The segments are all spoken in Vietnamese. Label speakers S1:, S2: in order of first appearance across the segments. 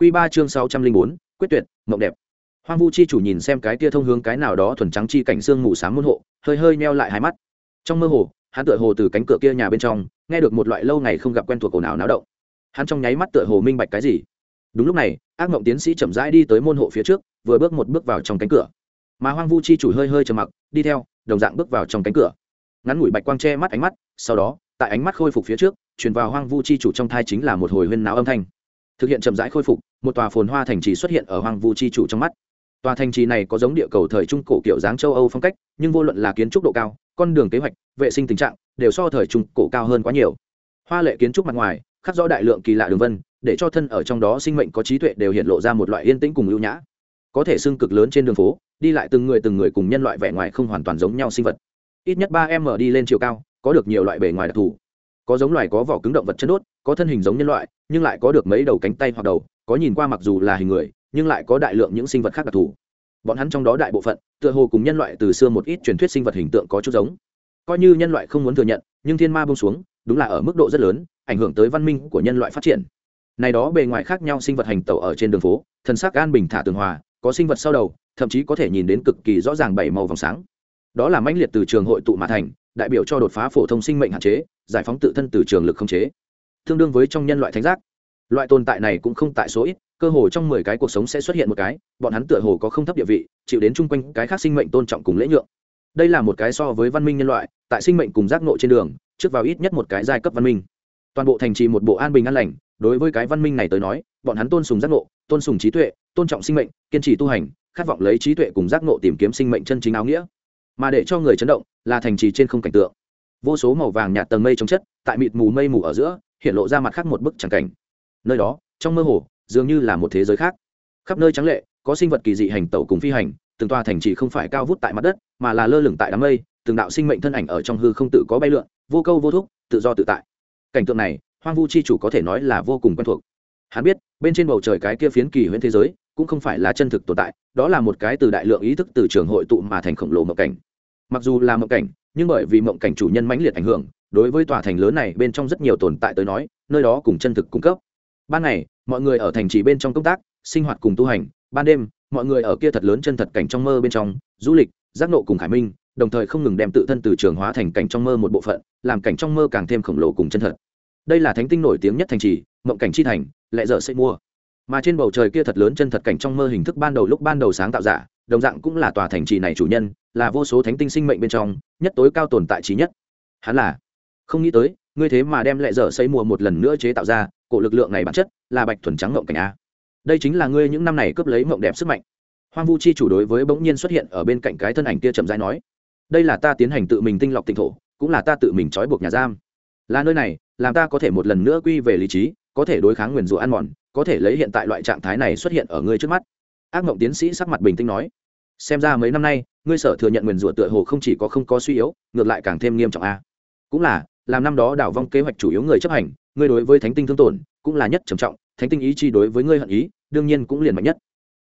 S1: Quy 3 chương 604, quyết tuyệt, mộng đẹp. Hoang Vu chi chủ nhìn xem cái kia thông hướng cái nào đó thuần trắng chi cảnh xương mù sáng môn hộ, hơi hơi nheo lại hai mắt. Trong mơ hồ, hắn tựa hồ từ cánh cửa kia nhà bên trong, nghe được một loại lâu ngày không gặp quen thuộc cổ nào náo động. Hắn trong nháy mắt tựa hồ minh bạch cái gì. Đúng lúc này, ác mộng tiến sĩ chậm rãi đi tới môn hộ phía trước, vừa bước một bước vào trong cánh cửa. Mà Hoang Vu chi chủ hơi hơi trầm mặc, đi theo, đồng dạng bước vào trong cánh cửa. Ngắn ngủi bạch quang che mắt ánh mắt, sau đó, tại ánh mắt khôi phục phía trước, truyền vào Hoang Vu chi chủ trong thai chính là một hồi huyên náo âm thanh thực hiện chậm rãi khôi phục, một tòa phồn hoa thành trì xuất hiện ở hoàng vu chi chủ trong mắt. Tòa thành trì này có giống địa cầu thời trung cổ kiểu dáng châu âu phong cách, nhưng vô luận là kiến trúc độ cao, con đường kế hoạch, vệ sinh tình trạng, đều so thời trung cổ cao hơn quá nhiều. Hoa lệ kiến trúc mặt ngoài, khắc rõ đại lượng kỳ lạ đường vân, để cho thân ở trong đó sinh mệnh có trí tuệ đều hiện lộ ra một loại yên tĩnh cùng ưu nhã. Có thể xưng cực lớn trên đường phố, đi lại từng người từng người cùng nhân loại vẻ ngoài không hoàn toàn giống nhau sinh vật. Ít nhất ba m đi lên chiều cao, có được nhiều loại bề ngoài đặc thù. Có giống loài có vỏ cứng động vật chân đốt có thân hình giống nhân loại, nhưng lại có được mấy đầu cánh tay hoặc đầu, có nhìn qua mặc dù là hình người, nhưng lại có đại lượng những sinh vật khác đặc thù. Bọn hắn trong đó đại bộ phận, tựa hồ cùng nhân loại từ xưa một ít truyền thuyết sinh vật hình tượng có chút giống. Coi như nhân loại không muốn thừa nhận, nhưng thiên ma bông xuống, đúng là ở mức độ rất lớn, ảnh hưởng tới văn minh của nhân loại phát triển. Này đó bề ngoài khác nhau sinh vật hành tẩu ở trên đường phố, thần sắc an bình thả tường hòa, có sinh vật sau đầu, thậm chí có thể nhìn đến cực kỳ rõ ràng bảy màu vòng sáng. Đó là mãnh liệt từ trường hội tụ mà thành, đại biểu cho đột phá phổ thông sinh mệnh hạn chế, giải phóng tự thân từ trường lực không chế tương đương với trong nhân loại thánh giác. Loại tồn tại này cũng không tại số ít, cơ hồ trong mười cái cuộc sống sẽ xuất hiện một cái, bọn hắn tựa hồ có không thấp địa vị, chịu đến chung quanh cái khác sinh mệnh tôn trọng cùng lễ nhượng. Đây là một cái so với văn minh nhân loại, tại sinh mệnh cùng giác ngộ trên đường, trước vào ít nhất một cái giai cấp văn minh. Toàn bộ thành trì một bộ an bình an lành, đối với cái văn minh này tới nói, bọn hắn tôn sùng giác ngộ, tôn sùng trí tuệ, tôn trọng sinh mệnh, kiên trì tu hành, khát vọng lấy trí tuệ cùng giác ngộ tìm kiếm sinh mệnh chân chính áo nghĩa. Mà để cho người chấn động, là thành trì trên không cảnh tượng. Vô số màu vàng nhạt tầng mây trong chất, tại mịt mù mây mù ở giữa hiện lộ ra mặt khác một bức tràng cảnh. Nơi đó, trong mơ hồ, dường như là một thế giới khác. Khắp nơi trắng lệ, có sinh vật kỳ dị hành tẩu cùng phi hành, từng tòa thành trì không phải cao vút tại mặt đất, mà là lơ lửng tại đám mây, từng đạo sinh mệnh thân ảnh ở trong hư không tự có bay lượn, vô câu vô thúc, tự do tự tại. Cảnh tượng này, hoang vu chi chủ có thể nói là vô cùng quen thuộc. Hắn biết, bên trên bầu trời cái kia phiến kỳ huyễn thế giới, cũng không phải là chân thực tồn tại, đó là một cái từ đại lượng ý thức từ trường hội tụ mà thành khổng lồ mộng cảnh. Mặc dù là mộng cảnh, nhưng bởi vì mộng cảnh chủ nhân mãnh liệt ảnh hưởng đối với tòa thành lớn này bên trong rất nhiều tồn tại tới nói, nơi đó cùng chân thực cung cấp. Ban ngày, mọi người ở thành trì bên trong công tác, sinh hoạt cùng tu hành, ban đêm, mọi người ở kia thật lớn chân thật cảnh trong mơ bên trong, du lịch, giác nộ cùng khải minh, đồng thời không ngừng đem tự thân từ trường hóa thành cảnh trong mơ một bộ phận, làm cảnh trong mơ càng thêm khổng lồ cùng chân thật. Đây là thánh tinh nổi tiếng nhất thành trì, mộng cảnh chi thành lệ dở sẽ mua. Mà trên bầu trời kia thật lớn chân thật cảnh trong mơ hình thức ban đầu lúc ban đầu sáng tạo giả, đồng dạng cũng là tòa thành trì này chủ nhân, là vô số thánh tinh sinh mệnh bên trong, nhất tối cao tồn tại trí nhất. Hắn là không nghĩ tới, ngươi thế mà đem lệ dở xây mùa một lần nữa chế tạo ra, cổ lực lượng này bản chất là bạch thuần trắng ngộng cảnh a. Đây chính là ngươi những năm này cướp lấy mộng đẹp sức mạnh. Hoang vu chi chủ đối với bỗng nhiên xuất hiện ở bên cạnh cái thân ảnh kia chậm rãi nói, đây là ta tiến hành tự mình tinh lọc tịnh thổ, cũng là ta tự mình trói buộc nhà giam. Là nơi này, làm ta có thể một lần nữa quy về lý trí, có thể đối kháng nguyền rủa ăn mòn, có thể lấy hiện tại loại trạng thái này xuất hiện ở ngươi trước mắt. Ác mộng tiến sĩ sắc mặt bình tĩnh nói, xem ra mấy năm nay, ngươi sở thừa nhận nguyền rủa tựa hồ không chỉ có không có suy yếu, ngược lại càng thêm nghiêm trọng a. Cũng là làm năm đó đảo vong kế hoạch chủ yếu người chấp hành, ngươi đối với thánh tinh thương tổn cũng là nhất trầm trọng, thánh tinh ý chi đối với ngươi hận ý, đương nhiên cũng liền mạnh nhất.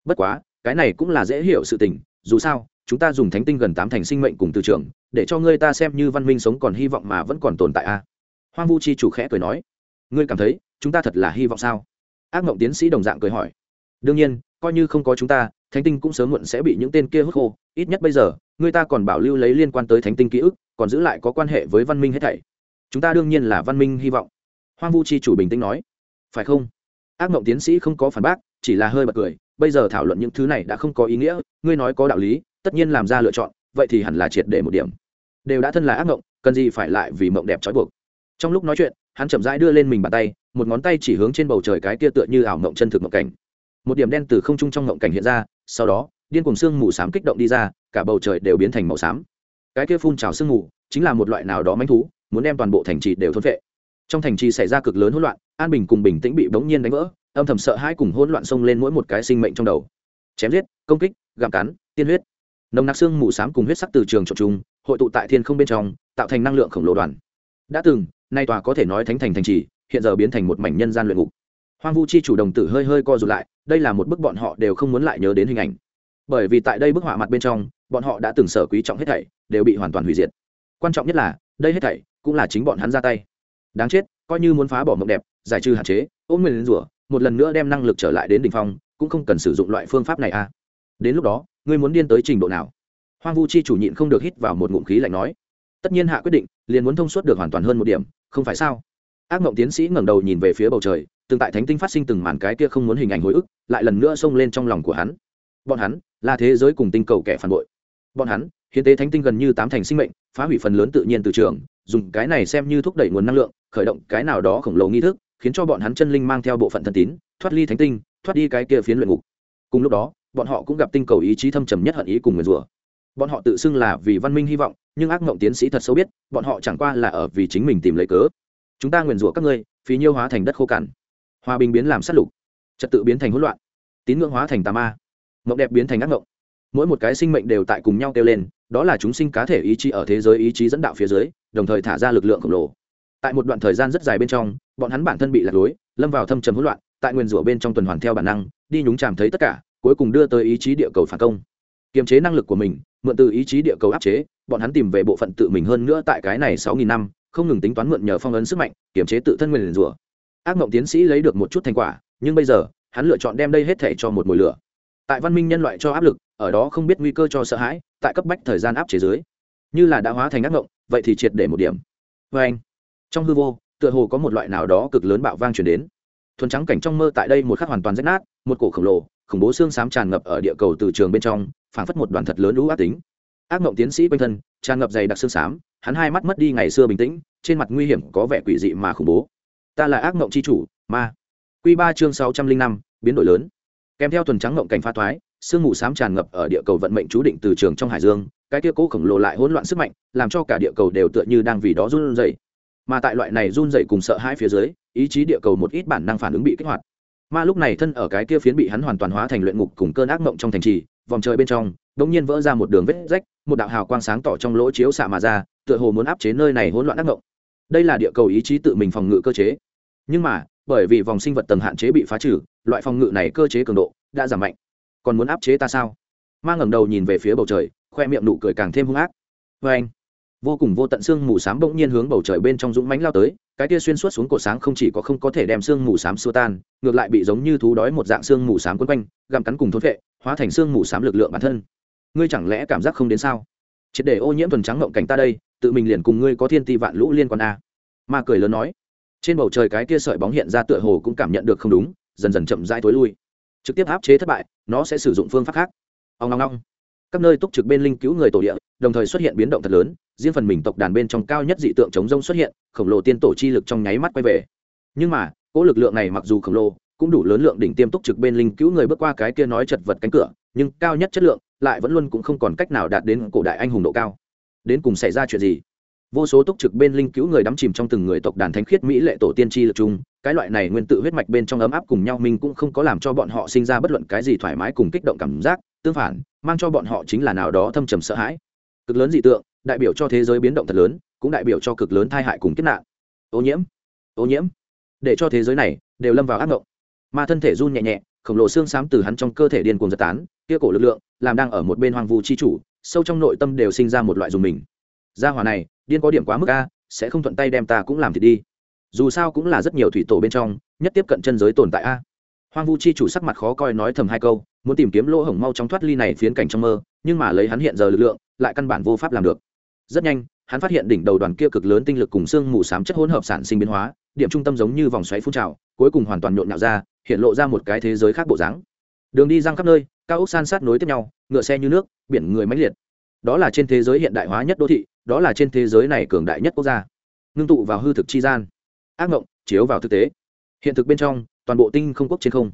S1: Bất quá, cái này cũng là dễ hiểu sự tình, dù sao, chúng ta dùng thánh tinh gần tám thành sinh mệnh cùng từ trường để cho ngươi ta xem như văn minh sống còn hy vọng mà vẫn còn tồn tại a. Hoang vu chi chủ khẽ cười nói, ngươi cảm thấy chúng ta thật là hy vọng sao? Ác mộng tiến sĩ đồng dạng cười hỏi, đương nhiên, coi như không có chúng ta, thánh tinh cũng sớm muộn sẽ bị những tên kia hút khô, ít nhất bây giờ người ta còn bảo lưu lấy liên quan tới thánh tinh ký ức, còn giữ lại có quan hệ với văn minh hết thảy chúng ta đương nhiên là văn minh hy vọng. Hoang vu chi chủ bình tĩnh nói. Phải không? Ác mộng tiến sĩ không có phản bác, chỉ là hơi bật cười. Bây giờ thảo luận những thứ này đã không có ý nghĩa. Ngươi nói có đạo lý, tất nhiên làm ra lựa chọn. Vậy thì hẳn là triệt để một điểm. Đều đã thân là ác mộng, cần gì phải lại vì mộng đẹp trói buộc? Trong lúc nói chuyện, hắn chậm rãi đưa lên mình bàn tay, một ngón tay chỉ hướng trên bầu trời cái kia tựa như ảo mộng chân thực mộng cảnh. Một điểm đen từ không trung trong mộng cảnh hiện ra, sau đó, điên cùng sương mù xám kích động đi ra, cả bầu trời đều biến thành màu xám. Cái kia phun trào sương mù chính là một loại nào đó manh thú muốn đem toàn bộ thành trì đều thôn vệ trong thành trì xảy ra cực lớn hỗn loạn, an bình cùng bình tĩnh bị bỗng nhiên đánh vỡ, âm thầm sợ hãi cùng hỗn loạn xông lên mỗi một cái sinh mệnh trong đầu. Chém giết, công kích, gặm cắn, tiên huyết. Nồng nặc xương mù xám cùng huyết sắc từ trường trộn chung, hội tụ tại thiên không bên trong, tạo thành năng lượng khổng lồ đoàn. Đã từng, nay tòa có thể nói thánh thành thành trì, hiện giờ biến thành một mảnh nhân gian luyện ngục. Hoang vu chi chủ đồng tử hơi hơi co rụt lại, đây là một bức bọn họ đều không muốn lại nhớ đến hình ảnh. Bởi vì tại đây bức họa mặt bên trong, bọn họ đã từng sở quý trọng hết thảy, đều bị hoàn toàn hủy diệt. Quan trọng nhất là, đây hết thảy cũng là chính bọn hắn ra tay. Đáng chết, coi như muốn phá bỏ mộng đẹp, giải trừ hạn chế, ôm nguyên rủa, một lần nữa đem năng lực trở lại đến đ ỉ n h phong, cũng không cần sử dụng loại phương pháp này à. Đến lúc đó, ngươi muốn điên tới trình độ nào? Hoang vu chi chủ nhịn không được hít vào một ngụm khí lạnh nói. Tất nhiên hạ quyết định, liền muốn thông suốt được hoàn toàn hơn một điểm, không phải sao? Ác mộng tiến sĩ ngẩng đầu nhìn về phía bầu trời, từng tại thánh tinh phát sinh từng màn cái kia không muốn hình ảnh hồi ức, lại lần nữa xông lên trong lòng của hắn. Bọn hắn là thế giới cùng tinh cầu kẻ phản bội. Bọn hắn, hiến tế thánh tinh gần như tám thành sinh mệnh, phá hủy phần lớn tự nhiên từ trường dùng cái này xem như thúc đẩy nguồn năng lượng, khởi động cái nào đó khổng lồ nghi thức, khiến cho bọn hắn chân linh mang theo bộ phận thần tín, thoát ly thánh tinh, thoát đi cái kia phiến luyện ngục. Cùng lúc đó, bọn họ cũng gặp tinh cầu ý chí thâm trầm nhất hận ý cùng người rùa bọn họ tự xưng là vì văn minh hy vọng, nhưng ác mộng tiến sĩ thật sâu biết, bọn họ chẳng qua là ở vì chính mình tìm lấy cớ. Chúng ta nguyền rủa các ngươi, phí nhiêu hóa thành đất khô cằn. Hòa bình biến làm sát lục. Trật tự biến thành hỗn loạn. Tín ngưỡng hóa thành tà ma. Mộng đẹp biến thành ác mộng. Mỗi một cái sinh mệnh đều tại cùng nhau kêu lên, đó là chúng sinh cá thể ý chí ở thế giới ý chí dẫn đạo phía dưới đồng thời thả ra lực lượng khổng lồ. Tại một đoạn thời gian rất dài bên trong, bọn hắn bản thân bị lạc lối, lâm vào thâm trầm hỗn loạn, tại nguyên rủa bên trong tuần hoàn theo bản năng, đi nhúng chàm thấy tất cả, cuối cùng đưa tới ý chí địa cầu phản công. Kiềm chế năng lực của mình, mượn từ ý chí địa cầu áp chế, bọn hắn tìm về bộ phận tự mình hơn nữa tại cái này sáu nghìn năm, không ngừng tính toán mượn nhờ phong ấn sức mạnh, kiềm chế tự thân nguyên rủa. Ác mộng tiến sĩ lấy được một chút thành quả, nhưng bây giờ, hắn lựa chọn đem đây hết thể cho một mùi lửa. Tại văn minh nhân loại cho áp lực, ở đó không biết nguy cơ cho sợ hãi, tại cấp bách thời gian áp chế dưới. Như là đã hóa thành ác mộng vậy thì triệt để một điểm. Vê anh. Trong hư vô, tựa hồ có một loại nào đó cực lớn bạo vang chuyển đến. Thuần trắng cảnh trong mơ tại đây một khắc hoàn toàn rách nát, một cổ khổng lồ, khủng bố xương xám tràn ngập ở địa cầu từ trường bên trong, phảng phất một đoàn thật lớn lũ ác tính. Ác mộng tiến sĩ quanh thân, tràn ngập dày đặc xương xám, hắn hai mắt mất đi ngày xưa bình tĩnh, trên mặt nguy hiểm có vẻ quỷ dị mà khủng bố. Ta là ác mộng c h i chủ, ma. Q ba chương sáu trăm linh năm, biến đổi lớn. Kèm theo thuần trắng mộng cảnh pha thoái sương mù xám tràn ngập ở địa cầu vận mệnh chú định từ trường trong hải dương, cái kia cố khổng lồ lại hỗn loạn sức mạnh, làm cho cả địa cầu đều tựa như đang vì đó run rẩy. Mà tại loại này run rẩy cùng sợ hãi phía dưới, ý chí địa cầu một ít bản năng phản ứng bị kích hoạt. Mà lúc này thân ở cái kia phiến bị hắn hoàn toàn hóa thành luyện ngục cùng cơn ác mộng trong thành trì, vòng trời bên trong, đột nhiên vỡ ra một đường vết rách, một đạo hào quang sáng tỏ trong lỗ chiếu xạ mà ra, tựa hồ muốn áp chế nơi này hỗn loạn ác mộng. Đây là địa cầu ý chí tự mình phòng ngự cơ chế. Nhưng mà, bởi vì vòng sinh vật tầng hạn chế bị phá trừ, loại phòng ngự này cơ chế cường độ đã giảm mạnh còn muốn áp chế ta sao? Ma ngẩng đầu nhìn về phía bầu trời, khoe miệng nụ cười càng thêm hung ác. Vê anh, vô cùng vô tận xương mù s á m bỗng nhiên hướng bầu trời bên trong dũng mánh lao tới, cái tia xuyên suốt xuống cổ sáng không chỉ có không có thể đem xương mù s á m xua tan, ngược lại bị giống như thú đói một dạng xương mù s á m quấn quanh, gặm cắn cùng thốn vệ hóa thành xương mù s á m lực lượng bản thân. Ngươi chẳng lẽ cảm giác không đến sao? Triệt để ô nhiễm thuần trắng ngộng cảnh ta đây, tự mình liền cùng ngươi có thiên ti vạn lũ liên quan a. À. ma cười lớn nói. Trên bầu trời cái kia sợi bóng hiện ra tựa hồ cũng cảm nhận được không đúng, dần dần chậm rãi tối lui trực tiếp áp chế thất bại, nó sẽ sử dụng phương pháp khác. Ông ngong ngong các nơi túc trực bên linh cứu người tổ địa, đồng thời xuất hiện biến động thật lớn, riêng phần mình tộc đàn bên trong cao nhất dị tượng chống rông xuất hiện, khổng lồ tiên tổ chi lực trong nháy mắt quay về. Nhưng mà, cỗ lực lượng này mặc dù khổng lồ, cũng đủ lớn lượng đỉnh tiêm túc trực bên linh cứu người bước qua cái kia nói chật vật cánh cửa, nhưng cao nhất chất lượng lại vẫn luôn cũng không còn cách nào đạt đến cổ đại anh hùng độ cao. Đến cùng xảy ra chuyện gì? Vô số túc trực bên linh cứu người đắm chìm trong từng người tộc đàn thánh khiết mỹ lệ tổ tiên tri lực chung, cái loại này nguyên tự huyết mạch bên trong ấm áp cùng nhau mình cũng không có làm cho bọn họ sinh ra bất luận cái gì thoải mái cùng kích động cảm giác, tương phản, mang cho bọn họ chính là nào đó thâm trầm sợ hãi. Cực lớn dị tượng, đại biểu cho thế giới biến động thật lớn, cũng đại biểu cho cực lớn tai hại cùng kết nạn. Ô nhiễm ô nhiễm. Để cho thế giới này đều lâm vào ác mộng mà thân thể run nhẹ nhẹ, khổng lồ xương xám từ hắn trong cơ thể điên cuồng giật tán, kia cổ lực lượng, làm đang ở một bên hoang vu chi chủ, sâu trong nội tâm đều sinh ra một loại dùng mình. Gia hỏa này điên có điểm quá mức a, sẽ không thuận tay đem ta cũng làm thịt đi. Dù sao cũng là rất nhiều thủy tổ bên trong, nhất tiếp cận chân giới tồn tại a. Hoang vu chi chủ sắc mặt khó coi nói thầm hai câu, muốn tìm kiếm lỗ hổng mau trong thoát ly này phiến cảnh trong mơ, nhưng mà lấy hắn hiện giờ lực lượng, lại căn bản vô pháp làm được. Rất nhanh, hắn phát hiện đỉnh đầu đoàn kia cực lớn tinh lực cùng xương mù s á m chất hỗn hợp sản sinh biến hóa, điểm trung tâm giống như vòng xoáy phun trào, cuối cùng hoàn toàn nhộn nhạo ra, hiện lộ ra một cái thế giới khác bộ dáng. Đường đi răng khắp nơi, cao ốc san sát nối tiếp nhau, ngựa xe như nước, biển người mãnh liệt đó là trên thế giới hiện đại hóa nhất đô thị, đó là trên thế giới này cường đại nhất quốc gia. Ngưng tụ vào hư thực chi gian. Ác mộng, chiếu vào thực tế. Hiện thực bên trong, toàn bộ tinh không quốc trên không.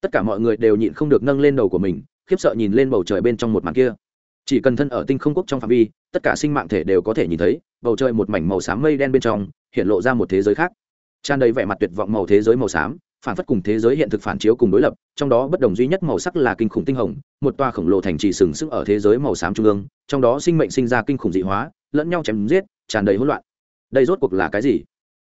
S1: Tất cả mọi người đều nhịn không được nâng lên đầu của mình, khiếp sợ nhìn lên bầu trời bên trong một màn kia. Chỉ cần thân ở tinh không quốc trong phạm vi, tất cả sinh mạng thể đều có thể nhìn thấy, bầu trời một mảnh màu xám mây đen bên trong, hiện lộ ra một thế giới khác. Tràn đầy vẻ mặt tuyệt vọng màu thế giới màu xám phản phất cùng thế giới hiện thực phản chiếu cùng đối lập, trong đó bất đồng duy nhất màu sắc là kinh khủng tinh hồng, một toa khổng lồ thành trì sừng sững ở thế giới màu xám trung ương, trong đó sinh mệnh sinh ra kinh khủng dị hóa, lẫn nhau chém giết, tràn đầy hỗn loạn. Đây rốt cuộc là cái gì?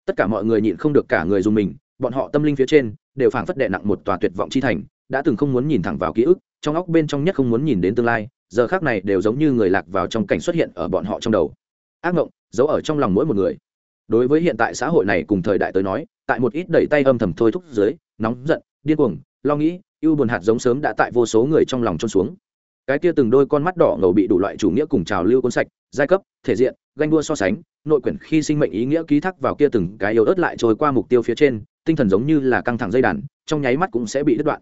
S1: Tất cả mọi người nhịn không được cả người dùng mình, bọn họ tâm linh phía trên đều phảng phất đệ nặng một tòa tuyệt vọng chi thành, đã từng không muốn nhìn thẳng vào ký ức, trong óc bên trong nhất không muốn nhìn đến tương lai, giờ khác này đều giống như người lạc vào trong cảnh xuất hiện ở bọn họ trong đầu. Ác mộng giấu ở trong lòng mỗi một người. Đối với hiện tại xã hội này cùng thời đại tới nói tại một ít đẩy tay âm thầm thôi thúc dưới, nóng giận, điên cuồng, lo nghĩ, ưu buồn hạt giống sớm đã tại vô số người trong lòng trôn xuống. Cái kia từng đôi con mắt đỏ ngầu bị đủ loại chủ nghĩa cùng trào lưu cuốn sạch, giai cấp, thể diện, ganh đua so sánh, nội quyển khi sinh mệnh ý nghĩa ký thác vào kia từng cái yếu ớt lại trôi qua mục tiêu phía trên, tinh thần giống như là căng thẳng dây đàn, trong nháy mắt cũng sẽ bị đứt đoạn.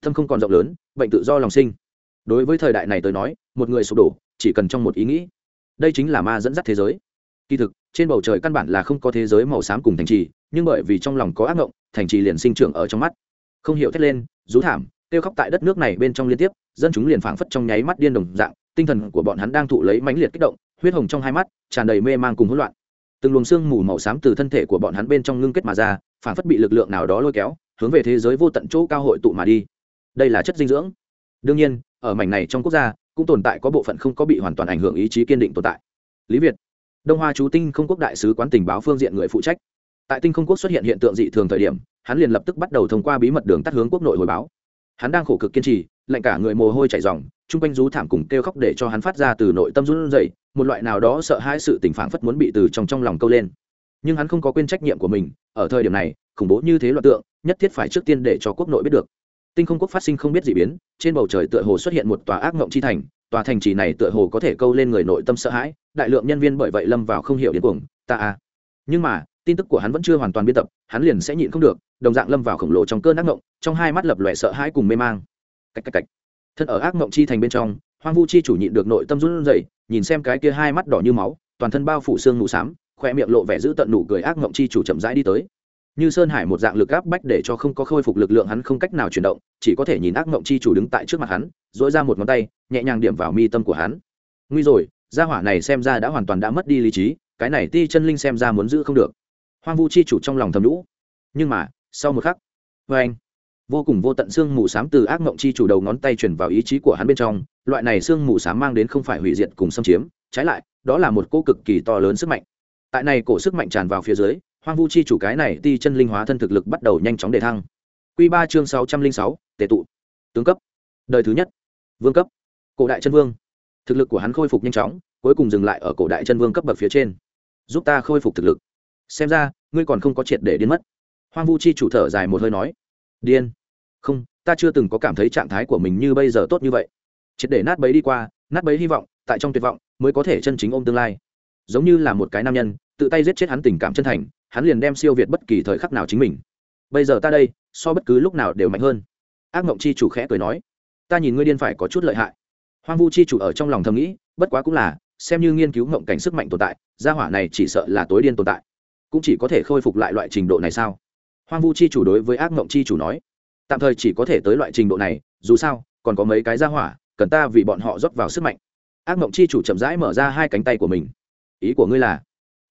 S1: Tâm không còn rộng lớn, bệnh tự do lòng sinh. Đối với thời đại này tới nói, một người sụp đổ, chỉ cần trong một ý nghĩ. Đây chính là ma dẫn dắt thế giới. Kỳ thực trên bầu trời căn bản là không có thế giới màu xám cùng thành trì, nhưng bởi vì trong lòng có ác ngộng, thành trì liền sinh trưởng ở trong mắt. Không hiểu thét lên, rú thảm, kêu khóc tại đất nước này bên trong liên tiếp, dân chúng liền phảng phất trong nháy mắt điên đồng dạng, tinh thần của bọn hắn đang thụ lấy mãnh liệt kích động, huyết hồng trong hai mắt, tràn đầy mê man cùng hỗn loạn. Từng luồng xương mù màu xám từ thân thể của bọn hắn bên trong ngưng kết mà ra, phảng phất bị lực lượng nào đó lôi kéo, hướng về thế giới vô tận chỗ cao hội tụ mà đi. Đây là chất dinh dưỡng. Đương nhiên, ở mảnh này trong quốc gia, cũng tồn tại có bộ phận không có bị hoàn toàn ảnh hưởng ý chí kiên định tồn tại. Lý việt đông hoa chú tinh không quốc đại sứ quán tình báo phương diện người phụ trách. Tại tinh không quốc xuất hiện hiện tượng dị thường thời điểm, hắn liền lập tức bắt đầu thông qua bí mật đường tắt hướng quốc nội hồi báo. Hắn đang khổ cực kiên trì, lạnh cả người mồ hôi chảy ròng, chung quanh rú thảm cùng kêu khóc để cho hắn phát ra từ nội tâm run rẩy, một loại nào đó sợ hãi sự tình phản phất muốn bị từ trong trong lòng câu lên. Nhưng hắn không có quên trách nhiệm của mình, ở thời điểm này, khủng bố như thế loạn tượng, nhất thiết phải trước tiên để cho quốc nội biết được. Tinh không quốc phát sinh không biết dị biến, trên bầu trời tựa hồ xuất hiện một tòa ác mộng chi thành tòa thành trì này tựa hồ có thể câu lên người nội tâm sợ hãi, đại lượng nhân viên bởi vậy lâm vào không hiểu điên cuồng, ta a nhưng mà, tin tức của hắn vẫn chưa hoàn toàn biên tập, hắn liền sẽ nhịn không được, đồng dạng lâm vào khổng lồ trong cơn ác mộng, trong hai mắt lập lòe sợ hãi cùng mê mang. Cách cách cách. Thân ở ác mộng chi thành bên trong, hoang vu chi chủ nhịn được nội tâm run rẩy, nhìn xem cái kia hai mắt đỏ như máu, toàn thân bao phủ xương mù xám khoe miệng lộ vẻ giữ tận nụ cười ác mộng chi chủ chậm rãi đi tới như sơn hải một dạng lực áp bách để cho không có khôi phục lực lượng hắn không cách nào chuyển động, chỉ có thể nhìn ác mộng chi chủ đứng tại trước mặt hắn dỗi ra một ngón tay, nhẹ nhàng điểm vào mi tâm của hắn. Nguy rồi, gia hỏa này xem ra đã hoàn toàn đã mất đi lý trí, cái này ti chân linh xem ra muốn giữ không được. Hoang vu chi chủ trong lòng thầm lũ nhưng mà, sau một khắc vê anh, vô cùng vô tận xương mù s á m từ ác mộng chi chủ đầu ngón tay chuyển vào ý chí của hắn bên trong, loại này xương mù s á m mang đến không phải hủy diệt cùng xâm chiếm, trái lại, đó là một cô cực kỳ to lớn sức mạnh. Tại này cổ sức mạnh tràn vào phía dưới hoang vu chi chủ cái này ti chân linh hóa thân thực lực bắt đầu nhanh chóng đề thăng. Q ba chương sáu trăm linh sáu tệ tụ. Tướng cấp. Đời thứ nhất. Vương cấp. Cổ đại chân vương. Thực lực của hắn khôi phục nhanh chóng, cuối cùng dừng lại ở cổ đại chân vương cấp bậc phía trên. Giúp ta khôi phục thực lực. Xem ra, ngươi còn không có triệt để điên mất. Hoang vu chi chủ thở dài một hơi nói. Điên. Không, ta chưa từng có cảm thấy trạng thái của mình như bây giờ tốt như vậy. Triệt để nát bấy đi qua, nát bấy hy vọng, tại trong tuyệt vọng, mới có thể chân chính ôm tương lai. Giống như là một cái nam nhân, tự tay giết chết hắn tình cảm chân thành hắn liền đem siêu việt bất kỳ thời khắc nào chính mình. Bây giờ ta đây, so bất cứ lúc nào đều mạnh hơn. Ác mộng chi chủ khẽ cười nói, ta nhìn ngươi điên phải có chút lợi hại. Hoang vu chi chủ ở trong lòng thầm nghĩ, bất quá cũng là, xem như nghiên cứu mộng cảnh sức mạnh tồn tại, gia hỏa này chỉ sợ là tối điên tồn tại. Cũng chỉ có thể khôi phục lại loại trình độ này sao? Hoang vu chi chủ đối với ác mộng chi chủ nói, tạm thời chỉ có thể tới loại trình độ này, dù sao, còn có mấy cái gia hỏa, cần ta vì bọn họ rót vào sức mạnh. Ác mộng chi chủ chậm rãi mở ra hai cánh tay của mình. Ý của ngươi là?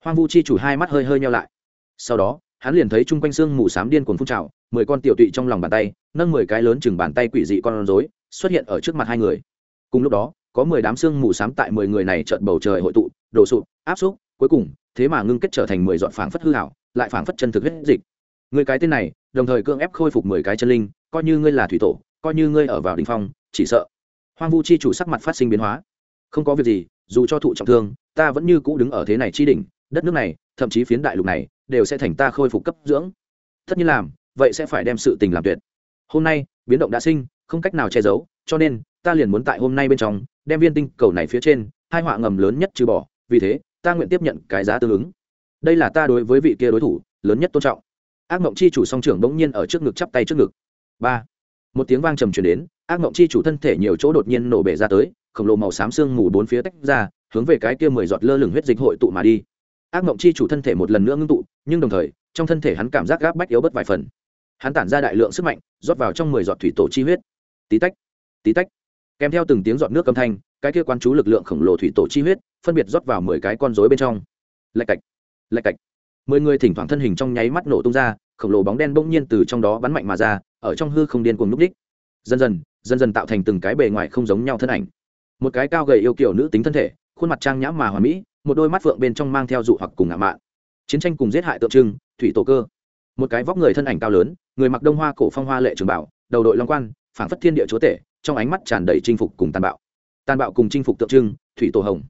S1: Hoang vu chi chủ hai mắt hơi hơi nhau lại sau đó, hắn liền thấy chung quanh xương mù s á m điên cuồng phun trào, mười con tiểu tụy trong lòng bàn tay, nâng mười cái lớn chừng bàn tay quỷ dị con rối, xuất hiện ở trước mặt hai người. Cùng lúc đó, có mười đám xương mù s á m tại mười người này trợn bầu trời hội tụ, đổ sụp, áp xúc, cuối cùng, thế mà ngưng kết trở thành mười dọn phảng phất hư hảo lại phảng phất chân thực huyết dịch. Người cái tên này, đồng thời cưỡng ép khôi phục mười cái chân linh, coi như ngươi là thủy tổ, coi như ngươi ở vào đình phong, chỉ sợ. Hoang vu chi chủ sắc mặt phát sinh biến hóa. Không có việc gì, dù cho thụ trọng thương, ta vẫn như cũ đứng ở thế này chi đỉnh, đất nước này, thậm chí phiến đại lục này đều sẽ thành ta khôi phục cấp dưỡng. Tất nhiên làm, vậy sẽ phải đem sự tình làm tuyệt. Hôm nay, biến động đã sinh, không cách nào che giấu, cho nên, ta liền muốn tại hôm nay bên trong, đem viên tinh cầu này phía trên, hai họa ngầm lớn nhất trừ bỏ, vì thế, ta nguyện tiếp nhận cái giá tương ứng. Đây là ta đối với vị kia đối thủ, lớn nhất tôn trọng. Ác mộng chi chủ song trưởng bỗng nhiên ở trước ngực chắp tay trước ngực. Ba. Một tiếng vang trầm truyền đến, ác mộng chi chủ thân thể nhiều chỗ đột nhiên nổ bể ra tới, khổng lồ màu xám xương mù bốn phía tách ra, hướng về cái kia mười giọt lơ lửng huyết dịch hội tụ mà đi ác mộng chi chủ thân thể một lần nữa ngưng tụ, nhưng đồng thời, trong thân thể hắn cảm giác gáp bách yếu bất vài phần. Hắn tản ra đại lượng sức mạnh, rót vào trong mười giọt thủy tổ chi huyết. Tí tách tí tách. Kèm theo từng tiếng giọt nước âm thanh, cái kia quan chú lực lượng khổng lồ thủy tổ chi huyết, phân biệt rót vào mười cái con rối bên trong. Lạch cạch lạch cạch. Mười người thỉnh thoảng thân hình trong nháy mắt nổ tung ra, khổng lồ bóng đen bỗng nhiên từ trong đó bắn mạnh mà ra, ở trong hư không điên cuồng núp đích. Dần dần dần dần tạo thành từng cái bề ngoài không giống nhau thân ảnh. Một cái cao gầy yêu kiểu nữ tính thân thể, khuôn mặt trang nhã mà hòa mỹ một đôi mắt phượng bên trong mang theo dụ hoặc cùng ngạo mạn. Chiến tranh cùng giết hại tượng trưng, thủy tổ cơ. Một cái vóc người thân ảnh cao lớn, người mặc đông hoa cổ phong hoa lệ trường bảo, đầu đội long quan, phảng phất thiên địa chúa tể, trong ánh mắt tràn đầy chinh phục cùng tàn bạo. Tàn bạo cùng chinh phục tượng trưng, thủy tổ hồng.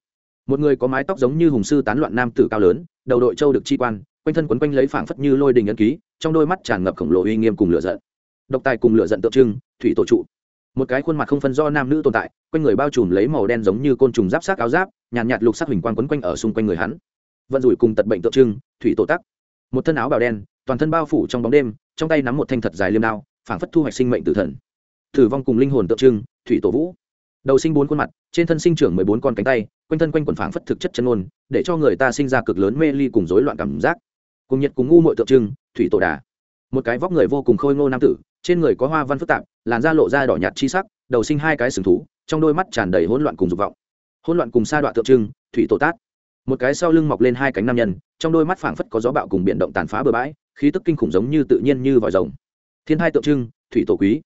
S1: Một người có mái tóc giống như hùng sư tán loạn nam tử cao lớn, đầu đội châu được chi quan, quanh thân quấn quanh lấy phảng phất như lôi đình ân ký, trong đôi mắt tràn ngập khổng lồ uy nghiêm cùng lửa giận. Độc tài cùng lửa giận tượng trưng, thủy tổ trụ. Một cái khuôn mặt không phân do nam nữ tồn tại, quanh người bao trùm lấy màu đen giống như côn trùng giáp sát áo giáp nhàn nhạt, nhạt lục sắc hình quang quấn quanh ở xung quanh người hắn. Vận rủi cùng tật bệnh tượng trưng thủy tổ tắc. Một thân áo bào đen toàn thân bao phủ trong bóng đêm trong tay nắm một thanh thật dài liêm đao phảng phất thu hoạch sinh mệnh tử thần. Thử vong cùng linh hồn tượng trưng thủy tổ vũ. Đầu sinh bốn khuôn mặt trên thân sinh trưởng mười bốn con cánh tay quanh thân quanh quần phảng phất thực chất chân ngôn để cho người ta sinh ra cực lớn mê ly cùng rối loạn cảm giác. Cùng nhiệt cùng ngu mội tượng trưng thủy tổ đà. Một cái vóc người vô cùng khôi ngô nam tử trên người có hoa văn phức tạp làn da lộ ra đỏ nhạt chi sắc đầu sinh hai cái sừng thú trong đôi mắt tràn đầy hỗn loạn cùng dục vọng hỗn loạn cùng sa đoạn tượng trưng, thủy tổ tát. Một cái sau lưng mọc lên hai cánh nam nhân, trong đôi mắt phảng phất có gió bạo cùng biển động tàn phá bừa bãi, khí tức kinh khủng giống như tự nhiên như vòi rồng. Thiên hai tượng trưng, thủy tổ quý.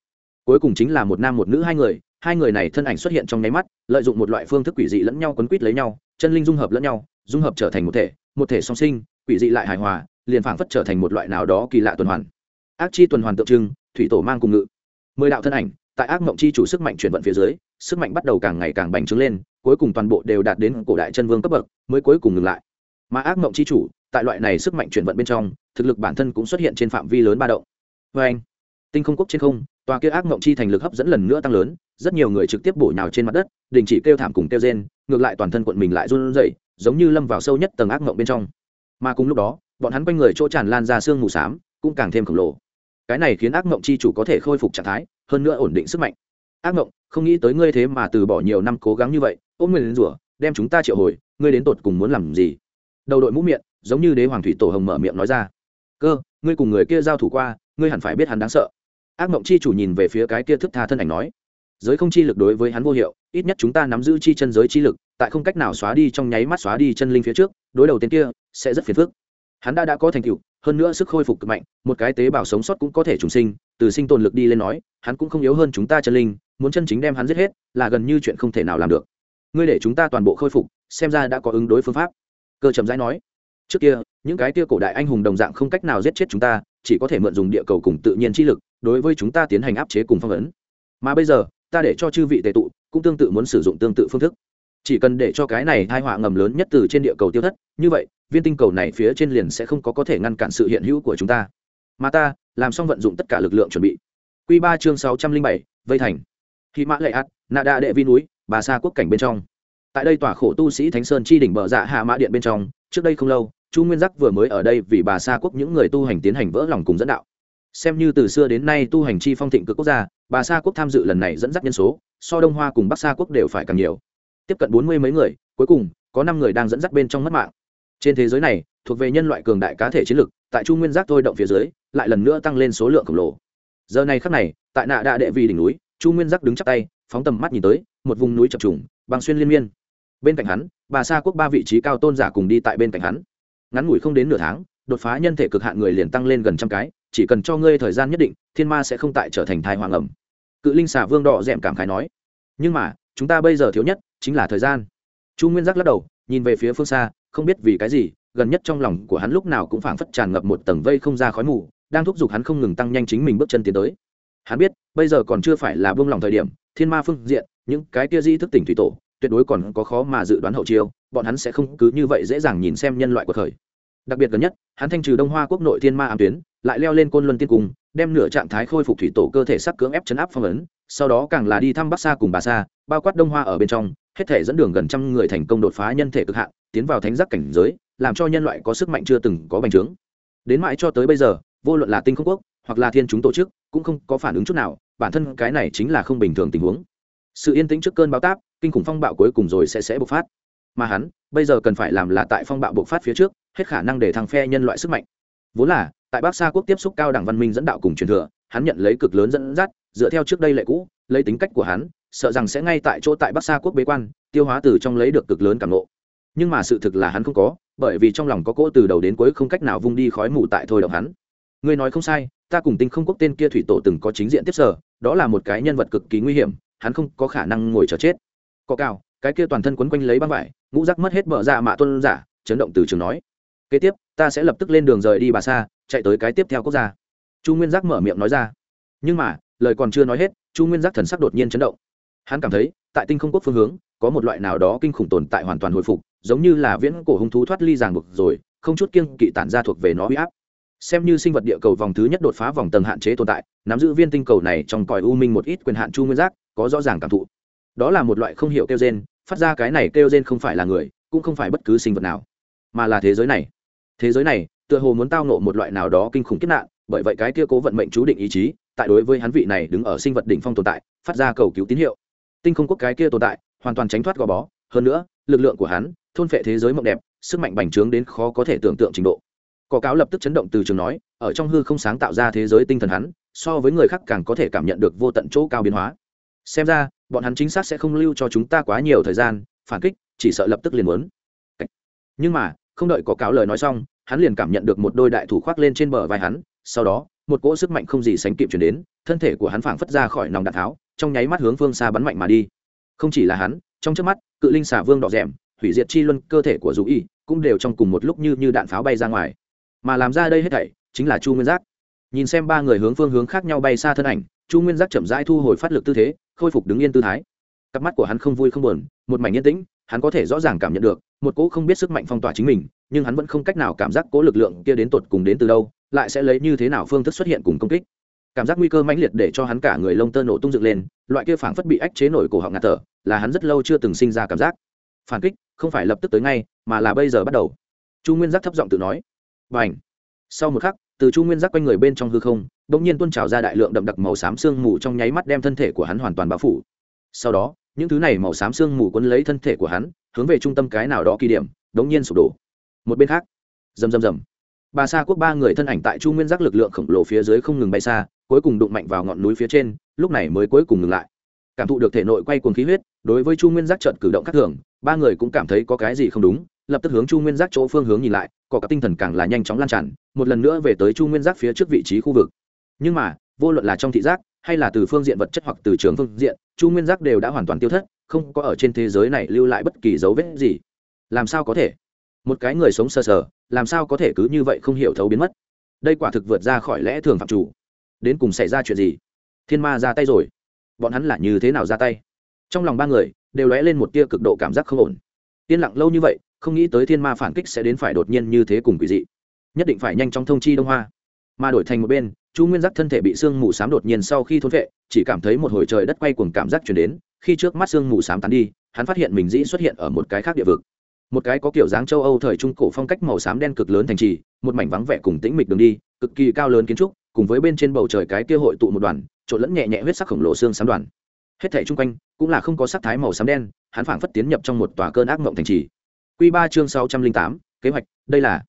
S1: Cuối cùng chính là một nam một nữ hai người hai người này thân ảnh xuất hiện trong nháy mắt, lợi dụng một loại phương thức quỷ dị lẫn nhau quấn quýt lấy nhau, chân linh dung hợp lẫn nhau, dung hợp trở thành một thể một thể song sinh, quỷ dị lại hài hòa, liền phảng phất trở thành một loại nào đó kỳ lạ tuần hoàn. Ác chi tuần hoàn tượng trưng, thủy tổ mang cùng ngự. Mười đạo thân ảnh, tại ác mộng chi chủ sức mạnh chuyển vận phía dưới, sức mạnh bắt đầu càng ngày càng bành trướng lên cuối cùng toàn bộ đều đạt đến cổ đại chân vương cấp bậc, mới cuối cùng ngừng lại. Mà ác mộng chi chủ, tại loại này sức mạnh chuyển vận bên trong, thực lực bản thân cũng xuất hiện trên phạm vi lớn ba động. Vê anh, tinh không quốc trên không, tòa kia ác mộng chi thành lực hấp dẫn lần nữa tăng lớn, rất nhiều người trực tiếp bổ nhào trên mặt đất, đình chỉ kêu thảm cùng kêu rên, ngược lại toàn thân quận mình lại run rẩy, giống như lâm vào sâu nhất tầng ác mộng bên trong. Mà cùng lúc đó, bọn hắn quanh người chỗ tràn lan ra xương mù s cũng càng thêm khổng lồ. Cái này khiến ác mộng chi chủ có thể khôi phục trạng thái, hơn nữa ổn định sức mạnh. Ác mộng, không nghĩ tới ngươi thế mà từ bỏ nhiều năm cố gắng như vậy ôm người đến rủa, đem chúng ta triệu hồi, ngươi đến tột cùng muốn làm gì? Đầu đội mũ miệng, giống như đế hoàng thủy tổ hồng mở miệng nói ra. Cơ, ngươi cùng người kia giao thủ qua, ngươi hẳn phải biết hắn đáng sợ. Ác mộng chi chủ nhìn về phía cái kia thức tha thân ảnh nói. Giới không chi lực đối với hắn vô hiệu, ít nhất chúng ta nắm giữ chi chân giới chi lực, tại không cách nào xóa đi trong nháy mắt xóa đi chân linh phía trước, đối đầu tên kia, sẽ rất phiền phức. Hắn đã đã có thành tựu, hơn nữa sức khôi phục cực mạnh, một cái tế bào sống sót cũng có thể trùng sinh, từ sinh tồn lực đi lên nói, hắn cũng không yếu hơn chúng ta chân linh, muốn chân chính đem hắn giết hết, là gần như chuyện không thể nào làm được ngươi để chúng ta toàn bộ khôi phục, xem ra đã có ứng đối phương pháp. Cơ trầm rãi nói. Trước kia, những cái kia cổ đại anh hùng đồng dạng không cách nào giết chết chúng ta, chỉ có thể mượn dùng địa cầu cùng tự nhiên chi lực, đối với chúng ta tiến hành áp chế cùng phong ấn. Mà bây giờ, ta để cho chư vị tệ tụ, cũng tương tự muốn sử dụng tương tự phương thức. Chỉ cần để cho cái này hai họa ngầm lớn nhất từ trên địa cầu tiêu thất, như vậy, viên tinh cầu này phía trên liền sẽ không có có thể ngăn cản sự hiện hữu của chúng ta. Mà ta, làm xong vận dụng tất cả lực lượng chuẩn bị. Q ba chương sáu trăm linh bảy, vây thành. Khi mã lệ ạt, nạ đa đệ vi núi, bà sa quốc cảnh bên trong tại đây tòa khổ tu sĩ thánh sơn chi đỉnh bờ dạ hạ mã điện bên trong, trước đây không lâu, chu nguyên giác vừa mới ở đây vì bà sa quốc những người tu hành tiến hành vỡ lòng cùng dẫn đạo. Xem như từ xưa đến nay tu hành chi phong thịnh cực quốc gia, bà sa quốc tham dự lần này dẫn dắt nhân số, so đông hoa cùng bắc sa quốc đều phải càng nhiều. Tiếp cận bốn mươi mấy người, cuối cùng, có năm người đang dẫn dắt bên trong mất mạng. Trên thế giới này, thuộc về nhân loại cường đại cá thể chiến lực, tại chu nguyên giác thôi động phía dưới, lại lần nữa tăng lên số lượng khổng lồ. Giờ này khắc này, tại nạ đạ đệ vì đỉnh núi, chu nguyên giác đứng chắc tay, phóng tầm mắt nhìn tới, một vùng núi chập trùng bằng xuyên liên miên bên cạnh hắn, bà sa quốc ba vị trí cao tôn giả cùng đi tại bên cạnh hắn. Ngắn ngủi không đến nửa tháng, đột phá nhân thể cực hạn người liền tăng lên gần trăm cái, chỉ cần cho ngươi thời gian nhất định, thiên ma sẽ không tại trở thành thai hoàng ẩm. Cự linh xà vương đỏ d cảm khái nói. Nhưng mà, chúng ta bây giờ thiếu nhất chính là thời gian. Chu nguyên giác lắc đầu, nhìn về phía phương xa, không biết vì cái gì, gần nhất trong lòng của hắn lúc nào cũng phảng phất tràn ngập một tầng vây không ra khói mù, đang thúc giục hắn không ngừng tăng nhanh chính mình bước chân tiến tới. Hắn biết, bây giờ còn chưa phải là buông lòng thời điểm, thiên ma phương diện, những cái kia di thức tỉnh thủy tổ tuyệt đối còn có khó mà dự đoán hậu chiêu, bọn hắn sẽ không cứ như vậy dễ dàng nhìn xem nhân loại của thời. Đặc biệt gần nhất, hắn thanh trừ đông hoa quốc nội thiên ma ám tuyến, lại leo lên côn luân tiên cung, đem nửa trạng thái khôi phục thủy tổ cơ thể sắc cưỡng ép chấn áp phong ấn, sau đó càng là đi thăm bắc xa cùng bà sa, bao quát đông hoa ở bên trong, hết thể dẫn đường gần trăm người thành công đột phá nhân thể cực hạn, tiến vào thánh giác cảnh giới, làm cho nhân loại có sức mạnh chưa từng có bành trướng. Đến mãi cho tới bây giờ, vô luận là tinh không quốc, hoặc là thiên chúng tổ chức, cũng không có phản ứng chút nào, bản thân cái này chính là không bình thường tình huống. Sự yên tĩnh trước cơn bão táp kinh khủng phong bạo cuối cùng rồi sẽ sẽ bộc phát. Mà hắn, bây giờ cần phải làm là tại phong bạo bộc phát phía trước, hết khả năng để thằng phe nhân loại sức mạnh. Vốn là, tại bắc sa quốc tiếp xúc cao đẳng văn minh dẫn đạo cùng truyền thừa, hắn nhận lấy cực lớn dẫn dắt, dựa theo trước đây lệ cũ, lấy tính cách của hắn, sợ rằng sẽ ngay tại chỗ tại bắc sa quốc bế quan, tiêu hóa từ trong lấy được cực lớn cảm nộ nhưng mà sự thực là hắn không có, bởi vì trong lòng có cỗ từ đầu đến cuối không cách nào vung đi khói mù tại thôi động hắn. Ngươi nói không sai, ta cùng tinh không quốc tên kia thủy tổ từng có chính diện tiếp sở, đó là một cái nhân vật cực kỳ nguy hiểm, hắn không có khả năng ngồi chờ chết có cao, cái kia toàn thân quấn quanh lấy băng vải, ngũ rắc mất hết bờ ra mạ tuân giả, chấn động từ trường nói. Kế tiếp, ta sẽ lập tức lên đường rời đi bà xa chạy tới cái tiếp theo quốc gia. Chu nguyên giác mở miệng nói ra. Nhưng mà, lời còn chưa nói hết, chu nguyên giác thần sắc đột nhiên chấn động. Hắn cảm thấy, tại tinh không quốc phương hướng, có một loại nào đó kinh khủng tồn tại hoàn toàn hồi phục, giống như là viễn cổ hung thú thoát ly ràng buộc rồi, không chút kiêng kỵ tản ra thuộc về nó huy áp. Xem như sinh vật địa cầu vòng thứ nhất đột phá vòng tầng hạn chế tồn tại, nắm giữ viên tinh cầu này trong còi u minh một ít quyền hạn chu nguyên giác, có rõ ràng cảm thụ đó là một loại không hiểu kêu gen, phát ra cái này kêu gen không phải là người, cũng không phải bất cứ sinh vật nào, mà là thế giới này. Thế giới này, tựa hồ muốn tao nộ một loại nào đó kinh khủng kiếp nạn, bởi vậy cái kia cố vận mệnh chú định ý chí, tại đối với hắn vị này đứng ở sinh vật đỉnh phong tồn tại, phát ra cầu cứu tín hiệu. Tinh không quốc cái kia tồn tại, hoàn toàn tránh thoát gò bó, hơn nữa, lực lượng của hắn, thôn phệ thế giới mộng đẹp, sức mạnh bành trướng đến khó có thể tưởng tượng trình độ. Có cáo lập tức chấn động từ trường nói, ở trong hư không sáng tạo ra thế giới tinh thần hắn, so với người khác càng có thể cảm nhận được vô tận chỗ cao biến hóa xem ra, bọn hắn chính xác sẽ không lưu cho chúng ta quá nhiều thời gian, phản kích, chỉ sợ lập tức liền muốn. Nhưng mà, không đợi có cáo lời nói xong, hắn liền cảm nhận được một đôi đại thủ khoác lên trên bờ vai hắn, sau đó, một cỗ sức mạnh không gì sánh kịp chuyển đến, thân thể của hắn phảng phất ra khỏi nòng đạn tháo, trong nháy mắt hướng phương xa bắn mạnh mà đi. Không chỉ là hắn, trong trước mắt, cự linh xả vương đỏ rèm, hủy diệt chi luân cơ thể của dù y, cũng đều trong cùng một lúc như như đạn pháo bay ra ngoài. Mà làm ra đây hết thảy, chính là chu nguyên giác. Nhìn xem ba người hướng phương hướng khác nhau bay xa thân ảnh, chu nguyên giác chậm rãi thu hồi phát lực tư thế khôi phục đứng yên tư thái. Cặp mắt của hắn không vui không buồn, một mảnh yên tĩnh, hắn có thể rõ ràng cảm nhận được, một cỗ không biết sức mạnh phong tỏa chính mình, nhưng hắn vẫn không cách nào cảm giác cố lực lượng kia đến tột cùng đến từ đâu, lại sẽ lấy như thế nào phương thức xuất hiện cùng công kích. Cảm giác nguy cơ mãnh liệt để cho hắn cả người lông tơ nổ tung dựng lên, loại kia phảng phất bị ách chế nổi cổ họng ngạt thở, là hắn rất lâu chưa từng sinh ra cảm giác. Phản kích, không phải lập tức tới ngay, mà là bây giờ bắt đầu. Chu nguyên giác thấp giọng tự nói. Và ảnh sau một khắc từ chu nguyên giác quanh người bên trong hư không đ ỗ n g nhiên tuôn trào ra đại lượng đậm đặc màu xám sương mù trong nháy mắt đem thân thể của hắn hoàn toàn bao phủ. Sau đó, những thứ này màu xám sương mù quấn lấy thân thể của hắn, hướng về trung tâm cái nào đó kỳ điểm đ ỗ n g nhiên sụp đổ. Một bên khác, rầm rầm rầm. Bà sa quốc ba người thân ảnh tại chu nguyên giác lực lượng khổng lồ phía dưới không ngừng bay xa, cuối cùng đụng mạnh vào ngọn núi phía trên, lúc này mới cuối cùng ngừng lại. Cảm thụ được thể nội quay cuồng khí huyết, đối với chu nguyên giác trợt cử động khác thường, ba người cũng cảm thấy có cái gì không đúng lập tức hướng chu nguyên giác chỗ phương hướng nhìn lại có cả tinh thần càng là nhanh chóng lan tràn, một lần nữa về tới chu nguyên giác phía trước vị trí khu vực. Nhưng mà, vô luận là trong thị giác, hay là từ phương diện vật chất hoặc từ trường phương diện, chu nguyên giác đều đã hoàn toàn tiêu thất, không có ở trên thế giới này lưu lại bất kỳ dấu vết gì. Làm sao có thể? Một cái người sống sờ sờ, làm sao có thể cứ như vậy không hiểu thấu biến mất? Đây quả thực vượt ra khỏi lẽ thường phạm chủ. Đến cùng xảy ra chuyện gì? Thiên ma ra tay rồi. Bọn hắn là như thế nào ra tay? Trong lòng ba người đều lóe lên một tia cực độ cảm giác không ổn. Yên lặng lâu như vậy không nghĩ tới thiên ma phản kích sẽ đến phải đột nhiên như thế cùng quỷ dị. Nhất định phải nhanh chóng thông chi đông hoa. Mà đổi thành một bên, chu nguyên giác thân thể bị sương mù s á m đột nhiên sau khi thôn vệ, chỉ cảm thấy một hồi trời đất quay cùng cảm giác chuyển đến, khi trước mắt sương mù s á m tán đi, hắn phát hiện mình dĩ xuất hiện ở một cái khác địa vực. Một cái có kiểu dáng châu âu thời trung cổ phong cách màu xám đen cực lớn thành trì, một mảnh vắng vẻ cùng tĩnh mịch đường đi, cực kỳ cao lớn kiến trúc, cùng với bên trên bầu trời cái kia hội tụ một đoàn, trộn lẫn nhẹ nhẹ huyết sắc khổng lồ xương xám đoàn. Hết thảy chung quanh cũng là không có sắc thái màu xám đen, hắn phảng phất tiến nhập trong một tòa cơn ác mộng thành trì. Quy 3 chương 608, kế hoạch, đây là.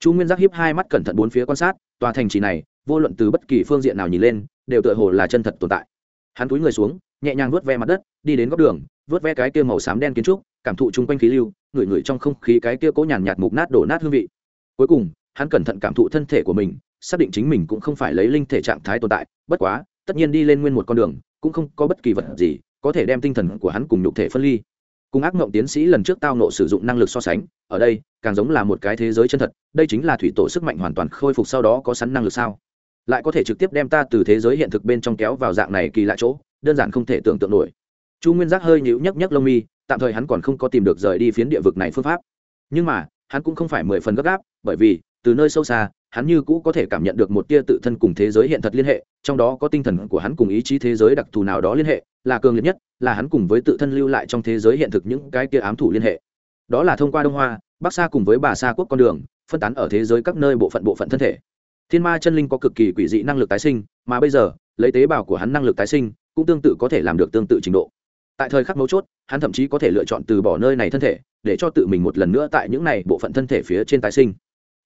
S1: Chu Nguyên Giác hiếp hai mắt cẩn thận bốn phía quan sát, tòa thành trì này, vô luận từ bất kỳ phương diện nào nhìn lên, đều tựa hồ là chân thật tồn tại. Hắn cúi người xuống, nhẹ nhàng vuốt ve mặt đất, đi đến góc đường, vuốt ve cái kia màu xám đen kiến trúc, cảm thụ chung quanh khí lưu, ngửi ngửi trong không khí cái kia cố nhàn nhạt mục nát đổ nát hương vị. Cuối cùng, hắn cẩn thận cảm thụ thân thể của mình, xác định chính mình cũng không phải lấy linh thể trạng thái tồn tại, bất quá, tất nhiên đi lên nguyên một con đường, cũng không có bất kỳ vật gì có thể đem tinh thần của hắn cùng nhục thể phân ly cùng ác mộng tiến sĩ lần trước tao nộ sử dụng năng lực so sánh, ở đây, càng giống là một cái thế giới chân thật, đây chính là thủy tổ sức mạnh hoàn toàn khôi phục sau đó có sẵn năng lực sao? Lại có thể trực tiếp đem ta từ thế giới hiện thực bên trong kéo vào dạng này kỳ lạ chỗ, đơn giản không thể tưởng tượng nổi. Chu nguyên giác hơi nhíu nhấc nhấc lông mi, tạm thời hắn còn không có tìm được rời đi phiến địa vực này phương pháp. Nhưng mà, hắn cũng không phải mười phần gấp gáp, bởi vì, từ nơi sâu xa hắn như cũ có thể cảm nhận được một tia tự thân cùng thế giới hiện thật liên hệ, trong đó có tinh thần của hắn cùng ý chí thế giới đặc thù nào đó liên hệ, là cường liệt nhất, là hắn cùng với tự thân lưu lại trong thế giới hiện thực những cái tia ám thủ liên hệ. Đó là thông qua đông hoa, bắc Sa cùng với bà sa quốc con đường, phân tán ở thế giới các nơi bộ phận bộ phận thân thể. Thiên ma chân linh có cực kỳ quỷ dị năng lực tái sinh, mà bây giờ, lấy tế bào của hắn năng lực tái sinh, cũng tương tự có thể làm được tương tự trình độ. Tại thời khắc mấu chốt, hắn thậm chí có thể lựa chọn từ bỏ nơi này thân thể, để cho tự mình một lần nữa tại những này bộ phận thân thể phía trên tái sinh.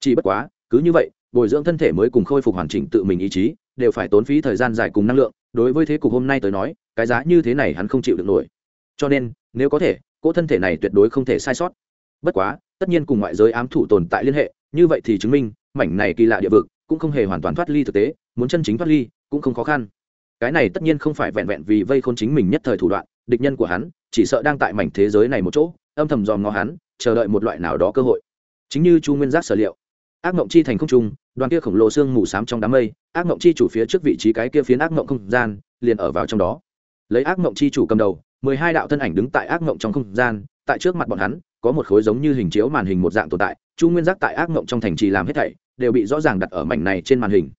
S1: Chỉ bất quá, cứ như vậy bồi dưỡng thân thể mới cùng khôi phục hoàn chỉnh tự mình ý chí, đều phải tốn phí thời gian dài cùng năng lượng, đối với thế cục hôm nay tới nói, cái giá như thế này hắn không chịu được nổi. Cho nên, nếu có thể, cỗ thân thể này tuyệt đối không thể sai sót. Bất quá, tất nhiên cùng ngoại giới ám thủ tồn tại liên hệ, như vậy thì chứng minh, mảnh này kỳ lạ địa vực cũng không hề hoàn toàn thoát ly thực tế, muốn chân chính thoát ly cũng không khó khăn. Cái này tất nhiên không phải vẹn vẹn vì vây khôn chính mình nhất thời thủ đoạn, địch nhân của hắn chỉ sợ đang tại mảnh thế giới này một chỗ, âm thầm dòm ngó hắn, chờ đợi một loại nào đó cơ hội. Chính như chu nguyên giác sở liệu ác mộng chi thành không trung, đoàn kia khổng lồ xương mù s á m trong đám mây, ác mộng chi chủ phía trước vị trí cái kia phiến ác mộng không gian, liền ở vào trong đó. Lấy ác mộng chi chủ cầm đầu, mười hai đạo thân ảnh đứng tại ác mộng trong không gian, tại trước mặt bọn hắn, có một khối giống như hình chiếu màn hình một dạng tồn tại, chu nguyên giác tại ác mộng trong thành trì làm hết thảy, đều bị rõ ràng đặt ở mảnh này trên màn hình.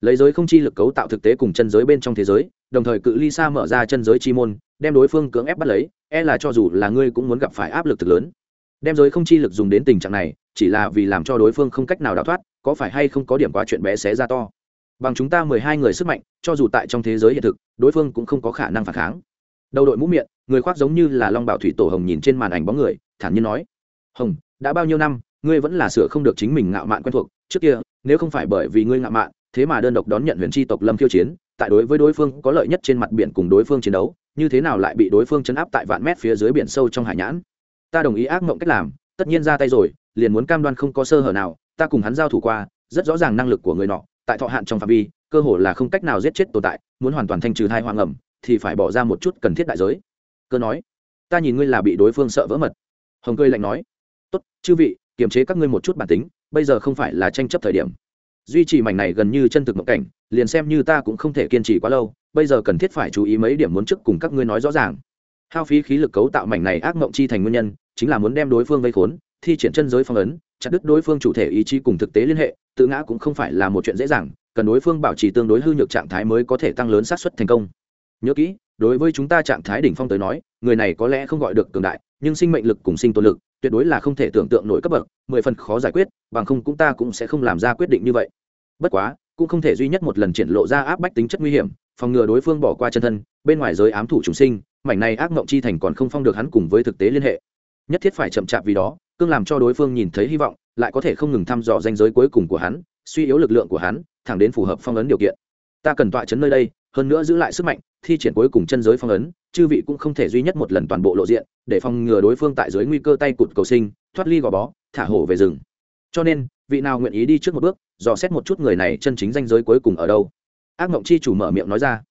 S1: Lấy giới không chi lực cấu tạo thực tế cùng chân giới bên trong thế giới, đồng thời cự ly xa mở ra chân giới chi môn, đem đối phương cưỡng ép bắt lấy e là cho dù là ngươi cũng muốn gặp phải áp lực thực lớn đem giới không chi lực dùng đến tình trạng này, chỉ là vì làm cho đối phương không cách nào đào thoát, có phải hay không có điểm quá chuyện bé xé ra to? Bằng chúng ta mười hai người sức mạnh, cho dù tại trong thế giới hiện thực, đối phương cũng không có khả năng phản kháng. Đầu đội mũ miệng, người khoác giống như là long bảo thủy tổ hồng nhìn trên màn ảnh bóng người, thản nhiên nói, hồng, đã bao nhiêu năm, ngươi vẫn là sửa không được chính mình ngạo mạn quen thuộc. Trước kia, nếu không phải bởi vì ngươi ngạo mạn, thế mà đơn độc đón nhận huyền tri tộc lâm khiêu chiến, tại đối với đối phương có lợi nhất trên mặt biển cùng đối phương chiến đấu, như thế nào lại bị đối phương chấn áp tại vạn mét phía dưới biển sâu trong hải nhãn? Ta đồng ý ác mộng cách làm, tất nhiên ra tay rồi, liền muốn cam đoan không có sơ hở nào, ta cùng hắn giao thủ qua, rất rõ ràng năng lực của người nọ, tại thọ hạn trong phạm vi, cơ hồ là không cách nào giết chết tồn tại, muốn hoàn toàn thanh trừ thai hoang ẩm, thì phải bỏ ra một chút cần thiết đại giới. Cơ nói, ta nhìn ngươi là bị đối phương sợ vỡ mật. Hồng cười lạnh nói, tốt, chư vị, kiềm chế các ngươi một chút bản tính, bây giờ không phải là tranh chấp thời điểm. Duy trì mảnh này gần như chân thực mộng cảnh, liền xem như ta cũng không thể kiên trì quá lâu, bây giờ cần thiết phải chú ý mấy điểm muốn trước cùng các ngươi nói rõ ràng hao phí khí lực cấu tạo mảnh này ác mộng chi thành nguyên nhân chính là muốn đem đối phương vây khốn, thi triển chân giới phong ấn, chặt đứt đối phương chủ thể ý chí cùng thực tế liên hệ, tự ngã cũng không phải là một chuyện dễ dàng, cần đối phương bảo trì tương đối hư nhược trạng thái mới có thể tăng lớn xác suất thành công. Nhớ kỹ, đối với chúng ta trạng thái đỉnh phong tới nói, người này có lẽ không gọi được cường đại, nhưng sinh mệnh lực cùng sinh tồn lực tuyệt đối là không thể tưởng tượng nổi cấp bậc, mười phần khó giải quyết, bằng không cũng ta cũng sẽ không làm ra quyết định như vậy. Bất quá, cũng không thể duy nhất một lần triển lộ ra áp bách tính chất nguy hiểm, phòng ngừa đối phương bỏ qua chân thân, bên ngoài giới ám thủ chúng sinh mảnh này ác mộng chi thành còn không phong được hắn cùng với thực tế liên hệ. Nhất thiết phải chậm chạp vì đó, cương làm cho đối phương nhìn thấy hy vọng, lại có thể không ngừng thăm dò danh giới cuối cùng của hắn, suy yếu lực lượng của hắn, thẳng đến phù hợp phong ấn điều kiện. Ta cần tọa chấn nơi đây, hơn nữa giữ lại sức mạnh, thi triển cuối cùng chân giới phong ấn, chư vị cũng không thể duy nhất một lần toàn bộ lộ diện, để phòng ngừa đối phương tại dưới nguy cơ tay cụt cầu sinh, thoát ly gò bó, thả hổ về rừng. Cho nên, vị nào nguyện ý đi trước một bước, dò xét một chút người này chân chính danh giới cuối cùng ở đâu? Ác mộng chi chủ mở miệng nói ra.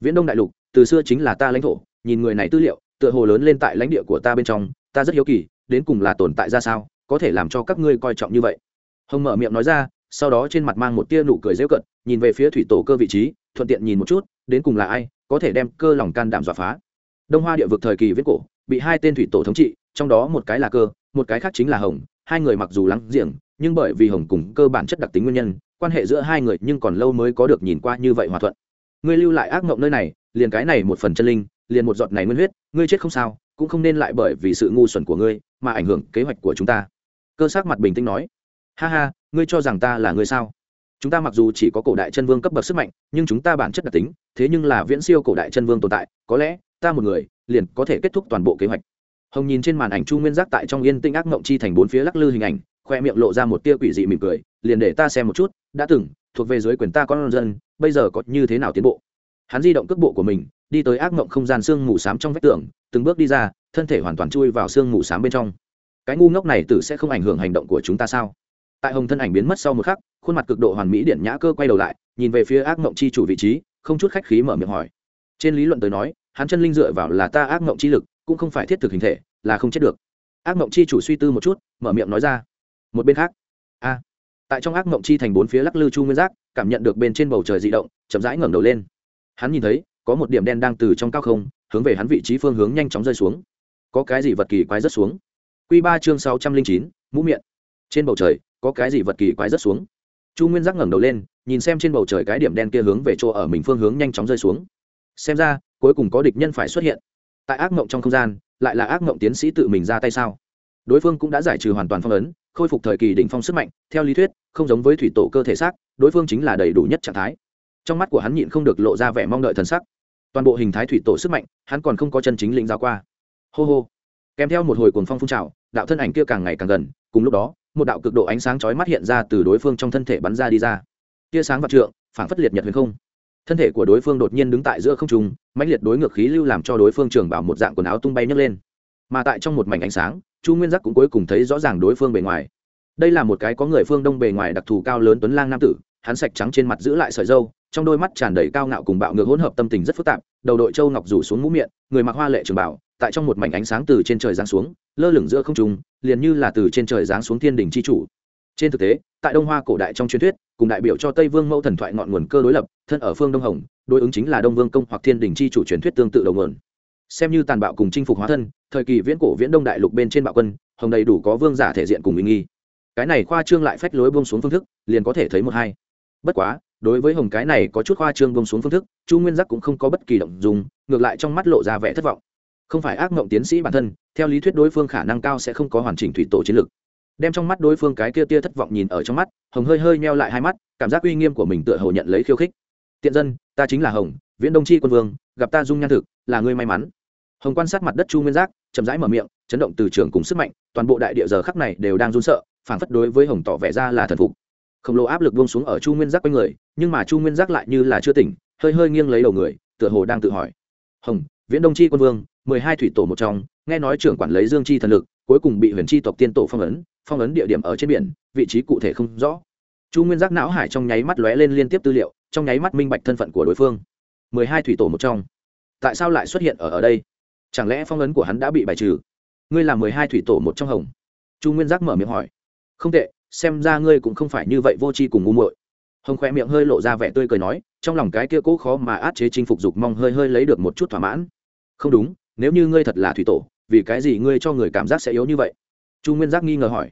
S1: Viễn đông đại lục, từ xưa chính là ta lãnh thổ nhìn người này tư liệu, tựa hồ lớn lên tại lãnh địa của ta bên trong, ta rất hiếu kỳ, đến cùng là tồn tại ra sao, có thể làm cho các ngươi coi trọng như vậy. Hồng mở miệng nói ra, sau đó trên mặt mang một tia nụ cười dễu cận nhìn về phía thủy tổ cơ vị trí, thuận tiện nhìn một chút, đến cùng là ai, có thể đem cơ lòng can đảm dọa phá. Đông hoa địa vực thời kỳ viết cổ, bị hai tên thủy tổ thống trị, trong đó một cái là cơ, một cái khác chính là hồng, hai người mặc dù lắng giềng, nhưng bởi vì hồng cùng cơ bản chất đặc tính nguyên nhân, quan hệ giữa hai người nhưng còn lâu mới có được nhìn qua như vậy hòa thuận. Ngươi lưu lại ác mộng nơi này, liền cái này một phần chân linh liền một giọt này nguyên huyết, ngươi chết không sao, cũng không nên lại bởi vì sự ngu xuẩn của ngươi mà ảnh hưởng kế hoạch của chúng ta. Cơ sắc mặt bình tĩnh nói. Ha ha, ngươi cho rằng ta là ngươi sao? Chúng ta mặc dù chỉ có cổ đại chân vương cấp bậc sức mạnh, nhưng chúng ta bản chất đặc tính, thế nhưng là viễn siêu cổ đại chân vương tồn tại, có lẽ ta một người liền có thể kết thúc toàn bộ kế hoạch. Hồng nhìn trên màn ảnh chu nguyên giác tại trong yên tĩnh ác mộng chi thành bốn phía lắc lư hình ảnh, khoe miệng lộ ra một tia quỷ dị mỉm cười, liền để ta xem một chút, đã từng thuộc về dưới quyền ta con dân, bây giờ có như thế nào tiến bộ? Hắn di động cước bộ của mình, đi tới ác mộng không gian xương mù s á m trong vách tường, từng bước đi ra, thân thể hoàn toàn chui vào xương mù s á m bên trong. Cái ngu ngốc này tử sẽ không ảnh hưởng hành động của chúng ta sao? Tại hồng thân ảnh biến mất sau một khắc, khuôn mặt cực độ hoàn mỹ điện nhã cơ quay đầu lại, nhìn về phía ác mộng chi chủ vị trí, không chút khách khí mở miệng hỏi. Trên lý luận tới nói, hắn chân linh dựa vào là ta ác mộng chi lực, cũng không phải thiết thực hình thể, là không chết được. Ác mộng chi chủ suy tư một chút, mở miệng nói ra. Một bên khác, a, tại trong ác mộng chi thành bốn phía lắc lư chu nguyên giác, cảm nhận được bên trên bầu trời di động, chậm rãi ngẩng đầu lên hắn nhìn thấy, có một điểm đen đang từ trong cao không, hướng về hắn vị trí phương hướng nhanh chóng rơi xuống. Có cái gì vật kỳ quái rất xuống? Q ba chương sáu trăm linh chín, mũ miệng. Trên bầu trời, có cái gì vật kỳ quái rất xuống? Chu nguyên giác ngẩng đầu lên, nhìn xem trên bầu trời cái điểm đen kia hướng về chỗ ở mình phương hướng nhanh chóng rơi xuống. Xem ra, cuối cùng có địch nhân phải xuất hiện. Tại ác mộng trong không gian, lại là ác mộng tiến sĩ tự mình ra tay sao? Đối phương cũng đã giải trừ hoàn toàn phong ấn, khôi phục thời kỳ đỉnh phong sức mạnh, theo lý thuyết, không giống với thủy tổ cơ thể xác, đối phương chính là đầy đủ nhất trạng thái trong mắt của hắn nhịn không được lộ ra vẻ mong đợi thần sắc. Toàn bộ hình thái thủy tổ sức mạnh, hắn còn không có chân chính lĩnh giáo qua. Hô hô. Kèm theo một hồi cuồng phong phun trào, đạo thân ảnh kia càng ngày càng gần, cùng lúc đó, một đạo cực độ ánh sáng chói mắt hiện ra từ đối phương trong thân thể bắn ra đi ra. Tia sáng vạn trượng, phảng phất liệt nhật huyền không. Thân thể của đối phương đột nhiên đứng tại giữa không trung, mãnh liệt đối ngược khí lưu làm cho đối phương trường bảo một dạng quần áo tung bay nhấc lên. Mà tại trong một mảnh ánh sáng, chu nguyên giác cũng cuối cùng thấy rõ ràng đối phương bề ngoài. Đây là một cái có người phương đông bề ngoài đặc thù cao lớn tuấn lang nam tử hắn sạch trắng trên mặt giữ lại sợi dâu, trong đôi mắt tràn đầy cao ngạo cùng bạo ngược hỗn hợp tâm tình rất phức tạp, đầu đội châu ngọc rủ xuống mũ miệng, người mặc hoa lệ trường bảo tại trong một mảnh ánh sáng từ trên trời giáng xuống, lơ lửng giữa không trung, liền như là từ trên trời giáng xuống thiên đình c h i chủ. Trên thực tế, tại đông hoa cổ đại trong truyền thuyết, cùng đại biểu cho tây vương mẫu thần thoại ngọn nguồn cơ đối lập, thân ở phương đông hồng, đối ứng chính là đông vương công hoặc thiên đình c h i chủ truyền thuyết tương tự đầu nguồn. Xem như tàn bạo cùng chinh phục hóa thân, thời kỳ viễn cổ viễn đông đại lục bên trên bạo quân, hồng đầy đủ có vương giả thể diện cùng ý nghi. Cái này khoa trương lại phách lối buông xuống phương thức, liền có thể thấy một hai bất quá, đối với hồng cái này có chút khoa trương buông xuống phương thức, chu nguyên giác cũng không có bất kỳ động dùng ngược lại trong mắt lộ ra vẻ thất vọng. Không phải ác mộng tiến sĩ bản thân, theo lý thuyết đối phương khả năng cao sẽ không có hoàn chỉnh thủy tổ chiến lược. Đem trong mắt đối phương cái kia tia thất vọng nhìn ở trong mắt, hồng hơi hơi meo lại hai mắt, cảm giác uy nghiêm của mình tựa hồ nhận lấy khiêu khích. Tiện dân, ta chính là hồng, viễn đông tri quân vương, gặp ta dung nhan thực, là ngươi may mắn. Hồng quan sát mặt đất chu nguyên giác, chậm rãi mở miệng, chấn động từ trường cùng sức mạnh, toàn bộ đại địa giờ khắc này đều đang run sợ phản phất đối với hồng tỏ vẻ ra là thần phục khổng lồ áp lực buông xuống ở chu nguyên giác quanh người, nhưng mà chu nguyên giác lại như là chưa tỉnh, hơi hơi nghiêng lấy đầu người, tựa hồ đang tự hỏi. Hồng, viễn đông chi quân vương, mười hai thủy tổ một trong, nghe nói trưởng quản lấy dương chi thần lực, cuối cùng bị huyền chi tộc tiên tổ phong ấn phong ấn địa điểm ở trên biển, vị trí cụ thể không rõ. Chu nguyên giác não hải trong nháy mắt lóe lên liên tiếp tư liệu, trong nháy mắt minh bạch thân phận của đối phương. mười hai thủy tổ một trong. Tại sao lại xuất hiện ở ở đây? Chẳng lẽ phong ấn của hắn đã bị bài trừ? Ngươi là mười hai thủy tổ một trong hồng? Chu nguyên giác mở miệng hỏi. Không tệ xem ra ngươi cũng không phải như vậy vô tri cùng ngu muội. Hồng khoe miệng hơi lộ ra vẻ tươi cười nói, trong lòng cái kia cố khó mà át chế chinh phục dục mong hơi hơi lấy được một chút thỏa mãn. Không đúng, nếu như ngươi thật là thủy tổ, vì cái gì ngươi cho người cảm giác sẽ yếu như vậy? Chu nguyên giác nghi ngờ hỏi.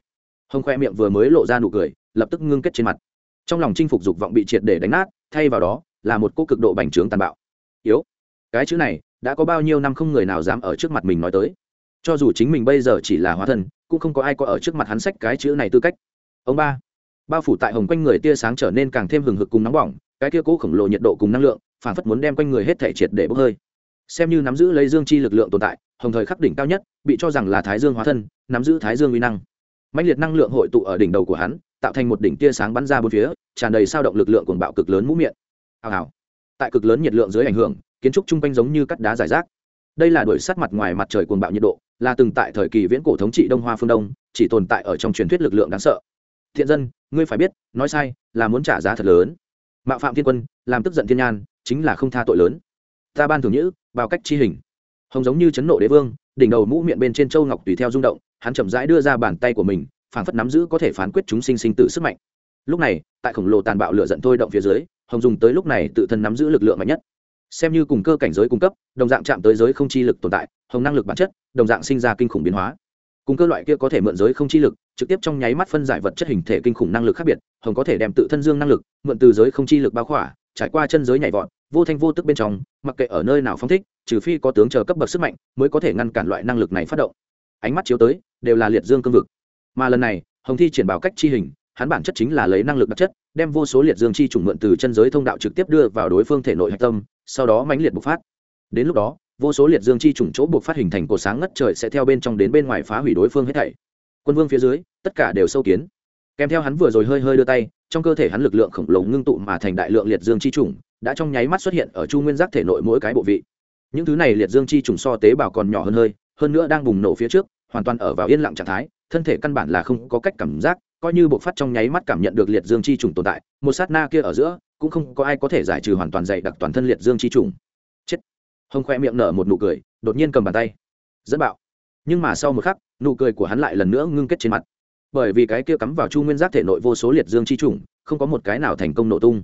S1: Hồng khoe miệng vừa mới lộ ra nụ cười, lập tức ngưng kết trên mặt. Trong lòng chinh phục dục vọng bị triệt để đánh nát, thay vào đó, là một cô cực độ bành trướng tàn bạo. Yếu. Cái chữ này, đã có bao nhiêu năm không người nào dám ở trước mặt mình nói tới. Cho dù chính mình bây giờ chỉ là hóa thân, cũng không có ai có ở trước mặt hắn sách cái chữ này tư cách ông ba. Bao phủ tại hồng quanh người tia sáng trở nên càng thêm hừng hực cùng nóng bỏng, cái tia cố khổng lồ nhiệt độ cùng năng lượng phản phất muốn đem quanh người hết thể triệt để bốc hơi. Xem như nắm giữ lấy dương chi lực lượng tồn tại, hồng thời khắc đỉnh cao nhất, bị cho rằng là thái dương hóa thân, nắm giữ thái dương uy năng. Mạnh liệt năng lượng hội tụ ở đỉnh đầu của hắn, tạo thành một đỉnh tia sáng bắn ra bốn phía, tràn đầy sao động lực lượng cuồng bạo cực lớn mũ miệng. Hào hào. Tại cực lớn nhiệt lượng dưới ảnh hưởng, kiến trúc chung quanh giống như cắt đá giải rác. Đây là đuổi sát mặt ngoài mặt trời cuồng bạo nhiệt độ, là từng tại thời kỳ viễn cổ thống trị đông hoa phương đông, chỉ tồn tại ở trong truyền thuyết lực lượng đáng sợ thiện dân, ngươi phải biết, nói sai, là muốn trả giá thật lớn. Mạo phạm thiên quân, làm tức giận thiên nhan, chính là không tha tội lớn. Ta ban thường nhữ vào cách chi hình. Hồng giống như chấn nộ đế vương, đỉnh đầu mũ miệng bên trên châu ngọc tùy theo rung động, hắn chậm rãi đưa ra bàn tay của mình, phảng phất nắm giữ có thể phán quyết chúng sinh sinh tử sức mạnh. Lúc này, tại khổng lồ tàn bạo lửa giận thôi động phía dưới, hồng dùng tới lúc này tự thân nắm giữ lực lượng mạnh nhất. Xem như cùng cơ cảnh giới cung cấp, đồng dạng chạm tới giới không chi lực tồn tại, hồng năng lực bản chất, đồng dạng sinh ra kinh khủng biến hóa cùng cơ loại kia có thể mượn giới không chi lực, trực tiếp trong nháy mắt phân giải vật chất hình thể kinh khủng năng lực khác biệt, hồng có thể đem tự thân dương năng lực, mượn từ giới không chi lực bao khỏa, trải qua chân giới nhảy vọt, vô thanh vô tức bên trong, mặc kệ ở nơi nào phong thích, trừ phi có tướng chờ cấp bậc sức mạnh mới có thể ngăn cản loại năng lực này phát động. Ánh mắt chiếu tới, đều là liệt dương cương vực. Mà lần này, hồng thi triển bảo cách chi hình, hắn bản chất chính là lấy năng lực đặc chất, đem vô số liệt dương chi chủng mượn từ chân giới thông đạo trực tiếp đưa vào đối phương thể nội hạch tâm, sau đó mãnh liệt bộc phát. Đến lúc đó vô số liệt dương chi trùng chỗ buộc phát hình thành cổ sáng ngất trời sẽ theo bên trong đến bên ngoài phá hủy đối phương hết thảy. Quân vương phía dưới, tất cả đều sâu kiến. Kèm theo hắn vừa rồi hơi hơi đưa tay, trong cơ thể hắn lực lượng khổng lồ ngưng tụ mà thành đại lượng liệt dương chi trùng đã trong nháy mắt xuất hiện ở chu nguyên giác thể nội mỗi cái bộ vị. Những thứ này liệt dương chi trùng so tế bào còn nhỏ hơn hơi, hơn nữa đang bùng nổ phía trước, hoàn toàn ở vào yên lặng trạng thái, thân thể căn bản là không có cách cảm giác, coi như bộ phát trong nháy mắt cảm nhận được liệt dương chi trùng tồn tại, một sát na kia ở giữa, cũng không có ai có thể giải trừ hoàn toàn dày đặc toàn thân liệt dương chi trùng hồng khoe miệng nở một nụ cười, đột nhiên cầm bàn tay. Dẫn bạo. Nhưng mà sau một khắc, nụ cười của hắn lại lần nữa ngưng kết trên mặt. Bởi vì cái kia cắm vào chu nguyên giác thể nội vô số liệt dương chi trùng, không có một cái nào thành công nổ tung.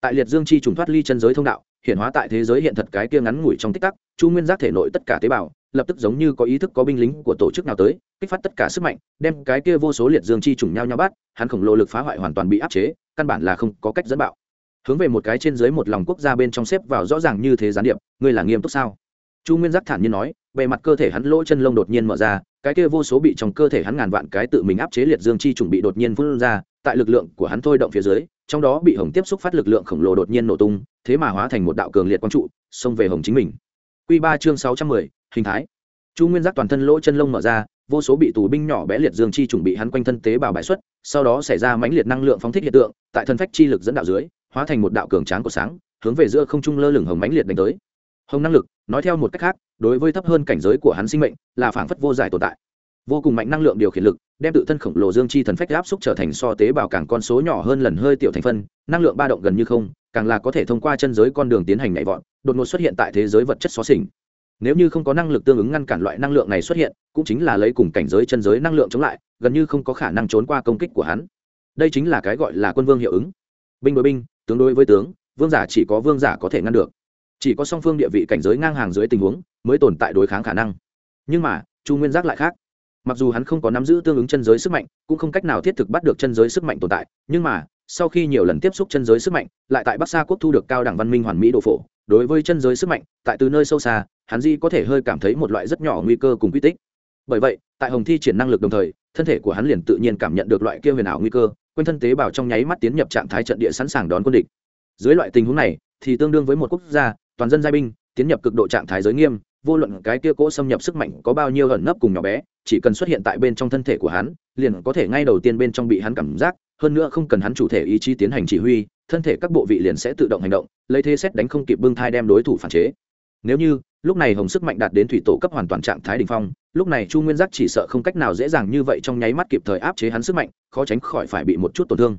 S1: Tại liệt dương chi trùng thoát ly chân giới thông đạo hiện hóa tại thế giới hiện thật cái kia ngắn ngủi trong tích tắc, chu nguyên giác thể nội tất cả tế bào, lập tức giống như có ý thức có binh lính của tổ chức nào tới, kích phát tất cả sức mạnh, đem cái kia vô số liệt dương chi trùng nhau nhau bắt, hắn khổng lồ lực phá hoại hoàn toàn bị áp chế, căn bản là không có cách dẫn bạo hướng về một cái trên dưới một lòng quốc gia bên trong xếp vào rõ ràng như thế gián điệp, ngươi là nghiêm túc sao? Chu nguyên giác thản nhiên nói, bề mặt cơ thể hắn lỗ chân lông đột nhiên mở ra, cái kia vô số bị trong cơ thể hắn ngàn vạn cái tự mình áp chế liệt dương chi trùng bị đột nhiên phun ra, tại lực lượng của hắn thôi động phía dưới, trong đó bị hồng tiếp xúc phát lực lượng khổng lồ đột nhiên nổ tung, thế mà hóa thành một đạo cường liệt quang trụ, xông về hồng chính mình. Q ba chương sáu trăm mười, hình thái. Chu nguyên giác toàn thân lỗ chân lông mở ra, vô số bị tù binh nhỏ bé liệt dương chi chuẩn bị hắn quanh thân tế bào bãi xuất, sau đó xảy ra mãnh liệt năng lượng phóng thích hiện tượng, tại thân phách chi lực dẫn đạo dưới hóa thành một đạo cường tráng của sáng, hướng về giữa không trung lơ lửng hồng mãnh liệt đánh tới. Hồng năng lực, nói theo một cách khác, đối với thấp hơn cảnh giới của hắn sinh mệnh, là phảng phất vô giải tồn tại. Vô cùng mạnh năng lượng điều khiển lực, đem tự thân khổng lồ dương chi thần phách áp xúc trở thành so tế bào càng con số nhỏ hơn lần hơi tiểu thành phân, năng lượng ba động gần như không, càng là có thể thông qua chân giới con đường tiến hành nhảy vọt, đột ngột xuất hiện tại thế giới vật chất xóa xỉnh nếu như không có năng lực tương ứng ngăn cản loại năng lượng này xuất hiện, cũng chính là lấy cùng cảnh giới chân giới năng lượng chống lại, gần như không có khả năng trốn qua công kích của hắn. Đây chính là cái gọi là quân vương hiệu ứng. Binh đối binh tướng đối với tướng, vương giả chỉ có vương giả có thể ngăn được. Chỉ có song phương địa vị cảnh giới ngang hàng dưới tình huống mới tồn tại đối kháng khả năng. Nhưng mà, chu nguyên giác lại khác. Mặc dù hắn không có nắm giữ tương ứng chân giới sức mạnh, cũng không cách nào thiết thực bắt được chân giới sức mạnh tồn tại, nhưng mà, sau khi nhiều lần tiếp xúc chân giới sức mạnh, lại tại bắc sa quốc thu được cao đẳng văn minh hoàn mỹ đồ phổ. Đối với chân giới sức mạnh, tại từ nơi sâu xa, hắn di có thể hơi cảm thấy một loại rất nhỏ nguy cơ cùng quy tích. Bởi vậy, tại hồng thi triển năng lực đồng thời, thân thể của hắn liền tự nhiên cảm nhận được loại kia huyền ảo nguy cơ quanh thân tế bào trong nháy mắt tiến nhập trạng thái trận địa sẵn sàng đón quân địch. Dưới loại tình huống này, thì tương đương với một quốc gia, toàn dân giai binh, tiến nhập cực độ trạng thái giới nghiêm, vô luận cái kia cỗ xâm nhập sức mạnh có bao nhiêu ẩn nấp cùng nhỏ bé, chỉ cần xuất hiện tại bên trong thân thể của hắn, liền có thể ngay đầu tiên bên trong bị hắn cảm giác, hơn nữa không cần hắn chủ thể ý chí tiến hành chỉ huy, thân thể các bộ vị liền sẽ tự động hành động, lấy thế xét đánh không kịp bưng thai đem đối thủ phản chế. Nếu như lúc này hồng sức mạnh đạt đến thủy tổ cấp hoàn toàn trạng thái đ ỉ n h phong, lúc này chu nguyên giác chỉ sợ không cách nào dễ dàng như vậy trong nháy mắt kịp thời áp chế hắn sức mạnh, khó tránh khỏi phải bị một chút tổn thương.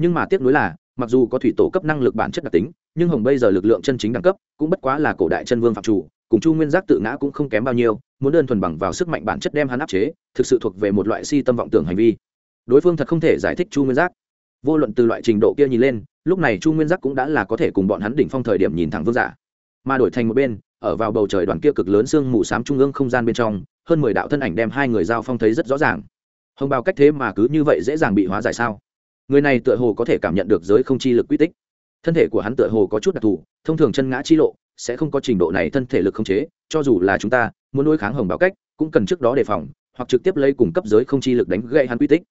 S1: Nhưng mà tiếc nuối là, mặc dù có thủy tổ cấp năng lực bản chất đặc tính, nhưng hồng bây giờ lực lượng chân chính đẳng cấp cũng bất quá là cổ đại chân vương phạm chủ, cùng chu nguyên giác tự ngã cũng không kém bao nhiêu, muốn đơn thuần bằng vào sức mạnh bản chất đem hắn áp chế, thực sự thuộc về một loại si tâm vọng tưởng hành vi. Đối phương thật không thể giải thích chu nguyên giác. Vô luận từ loại trình độ kia nhìn lên, lúc này chu nguyên giác cũng đã là có thể cùng bọn hắn đỉnh phong thời điểm nhìn thẳng vương giả. Mà đổi thành một bên ở vào bầu trời đoàn kia cực lớn sương mù s á m trung ương không gian bên trong, hơn mười đạo thân ảnh đem hai người giao phong thấy rất rõ ràng. Hồng bào cách thế mà cứ như vậy dễ dàng bị hóa giải sao? Người này tựa hồ có thể cảm nhận được giới không chi lực quy tích. Thân thể của hắn tựa hồ có chút đặc thù, thông thường chân ngã chi lộ, sẽ không có trình độ này thân thể lực không chế, cho dù là chúng ta, muốn đối kháng hồng bào cách, cũng cần trước đó đề phòng, hoặc trực tiếp lấy cùng cấp giới không chi lực đánh gãy hắn quy tích.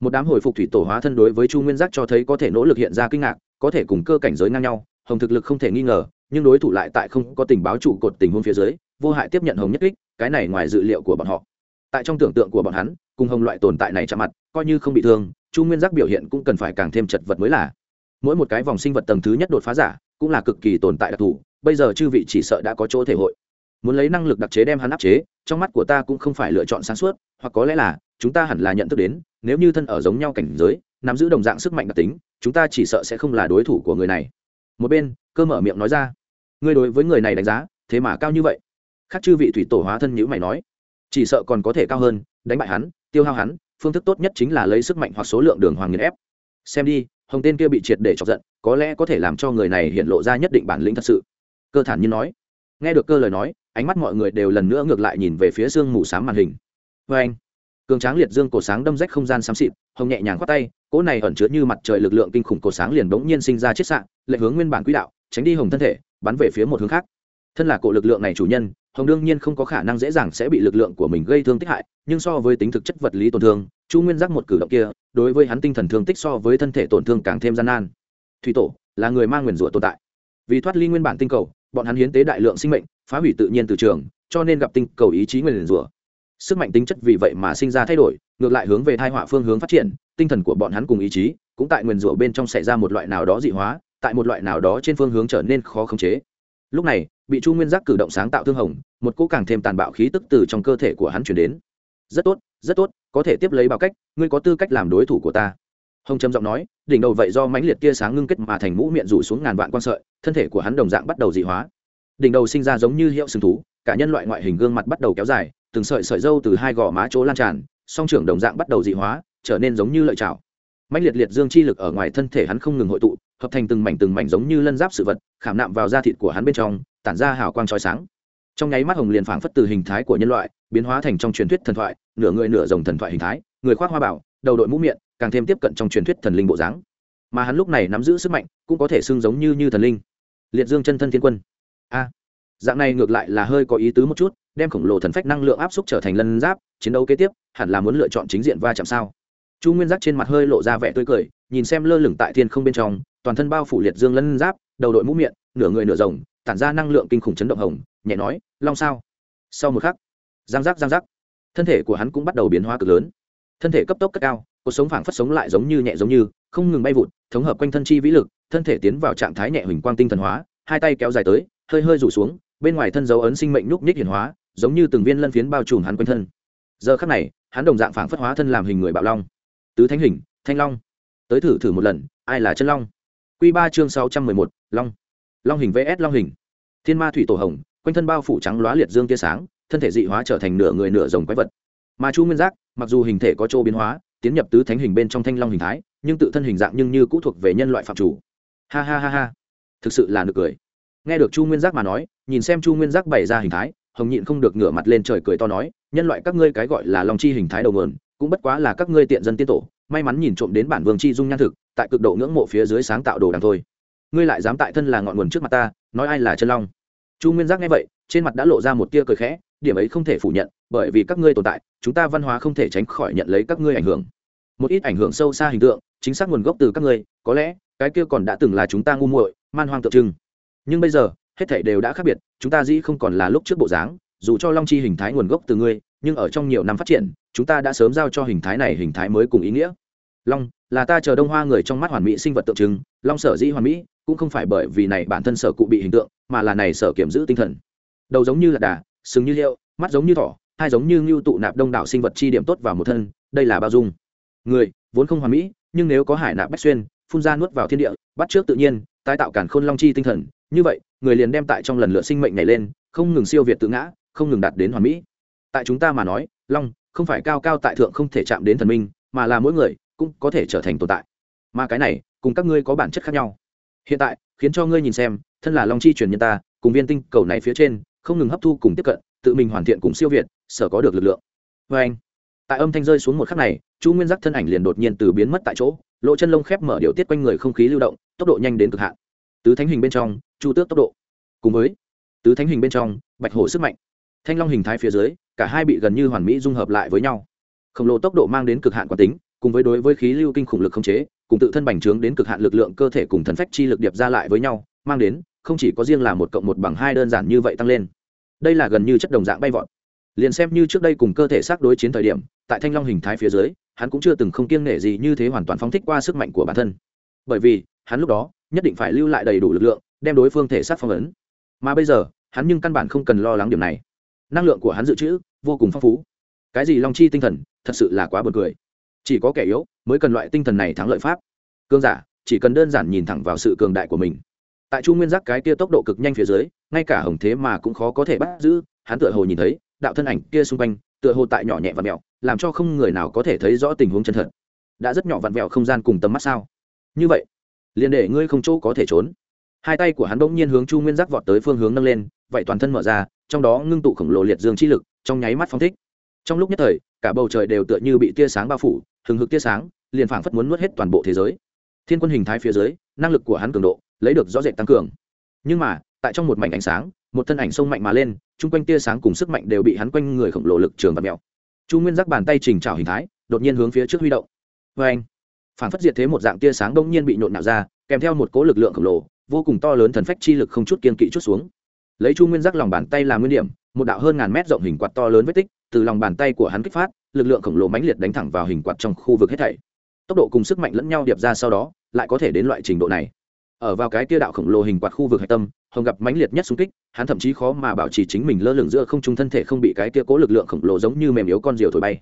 S1: Một đám hồi phục thủy tổ hóa thân đối với chu nguyên giác cho thấy có thể nỗ lực hiện ra kinh ngạc, có thể cùng cơ cảnh giới ngang nhau, hồng thực lực không thể nghi ngờ nhưng đối thủ lại tại không có tình báo trụ cột tình huống phía dưới, vô hại tiếp nhận hồng nhất kích, cái này ngoài dự liệu của bọn họ. Tại trong tưởng tượng của bọn hắn, cùng hồng loại tồn tại này chạm mặt, coi như không bị thương, chu nguyên giác biểu hiện cũng cần phải càng thêm chật vật mới là. Mỗi một cái vòng sinh vật tầng thứ nhất đột phá giả, cũng là cực kỳ tồn tại đặc thù, bây giờ chư vị chỉ sợ đã có chỗ thể hội. Muốn lấy năng lực đặc chế đem hắn áp chế, trong mắt của ta cũng không phải lựa chọn sáng suốt, hoặc có lẽ là, chúng ta hẳn là nhận thức đến, nếu như thân ở giống nhau cảnh giới, nắm giữ đồng dạng sức mạnh đặc tính, chúng ta chỉ sợ sẽ không là đối thủ của người này. Một bên cơ mở miệng nói ra. Ngươi đối với người này đánh giá, thế mà cao như vậy. Khác chư vị thủy tổ hóa thân nhữ mày nói, chỉ sợ còn có thể cao hơn, đánh bại hắn, tiêu hao hắn, phương thức tốt nhất chính là lấy sức mạnh hoặc số lượng đường hoàng nghiền ép. Xem đi, hồng tên kia bị triệt để chọc giận, có lẽ có thể làm cho người này hiện lộ ra nhất định bản lĩnh thật sự. Cơ thản như nói, nghe được cơ lời nói, ánh mắt mọi người đều lần nữa ngược lại nhìn về phía sương mù s á m màn hình. Vê anh, cường tráng liệt dương cổ sáng đâm rách không gian xám xịt, hồng nhẹ nhàng khoát tay, cỗ này ẩn chứa như mặt trời lực lượng kinh khủng cổ sáng liền bỗng nhiên sinh ra chiết sạn lệ hướng nguyên bản quỹ đạo tránh đi hồng thân thể, bắn về phía một hướng khác. Thân là cổ lực lượng này chủ nhân, hồng đương nhiên không có khả năng dễ dàng sẽ bị lực lượng của mình gây thương tích hại, nhưng so với tính thực chất vật lý tổn thương, chu nguyên giác một cử động kia, đối với hắn tinh thần thương tích so với thân thể tổn thương càng thêm gian nan. Thủy tổ, là người mang nguyền rủa tồn tại. Vì thoát ly nguyên bản tinh cầu, bọn hắn hiến tế đại lượng sinh mệnh, phá hủy tự nhiên từ trường, cho nên gặp tinh cầu ý chí nguyền rủa. Sức mạnh tính chất vì vậy mà sinh ra thay đổi, ngược lại hướng về thai họa phương hướng phát triển, tinh thần của bọn hắn cùng ý chí, cũng tại nguyền rủa bên trong xảy ra một loại nào đó dị hóa tại một loại nào đó trên phương hướng trở nên khó khống chế. Lúc này, bị chu nguyên giác cử động sáng tạo thương hồng, một cỗ càng thêm tàn bạo khí tức từ trong cơ thể của hắn chuyển đến. Rất tốt rất tốt, có thể tiếp lấy bao cách, ngươi có tư cách làm đối thủ của ta. Hồng trầm giọng nói, đỉnh đầu vậy do mãnh liệt tia sáng ngưng kết mà thành mũ miệng rủ xuống ngàn vạn quan sợi, thân thể của hắn đồng dạng bắt đầu dị hóa. Đỉnh đầu sinh ra giống như hiệu sừng thú, cả nhân loại ngoại hình gương mặt bắt đầu kéo dài, từng sợi sợi dâu từ hai gò má chỗ lan tràn, song trưởng đồng dạng bắt đầu dị hóa, trở nên giống như lợi chảo. Mãnh liệt liệt dương chi lực ở ngoài thân thể hắn không ngừng hội tụ hợp thành từng mảnh từng mảnh giống như lân giáp sự vật, khảm nạm vào da thịt của hắn bên trong, tản ra hào quang trói sáng. Trong nháy mắt hồng liền phảng phất từ hình thái của nhân loại, biến hóa thành trong truyền thuyết thần thoại, nửa người nửa rồng thần thoại hình thái, người khoác hoa bảo, đầu đội mũ miệng, càng thêm tiếp cận trong truyền thuyết thần linh bộ dáng. Mà hắn lúc này nắm giữ sức mạnh, cũng có thể xưng giống như như thần linh. Liệt dương chân thân thiên quân. A. Dạng này ngược lại là hơi có ý tứ một chút, đem khổng lồ thần phách năng lượng áp xúc trở thành lân giáp, chiến đấu kế tiếp, hẳn là muốn lựa chọn chính diện va chạm sao? Chu nguyên giác trên mặt hơi lộ ra vẻ tươi cười, nhìn xem lơ lửng tại thiên không bên trong toàn thân bao phủ liệt dương lân giáp, đầu đội mũ miệng, nửa người nửa rồng, tản ra năng lượng kinh khủng chấn động hồng, nhẹ nói, long sao? Sau một khắc, giang giác giang giác. Thân thể của hắn cũng bắt đầu biến hóa cực lớn. Thân thể cấp tốc cất cao, cuộc sống phảng phất sống lại giống như nhẹ giống như, không ngừng bay vụt, thống hợp quanh thân chi vĩ lực, thân thể tiến vào trạng thái nhẹ huỳnh quang tinh thần hóa, hai tay kéo dài tới, hơi hơi rủ xuống, bên ngoài thân dấu ấn sinh mệnh nhúc nhích hiển hóa, giống như từng viên lân phiến bao trùm hắn quanh thân. Giờ khắc này, hắn đồng dạng phảng phất hóa thân làm hình người bạo long. Tứ thánh hình, thanh long. Tới thử thử một lần, ai là chân long? Quy ba chương sáu trăm mười một, long. Long hình vs long hình. Thiên ma thủy tổ hồng, quanh thân bao phủ trắng lóa liệt dương tia sáng, thân thể dị hóa trở thành nửa người nửa rồng quái vật. Mà chu nguyên giác, mặc dù hình thể có chỗ biến hóa, tiến nhập tứ thánh hình bên trong thanh long hình thái, nhưng tự thân hình dạng nhưng như cũ thuộc về nhân loại phạm chủ. Ha ha ha ha. Thực sự là nực cười. Nghe được chu nguyên giác mà nói, nhìn xem chu nguyên giác bày ra hình thái, hồng nhịn không được ngửa mặt lên trời cười to nói, nhân loại các ngươi cái gọi là long chi hình thái đầu nguồn, cũng bất quá là các ngươi tiện dân tiên tổ may mắn nhìn trộm đến bản vương chi dung nhan thực, tại cực độ ngưỡng mộ phía dưới sáng tạo đồ đằng thôi. Ngươi lại dám tại thân là ngọn nguồn trước mặt ta, nói ai là chân long? Chu nguyên giác nghe vậy, trên mặt đã lộ ra một tia cười khẽ, điểm ấy không thể phủ nhận, bởi vì các ngươi tồn tại, chúng ta văn hóa không thể tránh khỏi nhận lấy các ngươi ảnh hưởng. Một ít ảnh hưởng sâu xa hình tượng, chính xác nguồn gốc từ các ngươi, có lẽ, cái kia còn đã từng là chúng ta ngu muội, man hoang tượng trưng. Nhưng bây giờ, hết thảy đều đã khác biệt, chúng ta dĩ không còn là lúc trước bộ dáng, dù cho long chi hình thái nguồn gốc từ ngươi nhưng ở trong nhiều năm phát triển, chúng ta đã sớm giao cho hình thái này hình thái mới cùng ý nghĩa. Long, là ta chờ đông hoa người trong mắt hoàn mỹ sinh vật tượng trưng, long sở dĩ hoàn mỹ, cũng không phải bởi vì này bản thân sở cụ bị hình tượng, mà là này sở kiểm giữ tinh thần. Đầu giống như là đà, sừng như liệu, mắt giống như thỏ, hai giống như ngưu tụ nạp đông đảo sinh vật chi điểm tốt vào một thân, đây là bao dung. Người, vốn không hoàn mỹ, nhưng nếu có hải nạp bách xuyên, phun ra nuốt vào thiên địa, bắt trước tự nhiên, tái tạo cản khôn long chi tinh thần, như vậy, người liền đem tại trong lần lựa sinh mệnh này lên, không ngừng siêu việt tự ngã, không ngừng đạt đến hoàn mỹ tại chúng ta mà nói, long, không phải cao cao tại thượng không thể chạm đến thần minh, mà là mỗi người cũng có thể trở thành tồn tại. Mà cái này, cùng các ngươi có bản chất khác nhau. Hiện tại, khiến cho ngươi nhìn xem, thân là long chi truyền nhân ta, cùng viên tinh cầu này phía trên, không ngừng hấp thu cùng tiếp cận, tự mình hoàn thiện cùng siêu việt, sở có được lực lượng. Vê anh, tại âm thanh rơi xuống một khắc này, chu nguyên giác thân ảnh liền đột nhiên từ biến mất tại chỗ, lỗ chân lông khép mở điều tiết quanh người không khí lưu động, tốc độ nhanh đến cực hạn. Tứ thánh hình bên trong, chu tước tốc độ. Cùng với tứ thánh hình bên trong, bạch hổ sức mạnh thanh long hình thái phía dưới, cả hai bị gần như hoàn mỹ dung hợp lại với nhau. Khổng lồ tốc độ mang đến cực hạn quán tính, cùng với đối với khí lưu kinh khủng lực không chế, cùng tự thân bành trướng đến cực hạn lực lượng cơ thể cùng thần phách chi lực điệp ra lại với nhau, mang đến, không chỉ có riêng là một cộng một bằng hai đơn giản như vậy tăng lên. Đây là gần như chất đồng dạng bay vọt. Liền xem như trước đây cùng cơ thể xác đối chiến thời điểm, tại thanh long hình thái phía dưới, hắn cũng chưa từng không kiêng nể gì như thế hoàn toàn phóng thích qua sức mạnh của bản thân. Bởi vì, hắn lúc đó, nhất định phải lưu lại đầy đủ lực lượng, đem đối phương thể xác phong ấn. Mà bây giờ, hắn nhưng căn bản không cần lo lắng điểm này năng lượng của hắn dự trữ vô cùng phong phú. Cái gì long chi tinh thần, thật sự là quá buồn cười. Chỉ có kẻ yếu mới cần loại tinh thần này thắng lợi pháp. Cương giả chỉ cần đơn giản nhìn thẳng vào sự cường đại của mình. Tại chu nguyên giác cái kia tốc độ cực nhanh phía dưới, ngay cả hồng thế mà cũng khó có thể bắt giữ, hắn tựa hồ nhìn thấy đạo thân ảnh kia xung quanh, tựa hồ tại nhỏ nhẹ và mẹo, làm cho không người nào có thể thấy rõ tình huống chân thật. Đã rất nhỏ vặn vẹo không gian cùng tầm mắt sao? Như vậy, liền để ngươi không chỗ có thể trốn hai tay của hắn bỗng nhiên hướng chu nguyên giác vọt tới phương hướng nâng lên, vậy toàn thân mở ra, trong đó ngưng tụ khổng lồ liệt dương chi lực, trong nháy mắt phong thích. Trong lúc nhất thời, cả bầu trời đều tựa như bị tia sáng bao phủ, hừng hực tia sáng, liền phảng phất muốn nuốt hết toàn bộ thế giới. Thiên quân hình thái phía dưới, năng lực của hắn cường độ, lấy được rõ rệt tăng cường. Nhưng mà, tại trong một mảnh ánh sáng, một thân ảnh sông mạnh mà lên, chung quanh tia sáng cùng sức mạnh đều bị hắn quanh người khổng lồ lực trường và mèo. Chu nguyên giác bàn tay trình trào hình thái, đột nhiên hướng phía trước huy động. Vê anh phản phất diệt thế một dạng tia sáng đông nhiên bị nhộn nạo ra, kèm theo một cố lực lượng khổng lồ vô cùng to lớn thần phách chi lực không chút kiên kỵ chút xuống. Lấy chu nguyên giác lòng bàn tay làm nguyên điểm, một đạo hơn ngàn mét rộng hình quạt to lớn vết tích, từ lòng bàn tay của hắn kích phát, lực lượng khổng lồ mãnh liệt đánh thẳng vào hình quạt trong khu vực hết thảy. Tốc độ cùng sức mạnh lẫn nhau điệp ra sau đó, lại có thể đến loại trình độ này. Ở vào cái tia đạo khổng lồ hình quạt khu vực hạch tâm, hồng gặp mãnh liệt nhất xung kích, hắn thậm chí khó mà bảo trì chính mình lơ lửng giữa không trung thân thể không bị cái tia cố lực lượng khổng lồ giống như mềm yếu con diều thổi bay.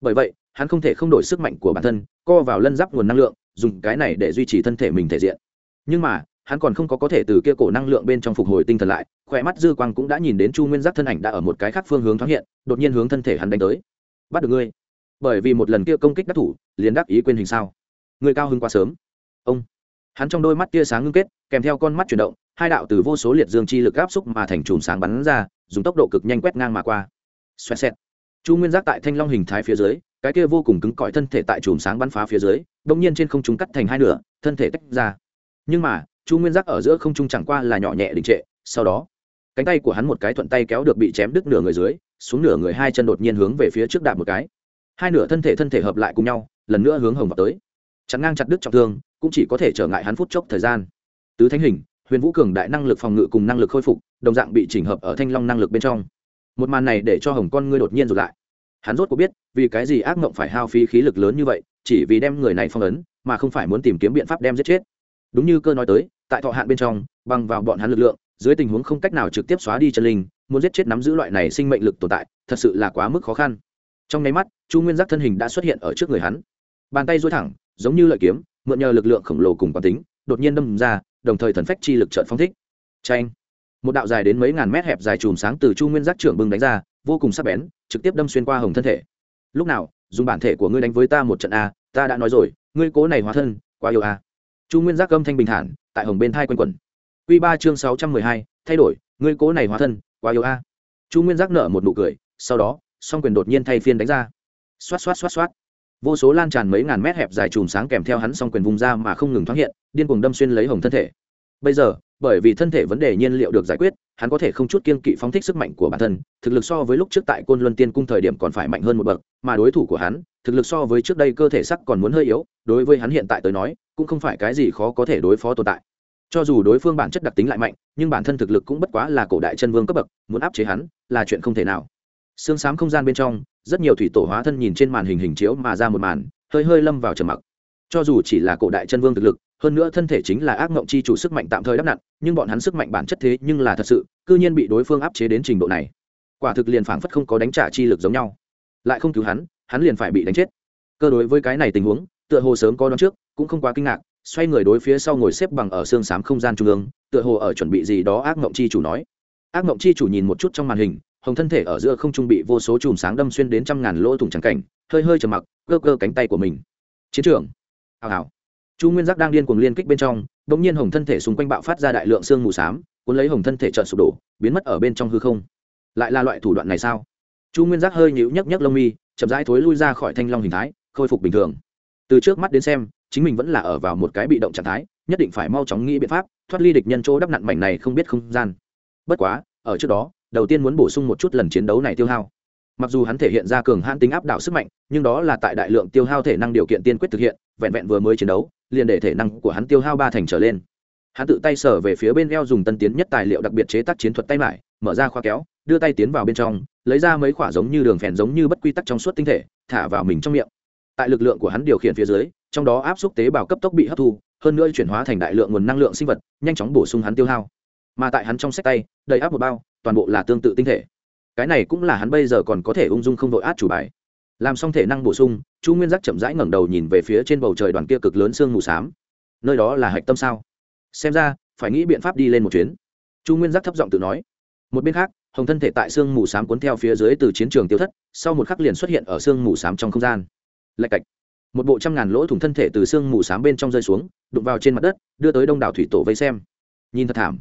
S1: Bởi vậy, hắn không thể không đổi sức mạnh của bản thân, co vào lân giáp nguồn năng lượng, dùng cái này để duy trì thân thể mình thể diện. Nhưng mà hắn còn không có có thể từ kia cổ năng lượng bên trong phục hồi tinh thần lại, khỏe mắt dư quang cũng đã nhìn đến chu nguyên giác thân ảnh đã ở một cái khác phương hướng thoáng hiện, đột nhiên hướng thân thể hắn đánh tới. Bắt được ngươi. Bởi vì một lần kia công kích đắc thủ, liền đắc ý quên hình sao. Người cao hơn quá sớm. Ông. Hắn trong đôi mắt tia sáng ngưng kết, kèm theo con mắt chuyển động, hai đạo từ vô số liệt dương chi lực áp xúc mà thành chùm sáng bắn ra, dùng tốc độ cực nhanh quét ngang mà qua. Xoẹt xẹt. Chu nguyên giác tại thanh long hình thái phía dưới, cái kia vô cùng cứng cỏi thân thể tại chùm sáng bắn phá phía dưới đông nhiên trên không trung cắt thành hai nửa, thân thể tách ra. Nhưng mà chu nguyên giác ở giữa không trung chẳng qua là nhỏ nhẹ đình trệ, sau đó, cánh tay của hắn một cái thuận tay kéo được bị chém đứt nửa người dưới, xuống nửa người hai chân đột nhiên hướng về phía trước đạp một cái. Hai nửa thân thể thân thể hợp lại cùng nhau, lần nữa hướng hồng vào tới. Chắn ngang chặt đứt trọng thương, cũng chỉ có thể trở ngại hắn phút chốc thời gian. Tứ thánh hình, huyền vũ cường đại năng lực phòng ngự cùng năng lực khôi phục, đồng dạng bị chỉnh hợp ở thanh long năng lực bên trong. Một màn này để cho hồng con ngươi đột nhiên rụt lại. Hắn rốt có biết, vì cái gì ác mộng phải hao phí khí lực lớn như vậy, chỉ vì đem người này phong ấn, mà không phải muốn tìm kiếm biện pháp đem giết chết. Đúng như cơ nói tới tại thọ hạn bên trong, bằng vào bọn hắn lực lượng, dưới tình huống không cách nào trực tiếp xóa đi chân linh, muốn giết chết nắm giữ loại này sinh mệnh lực tồn tại, thật sự là quá mức khó khăn. Trong nháy mắt, chu nguyên giác thân hình đã xuất hiện ở trước người hắn. Bàn tay dối thẳng, giống như lợi kiếm, mượn nhờ lực lượng khổng lồ cùng quán tính, đột nhiên đâm ra, đồng thời thần phách chi lực trợn phong thích. Tranh một đạo dài đến mấy ngàn mét hẹp dài chùm sáng từ chu nguyên giác trưởng bưng đánh ra, vô cùng sắc bén, trực tiếp đâm xuyên qua hồng thân thể. Lúc nào, dùng bản thể của ngươi đánh với ta một trận a, ta đã nói rồi, ngươi cố này hóa thân, quá yêu a. Chu nguyên giác âm thanh bình thản tại hồng bên thai quanh quẩn. Q ba chương sáu trăm mười hai, thay đổi, ngươi cố này hóa thân, quá yêu a. Chu nguyên giác nở một nụ cười, sau đó, song quyền đột nhiên thay phiên đánh ra. Xoát xoát xoát xoát. Vô số lan tràn mấy ngàn mét hẹp dài chùm sáng kèm theo hắn song quyền vùng ra mà không ngừng thoáng hiện, điên cuồng đâm xuyên lấy hồng thân thể bây giờ, bởi vì thân thể vấn đề nhiên liệu được giải quyết, hắn có thể không chút kiên kỵ phóng thích sức mạnh của bản thân, thực lực so với lúc trước tại côn luân tiên cung thời điểm còn phải mạnh hơn một bậc, mà đối thủ của hắn, thực lực so với trước đây cơ thể sắc còn muốn hơi yếu, đối với hắn hiện tại tới nói, cũng không phải cái gì khó có thể đối phó tồn tại. Cho dù đối phương bản chất đặc tính lại mạnh, nhưng bản thân thực lực cũng bất quá là cổ đại chân vương cấp bậc, muốn áp chế hắn, là chuyện không thể nào. Xương xám không gian bên trong, rất nhiều thủy tổ hóa thân nhìn trên màn hình hình chiếu mà ra một màn, hơi hơi lâm vào trầm mặc. Cho dù chỉ là cổ đại chân vương thực lực hơn nữa thân thể chính là ác mộng chi chủ sức mạnh tạm thời đắp nặn, nhưng bọn hắn sức mạnh bản chất thế nhưng là thật sự, cư nhiên bị đối phương áp chế đến trình độ này. Quả thực liền phảng phất không có đánh trả chi lực giống nhau. Lại không cứu hắn hắn liền phải bị đánh chết. Cơ đối với cái này tình huống, tựa hồ sớm có đón trước, cũng không quá kinh ngạc, xoay người đối phía sau ngồi xếp bằng ở xương xám không gian trung ương, tựa hồ ở chuẩn bị gì đó ác mộng chi chủ nói. Ác mộng chi chủ nhìn một chút trong màn hình, hồng thân thể ở giữa không trung bị vô số chùm sáng đâm xuyên đến trăm ngàn lỗ thủng trắng cảnh, hơi hơi trầm mặc, cơ cơ cánh tay của mình. Chiến trường. Hào hào chu nguyên giác đang điên cuồng liên kích bên trong đ ỗ n g nhiên hồng thân thể xung quanh bạo phát ra đại lượng xương mù s á m cuốn lấy hồng thân thể trợn sụp đổ, biến mất ở bên trong hư không. Lại là loại thủ đoạn này sao? Chu nguyên giác hơi nhịu nhấc nhấc lông mi, chậm rãi thối lui ra khỏi thanh long hình thái, khôi phục bình thường. Từ trước mắt đến xem, chính mình vẫn là ở vào một cái bị động trạng thái, nhất định phải mau chóng nghĩ biện pháp, thoát ly địch nhân chỗ đắp nặn mảnh này không biết không gian. Bất quá, ở trước đó, đầu tiên muốn bổ sung một chút lần chiến đấu này tiêu hao. Mặc dù hắn thể hiện ra cường hãn tính áp đảo sức mạnh, nhưng đó là tại đại lượng tiêu hao thể năng điều kiện tiên quyết thực hiện, vẹn vẹn vừa mới chiến đấu liền để thể năng của hắn tiêu hao ba thành trở lên. Hắn tự tay sở về phía bên eo dùng tân tiến nhất tài liệu đặc biệt chế tác chiến thuật tay mải, mở ra khoa kéo, đưa tay tiến vào bên trong, lấy ra mấy khoả giống như đường phèn giống như bất quy tắc trong suốt tinh thể, thả vào mình trong miệng. Tại lực lượng của hắn điều khiển phía dưới, trong đó áp suất tế bào cấp tốc bị hấp thu, hơn nữa chuyển hóa thành đại lượng nguồn năng lượng sinh vật, nhanh chóng bổ sung hắn tiêu hao. Mà tại hắn trong sách tay, đầy áp một bao, toàn bộ là tương tự tinh thể. Cái này cũng là hắn bây giờ còn có thể ung dung không đội át chủ bài làm xong thể năng bổ sung, chu nguyên giác chậm rãi ngẩng đầu nhìn về phía trên bầu trời đoàn kia cực lớn sương mù s á m nơi đó là hạch tâm sao? Xem ra, phải nghĩ biện pháp đi lên một chuyến. Chu nguyên giác thấp giọng tự nói. Một bên khác, hồng thân thể tại sương mù s á m cuốn theo phía dưới từ chiến trường tiêu thất, sau một khắc liền xuất hiện ở sương mù s á m trong không gian. Lạch cạch. Một bộ trăm ngàn lỗ thủng thân thể từ sương mù s á m bên trong rơi xuống, đụng vào trên mặt đất, đưa tới đông đảo thủy tổ vây xem. Nhìn thật thảm.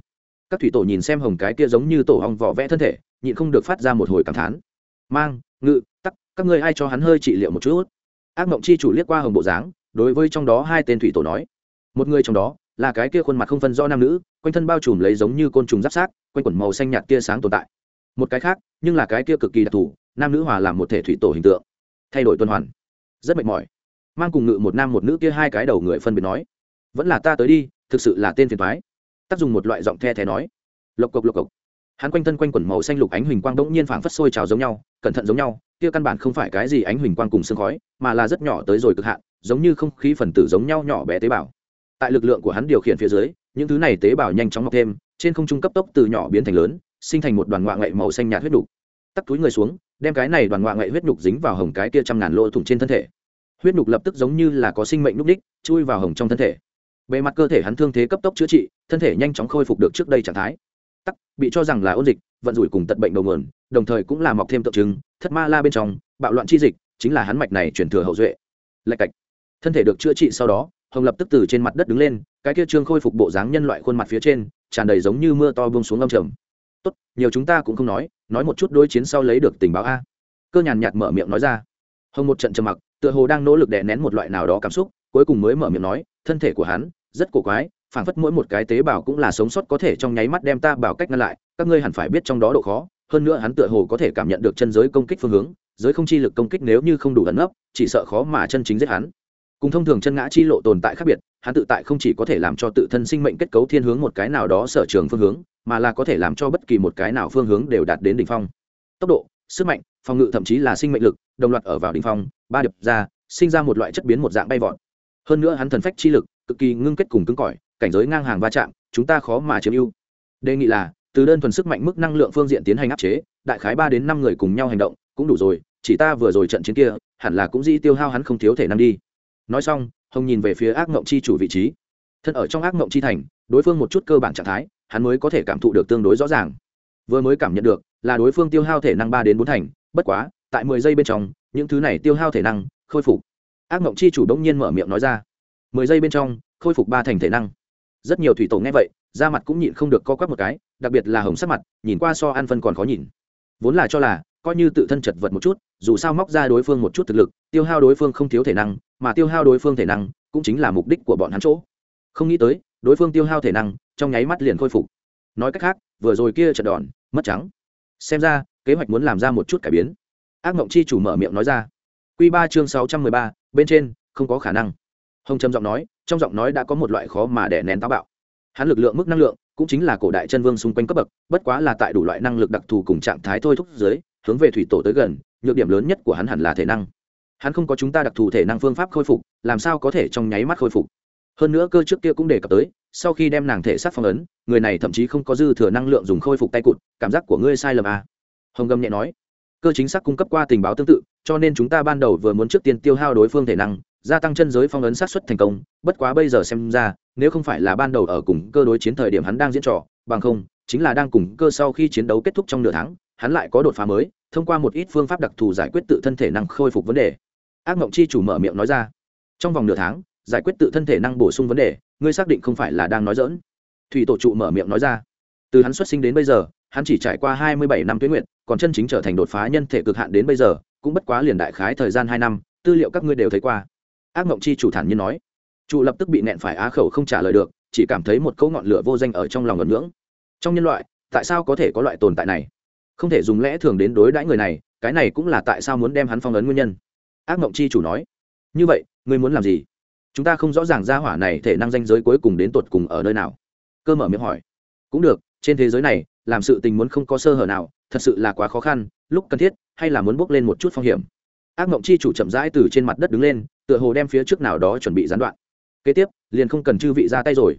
S1: Các thủy tổ nhìn xem hồng cái kia giống như tổ hong vỏ vẽ thân thể, nhịn không được phát ra một hồi cảm thán. Mang, ngự, tắc các ngươi ai cho hắn hơi trị liệu một chút? Ác mộng chi chủ liếc qua hồng bộ dáng, đối với trong đó hai tên thủy tổ nói. Một người trong đó, là cái kia khuôn mặt không phân rõ nam nữ, quanh thân bao trùm lấy giống như côn trùng giáp sát quanh quẩn màu xanh nhạt tia sáng tồn tại. Một cái khác, nhưng là cái kia cực kỳ đặc thù, nam nữ hòa làm một thể thủy tổ hình tượng. Thay đổi tuần hoàn. Rất mệt mỏi. Mang cùng ngự một nam một nữ kia hai cái đầu người phân biệt nói. Vẫn là ta tới đi, thực sự là tên phiền thoái tác dùng một loại giọng the thé nói. Lộc cộc lộc cộc hắn quanh thân quanh quần màu xanh lục ánh huỳnh quang đống nhiên phảng phất sôi trào giống nhau, cẩn thận giống nhau, kia căn bản không phải cái gì ánh huỳnh quang cùng sương khói, mà là rất nhỏ tới rồi cực hạn, giống như không khí phần tử giống nhau nhỏ bé tế bào. Tại lực lượng của hắn điều khiển phía dưới, những thứ này tế bào nhanh chóng mọc thêm, trên không trung cấp tốc từ nhỏ biến thành lớn, sinh thành một đoàn ngoại ngậy màu xanh nhạt huyết nhục tắt túi người xuống, đem cái này đoàn ngoại ngậy huyết nhục dính vào hồng cái kia trăm ngàn lỗ thủng trên thân thể. Huyết nhục lập tức giống như là có sinh mệnh núc đích, chui vào hồng trong thân thể. Bề mặt cơ thể hắn thương thế cấp tốc chữa trị, thân thể nhanh chóng khôi phục được trước đây trạng thái tắc, bị cho rằng là ôn dịch, vận rủi cùng tận bệnh đầu nguồn, đồng thời cũng là mọc thêm tượng trưng, thất ma la bên trong, bạo loạn chi dịch, chính là hắn mạch này chuyển thừa hậu duệ. Lạch cạch. Thân thể được chữa trị sau đó, hồng lập tức từ trên mặt đất đứng lên, cái kia trương khôi phục bộ dáng nhân loại khuôn mặt phía trên, tràn đầy giống như mưa to buông xuống âm trầm. Tốt, nhiều chúng ta cũng không nói nói một chút đối chiến sau lấy được tình báo a. Cơ nhàn nhạt mở miệng nói ra. Hồng một trận trầm mặc, tựa hồ đang nỗ lực đè nén một loại nào đó cảm xúc, cuối cùng mới mở miệng nói, thân thể của hắn rất cổ quái phảng phất mỗi một cái tế bào cũng là sống sót có thể trong nháy mắt đem ta bảo cách ngăn lại, các ngươi hẳn phải biết trong đó độ khó, hơn nữa hắn tựa hồ có thể cảm nhận được chân giới công kích phương hướng, giới không chi lực công kích nếu như không đủ ẩn nấp, chỉ sợ khó mà chân chính giết hắn. Cùng thông thường chân ngã chi lộ tồn tại khác biệt, hắn tự tại không chỉ có thể làm cho tự thân sinh mệnh kết cấu thiên hướng một cái nào đó sở trường phương hướng, mà là có thể làm cho bất kỳ một cái nào phương hướng đều đạt đến đỉnh phong. Tốc độ, sức mạnh, phòng ngự thậm chí là sinh mệnh lực, đồng loạt ở vào đỉnh phong, ba điệp ra, sinh ra một loại chất biến một dạng bay vọt. Hơn nữa hắn thần phách chi lực, cực kỳ ngưng kết cùng cứng cỏi cảnh giới ngang hàng va chạm, chúng ta khó mà chiếm ưu. Đề nghị là, từ đơn thuần sức mạnh mức năng lượng phương diện tiến hành áp chế, đại khái ba đến năm người cùng nhau hành động, cũng đủ rồi, chỉ ta vừa rồi trận chiến kia, hẳn là cũng dĩ tiêu hao hắn không thiếu thể năng đi. Nói xong, hồng nhìn về phía ác mộng chi chủ vị trí. Thân ở trong ác mộng chi thành, đối phương một chút cơ bản trạng thái, hắn mới có thể cảm thụ được tương đối rõ ràng. Vừa mới cảm nhận được, là đối phương tiêu hao thể năng ba đến bốn thành, bất quá, tại mười giây bên trong, những thứ này tiêu hao thể năng, khôi phục. Ác mộng chi chủ đ ỗ n g nhiên mở miệng nói ra. mười giây bên trong, khôi phục ba thành thể năng rất nhiều thủy tổ nghe vậy, da mặt cũng nhịn không được co quắp một cái, đặc biệt là hồng sắc mặt, nhìn qua so ăn phân còn khó nhìn. Vốn là cho là, coi như tự thân chật vật một chút, dù sao móc ra đối phương một chút thực lực, tiêu hao đối phương không thiếu thể năng, mà tiêu hao đối phương thể năng, cũng chính là mục đích của bọn hắn chỗ. Không nghĩ tới, đối phương tiêu hao thể năng, trong nháy mắt liền khôi phục. Nói cách khác, vừa rồi kia trận đòn, mất trắng. Xem ra, kế hoạch muốn làm ra một chút cải biến. Ác mộng chi chủ mở miệng nói ra. Q ba chương sáu trăm mười ba, bên trên, không có khả năng. Hồng trầm giọng nói trong giọng nói đã có một loại khó mà đè nén táo bạo. Hắn lực lượng mức năng lượng cũng chính là cổ đại chân vương xung quanh cấp bậc, bất quá là tại đủ loại năng lực đặc thù cùng trạng thái thôi thúc dưới, hướng về thủy tổ tới gần, nhược điểm lớn nhất của hắn hẳn là thể năng. Hắn không có chúng ta đặc thù thể năng phương pháp khôi phục, làm sao có thể trong nháy mắt khôi phục? Hơn nữa cơ trước kia cũng đề cập tới, sau khi đem nàng thể sát phong ấn, người này thậm chí không có dư thừa năng lượng dùng khôi phục tay cụt, cảm giác của ngươi sai lầm à. hồng gâm nhẹ nói, cơ chính xác cung cấp qua tình báo tương tự, cho nên chúng ta ban đầu vừa muốn trước tiên tiêu hao đối phương thể năng gia tăng chân giới phong ấn sát xuất thành công, bất quá bây giờ xem ra, nếu không phải là ban đầu ở cùng cơ đối chiến thời điểm hắn đang diễn trò, bằng không, chính là đang cùng cơ sau khi chiến đấu kết thúc trong nửa tháng, hắn lại có đột phá mới, thông qua một ít phương pháp đặc thù giải quyết tự thân thể năng khôi phục vấn đề. Ác mộng chi chủ mở miệng nói ra, trong vòng nửa tháng, giải quyết tự thân thể năng bổ sung vấn đề, ngươi xác định không phải là đang nói dỡn thủy tổ trụ mở miệng nói ra, từ hắn xuất sinh đến bây giờ, hắn chỉ trải qua hai mươi bảy năm tuyến nguyện, còn chân chính trở thành đột phá nhân thể cực hạn đến bây giờ, cũng bất quá liền đại khái thời gian hai năm, tư liệu các ngươi đều thấy qua ác mộng chi chủ thản nhiên nói. Trụ lập tức bị nẹn phải á khẩu không trả lời được, chỉ cảm thấy một câu ngọn lửa vô danh ở trong lòng ngẩn ngưỡng. Trong nhân loại, tại sao có thể có loại tồn tại này? Không thể dùng lẽ thường đến đối đãi người này, cái này cũng là tại sao muốn đem hắn phong ấn nguyên nhân. Ác mộng chi chủ nói. Như vậy, ngươi muốn làm gì? Chúng ta không rõ ràng ra hỏa này thể năng danh giới cuối cùng đến tột cùng ở nơi nào. Cơ mở miệng hỏi. Cũng được, trên thế giới này, làm sự tình muốn không có sơ hở nào, thật sự là quá khó khăn, lúc cần thiết, hay là muốn bước lên một chút phong hiểm? Ác mộng chi chủ chậm rãi từ trên mặt đất đứng lên tựa hồ đem phía trước nào đó chuẩn bị gián đoạn. Kế tiếp, liền không cần chư vị ra tay rồi.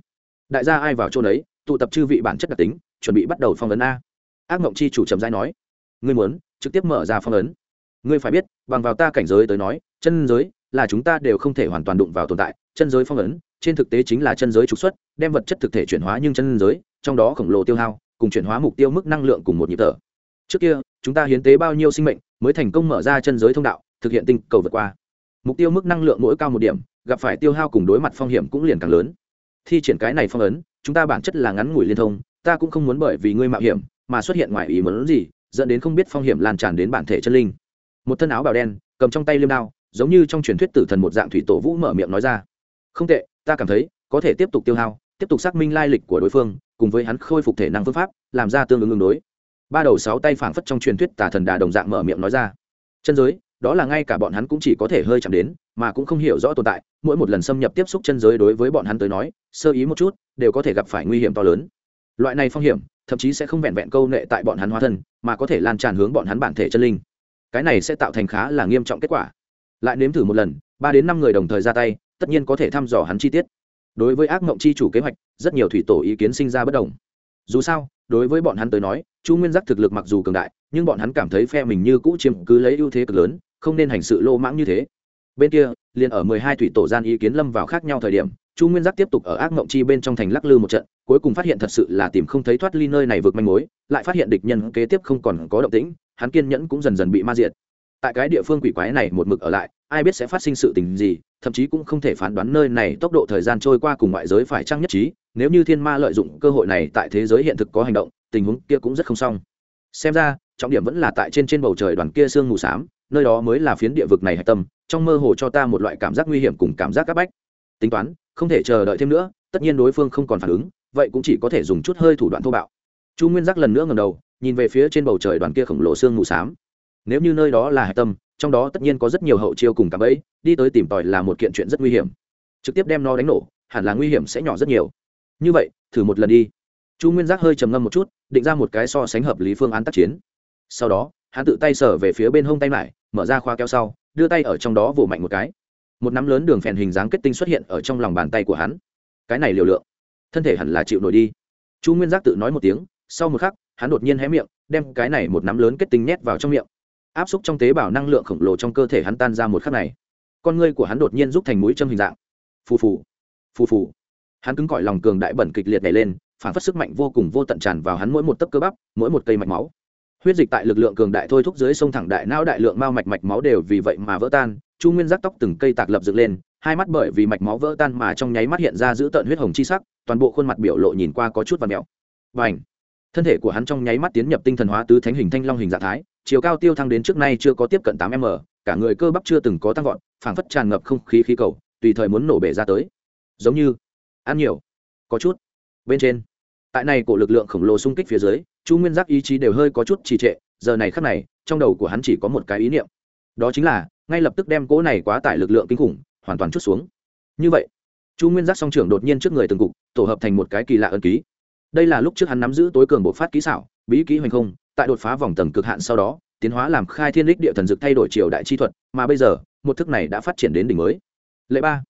S1: Đại gia ai vào chỗ đấy tụ tập chư vị bản chất đặc tính, chuẩn bị bắt đầu phong ấn a. Ác mộng chi chủ chậm rãi nói, ngươi muốn trực tiếp mở ra phong ấn. Ngươi phải biết, bằng vào ta cảnh giới tới nói, chân giới là chúng ta đều không thể hoàn toàn đụng vào tồn tại. Chân giới phong ấn, trên thực tế chính là chân giới trục xuất, đem vật chất thực thể chuyển hóa nhưng chân giới, trong đó khổng lồ tiêu hao, cùng chuyển hóa mục tiêu mức năng lượng cùng một nhịp thở. Trước kia, chúng ta hiến tế bao nhiêu sinh mệnh mới thành công mở ra chân giới thông đạo, thực hiện tinh cầu vượt qua mục tiêu mức năng lượng mỗi cao một điểm, gặp phải tiêu hao cùng đối mặt phong hiểm cũng liền càng lớn. Thi triển cái này phong ấn, chúng ta bản chất là ngắn ngủi liên thông, ta cũng không muốn bởi vì ngươi mạo hiểm mà xuất hiện ngoài ý muốn gì, dẫn đến không biết phong hiểm lan tràn đến bản thể chân linh. Một thân áo bào đen, cầm trong tay liêm đao, giống như trong truyền thuyết tử thần một dạng thủy tổ vũ mở miệng nói ra. Không tệ, ta cảm thấy, có thể tiếp tục tiêu hao, tiếp tục xác minh lai lịch của đối phương, cùng với hắn khôi phục thể năng phương pháp, làm ra tương ứng ứng đối. Ba đầu sáu tay phảng phất trong truyền thuyết tả thần đà đồng dạng mở miệng nói ra. Chân giới đó là ngay cả bọn hắn cũng chỉ có thể hơi chạm đến, mà cũng không hiểu rõ tồn tại, mỗi một lần xâm nhập tiếp xúc chân giới đối với bọn hắn tới nói, sơ ý một chút, đều có thể gặp phải nguy hiểm to lớn. Loại này phong hiểm, thậm chí sẽ không vẹn vẹn câu nệ tại bọn hắn hóa thân, mà có thể lan tràn hướng bọn hắn bản thể chân linh. Cái này sẽ tạo thành khá là nghiêm trọng kết quả. Lại nếm thử một lần, ba đến năm người đồng thời ra tay, tất nhiên có thể thăm dò hắn chi tiết. Đối với ác mộng chi chủ kế hoạch, rất nhiều thủy tổ ý kiến sinh ra bất đồng dù sao, đối với bọn hắn tới nói, chu nguyên giác thực lực mặc dù cường đại, nhưng bọn hắn cảm thấy phe mình như cũ chiếm cứ lấy ưu thế cực lớn, không nên hành sự lô mãng như thế. Bên kia, liền ở mười hai thủy tổ gian ý kiến lâm vào khác nhau thời điểm, chu nguyên giác tiếp tục ở ác mộng chi bên trong thành lắc lư một trận, cuối cùng phát hiện thật sự là tìm không thấy thoát ly nơi này vượt manh mối, lại phát hiện địch nhân kế tiếp không còn có động tĩnh, hắn kiên nhẫn cũng dần dần bị ma diệt. Tại cái địa phương quỷ quái này một mực ở lại, ai biết sẽ phát sinh sự tình gì, thậm chí cũng không thể phán đoán nơi này tốc độ thời gian trôi qua cùng ngoại giới phải trăng nhất trí nếu như thiên ma lợi dụng cơ hội này tại thế giới hiện thực có hành động, tình huống kia cũng rất không xong. Xem ra, trọng điểm vẫn là tại trên trên bầu trời đoàn kia sương mù s á m nơi đó mới là phiến địa vực này hạch tâm, trong mơ hồ cho ta một loại cảm giác nguy hiểm cùng cảm giác áp bách. Tính toán, không thể chờ đợi thêm nữa, tất nhiên đối phương không còn phản ứng, vậy cũng chỉ có thể dùng chút hơi thủ đoạn thô bạo. Chu nguyên giác lần nữa ngầm đầu, nhìn về phía trên bầu trời đoàn kia khổng lồ sương mù s á m nếu như nơi đó là hạch tâm, trong đó tất nhiên có rất nhiều hậu chiêu cùng cảm ấy đi tới tìm tòi là một kiện chuyện rất nguy hiểm. Trực tiếp đem nó đánh nổ, hẳn là nguy hiểm sẽ nhỏ rất nhiều như vậy, thử một lần đi. Chu nguyên giác hơi trầm ngâm một chút, định ra một cái so sánh hợp lý phương án tác chiến. Sau đó, hắn tự tay sở về phía bên hông tay lại mở ra khoa keo sau, đưa tay ở trong đó vỗ mạnh một cái. Một nắm lớn đường phèn hình dáng kết tinh xuất hiện ở trong lòng bàn tay của hắn. Cái này liều lượng, thân thể hẳn là chịu nổi đi. Chu nguyên giác tự nói một tiếng, sau một khắc, hắn đột nhiên hé miệng, đem cái này một nắm lớn kết tinh nhét vào trong miệng. Áp xúc trong tế bào năng lượng khổng lồ trong cơ thể hắn tan ra một khắc này. Con ngươi của hắn đột nhiên rút thành mũi châm hình dạng. Phù phù phù phù hắn cứng cỏi lòng cường đại bẩn kịch liệt nhảy lên, phản phất sức mạnh vô cùng vô tận tràn vào hắn mỗi một tấc cơ bắp, mỗi một cây mạch máu. Huyết dịch tại lực lượng cường đại thôi thúc dưới sông thẳng đại não đại lượng mao mạch mạch máu đều vì vậy mà vỡ tan, chu nguyên giác tóc từng cây tạc lập dựng lên, hai mắt bởi vì mạch máu vỡ tan mà trong nháy mắt hiện ra giữ tợn huyết hồng chi sắc, toàn bộ khuôn mặt biểu lộ nhìn qua có chút và mèo. Và ảnh thân thể của hắn trong nháy mắt tiến nhập tinh thần hóa tứ thánh hình thanh long hình dạng thái, chiều cao tiêu thăng đến trước nay chưa có tiếp cận tám m, cả người cơ bắp chưa từng có tăng vọt, phảng phất tràn ngập không khí khí cầu, tùy thời muốn nổ bể ra tới. Giống như ăn nhiều, có chút, bên trên. Tại này cổ lực lượng khổng lồ xung kích phía dưới, chu nguyên giác ý chí đều hơi có chút trì trệ, giờ này khắc này, trong đầu của hắn chỉ có một cái ý niệm. Đó chính là, ngay lập tức đem cỗ này quá tải lực lượng kinh khủng, hoàn toàn chút xuống. Như vậy, chu nguyên giác song trưởng đột nhiên trước người từng cục, tổ hợp thành một cái kỳ lạ ân ký. Đây là lúc trước hắn nắm giữ tối cường bộ phát kỹ xảo, bí kỹ hoành không, tại đột phá vòng tầng cực hạn sau đó, tiến hóa làm khai thiên đích địa thần dực thay đổi triều đại chi thuật, mà bây giờ, một thức này đã phát triển đến đỉnh mới. Lệ ba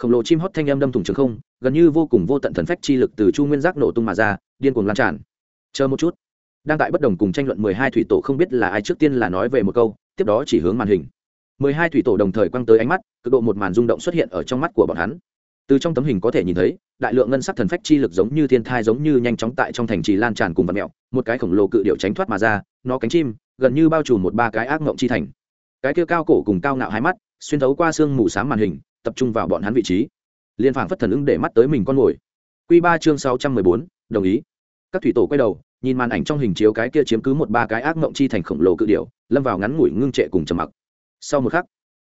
S1: khổng lồ chim hót thanh âm đâm thủng trường không, gần như vô cùng vô tận thần phách chi lực từ chu nguyên giác nổ tung mà ra, điên cuồng lan tràn. Chờ một chút. Đang tại bất đồng cùng tranh luận mười hai thủy tổ không biết là ai trước tiên là nói về một câu, tiếp đó chỉ hướng màn hình. Mười hai thủy tổ đồng thời quăng tới ánh mắt, cực độ một màn rung động xuất hiện ở trong mắt của bọn hắn. Từ trong tấm hình có thể nhìn thấy, đại lượng ngân sắc thần phách chi lực giống như thiên thai giống như nhanh chóng tại trong thành trì lan tràn cùng vật mẹo, một cái khổng lồ cự điệu tránh thoát mà ra, nó cánh chim, gần như bao trùm một ba cái ác mộng chi thành cái kia cao cổ cùng cao ngạo hai mắt, xuyên thấu qua xương mù sáng màn hình, tập trung vào bọn hắn vị trí. Liên phảng phất thần ứng để mắt tới mình con mồi q ba chương sáu trăm mười bốn, đồng ý. Các thủy tổ quay đầu, nhìn màn ảnh trong hình chiếu cái kia chiếm cứ một ba cái ác mộng chi thành khổng lồ cự điệu lâm vào ngắn ngủi ngưng trệ cùng trầm mặc. Sau một khắc,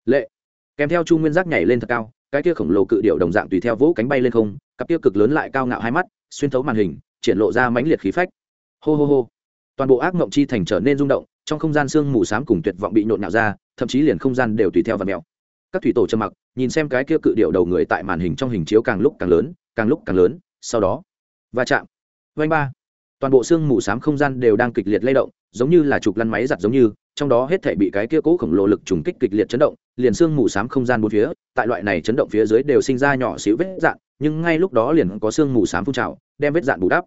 S1: lệ, kèm theo chu nguyên giác nhảy lên thật cao, cái kia khổng lồ cự điệu đồng dạng tùy theo vỗ cánh bay lên không, cặp kia cực lớn lại cao ngạo hai mắt, xuyên thấu màn hình, triển lộ ra mãnh liệt khí phách. Hô hô hô. Toàn bộ ác mộng chi thành trở nên rung động trong không gian sương mù s á m cùng tuyệt vọng bị nhộn nhạo ra, thậm chí liền không gian đều tùy theo và mèo các thủy tổ trầm mặc, nhìn xem cái kia cự điệu đầu người tại màn hình trong hình chiếu càng lúc càng lớn, càng lúc càng lớn, sau đó, va chạm. Vanh ba. Toàn bộ sương mù s á m không gian đều đang kịch liệt lay động, giống như là chụp lăn máy giặt giống như, trong đó hết thể bị cái kia cố khổng lồ lực trùng kích kịch liệt chấn động, liền sương mù s á m không gian bốn phía, tại loại này chấn động phía dưới đều sinh ra nhỏ xíu vết dạn, nhưng ngay lúc đó liền có sương mù s á m phun trào, đem vết dạn bù đắp.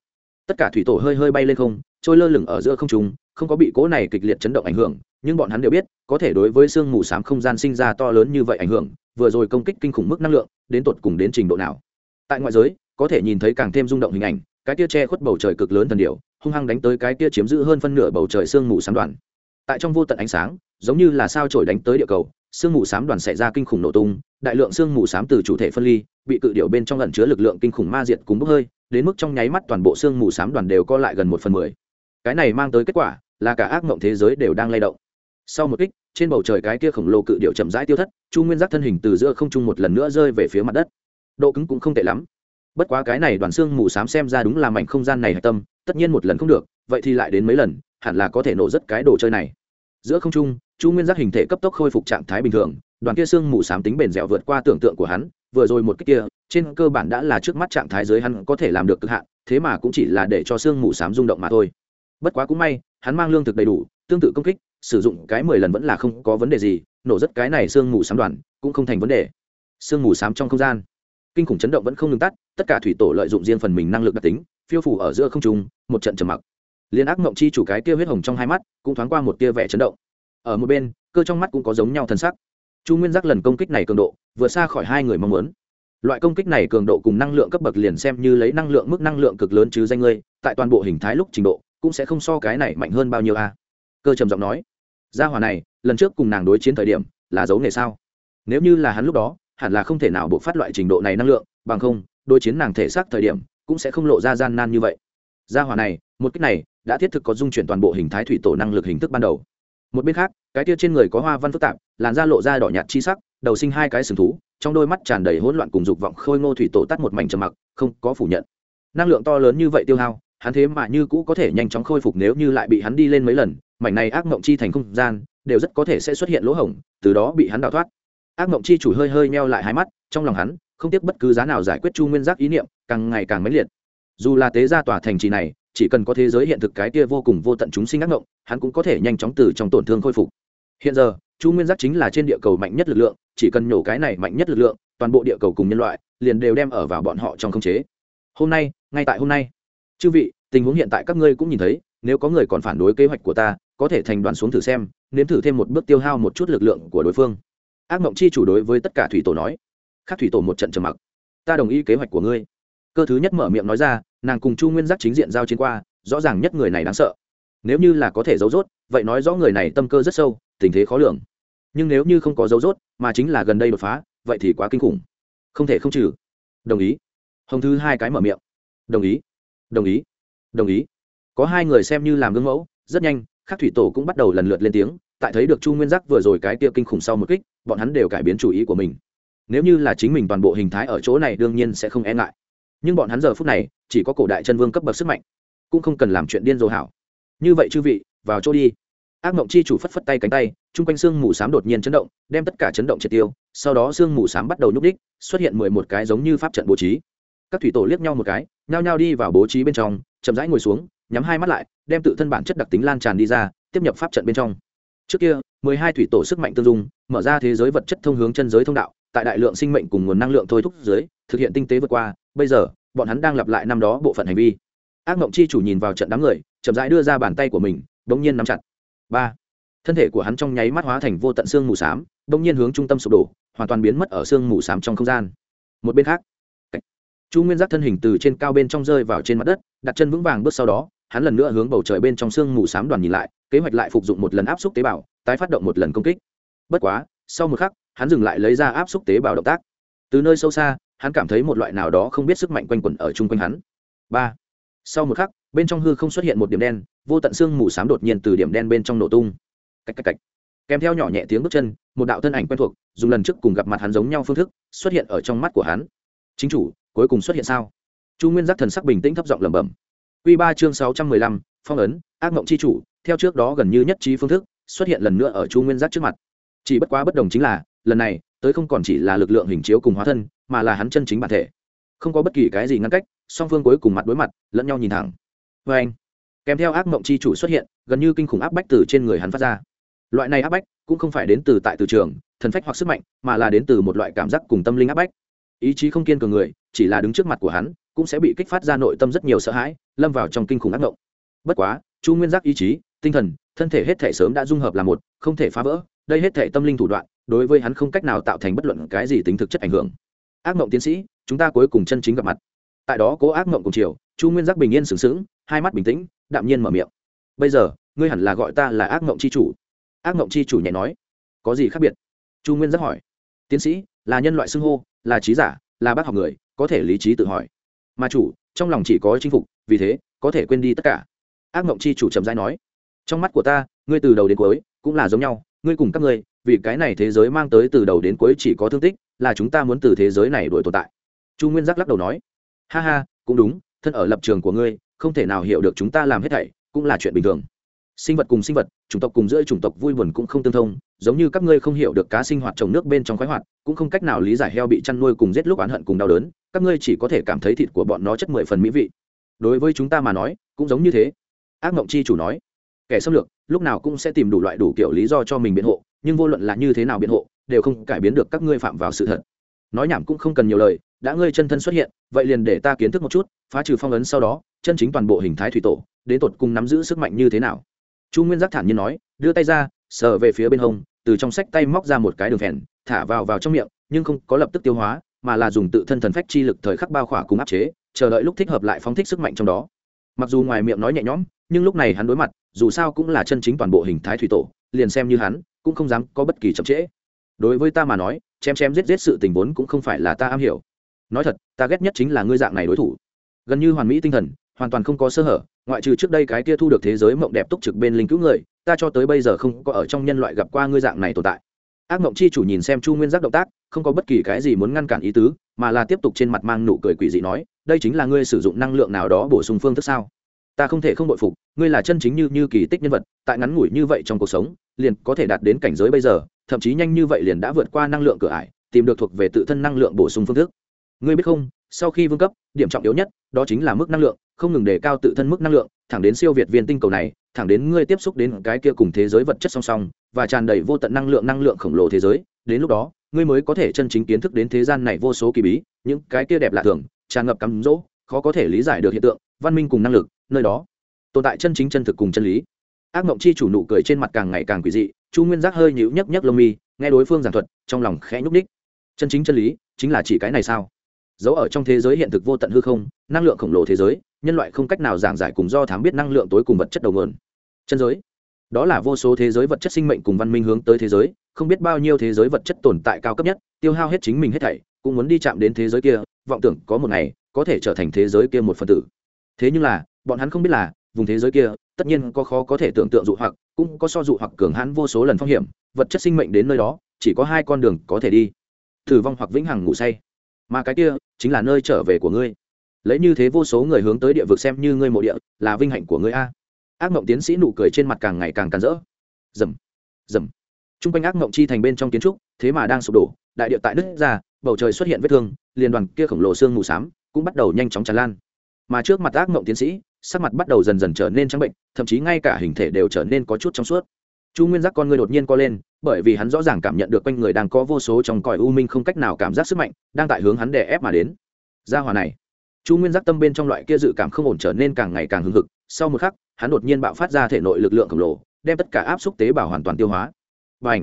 S1: Tất cả thủy tổ hơi hơi bay lên không, trôi lơ lửng ở giữa không trung không có bị cố này kịch liệt chấn động ảnh hưởng, nhưng bọn hắn đều biết, có thể đối với sương mù s á m không gian sinh ra to lớn như vậy ảnh hưởng, vừa rồi công kích kinh khủng mức năng lượng, đến tột cùng đến trình độ nào. Tại ngoại giới, có thể nhìn thấy càng thêm rung động hình ảnh, cái tia che khuất bầu trời cực lớn thần điệu hung hăng đánh tới cái tia chiếm giữ hơn phân nửa bầu trời sương mù sáng đoàn. Tại trong vô tận ánh sáng, giống như là sao trổi đánh tới địa cầu, sương mù xám đoàn xảy ra kinh khủng nổ tung, đại lượng sương mù xám từ chủ thể phân ly, bị cự điệu bên trong ẩn chứa lực lượng kinh khủng ma diệt cùng bốc hơi, đến mức trong nháy mắt toàn bộ sương mù xám đoàn đều co lại gần một phần mười cái này mang tới kết quả là cả ác mộng thế giới đều đang lay động. Sau một kích, trên bầu trời cái kia khổng lồ cự điệu chậm rãi tiêu thất, chu nguyên giác thân hình từ giữa không trung một lần nữa rơi về phía mặt đất. Độ cứng cũng không tệ lắm. Bất quá cái này đoàn xương mù xám xem ra đúng là mảnh không gian này hạch tâm, tất nhiên một lần không được, vậy thì lại đến mấy lần, hẳn là có thể nổ rất cái đồ chơi này. Giữa không trung, chu nguyên giác hình thể cấp tốc khôi phục trạng thái bình thường, đoàn kia xương mù xám tính bền dẻo vượt qua tưởng tượng của hắn, vừa rồi một cách kia, trên cơ bản đã là trước mắt trạng thái giới hắn có thể làm được cực hạn, thế mà cũng chỉ là để cho xương mù xám rung động mà thôi bất quá cũng may, hắn mang lương thực đầy đủ, tương tự công kích, sử dụng cái mười lần vẫn là không có vấn đề gì, nổ rất cái này xương mù xám đoàn, cũng không thành vấn đề. Xương mù xám trong không gian. Kinh khủng chấn động vẫn không ngừng tắt, tất cả thủy tổ lợi dụng riêng phần mình năng lực đặc tính, phiêu phủ ở giữa không trung, một trận trầm mặc. Liên ác mộng chi chủ cái tia huyết hồng trong hai mắt, cũng thoáng qua một tia vẻ chấn động. Ở một bên, cơ trong mắt cũng có giống nhau thân sắc. Chu nguyên giác lần công kích này cường độ vượt xa khỏi hai người mong muốn. Loại công kích này cường độ cùng năng lượng cấp bậc liền xem như lấy năng lượng mức năng lượng cực lớn chứ danh ngươi, tại toàn bộ hình thái lúc trình độ cũng sẽ không so cái này mạnh hơn bao nhiêu a. Cơ trầm giọng nói, gia hòa này, lần trước cùng nàng đối chiến thời điểm, là dấu nghề sao? Nếu như là hắn lúc đó, hẳn là không thể nào buộc phát loại trình độ này năng lượng, bằng không, đối chiến nàng thể xác thời điểm, cũng sẽ không lộ ra gian nan như vậy. Gia hòa này, một cách này, đã thiết thực có dung chuyển toàn bộ hình thái thủy tổ năng lực hình thức ban đầu. Một bên khác, cái tia trên người có hoa văn phức tạp, làn da lộ ra đỏ nhạt chi sắc, đầu sinh hai cái sừng thú, trong đôi mắt tràn đầy hỗn loạn cùng dục vọng khôi ngô thủy tổ tắt một mảnh trầm mặc, không có phủ nhận. Năng lượng to lớn như vậy tiêu hao hắn thế mà như cũ có thể nhanh chóng khôi phục nếu như lại bị hắn đi lên mấy lần, mảnh này ác mộng chi thành không gian, đều rất có thể sẽ xuất hiện lỗ hổng, từ đó bị hắn đào thoát. Ác mộng chi chủ hơi hơi meo lại hai mắt, trong lòng hắn, không tiếc bất cứ giá nào giải quyết chu nguyên giác ý niệm, càng ngày càng mãnh liệt. Dù là tế gia tòa thành trì này, chỉ cần có thế giới hiện thực cái kia vô cùng vô tận chúng sinh ác mộng, hắn cũng có thể nhanh chóng từ trong tổn thương khôi phục. Hiện giờ, chu nguyên giác chính là trên địa cầu mạnh nhất lực lượng, chỉ cần nhổ cái này mạnh nhất lực lượng, toàn bộ địa cầu cùng nhân loại liền đều đem ở vào bọn họ trong khống chế. Hôm nay, ngay tại hôm nay chư vị, tình huống hiện tại các ngươi cũng nhìn thấy, nếu có người còn phản đối kế hoạch của ta, có thể thành đoàn xuống thử xem, nếm thử thêm một bước tiêu hao một chút lực lượng của đối phương. Ác mộng chi chủ đối với tất cả thủy tổ nói. Khác thủy tổ một trận trầm mặc. Ta đồng ý kế hoạch của ngươi. Cơ thứ nhất mở miệng nói ra, nàng cùng chu nguyên giác chính diện giao chiến qua, rõ ràng nhất người này đáng sợ. Nếu như là có thể giấu rốt, vậy nói rõ người này tâm cơ rất sâu, tình thế khó lường. Nhưng nếu như không có dấu rốt, mà chính là gần đây đột phá, vậy thì quá kinh khủng. Không thể không trừ. Đồng ý. Hồng thứ hai cái mở miệng. Đồng ý đồng ý. Đồng ý. Có hai người xem như làm gương mẫu, rất nhanh, khắc thủy tổ cũng bắt đầu lần lượt lên tiếng, tại thấy được chu nguyên giác vừa rồi cái kia kinh khủng sau một kích, bọn hắn đều cải biến chủ ý của mình. Nếu như là chính mình toàn bộ hình thái ở chỗ này đương nhiên sẽ không e ngại. Nhưng bọn hắn giờ phút này, chỉ có cổ đại chân vương cấp bậc sức mạnh, cũng không cần làm chuyện điên rồ hảo. Như vậy chư vị, vào chỗ đi. Ác mộng chi chủ phất phất tay cánh tay, chung quanh xương mù s á m đột nhiên chấn động, đem tất cả chấn động triệt tiêu, sau đó xương mù s á m bắt đầu nhúc đích xuất hiện mười một cái giống như pháp trận bố trí các thủy tổ liếc nhau một cái, nhao nhao đi vào bố trí bên trong, chậm rãi ngồi xuống, nhắm hai mắt lại, đem tự thân bản chất đặc tính lan tràn đi ra, tiếp nhập pháp trận bên trong. Trước kia, mười hai thủy tổ sức mạnh tương dung, mở ra thế giới vật chất thông hướng chân giới thông đạo, tại đại lượng sinh mệnh cùng nguồn năng lượng thôi thúc dưới thực hiện tinh tế vượt qua, bây giờ, bọn hắn đang lặp lại năm đó bộ phận hành vi. Ác mộng chi chủ nhìn vào trận đám người, chậm rãi đưa ra bàn tay của mình bỗng nhiên nắm chặt. Ba. Thân thể của hắn trong nháy mắt hóa thành vô tận xương mù s á m bỗng nhiên hướng trung tâm sụp đổ, hoàn toàn biến mất ở xương mù s á m trong không gian. Một bên khác chu nguyên giác thân hình từ trên cao bên trong rơi vào trên mặt đất, đặt chân vững vàng bước sau đó, hắn lần nữa hướng bầu trời bên trong sương mù s á m đoàn nhìn lại, kế hoạch lại phục dụng một lần áp xúc tế bào, tái phát động một lần công kích. Bất quá, sau một khắc, hắn dừng lại lấy ra áp xúc tế bào động tác. Từ nơi sâu xa, hắn cảm thấy một loại nào đó không biết sức mạnh quanh quẩn ở chung quanh hắn. Ba. Sau một khắc, bên trong hư không xuất hiện một điểm đen, vô tận xương mù s á m đột nhiên từ điểm đen bên trong nổ tung. Cách cách cách. Kèm theo nhỏ nhẹ tiếng bước chân, một đạo thân ảnh quen thuộc, dùng lần trước cùng gặp mặt hắn giống nhau phương thức, xuất hiện ở trong mắt của hắn. Chính chủ cuối cùng xuất hiện sao? Chu nguyên giác thần sắc bình tĩnh thấp giọng lẩm bẩm. Q ba chương sáu trăm mười lăm, phong ấn, ác mộng c h i chủ, theo trước đó gần như nhất trí phương thức, xuất hiện lần nữa ở chu nguyên giác trước mặt. Chỉ bất quá bất đồng chính là, lần này, tới không còn chỉ là lực lượng hình chiếu cùng hóa thân, mà là hắn chân chính bản thể. Không có bất kỳ cái gì ngăn cách, song phương cuối cùng mặt đối mặt, lẫn nhau nhìn thẳng. Vê anh, kèm theo ác mộng c h i chủ xuất hiện, gần như kinh khủng áp bách từ trên người hắn phát ra. Loại này áp bách cũng không phải đến từ tại từ trường, thần phách hoặc sức mạnh, mà là đến từ một loại cảm giác cùng tâm linh áp bách ý chí không kiên cường người, chỉ là đứng trước mặt của hắn, cũng sẽ bị kích phát ra nội tâm rất nhiều sợ hãi, lâm vào trong kinh khủng ác mộng bất quá, chu nguyên giác ý chí, tinh thần, thân thể hết thể sớm đã dung hợp là một, không thể phá vỡ, đây hết thể tâm linh thủ đoạn, đối với hắn không cách nào tạo thành bất luận cái gì tính thực chất ảnh hưởng. Ác mộng tiến sĩ, chúng ta cuối cùng chân chính gặp mặt. Tại đó cố ác mộng cùng chiều, chu nguyên giác bình yên sừng sững, hai mắt bình tĩnh, đạm nhiên mở miệng. Bây giờ, ngươi hẳn là gọi ta là ác mộng c h i chủ. Ác mộng c h i chủ nhẹ nói. Có gì khác biệt? Chu nguyên giác hỏi. Tiến sĩ là nhân loại xưng hô, là trí giả, là bác học người, có thể lý trí tự hỏi. Mà chủ, trong lòng chỉ có chinh phục, vì thế, có thể quên đi tất cả. Ác mộng chi chủ trầm dai nói, trong mắt của ta, ngươi từ đầu đến cuối, cũng là giống nhau, ngươi cùng các ngươi, vì cái này thế giới mang tới từ đầu đến cuối chỉ có thương tích, là chúng ta muốn từ thế giới này đổi tồn tại. Chu nguyên giác lắc đầu nói, ha ha, cũng đúng, thân ở lập trường của ngươi, không thể nào hiểu được chúng ta làm hết thảy, cũng là chuyện bình thường sinh vật cùng sinh vật, chủng tộc cùng giữa chủng tộc vui buồn cũng không tương thông, giống như các ngươi không hiểu được cá sinh hoạt trồng nước bên trong khoái hoạt, cũng không cách nào lý giải heo bị chăn nuôi cùng giết lúc oán hận cùng đau đớn, các ngươi chỉ có thể cảm thấy thịt của bọn nó chất mười phần mỹ vị. Đối với chúng ta mà nói, cũng giống như thế. Ác mộng chi chủ nói. Kẻ xâm lược, lúc nào cũng sẽ tìm đủ loại đủ kiểu lý do cho mình biện hộ, nhưng vô luận là như thế nào biện hộ, đều không cải biến được các ngươi phạm vào sự thật. Nói nhảm cũng không cần nhiều lời, đã ngươi chân thân xuất hiện, vậy liền để ta kiến thức một chút, phá trừ phong ấn sau đó, chân chính toàn bộ hình thái thủy tổ, đến tột cùng nắm giữ sức mạnh như thế nào? Chu nguyên giác thản nhiên nói, đưa tay ra, sờ về phía bên hông, từ trong sách tay móc ra một cái đường phèn, thả vào vào trong miệng, nhưng không có lập tức tiêu hóa, mà là dùng tự thân thần phách chi lực thời khắc bao khỏa cùng áp chế, chờ đợi lúc thích hợp lại phóng thích sức mạnh trong đó. Mặc dù ngoài miệng nói nhẹ nhõm, nhưng lúc này hắn đối mặt, dù sao cũng là chân chính toàn bộ hình thái thủy tổ, liền xem như hắn, cũng không dám có bất kỳ chậm trễ. Đối với ta mà nói, chém chém giết giết sự tình vốn cũng không phải là ta am hiểu. Nói thật, ta ghét nhất chính là ngươi dạng này đối thủ. Gần như hoàn mỹ tinh thần, hoàn toàn không có sơ hở ngoại trừ trước đây cái kia thu được thế giới mộng đẹp túc trực bên linh cứu người, ta cho tới bây giờ không có ở trong nhân loại gặp qua ngươi dạng này tồn tại. Ác mộng chi chủ nhìn xem chu nguyên giác động tác, không có bất kỳ cái gì muốn ngăn cản ý tứ, mà là tiếp tục trên mặt mang nụ cười quỷ dị nói, đây chính là ngươi sử dụng năng lượng nào đó bổ sung phương thức sao? Ta không thể không bội phục, ngươi là chân chính như như kỳ tích nhân vật, tại ngắn ngủi như vậy trong cuộc sống, liền có thể đạt đến cảnh giới bây giờ, thậm chí nhanh như vậy liền đã vượt qua năng lượng cửa ải, tìm được thuộc về tự thân năng lượng bổ sung phương thức. Ngươi biết không, sau khi vương cấp, điểm trọng yếu nhất, đó chính là mức năng lượng không ngừng đề cao tự thân mức năng lượng, thẳng đến siêu việt viên tinh cầu này, thẳng đến ngươi tiếp xúc đến cái kia cùng thế giới vật chất song song, và tràn đầy vô tận năng lượng năng lượng khổng lồ thế giới, đến lúc đó, ngươi mới có thể chân chính kiến thức đến thế gian này vô số kỳ bí, những cái kia đẹp lạ thường, tràn ngập cắm rỗ khó có thể lý giải được hiện tượng, văn minh cùng năng lực, nơi đó, tồn tại chân chính chân thực cùng chân lý. Ác mộng chi chủ nụ cười trên mặt càng ngày càng quỷ dị, chu nguyên giác hơi nhíu nhấc nhấc lông mi, nghe đối phương giảng thuật, trong lòng khẽ nhúc ních chân chính chân lý, chính là chỉ cái này sao? Dấu ở trong thế giới hiện thực vô tận hư không, năng lượng khổng lồ thế giới nhân loại không cách nào giảng giải cùng do thám biết năng lượng tối cùng vật chất đầu nguồn. Chân giới. Đó là vô số thế giới vật chất sinh mệnh cùng văn minh hướng tới thế giới, không biết bao nhiêu thế giới vật chất tồn tại cao cấp nhất, tiêu hao hết chính mình hết thảy, cũng muốn đi chạm đến thế giới kia, vọng tưởng có một ngày, có thể trở thành thế giới kia một phần tử. Thế nhưng là, bọn hắn không biết là, vùng thế giới kia, tất nhiên có khó có thể tưởng tượng dụ hoặc, cũng có so dụ hoặc cường hãn vô số lần phong hiểm, vật chất sinh mệnh đến nơi đó, chỉ có hai con đường có thể đi. Thử vong hoặc vĩnh hằng ngủ say. Mà cái kia, chính là nơi trở về của ngươi lấy như thế vô số người hướng tới địa vực xem như ngươi mộ địa, là vinh hạnh của ngươi a. Ác mộng tiến sĩ nụ cười trên mặt càng ngày càng càn rỡ. Dầm dầm t r u n g quanh ác mộng chi thành bên trong kiến trúc, thế mà đang sụp đổ, đại địa tại nước ra, bầu trời xuất hiện vết thương, liền đoàn kia khổng lồ xương mù s á m cũng bắt đầu nhanh chóng tràn lan. Mà trước mặt ác mộng tiến sĩ, sắc mặt bắt đầu dần dần trở nên trắng bệnh, thậm chí ngay cả hình thể đều trở nên có chút trong suốt. Chu nguyên giác con người đột nhiên co lên, bởi vì hắn rõ ràng cảm nhận được quanh người đang có vô số trong cõi u minh không cách nào cảm giác sức mạnh, đang tại hướng hắn đè ép mà đến. Ra hòa này chu nguyên giác tâm bên trong loại kia dự cảm không ổn trở nên càng ngày càng hưng hực, sau một khắc, hắn đột nhiên bạo phát ra thể nội lực lượng khổng lồ, đem tất cả áp suất tế bào hoàn toàn tiêu hóa. Và h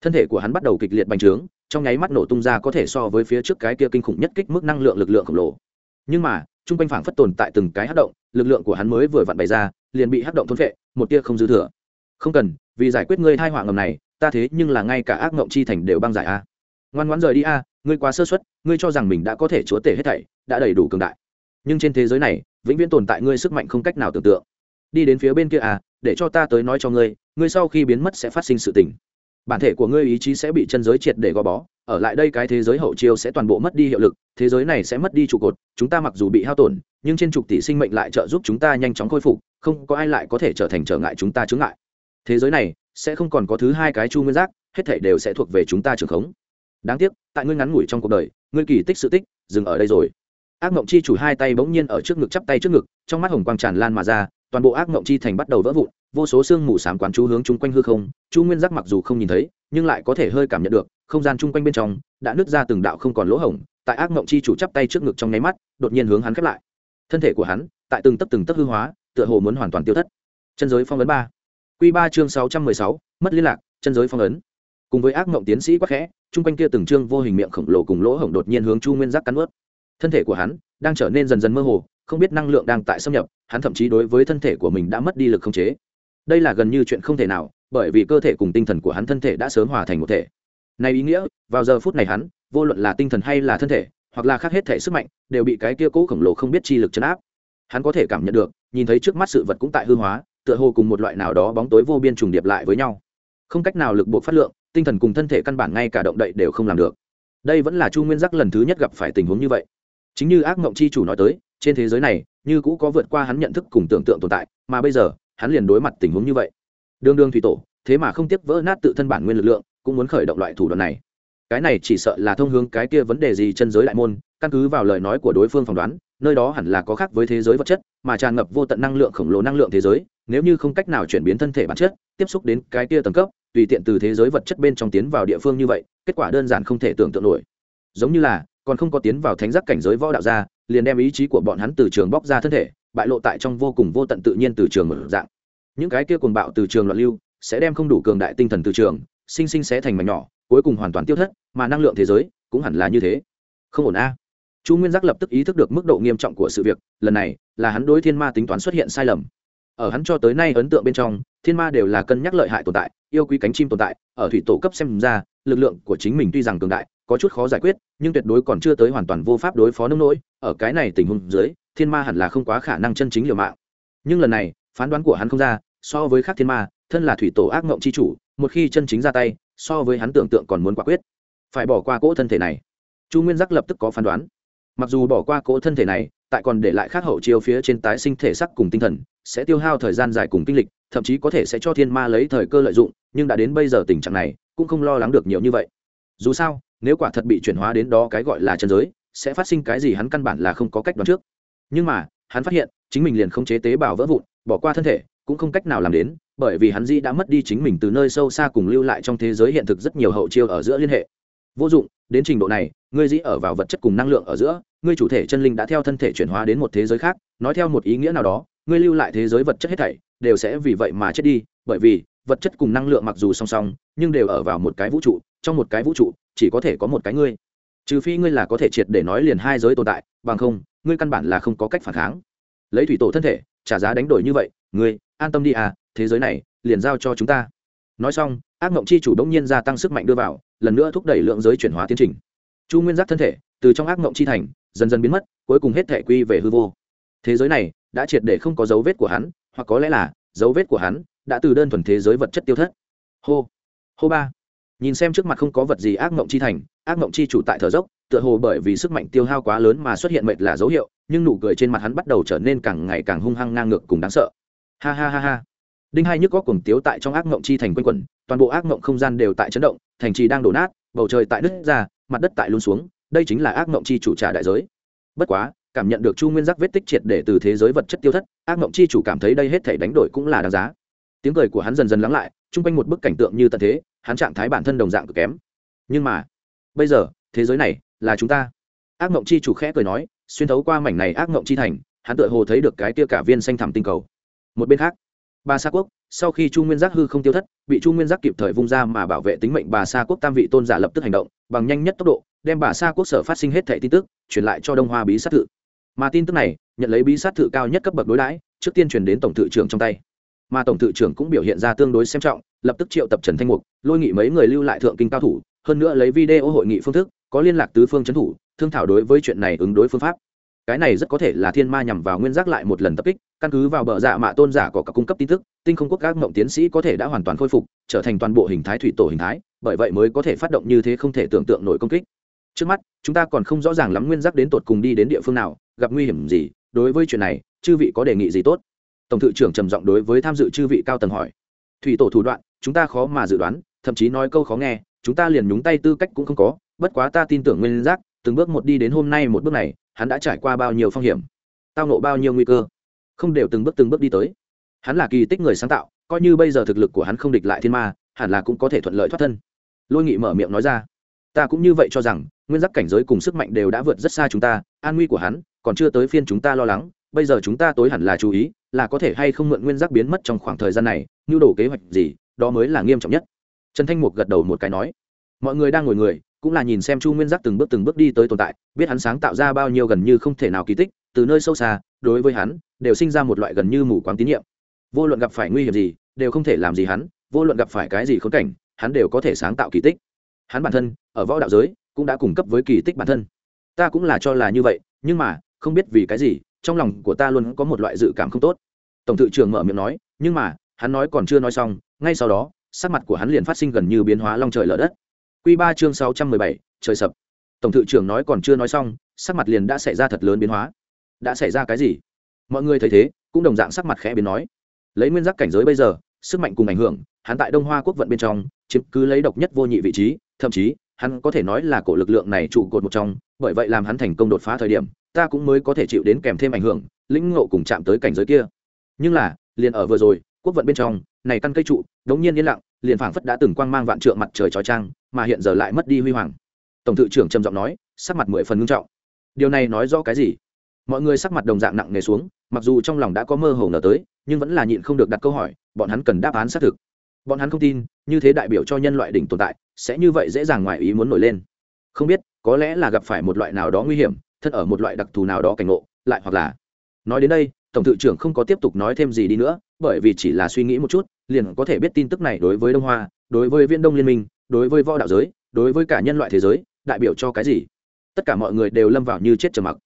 S1: thân thể của hắn bắt đầu kịch liệt bành trướng, trong nháy mắt nổ tung ra có thể so với phía trước cái kia kinh khủng nhất kích mức năng lượng lực lượng khổng lồ. Nhưng mà chung quanh phảng phất tồn tại từng cái hát động, lực lượng của hắn mới vừa vặn bày ra, liền bị hát động thôn vệ một tia không dư thừa. Không cần, vì giải quyết ngươi thai họa ngầm này, ta thế nhưng là ngay cả ác ngộng chi thành đều băng giải a. Ngoan ngoãn rời đi a ngươi quá sơ suất, ngươi cho rằng mình đã có thể chúa tể hết thảy đã đầy đủ cường đại. Nhưng trên thế giới này vĩnh viễn tồn tại ngươi sức mạnh không cách nào tưởng tượng. Đi đến phía bên kia à để cho ta tới nói cho ngươi ngươi sau khi biến mất sẽ phát sinh sự tình. Bản thể của ngươi ý chí sẽ bị chân giới triệt để gò bó ở lại đây cái thế giới hậu chiêu sẽ toàn bộ mất đi hiệu lực thế giới này sẽ mất đi trụ cột chúng ta mặc dù bị hao tổn nhưng trên trục tỷ sinh mệnh lại trợ giúp chúng ta nhanh chóng khôi phục không có ai lại có thể trở thành trở ngại chúng ta chướng ngại. Thế giới này sẽ không còn có thứ hai cái chu nguyên giác hết thể đều sẽ thuộc về chúng ta trường khống đáng tiếc, tại ngươi ngắn ngủi trong cuộc đời, ngươi kỳ tích sự tích, dừng ở đây rồi. Ác mộng chi chủ hai tay bỗng nhiên ở trước ngực chắp tay trước ngực, trong mắt hồng quang tràn lan mà ra, toàn bộ ác mộng chi thành bắt đầu vỡ vụn, vô số xương mù s á m quán chú hướng chung quanh hư không, chu nguyên giác mặc dù không nhìn thấy, nhưng lại có thể hơi cảm nhận được, không gian chung quanh bên trong đã nứt ra từng đạo không còn lỗ hổng, tại ác mộng chi chủ chắp tay trước ngực trong nháy mắt, đột nhiên hướng hắn khép lại. Thân thể của hắn, tại từng tấc từng tấc hư hóa, tựa hồ muốn hoàn toàn tiêu thất. Chân giới phong ấn ba. Q ba chương sáu trăm mười sáu, mất liên lạc, chân giới phong ấn cùng với ác mộng tiến sĩ quắc khẽ, chung quanh kia từng trương vô hình miệng khổng lồ cùng lỗ hổng đột nhiên hướng chu nguyên giác cắn ướt thân thể của hắn đang trở nên dần dần mơ hồ, không biết năng lượng đang tại xâm nhập, hắn thậm chí đối với thân thể của mình đã mất đi lực khống chế. Đây là gần như chuyện không thể nào, bởi vì cơ thể cùng tinh thần của hắn thân thể đã sớm hòa thành một thể. Này ý nghĩa, vào giờ phút này hắn, vô luận là tinh thần hay là thân thể, hoặc là khác hết thể sức mạnh, đều bị cái kia cố khổng lồ không biết chi lực chấn áp. Hắn có thể cảm nhận được, nhìn thấy trước mắt sự vật cũng tại hư hóa, tựa hồ cùng một loại nào đó bóng tối vô biên trùng điệp lại với nhau. Không cách nào lực buộc phát lượng tinh thần cùng thân thể căn bản ngay cả động đậy đều không làm được. Đây vẫn là chu nguyên giác lần thứ nhất gặp phải tình huống như vậy. Chính như ác mộng chi chủ nói tới, trên thế giới này, như cũ có vượt qua hắn nhận thức cùng tưởng tượng tồn tại, mà bây giờ, hắn liền đối mặt tình huống như vậy. Đương đương thủy tổ, thế mà không tiếp vỡ nát tự thân bản nguyên lực lượng, cũng muốn khởi động loại thủ đoạn này. Cái này chỉ sợ là thông hướng cái kia vấn đề gì chân giới đại môn, căn cứ vào lời nói của đối phương phỏng đoán nơi đó hẳn là có khác với thế giới vật chất, mà tràn ngập vô tận năng lượng khổng lồ năng lượng thế giới, nếu như không cách nào chuyển biến thân thể bản chất, tiếp xúc đến cái kia tầng cấp, tùy tiện từ thế giới vật chất bên trong tiến vào địa phương như vậy, kết quả đơn giản không thể tưởng tượng nổi. Giống như là, còn không có tiến vào thánh giác cảnh giới võ đạo ra, liền đem ý chí của bọn hắn từ trường bóc ra thân thể, bại lộ tại trong vô cùng vô tận tự nhiên từ trường mở dạng. Những cái kia cuồng bạo từ trường loạn lưu, sẽ đem không đủ cường đại tinh thần từ trường, sinh sinh sẽ thành mảnh nhỏ, cuối cùng hoàn toàn tiêu thất, mà năng lượng thế giới cũng hẳn là như thế. Không ổn a chu nguyên giác lập tức ý thức được mức độ nghiêm trọng của sự việc, lần này là hắn đối thiên ma tính toán xuất hiện sai lầm. Ở hắn cho tới nay ấn tượng bên trong, thiên ma đều là cân nhắc lợi hại tồn tại, yêu quý cánh chim tồn tại, ở thủy tổ cấp xem ra, lực lượng của chính mình tuy rằng cường đại, có chút khó giải quyết, nhưng tuyệt đối còn chưa tới hoàn toàn vô pháp đối phó nông nỗi. Ở cái này tình huống dưới, thiên ma hẳn là không quá khả năng chân chính liều mạng. Nhưng lần này, phán đoán của hắn không ra, so với khác thiên ma, thân là thủy tổ ác mộng c h i chủ, một khi chân chính ra tay, so với hắn tưởng tượng còn muốn quả quyết. Phải bỏ qua cỗ thân thể này. Chu nguyên giác lập tức có phán đoán mặc dù bỏ qua cỗ thân thể này, tại còn để lại khác hậu chiêu phía trên tái sinh thể sắc cùng tinh thần, sẽ tiêu hao thời gian dài cùng kinh lịch, thậm chí có thể sẽ cho thiên ma lấy thời cơ lợi dụng, nhưng đã đến bây giờ tình trạng này, cũng không lo lắng được nhiều như vậy. Dù sao, nếu quả thật bị chuyển hóa đến đó cái gọi là chân giới, sẽ phát sinh cái gì hắn căn bản là không có cách đoán trước. Nhưng mà, hắn phát hiện, chính mình liền không chế tế bào vỡ vụn, bỏ qua thân thể, cũng không cách nào làm đến, bởi vì hắn di đã mất đi chính mình từ nơi sâu xa cùng lưu lại trong thế giới hiện thực rất nhiều hậu chiêu ở giữa liên hệ. Vô dụng, đến trình độ này ngươi dĩ ở vào vật chất cùng năng lượng ở giữa, ngươi chủ thể chân linh đã theo thân thể chuyển hóa đến một thế giới khác, nói theo một ý nghĩa nào đó, ngươi lưu lại thế giới vật chất hết thảy, đều sẽ vì vậy mà chết đi, bởi vì, vật chất cùng năng lượng mặc dù song song, nhưng đều ở vào một cái vũ trụ, trong một cái vũ trụ, chỉ có thể có một cái ngươi. Trừ phi ngươi là có thể triệt để nói liền hai giới tồn tại, bằng không, ngươi căn bản là không có cách phản kháng. Lấy thủy tổ thân thể, trả giá đánh đổi như vậy, ngươi, an tâm đi à thế giới này, liền giao cho chúng ta. Nói xong, ác mộng chi chủ động nhiên gia tăng sức mạnh đưa vào, lần nữa thúc đẩy lượng giới chuyển hóa tiến trình chu nguyên giác thân thể từ trong ác mộng chi thành, dần dần biến mất, cuối cùng hết thể quy về hư vô. Thế giới này đã triệt để không có dấu vết của hắn, hoặc có lẽ là dấu vết của hắn đã từ đơn thuần thế giới vật chất tiêu thất. Hô hô ba. Nhìn xem trước mặt không có vật gì ác mộng chi thành, ác mộng chi chủ tại thở dốc, tựa hồ bởi vì sức mạnh tiêu hao quá lớn mà xuất hiện mệt là dấu hiệu, nhưng nụ cười trên mặt hắn bắt đầu trở nên càng ngày càng hung hăng ngang ngược cùng đáng sợ. Ha ha ha ha. Đinh hai nhức có cuồng tiếu tại trong ác mộng chi thành quanh quẩn, toàn bộ ác mộng không gian đều tại chấn động, thành trì đang đổ nát, bầu trời tại nứt ra mặt đất tại luôn xuống, đây chính là ác mộng chi chủ trả đại giới. Bất quá, cảm nhận được chu nguyên giác vết tích triệt để từ thế giới vật chất tiêu thất, ác mộng chi chủ cảm thấy đây hết thể đánh đổi cũng là đáng giá. Tiếng cười của hắn dần dần lắng lại, chung quanh một bức cảnh tượng như tận thế, hắn trạng thái bản thân đồng dạng cực kém. Nhưng mà, bây giờ, thế giới này là chúng ta. Ác mộng chi chủ khẽ cười nói, xuyên thấu qua mảnh này ác mộng chi thành, hắn tựa hồ thấy được cái tia cả viên xanh thẳm tinh cầu. Một bên khác bà sa quốc, sau khi chu nguyên giác hư không tiêu thất, bị chu nguyên giác kịp thời vung ra mà bảo vệ tính mệnh bà sa quốc tam vị tôn giả lập tức hành động, bằng nhanh nhất tốc độ, đem bà sa quốc sở phát sinh hết thẻ tin tức, truyền lại cho đông hoa bí sát thự. Mà tin tức này, nhận lấy bí sát thự cao nhất cấp bậc đối đãi, trước tiên truyền đến tổng thự trưởng trong tay. Mà tổng thự trưởng cũng biểu hiện ra tương đối xem trọng, lập tức triệu tập trần thanh mục, lôi nghị mấy người lưu lại thượng kinh cao thủ, hơn nữa lấy video hội nghị phương thức, có liên lạc tứ phương trấn thủ, thương thảo đối với chuyện này ứng đối phương pháp cái này rất có thể là thiên ma nhằm vào nguyên giác lại một lần tập kích, căn cứ vào bờ dạ mạ tôn giả có các cung cấp tin tức, tinh không quốc các mộng tiến sĩ có thể đã hoàn toàn khôi phục, trở thành toàn bộ hình thái thủy tổ hình thái, bởi vậy mới có thể phát động như thế không thể tưởng tượng nổi công kích. Trước mắt, chúng ta còn không rõ ràng lắm nguyên giác đến tột cùng đi đến địa phương nào, gặp nguy hiểm gì, đối với chuyện này, chư vị có đề nghị gì tốt? Tổng thự trưởng trầm giọng đối với tham dự chư vị cao tầng hỏi. Thủy tổ thủ đoạn, chúng ta khó mà dự đoán, thậm chí nói câu khó nghe, chúng ta liền nhúng tay tư cách cũng không có, bất quá ta tin tưởng nguyên giác từng bước một đi đến hôm nay một bước này, hắn đã trải qua bao nhiêu phong hiểm, tao nộ bao nhiêu nguy cơ, không đều từng bước từng bước đi tới. Hắn là kỳ tích người sáng tạo, coi như bây giờ thực lực của hắn không địch lại thiên ma, hẳn là cũng có thể thuận lợi thoát thân. Lôi nghị mở miệng nói ra, ta cũng như vậy cho rằng, nguyên giác cảnh giới cùng sức mạnh đều đã vượt rất xa chúng ta, an nguy của hắn, còn chưa tới phiên chúng ta lo lắng, bây giờ chúng ta tối hẳn là chú ý, là có thể hay không mượn nguyên giác biến mất trong khoảng thời gian này như đồ kế hoạch gì, đó mới là nghiêm trọng nhất. Trần thanh mục gật đầu một cái nói, mọi người đang ngồi người cũng là nhìn xem chu nguyên giác từng bước từng bước đi tới tồn tại, biết hắn sáng tạo ra bao nhiêu gần như không thể nào kỳ tích, từ nơi sâu xa, đối với hắn, đều sinh ra một loại gần như mù quáng tín nhiệm. Vô luận gặp phải nguy hiểm gì, đều không thể làm gì hắn, vô luận gặp phải cái gì khốn cảnh, hắn đều có thể sáng tạo kỳ tích. Hắn bản thân, ở võ đạo giới, cũng đã cung cấp với kỳ tích bản thân. Ta cũng là cho là như vậy, nhưng mà, không biết vì cái gì, trong lòng của ta luôn có một loại dự cảm không tốt. Tổng thự trưởng mở miệng nói, nhưng mà, hắn nói còn chưa nói xong, ngay sau đó, sắc mặt của hắn liền phát sinh gần như biến hóa long trời lở đất. Quy ba chương sáu trăm mười bảy, trời sập. Tổng thự trưởng nói còn chưa nói xong, sắc mặt liền đã xảy ra thật lớn biến hóa. Đã xảy ra cái gì? Mọi người thấy thế, cũng đồng dạng sắc mặt khẽ biến nói. Lấy nguyên giác cảnh giới bây giờ, sức mạnh cùng ảnh hưởng, hắn tại đông hoa quốc vận bên trong, chiếm cứ lấy độc nhất vô nhị vị trí, thậm chí, hắn có thể nói là cổ lực lượng này trụ cột một trong, bởi vậy làm hắn thành công đột phá thời điểm, ta cũng mới có thể chịu đến kèm thêm ảnh hưởng, lĩnh ngộ cùng chạm tới cảnh giới kia. Nhưng là, liền ở vừa rồi, quốc vận bên trong, này căn cây trụ, đống nhiên yên lặng, liền phảng phất đã từng quang mang vạn trượng mặt trời trói trang mà hiện giờ lại mất đi huy hoàng. Tổng thự trưởng trầm giọng nói, sắc mặt mười phần ngưng trọng. Điều này nói rõ cái gì? Mọi người sắc mặt đồng dạng nặng nề xuống, mặc dù trong lòng đã có mơ hồ ngờ tới, nhưng vẫn là nhịn không được đặt câu hỏi, bọn hắn cần đáp án xác thực. Bọn hắn không tin, như thế đại biểu cho nhân loại đỉnh tồn tại, sẽ như vậy dễ dàng ngoài ý muốn nổi lên. Không biết, có lẽ là gặp phải một loại nào đó nguy hiểm, thân ở một loại đặc thù nào đó cảnh ngộ, lại hoặc là nói đến đây, tổng thự trưởng không có tiếp tục nói thêm gì đi nữa, bởi vì chỉ là suy nghĩ một chút, liền có thể biết tin tức này đối với đông hoa, đối với viễn đông liên minh đối với võ đạo giới, đối với cả nhân loại thế giới, đại biểu cho cái gì? Tất cả mọi người đều lâm vào như chết trầm mặc.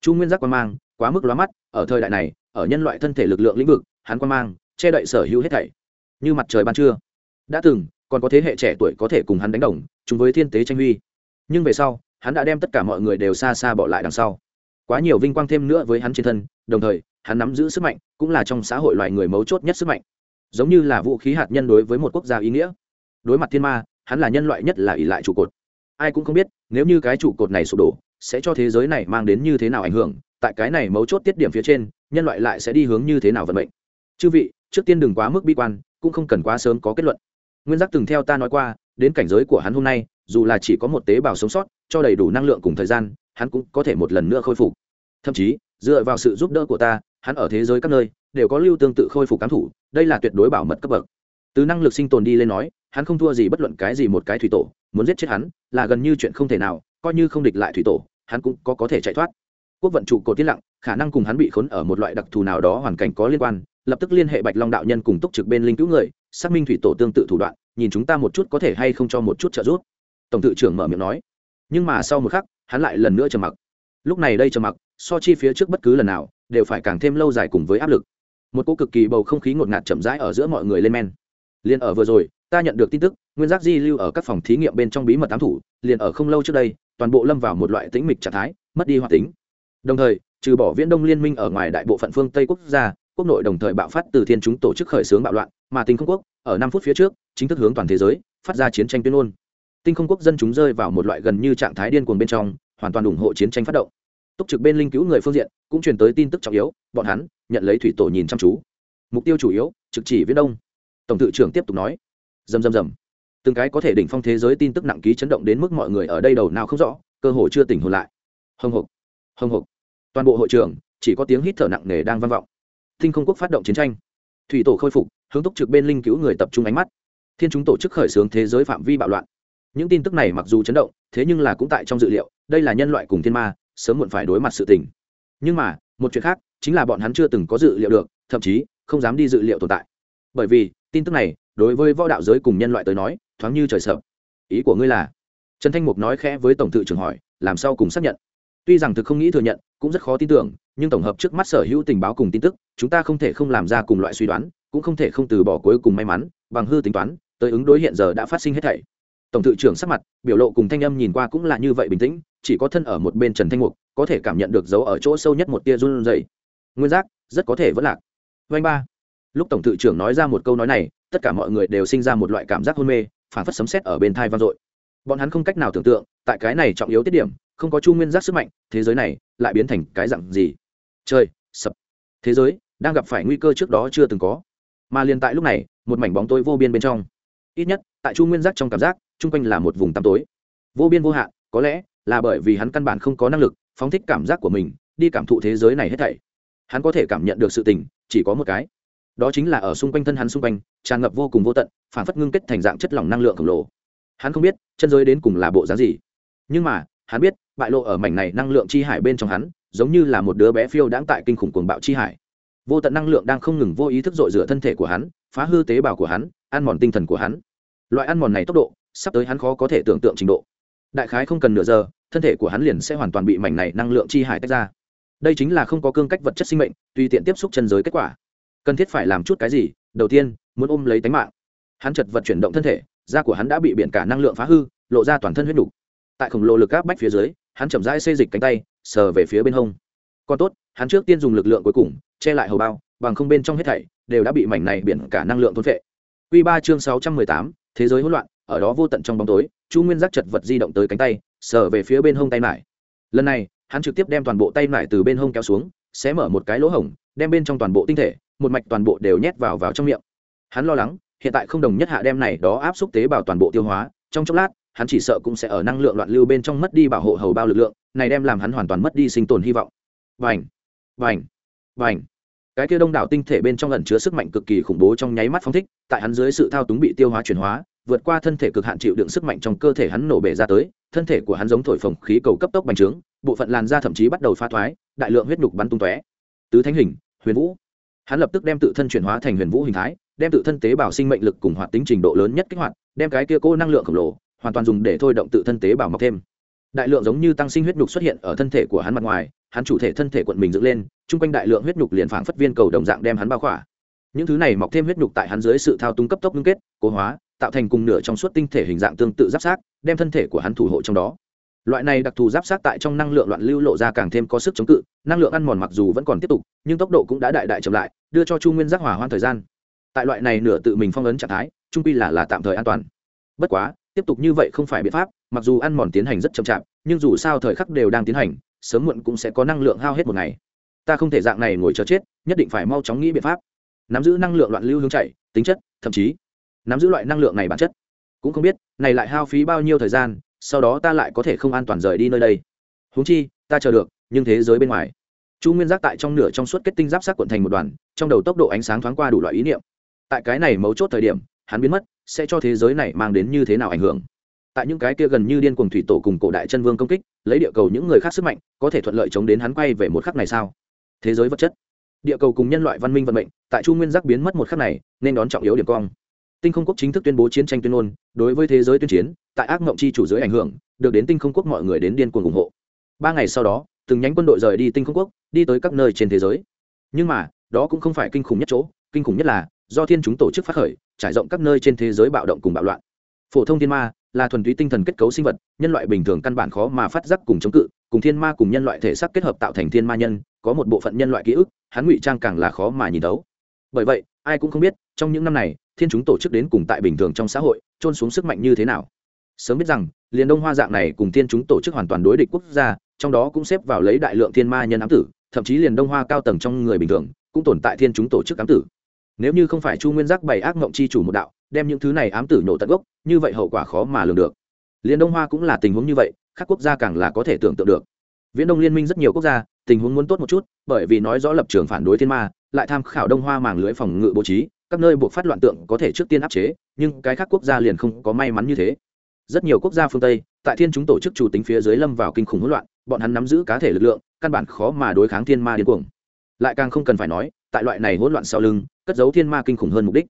S1: Chu nguyên giác quan mang, quá mức lóa mắt, ở thời đại này, ở nhân loại thân thể lực lượng lĩnh vực, hắn quan mang, che đậy sở hữu hết thảy. Như mặt trời ban trưa. Đã từng, còn có thế hệ trẻ tuổi có thể cùng hắn đánh đồng chúng với thiên tế tranh huy. Nhưng về sau, hắn đã đem tất cả mọi người đều xa xa bỏ lại đằng sau. Quá nhiều vinh quang thêm nữa với hắn trên thân, đồng thời, hắn nắm giữ sức mạnh, cũng là trong xã hội loài người mấu chốt nhất sức mạnh. Giống như là vũ khí hạt nhân đối với một quốc gia ý nghĩa. Đối mặt thiên ma hắn là nhân loại nhất là ỷ lại trụ cột. Ai cũng không biết, nếu như cái trụ cột này sụp đổ, sẽ cho thế giới này mang đến như thế nào ảnh hưởng, tại cái này mấu chốt tiết điểm phía trên, nhân loại lại sẽ đi hướng như thế nào vận mệnh. Chư vị, trước tiên đừng quá mức bi quan, cũng không cần quá sớm có kết luận. Nguyên giác từng theo ta nói qua, đến cảnh giới của hắn hôm nay, dù là chỉ có một tế bào sống sót, cho đầy đủ năng lượng cùng thời gian, hắn cũng có thể một lần nữa khôi phục. Thậm chí, dựa vào sự giúp đỡ của ta, hắn ở thế giới các nơi, đều có lưu tương tự khôi phục cám thủ, đây là tuyệt đối bảo mật cấp bậc. Từ năng lực sinh tồn đi lên nói hắn không thua gì bất luận cái gì một cái thủy tổ, muốn giết chết hắn là gần như chuyện không thể nào, coi như không địch lại thủy tổ, hắn cũng có có thể chạy thoát. Quốc vận trụ cột tiết lặng, khả năng cùng hắn bị khốn ở một loại đặc thù nào đó hoàn cảnh có liên quan, lập tức liên hệ bạch long đạo nhân cùng túc trực bên linh cứu người, xác minh thủy tổ tương tự thủ đoạn, nhìn chúng ta một chút có thể hay không cho một chút trợ giúp. Tổng tự trưởng mở miệng nói. Nhưng mà sau một khắc, hắn lại lần nữa trầm mặc. Lúc này đây trầm mặc, so chi phía trước bất cứ lần nào, đều phải càng thêm lâu dài cùng với áp lực. Một cô cực kỳ bầu không khí ngột ngạt chậm rãi ở giữa mọi người lên men. Liền ở vừa rồi ta nhận được tin tức, nguyên giác di lưu ở các phòng thí nghiệm bên trong bí mật tám thủ, liền ở không lâu trước đây, toàn bộ lâm vào một loại tĩnh mịch trạng thái, mất đi hoạt tính. Đồng thời, trừ bỏ viễn đông liên minh ở ngoài đại bộ phận phương tây quốc gia, quốc nội đồng thời bạo phát từ thiên chúng tổ chức khởi xướng bạo loạn, mà tinh không quốc, ở năm phút phía trước, chính thức hướng toàn thế giới, phát ra chiến tranh tuyên ngôn. Tinh không quốc dân chúng rơi vào một loại gần như trạng thái điên cuồng bên trong, hoàn toàn ủng hộ chiến tranh phát động. Túc trực bên linh cứu người phương diện, cũng truyền tới tin tức trọng yếu, bọn hắn nhận lấy thủy tổ nhìn chăm chú. Mục tiêu chủ yếu, trực chỉ viễn đông. Tổng tự trưởng tiếp tục nói dầm dầm dầm từng cái có thể đỉnh phong thế giới tin tức nặng ký chấn động đến mức mọi người ở đây đầu nào không rõ, cơ hội chưa tỉnh hồn lại. Hồng hộc hồng hộc toàn bộ hội trường, chỉ có tiếng hít thở nặng nề đang vang vọng. Tinh không quốc phát động chiến tranh. Thủy tổ khôi phục, hướng túc trực bên linh cứu người tập trung ánh mắt. Thiên chúng tổ chức khởi xướng thế giới phạm vi bạo loạn. Những tin tức này mặc dù chấn động, thế nhưng là cũng tại trong dự liệu, đây là nhân loại cùng thiên ma, sớm muộn phải đối mặt sự tình. Nhưng mà, một chuyện khác, chính là bọn hắn chưa từng có dự liệu được, thậm chí, không dám đi dự liệu tồn tại. Bởi vì, tin tức này đối với võ đạo giới cùng nhân loại tới nói, thoáng như trời sợ. Ý của ngươi là? Trần thanh mục nói khẽ với tổng thự trưởng hỏi, làm sao cùng xác nhận? Tuy rằng thực không nghĩ thừa nhận, cũng rất khó tin tưởng, nhưng tổng hợp trước mắt sở hữu tình báo cùng tin tức, chúng ta không thể không làm ra cùng loại suy đoán, cũng không thể không từ bỏ cuối cùng may mắn, bằng hư tính toán, tới ứng đối hiện giờ đã phát sinh hết thảy. Tổng thự trưởng sắc mặt, biểu lộ cùng thanh âm nhìn qua cũng là như vậy bình tĩnh, chỉ có thân ở một bên trần thanh mục, có thể cảm nhận được dấu ở chỗ sâu nhất một tia run rẩy. Nguyên giác, rất có thể vẫn lạc. Vanh ba. Lúc tổng thự trưởng nói ra một câu nói này tất cả mọi người đều sinh ra một loại cảm giác hôn mê phản phất sấm sét ở bên thai vang dội. Bọn hắn không cách nào tưởng tượng, tại cái này trọng yếu tiết điểm, không có chu nguyên giác sức mạnh, thế giới này lại biến thành cái dạng gì? Trời, sập. Thế giới đang gặp phải nguy cơ trước đó chưa từng có. Mà liền tại lúc này, một mảnh bóng tối vô biên bên trong. Ít nhất, tại chu nguyên giác trong cảm giác, chung quanh là một vùng tăm tối. Vô biên vô hạn, có lẽ là bởi vì hắn căn bản không có năng lực phóng thích cảm giác của mình, đi cảm thụ thế giới này hết thảy. Hắn có thể cảm nhận được sự tình, chỉ có một cái đó chính là ở xung quanh thân hắn xung quanh, tràn ngập vô cùng vô tận phản phất ngưng kết thành dạng chất lỏng năng lượng khổng lồ. Hắn không biết chân giới đến cùng là bộ dáng gì, nhưng mà, hắn biết, bại lộ ở mảnh này năng lượng chi hải bên trong hắn, giống như là một đứa bé phiêu đãng tại kinh khủng cuồng bạo chi hải. Vô tận năng lượng đang không ngừng vô ý thức dội rửa thân thể của hắn, phá hư tế bào của hắn, ăn mòn tinh thần của hắn. Loại ăn mòn này tốc độ, sắp tới hắn khó có thể tưởng tượng trình độ. Đại khái không cần nửa giờ, thân thể của hắn liền sẽ hoàn toàn bị mảnh này năng lượng chi hải tách ra. Đây chính là không có cương cách vật chất sinh mệnh, tùy tiện tiếp xúc chân giới kết quả cần thiết phải làm chút cái gì, đầu tiên, muốn ôm lấy tánh mạng. Hắn chật vật chuyển động thân thể, da của hắn đã bị biển cả năng lượng phá hư, lộ ra toàn thân huyết đủ. tại khổng lồ lực áp bách phía dưới, hắn chậm rãi xê dịch cánh tay, sờ về phía bên hông. Còn tốt, hắn trước tiên dùng lực lượng cuối cùng, che lại hầu bao, bằng không bên trong hết thảy đều đã bị mảnh này biển cả năng lượng thôn phệ. Quy ba chương sáu trăm mười tám, thế giới hỗn loạn, ở đó vô tận trong bóng tối, chu nguyên giác chật vật di động tới cánh tay, sờ về phía bên hông tay mải lần này, hắn trực tiếp đem toàn bộ tay mải từ bên hông kéo xuống, xé mở một cái lỗ hổng, đem bên trong toàn bộ tinh thể một mạch toàn bộ đều nhét vào vào trong miệng. Hắn lo lắng, hiện tại không đồng nhất hạ đem này đó áp xúc tế bào toàn bộ tiêu hóa, trong chốc lát, hắn chỉ sợ cũng sẽ ở năng lượng loạn lưu bên trong mất đi bảo hộ hầu bao lực lượng, này đem làm hắn hoàn toàn mất đi sinh tồn hy vọng. Vành vành vành. Cái kia đông đảo tinh thể bên trong ẩn chứa sức mạnh cực kỳ khủng bố trong nháy mắt phóng thích, tại hắn dưới sự thao túng bị tiêu hóa chuyển hóa, vượt qua thân thể cực hạn chịu đựng sức mạnh trong cơ thể hắn nổ bể ra tới, thân thể của hắn giống thổi phồng khí cầu cấp tốc bành trướng, bộ phận làn da thậm chí bắt đầu phá thoái, đại lượng huyết nhục bắn tung tóe. Tứ thánh hình, huyền vũ hắn lập tức đem tự thân chuyển hóa thành huyền vũ hình thái, đem tự thân tế bào sinh mệnh lực cùng hoạt tính trình độ lớn nhất kích hoạt, đem cái kia cô năng lượng khổng lồ hoàn toàn dùng để thôi động tự thân tế bào mọc thêm. Đại lượng giống như tăng sinh huyết nhục xuất hiện ở thân thể của hắn mặt ngoài, hắn chủ thể thân thể quận mình dựng lên, chung quanh đại lượng huyết nhục liền phảng phất viên cầu đồng dạng đem hắn bao khỏa. Những thứ này mọc thêm huyết nhục tại hắn dưới sự thao túng cấp tốc ngưng kết, cố hóa, tạo thành cùng nửa trong suốt tinh thể hình dạng tương tự giáp sát, đem thân thể của hắn thủ hộ trong đó. Loại này đặc thù giáp sát tại trong năng lượng loạn lưu lộ ra càng thêm có sức chống cự, năng lượng ăn mòn mặc dù vẫn còn tiếp tục, nhưng tốc độ cũng đã đại đại chậm lại đưa cho chu nguyên giác hỏa hoan thời gian. Tại loại này nửa tự mình phong ấn trạng thái trung quy là là tạm thời an toàn. Bất quá, tiếp tục như vậy không phải biện pháp, mặc dù ăn mòn tiến hành rất chậm chạp, nhưng dù sao thời khắc đều đang tiến hành, sớm muộn cũng sẽ có năng lượng hao hết một ngày. Ta không thể dạng này ngồi chờ chết, nhất định phải mau chóng nghĩ biện pháp. Nắm giữ năng lượng loạn lưu hướng chạy, tính chất, thậm chí, nắm giữ loại năng lượng này bản chất. Cũng không biết, này lại hao phí bao nhiêu thời gian, sau đó ta lại có thể không an toàn rời đi nơi đây. Huống chi, ta chờ được, nhưng thế giới bên ngoài chu nguyên giác tại trong nửa trong suốt kết tinh giáp sát quận thành một đoàn, trong đầu tốc độ ánh sáng thoáng qua đủ loại ý niệm. Tại cái này mấu chốt thời điểm, hắn biến mất, sẽ cho thế giới này mang đến như thế nào ảnh hưởng? Tại những cái kia gần như điên cuồng thủy tổ cùng cổ đại chân vương công kích, lấy địa cầu những người khác sức mạnh, có thể thuận lợi chống đến hắn quay về một khắc này sao? Thế giới vật chất. Địa cầu cùng nhân loại văn minh vận mệnh, tại chu nguyên giác biến mất một khắc này, nên đón trọng yếu điểm cong. Tinh không quốc chính thức tuyên bố chiến tranh tuyên ngôn, đối với thế giới tuyên chiến, tại ác mộng chi chủ dưới ảnh hưởng, được đến tinh không quốc mọi người đến điên cuồng ủng hộ. Ba ngày sau đó từng nhánh quân đội rời đi tinh không quốc, đi tới các nơi trên thế giới. Nhưng mà, đó cũng không phải kinh khủng nhất chỗ, kinh khủng nhất là, do thiên chúng tổ chức phát khởi, trải rộng các nơi trên thế giới bạo động cùng bạo loạn. Phổ thông thiên ma, là thuần túy tinh thần kết cấu sinh vật, nhân loại bình thường căn bản khó mà phát giác cùng chống cự, cùng thiên ma cùng nhân loại thể xác kết hợp tạo thành thiên ma nhân, có một bộ phận nhân loại ký ức, hắn ngụy trang càng là khó mà nhìn thấu. Bởi vậy, ai cũng không biết, trong những năm này, thiên chúng tổ chức đến cùng tại bình thường trong xã hội trôn xuống sức mạnh như thế nào. Sớm biết rằng, liền đông hoa dạng này cùng thiên chúng tổ chức hoàn toàn đối địch quốc gia trong đó cũng xếp vào lấy đại lượng thiên ma nhân ám tử, thậm chí liền đông hoa cao tầng trong người bình thường, cũng tồn tại thiên chúng tổ chức ám tử. Nếu như không phải chu nguyên giác bày ác mộng chi chủ một đạo, đem những thứ này ám tử nổ tận gốc, như vậy hậu quả khó mà lường được. Liền đông hoa cũng là tình huống như vậy các quốc gia càng là có thể tưởng tượng được. Viễn đông liên minh rất nhiều quốc gia, tình huống muốn tốt một chút, bởi vì nói rõ lập trường phản đối thiên ma, lại tham khảo đông hoa màng lưới phòng ngự bố trí, các nơi buộc phát loạn tượng có thể trước tiên áp chế, nhưng cái khác quốc gia liền không có may mắn như thế. Rất nhiều quốc gia phương tây, tại thiên chúng tổ chức chủ tính phía dưới lâm vào kinh khủng hỗn loạn bọn hắn nắm giữ cá thể lực lượng, căn bản khó mà đối kháng thiên ma điên cuồng. Lại càng không cần phải nói, tại loại này hỗn loạn sau lưng, cất giấu thiên ma kinh khủng hơn mục đích.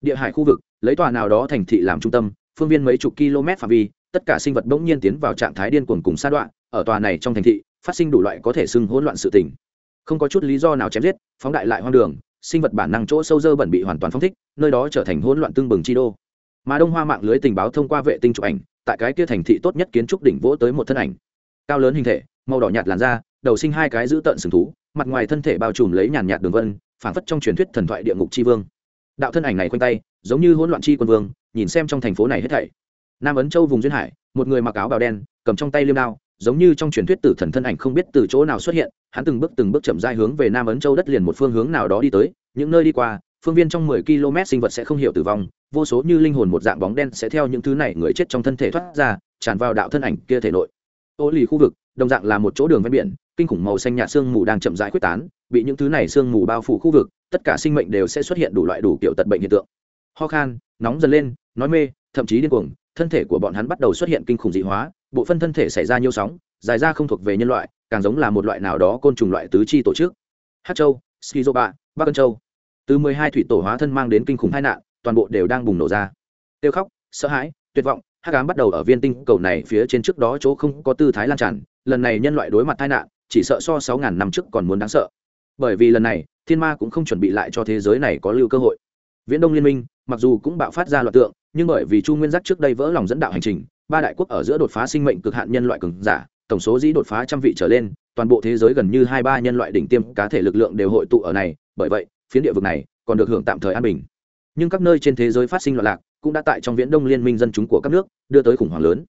S1: Địa hải khu vực, lấy tòa nào đó thành thị làm trung tâm, phương viên mấy chục km phạm vi, tất cả sinh vật bỗng nhiên tiến vào trạng thái điên cuồng cùng sa đoạn, ở tòa này trong thành thị, phát sinh đủ loại có thể xưng hỗn loạn sự tình. Không có chút lý do nào chém giết, phóng đại lại hoang đường, sinh vật bản năng chỗ sâu dơ bẩn bị hoàn toàn phóng thích, nơi đó trở thành hỗn loạn tương bừng chi đô. Mà đông hoa mạng lưới tình báo thông qua vệ tinh chụp ảnh, tại cái kia thành thị tốt nhất kiến trúc đỉnh vỗ tới một thân ảnh cao lớn hình thể, màu đỏ nhạt làn da, đầu sinh hai cái giữ tợn sừng thú, mặt ngoài thân thể bao trùm lấy nhàn nhạt đường vân, phảng phất trong truyền thuyết thần thoại địa ngục chi vương. Đạo thân ảnh này quanh tay, giống như hỗn loạn chi quân vương, nhìn xem trong thành phố này hết thảy. Nam ấn châu vùng duyên hải, một người mặc áo bào đen, cầm trong tay liêm đao, giống như trong truyền thuyết tử thần thân ảnh không biết từ chỗ nào xuất hiện, hắn từng bước từng bước chậm rãi hướng về nam ấn châu đất liền một phương hướng nào đó đi tới, những nơi đi qua, phương viên trong mười km sinh vật sẽ không hiểu tử vong, vô số như linh hồn một dạng bóng đen sẽ theo những thứ này người chết trong thân thể thoát ra, tràn vào đạo thân ảnh kia thể nội ô lì khu vực, đồng dạng là một chỗ đường ven biển, kinh khủng màu xanh nhạt sương mù đang chậm rãi quyết tán, bị những thứ này sương mù bao phủ khu vực, tất cả sinh mệnh đều sẽ xuất hiện đủ loại đủ kiểu tật bệnh hiện tượng. Ho khan, nóng dần lên, nói mê, thậm chí điên cuồng, thân thể của bọn hắn bắt đầu xuất hiện kinh khủng dị hóa, bộ phân thân thể xảy ra nhiều sóng, dài ra không thuộc về nhân loại, càng giống là một loại nào đó côn trùng loại tứ chi tổ chức. Hát châu, skizoba, bắc ân châu. Từ mười hai thủy tổ hóa thân mang đến kinh khủng hai nạn, toàn bộ đều đang bùng nổ ra. Tiêu khóc, sợ hãi, tuyệt vọng hắc ám bắt đầu ở viên tinh cầu này phía trên trước đó chỗ không có tư thái lan tràn, lần này nhân loại đối mặt tai nạn, chỉ sợ so sáu ngàn năm trước còn muốn đáng sợ. Bởi vì lần này, thiên ma cũng không chuẩn bị lại cho thế giới này có lưu cơ hội. Viễn đông liên minh, mặc dù cũng bạo phát ra loạt tượng, nhưng bởi vì chu nguyên giác trước đây vỡ lòng dẫn đạo hành trình, ba đại quốc ở giữa đột phá sinh mệnh cực hạn nhân loại cường giả, tổng số dĩ đột phá trăm vị trở lên, toàn bộ thế giới gần như hai ba nhân loại đỉnh tiêm cá thể lực lượng đều hội tụ ở này, bởi vậy, phiến địa vực này còn được hưởng tạm thời an bình. Nhưng các nơi trên thế giới phát sinh loạn lạc cũng đã tại trong viễn đông liên minh dân chúng của các nước, đưa tới khủng hoảng lớn.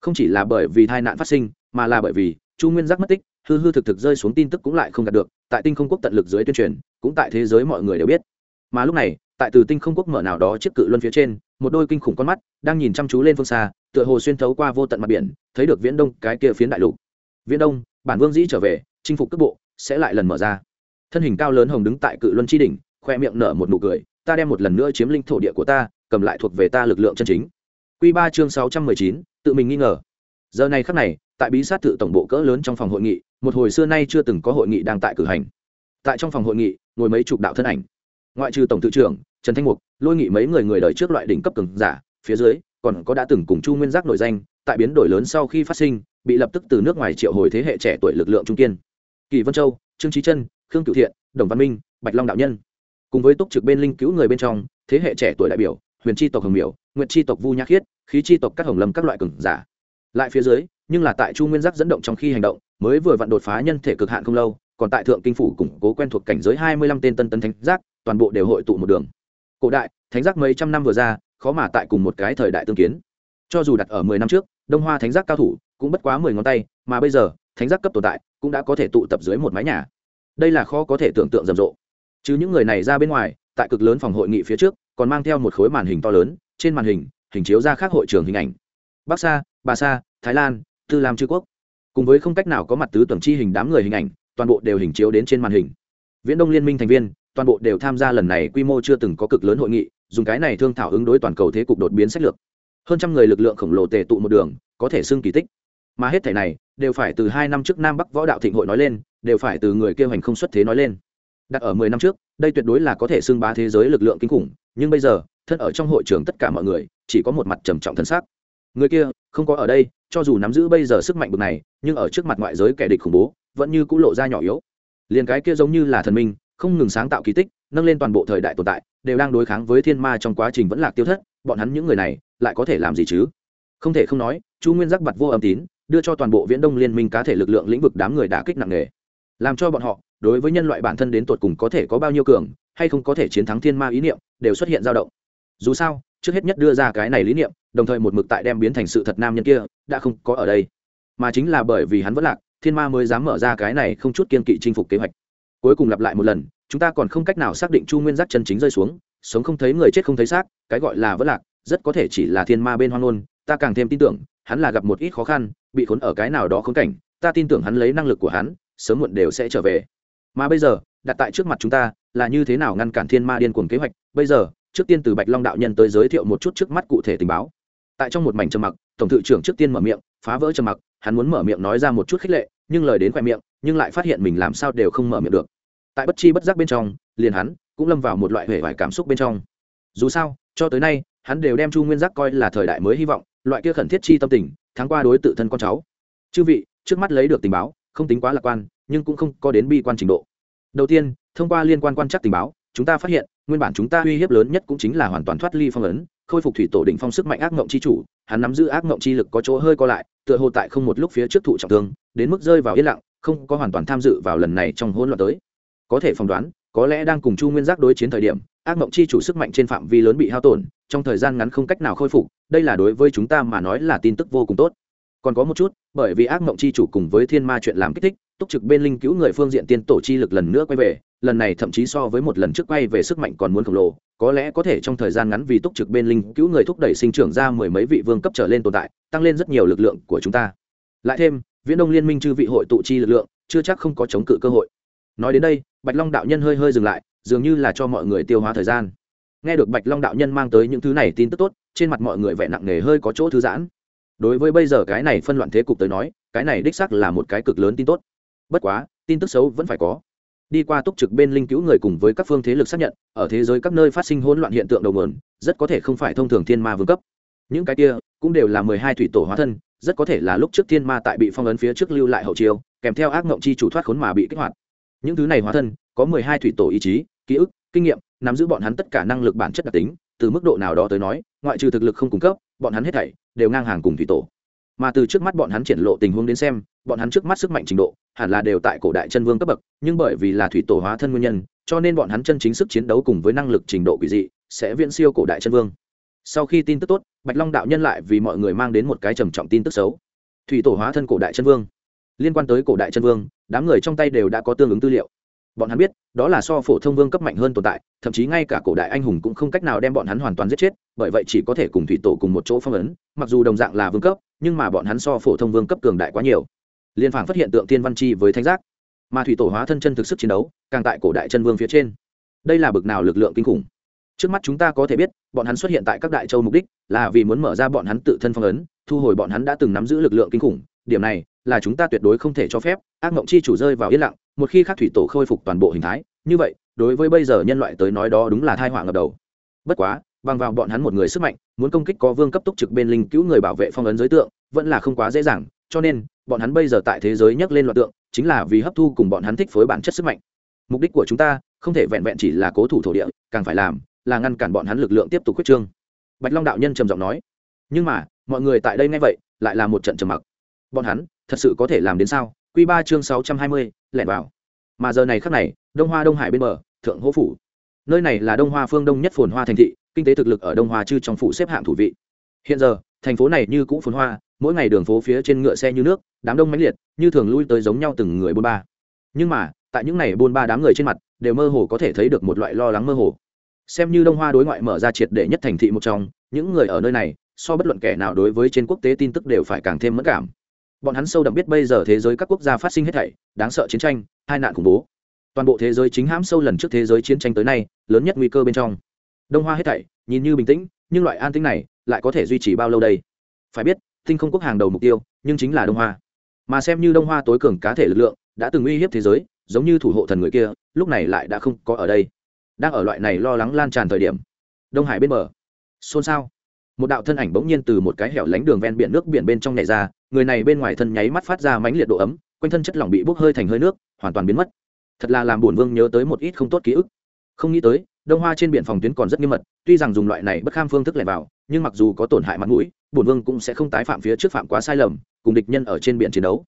S1: Không chỉ là bởi vì tai nạn phát sinh, mà là bởi vì chu nguyên giác mất tích, hư hư thực thực rơi xuống tin tức cũng lại không đạt được, tại tinh không quốc tận lực dưới tuyên truyền, cũng tại thế giới mọi người đều biết. Mà lúc này, tại từ tinh không quốc mở nào đó chiếc cự luân phía trên, một đôi kinh khủng con mắt đang nhìn chăm chú lên phương xa, tựa hồ xuyên thấu qua vô tận mặt biển, thấy được viễn đông cái kia phiến đại lục. Viễn đông, bản vương dĩ trở về, chinh phục cước bộ, sẽ lại lần mở ra. Thân hình cao lớn hồng đứng tại cự luân tri đỉnh, khoe miệng nở một nụ cười, ta đem một lần nữa chiếm linh thổ địa của ta cầm lại thuộc về ta lực lượng chân chính. Q ba chương sáu trăm mười chín, tự mình nghi ngờ. Giờ này khắc này, tại bí sát tự tổng bộ cỡ lớn trong phòng hội nghị, một hồi xưa nay chưa từng có hội nghị đang tại cử hành. Tại trong phòng hội nghị, ngồi mấy chục đạo thân ảnh. Ngoại trừ tổng tự trưởng, trần thanh mục, lôi nghị mấy người người đời trước loại đỉnh cấp cường giả, phía dưới, còn có đã từng cùng chu nguyên giác nổi danh, tại biến đổi lớn sau khi phát sinh, bị lập tức từ nước ngoài triệu hồi thế hệ trẻ tuổi lực lượng trung kiên. Kỳ vân châu, trương trí chân khương cựu thiện, đồng văn minh, bạch long đạo nhân. Cùng với túc trực bên linh cứu người bên trong, thế hệ trẻ tuổi đại biểu huyền tri tộc hồng miểu nguyện tri tộc vu nhã khiết, khí tri tộc các hồng lâm các loại cừng giả. Lại phía dưới, nhưng là tại chu nguyên giác dẫn động trong khi hành động, mới vừa vặn đột phá nhân thể cực hạn không lâu, còn tại thượng kinh phủ củng cố quen thuộc cảnh giới hai mươi lăm tên tân tân thánh giác, toàn bộ đều hội tụ một đường. Cổ đại, thánh giác mấy trăm năm vừa ra, khó mà tại cùng một cái thời đại tương kiến. Cho dù đặt ở mười năm trước, đông hoa thánh giác cao thủ cũng bất quá mười ngón tay, mà bây giờ, thánh giác cấp tồn tại cũng đã có thể tụ tập dưới một mái nhà. Đây là khó có thể tưởng tượng rầm rộ. Chứ những người này ra bên ngoài, tại cực lớn phòng hội nghị phía trước còn mang theo một khối màn hình to lớn, trên màn hình hình chiếu ra khác hội trường hình ảnh. Bắc sa, bà sa, thái lan, tư lam chư quốc. Cùng với không cách nào có mặt tứ tuần chi hình đám người hình ảnh, toàn bộ đều hình chiếu đến trên màn hình. Viễn đông liên minh thành viên, toàn bộ đều tham gia lần này quy mô chưa từng có cực lớn hội nghị, dùng cái này thương thảo ứng đối toàn cầu thế cục đột biến sách lược. Hơn trăm người lực lượng khổng lồ tề tụ một đường, có thể xưng kỳ tích. Mà hết thể này, đều phải từ hai năm trước nam bắc võ đạo thịnh hội nói lên, đều phải từ người kêu hành không xuất thế nói lên đặt ở mười năm trước, đây tuyệt đối là có thể xưng bá thế giới lực lượng kinh khủng, nhưng bây giờ, thân ở trong hội trường tất cả mọi người, chỉ có một mặt trầm trọng thân xác. Người kia, không có ở đây, cho dù nắm giữ bây giờ sức mạnh bực này, nhưng ở trước mặt ngoại giới kẻ địch khủng bố, vẫn như cũ lộ ra nhỏ yếu. Liền cái kia giống như là thần minh, không ngừng sáng tạo kỳ tích, nâng lên toàn bộ thời đại tồn tại, đều đang đối kháng với thiên ma trong quá trình vẫn lạc tiêu thất, bọn hắn những người này, lại có thể làm gì chứ? Không thể không nói, chu nguyên giác bặt vô âm tín, đưa cho toàn bộ viễn đông liên minh cá thể lực lượng lĩnh vực đám người đã kích nặng nề. Làm cho bọn họ đối với nhân loại bản thân đến tột cùng có thể có bao nhiêu cường, hay không có thể chiến thắng thiên ma ý niệm, đều xuất hiện dao động. Dù sao, trước hết nhất đưa ra cái này lý niệm, đồng thời một mực tại đem biến thành sự thật nam nhân kia, đã không có ở đây. Mà chính là bởi vì hắn vẫn lạc, thiên ma mới dám mở ra cái này không chút kiên kỵ chinh phục kế hoạch. Cuối cùng lặp lại một lần, chúng ta còn không cách nào xác định chu nguyên giác chân chính rơi xuống, sống không thấy người chết không thấy xác, cái gọi là vẫn lạc, rất có thể chỉ là thiên ma bên hoang ngôn, ta càng thêm tin tưởng, hắn là gặp một ít khó khăn, bị khốn ở cái nào đó khốn cảnh, ta tin tưởng hắn lấy năng lực của hắn, sớm muộn đều sẽ trở về mà bây giờ, đặt tại trước mặt chúng ta, là như thế nào ngăn cản thiên ma điên cuồng kế hoạch? Bây giờ, trước tiên từ bạch long đạo nhân tới giới thiệu một chút trước mắt cụ thể tình báo. Tại trong một mảnh trầm mặc, tổng thự trưởng trước tiên mở miệng, phá vỡ trầm mặc, hắn muốn mở miệng nói ra một chút khích lệ, nhưng lời đến khoe miệng, nhưng lại phát hiện mình làm sao đều không mở miệng được. Tại bất chi bất giác bên trong, liền hắn cũng lâm vào một loại huệ vải cảm xúc bên trong. Dù sao, cho tới nay, hắn đều đem chu nguyên giác coi là thời đại mới hy vọng, loại kia khẩn thiết chi tâm tình tháng qua đối tự thân con cháu. Chư vị, trước mắt lấy được tình báo, không tính quá lạc quan, nhưng cũng không có đến bi quan trình độ đầu tiên, thông qua liên quan quan trắc tình báo, chúng ta phát hiện, nguyên bản chúng ta uy hiếp lớn nhất cũng chính là hoàn toàn thoát ly phong ấn, khôi phục thủy tổ đỉnh phong sức mạnh ác mộng chi chủ, hắn nắm giữ ác mộng chi lực có chỗ hơi co lại, tựa hồ tại không một lúc phía trước thụ trọng thương, đến mức rơi vào yên lặng, không có hoàn toàn tham dự vào lần này trong hỗn loạn tới. Có thể phỏng đoán, có lẽ đang cùng chu nguyên giác đối chiến thời điểm, ác mộng chi chủ sức mạnh trên phạm vi lớn bị hao tổn, trong thời gian ngắn không cách nào khôi phục, đây là đối với chúng ta mà nói là tin tức vô cùng tốt còn có một chút, bởi vì ác mộng chi chủ cùng với thiên ma chuyện làm kích thích, túc trực bên linh cứu người phương diện tiên tổ chi lực lần nữa quay về, lần này thậm chí so với một lần trước quay về sức mạnh còn muốn khổng lồ, có lẽ có thể trong thời gian ngắn vì túc trực bên linh cứu người thúc đẩy sinh trưởng ra mười mấy vị vương cấp trở lên tồn tại, tăng lên rất nhiều lực lượng của chúng ta. Lại thêm, viễn đông liên minh chư vị hội tụ chi lực lượng, chưa chắc không có chống cự cơ hội. Nói đến đây, bạch long đạo nhân hơi hơi dừng lại, dường như là cho mọi người tiêu hóa thời gian. Nghe được bạch long đạo nhân mang tới những thứ này tin tức tốt, trên mặt mọi người vẻ nặng nề hơi có chỗ thư giãn đối với bây giờ cái này phân loạn thế cục tới nói, cái này đích xác là một cái cực lớn tin tốt. Bất quá, tin tức xấu vẫn phải có. Đi qua túc trực bên linh cứu người cùng với các phương thế lực xác nhận, ở thế giới các nơi phát sinh hỗn loạn hiện tượng đầu nguồn, rất có thể không phải thông thường thiên ma vương cấp. Những cái kia cũng đều là mười hai thủy tổ hóa thân, rất có thể là lúc trước thiên ma tại bị phong ấn phía trước lưu lại hậu chiêu, kèm theo ác mộng chi chủ thoát khốn mà bị kích hoạt. Những thứ này hóa thân, có mười hai thủy tổ ý chí, ký ức, kinh nghiệm, nắm giữ bọn hắn tất cả năng lực bản chất đặc tính từ mức độ nào đó tới nói, ngoại trừ thực lực không cung cấp, bọn hắn hết thảy đều ngang hàng cùng thủy tổ. Mà từ trước mắt bọn hắn triển lộ tình huống đến xem, bọn hắn trước mắt sức mạnh trình độ hẳn là đều tại cổ đại chân vương cấp bậc, nhưng bởi vì là thủy tổ hóa thân nguyên nhân, cho nên bọn hắn chân chính sức chiến đấu cùng với năng lực trình độ quỷ dị sẽ viễn siêu cổ đại chân vương. Sau khi tin tức tốt, bạch long đạo nhân lại vì mọi người mang đến một cái trầm trọng tin tức xấu. Thủy tổ hóa thân cổ đại chân vương. Liên quan tới cổ đại chân vương, đám người trong tay đều đã có tương ứng tư liệu bọn hắn biết, đó là so phổ thông vương cấp mạnh hơn tồn tại, thậm chí ngay cả cổ đại anh hùng cũng không cách nào đem bọn hắn hoàn toàn giết chết, bởi vậy chỉ có thể cùng thủy tổ cùng một chỗ phong ấn, mặc dù đồng dạng là vương cấp, nhưng mà bọn hắn so phổ thông vương cấp cường đại quá nhiều. Liên phản phát hiện tượng tiên văn chi với thanh giác. Mà thủy tổ hóa thân chân thực sức chiến đấu, càng tại cổ đại chân vương phía trên. Đây là bực nào lực lượng kinh khủng. Trước mắt chúng ta có thể biết, bọn hắn xuất hiện tại các đại châu mục đích là vì muốn mở ra bọn hắn tự thân phong ấn, thu hồi bọn hắn đã từng nắm giữ lực lượng kinh khủng. Điểm này là chúng ta tuyệt đối không thể cho phép. Ác mộng chi chủ rơi vào yên lặng một khi khắc thủy tổ khôi phục toàn bộ hình thái, như vậy, đối với bây giờ nhân loại tới nói đó đúng là thai họa ngập đầu. Bất quá, bằng vào bọn hắn một người sức mạnh, muốn công kích có vương cấp túc trực bên linh cứu người bảo vệ phong ấn giới tượng, vẫn là không quá dễ dàng, cho nên, bọn hắn bây giờ tại thế giới nhắc lên loạt tượng, chính là vì hấp thu cùng bọn hắn thích phối bản chất sức mạnh. Mục đích của chúng ta, không thể vẹn vẹn chỉ là cố thủ thổ địa, càng phải làm, là ngăn cản bọn hắn lực lượng tiếp tục quyết trương. Bạch long đạo nhân trầm giọng nói. Nhưng mà, mọi người tại đây nghe vậy, lại là một trận trầm mặc. Bọn hắn, thật sự có thể làm đến sao? Q ba chương sáu trăm hai mươi lẻn vào. Mà giờ này khắc này, đông hoa đông hải bên bờ, thượng hỗ phủ. Nơi này là đông hoa phương đông nhất phồn hoa thành thị, kinh tế thực lực ở đông hoa chư trong phủ xếp hạng thủ vị. Hiện giờ, thành phố này như cũ phồn hoa, mỗi ngày đường phố phía trên ngựa xe như nước, đám đông mãnh liệt, như thường lui tới giống nhau từng người buôn ba. Nhưng mà, tại những ngày buôn ba đám người trên mặt, đều mơ hồ có thể thấy được một loại lo lắng mơ hồ. Xem như đông hoa đối ngoại mở ra triệt để nhất thành thị một trong, những người ở nơi này, so bất luận kẻ nào đối với trên quốc tế tin tức đều phải càng thêm mất cảm bọn hắn sâu đậm biết bây giờ thế giới các quốc gia phát sinh hết thảy, đáng sợ chiến tranh hai nạn khủng bố. Toàn bộ thế giới chính hãm sâu lần trước thế giới chiến tranh tới nay, lớn nhất nguy cơ bên trong. Đông hoa hết thảy, nhìn như bình tĩnh, nhưng loại an tĩnh này lại có thể duy trì bao lâu đây? Phải biết, tinh không quốc hàng đầu mục tiêu, nhưng chính là đông hoa. Mà xem như đông hoa tối cường cá thể lực lượng, đã từng uy hiếp thế giới, giống như thủ hộ thần người kia, lúc này lại đã không có ở đây. Đang ở loại này lo lắng lan tràn thời điểm, đông hải bên bờ. Xôn xao. Một đạo thân ảnh bỗng nhiên từ một cái hẻo lánh đường ven biển nước biển bên trong nhảy ra người này bên ngoài thân nháy mắt phát ra mãnh liệt độ ấm quanh thân chất lỏng bị bốc hơi thành hơi nước hoàn toàn biến mất. Thật là làm bổn vương nhớ tới một ít không tốt ký ức. Không nghĩ tới đông hoa trên biển phòng tuyến còn rất nghiêm mật tuy rằng dùng loại này bất kham phương thức lẻn vào nhưng mặc dù có tổn hại mặt mũi bổn vương cũng sẽ không tái phạm phía trước phạm quá sai lầm cùng địch nhân ở trên biển chiến đấu.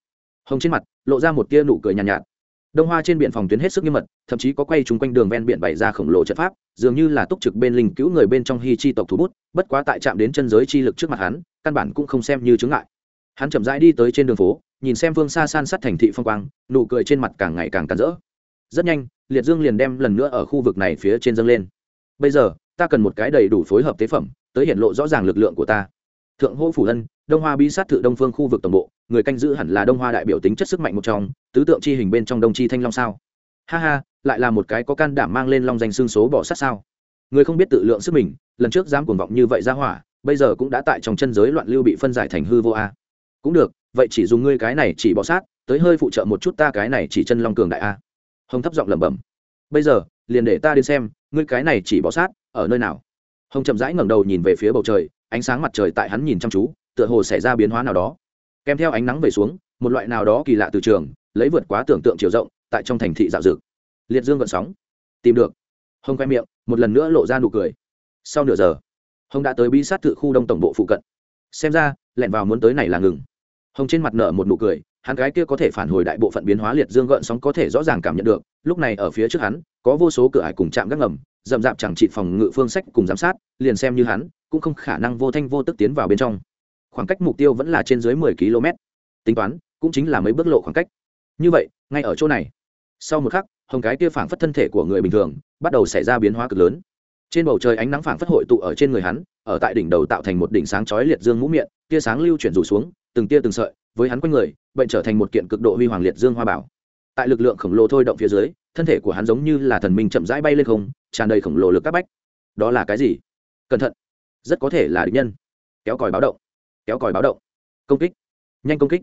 S1: Hồng trên mặt lộ ra một tia nụ cười nhàn nhạt, nhạt. Đông hoa trên biển phòng tuyến hết sức nghiêm mật thậm chí có quay chung quanh đường ven biển bày ra khổng lồ trận pháp dường như là túc trực bên linh cứu người bên trong hy chi tộc thủ bút bất quá tại trạm đến chân giới chi lực trước mặt hắn căn bản cũng không xem như chứng ngại hắn chậm rãi đi tới trên đường phố nhìn xem phương xa san sát thành thị phong quang nụ cười trên mặt càng ngày càng càn rỡ. Rất nhanh liệt dương liền đem lần nữa ở khu vực này phía trên dâng lên. Bây giờ ta cần một cái đầy đủ phối hợp tế phẩm tới hiện lộ rõ ràng lực lượng của ta. Thượng hô phủ lân, đông hoa bí sát thự đông phương khu vực tổng bộ người canh giữ hẳn là đông hoa đại biểu tính chất sức mạnh một trong tứ tượng chi hình bên trong đông chi thanh long sao? Ha ha lại là một cái có can đảm mang lên long danh xương số bỏ sát sao? Người không biết tự lượng sức mình lần trước dám cuồng vọng như vậy ra hỏa bây giờ cũng đã tại trong chân giới loạn lưu bị phân giải thành hư vô a cũng được, vậy chỉ dùng ngươi cái này chỉ bọ sát, tới hơi phụ trợ một chút ta cái này chỉ chân long cường đại a. Hồng thấp giọng lẩm bẩm. Bây giờ, liền để ta đi xem, ngươi cái này chỉ bọ sát, ở nơi nào? Hồng chậm rãi ngẩng đầu nhìn về phía bầu trời, ánh sáng mặt trời tại hắn nhìn chăm chú, tựa hồ xảy ra biến hóa nào đó. Kèm theo ánh nắng về xuống, một loại nào đó kỳ lạ từ trường, lấy vượt quá tưởng tượng chiều rộng, tại trong thành thị dạo dực liệt dương gợn sóng. Tìm được. Hồng quay miệng, một lần nữa lộ ra nụ cười. Sau nửa giờ, hồng đã tới bi sát tự khu đông tổng bộ phụ cận. Xem ra, lẹn vào muốn tới này là ngừng hồng trên mặt nở một nụ cười, hắn gái kia có thể phản hồi đại bộ phận biến hóa liệt dương gợn sóng có thể rõ ràng cảm nhận được, lúc này ở phía trước hắn, có vô số cửa ải cùng chạm gác ngầm, rậm rạp chẳng trị phòng ngự phương sách cùng giám sát, liền xem như hắn, cũng không khả năng vô thanh vô tức tiến vào bên trong. Khoảng cách mục tiêu vẫn là trên dưới mười km. Tính toán, cũng chính là mấy bước lộ khoảng cách. Như vậy, ngay ở chỗ này. Sau một khắc, hồng cái kia phảng phất thân thể của người bình thường, bắt đầu xảy ra biến hóa cực lớn. Trên bầu trời ánh nắng phảng phất hội tụ ở trên người hắn, ở tại đỉnh đầu tạo thành một đỉnh sáng chói liệt dương mũ miệng, tia sáng lưu chuyển rủ xuống từng tia từng sợi, với hắn quanh người, bệnh trở thành một kiện cực độ huy hoàng liệt dương hoa bảo. Tại lực lượng khổng lồ thôi động phía dưới, thân thể của hắn giống như là thần minh chậm rãi bay lên không, tràn đầy khổng lồ lực các bách. Đó là cái gì? Cẩn thận. Rất có thể là địch nhân. Kéo còi báo động. Kéo còi báo động. Công kích. Nhanh công kích.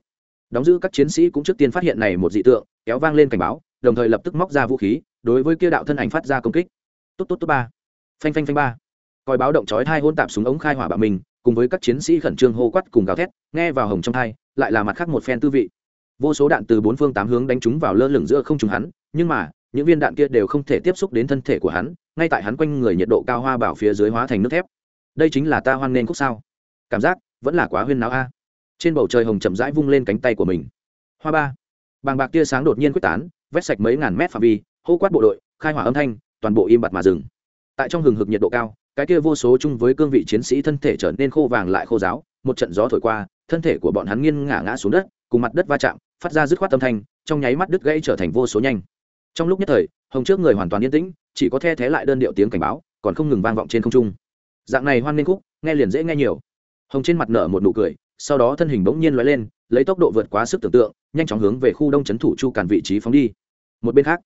S1: Đóng giữ các chiến sĩ cũng trước tiên phát hiện này một dị tượng, kéo vang lên cảnh báo, đồng thời lập tức móc ra vũ khí, đối với kia đạo thân ảnh phát ra công kích. Tốt tốt tốt, ba. Phanh phanh phanh, ba coi báo động chói thai hôn tạp súng ống khai hỏa bạo mình, cùng với các chiến sĩ khẩn trương hô quắt cùng gào thét, nghe vào hồng trong thai lại là mặt khác một phen tư vị. Vô số đạn từ bốn phương tám hướng đánh trúng vào lơ lửng giữa không trúng hắn, nhưng mà, những viên đạn kia đều không thể tiếp xúc đến thân thể của hắn, ngay tại hắn quanh người nhiệt độ cao hoa bảo phía dưới hóa thành nước thép. Đây chính là ta hoan nghênh khúc sao? Cảm giác, vẫn là quá huyên náo a. Trên bầu trời hồng chậm rãi vung lên cánh tay của mình. Hoa ba. Bàng bạc tia sáng đột nhiên quyết tán, vét sạch mấy ngàn mét phạm vi, hô quát bộ đội, khai hỏa âm thanh, toàn bộ im bặt mà dừng. Tại trong hừng hực nhiệt độ cao cái kia vô số chung với cương vị chiến sĩ thân thể trở nên khô vàng lại khô giáo một trận gió thổi qua, thân thể của bọn hắn nghiêng ngả ngã xuống đất, cùng mặt đất va chạm, phát ra dứt khoát âm thanh, trong nháy mắt đứt gãy trở thành vô số nhanh. Trong lúc nhất thời, hồng trước người hoàn toàn yên tĩnh, chỉ có the thế lại đơn điệu tiếng cảnh báo, còn không ngừng vang vọng trên không trung. Dạng này hoan nghênh khúc, nghe liền dễ nghe nhiều. Hồng trên mặt nở một nụ cười, sau đó thân hình bỗng nhiên lóe lên, lấy tốc độ vượt quá sức tưởng tượng, nhanh chóng hướng về khu đông trấn thủ chu càn vị trí phóng đi. Một bên khác,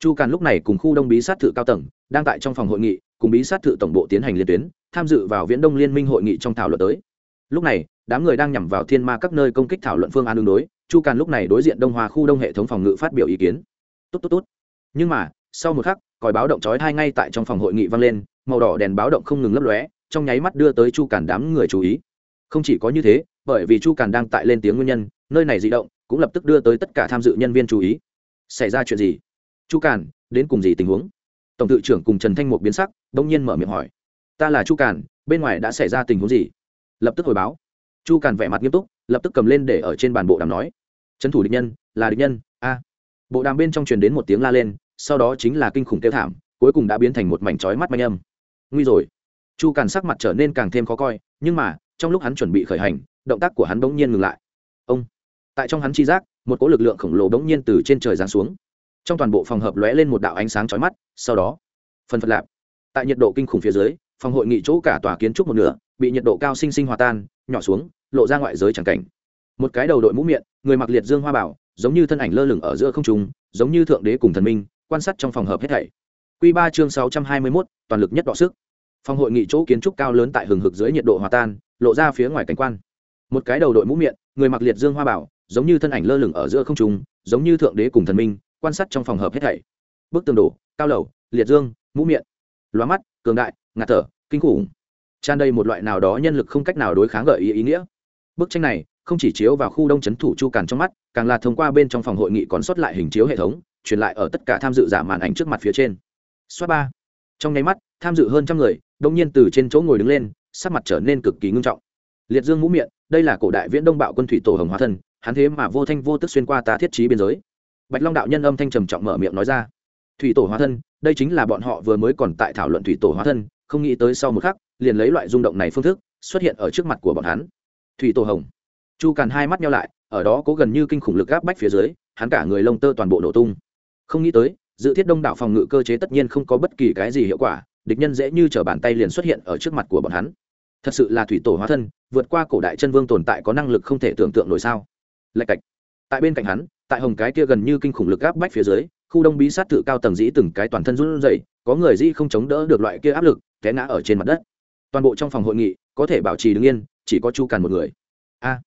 S1: chu càn lúc này cùng khu đông bí sát thự cao tầng đang tại trong phòng hội nghị, cùng bí sát thự tổng bộ tiến hành liên tuyến, tham dự vào viễn đông liên minh hội nghị trong thảo luận tới. Lúc này, đám người đang nhằm vào thiên ma các nơi công kích thảo luận phương án đương đối, chu càn lúc này đối diện đông hòa khu đông hệ thống phòng ngự phát biểu ý kiến. Tốt tốt tốt. Nhưng mà, sau một khắc, còi báo động chói thai ngay tại trong phòng hội nghị vang lên, màu đỏ đèn báo động không ngừng lấp lóe, trong nháy mắt đưa tới chu càn đám người chú ý. Không chỉ có như thế, bởi vì chu càn đang tại lên tiếng nguyên nhân, nơi này di động, cũng lập tức đưa tới tất cả tham dự nhân viên chú ý. Xảy ra chuyện gì? Chu càn, đến cùng gì tình huống? Tổng tự trưởng cùng trần thanh mục biến sắc, đông nhiên mở miệng hỏi, ta là chu càn, bên ngoài đã xảy ra tình huống gì? Lập tức hồi báo. Chu càn vẻ mặt nghiêm túc, lập tức cầm lên để ở trên bàn bộ đàm nói, trấn thủ địch nhân, là địch nhân, a. Bộ đàm bên trong truyền đến một tiếng la lên, sau đó chính là kinh khủng kêu thảm, cuối cùng đã biến thành một mảnh trói mắt manh âm. Nguy rồi. Chu càn sắc mặt trở nên càng thêm khó coi, nhưng mà, trong lúc hắn chuẩn bị khởi hành, động tác của hắn bỗng nhiên ngừng lại. Ông. Tại trong hắn chi giác, một cỗ lực lượng khổng lồ bỗng nhiên từ trên trời giáng xuống. Trong toàn bộ phòng hợp lóe lên một đạo ánh sáng chói mắt sau đó, phần phật lạp. Tại nhiệt độ kinh khủng phía dưới, phòng hội nghị chỗ cả tòa kiến trúc một nửa bị nhiệt độ cao sinh sinh hòa tan, nhỏ xuống, lộ ra ngoại giới chẳng cảnh. Một cái đầu đội mũ miệng, người mặc liệt dương hoa bảo, giống như thân ảnh lơ lửng ở giữa không trung, giống như thượng đế cùng thần minh, quan sát trong phòng hợp hết thảy. Quy ba chương sáu trăm hai mươi mốt, toàn lực nhất đọ sức. Phòng hội nghị chỗ kiến trúc cao lớn tại hừng hực dưới nhiệt độ hòa tan, lộ ra phía ngoài cảnh quan. Một cái đầu đội mũ miệng, người mặc liệt dương hoa bảo, giống như thân ảnh lơ lửng ở giữa không trung, giống như thượng đế cùng thần minh, quan sát trong phòng hợp hết thảy bức tường đổ, cao lầu, liệt dương, mũ miệng. Lóa mắt, cường đại, ngạt thở, kinh khủng. Tràn đầy một loại nào đó nhân lực không cách nào đối kháng gợi ý ý nghĩa. Bức tranh này không chỉ chiếu vào khu đông chấn thủ chu càn trong mắt, càng là thông qua bên trong phòng hội nghị còn sót lại hình chiếu hệ thống, truyền lại ở tất cả tham dự giả màn ảnh trước mặt phía trên. Xoát ba. Trong nháy mắt, tham dự hơn trăm người, đông nhiên từ trên chỗ ngồi đứng lên, sắc mặt trở nên cực kỳ ngưng trọng. Liệt dương mũ miệng, đây là cổ đại viễn đông bạo quân thủy tổ hồng hóa thân hắn thế mà vô thanh vô tức xuyên qua ta thiết trí biên giới. Bạch long đạo nhân âm thanh trầm trọng mở miệng nói ra thủy tổ hóa thân, đây chính là bọn họ vừa mới còn tại thảo luận thủy tổ hóa thân, không nghĩ tới sau một khắc, liền lấy loại rung động này phương thức, xuất hiện ở trước mặt của bọn hắn. Thủy tổ hồng. Chu càn hai mắt nhau lại, ở đó có gần như kinh khủng lực gáp bách phía dưới, hắn cả người lông tơ toàn bộ nổ tung. Không nghĩ tới, dự thiết đông đảo phòng ngự cơ chế tất nhiên không có bất kỳ cái gì hiệu quả, địch nhân dễ như t r ở bàn tay liền xuất hiện ở trước mặt của bọn hắn. Thật sự là thủy tổ hóa thân, vượt qua cổ đại chân vương tồn tại có năng lực không thể tưởng tượng nổi sao. Lạch cạch. Tại bên cạnh hắn, tại hồng cái kia gần như kinh khủng lực áp bách phía dưới khu đông bí sát tự cao tầng dĩ từng cái toàn thân run rẩy, có người dĩ không chống đỡ được loại kia áp lực, té ngã ở trên mặt đất. Toàn bộ trong phòng hội nghị, có thể bảo trì đứng yên, chỉ có chu càn một người. A,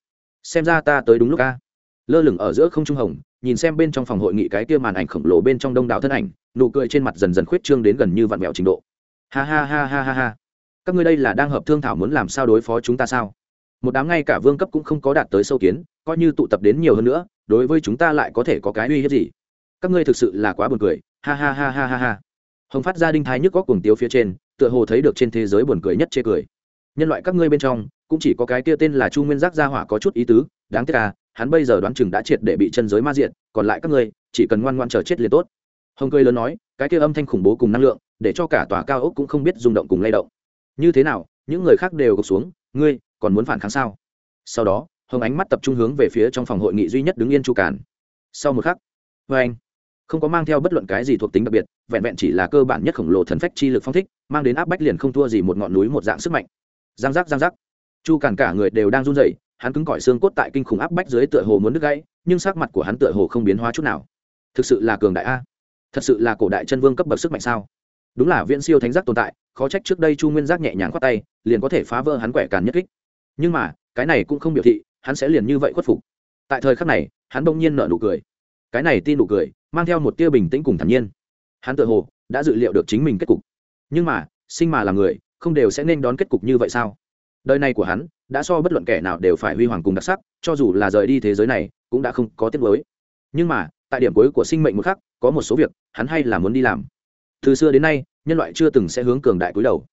S1: xem ra ta tới đúng lúc a. Lơ lửng ở giữa không trung hồng, nhìn xem bên trong phòng hội nghị cái kia màn ảnh khổng lồ bên trong đông đảo thân ảnh, nụ cười trên mặt dần dần khuyết trương đến gần như vặn vẹo trình độ. Ha ha ha ha ha ha. Các ngươi đây là đang hợp thương thảo muốn làm sao đối phó chúng ta sao? Một đám ngay cả vương cấp cũng không có đạt tới sâu kiến, coi như tụ tập đến nhiều hơn nữa, đối với chúng ta lại có thể có cái uy hiếp gì? Các ngươi thực sự là quá buồn cười, ha ha ha ha ha ha. Hồng phát ra đinh thái nhức góc cùng tiếu phía trên, tựa hồ thấy được trên thế giới buồn cười nhất chê cười. Nhân loại các ngươi bên trong, cũng chỉ có cái kia tên là chu nguyên giác gia hỏa có chút ý tứ, đáng tiếc à hắn bây giờ đoán chừng đã triệt để bị chân giới ma diện còn lại các ngươi, chỉ cần ngoan ngoan chờ chết liền tốt. Hồng cười lớn nói, cái kia âm thanh khủng bố cùng năng lượng, để cho cả tòa cao ốc cũng không biết rung động cùng lay động. Như thế nào, những người khác đều gục xuống, ngươi, còn muốn phản kháng sao? Sau đó, hồng ánh mắt tập trung hướng về phía trong phòng hội nghị duy nhất đứng yên chu cản sau một khắc vê anh không có mang theo bất luận cái gì thuộc tính đặc biệt, vẹn vẹn chỉ là cơ bản nhất khổng lồ thần phách chi lực phong thích, mang đến áp bách liền không thua gì một ngọn núi một dạng sức mạnh. Giang giác giang giác. Chu càn cả người đều đang run rẩy, hắn cứng cỏi xương cốt tại kinh khủng áp bách dưới tựa hồ muốn đứt gãy, nhưng sắc mặt của hắn tựa hồ không biến hóa chút nào. Thực sự là cường đại a. Thật sự là cổ đại chân vương cấp bậc sức mạnh sao? Đúng là viễn siêu thánh giác tồn tại, khó trách trước đây chu nguyên giác nhẹ nhàng khoát tay, liền có thể phá vỡ hắn quẻ càn nhất kích. Nhưng mà, cái này cũng không biểu thị, hắn sẽ liền như vậy khuất phục. Tại thời khắc này, hắn bỗng nhiên nở nụ cười. Cái này tin nụ cười mang theo một tia bình tĩnh cùng thản nhiên. Hắn tự hồ đã dự liệu được chính mình kết cục. Nhưng mà, sinh mà là người, không đều sẽ nên đón kết cục như vậy sao? Đời này của hắn, đã so bất luận kẻ nào đều phải huy hoàng cùng đặc sắc, cho dù là rời đi thế giới này, cũng đã không có tiết mới nhưng mà, tại điểm cuối của sinh mệnh một khắc, có một số việc, hắn hay là muốn đi làm. Từ xưa đến nay, nhân loại chưa từng sẽ hướng cường đại cúi đầu.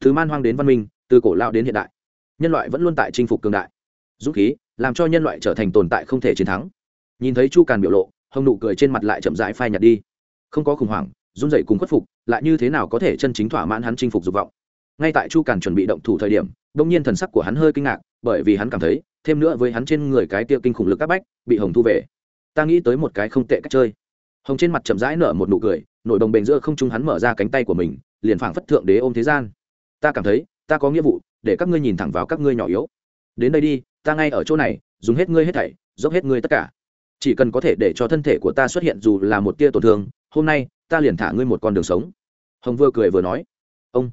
S1: Từ man hoang đến văn minh, từ cổ lao đến hiện đại, nhân loại vẫn luôn tại chinh phục cường đại. Dũng khí, làm cho nhân loại trở thành tồn tại không thể chiến thắng. Nhìn thấy chu càn biểu lộ hồng nụ cười trên mặt lại chậm rãi phai nhạt đi. Không có khủng hoảng, run dậy cùng khuất phục, lại như thế nào có thể chân chính thỏa mãn hắn chinh phục dục vọng? Ngay tại chu càn chuẩn bị động thủ thời điểm đông nhiên thần sắc của hắn hơi kinh ngạc, bởi vì hắn cảm thấy, thêm nữa với hắn trên người cái tiêu kinh khủng lực các bách, bị hồng thu về. Ta nghĩ tới một cái không tệ cách chơi. Hồng trên mặt chậm rãi nở một nụ cười, nổi đồng bền giữa không trung hắn mở ra cánh tay của mình, liền phảng phất thượng đế ôm thế gian. Ta cảm thấy, ta có nghĩa vụ, để các ngươi nhìn thẳng vào các ngươi nhỏ yếu. Đến đây đi, ta ngay ở chỗ này, dùng hết ngươi hết thảy, dốc hết ngươi tất cả chỉ cần có thể để cho thân thể của ta xuất hiện dù là một tia tổn thương, hôm nay, ta liền thả ngươi một con đường sống. Hồng vừa cười vừa nói. Ông.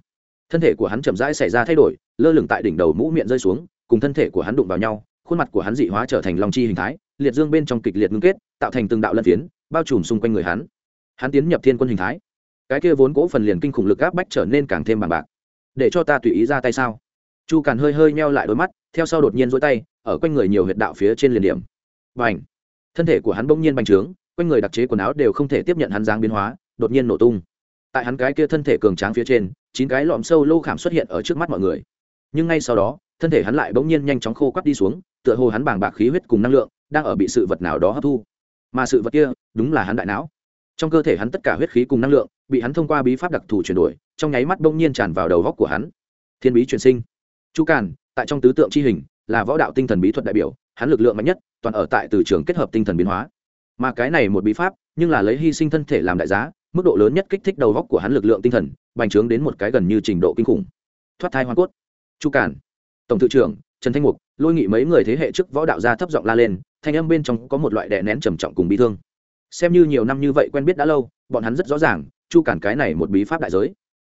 S1: Thân thể của hắn chậm rãi xảy ra thay đổi, lơ lửng tại đỉnh đầu mũ miệng rơi xuống, cùng thân thể của hắn đụng vào nhau, khuôn mặt của hắn dị hóa trở thành long chi hình thái, liệt dương bên trong kịch liệt ngưng kết, tạo thành từng đạo lân phiến, bao trùm xung quanh người hắn. Hắn tiến nhập thiên quân hình thái. Cái kia vốn cố phần liền kinh khủng lực áp bách trở nên càng thêm bằng bạc. Để cho ta tùy ý ra tay sao? Chu càn hơi hơi meo lại đôi mắt, theo sau đột nhiên dỗi tay, ở quanh người nhiều huyệt đạo phía trên liền điểm. Và ảnh thân thể của hắn bỗng nhiên bành trướng, quanh người đặc chế quần áo đều không thể tiếp nhận hắn dáng biến hóa, đột nhiên nổ tung. Tại hắn cái kia thân thể cường tráng phía trên, chín cái lọm sâu lô khảm xuất hiện ở trước mắt mọi người. Nhưng ngay sau đó, thân thể hắn lại bỗng nhiên nhanh chóng khô quắt đi xuống, tựa hồ hắn bàng bạc khí huyết cùng năng lượng đang ở bị sự vật nào đó hấp thu. Mà sự vật kia, đúng là hắn đại não. Trong cơ thể hắn tất cả huyết khí cùng năng lượng bị hắn thông qua bí pháp đặc thù chuyển đổi, trong nháy mắt bỗng nhiên tràn vào đầu góc của hắn. Thiên bí truyền sinh. Chu càn, tại trong tứ tượng chi hình, là võ đạo tinh thần bí thuật đại biểu hắn lực lượng mạnh nhất, toàn ở tại từ trường kết hợp tinh thần biến hóa. Mà cái này một bí pháp, nhưng là lấy hy sinh thân thể làm đại giá, mức độ lớn nhất kích thích đầu góc của hắn lực lượng tinh thần, bành trướng đến một cái gần như trình độ kinh khủng. Thoát thai hoa cốt. Chu cản. Tổng thư trưởng, trần thanh mục, lôi nghị mấy người thế hệ trước võ đạo gia thấp giọng la lên, thanh âm bên trong có một loại đè nén trầm trọng cùng bi thương. Xem như nhiều năm như vậy quen biết đã lâu, bọn hắn rất rõ ràng, chu cản cái này một bí pháp đại giới.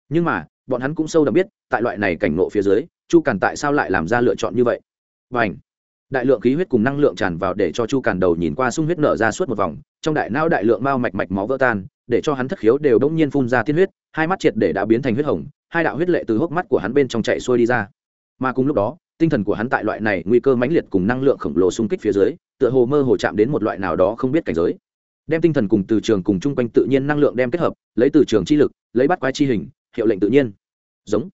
S1: Nhưng mà, bọn hắn cũng sâu đậm biết, tại loại này cảnh ngộ phía dưới, chu cản tại sao lại làm ra lựa chọn như vậy? Và ảnh đại lượng khí huyết cùng năng lượng tràn vào để cho chu càn đầu nhìn qua sung huyết nở ra suốt một vòng, trong đại não đại lượng mao mạch mạch máu vỡ tan, để cho hắn thất khiếu đều đống nhiên phun ra tiên huyết, hai mắt triệt để đã biến thành huyết hồng, hai đạo huyết lệ từ hốc mắt của hắn bên trong chạy xuôi đi ra. Mà cùng lúc đó, tinh thần của hắn tại loại này nguy cơ mãnh liệt cùng năng lượng khổng lồ xung kích phía dưới, tựa hồ mơ hồ chạm đến một loại nào đó không biết cảnh giới. Đem tinh thần cùng từ trường cùng chung quanh tự nhiên năng lượng đem kết hợp, lấy từ trường chi lực, lấy bắt quái chi hình, hiệu lệnh tự nhiên. Giống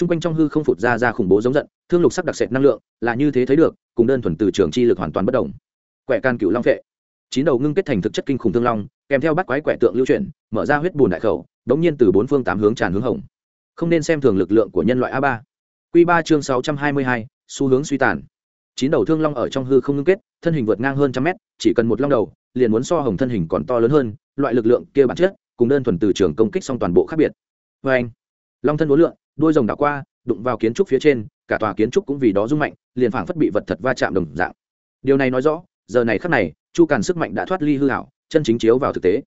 S1: chung quanh trong hư không phụt ra ra khủng bố giống giận, thương lục sắc đặc sệt năng lượng, là như thế thấy được, cùng đơn thuần từ trường chi lực hoàn toàn bất đồng. Quẻ can cựu long phệ chín đầu ngưng kết thành thực chất kinh khủng thương long, kèm theo bắt quái quẻ tượng lưu chuyển, mở ra huyết bùn đại khẩu, đống nhiên từ bốn phương tám hướng tràn hướng hồng. Không nên xem thường lực lượng của nhân loại a ba. Q ba chương sáu trăm hai mươi hai, xu hướng suy tàn. Chín đầu thương long ở trong hư không ngưng kết, thân hình vượt ngang hơn trăm mét, chỉ cần một long đầu, liền muốn so hồng thân hình còn to lớn hơn, loại lực lượng kia bản chất, cùng đơn thuần từ trường công kích song toàn bộ khác biệt. Vê anh. Long thân đối lượng đuôi rồng đảo qua, đụng vào kiến trúc phía trên, cả tòa kiến trúc cũng vì đó rung mạnh, liền phảng phất bị vật thật va chạm đồng dạng. Điều này nói rõ, giờ này khắc này, chu càn sức mạnh đã thoát ly hư hảo chân chính chiếu vào thực tế.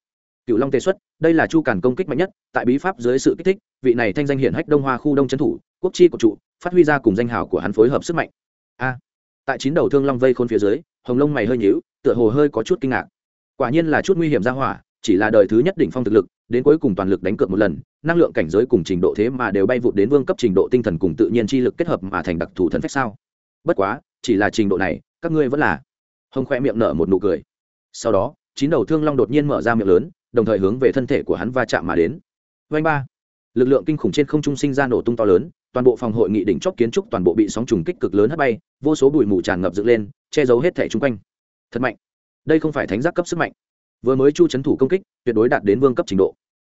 S1: Cựu long tề xuất, đây là chu càn công kích mạnh nhất, tại bí pháp dưới sự kích thích, vị này thanh danh hiển hách đông hoa khu đông trấn thủ, quốc chi của trụ, phát huy ra cùng danh hào của hắn phối hợp sức mạnh. A! Tại chín đầu thương long vây khôn phía dưới, hồng lông mày hơi nhíu, tựa hồ hơi có chút kinh ngạc. Quả nhiên là chút nguy hiểm ra hỏa chỉ là đời thứ nhất đỉnh phong thực lực, đến cuối cùng toàn lực đánh cược một lần, năng lượng cảnh giới cùng trình độ thế mà đều bay vụt đến vương cấp trình độ tinh thần cùng tự nhiên chi lực kết hợp mà thành đặc thù thần phách sao? Bất quá, chỉ là trình độ này, các ngươi vẫn là hồng khoe miệng nở một nụ cười. Sau đó, chín đầu thương long đột nhiên mở ra miệng lớn, đồng thời hướng về thân thể của hắn va chạm mà đến. Vanh ba. Lực lượng kinh khủng trên không trung sinh ra nổ tung to lớn, toàn bộ phòng hội nghị đỉnh chóp kiến trúc toàn bộ bị sóng trùng kích cực lớn hất bay, vô số bụi mù tràn ngập dựng lên, che giấu hết thể chung quanh. Thật mạnh. Đây không phải thánh giác cấp sức mạnh vừa mới chu chấn thủ công kích, tuyệt đối đạt đến vương cấp trình độ.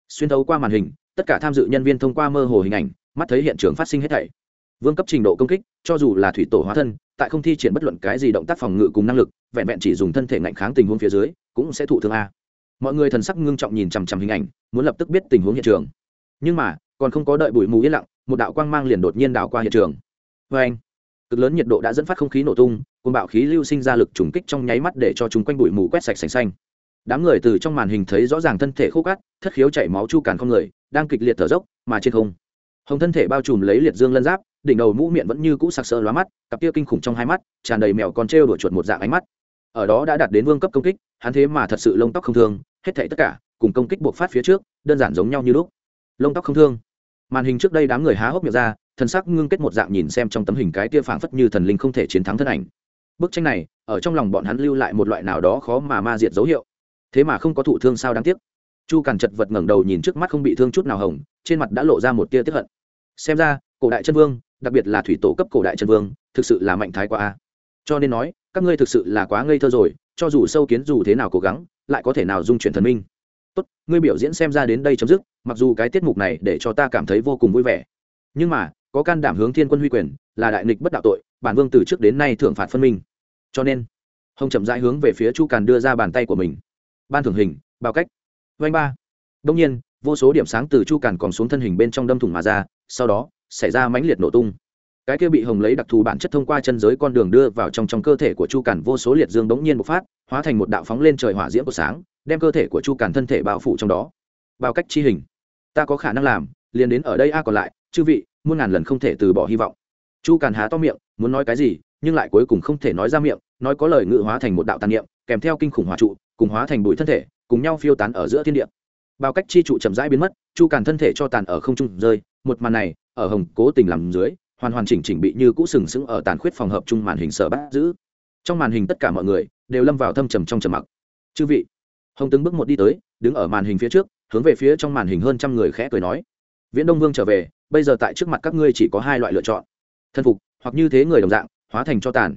S1: Xuyên thấu qua màn hình, tất cả tham dự nhân viên thông qua mơ hồ hình ảnh, mắt thấy hiện trường phát sinh hết thảy. Vương cấp trình độ công kích, cho dù là thủy tổ hóa thân, tại không thi triển bất luận cái gì động tác phòng ngự cùng năng lực, vẹn vẹn chỉ dùng thân thể ngạnh kháng tình huống phía dưới, cũng sẽ thụ thương a. Mọi người thần sắc ngưng trọng nhìn chằm chằm hình ảnh, muốn lập tức biết tình huống hiện trường. Nhưng mà, còn không có đợi bụi mù yên lặng, một đạo quang mang liền đột nhiên đảo qua hiện trường. Vê anh, cực lớn nhiệt độ đã dẫn phát không khí nổ tung cùng bạo khí lưu sinh ra lực trùng kích trong nháy mắt để cho chúng quanh bụi mù quét sạch sành xanh đám người từ trong màn hình thấy rõ ràng thân thể khô cát, thất khiếu chảy máu chu càn không người, đang kịch liệt thở dốc, mà trên không, hồng thân thể bao trùm lấy liệt dương lân giáp, đỉnh đầu mũ miệng vẫn như cũ sặc sỡ lóa mắt, cặp kia kinh khủng trong hai mắt, tràn đầy mèo còn trêu đuổi chuột một dạng ánh mắt. Ở đó đã đạt đến vương cấp công kích, hắn thế mà thật sự lông tóc không thương, hết thảy tất cả, cùng công kích buộc phát phía trước, đơn giản giống nhau như lúc. Lông tóc không thương. Màn hình trước đây đám người há hốc miệng ra thần sắc ngưng kết một dạng nhìn xem trong tấm hình cái tia phảng phất như thần linh không thể chiến thắng thân ảnh. Bức tranh này, ở trong lòng bọn hắn lưu lại một loại nào đó khó mà ma diệt dấu hiệu thế mà không có thụ thương sao đáng tiếc. Chu càn chật vật ngẩng đầu nhìn trước mắt không bị thương chút nào hồng, trên mặt đã lộ ra một tia tiếp hận. Xem ra, cổ đại chân vương, đặc biệt là thủy tổ cấp cổ đại chân vương, thực sự là mạnh thái quá a. Cho nên nói, các ngươi thực sự là quá ngây thơ rồi, cho dù sâu kiến dù thế nào cố gắng, lại có thể nào dung chuyển thần minh. Tốt, ngươi biểu diễn xem ra đến đây chấm dứt, mặc dù cái tiết mục này để cho ta cảm thấy vô cùng vui vẻ. Nhưng mà, có can đảm hướng thiên quân huy quyền, là đại nghịch bất đạo tội, bản vương từ trước đến nay thưởng phạt phân minh. Cho nên, hồng chậm rãi hướng về phía chu càn đưa ra bàn tay của mình ban thưởng hình, bao cách. Vanh ba. Đông nhiên, vô số điểm sáng từ chu càn còn xuống thân hình bên trong đâm thủng mà ra, sau đó, xảy ra mãnh liệt nổ tung. Cái kia bị hồng lấy đặc thù bản chất thông qua chân giới con đường đưa vào trong trong cơ thể của chu càn vô số liệt dương đống nhiên bộc phát, hóa thành một đạo phóng lên trời hỏa diễm của sáng, đem cơ thể của chu càn thân thể bao phủ trong đó. Bao cách chi hình. Ta có khả năng làm, liền đến ở đây a còn lại, chư vị, muôn ngàn lần không thể từ bỏ hy vọng. Chu càn há to miệng, muốn nói cái gì, nhưng lại cuối cùng không thể nói ra miệng, nói có lời ngự hóa thành một đạo tàn niệm, kèm theo kinh khủng hòa trụ cùng hóa thành bụi thân thể, cùng nhau phiêu tán ở giữa thiên địa. Bao cách chi trụ chậm rãi biến mất, chu càn thân thể cho tàn ở không trung rơi, một màn này, ở hồng cố tình làm dưới, hoàn hoàn chỉnh chỉnh bị như cũ sừng sững ở tàn khuyết phòng hợp chung màn hình sở bắt giữ. Trong màn hình tất cả mọi người, đều lâm vào thâm trầm trong trầm mặc. Chư vị. Hồng từng bước một đi tới, đứng ở màn hình phía trước, hướng về phía trong màn hình hơn trăm người khẽ cười nói. Viễn đông vương trở về, bây giờ tại trước mặt các ngươi chỉ có hai loại lựa chọn. Thân phục, hoặc như thế người đồng dạng, hóa thành cho tàn.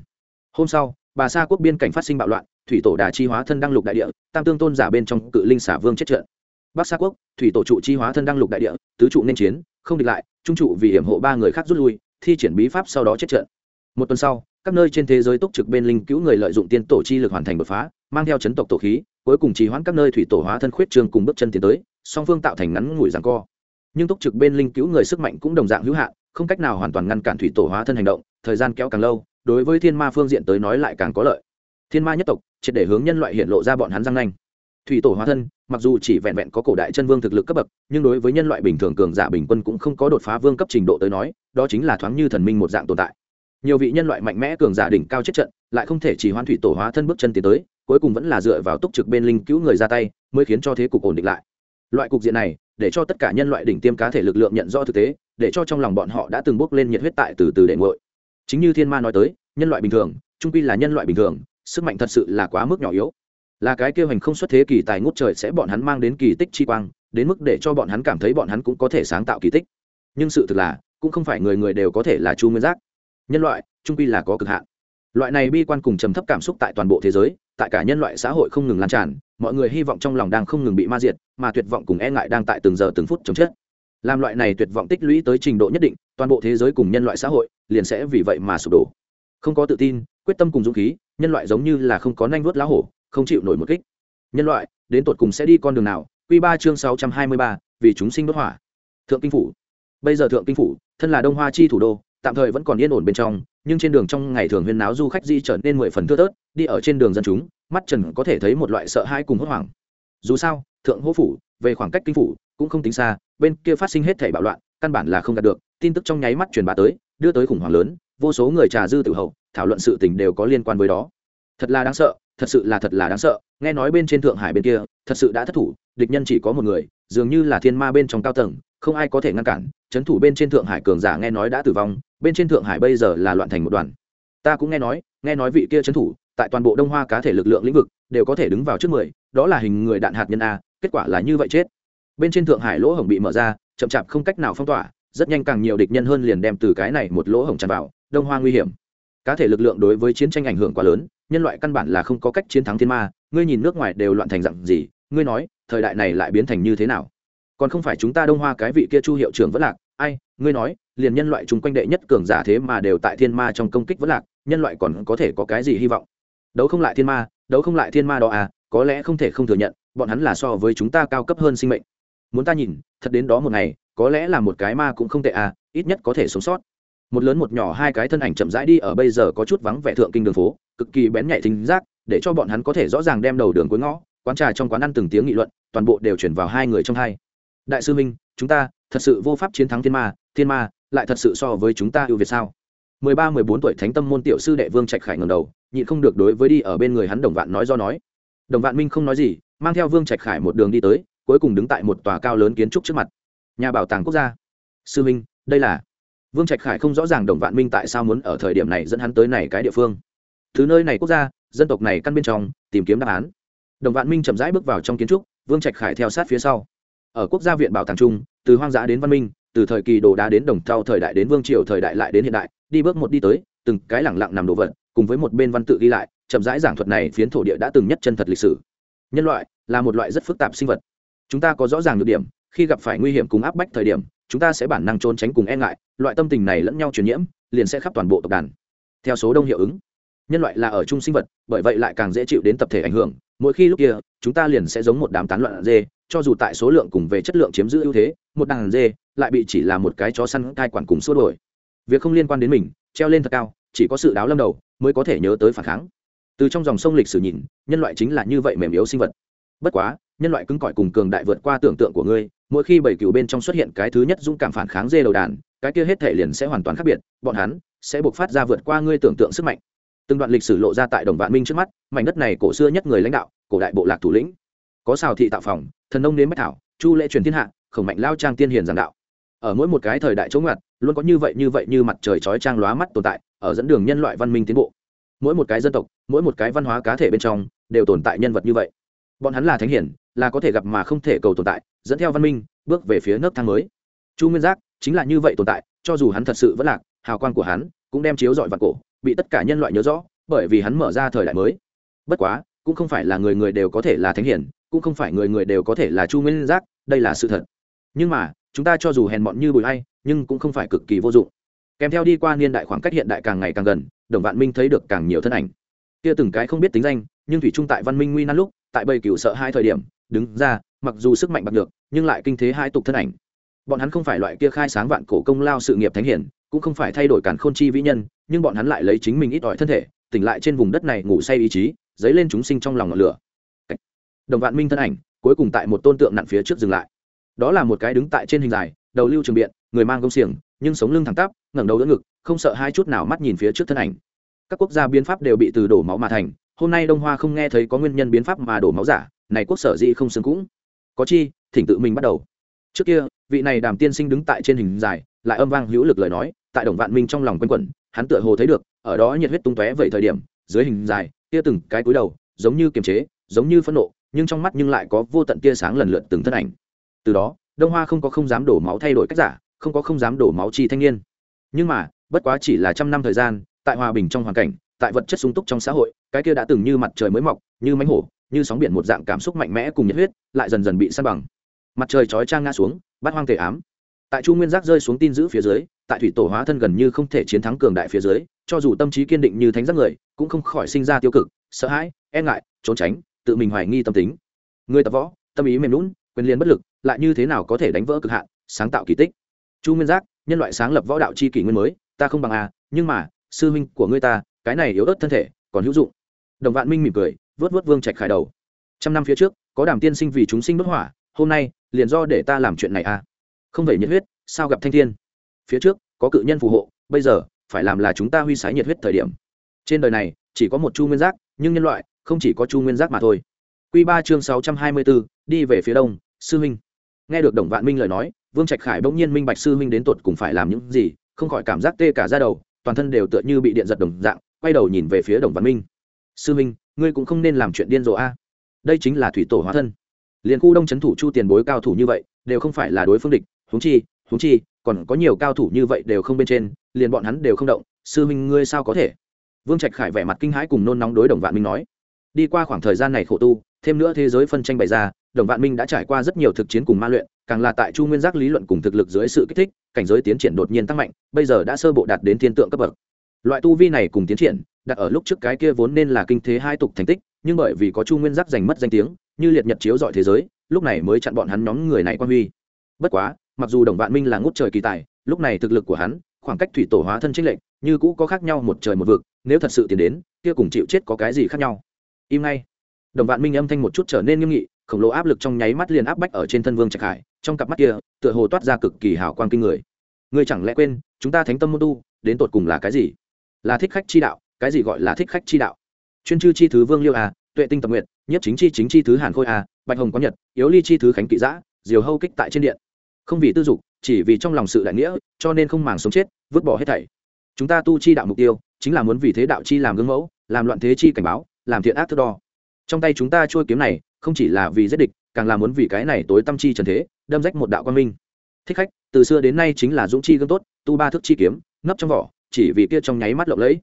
S1: Hôm sau bà sa quốc biên cảnh phát sinh bạo loạn, thủy tổ đà chi hóa thân đăng lục đại địa, tam tương tôn giả bên trong cự linh xả vương chết trận. Bắc sa quốc, thủy tổ trụ chi hóa thân đăng lục đại địa, tứ trụ nên chiến, không địch lại, trung trụ vì hiểm hộ ba người khác rút lui, thi triển bí pháp sau đó chết trận. Một tuần sau, các nơi trên thế giới túc trực bên linh cứu người lợi dụng tiên tổ chi lực hoàn thành đột phá, mang theo chấn tộc tổ khí, cuối cùng trì hoãn các nơi thủy tổ hóa thân khuyết trường cùng bước chân tiến tới, song phương tạo thành ngắn ngủi rằng co. Nhưng túc trực bên linh cứu người sức mạnh cũng đồng dạng hữu hạn, không cách nào hoàn toàn ngăn cản thủy tổ hóa thân hành động, thời gian kéo càng lâu đối với thiên ma phương diện tới nói lại càng có lợi. Thiên ma nhất tộc, triệt để hướng nhân loại hiện lộ ra bọn hắn răng nanh. Thủy tổ hóa thân, mặc dù chỉ vẹn vẹn có cổ đại chân vương thực lực cấp bậc, nhưng đối với nhân loại bình thường cường giả bình quân cũng không có đột phá vương cấp trình độ tới nói, đó chính là thoáng như thần minh một dạng tồn tại. Nhiều vị nhân loại mạnh mẽ cường giả đỉnh cao chết trận, lại không thể chỉ hoan thủy tổ hóa thân bước chân tiến tới, cuối cùng vẫn là dựa vào túc trực bên linh cứu người ra tay, mới khiến cho thế cục ổn định lại. Loại cục diện này, để cho tất cả nhân loại đỉnh tiêm cá thể lực lượng nhận rõ thực tế, để cho trong lòng bọn họ đã từng bước lên nhiệt huyết tại từ từ để ngội chính như thiên ma nói tới, nhân loại bình thường, trung quy là nhân loại bình thường, sức mạnh thật sự là quá mức nhỏ yếu. Là cái kêu hành không xuất thế kỳ tài ngút trời sẽ bọn hắn mang đến kỳ tích chi quang, đến mức để cho bọn hắn cảm thấy bọn hắn cũng có thể sáng tạo kỳ tích. Nhưng sự thực là, cũng không phải người người đều có thể là chu nguyên giác. Nhân loại, trung quy là có cực hạn. Loại này bi quan cùng trầm thấp cảm xúc tại toàn bộ thế giới, tại cả nhân loại xã hội không ngừng lan tràn, mọi người hy vọng trong lòng đang không ngừng bị ma diệt, mà tuyệt vọng cùng e ngại đang tại từng giờ từng phút chống chết làm loại này tuyệt vọng tích lũy tới trình độ nhất định, toàn bộ thế giới cùng nhân loại xã hội liền sẽ vì vậy mà sụp đổ. Không có tự tin, quyết tâm cùng dũng khí, nhân loại giống như là không có nanh vuốt lá hổ, không chịu nổi một kích. Nhân loại, đến tột cùng sẽ đi con đường nào? Q ba chương sáu trăm hai mươi ba, vì chúng sinh đốt hỏa. Thượng kinh phủ. Bây giờ thượng kinh phủ, thân là đông hoa chi thủ đô, tạm thời vẫn còn yên ổn bên trong, nhưng trên đường trong ngày thường huyên náo du khách di trở nên mười phần thưa thớt, đi ở trên đường dân chúng, mắt trần có thể thấy một loại sợ hãi cùng hốt hoảng. Dù sao, thượng hỗ phủ, về khoảng cách kinh phủ cũng không tính xa, bên kia phát sinh hết thể bạo loạn, căn bản là không đạt được, tin tức trong nháy mắt truyền bá tới đưa tới khủng hoảng lớn, vô số người trà dư tử hậu, thảo luận sự tình đều có liên quan với đó. Thật là đáng sợ, thật sự là thật là đáng sợ. Nghe nói bên trên thượng hải bên kia, thật sự đã thất thủ, địch nhân chỉ có một người, dường như là thiên ma bên trong cao tầng, không ai có thể ngăn cản. Trấn thủ bên trên thượng hải cường giả nghe nói đã tử vong, bên trên thượng hải bây giờ là loạn thành một đoàn. Ta cũng nghe nói nghe nói vị kia trấn thủ, tại toàn bộ đông hoa cá thể lực lượng lĩnh vực, đều có thể đứng vào trước mười, đó là hình người đạn hạt nhân a, kết quả là như vậy chết. Bên trên thượng hải lỗ hổng bị mở ra, chậm chạp không cách nào phong tỏa rất nhanh càng nhiều địch nhân hơn liền đem từ cái này một lỗ hổng tràn vào, đông hoa nguy hiểm. Cá thể lực lượng đối với chiến tranh ảnh hưởng quá lớn, nhân loại căn bản là không có cách chiến thắng thiên ma, ngươi nhìn nước ngoài đều loạn thành dặn gì, ngươi nói, thời đại này lại biến thành như thế nào? Còn không phải chúng ta đông hoa cái vị kia chu hiệu trưởng vẫn lạc, ai, ngươi nói, liền nhân loại chung quanh đệ nhất cường giả thế mà đều tại thiên ma trong công kích vẫn lạc, nhân loại còn có thể có cái gì hy vọng? Đấu không lại thiên ma, đấu không lại thiên ma đó à có lẽ không thể không thừa nhận, bọn hắn là so với chúng ta cao cấp hơn sinh mệnh. Muốn ta nhìn, thật đến đó một ngày có lẽ là một cái ma cũng không tệ à ít nhất có thể sống sót. Một lớn một nhỏ hai cái thân ảnh chậm rãi đi ở bây giờ có chút vắng vẻ thượng kinh đường phố, cực kỳ bén nhạy thính giác, để cho bọn hắn có thể rõ ràng đem đầu đường cuối ngõ, quán trà trong quán ăn từng tiếng nghị luận, toàn bộ đều chuyển vào hai người trong hai. Đại sư minh, chúng ta, thật sự vô pháp chiến thắng thiên ma thiên ma, lại thật sự so với chúng ta ưu việt sao? Mười ba, mười bốn tuổi thánh tâm môn tiểu sư đệ vương trạch khải ngầm đầu, nhịn không được đối với đi ở bên người hắn đồng vạn nói do nói. Đồng vạn minh không nói gì, mang theo vương trạch khải một đường đi tới, cuối cùng đứng tại một tòa cao lớn kiến trúc trước mặt nhà bảo tàng quốc gia. Sư minh, đây là vương trạch khải không rõ ràng đồng vạn minh tại sao muốn ở thời điểm này dẫn hắn tới này cái địa phương. Thứ nơi này quốc gia, dân tộc này căn bên trong, tìm kiếm đáp án. Đồng vạn minh chậm rãi bước vào trong kiến trúc, vương trạch khải theo sát phía sau. Ở quốc gia viện bảo tàng trung, từ hoang dã đến văn minh, từ thời kỳ đồ đá đến đồng thau thời đại đến vương triều thời đại lại đến hiện đại, đi bước một đi tới, từng cái lẳng lặng nằm đồ vật, cùng với một bên văn tự ghi lại, chậm rãi giảng thuật này phiến thổ địa đã từng nhất chân thật lịch sử. Nhân loại là một loại rất phức tạp sinh vật. Chúng ta có rõ ràng được điểm khi gặp phải nguy hiểm cùng áp bách thời điểm, chúng ta sẽ bản năng trốn tránh cùng e ngại, loại tâm tình này lẫn nhau truyền nhiễm, liền sẽ khắp toàn bộ tộc đàn. Theo số đông hiệu ứng, nhân loại là ở chung sinh vật, bởi vậy lại càng dễ chịu đến tập thể ảnh hưởng, mỗi khi lúc kia, chúng ta liền sẽ giống một đám tán loạn dê, cho dù tại số lượng cùng về chất lượng chiếm giữ ưu thế, một đàn dê lại bị chỉ là một cái chó săn cai quản cùng xua đổi việc không liên quan đến mình, treo lên thật cao, chỉ có sự đáo lâm đầu mới có thể nhớ tới phản kháng. Từ trong dòng sông lịch sử nhìn, nhân loại chính là như vậy mềm yếu sinh vật. Bất quá, nhân loại cứng cỏi cùng cường đại vượt qua tưởng tượng của ngươi mỗi khi bảy cựu bên trong xuất hiện cái thứ nhất dũng cảm phản kháng dê đầu đàn, cái kia hết thể liền sẽ hoàn toàn khác biệt, bọn hắn sẽ buộc phát ra vượt qua ngươi tưởng tượng sức mạnh. Từng đoạn lịch sử lộ ra tại đồng vạn minh trước mắt, mảnh đất này cổ xưa nhất người lãnh đạo, cổ đại bộ lạc thủ lĩnh. Có xào thị tạo phòng, thần nông nếm bách thảo, chu lễ truyền thiên hạ, khổng mạnh lao trang tiên hiền giảng đạo. Ở mỗi một cái thời đại chống ngặt luôn có như vậy như vậy như mặt trời chói trang lóa mắt tồn tại, ở dẫn đường nhân loại văn minh tiến bộ. Mỗi một cái dân tộc, mỗi một cái văn hóa cá thể bên trong, đều tồn tại nhân vật như vậy. Bọn hắn là thánh hiển, là có thể gặp mà không thể cầu tồn tại dẫn theo văn minh, bước về phía nấc thang mới. Chu nguyên giác chính là như vậy tồn tại, cho dù hắn thật sự vẫn lạc, hào quang của hắn cũng đem chiếu dọi vào cổ, bị tất cả nhân loại nhớ rõ, bởi vì hắn mở ra thời đại mới. Bất quá, cũng không phải là người người đều có thể là thánh hiển, cũng không phải người người đều có thể là chu nguyên giác, đây là sự thật. Nhưng mà, chúng ta cho dù hèn mọn như bùi hay nhưng cũng không phải cực kỳ vô dụng. Kèm theo đi qua niên đại khoảng cách hiện đại càng ngày càng gần, đồng vạn minh thấy được càng nhiều thân ảnh. Kia từng cái không biết tính danh, nhưng thủy trung tại văn minh nguy nan lúc, tại bầy cựu sợ hai thời điểm, đứng ra mặc dù sức mạnh bạc được nhưng lại kinh thế hai tục thân ảnh. Bọn hắn không phải loại kia khai sáng vạn cổ công lao sự nghiệp thánh hiển, cũng không phải thay đổi cản khôn chi vĩ nhân, nhưng bọn hắn lại lấy chính mình ít ỏi thân thể, tỉnh lại trên vùng đất này ngủ say ý chí, dấy lên chúng sinh trong lòng ngọn lửa. Đồng vạn minh thân ảnh, cuối cùng tại một tôn tượng nặn phía trước dừng lại. Đó là một cái đứng tại trên hình dài, đầu lưu trường biện, người mang công xiềng, nhưng sống lưng thẳng tắp, ngẩng đầu đỡ ngực, không sợ hai chút nào mắt nhìn phía trước thân ảnh. Các quốc gia biến pháp đều bị từ đổ máu mà thành, hôm nay đông hoa không nghe thấy có nguyên nhân biến pháp mà đổ máu giả, này quốc sở dĩ không xứng cũng có chi, thỉnh tự mình bắt đầu. Trước kia, vị này đàm tiên sinh đứng tại trên hình dài, lại âm vang hữu lực lời nói, tại đồng vạn minh trong lòng quanh quẩn, hắn tựa hồ thấy được, ở đó nhiệt huyết tung tóe vậy thời điểm, dưới hình dài, kia từng cái cúi đầu, giống như kiềm chế, giống như phẫn nộ, nhưng trong mắt nhưng lại có vô tận tia sáng lần lượt từng thân ảnh. Từ đó, đông hoa không có không dám đổ máu thay đổi cách giả, không có không dám đổ máu chi thanh niên. Nhưng mà, bất quá chỉ là trăm năm thời gian, tại hòa bình trong hoàn cảnh, tại vật chất sung túc trong xã hội, cái kia đã từng như mặt trời mới mọc, như mánh hổ như sóng biển một dạng cảm xúc mạnh mẽ cùng nhiệt huyết, lại dần dần bị san bằng. Mặt trời chói trang ngã xuống bắt hoang thể ám. Tại chu nguyên giác rơi xuống tin giữ phía dưới, tại thủy tổ hóa thân gần như không thể chiến thắng cường đại phía dưới, cho dù tâm trí kiên định như thánh giác người, cũng không khỏi sinh ra tiêu cực, sợ hãi e ngại, trốn tránh, tự mình hoài nghi tâm tính. Người tập võ, tâm ý mềm lún quyền liên bất lực, lại như thế nào có thể đánh vỡ cực hạn, sáng tạo kỳ tích. Chu nguyên giác, nhân loại sáng lập võ đạo chi kỷ nguyên mới, ta không bằng à? nhưng mà, sư huynh của ngươi ta, cái này yếu ớt thân thể, còn hữu dụng. Đồng vạn minh mỉm cười vớt vớt vương trạch khải đầu. Trăm năm phía trước, có đàm tiên sinh vì chúng sinh bất hỏa, hôm nay, liền do để ta làm chuyện này a không vậy nhiệt huyết, sao gặp thanh thiên? Phía trước, có cự nhân phù hộ, bây giờ, phải làm là chúng ta huy sái nhiệt huyết thời điểm. Trên đời này, chỉ có một chu nguyên giác, nhưng nhân loại, không chỉ có chu nguyên giác mà thôi. Q ba chương sáu trăm hai mươi bốn đi về phía đông, sư huynh. Nghe được đồng vạn minh lời nói, vương trạch khải bỗng nhiên minh bạch sư huynh đến tột cùng phải làm những gì, không khỏi cảm giác tê cả ra đầu, toàn thân đều tựa như bị điện giật đồng dạng, quay đầu nhìn về phía đồng vạn minh. Sư huynh ngươi cũng không nên làm chuyện điên rồ a. Đây chính là thủy tổ hóa thân. Liền khu đông c h ấ n thủ chu tiền bối cao thủ như vậy, đều không phải là đối phương địch. Húng chi húng chi, còn có nhiều cao thủ như vậy đều không bên trên, liền bọn hắn đều không động. Sư huynh ngươi sao có thể? Vương trạch khải vẻ mặt kinh hãi cùng nôn nóng đối đồng vạn minh nói. Đi qua khoảng thời gian này khổ tu, thêm nữa thế giới phân tranh bày ra, đồng vạn minh đã trải qua rất nhiều thực chiến cùng ma luyện, càng là tại chu nguyên giác lý luận cùng thực lực dưới sự kích thích, cảnh giới tiến triển đột nhiên tăng mạnh, bây giờ đã sơ bộ đạt đến thiên tượng cấp bậc. Loại tu vi này cùng tiến triển đặt ở lúc trước cái kia vốn nên là kinh thế hai tục thành tích, nhưng bởi vì có chu nguyên giác giành mất danh tiếng, như liệt nhật chiếu dọi thế giới, lúc này mới chặn bọn hắn nhóm người này quan huy. Bất quá, mặc dù đồng vạn minh là ngút trời kỳ tài, lúc này thực lực của hắn, khoảng cách thủy tổ hóa thân trích lệnh như cũ có khác nhau một trời một vực, nếu thật sự tiến đến, kia cùng chịu chết có cái gì khác nhau? Im ngay. Đồng vạn minh âm thanh một chút trở nên nghiêm nghị, khổng lồ áp lực trong nháy mắt liền áp bách ở trên thân vương trạch hải, trong cặp mắt kia, tựa hồ toát ra cực kỳ hào quang kinh người. Ngươi chẳng lẽ quên, chúng ta thánh tâm môn tu, đến tột cùng là cái gì? Là thích khách chi đạo cái gì gọi là thích khách chi đạo? Chuyên chư chi thứ vương liêu a tuệ tinh tập nguyện nhất chính chi chính chi thứ hàn khôi a bạch hồng có nhật, yếu ly chi thứ khánh kỵ giã, diều hâu kích tại trên điện. Không vì tư dục, chỉ vì trong lòng sự đại nghĩa, cho nên không màng sống chết, vứt bỏ hết thảy. Chúng ta tu chi đạo mục tiêu, chính là muốn vì thế đạo chi làm gương mẫu, làm loạn thế chi cảnh báo, làm thiện ác thước đo. Trong tay chúng ta trôi kiếm này, không chỉ là vì giết địch, càng là muốn vì cái này tối tâm chi trần thế, đâm rách một đạo quan minh. Thích khách, từ xưa đến nay chính là dũng chi gương tốt, tu ba thước chi kiếm, nấp trong vỏ, chỉ vì kia trong nháy mắt lộng lẫy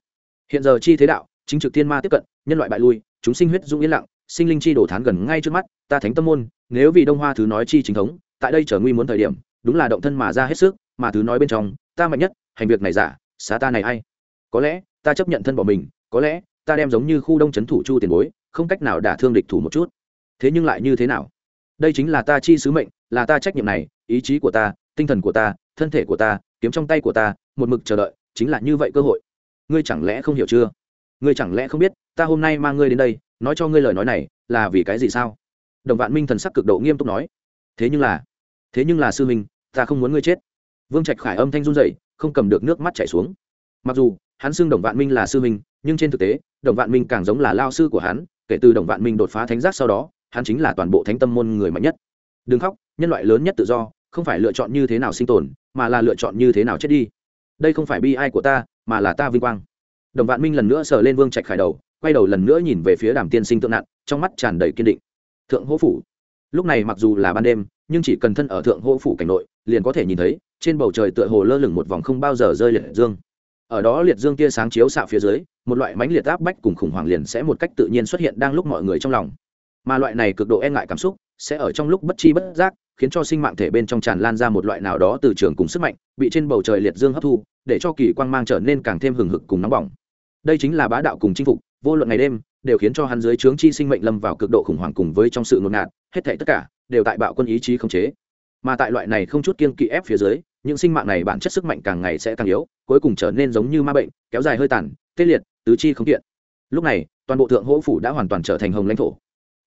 S1: hiện giờ chi thế đạo, chính trực thiên ma tiếp cận, nhân loại bại lui, chúng sinh huyết dũng yên lặng, sinh linh chi đổ thán gần ngay trước mắt, ta thánh tâm môn, nếu vì đông hoa thứ nói chi chính thống, tại đây trở nguy muốn thời điểm, đúng là động thân mà ra hết sức, mà thứ nói bên trong, ta mạnh nhất, hành việc này giả, xá ta này ai? Có lẽ, ta chấp nhận thân bỏ mình, có lẽ, ta đem giống như khu đông trấn thủ chu tiền bối, không cách nào đả thương địch thủ một chút. Thế nhưng lại như thế nào? Đây chính là ta chi sứ mệnh, là ta trách nhiệm này, ý chí của ta, tinh thần của ta, thân thể của ta, kiếm trong tay của ta, một mực chờ đợi, chính là như vậy cơ hội ngươi chẳng lẽ không hiểu chưa? Ngươi chẳng lẽ không biết, ta hôm nay mang ngươi đến đây, nói cho ngươi lời nói này, là vì cái gì sao? Đồng vạn minh thần sắc cực độ nghiêm túc nói. Thế nhưng là, thế nhưng là sư minh ta không muốn ngươi chết. Vương trạch khải âm thanh run dậy không cầm được nước mắt chảy xuống. Mặc dù, hắn xưng đồng vạn minh là sư minh nhưng trên thực tế, đồng vạn minh càng giống là lao sư của hắn, kể từ đồng vạn minh đột phá thánh giác sau đó, hắn chính là toàn bộ thánh tâm môn người mạnh nhất. Đừng khóc, nhân loại lớn nhất tự do, không phải lựa chọn như thế nào sinh tồn, mà là lựa chọn như thế nào chết đi. Đây không phải bi ai của ta mà là ta vinh quang. Đồng vạn minh lần nữa sờ lên vương trạch khải đầu quay đầu lần nữa nhìn về phía đàm tiên sinh tượng nạn, trong mắt tràn đầy kiên định. Thượng hỗ phủ. Lúc này mặc dù là ban đêm nhưng chỉ cần thân ở thượng hỗ phủ cảnh nội liền có thể nhìn thấy trên bầu trời tựa hồ lơ lửng một vòng không bao giờ rơi liệt dương. Ở đó liệt dương tia sáng chiếu xạ phía dưới một loại mánh liệt áp bách cùng khủng hoảng liền sẽ một cách tự nhiên xuất hiện đang lúc mọi người trong lòng mà loại này cực độ e ngại cảm xúc sẽ ở trong lúc bất chi bất giác khiến cho sinh mạng thể bên trong tràn lan ra một loại nào đó từ trường cùng sức mạnh, bị trên bầu trời liệt dương hấp thu, để cho kỳ quang mang trở nên càng thêm hừng hực cùng nóng bỏng. Đây chính là bá đạo cùng chinh phục, vô luận ngày đêm, đều khiến cho hắn dưới trướng chi sinh mệnh lâm vào cực độ khủng hoảng cùng với trong sự ngột ngạt, hết thảy tất cả đều tại bạo quân ý chí khống chế. Mà tại loại này không chút kiên kỵ ép phía dưới, những sinh mạng này bản chất sức mạnh càng ngày sẽ càng yếu, cuối cùng trở nên giống như ma bệnh, kéo dài hơi tàn, tê liệt, tứ chi không kiện. Lúc này, toàn bộ thượng hỗ phủ đã hoàn toàn trở thành hồng lãnh thổ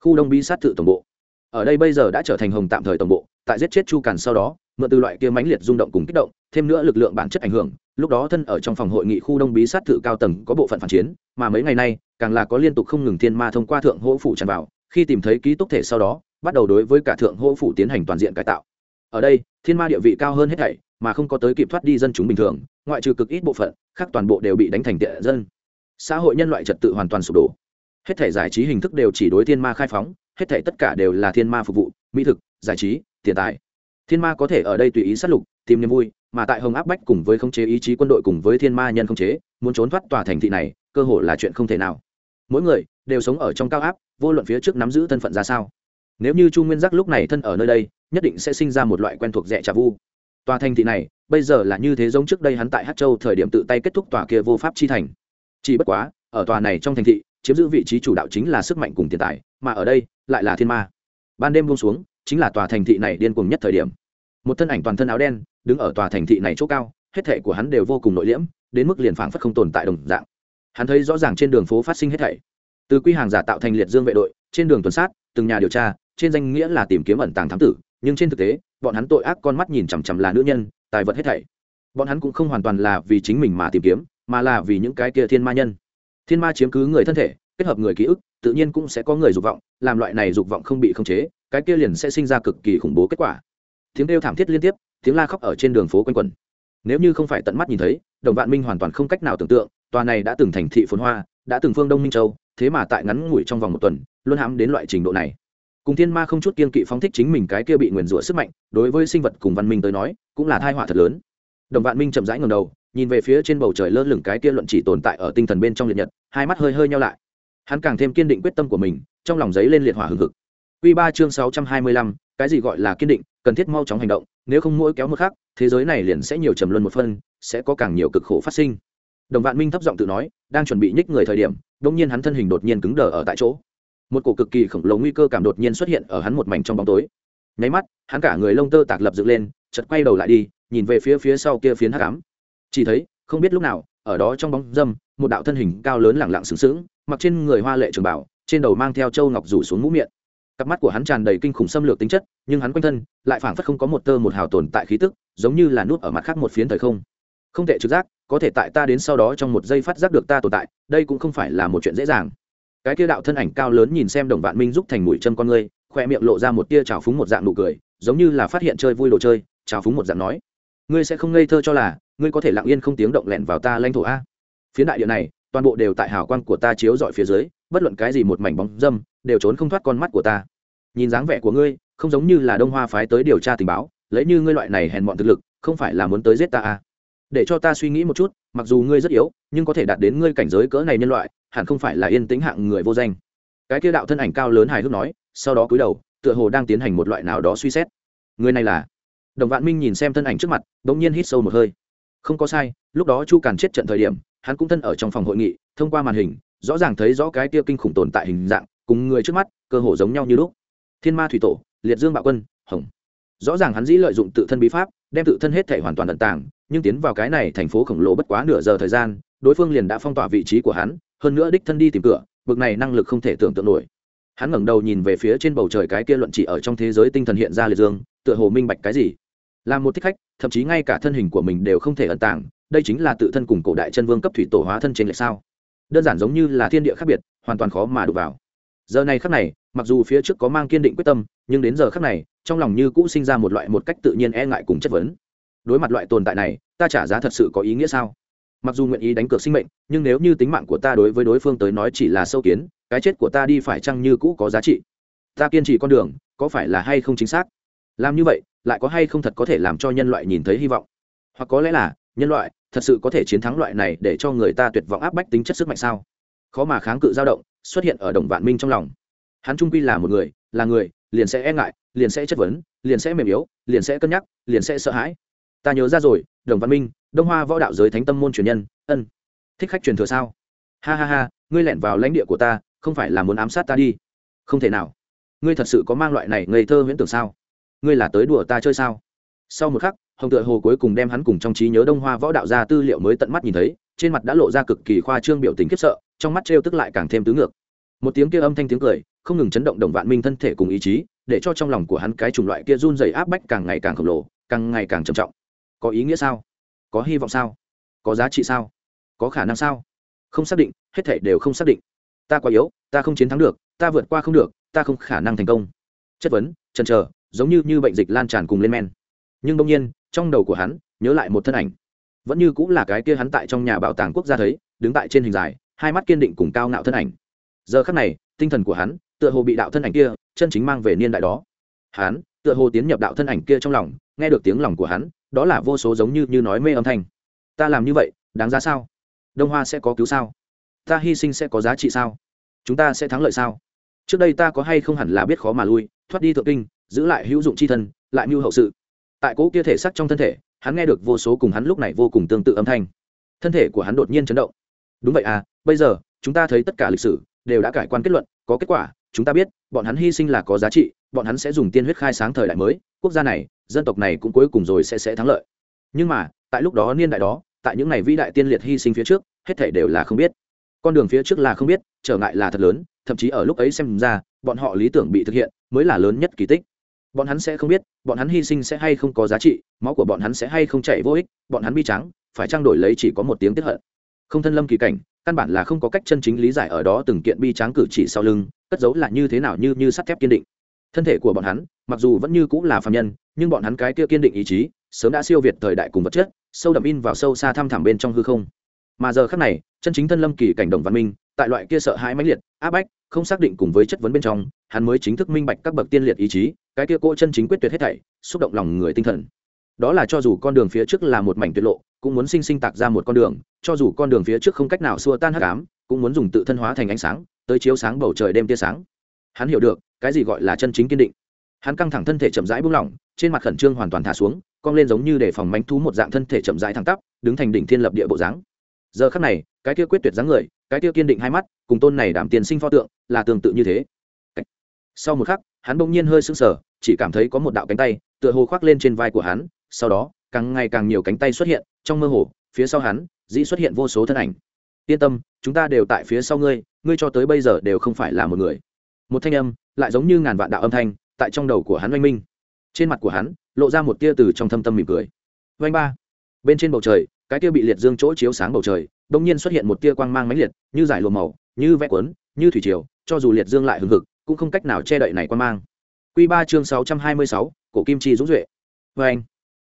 S1: khu đông bi sát tự tổng bộ. Ở đây bây giờ đã trở thành hồng tạm thời tổng bộ, tại giết chết chu càn sau đó, mượn từ loại kia mãnh liệt rung động cùng kích động, thêm nữa lực lượng bản chất ảnh hưởng, lúc đó thân ở trong phòng hội nghị khu đông bí sát thự cao tầng có bộ phận phản chiến, mà mấy ngày nay, càng là có liên tục không ngừng thiên ma thông qua thượng hỗ phủ tràn vào, khi tìm thấy ký túc thể sau đó, bắt đầu đối với cả thượng hỗ phủ tiến hành toàn diện cải tạo. Ở đây, thiên ma địa vị cao hơn hết thảy, mà không có tới kịp thoát đi dân chúng bình thường, ngoại trừ cực ít bộ phận, khác toàn bộ đều bị đánh thành tệ dân. Xã hội nhân loại trật tự hoàn toàn sụp đổ hết thể giải trí hình thức đều chỉ đối thiên ma khai phóng, hết thể tất cả đều là thiên ma phục vụ, mỹ thực, giải trí, tiền tài. Thiên ma có thể ở đây tùy ý sát lục, tìm niềm vui, mà tại hồng áp bách cùng với khống chế ý chí quân đội cùng với thiên ma nhân khống chế, muốn trốn thoát tòa thành thị này, cơ hội là chuyện không thể nào. Mỗi người đều sống ở trong cao áp, vô luận phía trước nắm giữ thân phận ra sao. Nếu như chu nguyên giác lúc này thân ở nơi đây, nhất định sẽ sinh ra một loại quen thuộc rẻ trà vu. Tòa thành thị này, bây giờ là như thế giống trước đây hắn tại hát châu thời điểm tự tay kết thúc tòa kia vô pháp chi thành. Chỉ bất quá, ở tòa này trong thành thị chiếm giữ vị trí chủ đạo chính là sức mạnh cùng tiền tài, mà ở đây lại là thiên ma. Ban đêm buông xuống, chính là tòa thành thị này điên cuồng nhất thời điểm. Một thân ảnh toàn thân áo đen, đứng ở tòa thành thị này chỗ cao, hết thệ của hắn đều vô cùng nội liễm, đến mức liền phảng phất không tồn tại đồng dạng. Hắn thấy rõ ràng trên đường phố phát sinh hết thảy. Từ quy hàng giả tạo thành liệt dương vệ đội, trên đường tuần sát, từng nhà điều tra, trên danh nghĩa là tìm kiếm ẩn tàng thám tử, nhưng trên thực tế, bọn hắn tội ác con mắt nhìn chằm chằm là nữ nhân, tài vật hết thảy. Bọn hắn cũng không hoàn toàn là vì chính mình mà tìm kiếm, mà là vì những cái kia thiên ma nhân thiên ma chiếm cứ người thân thể, kết hợp người ký ức, tự nhiên cũng sẽ có người dục vọng, làm loại này dục vọng không bị khống chế, cái kia liền sẽ sinh ra cực kỳ khủng bố kết quả. Tiếng kêu thảm thiết liên tiếp, tiếng la khóc ở trên đường phố quanh quẩn. Nếu như không phải tận mắt nhìn thấy, đồng vạn minh hoàn toàn không cách nào tưởng tượng, tòa này đã từng thành thị phồn hoa, đã từng phương đông minh châu, thế mà tại ngắn ngủi trong vòng một tuần, luôn hãm đến loại trình độ này. Cùng thiên ma không chút kiên kỵ phóng thích chính mình cái kia bị nguyền rủa sức mạnh, đối với sinh vật cùng văn minh tới nói, cũng là thai họa thật lớn. Đồng vạn minh chậm rãi ngầm đầu nhìn về phía trên bầu trời lơ lửng cái kia luận chỉ tồn tại ở tinh thần bên trong liệt nhật, hai mắt hơi hơi nhau lại. Hắn càng thêm kiên định quyết tâm của mình, trong lòng giấy lên liệt hỏa hừng hực. Quy ba chương sáu trăm hai mươi lăm, cái gì gọi là kiên định, cần thiết mau chóng hành động, nếu không mỗi kéo một khắc, thế giới này liền sẽ nhiều trầm luân một phân, sẽ có càng nhiều cực khổ phát sinh. Đồng vạn minh thấp giọng tự nói, đang chuẩn bị nhích người thời điểm đông nhiên hắn thân hình đột nhiên cứng đờ ở tại chỗ. Một cổ cực kỳ khổng lồ nguy cơ cảm đột nhiên xuất hiện ở hắn một mảnh trong bóng tối. Nháy mắt, hắn cả người lông tơ tạc lập dựng lên chật quay đầu lại đi, nhìn về phía phía sau kia phiến hắc ám chỉ thấy, không biết lúc nào, ở đó trong bóng dâm, một đạo thân hình cao lớn lẳng lặng sừng sững, mặc trên người hoa lệ trường bảo, trên đầu mang theo châu ngọc rủ xuống mũ miệng. Cặp mắt của hắn tràn đầy kinh khủng xâm lược tính chất, nhưng hắn quanh thân lại phảng phất không có một tơ một hào tồn tại khí tức, giống như là nút ở mặt khác một phiến thời không. Không thể trực giác, có thể tại ta đến sau đó trong một giây phát giác được ta tồn tại, đây cũng không phải là một chuyện dễ dàng. Cái kia đạo thân ảnh cao lớn nhìn xem đồng vạn minh giúp thành mũi chân con ngươi khoe miệng lộ ra một tia trào phúng một dạng nụ cười, giống như là phát hiện chơi vui đồ chơi, trào phúng một dạng nói, ngươi sẽ không ngây thơ cho là ngươi có thể lặng yên không tiếng động lẹn vào ta lãnh thổ a. Phía đại địa này, toàn bộ đều tại hào quang của ta chiếu dọi phía dưới, bất luận cái gì một mảnh bóng dâm, đều trốn không thoát con mắt của ta. Nhìn dáng vẻ của ngươi, không giống như là đông hoa phái tới điều tra tình báo, lấy như ngươi loại này hèn mọn thực lực, không phải là muốn tới giết ta a. Để cho ta suy nghĩ một chút, mặc dù ngươi rất yếu, nhưng có thể đạt đến ngươi cảnh giới cỡ này nhân loại, hẳn không phải là yên tĩnh hạng người vô danh. Cái kia đạo thân ảnh cao lớn hài hước nói, sau đó cúi đầu, tựa hồ đang tiến hành một loại nào đó suy xét. Người này là? Đồng vạn minh nhìn xem thân ảnh trước mặt đ ỗ n g nhiên hít sâu một hơi không có sai, lúc đó chu càn chết trận thời điểm, hắn cũng thân ở trong phòng hội nghị, thông qua màn hình, rõ ràng thấy rõ cái kia kinh khủng tồn tại hình dạng, cùng người trước mắt, cơ hồ giống nhau như lúc. Thiên ma thủy tổ, liệt dương bạo quân, hồng. Rõ ràng hắn dĩ lợi dụng tự thân bí pháp, đem tự thân hết thể hoàn toàn tận tàng, nhưng tiến vào cái này thành phố khổng lồ bất quá nửa giờ thời gian, đối phương liền đã phong tỏa vị trí của hắn, hơn nữa đích thân đi tìm cửa, bực này năng lực không thể tưởng tượng nổi. Hắn ngẩng đầu nhìn về phía trên bầu trời cái kia luận chỉ ở trong thế giới tinh thần hiện ra liệt dương, tựa hồ minh bạch cái gì là một thích khách, thậm chí ngay cả thân hình của mình đều không thể ẩn tàng, đây chính là tự thân cùng cổ đại chân vương cấp thủy tổ hóa thân trên lệ sao. Đơn giản giống như là thiên địa khác biệt, hoàn toàn khó mà đụng vào. Giờ này khắc này, mặc dù phía trước có mang kiên định quyết tâm, nhưng đến giờ khắc này, trong lòng như cũ sinh ra một loại một cách tự nhiên e ngại cùng chất vấn. Đối mặt loại tồn tại này, ta trả giá thật sự có ý nghĩa sao? Mặc dù nguyện ý đánh cược sinh mệnh, nhưng nếu như tính mạng của ta đối với đối phương tới nói chỉ là sâu kiến, cái chết của ta đi phải chăng như cũ có giá trị? Ta kiên trì con đường, có phải là hay không chính xác? Làm như vậy, lại có hay không thật có thể làm cho nhân loại nhìn thấy hy vọng? Hoặc có lẽ là, nhân loại, thật sự có thể chiến thắng loại này để cho người ta tuyệt vọng áp bách tính chất sức mạnh sao? Khó mà kháng cự dao động, xuất hiện ở đồng vạn minh trong lòng. Hắn trung quy là một người, là người, liền sẽ e ngại, liền sẽ chất vấn, liền sẽ mềm yếu, liền sẽ cân nhắc, liền sẽ sợ hãi. Ta nhớ ra rồi, đồng văn minh, đông hoa võ đạo giới thánh tâm môn truyền nhân, ân. Thích khách truyền thừa sao? Ha ha ha, ngươi lẻn vào lãnh địa của ta, không phải là muốn ám sát ta đi. Không thể nào. Ngươi thật sự có mang loại này ngây thơ huyễn tưởng sao? Ngươi là tới đùa ta chơi sao? Sau một khắc, hồng tựa hồ cuối cùng đem hắn cùng trong trí nhớ đông hoa võ đạo ra tư liệu mới tận mắt nhìn thấy, trên mặt đã lộ ra cực kỳ khoa trương biểu tình khiếp sợ, trong mắt trêu tức lại càng thêm tứ ngược. Một tiếng kia âm thanh tiếng cười, không ngừng chấn động đồng vạn minh thân thể cùng ý chí, để cho trong lòng của hắn cái chủng loại kia run dày áp bách càng ngày càng khổng lồ, càng ngày càng trầm trọng. Có ý nghĩa sao? Có hy vọng sao? Có giá trị sao? Có khả năng sao? Không xác định, hết thể đều không xác định. Ta quá yếu, ta không chiến thắng được, ta vượt qua không được, ta không khả năng thành công. Chất vấn, chần chờ giống như như bệnh dịch lan tràn cùng lên men. Nhưng đông nhiên, trong đầu của hắn, nhớ lại một thân ảnh. Vẫn như cũng là cái kia hắn tại trong nhà bảo tàng quốc gia thấy, đứng tại trên hình dài, hai mắt kiên định cùng cao ngạo thân ảnh. Giờ khắc này, tinh thần của hắn, tựa hồ bị đạo thân ảnh kia, chân chính mang về niên đại đó. Hắn, tựa hồ tiến nhập đạo thân ảnh kia trong lòng, nghe được tiếng lòng của hắn, đó là vô số giống như như nói mê âm thanh. Ta làm như vậy, đáng giá sao? Đông hoa sẽ có cứu sao? Ta hy sinh sẽ có giá trị sao? Chúng ta sẽ thắng lợi sao? Trước đây ta có hay không hẳn là biết khó mà lui, thoát đi thượng kinh giữ lại hữu dụng c h i thân, lại mưu hậu sự. Tại cỗ kia thể sắc trong thân thể, hắn nghe được vô số cùng hắn lúc này vô cùng tương tự âm thanh. Thân thể của hắn đột nhiên chấn động. Đúng vậy à bây giờ, chúng ta thấy tất cả lịch sử, đều đã cải quan kết luận, có kết quả, chúng ta biết, bọn hắn hy sinh là có giá trị, bọn hắn sẽ dùng tiên huyết khai sáng thời đại mới, quốc gia này, dân tộc này cũng cuối cùng rồi sẽ sẽ thắng lợi. Nhưng mà, tại lúc đó niên đại đó, tại những ngày vĩ đại tiên liệt hy sinh phía trước, hết thể đều là không biết. Con đường phía trước là không biết, trở ngại là thật lớn, thậm chí ở lúc ấy xem ra, bọn họ lý tưởng bị thực hiện, mới là lớn nhất kỳ tích bọn hắn sẽ không biết, bọn hắn hy sinh sẽ hay không có giá trị, máu của bọn hắn sẽ hay không chạy vô ích, bọn hắn bi trắng phải trang đổi lấy chỉ có một tiếng tiếp hận. Không thân lâm kỳ cảnh, căn bản là không có cách chân chính lý giải ở đó từng kiện bi tráng cử chỉ sau lưng, cất giấu là như thế nào như như sắt thép kiên định. Thân thể của bọn hắn, mặc dù vẫn như cũng là phạm nhân, nhưng bọn hắn cái kia kiên định ý chí, sớm đã siêu việt thời đại cùng vật chất, sâu đậm in vào sâu xa thăm thẳm bên trong hư không. Mà giờ khác này, chân chính thân lâm kỳ cảnh đồng văn minh, tại loại kia sợ hãi mãnh liệt, áp bách, không xác định cùng với chất vấn bên trong, hắn mới chính thức minh bạch các bậc tiên liệt ý chí cái kia cô chân chính quyết tuyệt hết thảy, xúc động lòng người tinh thần. Đó là cho dù con đường phía trước là một mảnh tuyệt lộ, cũng muốn sinh sinh tạc ra một con đường, cho dù con đường phía trước không cách nào xua tan hắc ám, cũng muốn dùng tự thân hóa thành ánh sáng, tới chiếu sáng bầu trời đêm tia sáng. Hắn hiểu được, cái gì gọi là chân chính kiên định. Hắn căng thẳng thân thể chậm rãi buông lỏng, trên mặt khẩn trương hoàn toàn thả xuống, cong lên giống như để phòng mánh thú một dạng thân thể chậm rãi thẳng tắp, đứng thành đỉnh thiên lập địa bộ dáng. Giờ khắc này, cái kia quyết tuyệt dáng người, cái kia kiên định hai mắt, cùng tôn này đảm tiền sinh pho tượng, là tương tự như thế. Sau một khắc hắn bỗng nhiên hơi sững sờ, chỉ cảm thấy có một đạo cánh tay tựa hồ khoác lên trên vai của hắn, sau đó, càng ngày càng nhiều cánh tay xuất hiện trong mơ hồ, phía sau hắn, dĩ xuất hiện vô số thân ảnh. Yên tâm, chúng ta đều tại phía sau ngươi ngươi cho tới bây giờ đều không phải là một người. Một thanh âm, lại giống như ngàn vạn đạo âm thanh, tại trong đầu của hắn oanh minh. Trên mặt của hắn, lộ ra một tia từ trong thâm tâm mỉm cười. Oanh ba. Bên trên bầu trời, cái tia bị liệt dương chỗ chiếu sáng bầu trời đông nhiên xuất hiện một tia quang mang mãnh liệt, như giải lùa màu, như vẽ quấn như thủy triều, cho dù liệt dương lại hừng hực cũng không cách nào che đậy này quan mang. Q ba chương sáu trăm hai mươi sáu, cổ kim chi dũng duệ. Vê anh,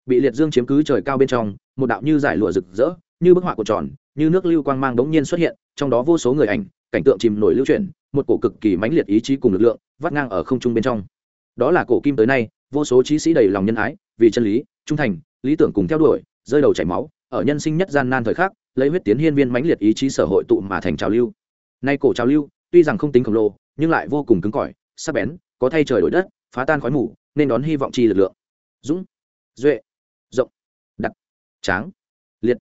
S1: bị liệt dương chiếm cứ trời cao bên trong, một đạo như giải lụa rực rỡ, như bức họa của tròn, như nước lưu quang mang đống nhiên xuất hiện, trong đó vô số người ảnh, cảnh tượng chìm nổi lưu chuyển, một cổ cực kỳ mãnh liệt ý chí cùng lực lượng, vắt ngang ở không trung bên trong. Đó là cổ kim tới nay, vô số trí sĩ đầy lòng nhân ái, vì chân lý, trung thành, lý tưởng cùng theo đuổi, rơi đầu chảy máu, ở nhân sinh nhất gian nan thời khắc, lấy huyết tiến hiên viên mãnh liệt ý chí sở hội tụ mà thành trào lưu. Nay cổ trào lưu, tuy rằng không tính khổng lồ nhưng lại vô cùng cứng cỏi, sắc bén, có thay trời đổi đất, phá tan khói mù, nên đón hy vọng chi lực lượng. Dũng, duệ, rộng, đặc, tráng, liệt.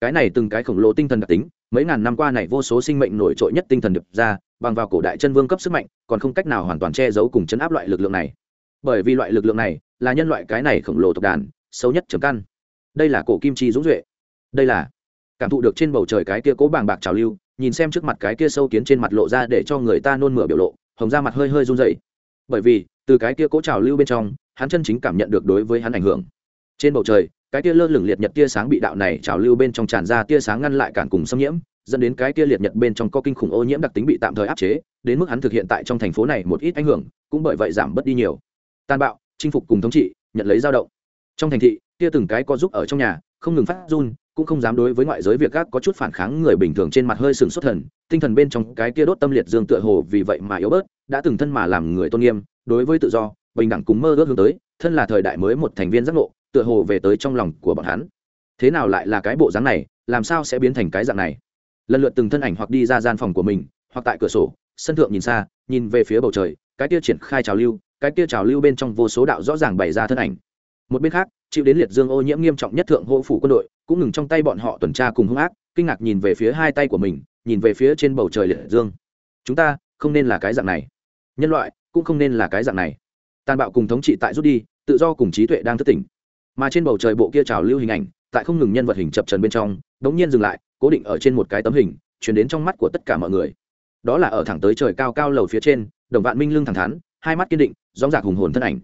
S1: Cái này từng cái khổng lồ tinh thần đặc tính, mấy ngàn năm qua này vô số sinh mệnh nổi trội nhất tinh thần được ra, bằng vào cổ đại chân vương cấp sức mạnh, còn không cách nào hoàn toàn che giấu cùng chấn áp loại lực lượng này. Bởi vì loại lực lượng này là nhân loại cái này khổng lồ tộc đàn xấu nhất chấm căn. Đây là cổ kim chi dũng duệ. Đây là cảm thụ được trên bầu trời cái kia cố bàng bạc trào lưu nhìn xem trước mặt cái kia sâu kiến trên mặt lộ ra để cho người ta nôn mửa biểu lộ, hồng ra mặt hơi hơi run dậy bởi vì, từ cái kia cố trào lưu bên trong, hắn chân chính cảm nhận được đối với hắn ảnh hưởng. Trên bầu trời, cái tia lơ lửng liệt nhật tia sáng bị đạo này trào lưu bên trong tràn ra tia sáng ngăn lại cản cùng xâm nhiễm, dẫn đến cái tia liệt nhật bên trong có kinh khủng ô nhiễm đặc tính bị tạm thời áp chế, đến mức hắn thực hiện tại trong thành phố này một ít ảnh hưởng, cũng bởi vậy giảm bớt đi nhiều. Tàn bạo, chinh phục cùng thống trị, nhận lấy dao động. Trong thành thị tia từng cái có giúp ở trong nhà, không ngừng phát run cũng không dám đối với ngoại giới việc gác có chút phản kháng người bình thường trên mặt hơi sừng xuất thần, tinh thần bên trong cái kia đốt tâm liệt dương tựa hồ vì vậy mà yếu bớt, đã từng thân mà làm người tôn nghiêm, đối với tự do, bình đẳng cùng mơ ước hướng tới, thân là thời đại mới một thành viên giác ngộ, tựa hồ về tới trong lòng của bọn hắn. Thế nào lại là cái bộ dáng này, làm sao sẽ biến thành cái dạng này? Lần lượt từng thân ảnh hoặc đi ra gian phòng của mình, hoặc tại cửa sổ, sân thượng nhìn xa, nhìn về phía bầu trời, cái kia triển khai trào lưu, cái kia trào lưu bên trong vô số đạo rõ ràng bày ra thân ảnh. Một bên khác, chịu đến liệt dương ô nhiễm nghiêm trọng nhất thượng hộ phủ quân đội cũng ngừng trong tay bọn họ tuần tra cùng hung ác, kinh ngạc nhìn về phía hai tay của mình, nhìn về phía trên bầu trời liệt dương. Chúng ta không nên là cái dạng này. Nhân loại cũng không nên là cái dạng này. Tàn bạo cùng thống trị tại rút đi, tự do cùng trí tuệ đang thức tỉnh. Mà trên bầu trời bộ kia trào lưu hình ảnh, tại không ngừng nhân vật hình chập trần bên trong, đống nhiên dừng lại, cố định ở trên một cái tấm hình chuyển đến trong mắt của tất cả mọi người. Đó là ở thẳng tới trời cao cao lầu phía trên, đồng vạn minh lưng thẳng thắn, hai mắt kiên định dóng dạc hùng hồn thân ảnh.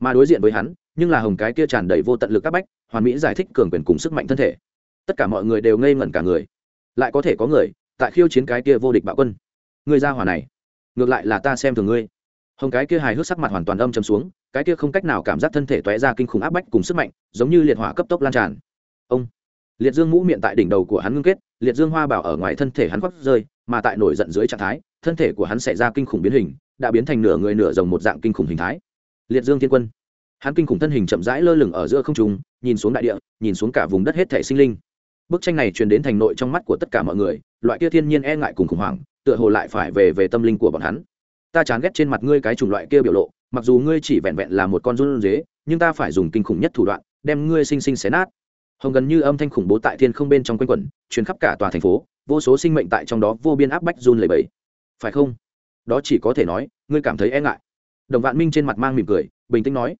S1: Mà đối diện với hắn nhưng là hồng cái kia tràn đầy vô tận lực các bách, hoàn mỹ giải thích cường quyền cùng sức mạnh thân thể. Tất cả mọi người đều ngây ngẩn cả người. Lại có thể có người, tại khiêu chiến cái kia vô địch bạo quân. Người ra hỏa này, ngược lại là ta xem thường ngươi. Hồng cái kia hài hước sắc mặt hoàn toàn âm chấm xuống, cái kia không cách nào cảm giác thân thể toé ra kinh khủng áp bách cùng sức mạnh, giống như liệt hỏa cấp tốc lan tràn. Ông, liệt dương mũ miệng tại đỉnh đầu của hắn ngưng kết, liệt dương hoa bảo ở ngoài thân thể hắn khoác rơi, mà tại nổi giận dưới trạng thái, thân thể của hắn xảy ra kinh khủng biến hình, đã biến thành nửa người nửa rồng một dạng kinh khủng hình thái. Liệt dương thiên quân hắn kinh khủng thân hình chậm rãi lơ lửng ở giữa không trung, nhìn xuống đại địa, nhìn xuống cả vùng đất hết thể sinh linh. Bức tranh này truyền đến thành nội trong mắt của tất cả mọi người, loại kia thiên nhiên e ngại cùng khủng hoảng, tựa hồ lại phải về về tâm linh của bọn hắn. Ta chán ghét trên mặt ngươi cái chủng loại kia biểu lộ, mặc dù ngươi chỉ vẹn vẹn là một con run dế nhưng ta phải dùng kinh khủng nhất thủ đoạn, đem ngươi sinh sinh xé nát. Hồng gần như âm thanh khủng bố tại thiên không bên trong quanh quẩn, truyền khắp cả tòa thành phố, vô số sinh mệnh tại trong đó vô biên áp bách run lẩy bẩy. Phải không? Đó chỉ có thể nói, ngươi cảm thấy e ngại. Đồng vạn minh trên mặt mang mỉm cười, bình tĩnh nói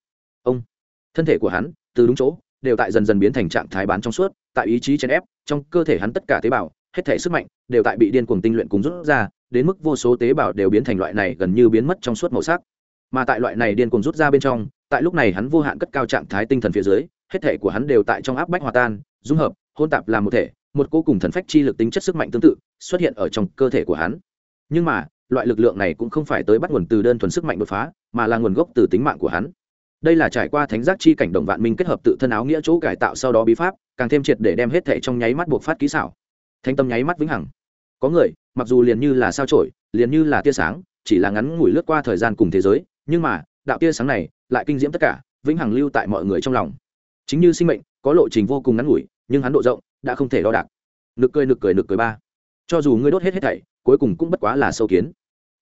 S1: thân thể của hắn, từ đúng chỗ, đều tại dần dần biến thành trạng thái bán trong suốt, tại ý chí chèn ép, trong cơ thể hắn tất cả tế bào, hết thể sức mạnh, đều tại bị điên cuồng tinh luyện cùng rút ra, đến mức vô số tế bào đều biến thành loại này gần như biến mất trong suốt màu sắc. Mà tại loại này điên cuồng rút ra bên trong, tại lúc này hắn vô hạn cất cao trạng thái tinh thần phía dưới, hết thể của hắn đều tại trong áp bách hòa tan, dung hợp, hôn tạp làm một thể, một cô cùng thần phách chi lực tính chất sức mạnh tương tự, xuất hiện ở trong cơ thể của hắn. Nhưng mà, loại lực lượng này cũng không phải tới bắt nguồn từ đơn thuần sức mạnh đột phá, mà là nguồn gốc từ tính mạng của hắn đây là trải qua thánh giác chi cảnh đồng vạn minh kết hợp tự thân áo nghĩa chỗ cải tạo sau đó bí pháp, càng thêm triệt để đem hết thể trong nháy mắt buộc phát kỹ xảo. Thanh tâm nháy mắt vĩnh hằng. Có người, mặc dù liền như là sao trổi liền như là tia sáng, chỉ là ngắn ngủi lướt qua thời gian cùng thế giới, nhưng mà, đạo tia sáng này lại kinh diễm tất cả, vĩnh hằng lưu tại mọi người trong lòng. Chính như sinh mệnh, có lộ trình vô cùng ngắn ngủi, nhưng hắn độ rộng, đã không thể đo đạc. Nực cười nực cười nực cười ba. Cho dù ngươi đốt hết hết thảy, cuối cùng cũng bất quá là sâu kiến.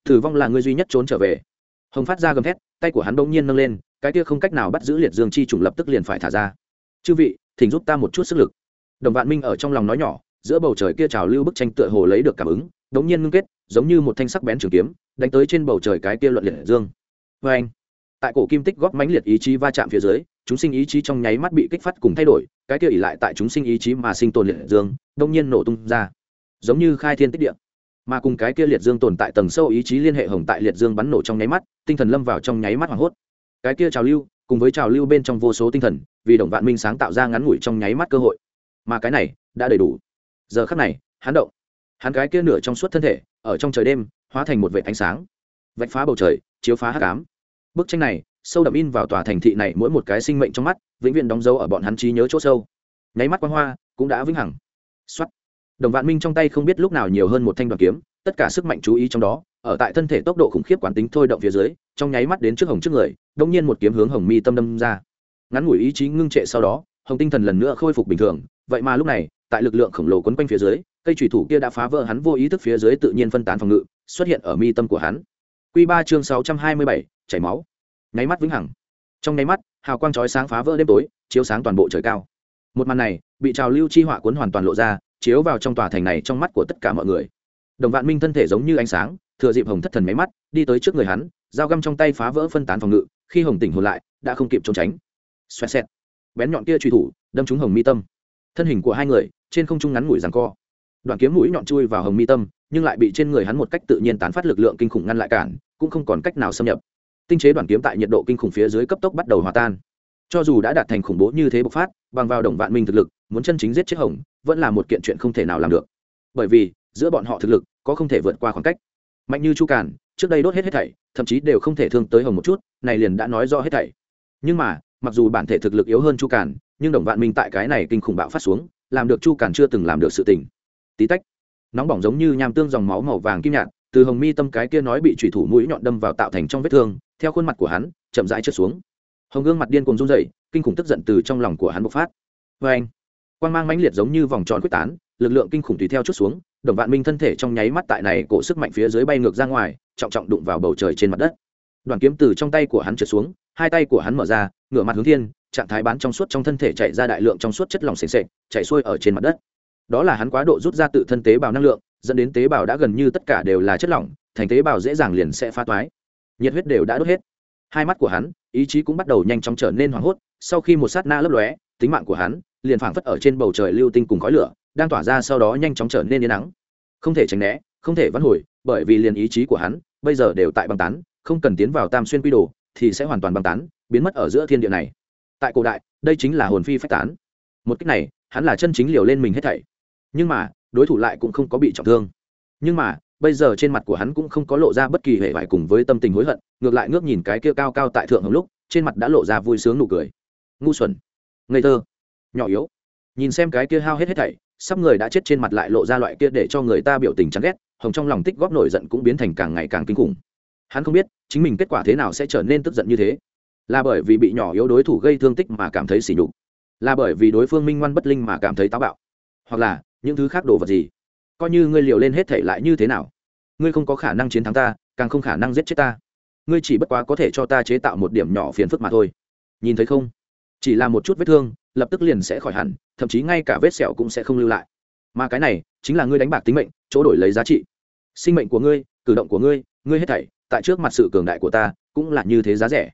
S1: Thử vong là ngươi duy nhất trốn trở về. Hồng phát ra gầm thét, tay của hắn bỗng nhiên nâng lên cái kia không cách nào bắt giữ liệt dương chi trùng lập tức liền phải thả ra. Chư vị, thỉnh giúp ta một chút sức lực. Đồng vạn minh ở trong lòng nói nhỏ, giữa bầu trời kia trào lưu bức tranh tựa hồ lấy được cảm ứng, đống nhiên ngưng kết, giống như một thanh sắc bén trường kiếm, đánh tới trên bầu trời cái kia luận liệt dương. Vê anh, tại cổ kim tích góp mãnh liệt ý chí va chạm phía dưới, chúng sinh ý chí trong nháy mắt bị kích phát cùng thay đổi, cái kia ỉ lại tại chúng sinh ý chí mà sinh tồn liệt dương đông nhiên nổ tung ra. Giống như khai thiên tích địa. Mà cùng cái kia liệt dương tồn tại tầng sâu ý chí liên hệ hồng tại liệt dương bắn nổ trong nháy mắt, tinh thần lâm vào trong nháy mắt hoảng hốt cái kia trào lưu, cùng với trào lưu bên trong vô số tinh thần, vì đồng vạn minh sáng tạo ra ngắn ngủi trong nháy mắt cơ hội. Mà cái này, đã đầy đủ. Giờ khắc này, hắn động. Hắn cái kia nửa trong suốt thân thể, ở trong trời đêm, hóa thành một vệ ánh sáng. Vạch phá bầu trời, chiếu phá hát cám bức tranh này, sâu đậm in vào tòa thành thị này mỗi một cái sinh mệnh trong mắt, vĩnh viễn đóng dấu ở bọn hắn trí nhớ chỗ sâu. Nháy mắt quang hoa, cũng đã vĩnh hằng. Xuất đồng vạn minh trong tay không biết lúc nào nhiều hơn một thanh đoàn kiếm, tất cả sức mạnh chú ý trong đó, ở tại thân thể tốc độ khủng khiếp quán tính thôi động phía dưới, trong nháy mắt đến trước hồng trước người đông nhiên một kiếm hướng hồng mi tâm đâm ra. Ngắn ngủi ý chí ngưng trệ sau đó, hồng tinh thần lần nữa khôi phục bình thường. Vậy mà lúc này, tại lực lượng khổng lồ quấn quanh phía dưới, cây thủy thủ kia đã phá vỡ hắn vô ý thức phía dưới tự nhiên phân tán phòng ngự, xuất hiện ở mi tâm của hắn. Q ba chương sáu trăm hai mươi bảy, chảy máu. Nháy mắt vĩnh hằng. Trong nháy mắt, hào quang chói sáng phá vỡ đêm tối, chiếu sáng toàn bộ trời cao. Một màn này, bị trào lưu chi họa cuốn hoàn toàn lộ ra, chiếu vào trong tòa thành này trong mắt của tất cả mọi người. Đồng vạn minh thân thể giống như ánh sáng, thừa dịp hồng thất thần máy mắt, đi tới trước người hắn, dao găm trong tay phá vỡ phân tán phòng ngự khi hồng tỉnh hồn lại, đã không kịp trốn tránh. Xoẹt xẹt. Bén nhọn kia truy thủ, đâm trúng hồng mi tâm. Thân hình của hai người, trên không trung ngắn ngủi rằng co. Đoạn kiếm mũi nhọn chui vào hồng mi tâm, nhưng lại bị trên người hắn một cách tự nhiên tán phát lực lượng kinh khủng ngăn lại cản, cũng không còn cách nào xâm nhập. Tinh chế đoạn kiếm tại nhiệt độ kinh khủng phía dưới cấp tốc bắt đầu hòa tan. Cho dù đã đạt thành khủng bố như thế bộc phát, bằng vào đồng vạn minh thực lực, muốn chân chính giết chết hồng, vẫn là một kiện chuyện không thể nào làm được. Bởi vì, giữa bọn họ thực lực, có không thể vượt qua khoảng cách mạnh như chu càn, trước đây đốt hết hết thảy, thậm chí đều không thể thương tới hồng một chút, này liền đã nói rõ hết thảy. Nhưng mà, mặc dù bản thể thực lực yếu hơn chu càn, nhưng đồng vạn minh tại cái này kinh khủng bạo phát xuống, làm được chu càn chưa từng làm được sự tình. Tí tách, nóng bỏng giống như nham tương dòng máu màu vàng kim nhạt, từ hồng mi tâm cái kia nói bị trùy thủ mũi nhọn đâm vào tạo thành trong vết thương, theo khuôn mặt của hắn, chậm rãi trượt xuống. Hồng gương mặt điên cuồng run rẩy, kinh khủng tức giận từ trong lòng của hắn bộc phát. Vê anh quang mang mãnh liệt giống như vòng tròn quyết tán, lực lượng kinh khủng tùy theo chút xuống đồng vạn minh thân thể trong nháy mắt tại này cổ sức mạnh phía dưới bay ngược ra ngoài, trọng trọng đụng vào bầu trời trên mặt đất. Đoàn kiếm từ trong tay của hắn trượt xuống, hai tay của hắn mở ra, ngửa mặt hướng thiên, trạng thái bán trong suốt trong thân thể chạy ra đại lượng trong suốt chất lỏng s ề chạy xuôi ở trên mặt đất. Đó là hắn quá độ rút ra tự thân tế bào năng lượng, dẫn đến tế bào đã gần như tất cả đều là chất lỏng, thành tế bào dễ dàng liền sẽ phá toái. Nhiệt huyết đều đã đốt hết. Hai mắt của hắn, ý chí cũng bắt đầu nhanh chóng trở nên hoảng hốt, sau khi một sát na lấp lóe, tính mạng của hắn liền phảng phất ở trên bầu trời lưu tinh cùng khói lửa đang tỏa ra sau đó nhanh chóng trở nên yên nắng không thể tránh né, không thể vãn hồi, bởi vì liền ý chí của hắn, bây giờ đều tại băng tán, không cần tiến vào tam xuyên quy đồ thì sẽ hoàn toàn băng tán, biến mất ở giữa thiên địa này. Tại cổ đại, đây chính là hồn phi phách tán. Một cách này, hắn là chân chính liều lên mình hết thảy. Nhưng mà, đối thủ lại cũng không có bị trọng thương. Nhưng mà, bây giờ trên mặt của hắn cũng không có lộ ra bất kỳ hệ vải cùng với tâm tình hối hận, ngược lại ngước nhìn cái kia cao cao tại thượng hồng lúc, trên mặt đã lộ ra vui sướng nụ cười. Ngu xuẩn, ngây thơ, nhỏ yếu. Nhìn xem cái kia hao hết hết thảy sắp người đã chết trên mặt lại lộ ra loại kia để cho người ta biểu tình chán ghét, hồng trong lòng tích góp nổi giận cũng biến thành càng ngày càng kinh khủng. Hắn không biết, chính mình kết quả thế nào sẽ trở nên tức giận như thế. Là bởi vì bị nhỏ yếu đối thủ gây thương tích mà cảm thấy sỉ nhục, là bởi vì đối phương minh ngoan bất linh mà cảm thấy táo bạo, hoặc là những thứ khác đồ vật gì. Coi như ngươi liều lên hết thể lại như thế nào, ngươi không có khả năng chiến thắng ta, càng không khả năng giết chết ta. Ngươi chỉ bất quá có thể cho ta chế tạo một điểm nhỏ phiền phức mà thôi. Nhìn thấy không? Chỉ là một chút vết thương lập tức liền sẽ khỏi hẳn, thậm chí ngay cả vết sẹo cũng sẽ không lưu lại. Mà cái này chính là ngươi đánh bạc tính mệnh, chỗ đổi lấy giá trị. Sinh mệnh của ngươi, cử động của ngươi ngươi hết thảy, tại trước mặt sự cường đại của ta, cũng là như thế giá rẻ.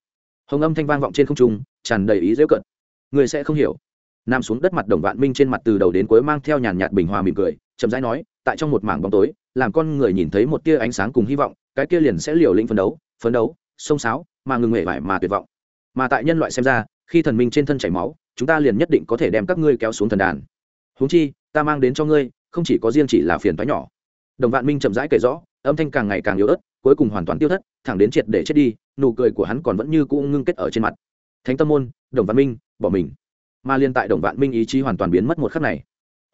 S1: Hồng âm thanh vang vọng trên không trung, tràn đầy ý dễu cận. Ngươi sẽ không hiểu. Nằm xuống đất mặt đồng vạn minh trên mặt từ đầu đến cuối mang theo nhàn nhạt bình hòa mỉm cười, chậm rãi nói, tại trong một mảng bóng tối, làm con người nhìn thấy một tia ánh sáng cùng hy vọng, cái kia liền sẽ liều lĩnh phấn đấu phấn đấu xông sáo, mà ngừng nghề vải mà tuyệt vọng. Mà tại nhân loại xem ra khi thần minh trên thân chảy máu, chúng ta liền nhất định có thể đem các ngươi kéo xuống thần đàn. Huống chi, ta mang đến cho ngươi, không chỉ có riêng chỉ là phiền toái nhỏ. Đồng vạn minh chậm rãi kể rõ, âm thanh càng ngày càng yếu ớt, cuối cùng hoàn toàn tiêu thất, thẳng đến triệt để chết đi, nụ cười của hắn còn vẫn như cũ ngưng kết ở trên mặt. Thánh tâm môn, đồng vạn minh, bỏ mình. Mà liên tại đồng vạn minh ý chí hoàn toàn biến mất một khắc này.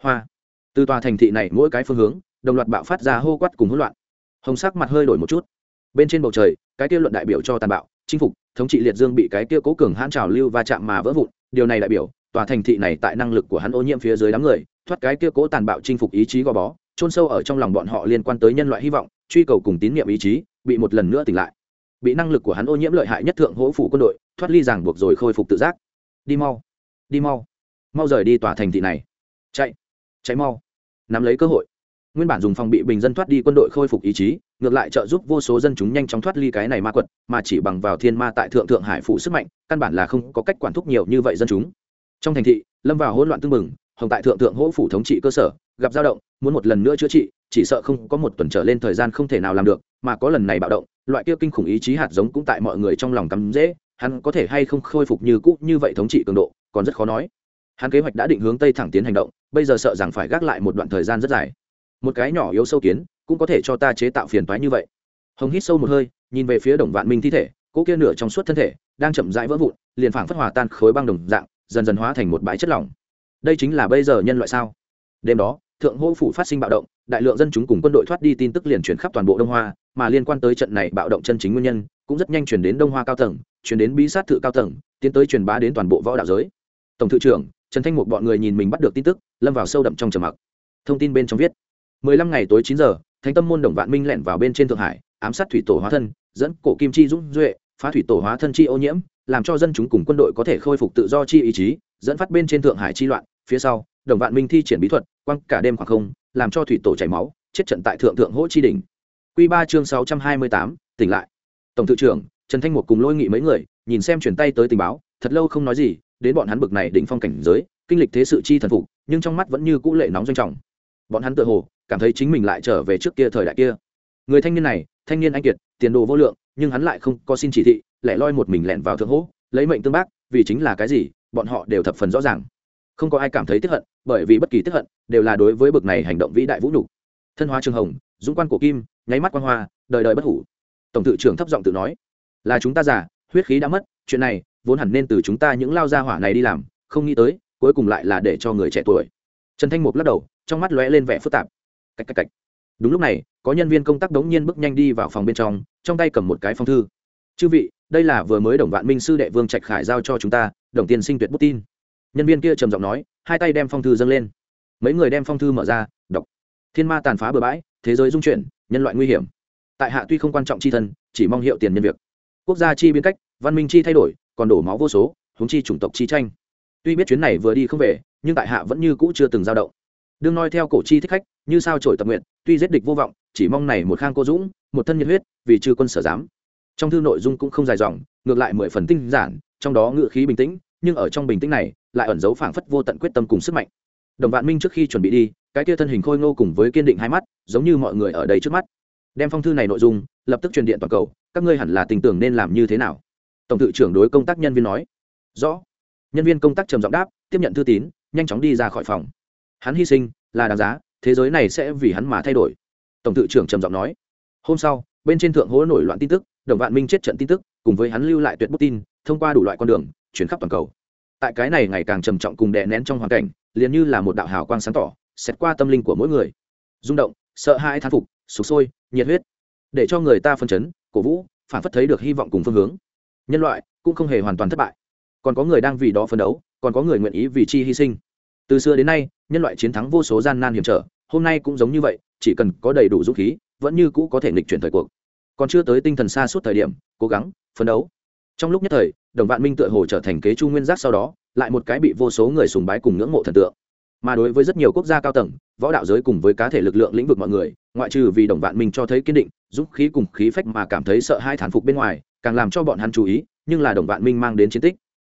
S1: Hoa. Từ tòa thành thị này mỗi cái phương hướng, đồng loạt bạo phát ra hô quát cùng hỗn loạn. Hồng sắc mặt hơi đổi một chút. Bên trên bầu trời, cái kia luận đại biểu cho tàn bạo chinh phục, thống trị liệt dương bị cái kia cố cường hãn trào lưu và chạm mà vỡ vụn. Điều này đại biểu, tòa thành thị này tại năng lực của hắn ô nhiễm phía dưới đám người, thoát cái kia cố tàn bạo chinh phục ý chí gò bó, chôn sâu ở trong lòng bọn họ liên quan tới nhân loại hy vọng, truy cầu cùng tín nhiệm ý chí, bị một lần nữa tỉnh lại. Bị năng lực của hắn ô nhiễm lợi hại nhất thượng hỗ phủ quân đội, thoát ly ràng buộc rồi khôi phục tự giác. Đi mau đi mau mau rời đi tòa thành thị này. Chạy chạy mau. Nắm lấy cơ hội nguyên bản dùng phòng bị bình dân thoát đi quân đội khôi phục ý chí, ngược lại trợ giúp vô số dân chúng nhanh chóng thoát ly cái này ma quật, mà chỉ bằng vào thiên ma tại thượng thượng hải phụ sức mạnh, căn bản là không có cách quản thúc nhiều như vậy dân chúng. Trong thành thị, lâm vào hỗn loạn tương mừng hồng tại thượng thượng hỗ phủ thống trị cơ sở, gặp dao động, muốn một lần nữa chữa trị, chỉ sợ không có một tuần trở lên thời gian không thể nào làm được, mà có lần này bạo động, loại kia kinh khủng ý chí hạt giống cũng tại mọi người trong lòng cắm dễ, hắn có thể hay không khôi phục như cũ như vậy thống trị cường độ, còn rất khó nói. Hắn kế hoạch đã định hướng tây thẳng tiến hành động, bây giờ sợ rằng phải gác lại một đoạn thời gian rất dài một cái nhỏ yếu sâu kiến cũng có thể cho ta chế tạo phiền toái như vậy. Hồng hít sâu một hơi, nhìn về phía đồng vạn minh thi thể, cỗ kia nửa trong suốt thân thể đang chậm rãi vỡ vụn, liền phảng phất hòa tan khối băng đồng dạng, dần dần hóa thành một bãi chất lỏng. Đây chính là bây giờ nhân loại sao? Đêm đó, thượng hô phủ phát sinh bạo động, đại lượng dân chúng cùng quân đội thoát đi tin tức liền chuyển khắp toàn bộ đông hoa, mà liên quan tới trận này bạo động chân chính nguyên nhân, cũng rất nhanh chuyển đến đông hoa cao tầng chuyển đến bí sát thự cao tầng, tiến tới truyền bá đến toàn bộ võ đạo giới. Tổng thư trưởng, trần thanh mục bọn người nhìn mình bắt được tin tức, lâm vào sâu đậm trong trầm mặc. Thông tin bên trong viết mười lăm ngày tối chín giờ, thánh tâm môn đồng vạn minh lẻn vào bên trên thượng hải, ám sát thủy tổ hóa thân, dẫn cổ kim chi dũng duệ, phá thủy tổ hóa thân chi ô nhiễm, làm cho dân chúng cùng quân đội có thể khôi phục tự do chi ý chí, dẫn phát bên trên thượng hải chi loạn. Phía sau, đồng vạn minh thi triển bí thuật, quăng cả đêm khoảng không, làm cho thủy tổ chảy máu, chết trận tại thượng thượng hỗ chi đỉnh. Quy ba chương sáu trăm hai mươi tám, tỉnh lại. Tổng thư trưởng, trần thanh mục cùng lôi nghị mấy người, nhìn xem chuyển tay tới tình báo, thật lâu không nói gì, đến bọn hắn bực này đỉnh phong cảnh giới, kinh lịch thế sự chi thần phục, nhưng trong mắt vẫn như cũ lệ nóng doanh trọng. Bọn hắn tự hồ cảm thấy chính mình lại trở về trước kia thời đại kia. Người thanh niên này, thanh niên anh kiệt, tiền đồ vô lượng, nhưng hắn lại không có xin chỉ thị, lẻ loi một mình lẻn vào thượng hỗ lấy mệnh tương bác, vì chính là cái gì, bọn họ đều thập phần rõ ràng. Không có ai cảm thấy tức hận, bởi vì bất kỳ tức hận, đều là đối với bực này hành động vĩ đại vũ nhục. Thân hóa trường hồng, dũng quan của kim, nháy mắt quan hoa, đời đời bất hủ. Tổng tự trưởng thấp giọng tự nói, là chúng ta già, huyết khí đã mất, chuyện này vốn hẳn nên từ chúng ta những lao gia hỏa này đi làm, không nghĩ tới, cuối cùng lại là để cho người trẻ tuổi. Trần thanh mục lắc đầu, trong mắt lóe lên vẻ phức tạp cách cách cách đúng lúc này, có nhân viên công tác đống nhiên bước nhanh đi vào phòng bên trong trong tay cầm một cái phong thư. Chư vị, đây là vừa mới đồng vạn minh sư đệ vương trạch khải giao cho chúng ta, đồng tiền sinh tuyệt bút tin. Nhân viên kia trầm giọng nói, hai tay đem phong thư dâng lên. Mấy người đem phong thư mở ra, đọc. Thiên ma tàn phá bừa bãi, thế giới dung chuyển, nhân loại nguy hiểm. Tại hạ tuy không quan trọng chi thân, chỉ mong hiệu tiền nhân việc. Quốc gia chi biến cách, văn minh chi thay đổi, còn đổ máu vô số, huống chi chủng tộc chi tranh. Tuy biết chuyến này vừa đi không về, nhưng tại hạ vẫn như cũ chưa từng dao động đương nói theo cổ chi thích khách, như sao trổi tập nguyện, tuy giết địch vô vọng, chỉ mong này một khang cô dũng, một thân nhiệt huyết, vì chư quân sở dám trong thư nội dung cũng không dài dòng, ngược lại mười phần tinh giản, trong đó ngựa khí bình tĩnh, nhưng ở trong bình tĩnh này, lại ẩn giấu phảng phất vô tận quyết tâm cùng sức mạnh. Đồng vạn minh trước khi chuẩn bị đi, cái kia thân hình khôi ngô cùng với kiên định hai mắt, giống như mọi người ở đây trước mắt. Đem phong thư này nội dung, lập tức truyền điện toàn cầu, các ngươi hẳn là tình tưởng nên làm như thế nào? Tổng thự trưởng đối công tác nhân viên nói. Rõ. Nhân viên công tác trầm giọng đáp, tiếp nhận thư tín, nhanh chóng đi ra khỏi phòng hắn hy sinh là đáng giá, thế giới này sẽ vì hắn mà thay đổi. Tổng tự trưởng trầm giọng nói. Hôm sau, bên trên thượng hố nổi loạn tin tức, đồng vạn minh chết trận tin tức, cùng với hắn lưu lại tuyệt bút tin, thông qua đủ loại con đường, chuyển khắp toàn cầu. Tại cái này ngày càng trầm trọng cùng đè nén trong hoàn cảnh, liền như là một đạo hào quang sáng tỏ xét qua tâm linh của mỗi người. Rung động, sợ hãi thán phục sụp sôi, nhiệt huyết. Để cho người ta phân chấn, cổ vũ, phản phất thấy được hy vọng cùng phương hướng. Nhân loại cũng không hề hoàn toàn thất bại. Còn có người đang vì đó phấn đấu, còn có người nguyện ý vì chi hy sinh từ xưa đến nay, nhân loại chiến thắng vô số gian nan hiểm trở, hôm nay cũng giống như vậy, chỉ cần có đầy đủ dũng khí, vẫn như cũ có thể nghịch chuyển thời cuộc. Còn chưa tới tinh thần xa suốt thời điểm, cố gắng, phấn đấu. Trong lúc nhất thời, đồng vạn minh tựa hồ trở thành kế chu nguyên giác sau đó, lại một cái bị vô số người sùng bái cùng ngưỡng mộ thần tượng. Mà đối với rất nhiều quốc gia cao tầng, võ đạo giới cùng với cá thể lực lượng lĩnh vực mọi người, ngoại trừ vì đồng vạn minh cho thấy kiên định, dũng khí cùng khí phách mà cảm thấy sợ hai thán phục bên ngoài, càng làm cho bọn hắn chú ý, nhưng là đồng vạn minh mang đến chiến tích.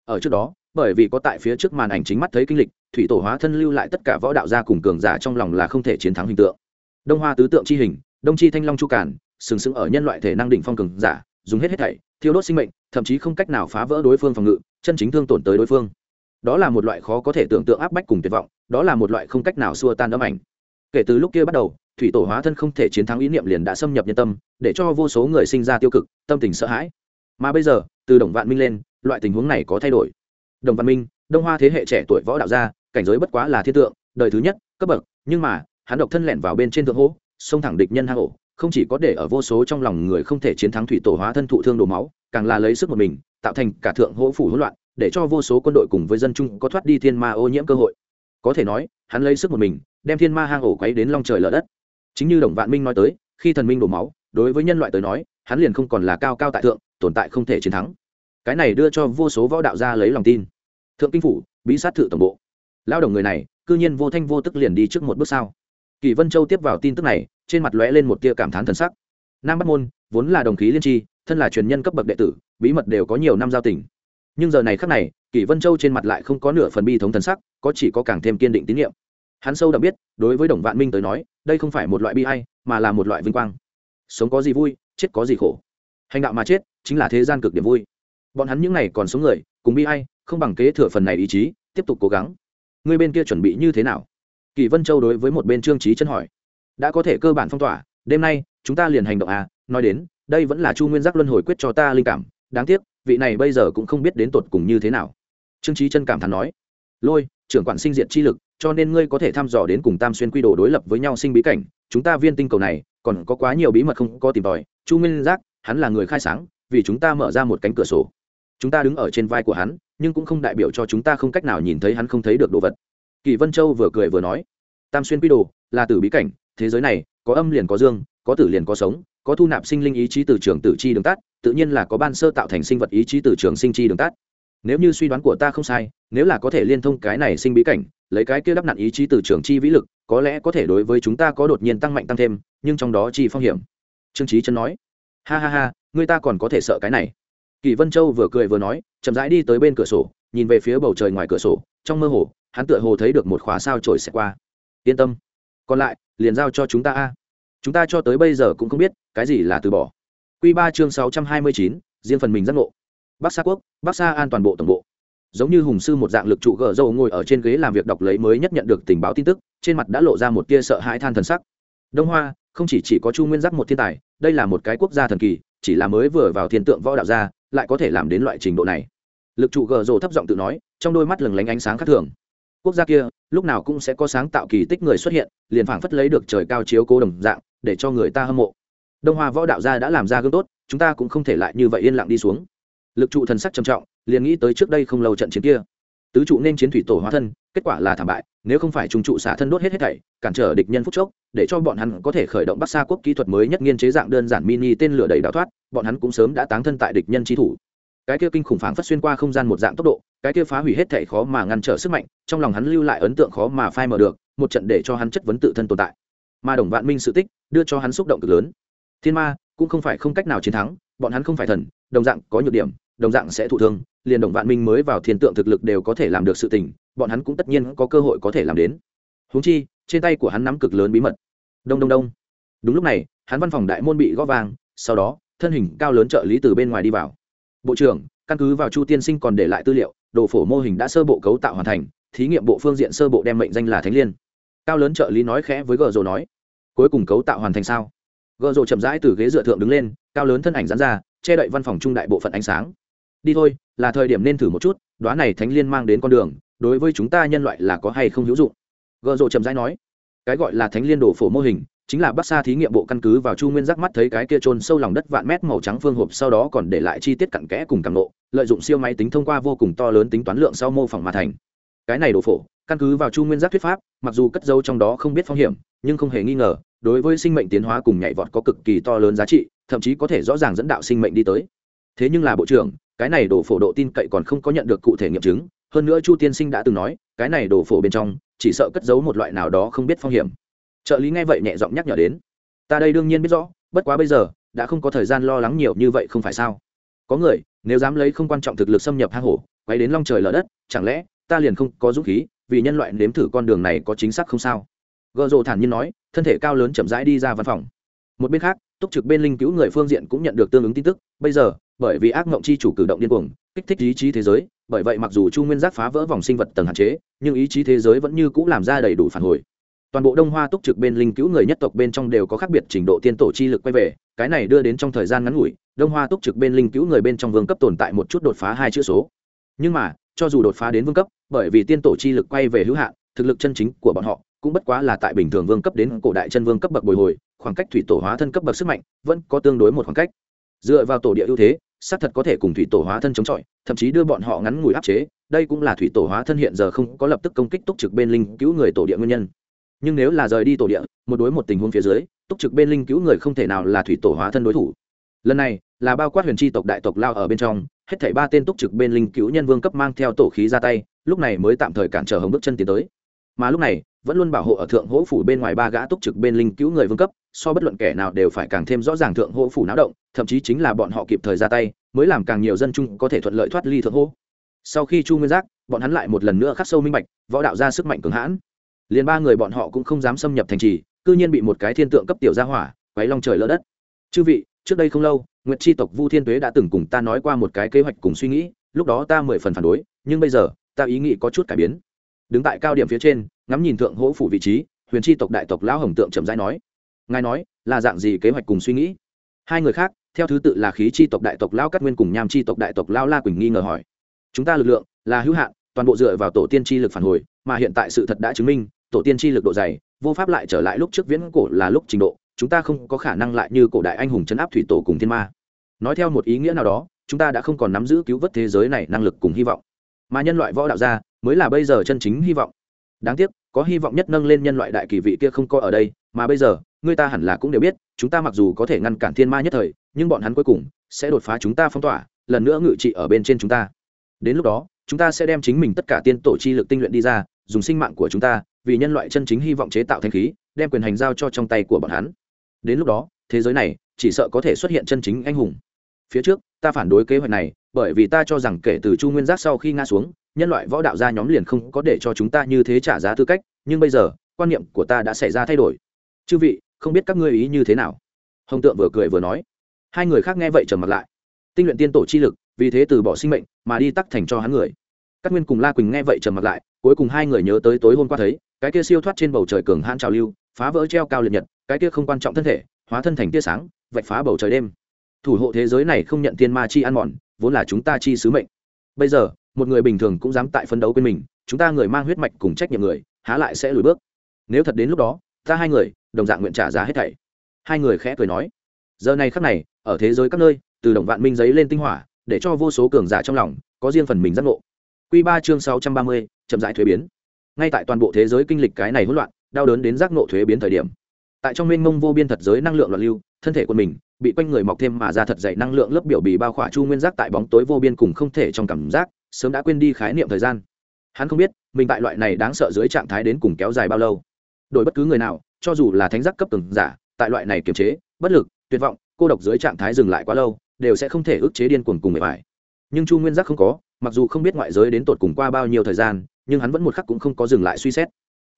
S1: Ở trước đó bởi vì có tại phía trước màn ảnh chính mắt thấy kinh lịch, thủy tổ hóa thân lưu lại tất cả võ đạo gia cùng cường giả trong lòng là không thể chiến thắng hình tượng. Đông hoa tứ tượng chi hình, đông chi thanh long chu cản sừng sững ở nhân loại thể năng đỉnh phong cường giả, dùng hết hết thảy, thiêu đốt sinh mệnh, thậm chí không cách nào phá vỡ đối phương phòng ngự, chân chính thương tổn tới đối phương. Đó là một loại khó có thể tưởng tượng áp bách cùng tuyệt vọng, đó là một loại không cách nào xua tan âm ảnh. Kể từ lúc kia bắt đầu, thủy tổ hóa thân không thể chiến thắng ý niệm liền đã xâm nhập nhân tâm, để cho vô số người sinh ra tiêu cực, tâm tình sợ hãi. Mà bây giờ, từ đồng vạn minh lên, loại tình huống này có thay đổi đồng Văn minh, đông hoa thế hệ trẻ tuổi võ đạo gia, cảnh giới bất quá là thiên tượng, đời thứ nhất, cấp bậc, nhưng mà, hắn độc thân lẻn vào bên trên thượng hố, xông thẳng địch nhân hang ổ, không chỉ có để ở vô số trong lòng người không thể chiến thắng thủy tổ hóa thân thụ thương đổ máu, càng là lấy sức một mình, tạo thành cả thượng hỗ phủ hỗn loạn, để cho vô số quân đội cùng với dân chung có thoát đi thiên ma ô nhiễm cơ hội. Có thể nói, hắn lấy sức một mình, đem thiên ma hang ổ quấy đến long trời lở đất. Chính như đồng vạn minh nói tới, khi thần minh đổ máu, đối với nhân loại tới nói, hắn liền không còn là cao cao tại thượng, tồn tại không thể chiến thắng. Cái này đưa cho vô số võ đạo gia lấy lòng tin thượng kinh phủ, bí sát thự tổng bộ. Lao động người này, cư nhiên vô thanh vô tức liền đi trước một bước sau kỳ vân châu tiếp vào tin tức này, trên mặt lóe lên một tia cảm thán thần sắc. Nam bắc môn, vốn là đồng khí liên tri, thân là truyền nhân cấp bậc đệ tử, bí mật đều có nhiều năm giao tình. Nhưng giờ này khác này kỷ vân châu trên mặt lại không có nửa phần bi thống thần sắc, có chỉ có càng thêm kiên định tín nhiệm hắn sâu đã biết, đối với đồng vạn minh tới nói, đây không phải một loại bi hay mà là một loại vinh quang. Sống có gì vui, chết có gì khổ. Hành đạo mà chết, chính là thế gian cực điểm vui. Bọn hắn những n à y còn sống người, cùng bi hay không bằng kế thừa phần này ý chí, tiếp tục cố gắng. Người bên kia chuẩn bị như thế nào? Kỳ vân châu đối với một bên trương trí chân hỏi. Đã có thể cơ bản phong tỏa, đêm nay, chúng ta liền hành động à? Nói đến, đây vẫn là chu nguyên giác luân hồi quyết cho ta linh cảm. Đáng tiếc, vị này bây giờ cũng không biết đến tột cùng như thế nào. Trương trí chân cảm thán nói. Lôi, trưởng quản sinh diện chi lực, cho nên ngươi có thể thăm dò đến cùng tam xuyên quy đồ đối lập với nhau sinh bí cảnh. Chúng ta viên tinh cầu này, còn có quá nhiều bí mật không có tìm tòi. Chu nguyên giác, hắn là người khai sáng, vì chúng ta mở ra một cánh cửa sổ chúng ta đứng ở trên vai của hắn, nhưng cũng không đại biểu cho chúng ta không cách nào nhìn thấy hắn không thấy được đồ vật. Kỳ vân châu vừa cười vừa nói, tam xuyên quy đồ, là tử bí cảnh, thế giới này, có âm liền có dương, có tử liền có sống, có thu nạp sinh linh ý chí từ trường tử chi đường tắt, tự nhiên là có ban sơ tạo thành sinh vật ý chí từ trường sinh chi đường tắt. Nếu như suy đoán của ta không sai, nếu là có thể liên thông cái này sinh bí cảnh, lấy cái kia đắp nặn ý chí từ trường chi vĩ lực, có lẽ có thể đối với chúng ta có đột nhiên tăng mạnh tăng thêm, nhưng trong đó chi phong hiểm. Trương trí chân nói, ha ha ha, người ta còn có thể sợ cái này kỳ vân châu vừa cười vừa nói, chậm rãi đi tới bên cửa sổ, nhìn về phía bầu trời ngoài cửa sổ, trong mơ hồ, hắn tựa hồ thấy được một khóa sao trổi xẹt qua. Yên tâm, còn lại, liền giao cho chúng ta a. Chúng ta cho tới bây giờ cũng không biết, cái gì là từ bỏ. Q ba chương sáu trăm hai mươi chín, riêng phần mình giác ngộ. Bắc sa quốc, bắc sa an toàn bộ tổng bộ. Giống như hùng sư một dạng lực trụ gờ dâu ngồi ở trên ghế làm việc đọc lấy mới nhất nhận được tình báo tin tức, trên mặt đã lộ ra một tia sợ hãi than thần sắc. Đông hoa, không chỉ chỉ có chu nguyên giác một thiên tài, đây là một cái quốc gia thần kỳ, chỉ là mới vừa vào thiên tượng võ đạo gia lại có thể làm đến loại trình độ này. Lực trụ gờ rồ thấp giọng tự nói, trong đôi mắt lừng lánh ánh sáng khác thường. Quốc gia kia, lúc nào cũng sẽ có sáng tạo kỳ tích người xuất hiện, liền phảng phất lấy được trời cao chiếu cố đồng dạng, để cho người ta hâm mộ. Đông hoa võ đạo gia đã làm ra gương tốt, chúng ta cũng không thể lại như vậy yên lặng đi xuống. Lực trụ thần sắc trầm trọng, liền nghĩ tới trước đây không lâu trận chiến kia. Tứ trụ nên chiến thủy tổ hóa thân kết quả là thảm bại, nếu không phải trung trụ xả thân đốt hết hết thảy, cản trở địch nhân phúc chốc, để cho bọn hắn có thể khởi động bắc xa quốc kỹ thuật mới nhất nghiên chế dạng đơn giản mini tên lửa đầy đào thoát, bọn hắn cũng sớm đã táng thân tại địch nhân trí thủ. Cái kia kinh khủng phảng phất xuyên qua không gian một dạng tốc độ, cái kia phá hủy hết thảy khó mà ngăn trở sức mạnh, trong lòng hắn lưu lại ấn tượng khó mà phai mờ được, một trận để cho hắn chất vấn tự thân tồn tại. Mà đồng vạn minh sự tích, đưa cho hắn xúc động cực lớn. Thiên ma, cũng không phải không cách nào chiến thắng, bọn hắn không phải thần, đồng dạng có nhược điểm, đồng dạng sẽ thụ thương, liền đồng vạn minh mới vào thiên tượng thực lực đều có thể làm được sự tình bọn hắn cũng tất nhiên có cơ hội có thể làm đến. Húng chi, trên tay của hắn nắm cực lớn bí mật. Đông đông đông. Đúng lúc này, hắn văn phòng đại môn bị gõ vàng, sau đó, thân hình cao lớn trợ lý từ bên ngoài đi vào. Bộ trưởng, căn cứ vào chu tiên sinh còn để lại tư liệu, đồ phổ mô hình đã sơ bộ cấu tạo hoàn thành, thí nghiệm bộ phương diện sơ bộ đem mệnh danh là thánh liên. Cao lớn trợ lý nói khẽ với gờ rồ nói, cuối cùng cấu tạo hoàn thành sao? Gờ rồ chậm rãi từ ghế dựa thượng đứng lên, cao lớn thân ảnh dán ra, che đậy văn phòng trung đại bộ phận ánh sáng. Đi thôi, là thời điểm nên thử một chút đoá này thánh liên mang đến con đường đối với chúng ta nhân loại là có hay không hữu dụng? Gợ rộ chậm rãi nói, cái gọi là thánh liên đồ phổ mô hình chính là bắc sa thí nghiệm bộ căn cứ vào chu nguyên giác mắt thấy cái kia trôn sâu lòng đất vạn mét màu trắng phương hộp sau đó còn để lại chi tiết cặn kẽ cùng càng nộ lợi dụng siêu máy tính thông qua vô cùng to lớn tính toán lượng sau mô phỏng mà thành. Cái này đồ phổ, căn cứ vào chu nguyên giác thuyết pháp, mặc dù cất dấu trong đó không biết phong hiểm, nhưng không hề nghi ngờ, đối với sinh mệnh tiến hóa cùng nhảy vọt có cực kỳ to lớn giá trị, thậm chí có thể rõ ràng dẫn đạo sinh mệnh đi tới. Thế nhưng là bộ trưởng, cái này đồ phổ độ tin cậy còn không có nhận được cụ thể nghiệm chứng hơn nữa chu tiên sinh đã từng nói, cái này đổ phổ bên trong, chỉ sợ cất giấu một loại nào đó không biết phong hiểm. Trợ lý nghe vậy nhẹ giọng nhắc nhở đến. Ta đây đương nhiên biết rõ, bất quá bây giờ, đã không có thời gian lo lắng nhiều như vậy không phải sao? Có người, nếu dám lấy không quan trọng thực lực xâm nhập hang hổ, quay đến long trời lở đất, chẳng lẽ ta liền không có dũng khí, vì nhân loại nếm thử con đường này có chính xác không sao? Gợ rồ thản nhiên nói, thân thể cao lớn chậm rãi đi ra văn phòng. Một bên khác, túc trực bên linh cứu người phương diện cũng nhận được tương ứng tin tức. Bây giờ, bởi vì ác mộng chi chủ cử động điên cuồng, kích thích ý chí thế giới bởi vậy mặc dù chu nguyên giác phá vỡ vòng sinh vật tầng hạn chế, nhưng ý chí thế giới vẫn như c ũ làm ra đầy đủ phản hồi. Toàn bộ đông hoa túc trực bên linh cứu người nhất tộc bên trong đều có khác biệt trình độ tiên tổ chi lực quay về, cái này đưa đến trong thời gian ngắn ngủi, đông hoa túc trực bên linh cứu người bên trong vương cấp tồn tại một chút đột phá hai chữ số. Nhưng mà, cho dù đột phá đến vương cấp, bởi vì tiên tổ chi lực quay về hữu hạn, thực lực chân chính của bọn họ cũng bất quá là tại bình thường vương cấp đến cổ đại chân vương cấp bậc bồi hồi, khoảng cách thủy tổ hóa thân cấp bậc sức mạnh vẫn có tương đối một khoảng cách. Dựa vào tổ địa ưu thế xác thật có thể cùng thủy tổ hóa thân chống chọi, thậm chí đưa bọn họ ngắn ngủi áp chế, đây cũng là thủy tổ hóa thân hiện giờ không có lập tức công kích túc trực bên linh cứu người tổ địa nguyên nhân. Nhưng nếu là rời đi tổ địa, một đối một tình huống phía dưới, túc trực bên linh cứu người không thể nào là thủy tổ hóa thân đối thủ. Lần này, là bao quát huyền tri tộc đại tộc lao ở bên trong, hết thảy ba tên túc trực bên linh cứu nhân vương cấp mang theo tổ khí ra tay, lúc này mới tạm thời cản trở hồng bước chân tiến tới. Mà lúc này vẫn luôn bảo hộ ở thượng hỗ phủ bên ngoài ba gã túc trực bên linh cứu người vương cấp, so bất luận kẻ nào đều phải càng thêm rõ ràng thượng hỗ phủ náo động, thậm chí chính là bọn họ kịp thời ra tay, mới làm càng nhiều dân chung có thể thuận lợi thoát ly thượng hỗ. Sau khi chu nguyên giác, bọn hắn lại một lần nữa khắc sâu minh bạch, võ đạo ra sức mạnh cường hãn. Liền ba người bọn họ cũng không dám xâm nhập thành trì, cư nhiên bị một cái thiên tượng cấp tiểu gia hỏa, quấy long trời lỡ đất. Chư vị, trước đây không lâu, nguyệt tri tộc vu thiên tuế đã từng cùng ta nói qua một cái kế hoạch cùng suy nghĩ, lúc đó ta mười phần phản đối, nhưng bây giờ, ta ý nghĩ có chút cải biến. Đứng tại cao điểm phía trên ngắm nhìn thượng hỗ phủ vị trí, huyền tri tộc đại tộc lão hồng tượng trầm rãi nói, ngài nói, là dạng gì kế hoạch cùng suy nghĩ? Hai người khác, theo thứ tự là khí tri tộc đại tộc lao cát nguyên cùng nham tri tộc đại tộc lao la quỳnh nghi ngờ hỏi, chúng ta lực lượng là hữu hạn, toàn bộ dựa vào tổ tiên tri lực phản hồi, mà hiện tại sự thật đã chứng minh, tổ tiên tri lực độ dày, vô pháp lại trở lại lúc trước viễn cổ là lúc trình độ, chúng ta không có khả năng lại như cổ đại anh hùng chấn áp thủy tổ cùng thiên ma. Nói theo một ý nghĩa nào đó, chúng ta đã không còn nắm giữ cứu vớt thế giới này năng lực cùng hy vọng. Mà nhân loại võ đạo gia mới là bây giờ chân chính hy vọng đáng tiếc, có hy vọng nhất nâng lên nhân loại đại kỳ vị kia không có ở đây, mà bây giờ người ta hẳn là cũng đều biết, chúng ta mặc dù có thể ngăn cản thiên ma nhất thời, nhưng bọn hắn cuối cùng sẽ đột phá chúng ta phong tỏa, lần nữa ngự trị ở bên trên chúng ta. Đến lúc đó, chúng ta sẽ đem chính mình tất cả tiên tổ chi lực tinh luyện đi ra, dùng sinh mạng của chúng ta, vì nhân loại chân chính hy vọng chế tạo thanh khí, đem quyền hành giao cho trong tay của bọn hắn. Đến lúc đó, thế giới này chỉ sợ có thể xuất hiện chân chính anh hùng. Phía trước, ta phản đối kế hoạch này, bởi vì ta cho rằng kể từ chu nguyên giác sau khi ngã xuống nhân loại võ đạo gia nhóm liền không có để cho chúng ta như thế trả giá tư cách, nhưng bây giờ, quan niệm của ta đã xảy ra thay đổi. Chư vị, không biết các ngươi ý như thế nào? Hồng tượng vừa cười vừa nói. Hai người khác nghe vậy trầm mặt lại. Tinh luyện tiên tổ chi lực, vì thế từ bỏ sinh mệnh, mà đi tắc thành cho hắn người. Các nguyên cùng la quỳnh nghe vậy trầm mặt lại, cuối cùng hai người nhớ tới tối hôm qua thấy, cái kia siêu thoát trên bầu trời cường hãn trào lưu, phá vỡ treo cao liệt nhật, cái kia không quan trọng thân thể, hóa thân thành tia sáng, vạch phá bầu trời đêm. Thủ hộ thế giới này không nhận tiên ma chi ăn mòn, vốn là chúng ta chi sứ mệnh. Bây giờ một người bình thường cũng dám tại phân đấu quên mình, chúng ta người mang huyết mạch cùng trách nhiệm người, há lại sẽ lùi bước. Nếu thật đến lúc đó, ta hai người, đồng dạng nguyện trả giá hết thảy. Hai người khẽ cười nói. Giờ này khắc này, ở thế giới các nơi, từ đồng vạn minh giấy lên tinh hỏa, để cho vô số cường giả trong lòng, có riêng phần mình giác ngộ. Q ba chương sáu trăm ba mươi, chậm rãi thuế biến. Ngay tại toàn bộ thế giới kinh lịch cái này hỗn loạn, đau đớn đến giác ngộ thuế biến thời điểm. Tại trong mênh mông vô biên thật giới năng lượng loạn lưu, thân thể của mình bị quanh người mọc thêm mà ra thật dày năng lượng lớp biểu bì bao khỏa chu nguyên giác tại bóng tối vô biên cùng không thể trong cảm giác sớm đã quên đi khái niệm thời gian. Hắn không biết, mình tại loại này đáng sợ dưới trạng thái đến cùng kéo dài bao lâu. Đổi bất cứ người nào, cho dù là thánh giác cấp từng giả, tại loại này kiềm chế, bất lực, tuyệt vọng, cô độc dưới trạng thái dừng lại quá lâu, đều sẽ không thể ức chế điên cuồng cùng người phải nhưng chu nguyên giác không có, mặc dù không biết ngoại giới đến tột cùng qua bao nhiêu thời gian, nhưng hắn vẫn một khắc cũng không có dừng lại suy xét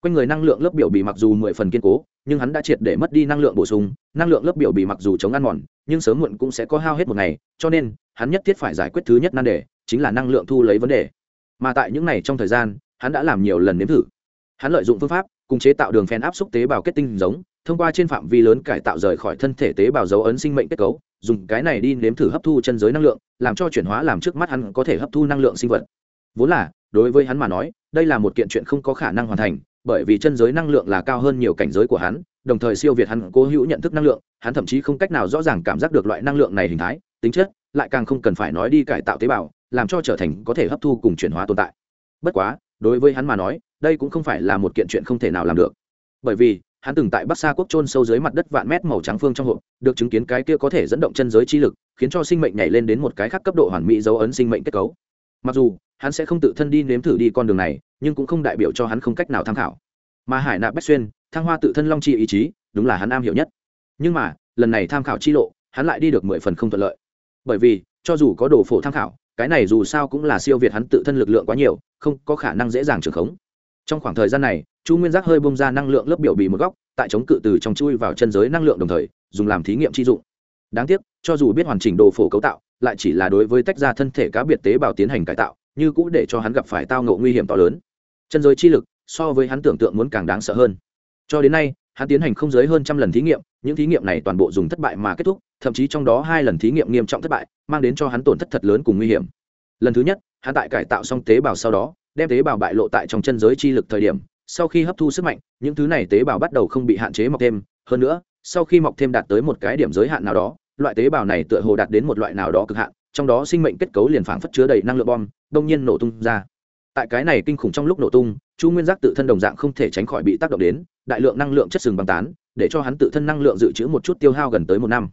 S1: quanh người năng lượng lớp biểu bì mặc dù mười phần kiên cố, nhưng hắn đã triệt để mất đi năng lượng bổ sung, năng lượng lớp biểu bì mặc dù chống ăn mòn, nhưng sớm muộn cũng sẽ có hao hết một ngày, cho nên, hắn nhất thiết phải giải quyết thứ nhất nan đề, chính là năng lượng thu lấy vấn đề. Mà tại những ngày trong thời gian, hắn đã làm nhiều lần nếm thử. Hắn lợi dụng phương pháp, cùng chế tạo đường phèn áp xúc tế bào kết tinh giống, thông qua trên phạm vi lớn cải tạo rời khỏi thân thể tế bào dấu ấn sinh mệnh kết cấu, dùng cái này đi nếm thử hấp thu chân giới năng lượng, làm cho chuyển hóa làm trước mắt hắn có thể hấp thu năng lượng sinh vật. Vốn là, đối với hắn mà nói, đây là một kiện chuyện không có khả năng hoàn thành bởi vì chân giới năng lượng là cao hơn nhiều cảnh giới của hắn, đồng thời siêu việt hắn cố hữu nhận thức năng lượng, hắn thậm chí không cách nào rõ ràng cảm giác được loại năng lượng này hình thái, tính chất, lại càng không cần phải nói đi cải tạo tế bào, làm cho trở thành có thể hấp thu cùng chuyển hóa tồn tại. Bất quá, đối với hắn mà nói, đây cũng không phải là một kiện chuyện không thể nào làm được. Bởi vì, hắn từng tại bắc Sa quốc trôn sâu dưới mặt đất vạn mét màu trắng phương trong hộp, được chứng kiến cái kia có thể dẫn động chân giới chi lực, khiến cho sinh mệnh nhảy lên đến một cái khác cấp độ hoàn mỹ dấu ấn sinh mệnh kết cấu. Mặc dù hắn sẽ không tự thân đi nếm thử đi con đường này, nhưng cũng không đại biểu cho hắn không cách nào tham khảo. Mà hải nạp bách xuyên, thăng hoa tự thân long chi ý chí, đúng là hắn am hiểu nhất. Nhưng mà, lần này tham khảo chi lộ, hắn lại đi được mười phần không thuận lợi. Bởi vì, cho dù có đồ phổ tham khảo, cái này dù sao cũng là siêu việt hắn tự thân lực lượng quá nhiều, không có khả năng dễ dàng trưởng khống. Trong khoảng thời gian này, chu nguyên giác hơi bông ra năng lượng lớp biểu bì một góc, tại chống cự từ trong chui vào chân giới năng lượng đồng thời, dùng làm thí nghiệm chi dụng. Đáng tiếc, cho dù biết hoàn chỉnh đồ phổ cấu tạo, lại chỉ là đối với tách ra thân thể cá biệt tế bào tiến hành cải tạo như cũ để cho hắn gặp phải tao ngộ nguy hiểm to lớn. Chân giới chi lực so với hắn tưởng tượng muốn càng đáng sợ hơn. Cho đến nay, hắn tiến hành không giới hơn trăm lần thí nghiệm, những thí nghiệm này toàn bộ dùng thất bại mà kết thúc, thậm chí trong đó hai lần thí nghiệm nghiêm trọng thất bại, mang đến cho hắn tổn thất thật lớn cùng nguy hiểm. Lần thứ nhất, hắn tại cải tạo xong tế bào sau đó, đem tế bào bại lộ tại trong chân giới chi lực thời điểm, sau khi hấp thu sức mạnh, những thứ này tế bào bắt đầu không bị hạn chế mọc thêm. Hơn nữa, sau khi mọc thêm đạt tới một cái điểm giới hạn nào đó, loại tế bào này tựa hồ đạt đến một loại nào đó cực hạn trong đó sinh mệnh kết cấu liền phảng phất chứa đầy năng lượng bom, đông nhiên nổ tung ra. Tại cái này kinh khủng trong lúc nổ tung, chu nguyên giác tự thân đồng dạng không thể tránh khỏi bị tác động đến, đại lượng năng lượng chất sừng băng tán, để cho hắn tự thân năng lượng dự trữ một chút tiêu hao gần tới một năm.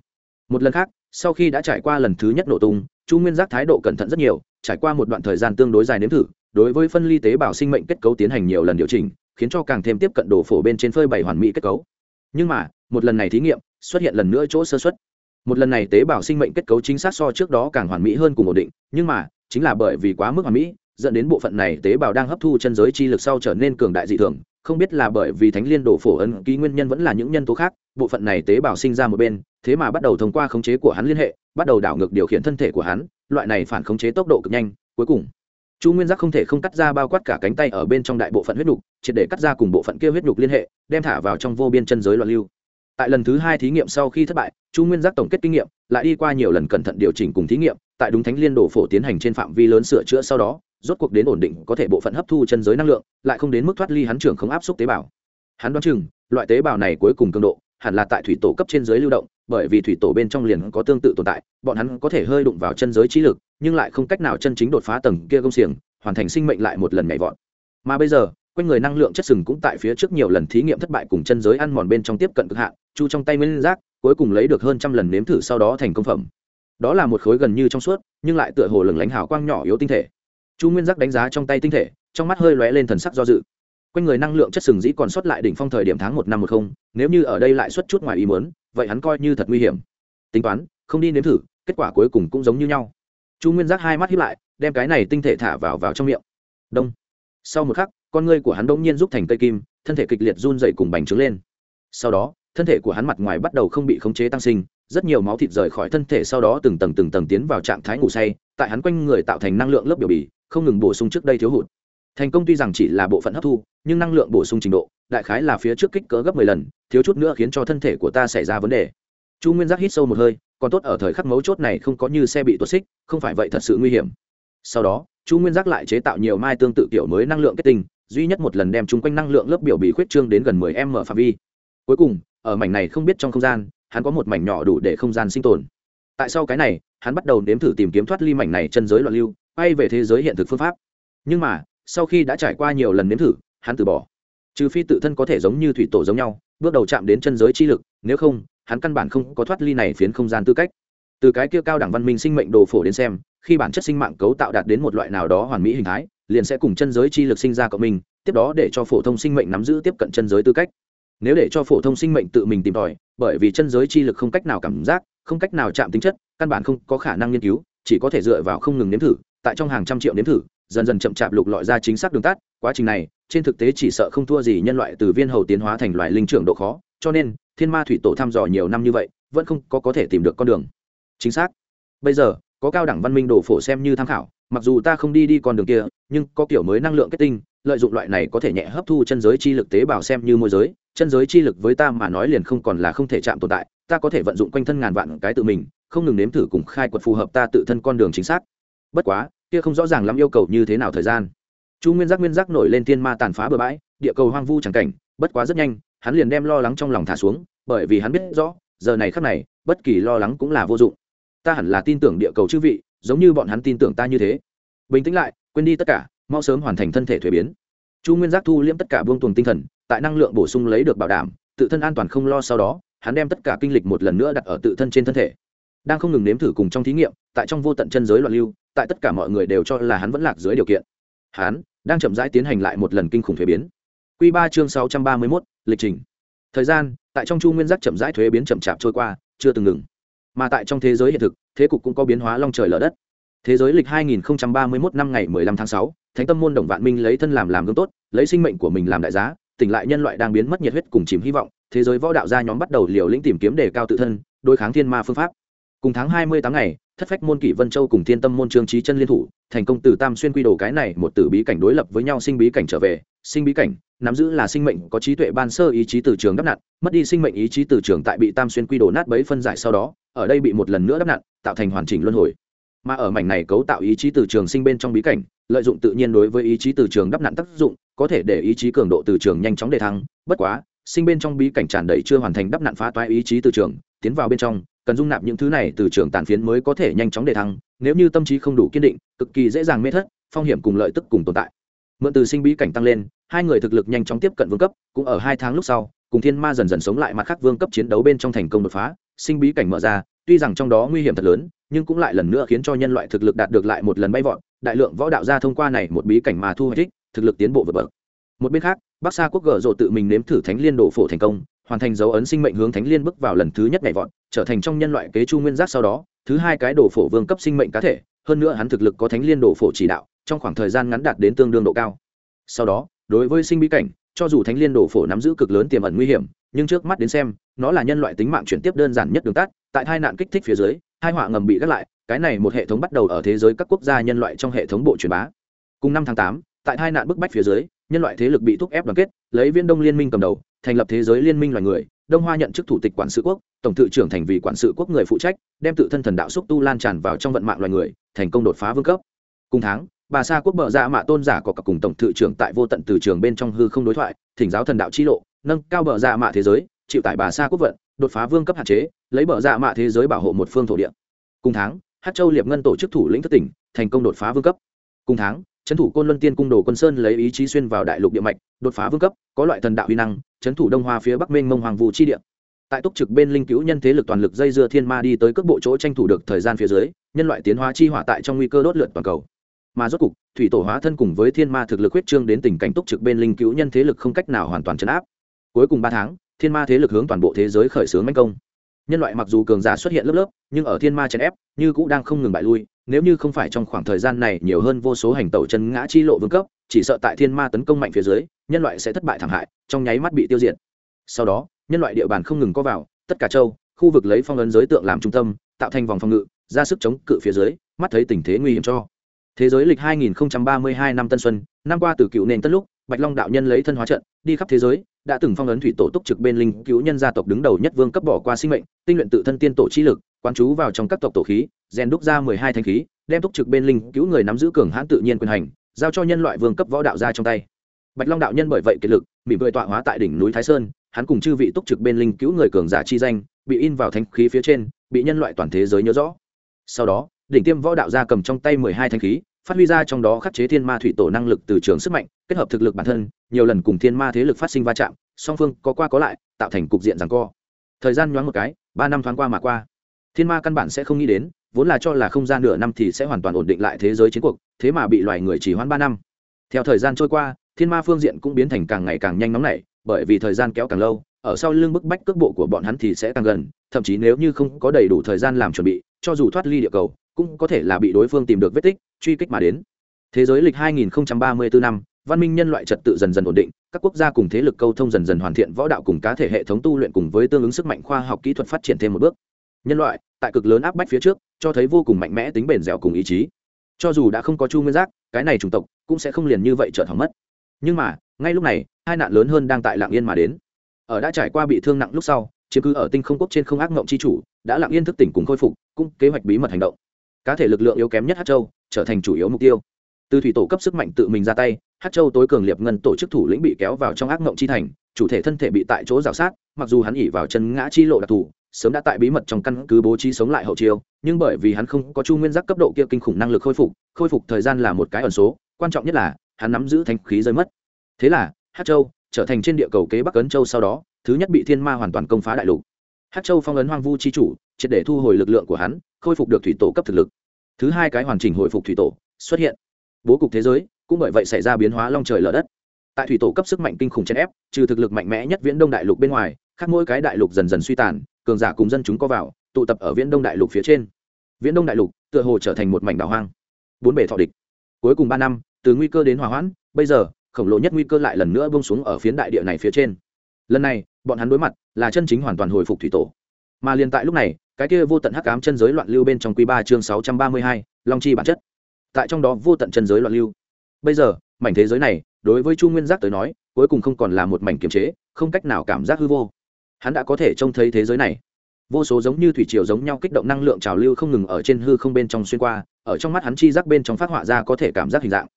S1: Một lần khác, sau khi đã trải qua lần thứ nhất nổ tung, chu nguyên giác thái độ cẩn thận rất nhiều, trải qua một đoạn thời gian tương đối dài nếm thử, đối với phân ly tế bào sinh mệnh kết cấu tiến hành nhiều lần điều chỉnh, khiến cho càng thêm tiếp cận đồ phổ bên trên phơi bày hoàn mỹ kết cấu. Nhưng mà, một lần này thí nghiệm, xuất hiện lần nữa chỗ sơ xuất một lần này tế bào sinh mệnh kết cấu chính xác so trước đó càng hoàn mỹ hơn cùng ổn định, nhưng mà, chính là bởi vì quá mức hoàn mỹ, dẫn đến bộ phận này tế bào đang hấp thu chân giới chi lực sau trở nên cường đại dị thường. Không biết là bởi vì thánh liên đổ phổ ấn ký nguyên nhân vẫn là những nhân tố khác, bộ phận này tế bào sinh ra một bên, thế mà bắt đầu thông qua khống chế của hắn liên hệ, bắt đầu đảo ngược điều khiển thân thể của hắn, loại này phản khống chế tốc độ cực nhanh, cuối cùng, chu nguyên giác không thể không cắt ra bao quát cả cánh tay ở bên trong đại bộ phận huyết nhục, triệt để cắt ra cùng bộ phận kia huyết nhục liên hệ, đem thả vào trong vô biên chân giới loạn lưu tại lần thứ hai thí nghiệm sau khi thất bại, chu nguyên giác tổng kết kinh nghiệm, lại đi qua nhiều lần cẩn thận điều chỉnh cùng thí nghiệm, tại đúng thánh liên đổ phổ tiến hành trên phạm vi lớn sửa chữa sau đó, rốt cuộc đến ổn định, có thể bộ phận hấp thu chân giới năng lượng, lại không đến mức thoát ly hắn trưởng không áp suất tế bào. Hắn đoán chừng, loại tế bào này cuối cùng cường độ, hẳn là tại thủy tổ cấp trên giới lưu động, bởi vì thủy tổ bên trong liền có tương tự tồn tại, bọn hắn có thể hơi đụng vào chân giới trí lực, nhưng lại không cách nào chân chính đột phá tầng kia công xiềng, hoàn thành sinh mệnh lại một lần nhảy vọt. Mà bây giờ, quanh người năng lượng chất sừng cũng tại phía trước nhiều lần thí nghiệm thất bại cùng chân giới ăn mòn bên trong tiếp cận cực hạn chu trong tay nguyên giác cuối cùng lấy được hơn trăm lần nếm thử sau đó thành công phẩm. Đó là một khối gần như trong suốt, nhưng lại tựa hồ lừng lánh hào quang nhỏ yếu tinh thể. Chu nguyên giác đánh giá trong tay tinh thể, trong mắt hơi lóe lên thần sắc do dự. Quanh người năng lượng chất sừng dĩ còn xuất lại đỉnh phong thời điểm tháng một năm một không, nếu như ở đây lại xuất chút ngoài ý muốn, vậy hắn coi như thật nguy hiểm. Tính toán, không đi nếm thử, kết quả cuối cùng cũng giống như nhau. Chu nguyên giác hai mắt hiếp lại, đem cái này tinh thể thả vào vào trong miệng. Đông. Sau một khắc, con ngươi của hắn đông nhiên rút thành cây kim, thân thể kịch liệt run dậy cùng bành trướng lên. Sau đó thân thể của hắn mặt ngoài bắt đầu không bị khống chế tăng sinh, rất nhiều máu thịt rời khỏi thân thể sau đó từng tầng từng tầng tiến vào trạng thái ngủ say, tại hắn quanh người tạo thành năng lượng lớp biểu bì, không ngừng bổ sung trước đây thiếu hụt. Thành công tuy rằng chỉ là bộ phận hấp thu, nhưng năng lượng bổ sung trình độ, đại khái là phía trước kích cỡ gấp mười lần, thiếu chút nữa khiến cho thân thể của ta xảy ra vấn đề. Chu nguyên giác hít sâu một hơi, còn tốt ở thời khắc mấu chốt này không có như xe bị tuột xích, không phải vậy thật sự nguy hiểm. Sau đó, chu nguyên giác lại chế tạo nhiều mai tương tự kiểu mới năng lượng kết tinh, duy nhất một lần đem chung quanh năng lượng lớp biểu bị khuyết trương đến gần mười m phạm vi. Cuối cùng ở mảnh này không biết trong không gian, hắn có một mảnh nhỏ đủ để không gian sinh tồn. Tại sau cái này, hắn bắt đầu nếm thử tìm kiếm thoát ly mảnh này chân giới loạn lưu bay về thế giới hiện thực phương pháp. Nhưng mà, sau khi đã trải qua nhiều lần nếm thử, hắn từ bỏ. Trừ phi tự thân có thể giống như thủy tổ giống nhau, bước đầu chạm đến chân giới chi lực, nếu không, hắn căn bản không có thoát ly này phiến không gian tư cách. Từ cái kia cao đẳng văn minh sinh mệnh đồ phổ đến xem, khi bản chất sinh mạng cấu tạo đạt đến một loại nào đó hoàn mỹ hình thái, liền sẽ cùng chân giới chi lực sinh ra cộng minh, tiếp đó để cho phổ thông sinh mệnh nắm giữ tiếp cận chân giới tư cách nếu để cho phổ thông sinh mệnh tự mình tìm tòi, bởi vì chân giới chi lực không cách nào cảm giác, không cách nào chạm tính chất, căn bản không có khả năng nghiên cứu, chỉ có thể dựa vào không ngừng nếm thử, tại trong hàng trăm triệu nếm thử, dần dần chậm chạp lục lọi ra chính xác đường tắt, quá trình này, trên thực tế chỉ sợ không thua gì nhân loại từ viên hầu tiến hóa thành loài linh trưởng độ khó, cho nên, thiên ma thủy tổ thăm dò nhiều năm như vậy, vẫn không có có thể tìm được con đường. Chính xác. Bây giờ, có cao đẳng văn minh đồ phổ xem như tham khảo, mặc dù ta không đi đi con đường kia, nhưng có kiểu mới năng lượng kết tinh lợi dụng loại này có thể nhẹ hấp thu chân giới chi lực tế bào xem như môi giới, chân giới chi lực với ta mà nói liền không còn là không thể chạm tồn tại, ta có thể vận dụng quanh thân ngàn vạn cái tự mình, không ngừng nếm thử cùng khai quật phù hợp ta tự thân con đường chính xác. Bất quá, kia không rõ ràng lắm yêu cầu như thế nào thời gian. Chu nguyên giác nguyên giác nổi lên thiên ma tàn phá bừa bãi, địa cầu hoang vu chẳng cảnh, bất quá rất nhanh, hắn liền đem lo lắng trong lòng thả xuống, bởi vì hắn biết rõ, giờ này khắc này, bất kỳ lo lắng cũng là vô dụng. Ta hẳn là tin tưởng địa cầu chư vị, giống như bọn hắn tin tưởng ta như thế. Bình tĩnh lại, quên đi tất cả mau sớm hoàn thành thân thể thuế biến. Chu nguyên giác thu liễm tất cả buông tuồng tinh thần tại năng lượng bổ sung lấy được bảo đảm tự thân an toàn không lo sau đó hắn đem tất cả kinh lịch một lần nữa đặt ở tự thân trên thân thể. Đang không ngừng nếm thử cùng trong thí nghiệm tại trong vô tận chân giới loạn lưu tại tất cả mọi người đều cho là hắn vẫn lạc dưới điều kiện. Hắn đang chậm rãi tiến hành lại một lần kinh khủng thuế biến. Q ba chương sáu trăm ba mươi mốt lịch trình. Thời gian tại trong chu nguyên giác chậm rãi thuế biến chậm chạp trôi qua chưa từng ngừng. Mà tại trong thế giới hiện thực thế cục cũng có biến hóa long trời lở đất. Thế giới lịch 2031 năm ngày 15 tháng 6, thánh tâm môn đồng vạn minh lấy thân làm làm gương tốt, lấy sinh mệnh của mình làm đại giá, tỉnh lại nhân loại đang biến mất nhiệt huyết cùng chìm hy vọng, thế giới võ đạo gia nhóm bắt đầu liều lĩnh tìm kiếm đề cao tự thân, đối kháng thiên ma phương pháp. Cùng tháng 20 tháng ngày, thất phách môn kỷ vân châu cùng thiên tâm môn trương trí chân liên thủ, thành công từ tam xuyên quy đồ cái này một tử bí cảnh đối lập với nhau sinh bí cảnh trở về. Sinh bí cảnh, nắm giữ là sinh mệnh có trí tuệ ban sơ ý chí từ trường đắp nặn, mất đi sinh mệnh ý chí từ trường tại bị tam xuyên quy đồ nát bấy phân giải sau đó, ở đây bị một lần nữa đắp nặn, tạo thành hoàn chỉnh luân hồi. Mà ở mảnh này cấu tạo ý chí từ trường sinh bên trong bí cảnh lợi dụng tự nhiên đối với ý chí từ trường đắp nặn tác dụng, có thể để ý chí cường độ từ trường nhanh chóng đề thăng, bất quá, sinh bên trong bí cảnh tràn đầy chưa hoàn thành đắp nặn phá toái ý chí từ trường, tiến vào bên trong, cần dung nạp những thứ này từ trường tàn phiến mới có thể nhanh chóng đề thăng, nếu như tâm trí không đủ kiên định, cực kỳ dễ dàng mê thất, phong hiểm cùng lợi tức cùng tồn tại. Mượn từ sinh bí cảnh tăng lên, hai người thực lực nhanh chóng tiếp cận vương cấp, cũng ở hai tháng lúc sau, cùng thiên ma dần dần sống lại mặt khác vương cấp chiến đấu bên trong thành công đột phá, sinh bí cảnh mở ra tuy rằng trong đó nguy hiểm thật lớn, nhưng cũng lại lần nữa khiến cho nhân loại thực lực đạt được lại một lần bay vọt, đại lượng võ đạo gia thông qua này một bí cảnh mà thu hoạch thích thực lực tiến bộ vượt bậc. Một bên khác, bắc sa quốc gở rộ tự mình nếm thử thánh liên đổ phổ thành công, hoàn thành dấu ấn sinh mệnh hướng thánh liên bước vào lần thứ nhất nhảy vọt, trở thành trong nhân loại kế chu nguyên giác sau đó, thứ hai cái đổ phổ vương cấp sinh mệnh cá thể, hơn nữa hắn thực lực có thánh liên đổ phổ chỉ đạo, trong khoảng thời gian ngắn đạt đến tương đương độ cao. Sau đó, đối với sinh bí cảnh, cho dù thánh liên đổ phổ nắm giữ cực lớn tiềm ẩn nguy hiểm, nhưng trước mắt đến xem, nó là nhân loại tính mạng chuyển tiếp đơn giản nhất đường tắt tại hai nạn kích thích phía dưới hai họa ngầm bị gác lại, cái này một hệ thống bắt đầu ở thế giới các quốc gia nhân loại trong hệ thống bộ truyền bá. Cùng năm tháng tám, tại hai nạn bức bách phía dưới, nhân loại thế lực bị thúc ép đoàn kết, lấy viên đông liên minh cầm đầu, thành lập thế giới liên minh loài người, đông hoa nhận chức thủ tịch quản sự quốc, tổng thự trưởng thành vì quản sự quốc người phụ trách, đem tự thân thần đạo xúc tu lan tràn vào trong vận mạng loài người, thành công đột phá vương cấp. Cùng tháng, bà sa quốc bờ ra dạ mạ tôn giả có cả cùng tổng thự trưởng tại vô tận từ trường bên trong hư không đối thoại, thỉnh giáo thần đạo chi lộ, nâng cao bờ ra dạ mạ thế giới, chịu tại bà sa quốc vận đột phá vương cấp hạn chế, lấy bờ dạ mạ thế giới bảo hộ một phương thổ địa. Cùng tháng hát châu liệp ngân tổ chức thủ lĩnh thất tỉnh, thành công đột phá vương cấp. Cùng tháng, trấn thủ côn luân tiên cung đồ quân sơn lấy ý chí xuyên vào đại lục địa mạch, đột phá vương cấp, có loại thần đạo huy năng, trấn thủ đông hoa phía bắc minh mông hoàng vũ chi địa. Tại túc trực bên linh cứu nhân thế lực toàn lực dây dưa thiên ma đi tới cước bộ chỗ tranh thủ được thời gian phía dưới, nhân loại tiến hóa chi hỏa tại trong nguy cơ đốt lượn toàn cầu. Mà rốt cục, thủy tổ hóa thân cùng với thiên ma thực lực huyết trương đến tình cảnh túc trực bên linh cứu nhân thế lực không cách nào hoàn toàn chấn áp. Cuối cùng ba tháng thiên ma thế lực hướng toàn bộ thế giới khởi xướng manh công. Nhân loại mặc dù cường giả xuất hiện lớp lớp, nhưng ở thiên ma chèn ép, như cũng đang không ngừng bại lui, nếu như không phải trong khoảng thời gian này nhiều hơn vô số hành tẩu chân ngã chi lộ vương cấp, chỉ sợ tại thiên ma tấn công mạnh phía dưới, nhân loại sẽ thất bại thảm hại, trong nháy mắt bị tiêu diệt. Sau đó, nhân loại địa bàn không ngừng có vào, tất cả châu, khu vực lấy phong ấn giới tượng làm trung tâm, tạo thành vòng phòng ngự, ra sức chống cự phía dưới, mắt thấy tình thế nguy hiểm cho. Thế giới lịch 2032 năm tân xuân, năm qua từ cựu nền tân lúc bạch long đạo nhân lấy thân hóa trận, đi khắp thế giới, đã từng phong ấn thủy tổ túc trực bên linh cứu nhân gia tộc đứng đầu nhất vương cấp bỏ qua sinh mệnh, tinh luyện tự thân tiên tổ chi lực, quán chú vào trong các tộc tổ khí, rèn đúc ra mười hai thanh khí, đem túc trực bên linh cứu người nắm giữ cường hãn tự nhiên quyền hành, giao cho nhân loại vương cấp võ đạo ra trong tay. Bạch long đạo nhân bởi vậy kiệt lực bị cười tọa hóa tại đỉnh núi thái sơn, hắn cùng chư vị túc trực bên linh cứu người cường giả chi danh, bị in vào thanh khí phía trên, bị nhân loại toàn thế giới nhớ rõ. Sau đó, đỉnh tiêm võ đạo gia cầm trong tay mười hai thanh khí phát huy ra trong đó khắc chế thiên ma thủy tổ năng lực từ trường sức mạnh, kết hợp thực lực bản thân, nhiều lần cùng thiên ma thế lực phát sinh va chạm, song phương có qua có lại, tạo thành cục diện rằng co. Thời gian nhoáng một cái, ba năm thoáng qua mà qua. Thiên ma căn bản sẽ không nghĩ đến, vốn là cho là không gian nửa năm thì sẽ hoàn toàn ổn định lại thế giới chiến cuộc, thế mà bị loài người chỉ hoãn ba năm. Theo thời gian trôi qua, thiên ma phương diện cũng biến thành càng ngày càng nhanh nóng nảy, bởi vì thời gian kéo càng lâu, ở sau lưng bức bách cước bộ của bọn hắn thì sẽ càng gần, thậm chí nếu như không có đầy đủ thời gian làm chuẩn bị, cho dù thoát ly địa cầu cũng có thể là bị đối phương tìm được vết tích, truy kích mà đến. Thế giới lịch 2034 năm, văn minh nhân loại trật tự dần dần ổn định, các quốc gia cùng thế lực câu thông dần dần hoàn thiện võ đạo cùng cá thể hệ thống tu luyện cùng với tương ứng sức mạnh khoa học kỹ thuật phát triển thêm một bước. Nhân loại, tại cực lớn áp bách phía trước, cho thấy vô cùng mạnh mẽ tính bền dẻo cùng ý chí. Cho dù đã không có chu nguyên giác, cái này chủng tộc cũng sẽ không liền như vậy trở thẳng mất. Nhưng mà, ngay lúc này, hai nạn lớn hơn đang tại lạng yên mà đến. Ở đã trải qua bị thương nặng lúc sau, chiếm cứ ở tinh không quốc trên không ác ngộng chi chủ, đã lạng yên thức tỉnh cùng khôi phục, cũng kế hoạch bí mật hành động cá thể lực lượng yếu kém nhất hát châu, trở thành chủ yếu mục tiêu. Từ thủy tổ cấp sức mạnh tự mình ra tay, hát châu tối cường liệt ngân tổ chức thủ lĩnh bị kéo vào trong ác mộng chi thành, chủ thể thân thể bị tại chỗ rào sát, mặc dù hắn ỉ vào chân ngã chi lộ đặc thù, sớm đã tại bí mật trong căn cứ bố trí sống lại hậu chiêu, nhưng bởi vì hắn không có chu nguyên giác cấp độ kia kinh khủng năng lực khôi phục khôi phục thời gian là một cái ẩn số, quan trọng nhất là, hắn nắm giữ thanh khí rơi mất. Thế là, hát châu trở thành trên địa cầu kế bắc ấn châu sau đó, thứ nhất bị thiên ma hoàn toàn công phá đại lục hát châu phong ấn hoang vu chi chủ, triệt để thu hồi lực lượng của hắn, khôi phục được thủy tổ cấp thực lực. Thứ hai cái hoàn chỉnh hồi phục thủy tổ xuất hiện. Bố cục thế giới cũng bởi vậy xảy ra biến hóa long trời lở đất. Tại thủy tổ cấp sức mạnh kinh khủng chèn ép, trừ thực lực mạnh mẽ nhất viễn đông đại lục bên ngoài, khác mỗi cái đại lục dần dần suy tàn, cường giả cùng dân chúng có vào, tụ tập ở viễn đông đại lục phía trên. Viễn đông đại lục tựa hồ trở thành một mảnh đảo hoang. Bốn bể thọ địch. Cuối cùng ba năm, từ nguy cơ đến hòa hoãn, bây giờ, khổng lồ nhất nguy cơ lại lần nữa bông xuống ở phiến đại địa này phía trên lần này, bọn hắn đối mặt là chân chính hoàn toàn hồi phục thủy tổ. Mà liền tại lúc này, cái kia vô tận hắc ám chân giới loạn lưu bên trong quý ba chương sáu trăm ba mươi hai, long chi bản chất. Tại trong đó vô tận chân giới loạn lưu. Bây giờ, mảnh thế giới này, đối với chu nguyên giác tới nói, cuối cùng không còn là một mảnh kiềm chế, không cách nào cảm giác hư vô. Hắn đã có thể trông thấy thế giới này. Vô số giống như thủy triều giống nhau kích động năng lượng trào lưu không ngừng ở trên hư không bên trong xuyên qua, ở trong mắt hắn chi giác bên trong phát họa ra có thể cảm giác hình dạng.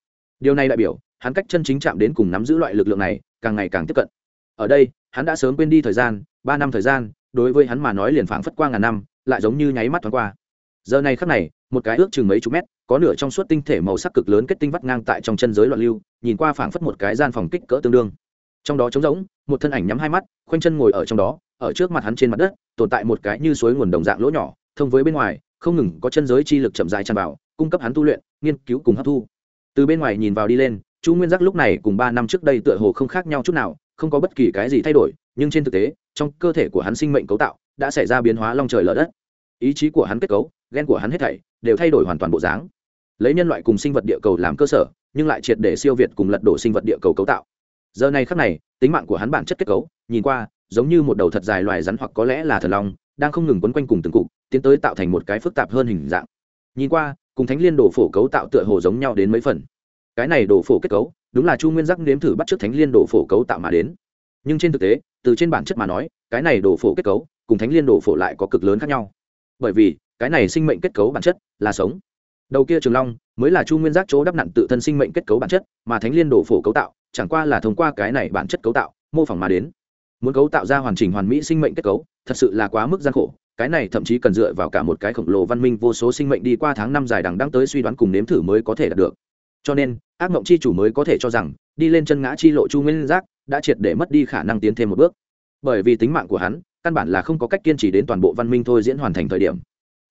S1: Điều này đại biểu, hắn cách chân chính chạm đến cùng nắm giữ loại lực lượng này, càng ngày càng tiếp cận. Ở đây hắn đã sớm quên đi thời gian, ba năm thời gian, đối với hắn mà nói liền phảng phất qua ngàn năm, lại giống như nháy mắt thoáng qua. Giờ này khắc này, một cái ước chừng mấy chục mét, có nửa trong suốt tinh thể màu sắc cực lớn kết tinh vắt ngang tại trong chân giới loạn lưu, nhìn qua phảng phất một cái gian phòng kích cỡ tương đương. Trong đó trống rỗng, một thân ảnh nhắm hai mắt, khoanh chân ngồi ở trong đó, ở trước mặt hắn trên mặt đất, tồn tại một cái như suối nguồn đồng dạng lỗ nhỏ, thông với bên ngoài, không ngừng có chân giới chi lực chậm dài tràn vào, cung cấp hắn tu luyện, nghiên cứu cùng hấp thu. Từ bên ngoài nhìn vào đi lên, chu nguyên giác lúc này cùng ba năm trước đây tựa hồ không khác nhau chút nào không có bất kỳ cái gì thay đổi, nhưng trên thực tế, trong cơ thể của hắn sinh mệnh cấu tạo đã xảy ra biến hóa long trời lở đất. Ý chí của hắn kết cấu ghen của hắn hết thảy đều thay đổi hoàn toàn bộ dáng. Lấy nhân loại cùng sinh vật địa cầu làm cơ sở, nhưng lại triệt để siêu việt cùng lật đổ sinh vật địa cầu cấu tạo. Giờ này khắc này, tính mạng của hắn bản chất kết cấu, nhìn qua, giống như một đầu thật dài loài rắn hoặc có lẽ là thần long, đang không ngừng quấn quanh cùng từng cục, tiến tới tạo thành một cái phức tạp hơn hình dạng. Nhìn qua, cùng thánh liên đồ phổ cấu tạo tựa hồ giống nhau đến mấy phần. Cái này đồ phổ kết cấu đúng là chu nguyên giác nếm thử bắt t thánh liên đồ phổ cấu tạo mà đến. Nhưng trên thực tế, từ trên bản chất mà nói, cái này đồ phổ kết cấu cùng thánh liên đồ phổ lại có cực lớn khác nhau. Bởi vì, cái này sinh mệnh kết cấu bản chất là sống. Đầu kia trường long mới là chu nguyên giác chỗ đắp nặn tự thân sinh mệnh kết cấu bản chất, mà thánh liên đồ phổ cấu tạo chẳng qua là thông qua cái này bản chất cấu tạo, mô phỏng mà đến. Muốn cấu tạo ra hoàn chỉnh hoàn mỹ sinh mệnh kết cấu, thật sự là quá mức gian khổ, cái này thậm chí cần dựa vào cả một cái khổng lồ văn minh vô số sinh mệnh đi qua tháng năm dài đằng đang tới suy đoán cùng nếm thử mới có thể đạt được. Cho nên ác mộng chi chủ mới có thể cho rằng, đi lên chân ngã chi lộ chu nguyên giác đã triệt để mất đi khả năng tiến thêm một bước. Bởi vì tính mạng của hắn, căn bản là không có cách kiên trì đến toàn bộ văn minh thôi diễn hoàn thành thời điểm.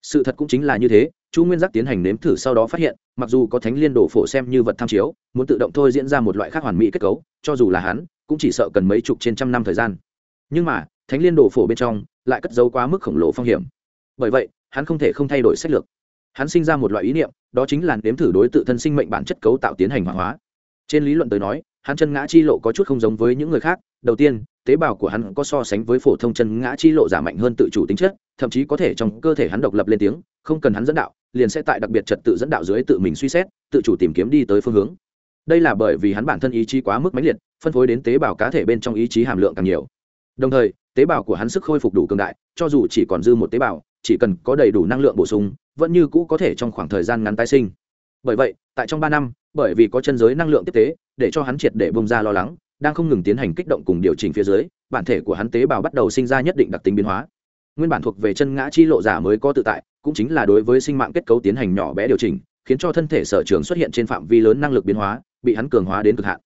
S1: Sự thật cũng chính là như thế, chu nguyên giác tiến hành nếm thử sau đó phát hiện, mặc dù có thánh liên đổ phổ xem như vật tham chiếu, muốn tự động thôi diễn ra một loại khác hoàn mỹ kết cấu, cho dù là hắn, cũng chỉ sợ cần mấy chục trên trăm năm thời gian. Nhưng mà, thánh liên đổ phổ bên trong lại cất giấu quá mức khổng lồ phong hiểm. Bởi vậy, hắn không thể không thay đổi sách lược. Hắn sinh ra một loại ý niệm đó chính là nếm thử đối tự thân sinh mệnh bản chất cấu tạo tiến hành hoàng hóa. Trên lý luận tới nói, hắn chân ngã chi lộ có chút không giống với những người khác. Đầu tiên, tế bào của hắn có so sánh với phổ thông chân ngã chi lộ giả mạnh hơn tự chủ tính chất, thậm chí có thể trong cơ thể hắn độc lập lên tiếng, không cần hắn dẫn đạo, liền sẽ tại đặc biệt trật tự dẫn đạo dưới tự mình suy xét, tự chủ tìm kiếm đi tới phương hướng. Đây là bởi vì hắn bản thân ý chí quá mức mãnh liệt, phân phối đến tế bào cá thể bên trong ý chí hàm lượng càng nhiều. Đồng thời, tế bào của hắn sức khôi phục đủ cường đại, cho dù chỉ còn dư một tế bào chỉ cần có đầy đủ năng lượng bổ sung, vẫn như cũ có thể trong khoảng thời gian ngắn tái sinh. Bởi vậy, tại trong ba năm, bởi vì có chân giới năng lượng tiếp tế, để cho hắn triệt để bông ra lo lắng, đang không ngừng tiến hành kích động cùng điều chỉnh phía dưới, bản thể của hắn tế bào bắt đầu sinh ra nhất định đặc tính biến hóa. Nguyên bản thuộc về chân ngã chi lộ giả mới có tự tại, cũng chính là đối với sinh mạng kết cấu tiến hành nhỏ bé điều chỉnh, khiến cho thân thể sở trường xuất hiện trên phạm vi lớn năng lực biến hóa, bị hắn cường hóa đến cực hạn.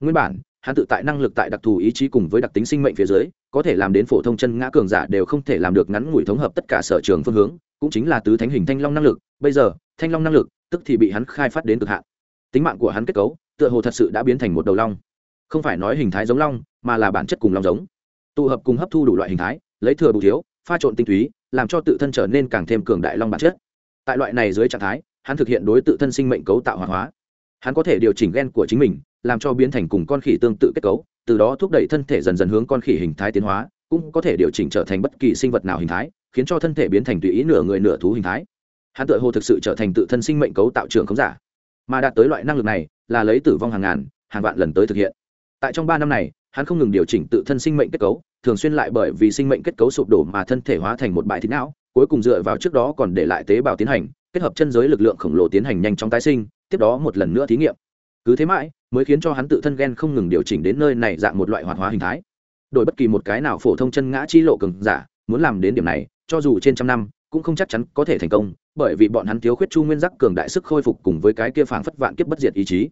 S1: Nguyên bản hắn tự tại năng lực tại đặc thù ý chí cùng với đặc tính sinh mệnh phía dưới, có thể làm đến phổ thông chân ngã cường giả đều không thể làm được ngắn ngủi thống hợp tất cả sở trường phương hướng, cũng chính là tứ thánh hình thanh long năng lực. Bây giờ, thanh long năng lực, tức thì bị hắn khai phát đến cực hạn. Tính mạng của hắn kết cấu, tựa hồ thật sự đã biến thành một đầu long. Không phải nói hình thái giống long, mà là bản chất cùng long giống. Tụ hợp cùng hấp thu đủ loại hình thái, lấy thừa bù thiếu, pha trộn tinh túy, làm cho tự thân trở nên càng thêm cường đại long bản chất. Tại loại này dưới trạng thái, hắn thực hiện đối tự thân sinh mệnh cấu tạo hoạt hóa. Hắn có thể điều chỉnh gen của chính mình làm cho biến thành cùng con khỉ tương tự kết cấu, từ đó thúc đẩy thân thể dần dần hướng con khỉ hình thái tiến hóa, cũng có thể điều chỉnh trở thành bất kỳ sinh vật nào hình thái, khiến cho thân thể biến thành tùy ý nửa người nửa thú hình thái. Hắn tự hồ thực sự trở thành tự thân sinh mệnh cấu tạo trường khống giả, mà đạt tới loại năng lực này là lấy tử vong hàng ngàn, hàng vạn lần tới thực hiện. Tại trong ba năm này, hắn không ngừng điều chỉnh tự thân sinh mệnh kết cấu, thường xuyên lại bởi vì sinh mệnh kết cấu sụp đổ mà thân thể hóa thành một bãi thịt não, cuối cùng dựa vào trước đó còn để lại tế bào tiến hành, kết hợp chân giới lực lượng khổng lồ tiến hành nhanh chóng tái sinh, tiếp đó một lần nữa thí nghiệm cứ thế mãi mới khiến cho hắn tự thân ghen không ngừng điều chỉnh đến nơi này dạng một loại hoạt hóa hình thái. Đổi bất kỳ một cái nào phổ thông chân ngã chi lộ cường giả muốn làm đến điểm này, cho dù trên trăm năm, cũng không chắc chắn có thể thành công, bởi vì bọn hắn thiếu khuyết chu nguyên giác cường đại sức khôi phục cùng với cái kia phảng phất vạn kiếp bất diệt ý chí.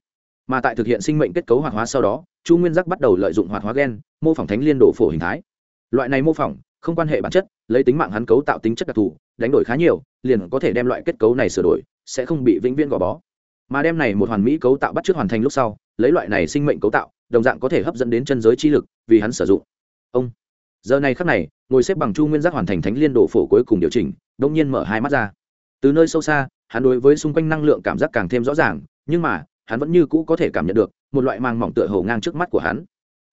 S1: Mà tại thực hiện sinh mệnh kết cấu hoạt hóa sau đó, chu nguyên giác bắt đầu lợi dụng hoạt hóa gen, mô phỏng thánh liên đồ phổ hình thái. Loại này mô phỏng, không quan hệ bản chất, lấy tính mạng hắn cấu tạo tính chất đặc thù, đánh đổi khá nhiều, liền có thể đem loại kết cấu này sửa đổi, sẽ không bị vĩnh viễn gò bó mà đem này một hoàn mỹ cấu tạo bắt trước hoàn thành lúc sau, lấy loại này sinh mệnh cấu tạo, đồng dạng có thể hấp dẫn đến chân giới chi lực, vì hắn sử dụng. Ông. Giờ này khắc này, ngồi xếp bằng chu nguyên giác hoàn thành thánh liên độ phổ cuối cùng điều chỉnh đông nhiên mở hai mắt ra. Từ nơi sâu xa, hắn đối với xung quanh năng lượng cảm giác càng thêm rõ ràng, nhưng mà, hắn vẫn như cũ có thể cảm nhận được, một loại mang mỏng tựa hồ ngang trước mắt của hắn.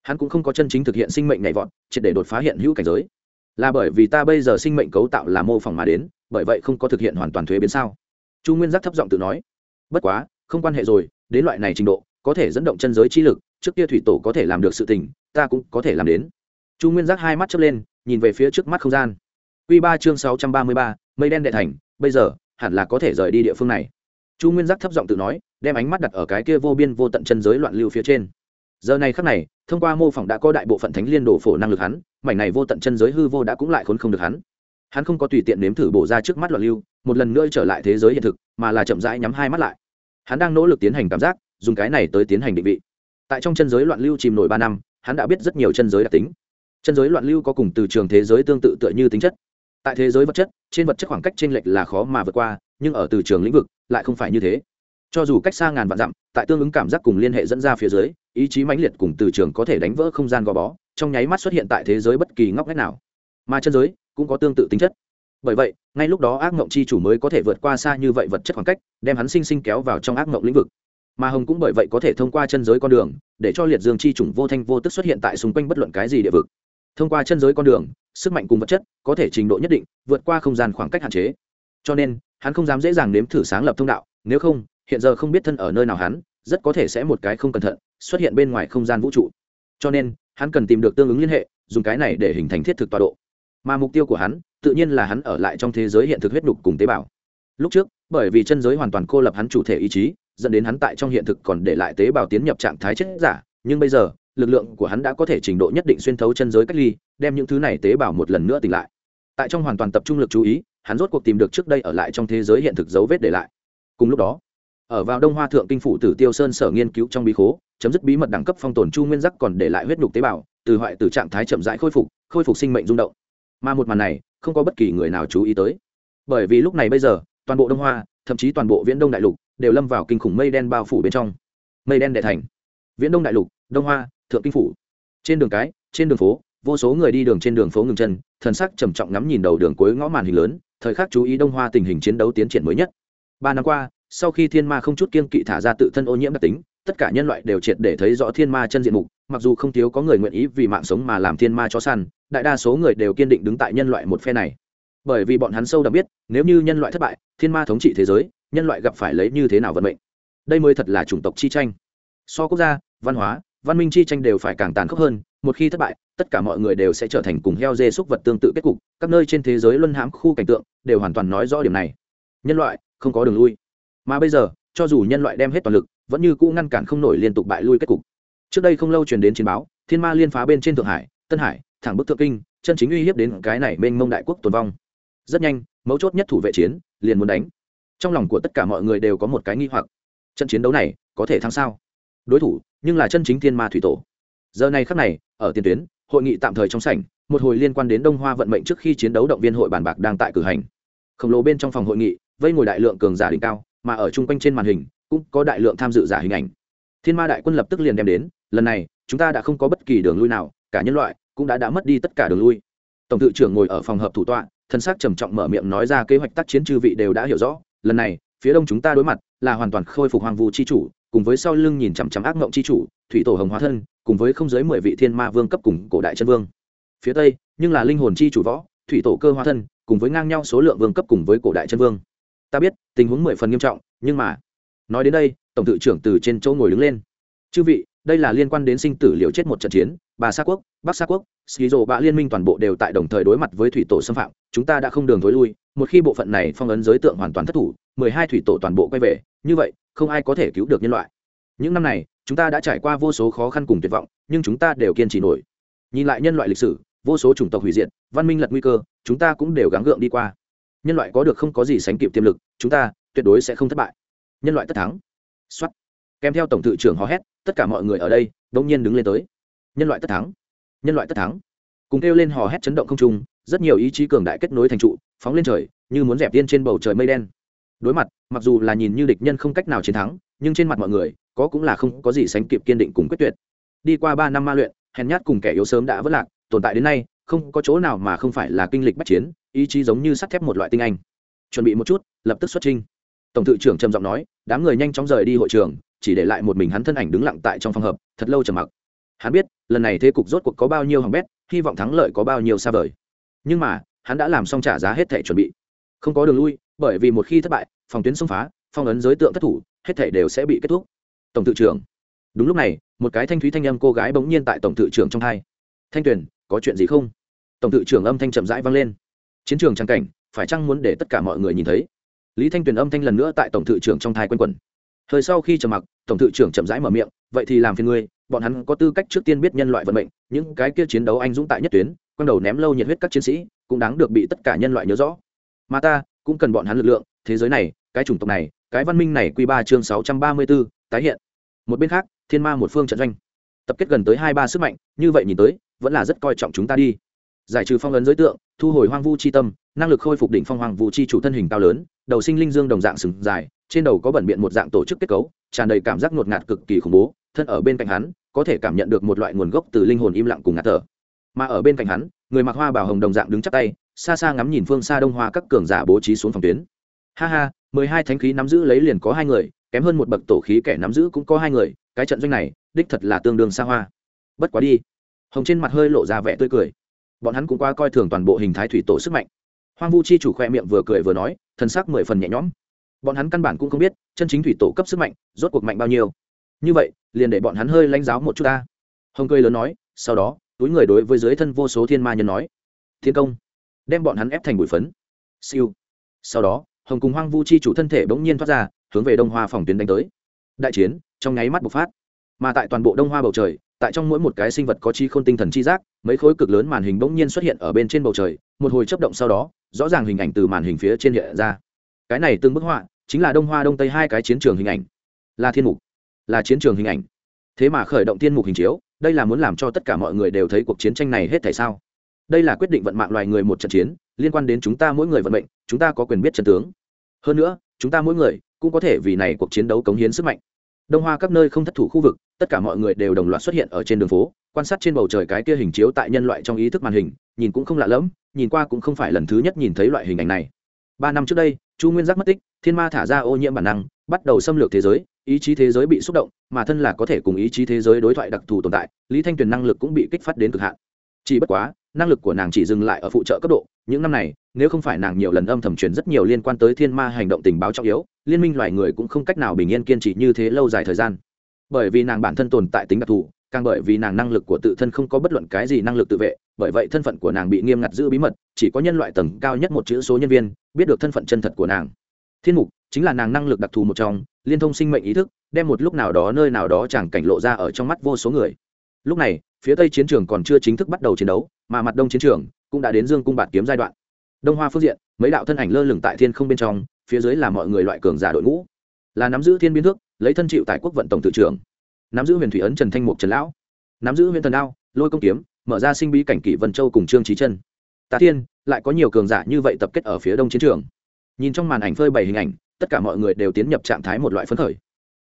S1: Hắn cũng không có chân chính thực hiện sinh mệnh nhảy vọt, triệt để đột phá hiện hữu cảnh giới. Là bởi vì ta bây giờ sinh mệnh cấu tạo là mô phỏng mà đến, bởi vậy không có thực hiện hoàn toàn thuế biến sao? Chu nguyên giác thấp giọng tự nói bất quá, không quan hệ rồi, đến loại này trình độ, có thể dẫn động chân giới chi lực, trước kia thủy tổ có thể làm được sự tình, ta cũng có thể làm đến. Chu nguyên giác hai mắt chớp lên, nhìn về phía trước mắt không gian. Q ba chương sáu trăm ba mươi ba, mây đen đệ thành, bây giờ, hẳn là có thể rời đi địa phương này. Chu nguyên giác thấp giọng tự nói, đem ánh mắt đặt ở cái kia vô biên vô tận chân giới loạn lưu phía trên. Giờ này khắc này, thông qua mô phỏng đã có đại bộ phận thánh liên đổ phổ năng lực hắn, mảnh này vô tận chân giới hư vô đã cũng lại khốn không được hắn. Hắn không có tùy tiện nếm thử bổ ra trước mắt loạn lưu, một lần nữa trở lại thế giới hiện thực, mà là chậm rãi nhắm hai mắt lại hắn đang nỗ lực tiến hành cảm giác, dùng cái này tới tiến hành định vị. Tại trong chân giới loạn lưu chìm nổi ba năm, hắn đã biết rất nhiều chân giới đặc tính. Chân giới loạn lưu có cùng từ trường thế giới tương tự tựa như tính chất. Tại thế giới vật chất, trên vật chất khoảng cách t r ê n lệch là khó mà vượt qua, nhưng ở từ trường lĩnh vực, lại không phải như thế. Cho dù cách xa ngàn vạn dặm, tại tương ứng cảm giác cùng liên hệ dẫn ra phía dưới, ý chí mãnh liệt cùng từ trường có thể đánh vỡ không gian gò bó, trong nháy mắt xuất hiện tại thế giới bất kỳ ngóc ngách nào. Mà chân giới cũng có tương tự tính chất bởi vậy, ngay lúc đó ác mộng chi chủ mới có thể vượt qua xa như vậy vật chất khoảng cách, đem hắn sinh sinh kéo vào trong ác mộng lĩnh vực. Mà hồng cũng bởi vậy có thể thông qua chân giới con đường, để cho liệt dương chi chủng vô thanh vô tức xuất hiện tại xung quanh bất luận cái gì địa vực. Thông qua chân giới con đường, sức mạnh cùng vật chất có thể trình độ nhất định, vượt qua không gian khoảng cách hạn chế. Cho nên, hắn không dám dễ dàng nếm thử sáng lập thông đạo, nếu không, hiện giờ không biết thân ở nơi nào hắn, rất có thể sẽ một cái không cẩn thận, xuất hiện bên ngoài không gian vũ trụ. Cho nên, hắn cần tìm được tương ứng liên hệ, dùng cái này để hình thành thiết thực tọa độ. Mà mục tiêu của hắn tự nhiên là hắn ở lại trong thế giới hiện thực huyết đục cùng tế bào. Lúc trước, bởi vì chân giới hoàn toàn cô lập hắn chủ thể ý chí, dẫn đến hắn tại trong hiện thực còn để lại tế bào tiến nhập trạng thái chết giả, nhưng bây giờ, lực lượng của hắn đã có thể trình độ nhất định xuyên thấu chân giới cách ly, đem những thứ này tế bào một lần nữa tỉnh lại. Tại trong hoàn toàn tập trung lực chú ý, hắn rốt cuộc tìm được trước đây ở lại trong thế giới hiện thực dấu vết để lại. Cùng lúc đó, ở vào đông hoa thượng kinh phủ tử tiêu sơn sở nghiên cứu trong bí khố, chấm dứt bí mật đẳng cấp phong tồn chu nguyên giác còn để lại huyết nhục tế bào, từ hoại từ trạng thái chậm rãi khôi phục khôi phục sinh mệnh rung động mà một màn này không có bất kỳ người nào chú ý tới. Bởi vì lúc này bây giờ, toàn bộ đông hoa, thậm chí toàn bộ viễn đông đại lục đều lâm vào kinh khủng mây đen bao phủ bên trong. Mây đen đệ thành. Viễn đông đại lục, đông hoa, thượng kinh phủ. Trên đường cái, trên đường phố, vô số người đi đường trên đường phố ngừng chân, thần sắc trầm trọng ngắm nhìn đầu đường cuối ngõ màn hình lớn, thời khắc chú ý đông hoa tình hình chiến đấu tiến triển mới nhất. Ba năm qua, sau khi thiên ma không chút kiên kỵ thả ra tự thân ô nhiễm đặc tính, tất cả nhân loại đều triệt để thấy rõ thiên ma chân diện mục, mặc dù không thiếu có người nguyện ý vì mạng sống mà làm thiên ma cho săn đại đa số người đều kiên định đứng tại nhân loại một phe này. Bởi vì bọn hắn sâu đậm biết, nếu như nhân loại thất bại, thiên ma thống trị thế giới, nhân loại gặp phải lấy như thế nào vận mệnh? Đây mới thật là chủng tộc chi tranh. So quốc gia, văn hóa, văn minh chi tranh đều phải càng tàn khốc hơn, một khi thất bại, tất cả mọi người đều sẽ trở thành cùng heo dê xúc vật tương tự kết cục, các nơi trên thế giới luân hãm khu cảnh tượng đều hoàn toàn nói rõ điểm này. Nhân loại, không có đường lui. Mà bây giờ, cho dù nhân loại đem hết toàn lực, vẫn như cũ ngăn cản không nổi liên tục bại lui kết cục. Trước đây không lâu truyền đến chiến báo, thiên ma liên phá bên trên thượng hải, tân hải thẳng bức thượng kinh, chân chính uy hiếp đến cái này mênh mông đại quốc tồn vong. Rất nhanh, mấu chốt nhất thủ vệ chiến, liền muốn đánh. Trong lòng của tất cả mọi người đều có một cái nghi hoặc. Trận chiến đấu này, có thể thắng sao? Đối thủ, nhưng là chân chính thiên ma thủy tổ. Giờ này khắc này, ở tiền tuyến, hội nghị tạm thời trong sảnh, một hồi liên quan đến đông hoa vận mệnh trước khi chiến đấu động viên hội bàn bạc đang tại cử hành. Khổng lồ bên trong phòng hội nghị, vây ngồi đại lượng cường giả đỉnh cao, mà ở chung quanh trên màn hình, cũng có đại lượng tham dự giả hình ảnh. Thiên ma đại quân lập tức liền đem đến, lần này, chúng ta đã không có bất kỳ đường lui nào, cả nhân loại cũng đã đã mất đi tất cả đường lui. Tổng tự trưởng ngồi ở phòng hợp thủ tọa, thân xác trầm trọng mở miệng nói ra kế hoạch tác chiến chư vị đều đã hiểu rõ. Lần này, phía đông chúng ta đối mặt là hoàn toàn khôi phục hoàng vu chi chủ, cùng với sau lưng nhìn chằm chằm ác mộng chi chủ, thủy tổ hồng hóa thân, cùng với không dưới mười vị thiên ma vương cấp cùng cổ đại chân vương. Phía tây, nhưng là linh hồn chi chủ võ, thủy tổ cơ hóa thân, cùng với ngang nhau số lượng vương cấp cùng với cổ đại chân vương. Ta biết, tình huống mười phần nghiêm trọng, nhưng mà, nói đến đây, tổng tự trưởng từ trên chỗ ngồi đứng lên. Chư vị, đây là liên quan đến sinh tử liều chết một trận chiến bà sa quốc, bắc sa quốc ski rộ bạ liên minh toàn bộ đều tại đồng thời đối mặt với thủy tổ xâm phạm, chúng ta đã không đường thối lui, một khi bộ phận này phong ấn giới tượng hoàn toàn thất thủ, mười hai thủy tổ toàn bộ quay về, như vậy, không ai có thể cứu được nhân loại. Những năm này, chúng ta đã trải qua vô số khó khăn cùng tuyệt vọng, nhưng chúng ta đều kiên trì nổi. Nhìn lại nhân loại lịch sử, vô số chủng tộc hủy diệt, văn minh lật nguy cơ, chúng ta cũng đều gắng gượng đi qua. Nhân loại có được không có gì sánh kịp tiềm lực, chúng ta tuyệt đối sẽ không thất bại. Nhân loại tất thắng. Xuất kèm theo tổng thự trưởng hò hét, tất cả mọi người ở đây đông nhiên đứng lên tới nhân loại tất thắng. Nhân loại tất thắng. Cùng kêu lên hò hét chấn động không trung, rất nhiều ý chí cường đại kết nối thành trụ, phóng lên trời, như muốn dẹp tiên trên bầu trời mây đen. Đối mặt, mặc dù là nhìn như địch nhân không cách nào chiến thắng, nhưng trên mặt mọi người, có cũng là không có gì sánh kịp kiên định cùng quyết tuyệt. Đi qua ba năm ma luyện, hèn nhát cùng kẻ yếu sớm đã vất lạc, tồn tại đến nay, không có chỗ nào mà không phải là kinh lịch bắt chiến, ý chí giống như sắt thép một loại tinh anh. Chuẩn bị một chút, lập tức xuất trình. tổng thự trưởng trầm giọng nói, đám người nhanh chóng rời đi hội trường, chỉ để lại một mình hắn thân ảnh đứng lặng tại trong phòng hợp, thật lâu trầm mặc hắn biết, lần này thế cục rốt cuộc có bao nhiêu hỏng bét, hy vọng thắng lợi có bao nhiêu xa vời. Nhưng mà, hắn đã làm xong trả giá hết thể chuẩn bị. Không có đường lui, bởi vì một khi thất bại, phòng tuyến xông phá, phong ấn giới tượng thất thủ, hết thể đều sẽ bị kết thúc. Tổng thự trưởng. Đúng lúc này, một cái thanh thúy thanh âm cô gái bỗng nhiên tại tổng thự trưởng trong hai. Thanh tuyền, có chuyện gì không? Tổng thự trưởng âm thanh chậm rãi vang lên. Chiến trường trang cảnh, phải chăng muốn để tất cả mọi người nhìn thấy? Lý thanh tuyền âm thanh lần nữa tại tổng thự trưởng trong thai q u quẩn. Thời sau khi trầm mặc, tổng thự trưởng chậm rãi mở miệng, vậy thì làm phiền ngươi bọn hắn có tư cách trước tiên biết nhân loại vận mệnh, những cái kia chiến đấu anh dũng tại nhất tuyến, quang đầu ném lâu nhiệt huyết các chiến sĩ, cũng đáng được bị tất cả nhân loại nhớ rõ. Mà ta, cũng cần bọn hắn lực lượng, thế giới này, cái chủng tộc này, cái văn minh này q ba chương sáu trăm ba mươi b ố tái hiện. Một bên khác, thiên ma một phương trận doanh. Tập kết gần tới hai ba sức mạnh, như vậy nhìn tới, vẫn là rất coi trọng chúng ta đi. Giải trừ phong ấn giới tượng, thu hồi hoang vu c h i tâm, năng lực khôi phục đỉnh phong hoàng vu c h i chủ thân hình cao lớn, đầu sinh linh dương đồng dạng sừng dài, trên đầu có bẩn biện một dạng tổ chức kết cấu, tràn đầy cảm giác ngột ngạt cực kỳ khủng bố thân ở bên cạnh hắn, có thể cảm nhận được một loại nguồn gốc từ linh hồn im lặng cùng ngạt thở. Mà ở bên cạnh hắn, người mặc hoa bảo hồng đồng dạng đứng chắc tay, xa xa ngắm nhìn phương xa đông hoa các cường giả bố trí xuống phòng tuyến. Ha ha, mười hai thánh khí nắm giữ lấy liền có hai người, kém hơn một bậc tổ khí kẻ nắm giữ cũng có hai người, cái trận doanh này, đích thật là tương đương xa hoa. Bất quá đi. Hồng trên mặt hơi lộ ra vẻ tươi cười. Bọn hắn cũng qua coi thường toàn bộ hình thái thủy tổ sức mạnh. Hoang vu chi chủ khoe miệng vừa cười vừa nói thân xác mười phần nhẹ nhõm. Bọn hắn căn bản cũng không biết, chân chính thủy tổ cấp sức mạnh, rốt cuộc mạnh bao nhiêu như vậy, liền để bọn hắn hơi lãnh giáo một chút ta. Hồng cười lớn nói, sau đó, túi người đối với dưới thân vô số thiên ma nhân nói, thiên công, đem bọn hắn ép thành bụi phấn. Siêu. Sau đó, hồng cùng hoang vu chi chủ thân thể bỗng nhiên thoát ra, hướng về đông hoa phòng tuyến đánh tới. Đại chiến, trong nháy mắt bộc phát. Mà tại toàn bộ đông hoa bầu trời, tại trong mỗi một cái sinh vật có chi khôn tinh thần chi giác, mấy khối cực lớn màn hình bỗng nhiên xuất hiện ở bên trên bầu trời, một hồi chấp động sau đó, rõ ràng hình ảnh từ màn hình phía trên hiện ra. Cái này từng bức họa, chính là đông hoa đông tây hai cái chiến trường hình ảnh. Là thiên mục là chiến trường hình ảnh. Thế mà khởi động tiên mục hình chiếu, đây là muốn làm cho tất cả mọi người đều thấy cuộc chiến tranh này hết tại sao? Đây là quyết định vận mạng loài người một trận chiến, liên quan đến chúng ta mỗi người vận mệnh, chúng ta có quyền biết trận tướng. Hơn nữa, chúng ta mỗi người cũng có thể vì này cuộc chiến đấu cống hiến sức mạnh. Đông hoa các nơi không thất thủ khu vực, tất cả mọi người đều đồng loạt xuất hiện ở trên đường phố, quan sát trên bầu trời cái kia hình chiếu tại nhân loại trong ý thức màn hình, nhìn cũng không lạ lẫm, nhìn qua cũng không phải lần thứ nhất nhìn thấy loại hình ảnh này. Ba năm trước đây, chu nguyên giác mất tích, thiên ma thả ra ô nhiễm bản năng bắt đầu xâm lược thế giới, ý chí thế giới bị xúc động, mà thân là có thể cùng ý chí thế giới đối thoại đặc thù tồn tại, lý thanh tuyền năng lực cũng bị kích phát đến cực hạn. Chỉ bất quá, năng lực của nàng chỉ dừng lại ở phụ trợ cấp độ, những năm này, nếu không phải nàng nhiều lần âm thầm truyền rất nhiều liên quan tới thiên ma hành động tình báo trọng yếu, liên minh loài người cũng không cách nào bình yên kiên trì như thế lâu dài thời gian. Bởi vì nàng bản thân tồn tại tính đặc thù, càng bởi vì nàng năng lực của tự thân không có bất luận cái gì năng lực tự vệ, bởi vậy thân phận của nàng bị nghiêm ngặt giữ bí mật, chỉ có nhân loại tầng cao nhất một chữ số nhân viên, biết được thân phận chân thật của nàng. Thiên mục chính là nàng năng lực đặc thù một trong, liên thông sinh mệnh ý thức, đem một lúc nào đó nơi nào đó chẳng cảnh lộ ra ở trong mắt vô số người. Lúc này, phía tây chiến trường còn chưa chính thức bắt đầu chiến đấu, mà mặt đông chiến trường cũng đã đến dương cung bạt kiếm giai đoạn. Đông hoa phương diện, mấy đạo thân ảnh lơ lửng tại thiên không bên trong, phía dưới là mọi người loại cường giả đội ngũ. Là nắm giữ thiên biến thước, lấy thân chịu tại quốc vận tổng tự trưởng. Nắm giữ huyền thủy ấn trần thanh mục trần lão. Nắm giữ huyền thần đao, lôi công kiếm, mở ra sinh bí cảnh kỷ vân châu cùng trương trí chân. Tá thiên, lại có nhiều cường giả như vậy tập kết ở phía đông chiến trường nhìn trong màn ảnh phơi bày hình ảnh, tất cả mọi người đều tiến nhập trạng thái một loại phấn khởi.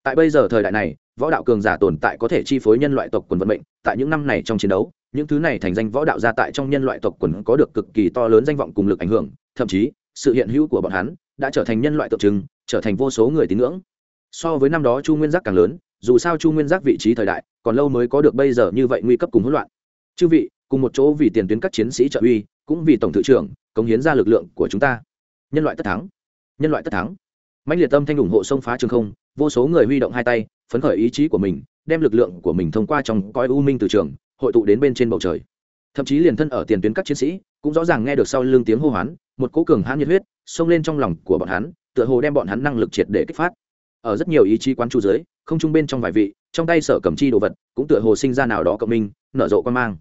S1: Tại bây giờ thời đại này, võ đạo cường giả tồn tại có thể chi phối nhân loại tộc quần vận mệnh, tại những năm này trong chiến đấu, những thứ này thành danh võ đạo gia tại trong nhân loại tộc quần có được cực kỳ to lớn danh vọng cùng lực ảnh hưởng, thậm chí, sự hiện hữu của bọn hắn đã trở thành nhân loại tượng trưng, trở thành vô số người tín ngưỡng. So với năm đó chu nguyên giác càng lớn, dù sao chu nguyên giác vị trí thời đại, còn lâu mới có được bây giờ như vậy nguy cấp cùng hỗn loạn. Chư vị, cùng một chỗ vì tiền tuyến các chiến sĩ trợ uy, cũng vì tổng thự trưởng, cống hiến ra lực lượng của chúng ta nhân loại tất thắng. Nhân loại tất thắng. Mạnh liệt tâm thanh ủng hộ sông phá trường không, vô số người huy động hai tay, phấn khởi ý chí của mình, đem lực lượng của mình thông qua trong coi u minh từ trường, hội tụ đến bên trên bầu trời. Thậm chí liền thân ở tiền tuyến các chiến sĩ, cũng rõ ràng nghe được sau lưng tiếng hô hoán, một cố cường hãn nhiệt huyết xông lên trong lòng của bọn hắn, tựa hồ đem bọn hắn năng lực triệt để kích phát. Ở rất nhiều ý chí quán chú dưới, không trung bên trong vài vị, trong tay sở cầm chi đồ vật, cũng tựa hồ sinh ra nào đó cộng minh, nở rộ quan mang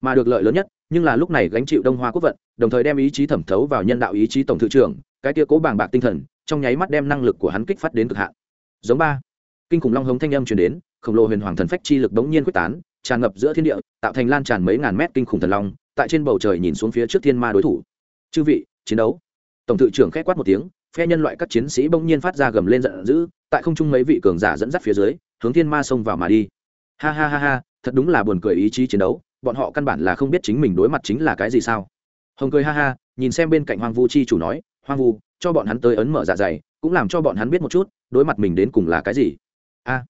S1: mà được lợi lớn nhất, nhưng là lúc này gánh chịu đông hoa quốc vận, đồng thời đem ý chí thẩm thấu vào nhân đạo ý chí tổng thư trưởng, cái tia cố bàng bạc tinh thần, trong nháy mắt đem năng lực của hắn kích phát đến cực hạn. Giống ba, kinh khủng long hống thanh âm truyền đến, khổng lồ huyền hoàng thần phách chi lực đống nhiên quyết tán, tràn ngập giữa thiên địa, tạo thành lan tràn mấy ngàn mét kinh khủng thần long, tại trên bầu trời nhìn xuống phía trước thiên ma đối thủ. Chư vị, chiến đấu. Tổng thư trưởng khép quát một tiếng, phe nhân loại các chiến sĩ bỗng nhiên phát ra gầm lên giận dữ, tại không trung mấy vị cường giả dẫn dắt phía dưới, hướng thiên ma xông vào mà đi. Ha ha ha ha, thật đúng là buồn cười ý chí chiến đấu bọn họ căn bản là không biết chính mình đối mặt chính là cái gì sao. Hồng cười ha ha nhìn xem bên cạnh Hoang vu chi chủ nói hoang vu cho bọn hắn tới ấn mở dạ dày cũng làm cho bọn hắn biết một chút đối mặt mình đến cùng là cái gì. A. À,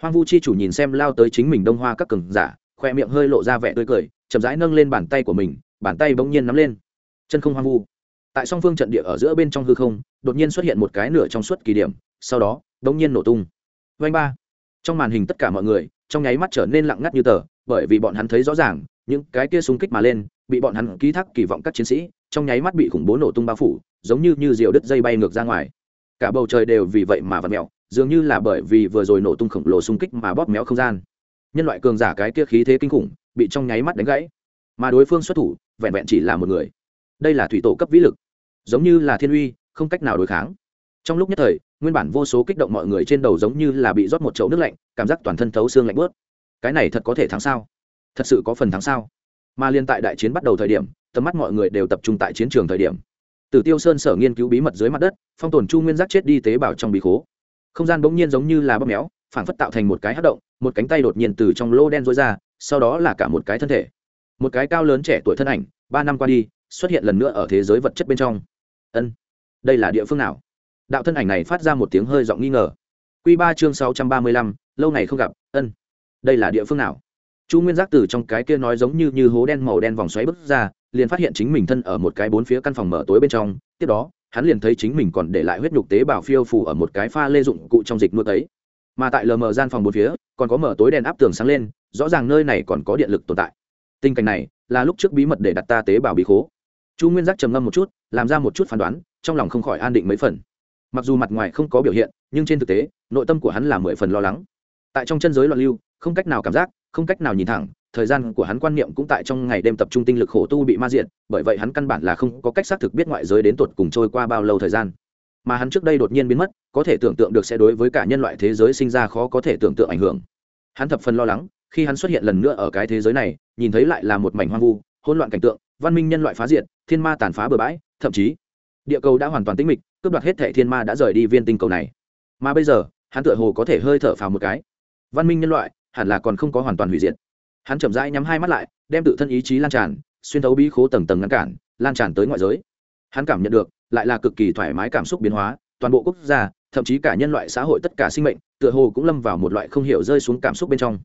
S1: hoang vu chi chủ nhìn xem lao tới chính mình đông hoa các cường giả khoe miệng hơi lộ ra vẻ tươi cười chậm rãi nâng lên bàn tay của mình bàn tay bỗng nhiên nắm lên. Chân không hoang vu. Tại song phương trận địa ở giữa bên trong hư không đột nhiên xuất hiện một cái nửa trong suốt kỳ điểm sau đó bỗng nhiên nổ tung. Vanh ba. Trong màn hình tất cả mọi người trong nháy mắt trở nên lặng ngắt như tờ bởi vì bọn hắn thấy rõ ràng, những cái kia súng kích mà lên, bị bọn hắn ký thác kỳ vọng các chiến sĩ, trong nháy mắt bị khủng bố nổ tung bao phủ, giống như như diều đứt dây bay ngược ra ngoài. Cả bầu trời đều vì vậy mà vặt mẹo dường như là bởi vì vừa rồi nổ tung khổng lồ xung kích mà bóp méo không gian. Nhân loại cường giả cái kia khí thế kinh khủng, bị trong nháy mắt đánh gãy. Mà đối phương xuất thủ, vẹn vẹn chỉ là một người. Đây là thủy tổ cấp vĩ lực. Giống như là thiên uy, không cách nào đối kháng. Trong lúc nhất thời, nguyên bản vô số kích động mọi người trên đầu giống như là bị rót một chậu nước lạnh, cảm giác toàn thân thấu xương lạnh bớt cái này thật có thể thắng sao thật sự có phần thắng sao mà liên tại đại chiến bắt đầu thời điểm tầm mắt mọi người đều tập trung tại chiến trường thời điểm Tử Tiêu Sơn sở nghiên cứu bí mật dưới mặt đất, phong tồn chu nguyên giác chết đi tế bào trong bí khố. Không gian bỗng nhiên giống như là bóp méo, phản phất tạo thành một cái hắc động, một cánh tay đột nhiên từ trong lô đen rối ra, sau đó là cả một cái thân thể. Một cái cao lớn trẻ tuổi thân ảnh, ba năm qua đi, xuất hiện lần nữa ở thế giới vật chất bên trong. Ân, đây là địa phương nào? Đạo thân ảnh này phát ra một tiếng hơi giọng nghi ngờ. Quy ba chương sáu trăm ba mươi lăm, lâu ngày không gặp, ân. Đây là địa phương nào? Chu Nguyên Giác từ trong cái kia nói giống như như hố đen màu đen vòng xoáy bước ra, liền phát hiện chính mình thân ở một cái bốn phía căn phòng mở tối bên trong tiếp đó hắn liền thấy chính mình còn để lại huyết nhục tế bào phiêu phủ ở một cái pha lê dụng cụ trong dịch nuôi ấy. Mà tại lờ mờ gian phòng bốn phía còn có mở tối đèn áp tường sáng lên rõ ràng nơi này còn có điện lực tồn tại. Tình cảnh này là lúc trước bí mật để đặt ta tế bào bí khố. Chu nguyên giác trầm ngâm một chút làm ra một chút phán đoán trong lòng không khỏi an định mấy phần. Mặc dù mặt ngoài không có biểu hiện nhưng trên thực tế nội tâm của hắn là mười phần lo lắng. Tại trong chân giới loạn lưu không cách nào cảm giác, không cách nào nhìn thẳng, thời gian của hắn quan niệm cũng tại trong ngày đêm tập trung tinh lực khổ tu bị ma diện bởi vậy hắn căn bản là không có cách xác thực biết ngoại giới đến tột cùng trôi qua bao lâu thời gian. Mà hắn trước đây đột nhiên biến mất, có thể tưởng tượng được sẽ đối với cả nhân loại thế giới sinh ra khó có thể tưởng tượng ảnh hưởng. Hắn thập phần lo lắng, khi hắn xuất hiện lần nữa ở cái thế giới này, nhìn thấy lại là một mảnh hoang vu, hỗn loạn cảnh tượng, văn minh nhân loại phá diệt, thiên ma tàn phá bừa bãi, thậm chí, địa cầu đã hoàn toàn tĩnh mịch, cướp đoạt hết thệ thiên ma đã rời đi viên tinh cầu này. Mà bây giờ, hắn tựa hồ có thể hơi thở phào một cái. Văn minh nhân loại hẳn là còn không có hoàn toàn hủy diệt. Hắn chậm rãi nhắm hai mắt lại, đem tự thân ý chí lan tràn, xuyên thấu bí khố tầng tầng ngăn cản, lan tràn tới ngoại giới. Hắn cảm nhận được, lại là cực kỳ thoải mái cảm xúc biến hóa, toàn bộ quốc gia, thậm chí cả nhân loại xã hội tất cả sinh mệnh, tựa hồ cũng lâm vào một loại không hiểu rơi xuống cảm xúc bên trong.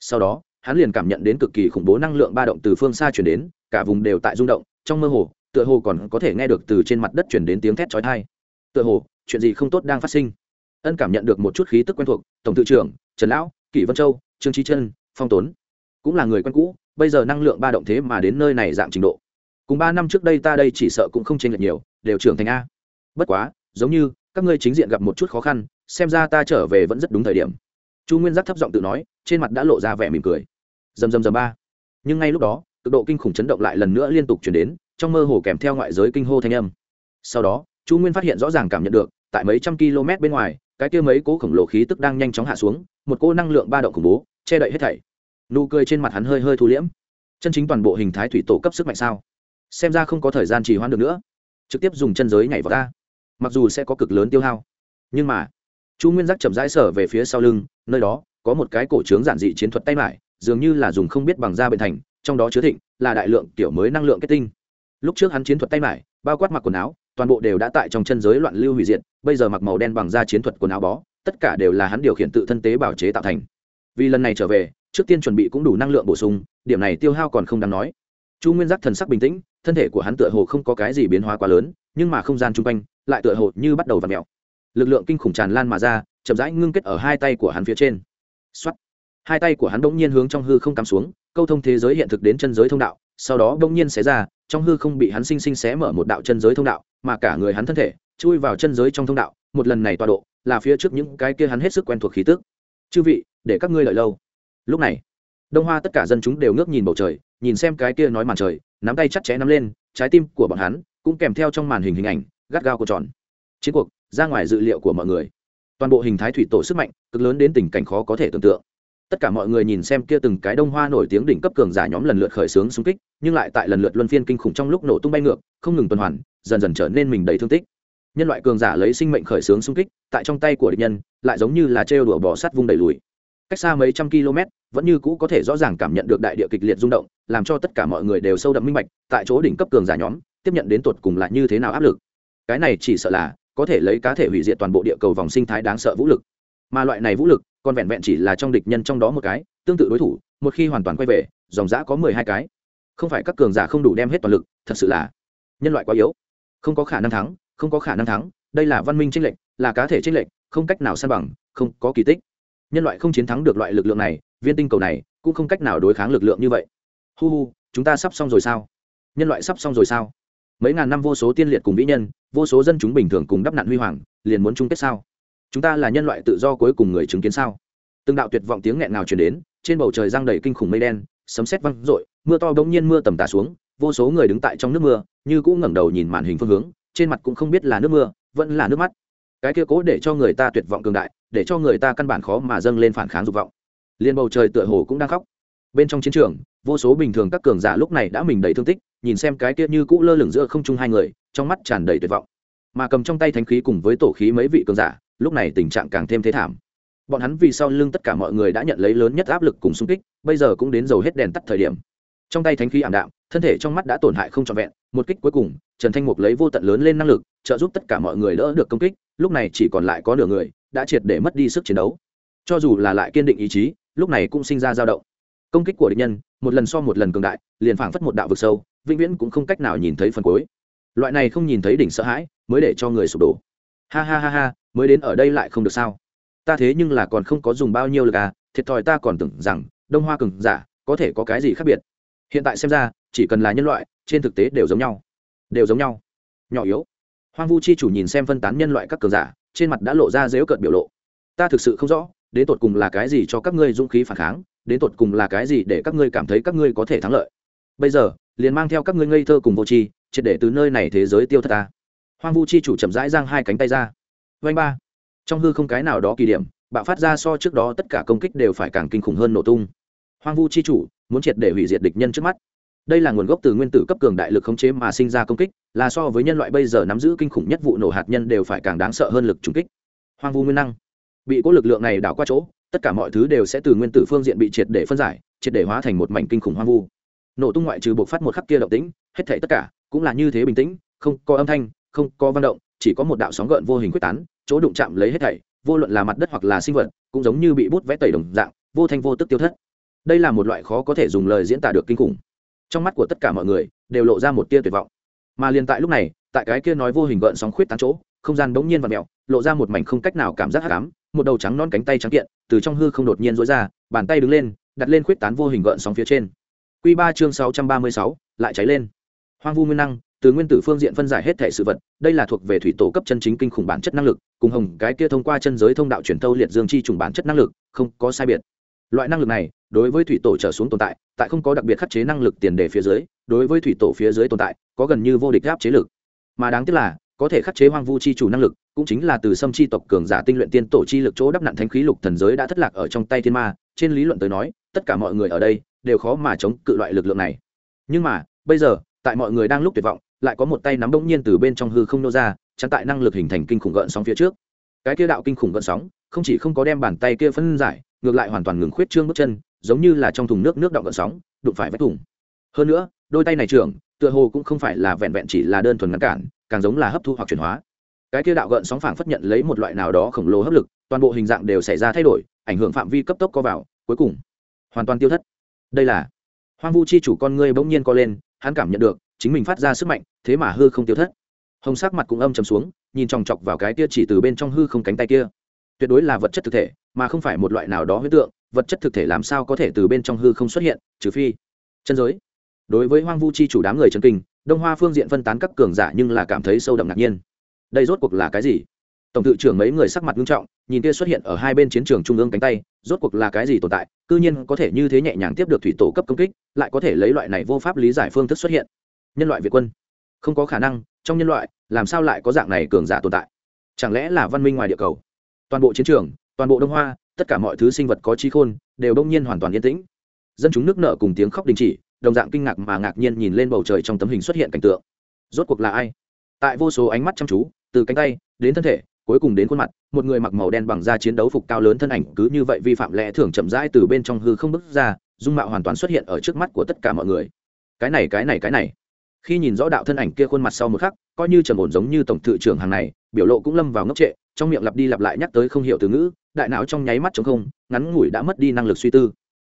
S1: Sau đó, hắn liền cảm nhận đến cực kỳ khủng bố năng lượng ba động từ phương xa chuyển đến, cả vùng đều tại rung động, trong mơ hồ, tựa hồ còn có thể nghe được từ trên mặt đất chuyển đến tiếng thét chói tai. Tựa hồ, chuyện gì không tốt đang phát sinh. Ân cảm nhận được một chút khí tức quen thuộc, tổng thư trưởng, trần lão, kỷ vân châu trương trí chân phong tốn, cũng là người quen cũ, bây giờ năng lượng ba động thế mà đến nơi này giảm trình độ. Cùng ba năm trước đây ta đây chỉ sợ cũng không chênh lệch nhiều, đều trưởng thành a. Bất quá, giống như, các ngươi chính diện gặp một chút khó khăn, xem ra ta trở về vẫn rất đúng thời điểm. Chu nguyên giác thấp giọng tự nói, trên mặt đã lộ ra vẻ mỉm cười. Dầm dầm dầm ba. Nhưng ngay lúc đó, cực độ kinh khủng chấn động lại lần nữa liên tục chuyển đến, trong mơ hồ kèm theo ngoại giới kinh hô thanh âm. Sau đó, chu nguyên phát hiện rõ ràng cảm nhận được, tại mấy trăm km bên ngoài, cái kia mấy cố khổng lồ khí tức đang nhanh chóng hạ xuống, một cô năng lượng ba động khủng bố che đậy hết thảy. Nụ cười trên mặt hắn hơi hơi thu liễm. Chân chính toàn bộ hình thái thủy tổ cấp sức mạnh sao? Xem ra không có thời gian trì hoãn được nữa. Trực tiếp dùng chân giới nhảy vào ta. Mặc dù sẽ có cực lớn tiêu hao, nhưng mà, chu nguyên giác chậm rãi sở về phía sau lưng, nơi đó có một cái cổ trướng giản dị chiến thuật tay mải, dường như là dùng không biết bằng da bệnh thành, trong đó chứa thịnh, là đại lượng tiểu mới năng lượng kết tinh. Lúc trước hắn chiến thuật tay mải, bao quát mặc quần áo, toàn bộ đều đã tại trong chân giới loạn lưu hủy diệt, bây giờ mặc màu đen bằng da chiến thuật quần áo bó, tất cả đều là hắn điều khiển tự thân tế bảo chế tạo thành vì lần này trở về, trước tiên chuẩn bị cũng đủ năng lượng bổ sung, điểm này tiêu hao còn không đáng nói. Chu nguyên giác thần sắc bình tĩnh, thân thể của hắn tựa hồ không có cái gì biến hóa quá lớn, nhưng mà không gian chung quanh lại tựa hồ như bắt đầu v ặ mẹo lực lượng kinh khủng tràn lan mà ra, chậm rãi ngưng kết ở hai tay của hắn phía trên. X hai tay của hắn bỗng nhiên hướng trong hư không cắm xuống, câu thông thế giới hiện thực đến chân giới thông đạo, sau đó bỗng nhiên xé ra, trong hư không bị hắn sinh sinh xé mở một đạo chân giới thông đạo, mà cả người hắn thân thể chui vào chân giới trong thông đạo, một lần này tọa độ là phía trước những cái kia hắn hết sức quen thuộc khí tức chư vị, để các ngươi lợi lâu. Lúc này, đông hoa tất cả dân chúng đều ngước nhìn bầu trời, nhìn xem cái kia nói màn trời, nắm tay chặt chẽ nắm lên, trái tim của bọn hắn cũng kèm theo trong màn hình hình ảnh, gắt gao của tròn. Chiến cuộc, ra ngoài dự liệu của mọi người. Toàn bộ hình thái thủy tổ sức mạnh, cực lớn đến tình cảnh khó có thể tưởng tượng. Tất cả mọi người nhìn xem kia từng cái đông hoa nổi tiếng đỉnh cấp cường giả nhóm lần lượt khởi xướng xung kích, nhưng lại tại lần lượt luân phiên kinh khủng trong lúc nổ tung bay ngược, không ngừng tuần hoàn, dần dần trở nên mình đầy thương tích nhân loại cường giả lấy sinh mệnh khởi xướng xung kích, tại trong tay của địch nhân, lại giống như là trêu đùa bò sắt vung đẩy lùi. Cách xa mấy trăm km, vẫn như cũ có thể rõ ràng cảm nhận được đại địa kịch liệt rung động, làm cho tất cả mọi người đều sâu đậm minh bạch, tại chỗ đỉnh cấp cường giả nhóm, tiếp nhận đến tột cùng là như thế nào áp lực. Cái này chỉ sợ là, có thể lấy cá thể hủy diệt toàn bộ địa cầu vòng sinh thái đáng sợ vũ lực. Mà loại này vũ lực, còn vẹn vẹn chỉ là trong địch nhân trong đó một cái, tương tự đối thủ, một khi hoàn toàn quay về, dòng giã có mười hai cái. Không phải các cường giả không đủ đem hết toàn lực, thật sự là, nhân loại quá yếu. Không có khả năng thắng không có khả năng thắng, đây là văn minh tranh lệch, là cá thể tranh lệch, không cách nào san bằng, không có kỳ tích. Nhân loại không chiến thắng được loại lực lượng này, viên tinh cầu này cũng không cách nào đối kháng lực lượng như vậy. Hu hu, chúng ta sắp xong rồi sao? Nhân loại sắp xong rồi sao? Mấy ngàn năm vô số tiên liệt cùng vĩ nhân, vô số dân chúng bình thường cùng đắp nạn huy hoàng, liền muốn chung kết sao? Chúng ta là nhân loại tự do cuối cùng người chứng kiến sao? Từng đạo tuyệt vọng tiếng nghẹn nào truyền đến, trên bầu trời giang đầy kinh khủng mây đen, sấm sét văng rội mưa to bỗng nhiên mưa tầm tà xuống, vô số người đứng tại trong nước mưa, như cũng ngẩng đầu nhìn màn hình phương hướng trên mặt cũng không biết là nước mưa, vẫn là nước mắt. Cái kia cố để cho người ta tuyệt vọng cường đại, để cho người ta căn bản khó mà dâng lên phản kháng dục vọng. Liền bầu trời tựa hồ cũng đang khóc. Bên trong chiến trường, vô số bình thường các cường giả lúc này đã mình đầy thương tích, nhìn xem cái kia như cũ lơ lửng giữa không trung hai người, trong mắt tràn đầy tuyệt vọng. Mà cầm trong tay thánh khí cùng với tổ khí mấy vị cường giả, lúc này tình trạng càng thêm thế thảm. Bọn hắn vì sau lưng tất cả mọi người đã nhận lấy lớn nhất áp lực cùng xung kích, bây giờ cũng đến dầu hết đèn tắt thời điểm. Trong tay thánh khí ảm đạm thân thể trong mắt đã tổn hại không trọn vẹn, một kích cuối cùng, trần thanh mục lấy vô tận lớn lên năng lực, trợ giúp tất cả mọi người đỡ được công kích, lúc này chỉ còn lại có nửa người, đã triệt để mất đi sức chiến đấu. Cho dù là lại kiên định ý chí, lúc này cũng sinh ra dao động. Công kích của địch nhân, một lần so một lần cường đại, liền phảng phất một đạo vực sâu, vĩnh viễn cũng không cách nào nhìn thấy phần cuối. Loại này không nhìn thấy đỉnh sợ hãi, mới để cho người sụp đổ. Ha ha ha ha, mới đến ở đây lại không được sao? Ta thế nhưng là còn không có dùng bao nhiêu lực à thiệt thòi ta còn tưởng rằng đông hoa cường giả có thể có cái gì khác biệt. Hiện tại xem ra chỉ cần là nhân loại, trên thực tế đều giống nhau. Đều giống nhau. Nhỏ yếu. Hoang vu chi chủ nhìn xem phân tán nhân loại các cường giả, trên mặt đã lộ ra dếu cợt biểu lộ. Ta thực sự không rõ, đến tột cùng là cái gì cho các ngươi dũng khí phản kháng, đến tột cùng là cái gì để các ngươi cảm thấy các ngươi có thể thắng lợi. Bây giờ, liền mang theo các ngươi ngây thơ cùng vô tri, triệt để từ nơi này thế giới tiêu thất ta. Hoang vu chi chủ chậm rãi giang hai cánh tay ra. Vanh ba. Trong hư không cái nào đó kỳ điểm, bạo phát ra so trước đó tất cả công kích đều phải càng kinh khủng hơn nổ tung. Hoang vu chi chủ, muốn triệt để hủy diệt địch nhân trước mắt đây là nguồn gốc từ nguyên tử cấp cường đại lực khống chế mà sinh ra công kích, là so với nhân loại bây giờ nắm giữ kinh khủng nhất vụ nổ hạt nhân đều phải càng đáng sợ hơn lực trùng kích. Hoang vu nguyên năng. Bị cố lực lượng này đảo qua chỗ, tất cả mọi thứ đều sẽ từ nguyên tử phương diện bị triệt để phân giải, triệt để hóa thành một mảnh kinh khủng hoang vu. Nổ tung ngoại trừ buộc phát một khắc kia động tĩnh, hết thảy tất cả cũng là như thế bình tĩnh, không có âm thanh, không có văn động, chỉ có một đạo sóng gợn vô hình quyết tán, chỗ đụng chạm lấy hết thảy, vô luận là mặt đất hoặc là sinh vật, cũng giống như bị bút vẽ tẩy đồng dạng, vô thanh vô tức tiêu thất. Đây là một loại khó có thể dùng lời diễn tả được kinh khủng trong mắt của tất cả mọi người đều lộ ra một tia tuyệt vọng. Mà liền tại lúc này, tại cái kia nói vô hình gợn sóng khuyết tán chỗ, không gian bỗng nhiên và mẹo lộ ra một mảnh không cách nào cảm giác hắc ám, một đầu trắng non cánh tay trắng kiện từ trong hư không đột nhiên rối ra, bàn tay đứng lên, đặt lên khuyết tán vô hình gợn sóng phía trên. Quy ba chương sáu trăm ba mươi sáu, lại cháy lên. Hoang vu nguyên năng, từ nguyên tử phương diện phân giải hết thể sự vật, đây là thuộc về thủy tổ cấp chân chính kinh khủng bản chất năng lực, cùng hồng cái kia thông qua chân giới thông đạo truyền thâu liệt dương chi trùng bản chất năng lực, không có sai biệt loại năng lực này, đối với thủy tổ trở xuống tồn tại tại không có đặc biệt khắc chế năng lực tiền đề phía dưới, đối với thủy tổ phía dưới tồn tại, có gần như vô địch áp chế lực. Mà đáng tiếc là, có thể khắc chế hoang vu chi chủ năng lực, cũng chính là từ xâm chi tộc cường giả tinh luyện tiên tổ chi lực chỗ đắp nặn thánh khí lục thần giới đã thất lạc ở trong tay thiên ma, trên lý luận tới nói, tất cả mọi người ở đây đều khó mà chống cự loại lực lượng này. Nhưng mà, bây giờ, tại mọi người đang lúc tuyệt vọng, lại có một tay nắm bỗng nhiên từ bên trong hư không nô ra, chắn tại năng lực hình thành kinh khủng gợn sóng phía trước. Cái kia đạo kinh khủng gợn sóng, không chỉ không có đem bàn tay kia phân giải ngược lại hoàn toàn ngừng khuyết trương bước chân, giống như là trong thùng nước nước động gợn sóng, đụng phải vách thùng. Hơn nữa, đôi tay này trưởng, tựa hồ cũng không phải là vẹn vẹn chỉ là đơn thuần ngăn cản, càng giống là hấp thu hoặc chuyển hóa. Cái kia đạo gợn sóng phảng phất nhận lấy một loại nào đó khổng lồ hấp lực, toàn bộ hình dạng đều xảy ra thay đổi, ảnh hưởng phạm vi cấp tốc co vào, cuối cùng, hoàn toàn tiêu thất. Đây là, hoang vu chi chủ con ngươi bỗng nhiên co lên, hắn cảm nhận được, chính mình phát ra sức mạnh, thế mà hư không tiêu thất. Hồng sắc mặt cũng âm chầm xuống, nhìn chòng chọc vào cái kia chỉ từ bên trong hư không cánh tay kia. Tuyệt đối là vật chất thực thể mà không phải một loại nào đó huyết tượng, vật chất thực thể làm sao có thể từ bên trong hư không xuất hiện, trừ phi chân giới. Đối với hoang vu chi chủ đám người chân kinh, đông hoa phương diện phân tán các cường giả nhưng là cảm thấy sâu đậm ngạc nhiên. Đây rốt cuộc là cái gì? Tổng tự trưởng mấy người sắc mặt nghiêm trọng, nhìn kia xuất hiện ở hai bên chiến trường trung ương cánh tay, rốt cuộc là cái gì tồn tại, cư nhiên có thể như thế nhẹ nhàng tiếp được thủy tổ cấp công kích, lại có thể lấy loại này vô pháp lý giải phương thức xuất hiện. Nhân loại việt quân. Không có khả năng, trong nhân loại, làm sao lại có dạng này cường giả tồn tại? Chẳng lẽ là văn minh ngoài địa cầu? Toàn bộ chiến trường toàn bộ đông hoa, tất cả mọi thứ sinh vật có trí khôn đều đông nhiên hoàn toàn yên tĩnh. Dân chúng nước nợ cùng tiếng khóc đình chỉ, đồng dạng kinh ngạc mà ngạc nhiên nhìn lên bầu trời trong tấm hình xuất hiện cảnh tượng. Rốt cuộc là ai? Tại vô số ánh mắt chăm chú, từ cánh tay đến thân thể, cuối cùng đến khuôn mặt, một người mặc màu đen bằng da chiến đấu phục cao lớn thân ảnh cứ như vậy vi phạm lẽ thường chậm rãi từ bên trong hư không bước ra, dung mạo hoàn toàn xuất hiện ở trước mắt của tất cả mọi người. Cái này cái này cái này. Khi nhìn rõ đạo thân ảnh kia khuôn mặt sau một khắc, coi như trầm ổn giống như tổng thự trưởng hàng này, biểu lộ cũng lâm vào ngốc trệ trong miệng lặp đi lặp lại nhắc tới không hiểu từ ngữ, đại não trong nháy mắt chống không, ngắn ngủi đã mất đi năng lực suy tư.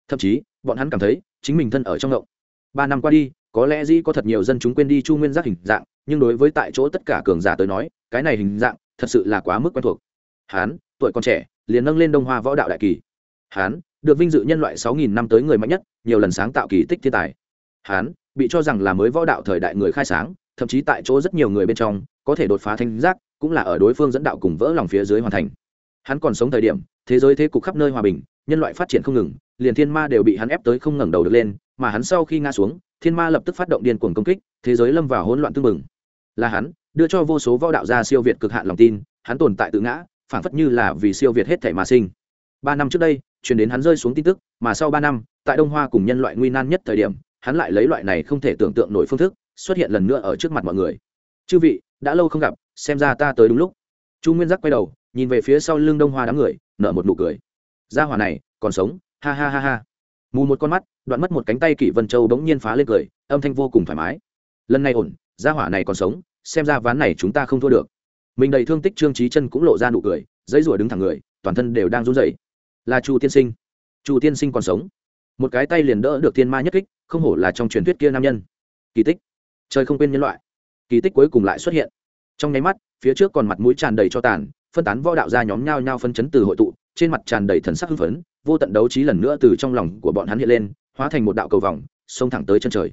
S1: Thậm chí, bọn hắn cảm thấy chính mình thân ở trong động ba năm qua đi, có lẽ dĩ có thật nhiều dân chúng quên đi chu nguyên giác hình dạng, nhưng đối với tại chỗ tất cả cường giả tới nói, cái này hình dạng thật sự là quá mức quen thuộc. Hán, tuổi còn trẻ, liền nâng lên đông hoa võ đạo đại kỳ. Hán, được vinh dự nhân loại sáu nghìn năm tới người mạnh nhất, nhiều lần sáng tạo kỳ tích thiên tài. Hán, bị cho rằng là mới võ đạo thời đại người khai sáng, thậm chí tại chỗ rất nhiều người bên trong, có thể đột phá thanh giác cũng là ở đối phương dẫn đạo cùng vỡ lòng phía dưới hoàn thành. Hắn còn sống thời điểm, thế giới thế cục khắp nơi hòa bình, nhân loại phát triển không ngừng, liền thiên ma đều bị hắn ép tới không ngẩng đầu được lên, mà hắn sau khi ngã xuống, thiên ma lập tức phát động điên cuồng công kích, thế giới lâm vào hỗn loạn tương mừng là hắn, đưa cho vô số võ đạo gia siêu việt cực hạn lòng tin, hắn tồn tại tự ngã, phảng phất như là vì siêu việt hết thể mà sinh. Ba năm trước đây, truyền đến hắn rơi xuống tin tức, mà sau ba năm, tại đông hoa cùng nhân loại nguy nan nhất thời điểm, hắn lại lấy loại này không thể tưởng tượng nổi phương thức, xuất hiện lần nữa ở trước mặt mọi người. Chư vị đã lâu không gặp, xem ra ta tới đúng lúc. Chu nguyên giác quay đầu, nhìn về phía sau lưng đông hoa đám người, nở một nụ cười. Gia hỏa này, còn sống, ha ha ha ha. Mù một con mắt, đoạn mất một cánh tay kỷ vân châu bỗng nhiên phá lên cười, âm thanh vô cùng thoải mái. Lần này ổn, gia hỏa này còn sống, xem ra ván này chúng ta không thua được. Mình đầy thương tích trương trí chân cũng lộ ra nụ cười, dãy rủa đứng thẳng người, toàn thân đều đang run rẩy. Là chu tiên sinh. Chu tiên sinh còn sống. Một cái tay liền đỡ được thiên ma nhất kích, không hổ là trong truyền thuyết kia nam nhân. Kỳ tích. Trời không quên nhân loại kỳ tích cuối cùng lại xuất hiện. Trong nháy mắt, phía trước còn mặt mũi tràn đầy cho tàn, phân tán võ đạo ra nhóm nhao nhao phân chấn từ hội tụ, trên mặt tràn đầy thần sắc hưng phấn, vô tận đấu trí lần nữa từ trong lòng của bọn hắn hiện lên, hóa thành một đạo cầu vòng, xông thẳng tới chân trời.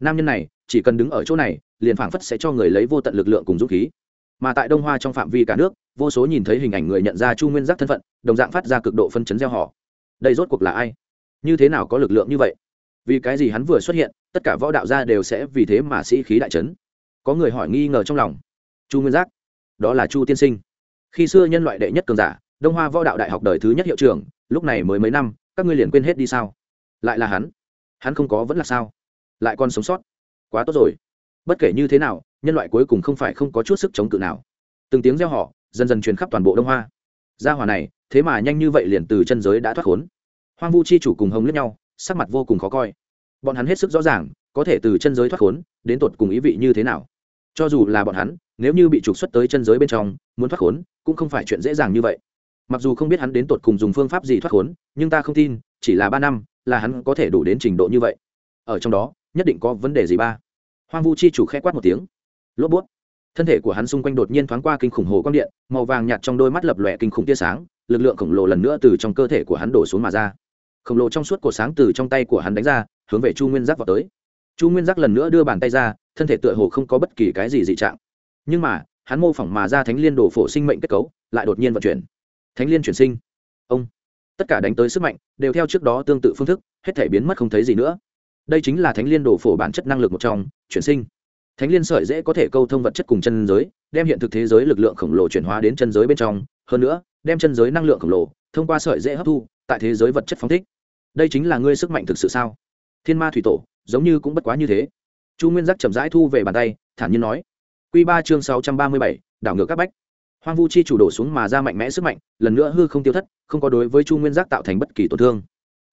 S1: Nam nhân này, chỉ cần đứng ở chỗ này, liền phảng phất sẽ cho người lấy vô tận lực lượng cùng dũng khí. Mà tại đông hoa trong phạm vi cả nước, vô số nhìn thấy hình ảnh người nhận ra chu nguyên giác thân phận, đồng dạng phát ra cực độ phân chấn gieo họ. Đây rốt cuộc là ai? Như thế nào có lực lượng như vậy? Vì cái gì hắn vừa xuất hiện, tất cả võ đạo gia đều sẽ vì thế mà sĩ khí đại trấn có người hỏi nghi ngờ trong lòng. Chu nguyên giác, đó là chu tiên sinh. Khi xưa nhân loại đệ nhất cường giả, đông hoa võ đạo đại học đời thứ nhất hiệu trưởng, lúc này mới mấy năm, các ngươi liền quên hết đi sao? Lại là hắn? Hắn không có vẫn là sao? Lại còn sống sót? Quá tốt rồi. Bất kể như thế nào, nhân loại cuối cùng không phải không có chút sức chống cự nào. Từng tiếng reo họ dần dần truyền khắp toàn bộ đông hoa. Gia hòa này, thế mà nhanh như vậy liền từ chân giới đã thoát khốn. Hoang vu chi chủ cùng hồng lướt nhau, sắc mặt vô cùng khó coi. Bọn hắn hết sức rõ ràng có thể từ chân giới thoát khốn, đến tột cùng ý vị như thế nào? Cho dù là bọn hắn, nếu như bị trục xuất tới chân giới bên trong, muốn thoát khốn, cũng không phải chuyện dễ dàng như vậy. Mặc dù không biết hắn đến tột cùng dùng phương pháp gì thoát khốn, nhưng ta không tin, chỉ là ba năm, là hắn có thể đủ đến trình độ như vậy. Ở trong đó, nhất định có vấn đề gì ba? Hoang vu chi chủ k h ẽ quát một tiếng. Lốp bút. Thân thể của hắn xung quanh đột nhiên thoáng qua kinh khủng hồ quang điện, màu vàng nhạt trong đôi mắt lập lòe kinh khủng tia sáng, lực lượng khổng lồ lần nữa từ trong cơ thể của hắn đổ xuống mà ra. Khổng lồ trong suốt cổ sáng từ trong tay của hắn đánh ra, hướng về chu nguyên giác vào tới chu nguyên giác lần nữa đưa bàn tay ra, thân thể tựa hồ không có bất kỳ cái gì dị trạng. Nhưng mà, hắn mô phỏng mà ra thánh liên đồ phổ sinh mệnh kết cấu, lại đột nhiên vận chuyển. Thánh liên chuyển sinh. Ông. Tất cả đánh tới sức mạnh, đều theo trước đó tương tự phương thức, hết thể biến mất không thấy gì nữa. Đây chính là thánh liên đồ phổ bản chất năng lực một trong, chuyển sinh. Thánh liên sợi dễ có thể câu thông vật chất cùng chân giới, đem hiện thực thế giới lực lượng khổng lồ chuyển hóa đến chân giới bên trong. Hơn nữa, đem chân giới năng lượng khổng lồ, thông qua sợi dễ hấp thu, tại thế giới vật chất phóng thích. Đây chính là ngươi sức mạnh thực sự sao? Thiên ma thủy tổ giống như cũng bất quá như thế. Chu nguyên giác chậm rãi thu về bàn tay, thản nhiên nói q ba chương sáu trăm ba mươi bảy, đảo ngược các bách. Hoang vu chi chủ đổ xuống mà ra mạnh mẽ sức mạnh, lần nữa hư không tiêu thất, không có đối với chu nguyên giác tạo thành bất kỳ tổn thương.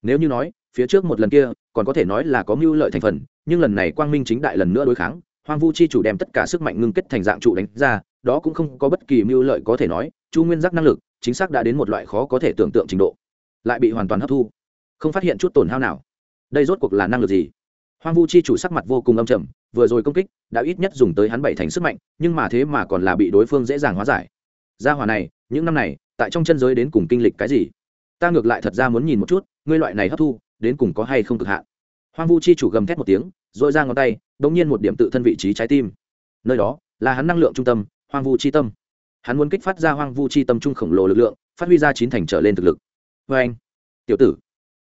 S1: Nếu như nói, phía trước một lần kia, còn có thể nói là có mưu lợi thành phần, nhưng lần này quang minh chính đại lần nữa đối kháng, hoang vu chi chủ đem tất cả sức mạnh ngưng kết thành dạng trụ đánh ra, đó cũng không có bất kỳ mưu lợi có thể nói, chu nguyên giác năng lực, chính xác đã đến một loại khó có thể tưởng tượng trình độ, lại bị hoàn toàn hấp thu, không phát hiện chút tổn hao nào. Đây rốt cuộc là năng lực gì? Hoang vu chi chủ sắc mặt vô cùng âm trầm, vừa rồi công kích đã ít nhất dùng tới hắn bảy thành sức mạnh, nhưng mà thế mà còn là bị đối phương dễ dàng hóa giải. Gia hòa này, những năm này, tại trong chân giới đến cùng kinh lịch cái gì? Ta ngược lại thật ra muốn nhìn một chút, ngươi loại này hấp thu, đến cùng có hay không cực hạn? Hoang vu chi chủ gầm thét một tiếng dội ra ngón tay đ ỗ n g nhiên một điểm tự thân vị trí trái tim. Nơi đó, là hắn năng lượng trung tâm, hoang vu chi tâm. Hắn muốn kích phát ra hoang vu chi tâm trung khổng lồ lực lượng, phát huy ra chín thành trở lên thực lực. Vê anh. Tiểu tử,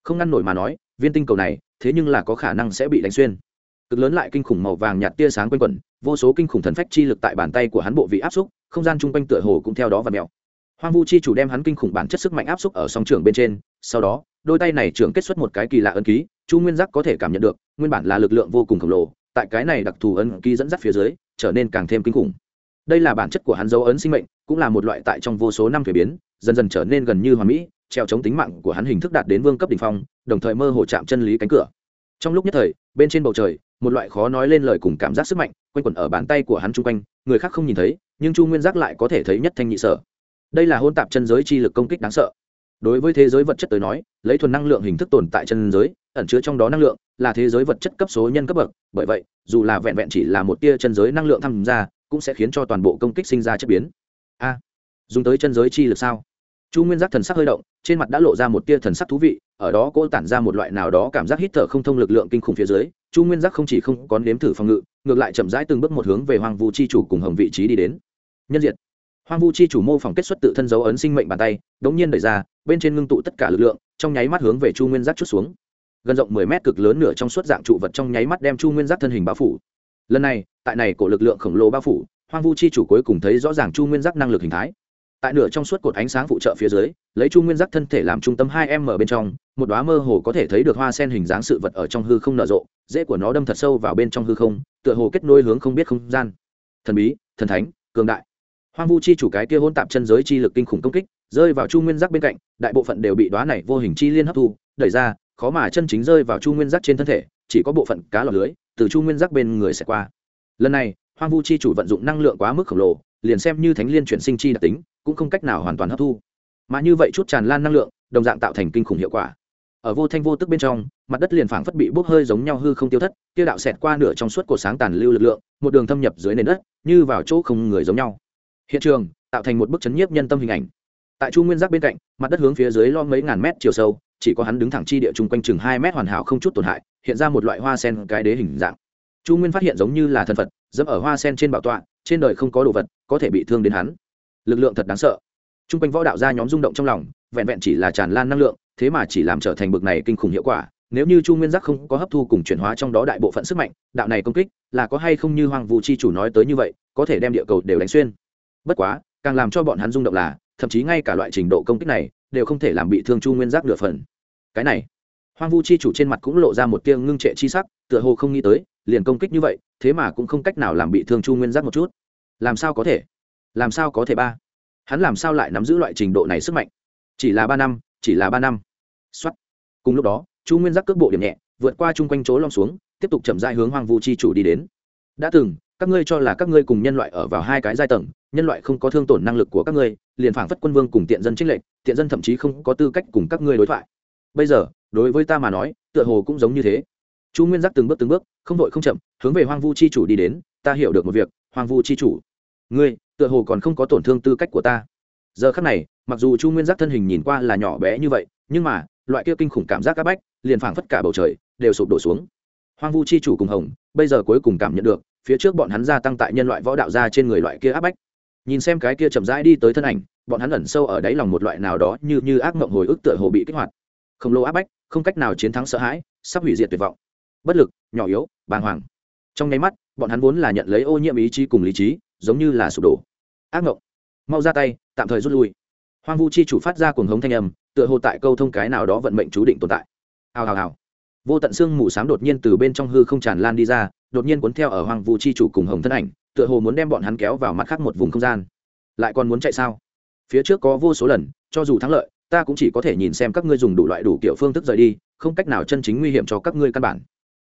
S1: không ngăn nổi mà nói viên tinh cầu này, thế nhưng là có khả năng sẽ bị đánh xuyên. Cực lớn lại kinh khủng màu vàng nhạt tia sáng quanh quẩn, vô số kinh khủng thần phách chi lực tại bàn tay của hắn bộ vị áp xúc, không gian chung quanh tựa hồ cũng theo đó và mèo. Hoang vu chi chủ đem hắn kinh khủng bản chất sức mạnh áp xúc ở song trường bên trên, sau đó, đôi tay này trưởng kết xuất một cái kỳ lạ ân ký, chu nguyên giác có thể cảm nhận được, nguyên bản là lực lượng vô cùng khổng lồ, tại cái này đặc thù ân ký dẫn dắt phía dưới, trở nên càng thêm kinh khủng. Đây là bản chất của hắn dấu ấn sinh mệnh, cũng là một loại tại trong vô số năm thuế biến, dần dần trở nên gần như hoàn mỹ treo chống tính mạng của hắn hình thức đạt đến vương cấp đ ỉ n h phong đồng thời mơ hồ chạm chân lý cánh cửa. Trong lúc nhất thời, bên trên bầu trời, một loại khó nói lên lời cùng cảm giác sức mạnh quanh quẩn ở bàn tay của hắn chung quanh, người khác không nhìn thấy, nhưng chu nguyên giác lại có thể thấy nhất thanh nhị sở. Đây là hôn tạp chân giới chi lực công kích đáng sợ. Đối với thế giới vật chất tới nói, lấy thuần năng lượng hình thức tồn tại chân giới, ẩn chứa trong đó năng lượng là thế giới vật chất cấp số nhân cấp bậc, bởi vậy, dù là vẹn vẹn chỉ là một tia chân giới năng lượng tham gia, cũng sẽ khiến cho toàn bộ công kích sinh ra chất biến. A, dùng tới chân giới chi lực sao? Chu nguyên giác thần sắc hơi động trên mặt đã lộ ra một tia thần sắc thú vị ở đó cô tản ra một loại nào đó cảm giác hít thở không thông lực lượng kinh khủng phía dưới chu nguyên giác không chỉ không có nếm thử phòng ngự ngược lại chậm rãi từng bước một hướng về hoàng vu chi chủ cùng hồng vị trí đi đến. Nhân diện, hoàng vu chi chủ mô phỏng kết xuất tự thân dấu ấn sinh mệnh bàn tay đống nhiên đẩy ra bên trên ngưng tụ tất cả lực lượng trong nháy mắt hướng về chu nguyên giác chút xuống. Gần rộng mười mét cực lớn nửa trong suốt dạng trụ vật trong nháy mắt đem chu nguyên giác thân hình bao phủ. Lần này tại này cổ lực lượng khổng lồ bao phủ hoang vu chi chủ cuối cùng thấy rõ ràng chu nguyên giác năng lực hình thái tại nửa trong suốt cột ánh sáng phụ trợ phía dưới, lấy chu nguyên giác thân thể làm trung tâm hai m bên trong, một đoá mơ hồ có thể thấy được hoa sen hình dáng sự vật ở trong hư không nở rộ dễ của nó đâm thật sâu vào bên trong hư không, tựa hồ kết nối hướng không biết không gian. Thần bí, thần thánh, cường đại. Hoang vu chi chủ cái kia hôn tạp chân giới chi lực kinh khủng công kích, rơi vào chu nguyên giác bên cạnh, đại bộ phận đều bị đoá này vô hình chi liên hấp thu, đẩy ra, khó mà chân chính rơi vào chu nguyên giác trên thân thể, chỉ có bộ phận cá lọc lưới từ chu nguyên giác bên người sẽ qua. Lần này, hoang vu chi chủ vận dụng năng lượng quá mức khổng lồ liền xem như thánh liên chuyển sinh chi đặc tính, cũng không cách nào hoàn toàn hấp thu. Mà như vậy chút tràn lan năng lượng, đồng dạng tạo thành kinh khủng hiệu quả. Ở vô thanh vô tức bên trong, mặt đất liền phảng phất bị bốc hơi giống nhau hư không tiêu thất tiêu đạo xẹt qua nửa trong suốt cổ sáng tàn lưu lực lượng, một đường thâm nhập dưới nền đất, như vào chỗ không người giống nhau. Hiện trường, tạo thành một bức chấn nhiếp nhân tâm hình ảnh. Tại chu nguyên giác bên cạnh, mặt đất hướng phía dưới lo mấy ngàn mét chiều sâu, chỉ có hắn đứng thẳng chi địa chung quanh chừng hai mét hoàn hảo không chút tổn hại, hiện ra một loại hoa sen cái đế hình dạng. Chu nguyên phát hiện giống như là thần phật, dẫm ở hoa sen trên bảo tọa, trên đời không có đồ vật có thể bị thương đến hắn. Lực lượng thật đáng sợ. T r u n g quanh võ đạo gia nhóm rung động trong lòng, vẹn vẹn chỉ là tràn lan năng lượng, thế mà chỉ làm trở thành bực này kinh khủng hiệu quả. Nếu như chu nguyên giác không có hấp thu cùng chuyển hóa trong đó đại bộ phận sức mạnh, đạo này công kích, là có hay không như hoàng vũ chi chủ nói tới như vậy, có thể đem địa cầu đều đánh xuyên. Bất quá, càng làm cho bọn hắn rung động là, thậm chí ngay cả loại trình độ công kích này, đều không thể làm bị thương chu nguyên giác nửa phần. Cái này hoàng vu chi chủ trên mặt cũng lộ ra một tiêng ngưng trệ chi sắc, tựa hồ không nghĩ tới, liền công kích như vậy, thế mà cũng không cách nào làm bị thương chu nguyên giác một chút làm sao có thể? Làm sao có thể ba? Hắn làm sao lại nắm giữ loại trình độ này sức mạnh? Chỉ là ba năm, chỉ là ba năm. X o á t cùng lúc đó, chu nguyên giác cước bộ điểm nhẹ, vượt qua chung quanh chỗ long xuống, tiếp tục chậm dại hướng hoàng vu chi chủ đi đến. Đã từng, các ngươi cho là các ngươi cùng nhân loại ở vào hai cái giai tầng, nhân loại không có thương tổn năng lực của các ngươi, liền phảng phất quân vương cùng tiện dân trích lệnh tiện dân thậm chí không có tư cách cùng các ngươi đối thoại. Bây giờ, đối với ta mà nói, tựa hồ cũng giống như thế. Chu nguyên giác từng bước từng bước, không vội không chậm, hướng về hoang vu chi chủ đi đến, ta hiểu được một việc, hoang vu chi chủ ngươi, tựa hồ còn không có tổn thương tư cách của ta. Giờ khắc này, mặc dù chu nguyên giác thân hình nhìn qua là nhỏ bé như vậy, nhưng mà, loại kia kinh khủng cảm giác áp bách, liền phảng phất cả bầu trời, đều sụp đổ xuống. Hoang vu chi chủ cùng hồng, bây giờ cuối cùng cảm nhận được, phía trước bọn hắn gia tăng tại nhân loại võ đạo gia trên người loại kia áp bách. Nhìn xem cái kia chậm rãi đi tới thân ảnh, bọn hắn ẩn sâu ở đáy lòng một loại nào đó như như ác mộng hồi ức tựa hồ bị kích hoạt. Không lô áp bách, không cách nào chiến thắng sợ hãi, sắp hủy diệt tuyệt vọng. Bất lực, nhỏ yếu, bàng hoàng. Trong nháy mắt, bọn hắn vốn là nhận lấy ô nhiễm ý chí cùng lý trí giống như là sụp đổ. Ác mộng mau ra tay, tạm thời rút lui. Hoang vu chi chủ phát ra cuồng hống thanh âm, tựa hồ tại câu thông cái nào đó vận mệnh chú định tồn tại. Hào hào hào. Vô tận xương mù s á m đột nhiên từ bên trong hư không tràn lan đi ra, đột nhiên cuốn theo ở hoang vu chi chủ cùng hồng thân ảnh, tựa hồ muốn đem bọn hắn kéo vào mặt khác một vùng không gian. Lại còn muốn chạy sao? Phía trước có vô số lần, cho dù thắng lợi, ta cũng chỉ có thể nhìn xem các ngươi dùng đủ loại đủ kiểu phương thức rời đi, không cách nào chân chính nguy hiểm cho các ngươi căn bản.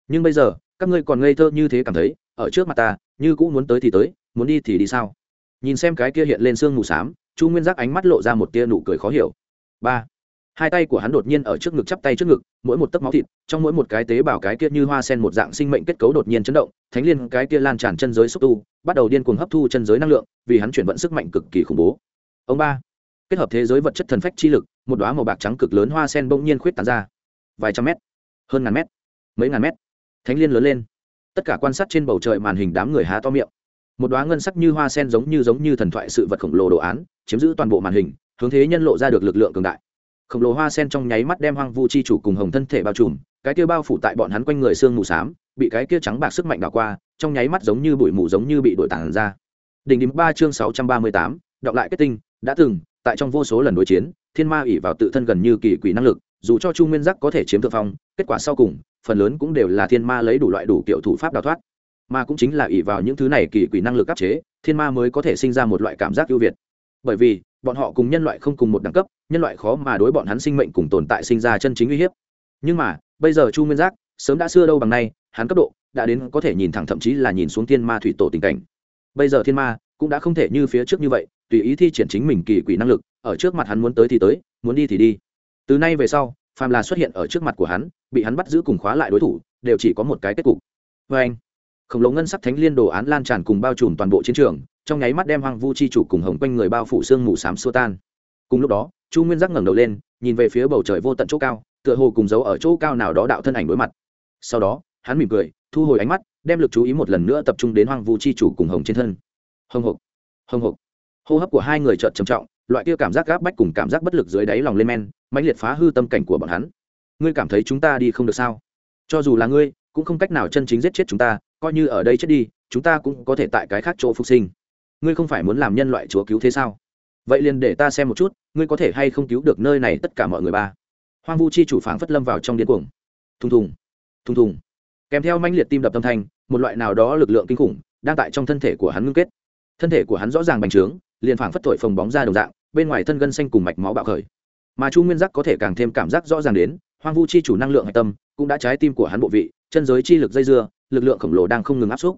S1: Nhưng bây giờ, các ngươi còn ngây thơ như thế cảm thấy ở trước mặt ta, như cũng muốn tới thì tới, muốn đi thì đi sao? Nhìn xem cái kia hiện lên sương mù s á m chu nguyên giác ánh mắt lộ ra một tia nụ cười khó hiểu. Ba. Hai tay của hắn đột nhiên ở trước ngực chắp tay trước ngực, mỗi một tấc máu thịt, trong mỗi một cái tế bào cái kia như hoa sen một dạng sinh mệnh kết cấu đột nhiên chấn động, thánh liên cái kia lan tràn chân giới xúc tu, bắt đầu điên cuồng hấp thu chân giới năng lượng, vì hắn chuyển vận sức mạnh cực kỳ khủng bố. Ông ba. Kết hợp thế giới vật chất thần phách chi lực, một đoá màu bạc trắng cực lớn hoa sen bỗng nhiên khuyết tàn ra. Vài trăm mét. Hơn ngàn mét. Mấy ngàn mét. Thánh liên lớn lên tất cả quan sát trên bầu trời màn hình đám người há to miệng. Một đoá ngân sắc như hoa sen giống như giống như thần thoại sự vật khổng lồ đồ án, chiếm giữ toàn bộ màn hình, hướng thế nhân lộ ra được lực lượng cường đại. Khổng lồ hoa sen trong nháy mắt đem hoang vu chi chủ cùng hồng thân thể bao trùm, cái kia bao phủ tại bọn hắn quanh người xương mù xám, bị cái kia trắng bạc sức mạnh đảo qua, trong nháy mắt giống như bụi mù giống như bị đổi tàn ra. Đỉnh điểm ba chương sáu trăm ba mươi tám, đọc lại kết tinh, đã từng, tại trong vô số lần đối chiến, thiên ma ỉ vào tự thân gần như kỳ quỷ năng lực, dù cho chu nguyên giác có thể chiếm thượng phong, kết quả sau cùng phần lớn cũng đều là thiên ma lấy đủ loại đủ kiểu thủ pháp đào thoát, mà cũng chính là ỷ vào những thứ này kỳ quỷ năng lực áp chế, thiên ma mới có thể sinh ra một loại cảm giác ưu việt. Bởi vì, bọn họ cùng nhân loại không cùng một đẳng cấp, nhân loại khó mà đối bọn hắn sinh mệnh cùng tồn tại sinh ra chân chính uy hiếp. Nhưng mà, bây giờ chu nguyên giác, sớm đã xưa đâu bằng nay, hắn cấp độ đã đến có thể nhìn thẳng thậm chí là nhìn xuống thiên ma thủy tổ tình cảnh. Bây giờ thiên ma cũng đã không thể như phía trước như vậy, tùy ý thi triển chính mình kỳ quỷ năng lực, ở trước mặt hắn muốn tới thì tới, muốn đi thì đi. Từ nay về sau phàm là xuất hiện ở trước mặt của hắn, bị hắn bắt giữ cùng khóa lại đối thủ, đều chỉ có một cái kết cục. Vê anh, khổng lồ ngân sắc thánh liên đồ án lan tràn cùng bao trùm toàn bộ chiến trường, trong nháy mắt đem hoang vu chi chủ cùng hồng quanh người bao phủ sương mù xám xua tan. Cùng lúc đó, chu nguyên giác ngẩng đầu lên, nhìn về phía bầu trời vô tận chỗ cao, tựa hồ cùng giấu ở chỗ cao nào đó đạo thân ảnh đối mặt. Sau đó, hắn mỉm cười, thu hồi ánh mắt, đem lực chú ý một lần nữa tập trung đến hoang vu chi chủ cùng hồng trên thân. Hồng hộc hồng hộc. Hô hấp của hai người chợt trầm trọng loại kia cảm giác gáp bách cùng cảm giác bất lực dưới đáy lòng lên men, mãnh liệt phá hư tâm cảnh của bọn hắn. Ngươi cảm thấy chúng ta đi không được sao? Cho dù là ngươi, cũng không cách nào chân chính giết chết chúng ta, coi như ở đây chết đi, chúng ta cũng có thể tại cái khác chỗ phục sinh. Ngươi không phải muốn làm nhân loại chúa cứu thế sao? Vậy liền để ta xem một chút, ngươi có thể hay không cứu được nơi này tất cả mọi người ba. Hoang vu chi chủ phảng phất lâm vào trong điên cuồng. Thùng thùng thùng thùng. Kèm theo manh liệt tim đập tâm thanh, một loại nào đó lực lượng kinh khủng, đang tại trong thân thể của hắn ngưng kết thân thể của hắn rõ ràng bành trướng, liền phảng phất thổi phồng bóng ra đồng dạng, bên ngoài thân gân xanh cùng mạch máu bạo khởi. Mà chu nguyên giác có thể càng thêm cảm giác rõ ràng đến, hoang vu chi chủ năng lượng hạch tâm cũng đã trái tim của hắn bộ vị, chân giới chi lực dây dưa, lực lượng khổng lồ đang không ngừng áp xúc.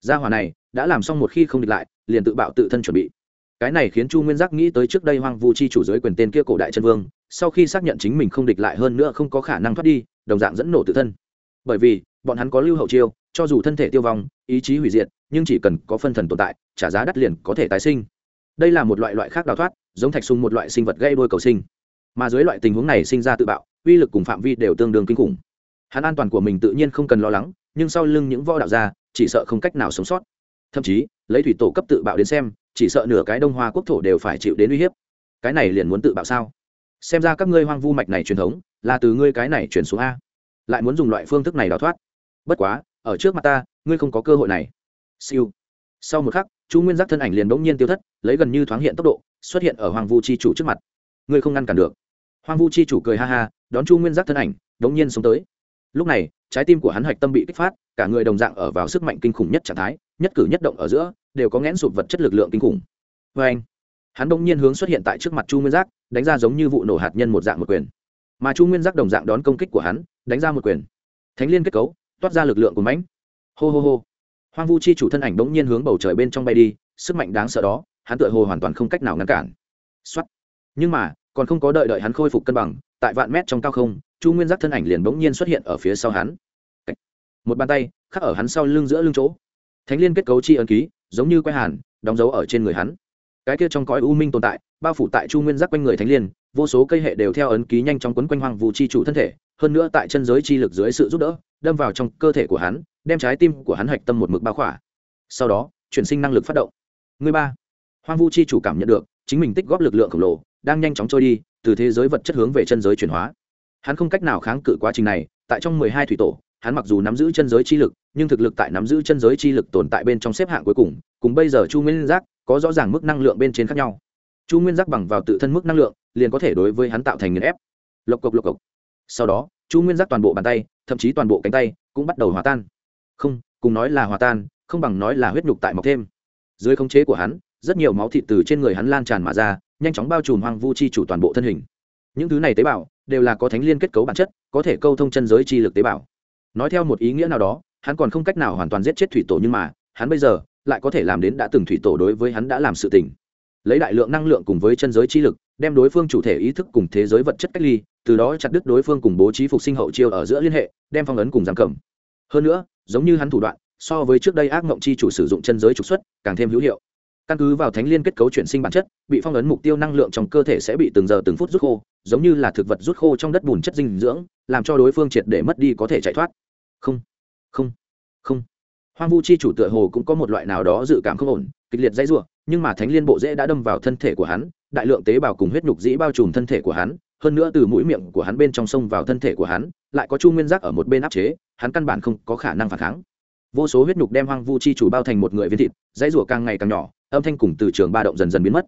S1: Gia hỏa này đã làm xong một khi không địch lại, liền tự bạo tự thân chuẩn bị. Cái này khiến chu nguyên giác nghĩ tới trước đây hoang vu chi chủ giới quyền tên kia cổ đại chân vương, sau khi xác nhận chính mình không địch lại hơn nữa không có khả năng thoát đi, đồng dạng dẫn nổ tự thân. Bởi vì, bọn hắn có lưu hậu chiêu cho dù thân thể tiêu vong, ý chí hủy diệt, nhưng chỉ cần có phân thần tồn tại, trả giá đắt liền có thể tái sinh. Đây là một loại loại khác đào thoát, giống thạch sùng một loại sinh vật gây đôi cầu sinh. Mà dưới loại tình huống này sinh ra tự bạo, uy lực cùng phạm vi đều tương đương kinh khủng. Hắn an toàn của mình tự nhiên không cần lo lắng, nhưng sau lưng những võ đạo gia, chỉ sợ không cách nào sống sót. Thậm chí, lấy thủy tổ cấp tự bạo đến xem, chỉ sợ nửa cái đông hoa quốc thổ đều phải chịu đến uy hiếp. Cái này liền muốn tự bạo sao? Xem ra các ngươi hoang vu mạch này truyền thống, là từ ngươi cái này truyền xuống a. Lại muốn dùng loại phương thức này đào thoát. Bất quá ở trước mặt ta, ngươi không có cơ hội này. Siêu. Sau một khắc, chu nguyên giác thân ảnh liền bỗng nhiên tiêu thất, lấy gần như thoáng hiện tốc độ, xuất hiện ở hoàng vu chi chủ trước mặt. Ngươi không ngăn cản được. Hoàng vu chi chủ cười ha ha, đón chu nguyên giác thân ảnh bỗng nhiên xuống tới. Lúc này, trái tim của hắn hạch tâm bị kích phát, cả người đồng dạng ở vào sức mạnh kinh khủng nhất trạng thái, nhất cử nhất động ở giữa, đều có nghẽn sụp vật chất lực lượng kinh khủng. Vê anh, hắn bỗng nhiên hướng xuất hiện tại trước mặt chu nguyên giác, đánh ra giống như vụ nổ hạt nhân một dạng một quyền. Mà chu nguyên giác đồng dạng đón công kích của hắn, đánh ra một quyền. Thánh liên kết cấu toát ra lực lượng của mãnh. Hô hô hô. Hoang vu chi chủ thân ảnh bỗng nhiên hướng bầu trời bên trong bay đi, sức mạnh đáng sợ đó, hắn tựa hồ hoàn toàn không cách nào ngăn cản. Xuất nhưng mà, còn không có đợi đợi hắn khôi phục cân bằng, tại vạn mét trong cao không, chu nguyên giác thân ảnh liền bỗng nhiên xuất hiện ở phía sau hắn. Một bàn tay, khắc ở hắn sau lưng giữa lưng chỗ. Thánh liên kết cấu chi ấn ký, giống như quay hàn, đóng dấu ở trên người hắn. Cái kia trong cõi u minh tồn tại, bao phủ tại chu nguyên giác quanh người thánh liên, vô số cây hệ đều theo ấn ký nhanh chóng quấn quanh hoàng vu chi chủ thân thể, hơn nữa tại chân giới chi lực dưới sự giúp đỡ đâm vào trong cơ thể của hắn, đem trái tim của hắn hạch tâm một mực bao khỏa. Sau đó, chuyển sinh năng lực phát động. Người ba. Hoang vu chi chủ cảm nhận được, chính mình tích góp lực lượng khổng lồ, đang nhanh chóng trôi đi, từ thế giới vật chất hướng về chân giới chuyển hóa. Hắn không cách nào kháng cự quá trình này, tại trong mười hai thủy tổ, hắn mặc dù nắm giữ chân giới chi lực, nhưng thực lực tại nắm giữ chân giới chi lực tồn tại bên trong xếp hạng cuối cùng cùng bây giờ chu nguyên giác có rõ ràng mức năng lượng bên trên khác nhau. Chu nguyên giác bằng vào tự thân mức năng lượng, liền có thể đối với hắn tạo thành nghiền ép. Lộc cộc lộc cộc. Sau đó chu nguyên giác toàn bộ bàn tay, thậm chí toàn bộ cánh tay cũng bắt đầu hòa tan. Không, cùng nói là hòa tan, không bằng nói là huyết nhục tại mọc thêm. Dưới khống chế của hắn, rất nhiều máu thịt từ trên người hắn lan tràn mà ra, nhanh chóng bao trùm hoang vu chi chủ toàn bộ thân hình. Những thứ này tế bào đều là có thánh liên kết cấu bản chất, có thể câu thông chân giới chi lực tế bào. Nói theo một ý nghĩa nào đó, hắn còn không cách nào hoàn toàn giết chết thủy tổ nhưng mà, hắn bây giờ lại có thể làm đến đã từng thủy tổ đối với hắn đã làm sự tình lấy đại lượng năng lượng cùng với chân giới chi lực, đem đối phương chủ thể ý thức cùng thế giới vật chất cách ly, từ đó chặt đứt đối phương cùng bố trí phục sinh hậu chiêu ở giữa liên hệ, đem phong ấn cùng giam cầm. Hơn nữa, giống như hắn thủ đoạn, so với trước đây ác mộng chi chủ sử dụng chân giới trục xuất, càng thêm hữu hiệu. Căn cứ vào thánh liên kết cấu chuyển sinh bản chất, bị phong ấn mục tiêu năng lượng trong cơ thể sẽ bị từng giờ từng phút rút khô, giống như là thực vật rút khô trong đất bùn chất dinh dưỡng, làm cho đối phương triệt để mất đi có thể chạy thoát. Không không không. Hoang vu chi chủ tựa hồ cũng có một loại nào đó dự cảm không ổn kịch liệt dãy rủa, nhưng mà thánh liên bộ Rễ đã đâm vào thân thể của hắn đại lượng tế bào cùng huyết nhục dĩ bao trùm thân thể của hắn hơn nữa từ mũi miệng của hắn bên trong sông vào thân thể của hắn lại có chu nguyên giác ở một bên áp chế hắn căn bản không có khả năng phản kháng. Vô số huyết nhục đem hoang vu chi chủ bao thành một người viên thịt dãy rủa càng ngày càng nhỏ âm thanh cùng từ trường ba động dần dần biến mất.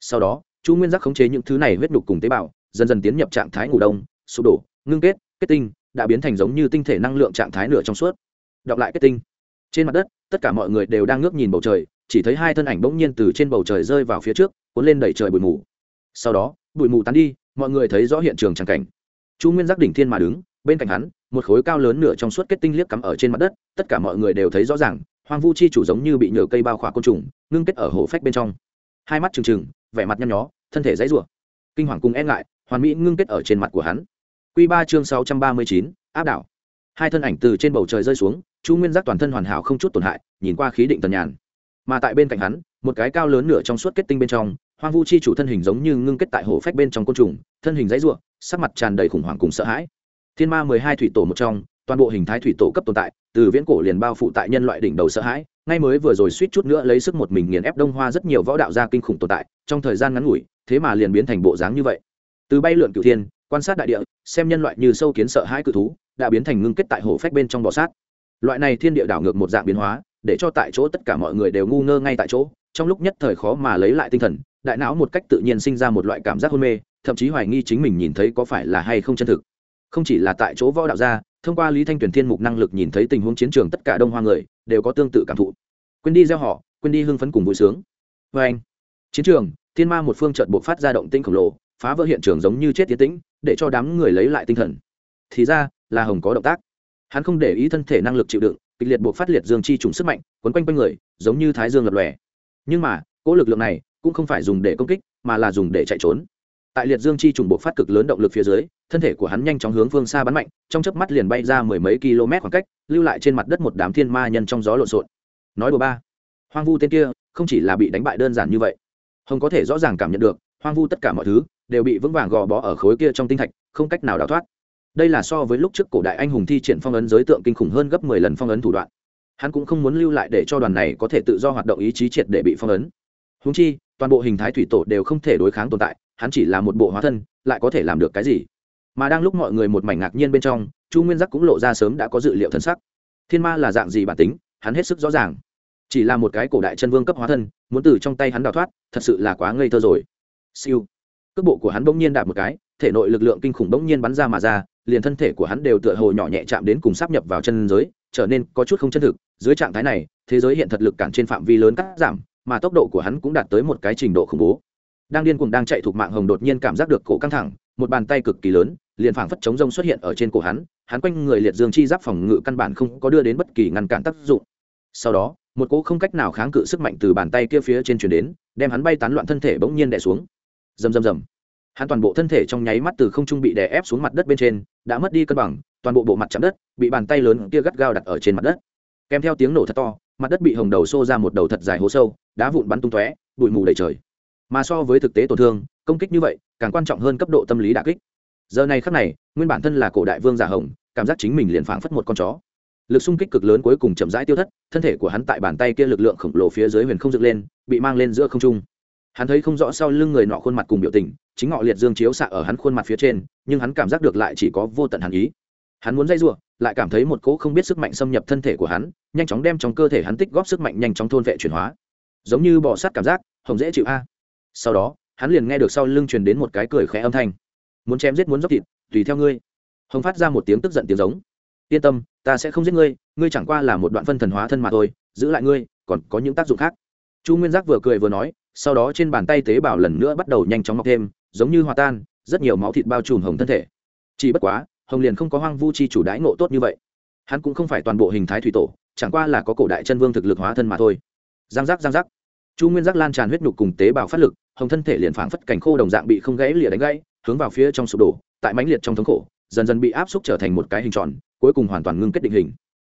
S1: Sau đó chu nguyên giác khống chế những thứ này huyết nhục cùng tế bào dần dần tiến nhập trạng thái ngủ đông sụp đổ ngưng kết kết tinh đã biến thành giống như tinh thể năng lượng trạng thái nửa trong suốt. Đọc lại kết tinh. Trên mặt đất tất cả mọi người đều đang ngước nhìn bầu trời chỉ thấy hai thân ảnh bỗng nhiên từ trên bầu trời rơi vào phía trước, cuốn lên đẩy trời bụi mù. Sau đó, bụi mù tán đi, mọi người thấy rõ hiện trường tràng cảnh. Chu nguyên giác đỉnh thiên mà đứng, bên cạnh hắn, một khối cao lớn nửa trong suốt kết tinh liếc cắm ở trên mặt đất, tất cả mọi người đều thấy rõ ràng, hoang vu chi chủ giống như bị nhờ cây bao khỏa côn trùng, ngưng kết ở hổ phách bên trong. Hai mắt trừng trừng, vẻ mặt nhăn nhó, thân thể dãy rủa. Kinh hoàng cùng e ngại, hoàn mỹ ngưng kết ở trên mặt của hắn. Q ba chương sáu trăm ba mươi chín, áp đảo. Hai thân ảnh từ trên bầu trời rơi xuống, chu nguyên giác toàn thân hoàn hảo không chút tổn hại, nhìn qua khí định tần nhàn mà tại bên cạnh hắn, một cái cao lớn nửa trong suốt kết tinh bên trong, hoang vu chi chủ thân hình giống như ngưng kết tại hổ phách bên trong côn trùng, thân hình dãy ruộng sắc mặt tràn đầy khủng hoảng cùng sợ hãi. Thiên ma mười hai thủy tổ một trong, toàn bộ hình thái thủy tổ cấp tồn tại, từ viễn cổ liền bao phủ tại nhân loại đỉnh đầu sợ hãi, ngay mới vừa rồi suýt chút nữa lấy sức một mình nghiền ép đông hoa rất nhiều võ đạo gia kinh khủng tồn tại, trong thời gian ngắn ngủi, thế mà liền biến thành bộ dáng như vậy. Từ bay lượn cửu thiên, quan sát đại địa, xem nhân loại như sâu kiến sợ hãi cự thú, đã biến thành ngưng kết tại hổ phách bên trong bọ sát. Loại này thiên địa đảo ngược một dạng biến hóa để cho tại chỗ tất cả mọi người đều ngu ngơ ngay tại chỗ, trong lúc nhất thời khó mà lấy lại tinh thần, đại não một cách tự nhiên sinh ra một loại cảm giác hôn mê, thậm chí hoài nghi chính mình nhìn thấy có phải là hay không chân thực. Không chỉ là tại chỗ võ đạo gia, thông qua lý thanh tuyển thiên mục năng lực nhìn thấy tình huống chiến trường tất cả đông hoa người, đều có tương tự cảm thụ. Quên đi gieo họ, quên đi hưng phấn cùng vui sướng. Vê anh, chiến trường, thiên ma một phương trận buộc phát ra động tinh khổng lồ, phá vỡ hiện trường giống như chết tiến tĩnh, để cho đám người lấy lại tinh thần. Thì ra, là hồng có động tác. Hắn không để ý thân thể năng lực chịu đựng kịch liệt buộc phát liệt dương chi trùng sức mạnh, quấn quanh quanh người, giống như thái dương lập lòe. Nhưng mà, cỗ lực lượng này cũng không phải dùng để công kích, mà là dùng để chạy trốn. Tại liệt dương chi trùng buộc phát cực lớn động lực phía dưới, thân thể của hắn nhanh chóng hướng phương xa bắn mạnh, trong chớp mắt liền bay ra mười mấy km khoảng cách, lưu lại trên mặt đất một đám thiên ma nhân trong gió lộn xộn. Nói đồ ba, hoang vu tên kia không chỉ là bị đánh bại đơn giản như vậy. Hồng có thể rõ ràng cảm nhận được, hoang vu tất cả mọi thứ đều bị vững vàng gò bó ở khối kia trong tinh thạch, không cách nào đào thoát đây là so với lúc trước cổ đại anh hùng thi triển phong ấn giới tượng kinh khủng hơn gấp mười lần phong ấn thủ đoạn. Hắn cũng không muốn lưu lại để cho đoàn này có thể tự do hoạt động ý chí triệt để bị phong ấn. Húng chi, toàn bộ hình thái thủy tổ đều không thể đối kháng tồn tại, hắn chỉ là một bộ hóa thân, lại có thể làm được cái gì? Mà đang lúc mọi người một mảnh ngạc nhiên bên trong, chu nguyên giác cũng lộ ra sớm đã có dự liệu thân sắc. Thiên ma là dạng gì bản tính, hắn hết sức rõ ràng. Chỉ là một cái cổ đại chân vương cấp hóa thân, muốn từ trong tay hắn đào thoát, thật sự là quá ngây thơ rồi. Siêu. Cước bộ của hắn bỗng nhiên đạp một cái thể nội lực lượng kinh khủng bỗng nhiên bắn ra mà ra, liền thân thể của hắn đều tựa hồ nhỏ nhẹ chạm đến cùng sắp nhập vào chân giới, trở nên có chút không chân thực. Dưới trạng thái này, thế giới hiện thật lực cản trên phạm vi lớn cắt giảm, mà tốc độ của hắn cũng đạt tới một cái trình độ khủng bố. Đang điên cuồng đang chạy thuộc mạng hồng đột nhiên cảm giác được cổ căng thẳng, một bàn tay cực kỳ lớn, liền phảng phất chống rông xuất hiện ở trên cổ hắn hắn quanh người liệt dương chi giáp phòng ngự căn bản không có đưa đến bất kỳ ngăn cản tác dụng. Sau đó, một cỗ không cách nào kháng cự sức mạnh từ bàn tay kia phía trên chuyển đến, đem hắn bay tán loạn thân thể bỗng nhiên đè xuống. Rầm rầm rầm hắn toàn bộ thân thể trong nháy mắt từ không trung bị đè ép xuống mặt đất bên trên, đã mất đi cân bằng, toàn bộ bộ mặt chạm đất, bị bàn tay lớn kia gắt gao đặt ở trên mặt đất. Kèm theo tiếng nổ thật to, mặt đất bị hồng đầu xô ra một đầu thật dài hố sâu, đá vụn bắn tung tóe, bụi mù đầy trời. Mà so với thực tế tổn thương, công kích như vậy, càng quan trọng hơn cấp độ tâm lý đà kích. Giờ này khắc này, nguyên bản thân là cổ đại vương giả hồng, cảm giác chính mình liền phảng phất một con chó. Lực xung kích cực lớn cuối cùng chậm rãi tiêu thất, thân thể của hắn tại bàn tay kia lực lượng khổng lồ phía dưới huyền không dựng lên, bị mang lên giữa không trung hắn thấy không rõ sau lưng người nọ khuôn mặt cùng biểu tình, chính ngọ liệt dương chiếu xạ ở hắn khuôn mặt phía trên, nhưng hắn cảm giác được lại chỉ có vô tận hàn ý. Hắn muốn dây giụa lại cảm thấy một cỗ không biết sức mạnh xâm nhập thân thể của hắn, nhanh chóng đem trong cơ thể hắn tích góp sức mạnh nhanh chóng thôn vệ chuyển hóa. Giống như bỏ sát cảm giác, hồng dễ chịu a. Sau đó, hắn liền nghe được sau lưng truyền đến một cái cười khẽ âm thanh. Muốn chém giết muốn dốc thịt, tùy theo ngươi. Hồng phát ra một tiếng tức giận tiếng giống. Yên tâm, ta sẽ không giết ngươi ngươi chẳng qua là một đoạn phân thần hóa thân mà thôi, giữ lại ngươi, còn có những tác dụng khác. Chu nguyên giác vừa cười vừa nói sau đó trên bàn tay tế bào lần nữa bắt đầu nhanh chóng mọc thêm, giống như hòa tan, rất nhiều máu thịt bao trùm hồng thân thể. Chỉ bất quá, hồng liền không có hoang vu chi chủ đãi ngộ tốt như vậy. Hắn cũng không phải toàn bộ hình thái thủy tổ, chẳng qua là có cổ đại chân vương thực lực hóa thân mà thôi. Giang giác giang giác. Chu nguyên giác lan tràn huyết nhục cùng tế bào phát lực, hồng thân thể liền phảng phất cảnh khô đồng dạng bị không gãy lìa đánh gãy, hướng vào phía trong sụp đổ, tại mãnh liệt trong thống khổ, dần dần bị áp xúc trở thành một cái hình tròn, cuối cùng hoàn toàn ngưng kết định hình.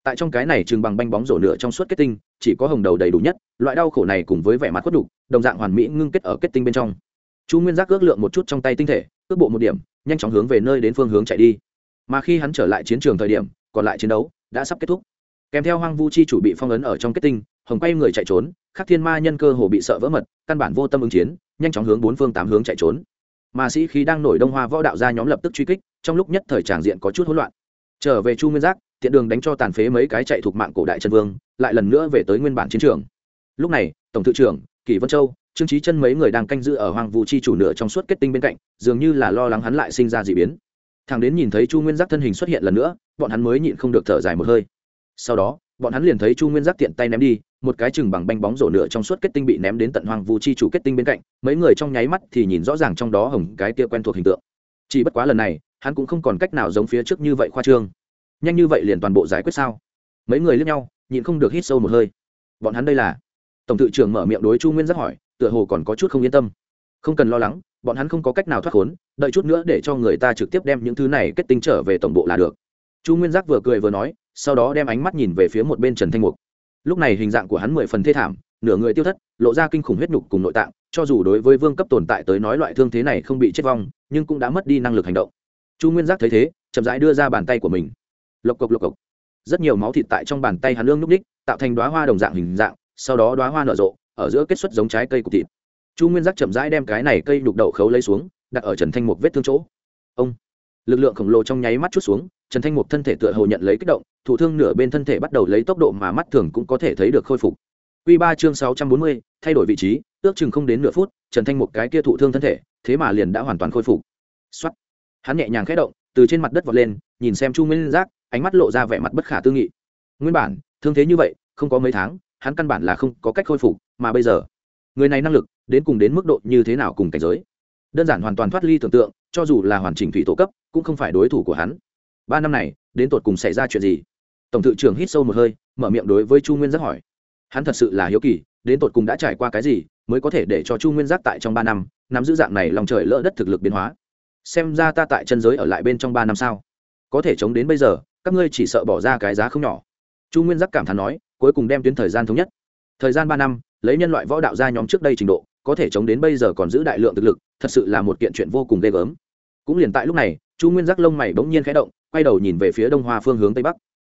S1: Tại trong cái này chừng bằng banh bóng rổ nửa trong suốt kết tinh chỉ có hồng đầu đầy đủ nhất, loại đau khổ này cùng với vẻ mặt khuất đục đồng dạng hoàn mỹ ngưng kết ở kết tinh bên trong. Chu nguyên giác ước lượng một chút trong tay tinh thể, ước bộ một điểm, nhanh chóng hướng về nơi đến phương hướng chạy đi. Mà khi hắn trở lại chiến trường thời điểm, còn lại chiến đấu đã sắp kết thúc. Kèm theo hoang vu chi chủ bị phong ấn ở trong kết tinh, hồng quay người chạy trốn, khắc thiên ma nhân cơ hồ bị sợ vỡ mật, căn bản vô tâm ứng chiến, nhanh chóng hướng bốn phương tám hướng chạy trốn. Mà sĩ khí đang nổi đông hoa võ đạo ra nhóm lập tức truy kích, trong lúc nhất thời tràng diện có chút hỗn loạn. Trở về chu nguyên giác, tiện đường đánh cho tàn phế mấy cái chạy thuộc mạng cổ đại trần vương lại lần nữa về tới nguyên bản chiến trường. Lúc này, tổng thư trưởng kỷ vân châu, trương trí chân mấy người đang canh giữ ở hoàng vũ chi chủ nửa trong suốt kết tinh bên cạnh, dường như là lo lắng hắn lại sinh ra d ị biến. Thằng đến nhìn thấy chu nguyên giác thân hình xuất hiện lần nữa, bọn hắn mới nhịn không được thở dài một hơi. Sau đó, bọn hắn liền thấy chu nguyên giác tiện tay ném đi, một cái chừng bằng banh bóng rổ nửa trong suốt kết tinh bị ném đến tận hoàng vũ chi chủ kết tinh bên cạnh, mấy người trong nháy mắt thì nhìn rõ ràng trong đó hồng cái kia quen thuộc hình tượng. Chỉ bất quá lần này, hắn cũng không còn cách nào giống phía trước như vậy khoa trương. Nhanh như vậy liền toàn bộ giải quyết sao? Mấy người lướt nhau nhịn không được hít sâu một hơi. Bọn hắn đây là? Tổng tự trưởng mở miệng đối chu nguyên giác hỏi, tựa hồ còn có chút không yên tâm. Không cần lo lắng, bọn hắn không có cách nào thoát khốn, đợi chút nữa để cho người ta trực tiếp đem những thứ này kết tinh trở về tổng bộ là được. Chu nguyên giác vừa cười vừa nói, sau đó đem ánh mắt nhìn về phía một bên trần thanh mục. Lúc này hình dạng của hắn mười phần thê thảm, nửa người tiêu thất, lộ ra kinh khủng huyết nhục cùng nội tạng, cho dù đối với vương cấp tồn tại tới nói loại thương thế này không bị chết vong, nhưng cũng đã mất đi năng lực hành động. Chu nguyên giác thấy thế, chậm rãi đưa ra bàn tay của mình. Lộc cộc lộc cộc rất nhiều máu thịt tại trong bàn tay hắn lương núp ních tạo thành đoá hoa đồng dạng hình dạng, sau đó đoá hoa nở rộ, ở giữa kết xuất giống trái cây cục thịt. Chu nguyên giác chậm rãi đem cái này cây đục đậu khấu lấy xuống, đặt ở trần thanh mục vết thương chỗ. Ông, lực lượng khổng lồ trong nháy mắt chút xuống, trần thanh mục thân thể tựa hồ nhận lấy kích động thủ thương nửa bên thân thể bắt đầu lấy tốc độ mà mắt thường cũng có thể thấy được khôi phục. Q ba chương sáu trăm bốn mươi, thay đổi vị trí, ước chừng không đến nửa phút, trần thanh mục cái kia thụ thương thân thể, thế mà liền đã hoàn toàn khôi phục. X hắn nhẹ nhàng khẽ động, từ trên mặt đất vọt lên, nhìn xem chu nguyên giác ánh mắt lộ ra vẻ mặt bất khả tư nghị. Nguyên bản, thương thế như vậy, không có mấy tháng, hắn căn bản là không có cách khôi phục, mà bây giờ, người này năng lực, đến cùng đến mức độ như thế nào cùng cảnh giới? Đơn giản hoàn toàn thoát ly tưởng tượng, cho dù là hoàn chỉnh thủy tổ cấp, cũng không phải đối thủ của hắn. Ba năm này, đến tột cùng xảy ra chuyện gì? Tổng thự trưởng hít sâu một hơi, mở miệng đối với chu nguyên giác hỏi. Hắn thật sự là hiếu kỳ, đến tột cùng đã trải qua cái gì mới có thể để cho chu nguyên giác tại trong ba năm, nắm giữ dạng này lòng trời lỡ đất thực lực biến hóa? Xem ra ta tại chân giới ở lại bên trong ba năm sao? Có thể chống đến bây giờ các ngươi chỉ sợ bỏ ra cái giá không nhỏ. Chu nguyên giác cảm thán nói, cuối cùng đem tuyến thời gian thống nhất. Thời gian ba năm, lấy nhân loại võ đạo ra nhóm trước đây trình độ, có thể chống đến bây giờ còn giữ đại lượng thực lực, thật sự là một kiện chuyện vô cùng ghê gớm. Cũng liền tại lúc này, chu nguyên giác lông mày bỗng nhiên khẽ động, quay đầu nhìn về phía đông hoa phương hướng tây bắc.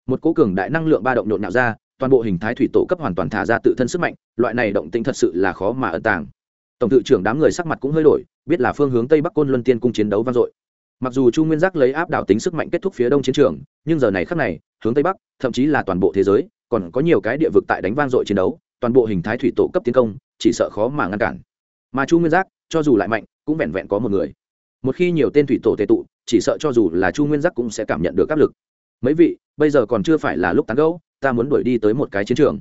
S1: Một cố cường đại năng lượng ba động nhộn nhạo ra, toàn bộ hình thái thủy tổ cấp hoàn toàn thả ra tự thân sức mạnh, loại này động tĩnh thật sự là khó mà ẩn tàng. Tổng thự trưởng đám người sắc mặt cũng hơi đổi, biết là phương hướng tây bắc côn luân tiên cung chiến đấu vang dội mặc dù chu nguyên giác lấy áp đảo tính sức mạnh kết thúc phía đông chiến trường, nhưng giờ này khắc này, hướng tây bắc, thậm chí là toàn bộ thế giới, còn có nhiều cái địa vực tại đánh vang dội chiến đấu, toàn bộ hình thái thủy tổ cấp tiến công, chỉ sợ khó mà ngăn cản. Mà chu nguyên giác, cho dù lại mạnh, cũng vẹn vẹn có một người. Một khi nhiều tên thủy tổ tệ tụ, chỉ sợ cho dù là chu nguyên giác cũng sẽ cảm nhận được áp lực. Mấy vị, bây giờ còn chưa phải là lúc tán gẫu, ta muốn đuổi đi tới một cái chiến trường.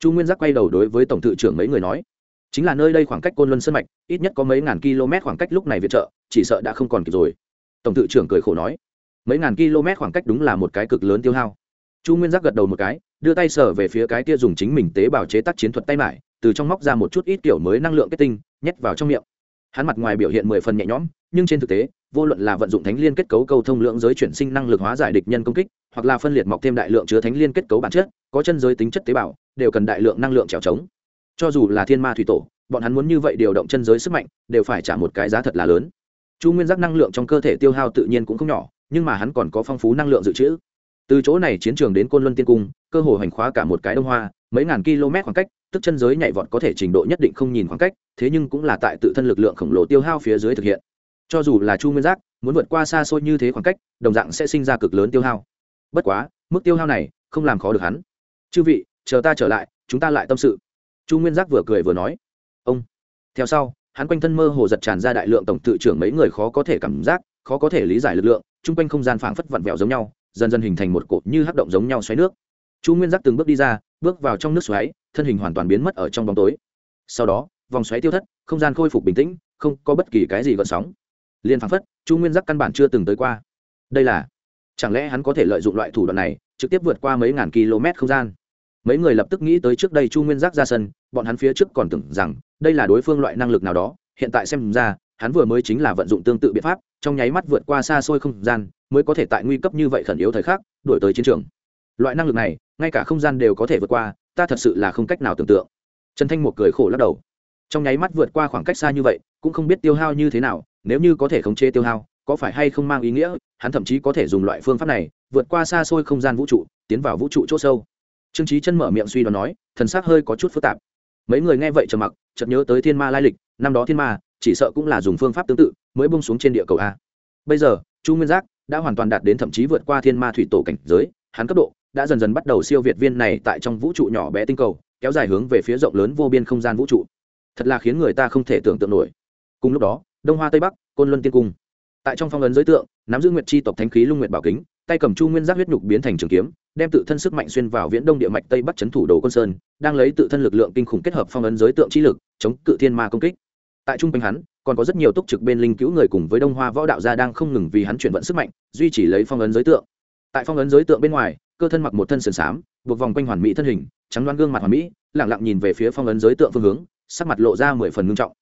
S1: Chu nguyên giác quay đầu đối với tổng thự trưởng mấy người nói, chính là nơi đây khoảng cách côn luân sân mạch, ít nhất có mấy ngàn km khoảng cách lúc này viện trợ, chỉ sợ đã không còn kịp rồi tổng thự trưởng cười khổ nói, mấy ngàn km khoảng cách đúng là một cái cực lớn tiêu hao. Chu nguyên giác gật đầu một cái, đưa tay sở về phía cái kia dùng chính mình tế bào chế tác chiến thuật tay mải, từ trong móc ra một chút ít kiểu mới năng lượng kết tinh, nhét vào trong miệng. Hắn mặt ngoài biểu hiện mười phần nhẹ nhõm, nhưng trên thực tế, vô luận là vận dụng thánh liên kết cấu câu thông lượng giới chuyển sinh năng lực hóa giải địch nhân công kích, hoặc là phân liệt mọc thêm đại lượng chứa thánh liên kết cấu bản chất, có chân giới tính chất tế bào, đều cần đại lượng năng lượng trèo trống. Cho dù là thiên ma thủy tổ, bọn hắn muốn như vậy điều động chân giới sức mạnh, đều phải trả một cái giá thật là lớn chu nguyên giác năng lượng trong cơ thể tiêu hao tự nhiên cũng không nhỏ, nhưng mà hắn còn có phong phú năng lượng dự trữ. Từ chỗ này chiến trường đến côn luân tiên cung, cơ hồ hành khóa cả một cái đông hoa, mấy ngàn km khoảng cách, tức chân giới nhảy vọt có thể trình độ nhất định không nhìn khoảng cách, thế nhưng cũng là tại tự thân lực lượng khổng lồ tiêu hao phía dưới thực hiện. Cho dù là chu nguyên giác, muốn vượt qua xa xôi như thế khoảng cách, đồng dạng sẽ sinh ra cực lớn tiêu hao. Bất quá, mức tiêu hao này không làm khó được hắn. Chư vị, chờ ta trở lại, chúng ta lại tâm sự. Chu nguyên giác vừa cười vừa nói. Ông, theo sau hắn quanh thân mơ hồ giật tràn ra đại lượng tổng tự trưởng mấy người khó có thể cảm giác, khó có thể lý giải lực lượng, chung quanh không gian phảng phất vặn vẹo giống nhau, dần dần hình thành một cột như hắc động giống nhau xoáy nước. Chu nguyên giác từng bước đi ra, bước vào trong nước xoáy, thân hình hoàn toàn biến mất ở trong bóng tối. Sau đó, vòng xoáy tiêu thất, không gian khôi phục bình tĩnh, không có bất kỳ cái gì gợn sóng. Liền phảng phất, chu nguyên giác căn bản chưa từng tới qua. Đây là, chẳng lẽ hắn có thể lợi dụng loại thủ đoạn này, trực tiếp vượt qua mấy ngàn km không gian? Mấy người lập tức nghĩ tới trước đây chu nguyên giác ra sân, bọn hắn phía trước còn tưởng rằng đây là đối phương loại năng lực nào đó, hiện tại xem ra, hắn vừa mới chính là vận dụng tương tự biện pháp, trong nháy mắt vượt qua xa xôi không gian, mới có thể tại nguy cấp như vậy khẩn yếu thời khắc đổi tới chiến trường. Loại năng lực này, ngay cả không gian đều có thể vượt qua, ta thật sự là không cách nào tưởng tượng. Trần thanh một cười khổ lắc đầu. Trong nháy mắt vượt qua khoảng cách xa như vậy, cũng không biết tiêu hao như thế nào, nếu như có thể khống chế tiêu hao, có phải hay không mang ý nghĩa, hắn thậm chí có thể dùng loại phương pháp này, vượt qua xa xôi không gian vũ trụ, tiến vào vũ trụ c h ỗ sâu trương trí chân mở miệng suy đoán nói, thần s ắ c hơi có chút phức tạp. Mấy người nghe vậy trầm mặc, chợt nhớ tới thiên ma lai lịch, năm đó thiên ma, chỉ sợ cũng là dùng phương pháp tương tự, mới bông xuống trên địa cầu a. Bây giờ, chu nguyên giác đã hoàn toàn đạt đến thậm chí vượt qua thiên ma thủy tổ cảnh giới, hắn cấp độ đã dần dần bắt đầu siêu việt viên này tại trong vũ trụ nhỏ bé tinh cầu, kéo dài hướng về phía rộng lớn vô biên không gian vũ trụ. Thật là khiến người ta không thể tưởng tượng nổi. Cùng lúc đó, đông hoa tây bắc, côn luân tiên cung. Tại trong phong ấn giới tượng, nắm giữ nguyệt chi tộc thánh khí lung nguyệt bảo kính, tay cầm chu nguyên giác huyết nhục biến thành trường kiếm đem tự thân sức mạnh xuyên vào viễn đông địa mạch tây bắc c thủ đồ quân sơn, đang lấy tự thân lực lượng kinh khủng kết hợp phong ấn giới tượng trí lực, chống cự thiên ma công kích. Tại trung quanh hắn, còn có rất nhiều túc trực bên linh cứu người cùng với đông hoa võ đạo gia đang không ngừng vì hắn chuyển vận sức mạnh, duy trì lấy phong ấn giới tượng. Tại phong ấn giới tượng bên ngoài, cơ thân mặc một thân sườn xám, buộc vòng quanh hoàn mỹ thân hình, trắng đoan gương mặt hoàn mỹ lẳng lặng nhìn về phía phong ấn giới tượng phương hướng, sắc mặt lộ ra mười phần ngưng trọng.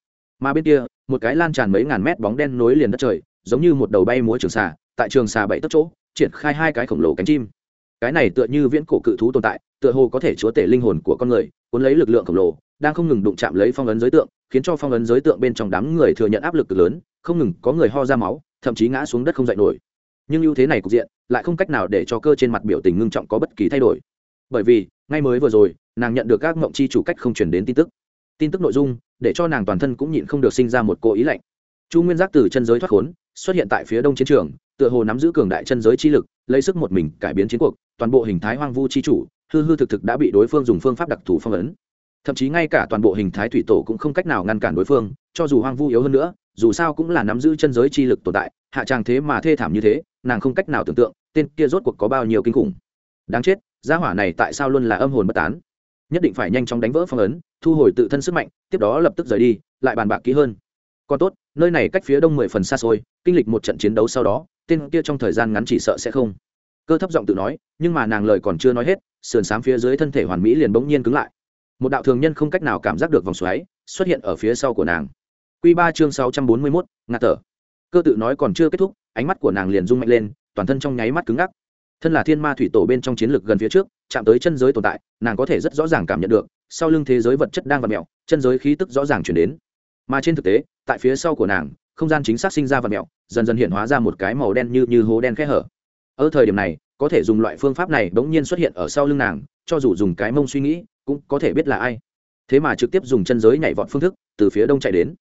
S1: Mà bên kia, một cái lan tràn mấy ngàn mét bóng đen nối liền đất trời, giống như một đầu bay múa trường xà, tại trường xà bảy tấc chỗ, triển khai hai cái khổng lồ cánh chim cái này tựa như viễn cổ cự thú tồn tại, tựa hồ có thể chúa tể linh hồn của con người, cuốn lấy lực lượng khổng lồ, đang không ngừng đụng chạm lấy phong ấn giới tượng, khiến cho phong ấn giới tượng bên trong đám người thừa nhận áp lực cực lớn, không ngừng có người ho ra máu, thậm chí ngã xuống đất không dậy nổi. Nhưng ưu thế này cục diện, lại không cách nào để cho cơ trên mặt biểu tình ngưng trọng có bất kỳ thay đổi. Bởi vì, ngay mới vừa rồi, nàng nhận được các mộng chi chủ cách không truyền đến tin tức. Tin tức nội dung, để cho nàng toàn thân cũng nhịn không được sinh ra một cố ý lạnh. Chu nguyên giác từ chân giới thoát khốn, xuất hiện tại phía đông chiến trường, tựa hồ nắm giữ cường đại chân giới chi lực, lấy sức một mình cải biến chiến cuộc toàn bộ hình thái hoang vu chi chủ, hư hư thực thực đã bị đối phương dùng phương pháp đặc thù phong ấn. Thậm chí ngay cả toàn bộ hình thái thủy tổ cũng không cách nào ngăn cản đối phương, cho dù hoang vu yếu hơn nữa, dù sao cũng là nắm giữ chân giới chi lực tồn tại, hạ tràng thế mà thê thảm như thế, nàng không cách nào tưởng tượng tên kia rốt cuộc có bao nhiêu kinh khủng. Đáng chết, gia hỏa này tại sao luôn là âm hồn bất tán? Nhất định phải nhanh chóng đánh vỡ phong ấn, thu hồi tự thân sức mạnh, tiếp đó lập tức rời đi, lại bàn bạc kỹ hơn. Còn tốt, nơi này cách phía đông mười phần xa xôi, kinh lịch một trận chiến đấu sau đó, tên kia trong thời gian ngắn chỉ sợ sẽ không cơ thấp giọng tự nói, nhưng mà nàng lời còn chưa nói hết, sườn s á m phía dưới thân thể hoàn mỹ liền bỗng nhiên cứng lại. Một đạo thường nhân không cách nào cảm giác được vòng xoáy xuất hiện ở phía sau của nàng. Q ba chương sáu trăm bốn mươi mốt, ngạt thở. Cơ tự nói còn chưa kết thúc, ánh mắt của nàng liền rung mạnh lên, toàn thân trong nháy mắt cứng ngắc. Thân là thiên ma thủy tổ bên trong chiến lược gần phía trước, chạm tới chân giới tồn tại, nàng có thể rất rõ ràng cảm nhận được, sau lưng thế giới vật chất đang v ặ mẹo chân giới khí tức rõ ràng chuyển đến. Mà trên thực tế, tại phía sau của nàng, không gian chính xác sinh ra vật mẹo dần dần hiện hóa ra một cái màu đen như như hố đen khẽ hở ở thời điểm này, có thể dùng loại phương pháp này bỗng nhiên xuất hiện ở sau lưng nàng, cho dù dùng cái mông suy nghĩ, cũng có thể biết là ai. Thế mà trực tiếp dùng chân giới nhảy vọt phương thức, từ phía đông chạy đến.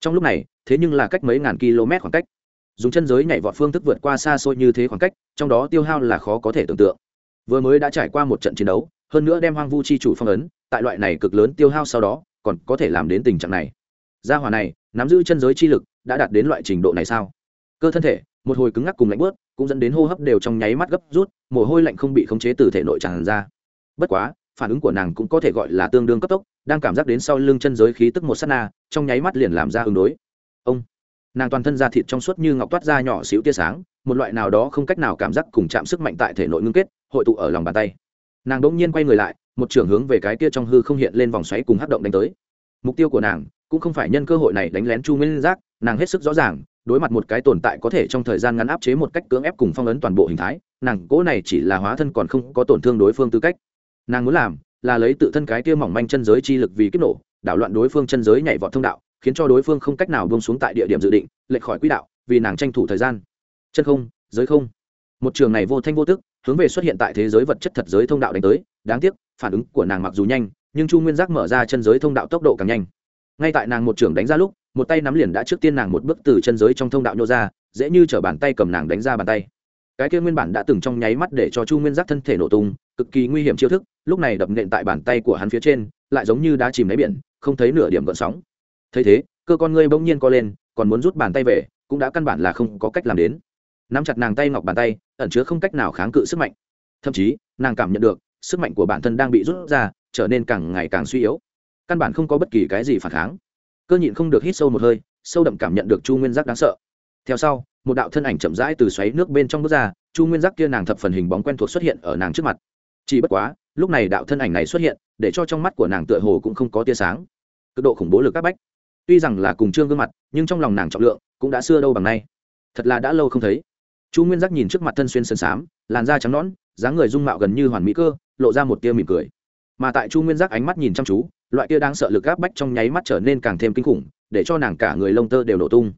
S1: Trong lúc này, thế nhưng là cách mấy ngàn km khoảng cách. Dùng chân giới nhảy vọt phương thức vượt qua xa xôi như thế khoảng cách, trong đó tiêu hao là khó có thể tưởng tượng. Vừa mới đã trải qua một trận chiến đấu, hơn nữa đem hoang vu chi chủ phong ấn, tại loại này cực lớn tiêu hao sau đó, còn có thể làm đến tình trạng này. Gia hỏa này, nắm giữ chân giới chi lực, đã đạt đến loại trình độ này sao? Cơ thân thể, một hồi cứng ngắc cùng lạnh bớt cũng dẫn đến hô hấp đều trong nháy mắt gấp rút, mồ hôi lạnh không bị khống chế từ thể nội tràn ra. Bất quá, phản ứng của nàng cũng có thể gọi là tương đương cấp tốc, đang cảm giác đến sau lưng chân giới khí tức một s á t na, trong nháy mắt liền làm ra ứng đối. Ông! Nàng toàn thân da thịt trong suốt như ngọc toát ra nhỏ xíu tia sáng, một loại nào đó không cách nào cảm giác cùng chạm sức mạnh tại thể nội ngưng kết, hội tụ ở lòng bàn tay. Nàng đ ỗ n g nhiên quay người lại, một trưởng hướng về cái kia trong hư không hiện lên vòng xoáy cùng hát động đánh tới. Mục tiêu của nàng cũng không phải nhân cơ hội này đánh lén chu nguyên giác, nàng hết sức rõ ràng đối mặt một cái tồn tại có thể trong thời gian ngắn áp chế một cách cưỡng ép cùng phong ấn toàn bộ hình thái, nàng cỗ này chỉ là hóa thân còn không có tổn thương đối phương tư cách. Nàng muốn làm là lấy tự thân cái kia mỏng manh chân giới chi lực vì kích nổ, đảo loạn đối phương chân giới nhảy vọt thông đạo, khiến cho đối phương không cách nào bông xuống tại địa điểm dự định, lệch khỏi quỹ đạo, vì nàng tranh thủ thời gian. Chân không, giới không. Một trường này vô thanh vô tức, hướng về xuất hiện tại thế giới vật chất thật giới thông đạo đánh tới, đáng tiếc, phản ứng của nàng mặc dù nhanh, nhưng chu nguyên giác mở ra chân giới thông đạo tốc độ càng nhanh. Ngay tại nàng một trường đánh ra lúc một tay nắm liền đã trước tiên nàng một bước từ chân giới trong thông đạo nhô ra, dễ như chở bàn tay cầm nàng đánh ra bàn tay. Cái kia nguyên bản đã từng trong nháy mắt để cho chu nguyên giác thân thể nổ tung, cực kỳ nguy hiểm chiêu thức, lúc này đập nện tại bàn tay của hắn phía trên, lại giống như đá chìm lấy biển, không thấy nửa điểm gợn sóng. Thấy thế, cơ con ngươi bỗng nhiên co lên, còn muốn rút bàn tay về, cũng đã căn bản là không có cách làm đến. Nắm chặt nàng tay ngọc bàn tay, ẩn chứa không cách nào kháng cự sức mạnh. Thậm chí, nàng cảm nhận được, sức mạnh của bản thân đang bị rút ra, trở nên càng ngày càng suy yếu. Căn bản không có bất kỳ cái gì phản kháng cơ nhịn không được hít sâu một hơi, sâu đậm cảm nhận được chu nguyên giác đáng sợ. Theo sau, một đạo thân ảnh chậm rãi từ xoáy nước bên trong bước ra, chu nguyên giác kia nàng thập phần hình bóng quen thuộc xuất hiện ở nàng trước mặt. Chỉ bất quá, lúc này đạo thân ảnh này xuất hiện, để cho trong mắt của nàng tựa hồ cũng không có tia sáng. Cực độ khủng bố lực các bách. Tuy rằng là cùng trương gương mặt, nhưng trong lòng nàng trọng lượng cũng đã xưa đâu bằng nay. Thật là đã lâu không thấy. Chu nguyên giác nhìn trước mặt thân xuyên sơn xám làn da trắng nõn, dáng người dung mạo gần như hoàn mỹ cơ, lộ ra một tia mỉm cười. Mà tại chu nguyên giác ánh mắt nhìn chăm chú loại kia đang sợ lực gáp bách trong nháy mắt trở nên càng thêm kinh khủng, để cho nàng cả người lông tơ đều nổ tung.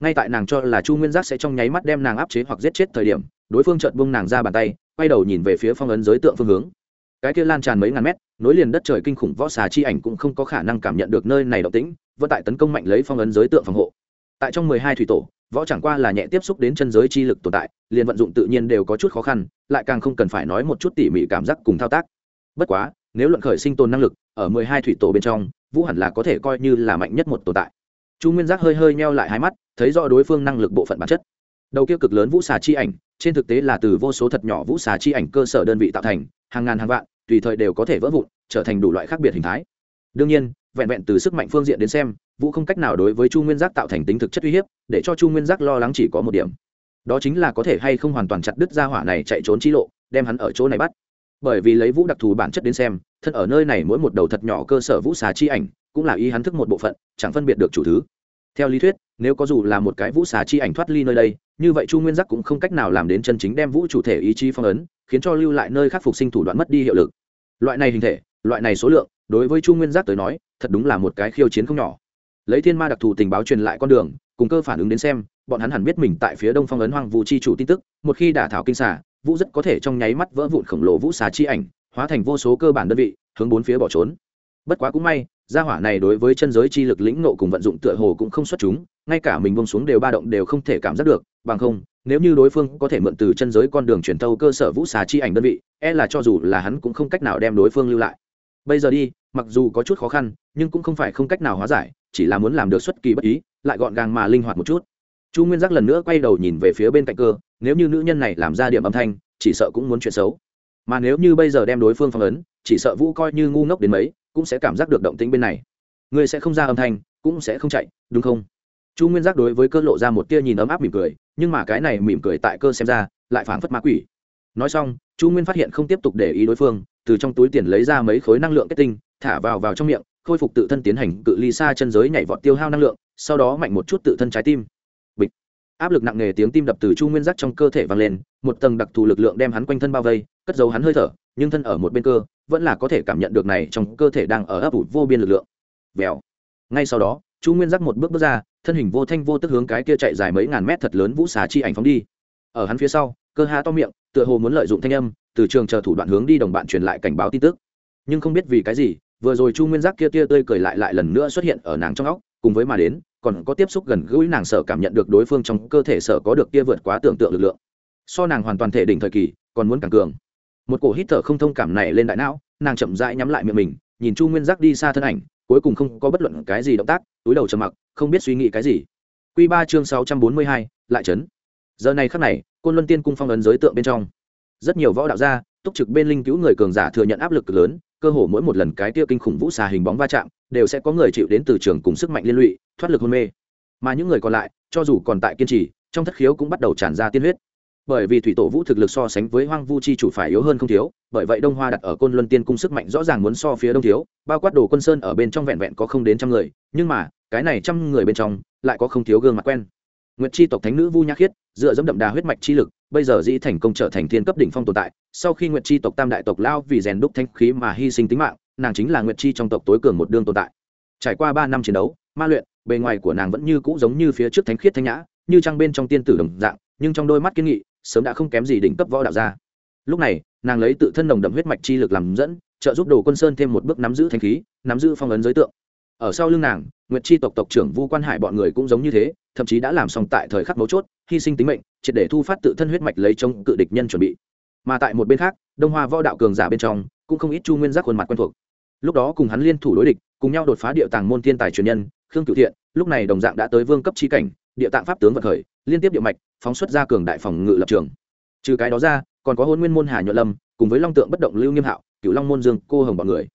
S1: Ngay tại nàng cho là chu nguyên giác sẽ trong nháy mắt đem nàng áp chế hoặc giết chết thời điểm, đối phương chợt bung nàng ra bàn tay, quay đầu nhìn về phía phong ấn giới tượng phương hướng. Cái kia lan tràn mấy ngàn mét, nối liền đất trời kinh khủng võ xà chi ảnh cũng không có khả năng cảm nhận được nơi này động tĩnh, vẫn tại tấn công mạnh lấy phong ấn giới tượng phòng hộ. Tại trong mười hai thủy tổ, võ chẳng qua là nhẹ tiếp xúc đến chân giới chi lực tồn tại, liền vận dụng tự nhiên đều có chút khó khăn, lại càng không cần phải nói một chút tỉ mỉ cảm giác cùng thao tác. Bất quá, nếu luận khởi sinh tồn năng lực ở mười hai thủy tổ bên trong, vũ hẳn là có thể coi như là mạnh nhất một tồn tại. Chu nguyên giác hơi hơi meo lại hai mắt, thấy rõ đối phương năng lực bộ phận bản chất. Đầu kia cực lớn vũ xà chi ảnh, trên thực tế là từ vô số thật nhỏ vũ xà chi ảnh cơ sở đơn vị tạo thành, hàng ngàn hàng vạn, tùy thời đều có thể vỡ vụn, trở thành đủ loại khác biệt hình thái. Đương nhiên, vẹn vẹn từ sức mạnh phương diện đến xem, vũ không cách nào đối với chu nguyên giác tạo thành tính thực chất uy hiếp, để cho chu nguyên giác lo lắng chỉ có một điểm. Đó chính là có thể hay không hoàn toàn chặt đứt ra hỏa này chạy trốn chi lộ, đem hắn ở chỗ này bắt. Bởi vì lấy vũ đặc thù bản chất đến xem thân ở nơi này mỗi một đầu thật nhỏ cơ sở vũ xà chi ảnh, cũng là ý hắn thức một bộ phận, chẳng phân biệt được chủ thứ. Theo lý thuyết, nếu có dù là một cái vũ xà chi ảnh thoát ly nơi đây, như vậy chu nguyên giác cũng không cách nào làm đến chân chính đem vũ chủ thể ý chí phong ấn, khiến cho lưu lại nơi khắc phục sinh thủ đoạn mất đi hiệu lực. Loại này hình thể, loại này số lượng, đối với chu nguyên giác tới nói, thật đúng là một cái khiêu chiến không nhỏ. Lấy thiên ma đặc thù tình báo truyền lại con đường, cùng cơ phản ứng đến xem, bọn hắn hẳn biết mình tại phía đông phong ấn hoang vũ chi chủ tin tức, một khi đả thảo kinh xà, vũ rất có thể trong nháy mắt vỡ vụn khổng lồ vũ xà chi ảnh hóa thành vô số cơ bản đơn vị, hướng bốn phía bỏ trốn. Bất quá cũng may, gia hỏa này đối với chân giới chi lực lĩnh nộ cùng vận dụng tựa hồ cũng không xuất chúng, ngay cả mình bông xuống đều ba động đều không thể cảm giác được, bằng không, nếu như đối phương có thể mượn từ chân giới con đường truyền thâu cơ sở vũ xà chi ảnh đơn vị e là cho dù là hắn cũng không cách nào đem đối phương lưu lại. Bây giờ đi, mặc dù có chút khó khăn, nhưng cũng không phải không cách nào hóa giải, chỉ là muốn làm được xuất kỳ bất ý, lại gọn gàng mà linh hoạt một chút. Chu nguyên giác lần nữa quay đầu nhìn về phía bên cạnh cơ, nếu như nữ nhân này làm ra điểm âm thanh, chỉ sợ cũng muốn chuyện xấu mà nếu như bây giờ đem đối phương phong ấn, chỉ sợ vũ coi như ngu ngốc đến mấy, cũng sẽ cảm giác được động tĩnh bên này. Người sẽ không ra âm thanh, cũng sẽ không chạy, đúng không? Chu nguyên giác đối với cơ lộ ra một tia nhìn ấm áp mỉm cười, nhưng mà cái này mỉm cười tại cơ xem ra, lại phảng phất ma quỷ. Nói xong, chu nguyên phát hiện không tiếp tục để ý đối phương, từ trong túi tiền lấy ra mấy khối năng lượng kết tinh, thả vào vào trong miệng, khôi phục tự thân tiến hành cự ly xa chân giới nhảy vọt tiêu hao năng lượng, sau đó mạnh một chút tự thân trái tim áp lực nặng nề tiếng tim đập từ chu nguyên giác trong cơ thể vang lên, một tầng đặc thù lực lượng đem hắn quanh thân bao vây, cất giấu hắn hơi thở, nhưng thân ở một bên cơ, vẫn là có thể cảm nhận được này trong cơ thể đang ở ấp ủ vô biên lực lượng. Vèo. Ngay sau đó, chu nguyên giác một bước bước ra, thân hình vô thanh vô tức hướng cái kia chạy dài mấy ngàn mét thật lớn vũ xà chi ảnh phóng đi. Ở hắn phía sau, cơ ha to miệng, tựa hồ muốn lợi dụng thanh âm, từ trường chờ thủ đoạn hướng đi đồng bạn truyền lại cảnh báo tin tức. Nhưng không biết vì cái gì, vừa rồi chu nguyên giác kia tia tươi cười lại lại lần nữa xuất hiện ở nàng trong óc, cùng với mà đến còn có tiếp xúc gần gũi nàng sợ cảm nhận được đối phương trong cơ thể sợ có được kia vượt quá tưởng tượng lực lượng. So nàng hoàn toàn thể đỉnh thời kỳ, còn muốn càng cường. Một cổ hít thở không thông cảm này lên đại não, nàng chậm rãi nhắm lại miệng mình, nhìn chu nguyên giác đi xa thân ảnh, cuối cùng không có bất luận cái gì động tác, túi đầu trầm mặc, không biết suy nghĩ cái gì. Q ba chương sáu trăm bốn mươi hai, lại trấn giờ này khắc này, côn luân tiên cung phong ấn giới tượng bên trong. Rất nhiều võ đạo gia, túc trực bên linh cứu người cường giả thừa nhận áp lực lớn cơ hồ mỗi một lần cái tiêu kinh khủng vũ xà hình bóng va chạm đều sẽ có người chịu đến từ trường cùng sức mạnh liên lụy, thoát lực hôn mê. Mà những người còn lại, cho dù còn tại kiên trì, trong thất khiếu cũng bắt đầu tràn ra tiên huyết. Bởi vì thủy tổ vũ thực lực so sánh với hoang vu chi chủ phải yếu hơn không thiếu, bởi vậy đông hoa đặt ở côn luân tiên cung sức mạnh rõ ràng muốn so phía đông thiếu, bao quát đồ quân sơn ở bên trong vẹn vẹn có không đến trăm người, nhưng mà, cái này trăm người bên trong, lại có không thiếu gương mặt quen. Nguyệt chi tộc thánh nữ vu nhã khiết, dựa dẫm đậm đà huyết mạch chi lực bây giờ dĩ thành công trở thành thiên cấp đỉnh phong tồn tại, sau khi nguyệt chi tộc tam đại tộc lao vì rèn đúc thanh khí mà hy sinh tính mạng, nàng chính là nguyệt chi trong tộc tối cường một đương tồn tại. Trải qua ba năm chiến đấu, ma luyện, bề ngoài của nàng vẫn như cũ giống như phía trước thánh khiết thanh nhã, như trăng bên trong tiên tử đồng dạng, nhưng trong đôi mắt kiên nghị, sớm đã không kém gì đỉnh cấp võ đạo gia. Lúc này, nàng lấy tự thân đồng đậm huyết mạch chi lực làm dẫn, trợ giúp đồ quân sơn thêm một bước nắm giữ thanh khí, nắm giữ phong ấn giới tượng. Ở sau lưng nàng, nguyệt chi tộc tộc trưởng vu quan hải bọn người cũng giống như thế, thậm chí đã làm xong tại thời khắc mấu chốt, hy sinh tính mệnh triệt để thu phát tự thân huyết mạch lấy chống cự địch nhân chuẩn bị. Mà tại một bên khác, đông hoa võ đạo cường giả bên trong, cũng không ít chu nguyên giác khuôn mặt quen thuộc. Lúc đó cùng hắn liên thủ đối địch, cùng nhau đột phá địa tàng môn thiên tài truyền nhân, khương cựu thiện, lúc này đồng dạng đã tới vương cấp trí cảnh, địa tạng pháp tướng vật khởi, liên tiếp địa mạch, phóng xuất ra cường đại phòng ngự lập trường. Trừ cái đó ra, còn có hôn nguyên môn hà nhuận lâm, cùng với long tượng bất động lưu nghiêm hạo cựu long môn dương, cô hồng bọn người.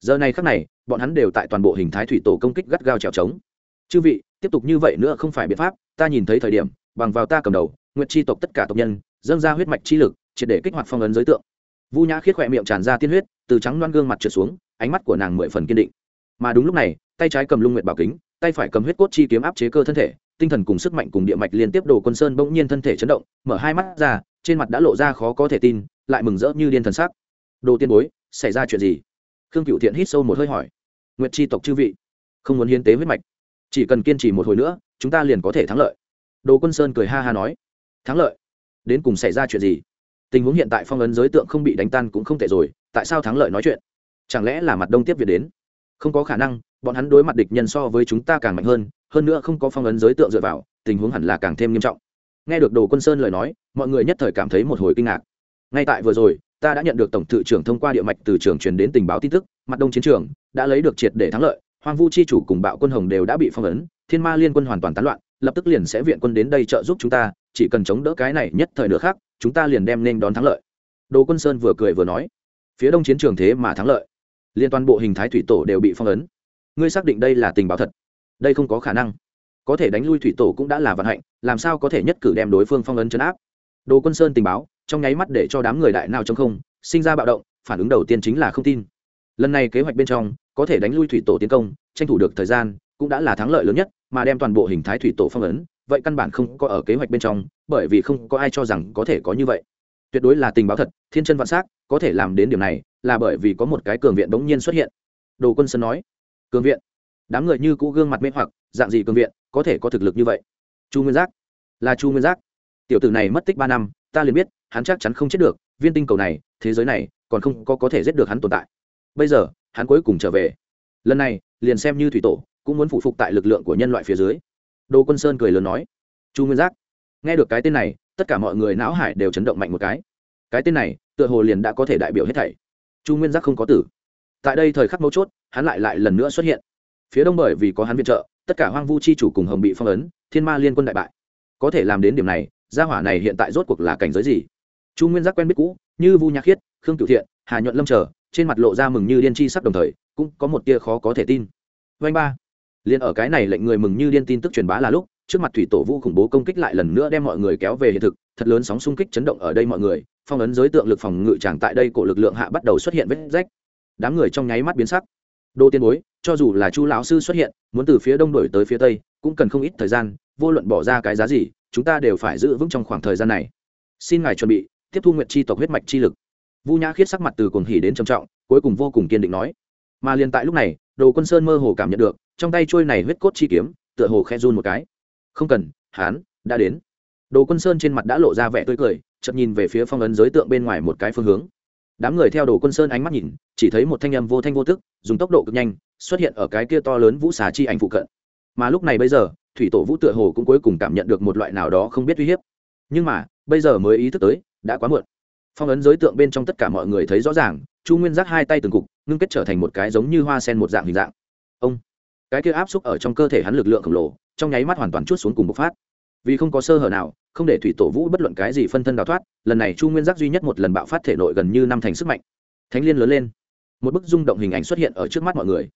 S1: Giờ này khắc này, bọn hắn đều tại toàn bộ hình thái thủy tổ công kích gắt gao trèo trống. Chư vị, tiếp tục như vậy nữa không phải biện pháp, ta nhìn thấy thời điểm, bằng vào ta cầm đầu Nguyệt tri tộc tất cả tộc nhân, dâng ra huyết mạch chi lực, triệt để kích hoạt phong ấn giới tượng. Vu nhã khiết khỏe miệng tràn ra tiên huyết, từ trắng loan gương mặt trượt xuống, ánh mắt của nàng mười phần kiên định. Mà đúng lúc này, tay trái cầm lung nguyệt bảo kính, tay phải cầm huyết cốt chi kiếm áp chế cơ thân thể, tinh thần cùng sức mạnh cùng địa mạch liên tiếp đồ quân sơn bỗng nhiên thân thể chấn động, mở hai mắt ra, trên mặt đã lộ ra khó có thể tin, lại mừng rỡ như điên thần sắc. Đồ tiên bối, xảy ra chuyện gì? Khương cựu thiện hít sâu một hơi hỏi. Nguyệt tri tộc chư vị, không muốn hiến tế huyết mạch, chỉ cần kiên trì một hồi nữa, chúng ta liền có thể thắng lợi. Đồ quân sơn cười ha ha nói thắng lợi. Đến cùng xảy ra chuyện gì? Tình huống hiện tại phong ấn giới tượng không bị đánh tan cũng không tệ rồi, tại sao thắng lợi nói chuyện? Chẳng lẽ là mặt đông tiếp việt đến? Không có khả năng, bọn hắn đối mặt địch nhân so với chúng ta càng mạnh hơn hơn nữa không có phong ấn giới tượng dựa vào, tình huống hẳn là càng thêm nghiêm trọng. Nghe được đồ quân sơn lời nói, mọi người nhất thời cảm thấy một hồi kinh ngạc. Ngay tại vừa rồi, ta đã nhận được tổng thự trưởng thông qua địa mạch từ trường truyền đến tình báo tin tức, mặt đông chiến trường đã lấy được triệt để thắng lợi hoàng vu chi chủ cùng bạo quân hồng đều đã bị phong ấn, thiên ma liên quân hoàn toàn tán loạn, lập tức liền sẽ viện quân đến đây trợ giúp chúng ta chỉ cần chống đỡ cái này nhất thời nữa khác, chúng ta liền đem nên đón thắng lợi. Đồ quân sơn vừa cười vừa nói, phía đông chiến trường thế mà thắng lợi. Liên toàn bộ hình thái thủy tổ đều bị phong ấn. Ngươi xác định đây là tình báo thật? Đây không có khả năng. Có thể đánh lui thủy tổ cũng đã là vận hạnh, làm sao có thể nhất cử đem đối phương phong ấn chấn áp? Đồ quân sơn tình báo, trong nháy mắt để cho đám người đại nào trong không, sinh ra bạo động, phản ứng đầu tiên chính là không tin. Lần này kế hoạch bên trong, có thể đánh lui thủy tổ tiến công, tranh thủ được thời gian, cũng đã là thắng lợi lớn nhất, mà đem toàn bộ hình thái thủy tổ phong ấn vậy căn bản không có ở kế hoạch bên trong, bởi vì không có ai cho rằng có thể có như vậy. Tuyệt đối là tình báo thật, thiên chân vạn s á c có thể làm đến điểm này là bởi vì có một cái cường viện bỗng nhiên xuất hiện. Đồ quân sơn nói, cường viện? Đám người như cũ gương mặt mê hoặc, dạng gì cường viện, có thể có thực lực như vậy? Chu nguyên giác, là chu nguyên giác. Tiểu tử này mất tích ba năm, ta liền biết, hắn chắc chắn không chết được, viên tinh cầu này, thế giới này, còn không có có thể giết được hắn tồn tại. Bây giờ, hắn cuối cùng trở về. Lần này, liền xem như thủy tổ, cũng muốn phụ phục tại lực lượng của nhân loại phía dưới đồ quân sơn cười lớn nói, chu nguyên giác, nghe được cái tên này, tất cả mọi người não hải đều chấn động mạnh một cái. Cái tên này, tựa hồ liền đã có thể đại biểu hết thảy. Chu nguyên giác không có tử. Tại đây thời khắc mấu chốt, hắn lại lại lần nữa xuất hiện. Phía đông bởi vì có hắn viện trợ, tất cả hoang vu chi chủ cùng hồng bị phong ấn, thiên ma liên quân đại bại. Có thể làm đến điểm này, gia hỏa này hiện tại rốt cuộc là cảnh giới gì? Chu nguyên giác quen biết cũ, như vu nhạc khiết, khương cựu thiện, hà nhuận lâm trở trên mặt lộ ra mừng như điên chi sắc đồng thời, cũng có một tia khó có thể tin. Vanh ba liền ở cái này lệnh người mừng như điên tin tức truyền bá là lúc, trước mặt thủy tổ vũ khủng bố công kích lại lần nữa đem mọi người kéo về hiện thực, thật lớn sóng xung kích chấn động ở đây mọi người, phong ấn giới tượng lực phòng ngự tràng tại đây cổ lực lượng hạ bắt đầu xuất hiện vết rách. Đám người trong nháy mắt biến sắc. Đô tiên bối, cho dù là chu lão sư xuất hiện, muốn từ phía đông đổi tới phía tây, cũng cần không ít thời gian, vô luận bỏ ra cái giá gì, chúng ta đều phải giữ vững trong khoảng thời gian này. Xin ngài chuẩn bị, tiếp thu nguyện chi tộc huyết mạch chi lực. Vu nhã khiết sắc mặt từ cuồng hỉ đến trầm trọng, cuối cùng vô cùng kiên định nói. Mà liền tại lúc này, đồ quân sơn mơ hồ cảm nhận được trong tay trôi này huyết cốt chi kiếm, tựa hồ khe run một cái. Không cần hán đã đến. Đồ quân sơn trên mặt đã lộ ra vẻ tươi cười chậm nhìn về phía phong ấn giới tượng bên ngoài một cái phương hướng. Đám người theo đồ quân sơn ánh mắt nhìn, chỉ thấy một thanh âm vô thanh vô tức, dùng tốc độ cực nhanh, xuất hiện ở cái kia to lớn vũ xà chi ảnh phụ cận. Mà lúc này bây giờ, thủy tổ vũ tựa hồ cũng cuối cùng cảm nhận được một loại nào đó không biết uy hiếp. Nhưng mà, bây giờ mới ý thức tới, đã quá muộn. Phong ấn giới tượng bên trong tất cả mọi người thấy rõ ràng, chu nguyên giác hai tay từng cục, ngưng kết trở thành một cái giống như hoa sen một dạng hình dạng. Ông! Cái kia áp xúc ở trong cơ thể hắn lực lượng khổng lồ, trong nháy mắt hoàn toàn chút xuống cùng bộc phát. Vì không có sơ hở nào, không để thủy tổ vũ bất luận cái gì phân thân đào thoát, lần này chu nguyên giác duy nhất một lần bạo phát thể nội gần như năm thành sức mạnh. Thánh liên lớn lên. Một bức rung động hình ảnh xuất hiện ở trước mắt mọi người.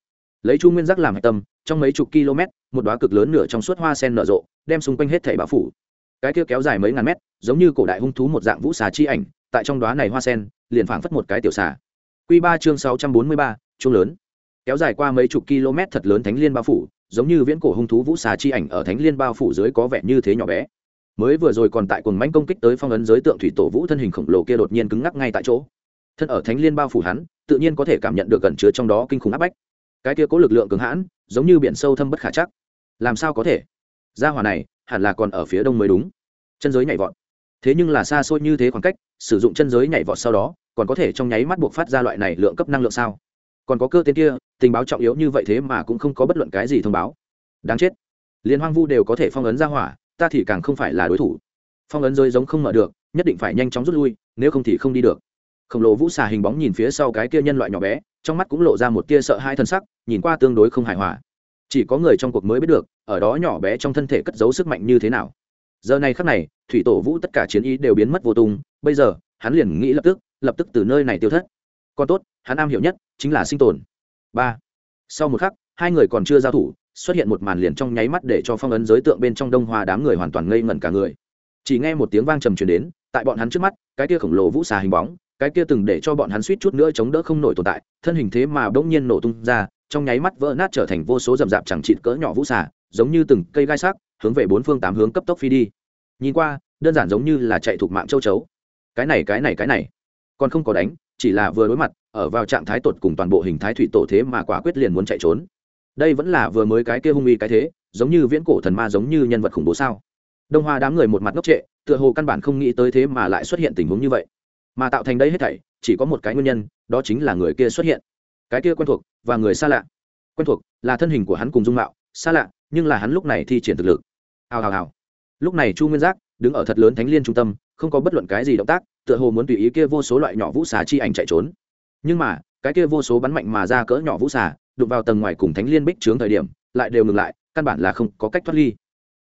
S1: Lấy chu nguyên giác làm hạch tâm, trong mấy chục km, một đoá cực lớn nửa trong suốt hoa sen nở rộ, đem xung quanh hết thảy bao phủ. Cái kia kéo dài mấy ngàn mét, giống như cổ đại hung thú một dạng vũ xà chi ảnh, tại trong đoá này hoa sen, liền phảng phất một cái tiểu xà. Q ba chương sáu trăm bốn mươi ba chung lớn kéo dài qua mấy chục km thật lớn thánh liên bao phủ, giống như viễn cổ hung thú vũ xà chi ảnh ở thánh liên bao phủ dưới có vẻ như thế nhỏ bé. Mới vừa rồi còn tại cuồng mãnh công kích tới phong ấn giới tượng thủy tổ vũ thân hình khổng lồ kia đột nhiên cứng ngắc ngay tại chỗ. Thân ở thánh liên bao phủ hắn, tự nhiên có thể cảm nhận được gần chứa trong đó kinh khủng áp bách. Cái kia có lực lượng cứng hãn, giống như biển sâu thâm bất khả chắc. Làm sao có thể? Gia hỏa này, hẳn là còn ở phía đông mới đúng. Chân giới nhảy vọt. Thế nhưng là xa xôi như thế khoảng cách, sử dụng chân giới nhảy vọt sau đó, còn có thể trong nháy mắt buộc phát ra loại này lượng cấp năng lượng sao? Còn có cơ tên kia, tình báo trọng yếu như vậy thế mà cũng không có bất luận cái gì thông báo. Đáng chết. Liên hoang vu đều có thể phong ấn ra hỏa, ta thì càng không phải là đối thủ. Phong ấn rơi giống không mở được, nhất định phải nhanh chóng rút lui, nếu không thì không đi được. Khổng lồ vũ xà hình bóng nhìn phía sau cái kia nhân loại nhỏ bé, trong mắt cũng lộ ra một tia sợ hai thân sắc, nhìn qua tương đối không hài hòa. Chỉ có người trong cuộc mới biết được, ở đó nhỏ bé trong thân thể cất giấu sức mạnh như thế nào. Giờ này khắc này, thủy tổ vũ tất cả chiến ý đều biến mất vô tung, bây giờ, hắn liền nghĩ lập tức lập tức từ nơi này tiêu thất còn tốt, hắn am hiểu nhất chính là sinh tồn. Ba. Sau một khắc, hai người còn chưa giao thủ, xuất hiện một màn liền trong nháy mắt để cho phong ấn giới tượng bên trong đông hoa đám người hoàn toàn ngây ngẩn cả người. Chỉ nghe một tiếng vang trầm truyền đến, tại bọn hắn trước mắt, cái kia khổng lồ vũ xà hình bóng, cái kia từng để cho bọn hắn suýt chút nữa chống đỡ không nổi tồn tại, thân hình thế mà bỗng nhiên nổ tung ra, trong nháy mắt vỡ nát trở thành vô số rậm rạp chẳng chịt cỡ nhỏ vũ xà, giống như từng cây gai sắc, hướng về bốn phương tám hướng cấp tốc phi đi. Nhìn qua, đơn giản giống như là chạy thuộc mạng châu chấu. Cái này cái này cái này. Còn không có đánh chỉ là vừa đối mặt, ở vào trạng thái tột cùng toàn bộ hình thái thủy tổ thế mà quả quyết liền muốn chạy trốn. Đây vẫn là vừa mới cái kia hung uy cái thế, giống như viễn cổ thần ma giống như nhân vật khủng bố sao? Đông hoa đám người một mặt ngốc trệ, tựa hồ căn bản không nghĩ tới thế mà lại xuất hiện tình huống như vậy. Mà tạo thành đây hết thảy, chỉ có một cái nguyên nhân, đó chính là người kia xuất hiện. Cái kia quen thuộc và người xa lạ. Quen thuộc là thân hình của hắn cùng dung mạo, xa lạ, nhưng là hắn lúc này thi triển thực lực. Hào hào hào. Lúc này chu nguyên giác đứng ở thật lớn thánh liên trung tâm, không có bất luận cái gì động tác tựa hồ muốn tùy ý kia vô số loại nhỏ vũ xà chi ảnh chạy trốn. Nhưng mà, cái kia vô số bắn mạnh mà ra cỡ nhỏ vũ xà, đụng vào tầng ngoài cùng thánh liên bích trướng thời điểm, lại đều ngừng lại, căn bản là không có cách thoát ly.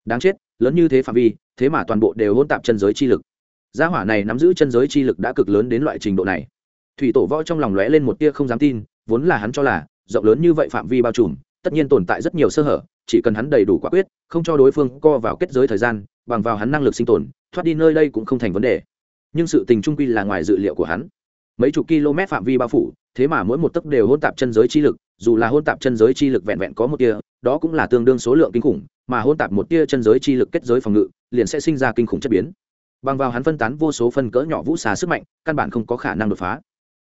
S1: Đáng chết, lớn như thế phạm vi, thế mà toàn bộ đều hôn tạp chân giới chi lực. Gia hỏa này nắm giữ chân giới chi lực đã cực lớn đến loại trình độ này. Thủy tổ võ trong lòng lóe lên một tia không dám tin, vốn là hắn cho là, rộng lớn như vậy phạm vi bao trùm, tất nhiên tồn tại rất nhiều sơ hở, chỉ cần hắn đầy đủ quả quyết, không cho đối phương co vào kết giới thời gian, bằng vào hắn năng lực sinh tồn, thoát đi nơi đây cũng không thành vấn đề nhưng sự tình trung quy là ngoài dự liệu của hắn. Mấy chục km phạm vi bao phủ, thế mà mỗi một tấc đều hôn tạp chân giới chi lực, dù là hôn tạp chân giới chi lực vẹn vẹn có một tia, đó cũng là tương đương số lượng kinh khủng, mà hôn tạp một tia chân giới chi lực kết giới phòng ngự, liền sẽ sinh ra kinh khủng chất biến. Bằng vào hắn phân tán vô số phân cỡ nhỏ vũ xà sức mạnh, căn bản không có khả năng đột phá.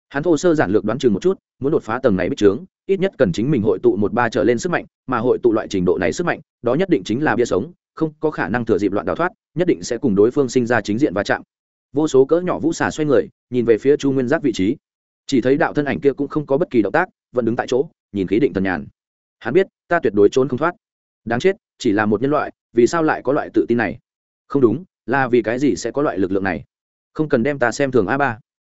S1: Hắn thô sơ giản lược đoán chừng một chút, muốn đột phá tầng này bích trướng, ít nhất cần chính mình hội tụ một ba trở lên sức mạnh, mà hội tụ loại trình độ này sức mạnh, đó nhất định chính là bia sống, không có khả năng thừa dịp loạn đào thoát, nhất định sẽ cùng đối phương sinh ra chính diện va chạm vô số cỡ nhỏ vũ xà xoay người, nhìn về phía chu nguyên giác vị trí. Chỉ thấy đạo thân ảnh kia cũng không có bất kỳ động tác, vẫn đứng tại chỗ, nhìn khí định thần nhàn. Hắn biết, ta tuyệt đối trốn không thoát. Đáng chết, chỉ là một nhân loại, vì sao lại có loại tự tin này? Không đúng, là vì cái gì sẽ có loại lực lượng này? Không cần đem ta xem thường a ba.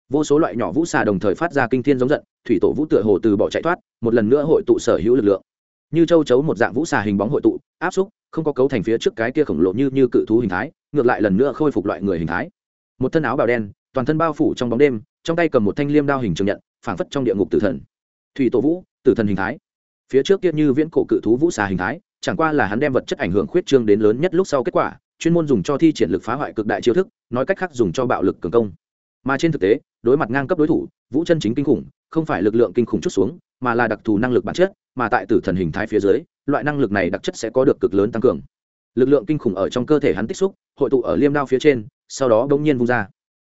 S1: Vô số loại nhỏ vũ xà đồng thời phát ra kinh thiên giống giận, thủy tổ vũ tựa hồ từ bỏ chạy thoát, một lần nữa hội tụ sở hữu lực lượng. Như châu chấu một dạng vũ xà hình bóng hội tụ, áp xúc, không có cấu thành phía trước cái kia khổng lồ như như cự thú hình thái, ngược lại lần nữa khôi phục loại người hình thái một thân áo bào đen, toàn thân bao phủ trong bóng đêm, trong tay cầm một thanh liêm đao hình trường nhận, phảng phất trong địa ngục tử thần. Thủy tổ vũ, tử thần hình thái. Phía trước kia như viễn cổ cự thú vũ xà hình thái, chẳng qua là hắn đem vật chất ảnh hưởng khuyết trương đến lớn nhất lúc sau kết quả, chuyên môn dùng cho thi triển lực phá hoại cực đại chiêu thức, nói cách khác dùng cho bạo lực cường công. Mà trên thực tế, đối mặt ngang cấp đối thủ, vũ chân chính kinh khủng, không phải lực lượng kinh khủng chút xuống, mà là đặc thù năng lực bản chất, mà tại tử thần hình thái phía dưới, loại năng lực này đặc chất sẽ có được cực lớn tăng cường. Lực lượng kinh khủng ở trong cơ thể hắn tích xúc, hội tụ ở liêm đao phía trên sau đó bỗng nhiên vung ra.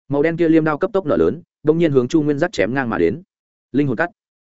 S1: Màu đen kia liêm đao cấp tốc nở lớn, bỗng nhiên hướng chu nguyên giác chém ngang mà đến. Linh hồn cắt.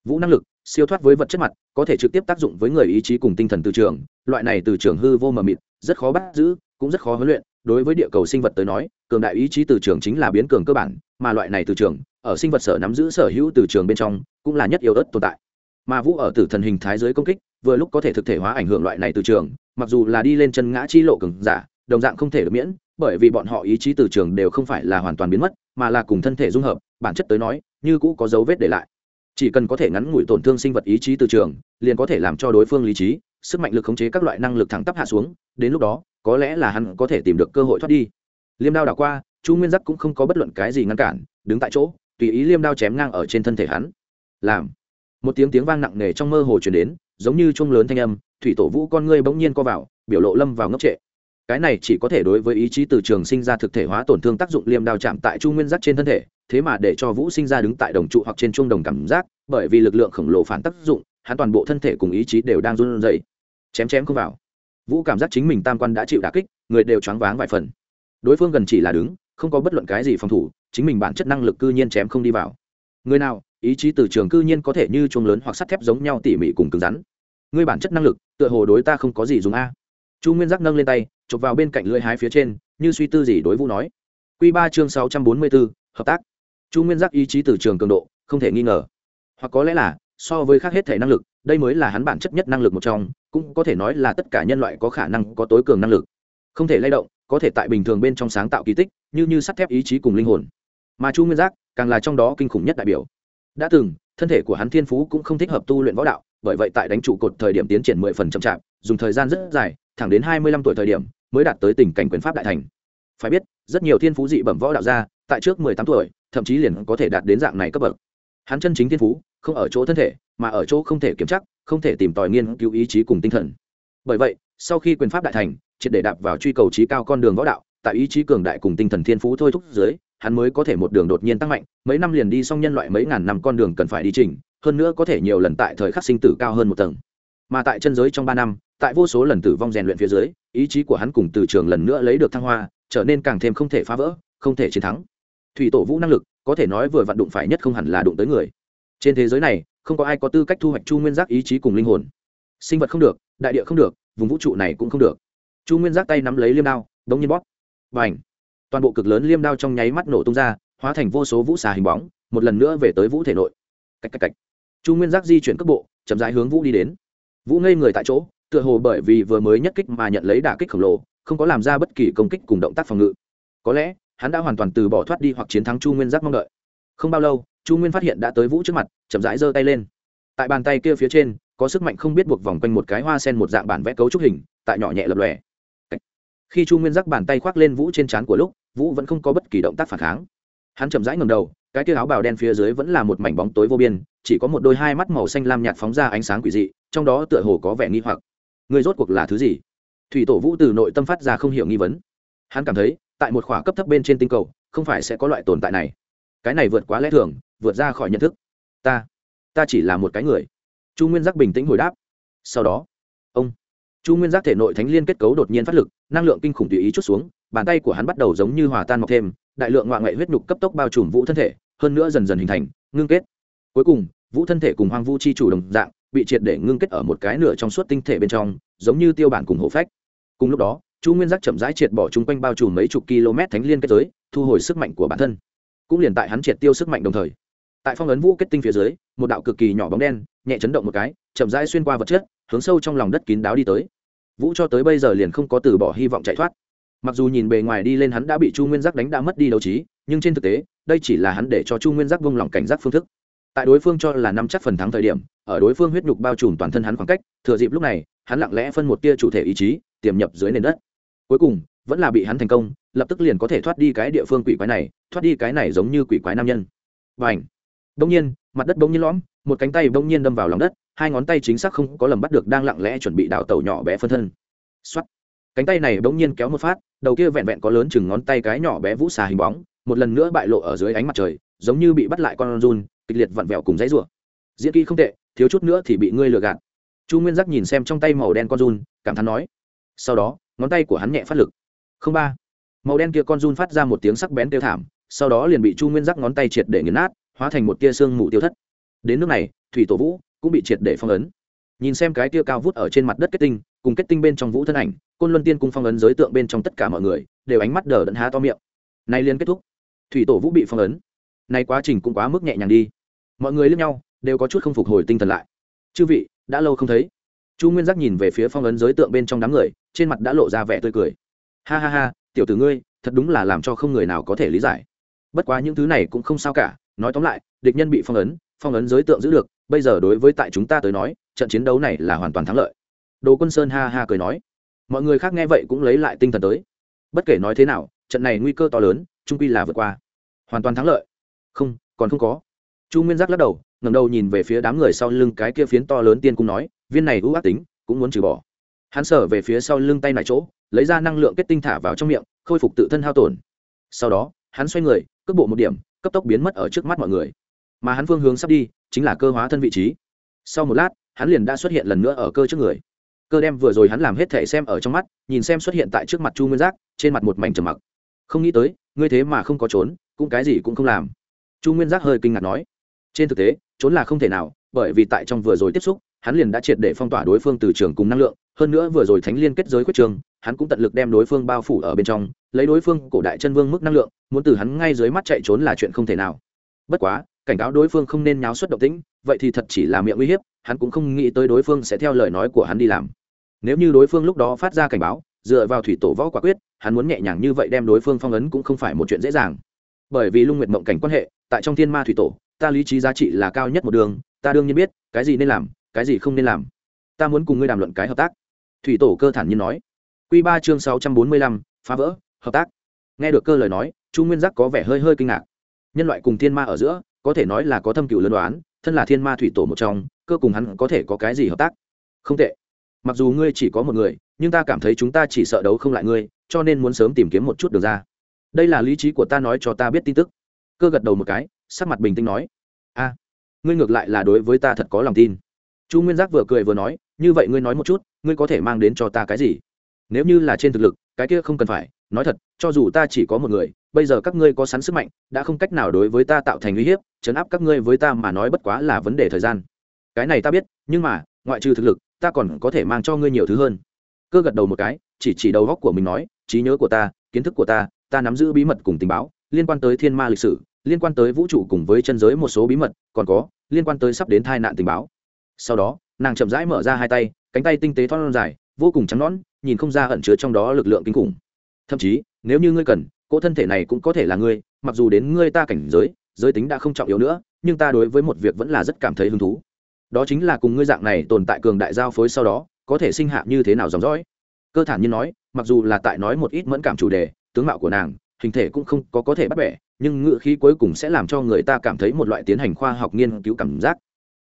S1: Vũ năng lực, siêu thoát với vật chất mặt, có thể trực tiếp tác dụng với người ý chí cùng tinh thần từ trường, loại này từ trường hư vô mờ mịt, rất khó bắt giữ, cũng rất khó huấn luyện. Đối với địa cầu sinh vật tới nói, cường đại ý chí từ trường chính là biến cường cơ bản, mà loại này từ trường, ở sinh vật sở nắm giữ sở hữu từ trường bên trong, cũng là nhất yếu ớt tồn tại. Mà vũ ở tử thần hình thái giới công kích, vừa lúc có thể thực thể hóa ảnh hưởng loại này từ trường, mặc dù là đi lên chân ngã chi lộ cường giả, đồng dạng không thể được miễn bởi vì bọn họ ý chí từ trường đều không phải là hoàn toàn biến mất, mà là cùng thân thể dung hợp, bản chất tới nói, như cũ có dấu vết để lại. Chỉ cần có thể ngắn ngủi tổn thương sinh vật ý chí từ trường, liền có thể làm cho đối phương lý trí, sức mạnh lực khống chế các loại năng lực thẳng tắp hạ xuống, đến lúc đó, có lẽ là hắn có thể tìm được cơ hội thoát đi. Liêm đao đảo qua, chu nguyên giác cũng không có bất luận cái gì ngăn cản, đứng tại chỗ, tùy ý liêm đao chém ngang ở trên thân thể hắn. Làm. Một tiếng tiếng vang nặng nề trong mơ hồ chuyển đến, giống như chuông lớn thanh âm, thủy tổ vũ con ngươi bỗng nhiên co vào, biểu lộ lâm vào ngốc trệ cái này chỉ có thể đối với ý chí từ trường sinh ra thực thể hóa tổn thương tác dụng liêm đao chạm tại chu nguyên giác trên thân thể, thế mà để cho vũ sinh ra đứng tại đồng trụ hoặc trên chuông đồng cảm giác, bởi vì lực lượng khổng lồ phản tác dụng, hắn toàn bộ thân thể cùng ý chí đều đang run rẩy. Chém chém không vào. Vũ cảm giác chính mình tam quan đã chịu đả kích, người đều choáng váng vài phần. Đối phương gần chỉ là đứng, không có bất luận cái gì phòng thủ, chính mình bản chất năng lực cư nhiên chém không đi vào. Người nào, ý chí từ trường cư nhiên có thể như chuông lớn hoặc sắt thép giống nhau tỉ mỉ cùng cứng rắn. Ngươi bản chất năng lực, tựa hồ đối ta không có gì dùng a. Chu nguyên giác nâng lên tay chụp vào bên cạnh lưỡi hái phía trên, như suy tư gì đối vũ nói. Q ba chương sáu trăm bốn mươi bốn hợp tác. Chu nguyên giác ý chí từ trường cường độ, không thể nghi ngờ. Hoặc có lẽ là, so với khác hết thể năng lực, đây mới là hắn bản chất nhất năng lực một trong, cũng có thể nói là tất cả nhân loại có khả năng có tối cường năng lực. Không thể lay động, có thể tại bình thường bên trong sáng tạo kỳ tích, như như sắt thép ý chí cùng linh hồn. Mà chu nguyên giác, càng là trong đó kinh khủng nhất đại biểu. Đã từng, thân thể của hắn thiên phú cũng không thích hợp tu luyện võ đạo, bởi vậy tại đánh trụ cột thời điểm tiến triển mười phần chậm chạp, dùng thời gian rất dài thẳng đến hai mươi lăm tuổi thời điểm, mới đạt tới tình cảnh quyền pháp đại thành. Phải biết, rất nhiều thiên phú dị bẩm võ đạo gia, tại trước mười tám tuổi, thậm chí liền có thể đạt đến dạng này cấp bậc. Hắn chân chính thiên phú, không ở chỗ thân thể, mà ở chỗ không thể kiểm chắc, không thể tìm tòi nghiên cứu ý chí cùng tinh thần. Bởi vậy, sau khi quyền pháp đại thành, triệt để đạp vào truy cầu trí cao con đường võ đạo, tại ý chí cường đại cùng tinh thần thiên phú thôi thúc dưới, hắn mới có thể một đường đột nhiên tăng mạnh, mấy năm liền đi xong nhân loại mấy ngàn năm con đường cần phải đi trình hơn nữa có thể nhiều lần tại thời khắc sinh tử cao hơn một tầng. Mà tại chân giới trong ba năm tại vô số lần tử vong rèn luyện phía dưới, ý chí của hắn cùng từ trường lần nữa lấy được thăng hoa, trở nên càng thêm không thể phá vỡ, không thể chiến thắng. Thủy tổ vũ năng lực, có thể nói vừa vặn đụng phải nhất không hẳn là đụng tới người. Trên thế giới này, không có ai có tư cách thu hoạch chu nguyên giác ý chí cùng linh hồn. Sinh vật không được, đại địa không được, vùng vũ trụ này cũng không được. Chu nguyên giác tay nắm lấy liêm đao, đống nhiên bóp. Và ảnh toàn bộ cực lớn liêm đao trong nháy mắt nổ tung ra, hóa thành vô số vũ xà hình bóng, một lần nữa về tới vũ thể nội. Cách cách cách chu nguyên giác di chuyển cấp bộ, chậm rãi hướng vũ đi đến. Vũ ngây người tại chỗ tựa hồ bởi vì vừa mới nhất kích mà nhận lấy đả kích khổng lồ, không có làm ra bất kỳ công kích cùng động tác phòng ngự. Có lẽ, hắn đã hoàn toàn từ bỏ thoát đi hoặc chiến thắng chu nguyên giác mong đợi. Không bao lâu, chu nguyên phát hiện đã tới vũ trước mặt, chậm rãi giơ tay lên. Tại bàn tay kia phía trên, có sức mạnh không biết buộc vòng quanh một cái hoa sen một dạng bản vẽ cấu trúc hình, tại nhỏ nhẹ lập lòe. Khi chu nguyên giác bàn tay khoác lên vũ trên trán của lúc, vũ vẫn không có bất kỳ động tác phản kháng. Hắn chậm rãi ngầm đầu, cái kia áo bào đen phía dưới vẫn là một mảnh bóng tối vô biên, chỉ có một đôi hai mắt màu xanh lam nhạt phóng ra ánh sáng quỷ dị, trong đó tựa hồ có vẻ nghi hoặc người rốt cuộc là thứ gì? Thủy tổ vũ từ nội tâm phát ra không hiểu nghi vấn. Hắn cảm thấy, tại một khỏa cấp thấp bên trên tinh cầu, không phải sẽ có loại tồn tại này. Cái này vượt quá lẽ thường, vượt ra khỏi nhận thức. Ta ta chỉ là một cái người. Chu nguyên giác bình tĩnh hồi đáp. Sau đó, ông, chu nguyên giác thể nội thánh liên kết cấu đột nhiên phát lực, năng lượng kinh khủng tùy ý chút xuống, bàn tay của hắn bắt đầu giống như hòa tan mọc thêm, đại lượng ngoại ngoại huyết nhục cấp tốc bao trùm vũ thân thể, hơn nữa dần dần hình thành, ngưng kết. Cuối cùng, vũ thân thể cùng hoang vu chi chủ đồng dạng bị triệt để ngưng kết ở một cái nửa trong suốt tinh thể bên trong, giống như tiêu bản cùng hộ phách. Cùng lúc đó, chu nguyên giác chậm rãi triệt bỏ chung quanh bao trùm mấy chục km thánh liên kết giới, thu hồi sức mạnh của bản thân. Cũng liền tại hắn triệt tiêu sức mạnh đồng thời, tại phong ấn vũ kết tinh phía dưới, một đạo cực kỳ nhỏ bóng đen, nhẹ chấn động một cái, chậm rãi xuyên qua vật chất, hướng sâu trong lòng đất kín đáo đi tới. Vũ cho tới bây giờ liền không có từ bỏ hy vọng chạy thoát. Mặc dù nhìn bề ngoài đi lên hắn đã bị chu nguyên giác đánh đã mất đi đấu trí, nhưng trên thực tế, đây chỉ là hắn để cho chu nguyên giác vung lòng cảnh giác phương thức tại đối phương cho là năm chắc phần thắng thời điểm, ở đối phương huyết nhục bao trùm toàn thân hắn khoảng cách, thừa dịp lúc này, hắn lặng lẽ phân một tia chủ thể ý chí, tiềm nhập dưới nền đất. Cuối cùng, vẫn là bị hắn thành công, lập tức liền có thể thoát đi cái địa phương quỷ quái này, thoát đi cái này giống như quỷ quái nam nhân. Và ảnh đông nhiên, mặt đất bỗng nhiên lõm, một cánh tay bỗng nhiên đâm vào lòng đất, hai ngón tay chính xác không có lầm bắt được đang lặng lẽ chuẩn bị đào tàu nhỏ bé phân thân. X cánh tay này bỗng nhiên kéo một phát, đầu kia vẹn vẹn có lớn chừng ngón tay cái nhỏ bé vũ xà hình bóng, một lần nữa bại lộ ở dưới ánh mặt trời, giống như bị bắt lại con run kịch liệt vặn vẹo cùng dãy rủa. Diễn kỹ không tệ, thiếu chút nữa thì bị ngươi lừa gạt. Chu nguyên giác nhìn xem trong tay màu đen con run, cảm thán nói. Sau đó, ngón tay của hắn nhẹ phát lực. Không ba. Màu đen kia con run phát ra một tiếng sắc bén tiêu thảm, sau đó liền bị chu nguyên giác ngón tay triệt để nghiền nát, hóa thành một tia xương mù tiêu thất. Đến nước này, thủy tổ vũ cũng bị triệt để phong ấn. Nhìn xem cái tia cao vút ở trên mặt đất kết tinh, cùng kết tinh bên trong vũ thân ảnh, côn luân tiên cung phong ấn giới tượng bên trong tất cả mọi người, đều ánh mắt đờ đẫn há to miệng. Nay liên kết thúc. Thủy tổ vũ bị phong ấn. Nay quá trình cũng quá mức nhẹ nhàng đi mọi người lẫn nhau, đều có chút không phục hồi tinh thần lại. Chư vị, đã lâu không thấy. Chu nguyên giác nhìn về phía phong ấn giới tượng bên trong đám người, trên mặt đã lộ ra vẻ tươi cười. Ha ha ha, tiểu tử ngươi, thật đúng là làm cho không người nào có thể lý giải. Bất quá những thứ này cũng không sao cả, nói tóm lại, địch nhân bị phong ấn phong ấn giới tượng giữ được, bây giờ đối với tại chúng ta tới nói, trận chiến đấu này là hoàn toàn thắng lợi. Đồ quân sơn ha ha cười nói. Mọi người khác nghe vậy cũng lấy lại tinh thần tới. Bất kể nói thế nào, trận này nguy cơ to lớn, trung quy là vượt qua. Hoàn toàn thắng lợi. Không, còn không có chu nguyên giác lắc đầu ngầm đầu nhìn về phía đám người sau lưng cái kia phiến to lớn tiên cung nói, viên này ưu ác tính, cũng muốn trừ bỏ. Hắn sở về phía sau lưng tay lại chỗ, lấy ra năng lượng kết tinh thả vào trong miệng, khôi phục tự thân hao tổn. Sau đó, hắn xoay người, cước bộ một điểm, cấp tốc biến mất ở trước mắt mọi người. Mà hắn phương hướng sắp đi, chính là cơ hóa thân vị trí. Sau một lát, hắn liền đã xuất hiện lần nữa ở cơ trước người. Cơ đem vừa rồi hắn làm hết thể xem ở trong mắt, nhìn xem xuất hiện tại trước mặt chu nguyên giác, trên mặt một mảnh trầm mặc. Không nghĩ tới, ngươi thế mà không có trốn, cũng cái gì cũng không làm. Chu nguyên giác hơi kinh ngạc nói trên thực tế, trốn là không thể nào, bởi vì tại trong vừa rồi tiếp xúc, hắn liền đã triệt để phong tỏa đối phương từ trường cùng năng lượng, hơn nữa vừa rồi thánh liên kết giới quyết trường, hắn cũng tận lực đem đối phương bao phủ ở bên trong, lấy đối phương cổ đại chân vương mức năng lượng, muốn từ hắn ngay dưới mắt chạy trốn là chuyện không thể nào. Bất quá, cảnh cáo đối phương không nên nháo xuất động tĩnh, vậy thì thật chỉ là miệng uy hiếp, hắn cũng không nghĩ tới đối phương sẽ theo lời nói của hắn đi làm. Nếu như đối phương lúc đó phát ra cảnh báo, dựa vào thủy tổ võ quả quyết, hắn muốn nhẹ nhàng như vậy đem đối phương phong ấn cũng không phải một chuyện dễ dàng. Bởi vì lung nguyệt mộng cảnh quan hệ, tại trong thiên ma thủy tổ ta lý trí giá trị là cao nhất một đường, ta đương nhiên biết, cái gì nên làm, cái gì không nên làm. Ta muốn cùng ngươi đàm luận cái hợp tác. Thủy tổ cơ thản nhiên nói. Q ba chương sáu trăm bốn mươi lăm, phá vỡ, hợp tác. Nghe được cơ lời nói, chu nguyên giác có vẻ hơi hơi kinh ngạc. Nhân loại cùng thiên ma ở giữa, có thể nói là có thâm cựu lân đoán, thân là thiên ma thủy tổ một trong, cơ cùng hắn có thể có cái gì hợp tác? Không tệ. Mặc dù ngươi chỉ có một người, nhưng ta cảm thấy chúng ta chỉ sợ đấu không lại ngươi, cho nên muốn sớm tìm kiếm một chút đường ra. Đây là lý trí của ta nói cho ta biết tin tức. Cơ gật đầu một cái sắc mặt bình tĩnh nói, a, ngươi ngược lại là đối với ta thật có lòng tin. Chu nguyên giác vừa cười vừa nói, như vậy ngươi nói một chút, ngươi có thể mang đến cho ta cái gì? Nếu như là trên thực lực, cái kia không cần phải, nói thật, cho dù ta chỉ có một người, bây giờ các ngươi có sẵn sức mạnh, đã không cách nào đối với ta tạo thành uy hiếp, chấn áp các ngươi với ta mà nói bất quá là vấn đề thời gian. Cái này ta biết, nhưng mà, ngoại trừ thực lực, ta còn có thể mang cho ngươi nhiều thứ hơn. Cơ gật đầu một cái, chỉ chỉ đầu góc của mình nói, trí nhớ của ta, kiến thức của ta ta nắm giữ bí mật cùng tình báo, liên quan tới thiên ma lịch sử liên quan tới vũ trụ cùng với chân giới một số bí mật, còn có, liên quan tới sắp đến tai nạn tình báo. Sau đó, nàng chậm rãi mở ra hai tay, cánh tay tinh tế thon dài, vô cùng trắng nõn, nhìn không ra ẩn chứa trong đó lực lượng kinh khủng. Thậm chí, nếu như ngươi cần, cỗ thân thể này cũng có thể là ngươi, mặc dù đến ngươi ta cảnh giới giới tính đã không trọng yếu nữa, nhưng ta đối với một việc vẫn là rất cảm thấy hứng thú. Đó chính là cùng ngươi dạng này tồn tại cường đại giao phối sau đó, có thể sinh hạ như thế nào dòng dõi. Cơ thản nhiên nói, mặc dù là tại nói một ít mẫn cảm chủ đề, tướng mạo của nàng, hình thể cũng không có có thể bắt bẻ nhưng ngựa khí cuối cùng sẽ làm cho người ta cảm thấy một loại tiến hành khoa học nghiên cứu cảm giác.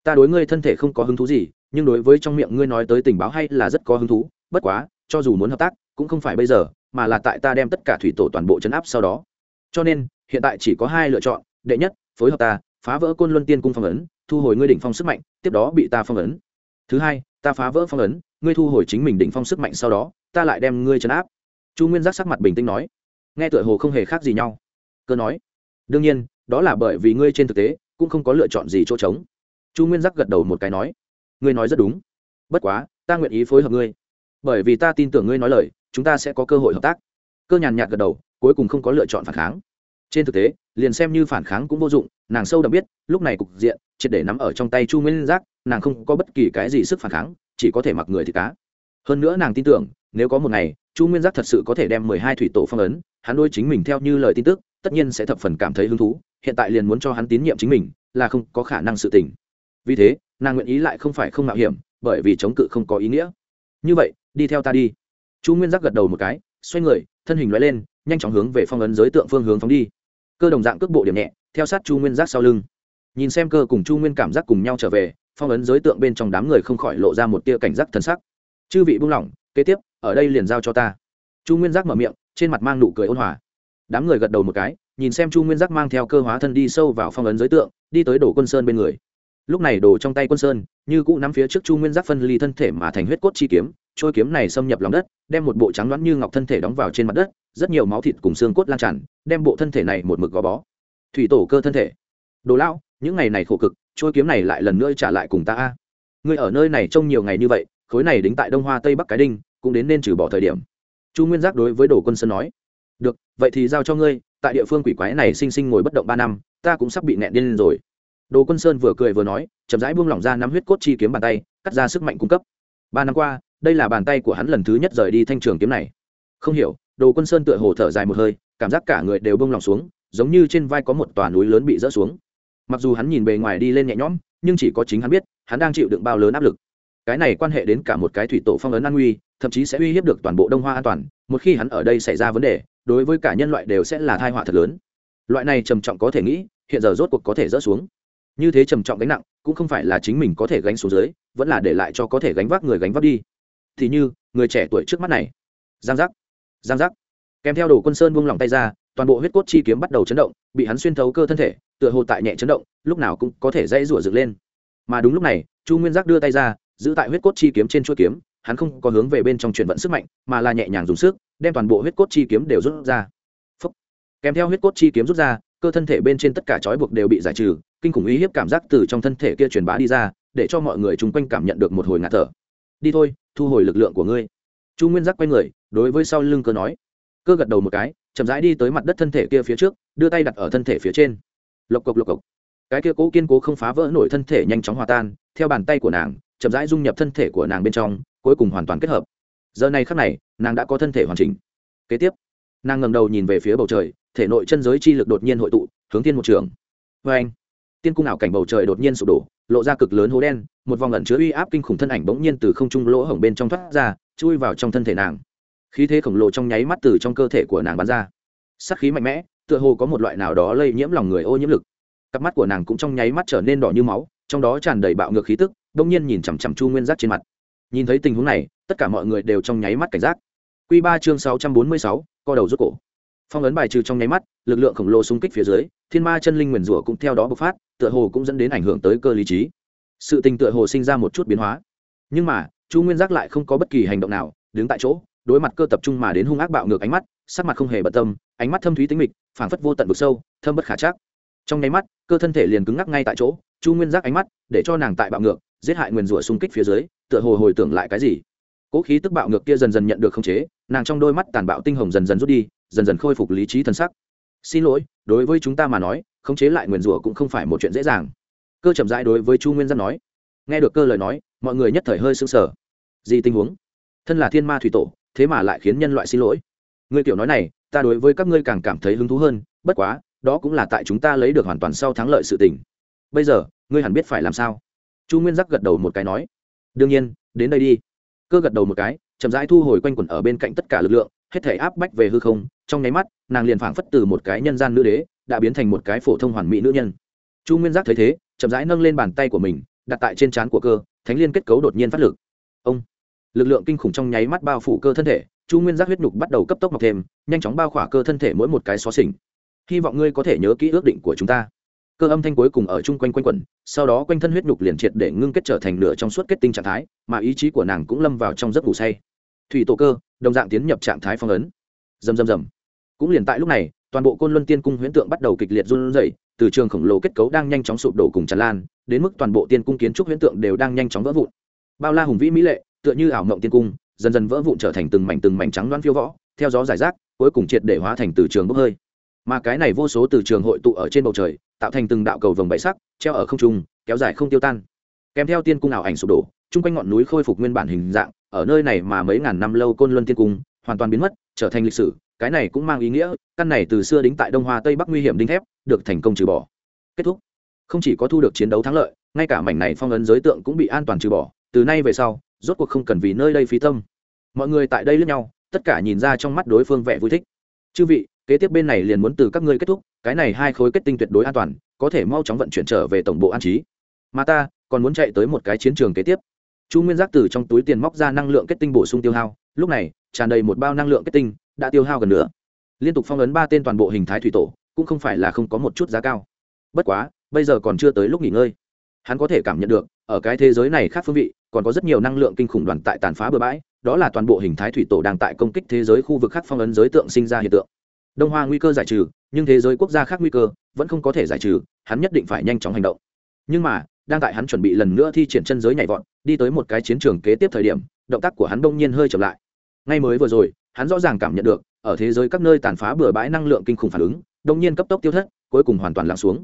S1: Ta đối ngươi thân thể không có hứng thú gì, nhưng đối với trong miệng ngươi nói tới tình báo hay là rất có hứng thú, bất quá, cho dù muốn hợp tác, cũng không phải bây giờ, mà là tại ta đem tất cả thủy tổ toàn bộ chấn áp sau đó. Cho nên, hiện tại chỉ có hai lựa chọn, đệ nhất, phối hợp ta, phá vỡ côn luân tiên cung phong ấn, thu hồi ngươi đỉnh phong sức mạnh, tiếp đó bị ta phong ấn. Thứ hai, ta phá vỡ phong ấn, ngươi thu hồi chính mình đỉnh phong sức mạnh sau đó, ta lại đem ngươi chấn áp. Chu nguyên giác sắc mặt bình tĩnh nói, nghe tựa hồ không hề khác gì nhau. Cơ nói đương nhiên, đó là bởi vì ngươi trên thực tế cũng không có lựa chọn gì chỗ trống. Chu nguyên giác gật đầu một cái nói, ngươi nói rất đúng. Bất quá, ta nguyện ý phối hợp ngươi. Bởi vì ta tin tưởng ngươi nói lời, chúng ta sẽ có cơ hội hợp tác. Cơ nhàn nhạt gật đầu, cuối cùng không có lựa chọn phản kháng. Trên thực tế, liền xem như phản kháng cũng vô dụng, nàng sâu đậm biết, lúc này cục diện, triệt để nắm ở trong tay chu nguyên giác, nàng không có bất kỳ cái gì sức phản kháng, chỉ có thể mặc người thì cá. Hơn nữa nàng tin tưởng, nếu có một ngày, chu nguyên giác thật sự có thể đem mười hai thủy tổ phong ấn, hắn đôi chính mình theo như lời tin tức tất nhiên sẽ thập phần cảm thấy hứng thú, hiện tại liền muốn cho hắn tín nhiệm chính mình, là không có khả năng sự tình. Vì thế, nàng nguyện ý lại không phải không mạo hiểm, bởi vì chống cự không có ý nghĩa. Như vậy, đi theo ta đi. Chu nguyên giác gật đầu một cái, xoay người, thân hình loại lên, nhanh chóng hướng về phong ấn giới tượng phương hướng phóng đi. Cơ đồng dạng cước bộ điểm nhẹ, theo sát chu nguyên giác sau lưng. Nhìn xem cơ cùng chu nguyên cảm giác cùng nhau trở về, phong ấn giới tượng bên trong đám người không khỏi lộ ra một tia cảnh giác thân sắc. Chư vị buông lỏng, kế tiếp, ở đây liền giao cho ta. Chu nguyên giác mở miệng, trên mặt mang nụ cười ôn hòa đám người gật đầu một cái, nhìn xem chu nguyên giác mang theo cơ hóa thân đi sâu vào phong ấn giới tượng, đi tới đổ quân sơn bên người. Lúc này đổ trong tay quân sơn, như cũ nắm phía trước chu nguyên giác phân ly thân thể mà thành huyết cốt chi kiếm, trôi kiếm này xâm nhập lòng đất, đem một bộ trắng đoán như ngọc thân thể đóng vào trên mặt đất, rất nhiều máu thịt cùng xương cốt lan tràn, đem bộ thân thể này một mực gò bó. Thủy tổ cơ thân thể. Đồ lão, những ngày này khổ cực, trôi kiếm này lại lần nữa trả lại cùng ta a. Ngươi ở nơi này trông nhiều ngày như vậy, khối này đính tại đông hoa tây bắc cái đinh, cũng đến nên trừ bỏ thời điểm. Chu nguyên giác đối với đồ quân sơn nói được, vậy thì giao cho ngươi, tại địa phương quỷ quái này sinh sinh ngồi bất động ba năm, ta cũng sắp bị nẹn điên lên rồi. Đồ quân sơn vừa cười vừa nói, chậm rãi buông lỏng ra nắm huyết cốt chi kiếm bàn tay, cắt ra sức mạnh cung cấp. Ba năm qua, đây là bàn tay của hắn lần thứ nhất rời đi thanh trường kiếm này. Không hiểu, đồ quân sơn tựa hồ thở dài một hơi, cảm giác cả người đều bông lòng xuống, giống như trên vai có một tòa núi lớn bị rỡ xuống. Mặc dù hắn nhìn bề ngoài đi lên nhẹ nhõm, nhưng chỉ có chính hắn biết, hắn đang chịu đựng bao lớn áp lực. Cái này quan hệ đến cả một cái thủy tổ phong ấn an nguy, thậm chí sẽ uy hiếp được toàn bộ đông hoa an toàn, một khi hắn ở đây xảy ra vấn đề đối với cả nhân loại đều sẽ là thai họa thật lớn. Loại này trầm trọng có thể nghĩ, hiện giờ rốt cuộc có thể rỡ xuống. Như thế trầm trọng gánh nặng, cũng không phải là chính mình có thể gánh xuống dưới, vẫn là để lại cho có thể gánh vác người gánh vác đi. Thì như, người trẻ tuổi trước mắt này. Giang giác. Giang giác. Kèm theo đồ quân sơn buông lỏng tay ra, toàn bộ huyết cốt chi kiếm bắt đầu chấn động, bị hắn xuyên thấu cơ thân thể, tựa hồ tại nhẹ chấn động, lúc nào cũng có thể dãy rủa dựng lên. Mà đúng lúc này, chu nguyên giác đưa tay ra, giữ tại huyết cốt chi kiếm trên chuỗi kiếm hắn không có hướng về bên trong chuyển vận sức mạnh, mà là nhẹ nhàng dùng sức, đem toàn bộ huyết cốt chi kiếm đều rút ra. Phúc. kèm theo huyết cốt chi kiếm rút ra, cơ thân thể bên trên tất cả trói buộc đều bị giải trừ, kinh khủng uy hiếp cảm giác từ trong thân thể kia truyền bá đi ra, để cho mọi người chung quanh cảm nhận được một hồi ngạt thở. Đi thôi, thu hồi lực lượng của ngươi. Chu nguyên giác quay người, đối với sau lưng cơ nói. Cơ gật đầu một cái, chậm rãi đi tới mặt đất thân thể kia phía trước, đưa tay đặt ở thân thể phía trên. Lộc cộc lộc cộc. Cái kia cố kiên cố không phá vỡ nổi thân thể nhanh chóng hòa tan, theo bàn tay của nàng, chậm rãi dung nhập thân thể của nàng bên trong cuối cùng hoàn toàn kết hợp. Giờ này khắc này, nàng đã có thân thể hoàn chỉnh. Kế tiếp, nàng ngầm đầu nhìn về phía bầu trời, thể nội chân giới chi lực đột nhiên hội tụ, hướng thiên một trường. Vê anh, tiên cung ảo cảnh bầu trời đột nhiên sụp đổ, lộ ra cực lớn hố đen, một vòng ẩn chứa uy áp kinh khủng thân ảnh bỗng nhiên từ không trung lỗ hổng bên trong thoát ra, chui vào trong thân thể nàng. Khí thế khổng lồ trong nháy mắt từ trong cơ thể của nàng bắn ra. Sắc khí mạnh mẽ, tựa hồ có một loại nào đó lây nhiễm lòng người ô nhiễm lực. Cặp mắt của nàng cũng trong nháy mắt trở nên đỏ như máu, trong đó tràn đầy bạo ngược khí tức, bỗng nhiên nhìn chằm chằm chu nguyên giác trên mặt nhìn thấy tình huống này, tất cả mọi người đều trong nháy mắt cảnh giác. Quy ba chương sáu trăm bốn mươi sáu, co đầu rút cổ. Phong ấn bài trừ trong nháy mắt, lực lượng khổng lồ xung kích phía dưới, thiên ma chân linh nguyền rủa cũng theo đó bộc phát, tựa hồ cũng dẫn đến ảnh hưởng tới cơ lý trí. Sự tình tựa hồ sinh ra một chút biến hóa. Nhưng mà, chu nguyên giác lại không có bất kỳ hành động nào, đứng tại chỗ, đối mặt cơ tập trung mà đến hung ác bạo ngược ánh mắt, sắc mặt không hề bận tâm, ánh mắt thâm thúy tính mịch, phảng phất vô tận vực sâu, thâm bất khả trắc. trong nháy mắt, cơ thân thể liền cứng ngắc ngay tại chỗ, chu nguyên giác ánh mắt để cho nàng tại bạo ngược, giết hại nguyền rủa xung kích phía dưới tựa hồ hồi tưởng lại cái gì. Cỗ khí tức bạo ngược kia dần dần nhận được khống chế, nàng trong đôi mắt tàn bạo tinh hồng dần dần rút đi, dần dần khôi phục lý trí thân sắc. Xin lỗi, đối với chúng ta mà nói, khống chế lại nguyền rủa cũng không phải một chuyện dễ dàng. Cơ chậm rãi đối với chu nguyên giác nói. Nghe được cơ lời nói, mọi người nhất thời hơi sững sờ. Gì tình huống? Thân là thiên ma thủy tổ, thế mà lại khiến nhân loại xin lỗi. Ngươi kiểu nói này, ta đối với các ngươi càng cảm thấy hứng thú hơn, bất quá, đó cũng là tại chúng ta lấy được hoàn toàn sau thắng lợi sự tình. Bây giờ, ngươi hẳn biết phải làm sao? Chu nguyên giác gật đầu một cái nói đương nhiên, đến đây đi. Cơ gật đầu một cái, chậm rãi thu hồi quanh quẩn ở bên cạnh tất cả lực lượng, hết thể áp bách về hư không, trong nháy mắt, nàng liền phảng phất từ một cái nhân gian nữ đế, đã biến thành một cái phổ thông hoàn mỹ nữ nhân. Chu nguyên giác thấy thế, chậm rãi nâng lên bàn tay của mình, đặt tại trên trán của cơ, thánh liên kết cấu đột nhiên phát lực. Ông! Lực lượng kinh khủng trong nháy mắt bao phủ cơ thân thể, chu nguyên giác huyết nhục bắt đầu cấp tốc mọc thêm, nhanh chóng bao khỏa cơ thân thể mỗi một cái xó xỉnh. Hy vọng ngươi có thể nhớ kỹ ước định của chúng ta cơ âm thanh cuối cùng ở chung quanh quanh quẩn, sau đó quanh thân huyết nhục liền triệt để ngưng kết trở thành nửa trong suốt kết tinh trạng thái, mà ý chí của nàng cũng lâm vào trong giấc ngủ say. Thủy tổ cơ, đồng dạng tiến nhập trạng thái phong ấn. Dầm dầm dầm cũng liền tại lúc này, toàn bộ côn luân tiên cung huyễn tượng bắt đầu kịch liệt run rẩy, từ trường khổng lồ kết cấu đang nhanh chóng sụp đổ cùng tràn lan, đến mức toàn bộ tiên cung kiến trúc huyễn tượng đều đang nhanh chóng vỡ vụn. Bao la hùng vĩ mỹ lệ, tựa như ảo mộng tiên cung, dần dần vỡ vụn trở thành từng mảnh từng mảnh trắng loan phiêu võ, theo gió giải rác, cuối cùng triệt để hóa thành từ trường bốc hơi mà cái này vô số từ trường hội tụ ở trên bầu trời, tạo thành từng đạo cầu vồng bảy sắc, treo ở không trung, kéo dài không tiêu tan. Kèm theo tiên cung ảo ảnh sụp đổ, chung quanh ngọn núi khôi phục nguyên bản hình dạng, ở nơi này mà mấy ngàn năm lâu côn luân tiên cung, hoàn toàn biến mất, trở thành lịch sử, cái này cũng mang ý nghĩa, căn này từ xưa đính tại đông hoa tây bắc nguy hiểm đinh thép, được thành công trừ bỏ. Kết thúc. Không chỉ có thu được chiến đấu thắng lợi, ngay cả mảnh này phong ấn giới tượng cũng bị an toàn trừ bỏ, từ nay về sau, rốt cuộc không cần vì nơi đây phí tâm. Mọi người tại đây lẫn nhau, tất cả nhìn ra trong mắt đối phương vẻ vui thích. Chư vị kế tiếp bên này liền muốn từ các ngươi kết thúc, cái này hai khối kết tinh tuyệt đối an toàn, có thể mau chóng vận chuyển trở về tổng bộ an trí. Mà ta, còn muốn chạy tới một cái chiến trường kế tiếp. Chu nguyên giác từ trong túi tiền móc ra năng lượng kết tinh bổ sung tiêu hao, lúc này, tràn đầy một bao năng lượng kết tinh, đã tiêu hao gần nữa liên tục phong ấn ba tên toàn bộ hình thái thủy tổ, cũng không phải là không có một chút giá cao. Bất quá, bây giờ còn chưa tới lúc nghỉ ngơi. Hắn có thể cảm nhận được, ở cái thế giới này khác phương vị, còn có rất nhiều năng lượng kinh khủng đoàn tại tàn phá bừa bãi, đó là toàn bộ hình thái thủy tổ đang tại công kích thế giới khu vực khác phong ấn giới tượng sinh ra hiện tượng đông hoa nguy cơ giải trừ, nhưng thế giới quốc gia khác nguy cơ vẫn không có thể giải trừ, hắn nhất định phải nhanh chóng hành động. Nhưng mà, đang tại hắn chuẩn bị lần nữa thi triển chân giới nhảy vọt, đi tới một cái chiến trường kế tiếp thời điểm, động tác của hắn đông nhiên hơi chậm lại. Ngay mới vừa rồi, hắn rõ ràng cảm nhận được, ở thế giới các nơi tàn phá bừa bãi năng lượng kinh khủng phản ứng đông nhiên cấp tốc tiêu thất, cuối cùng hoàn toàn lắng xuống.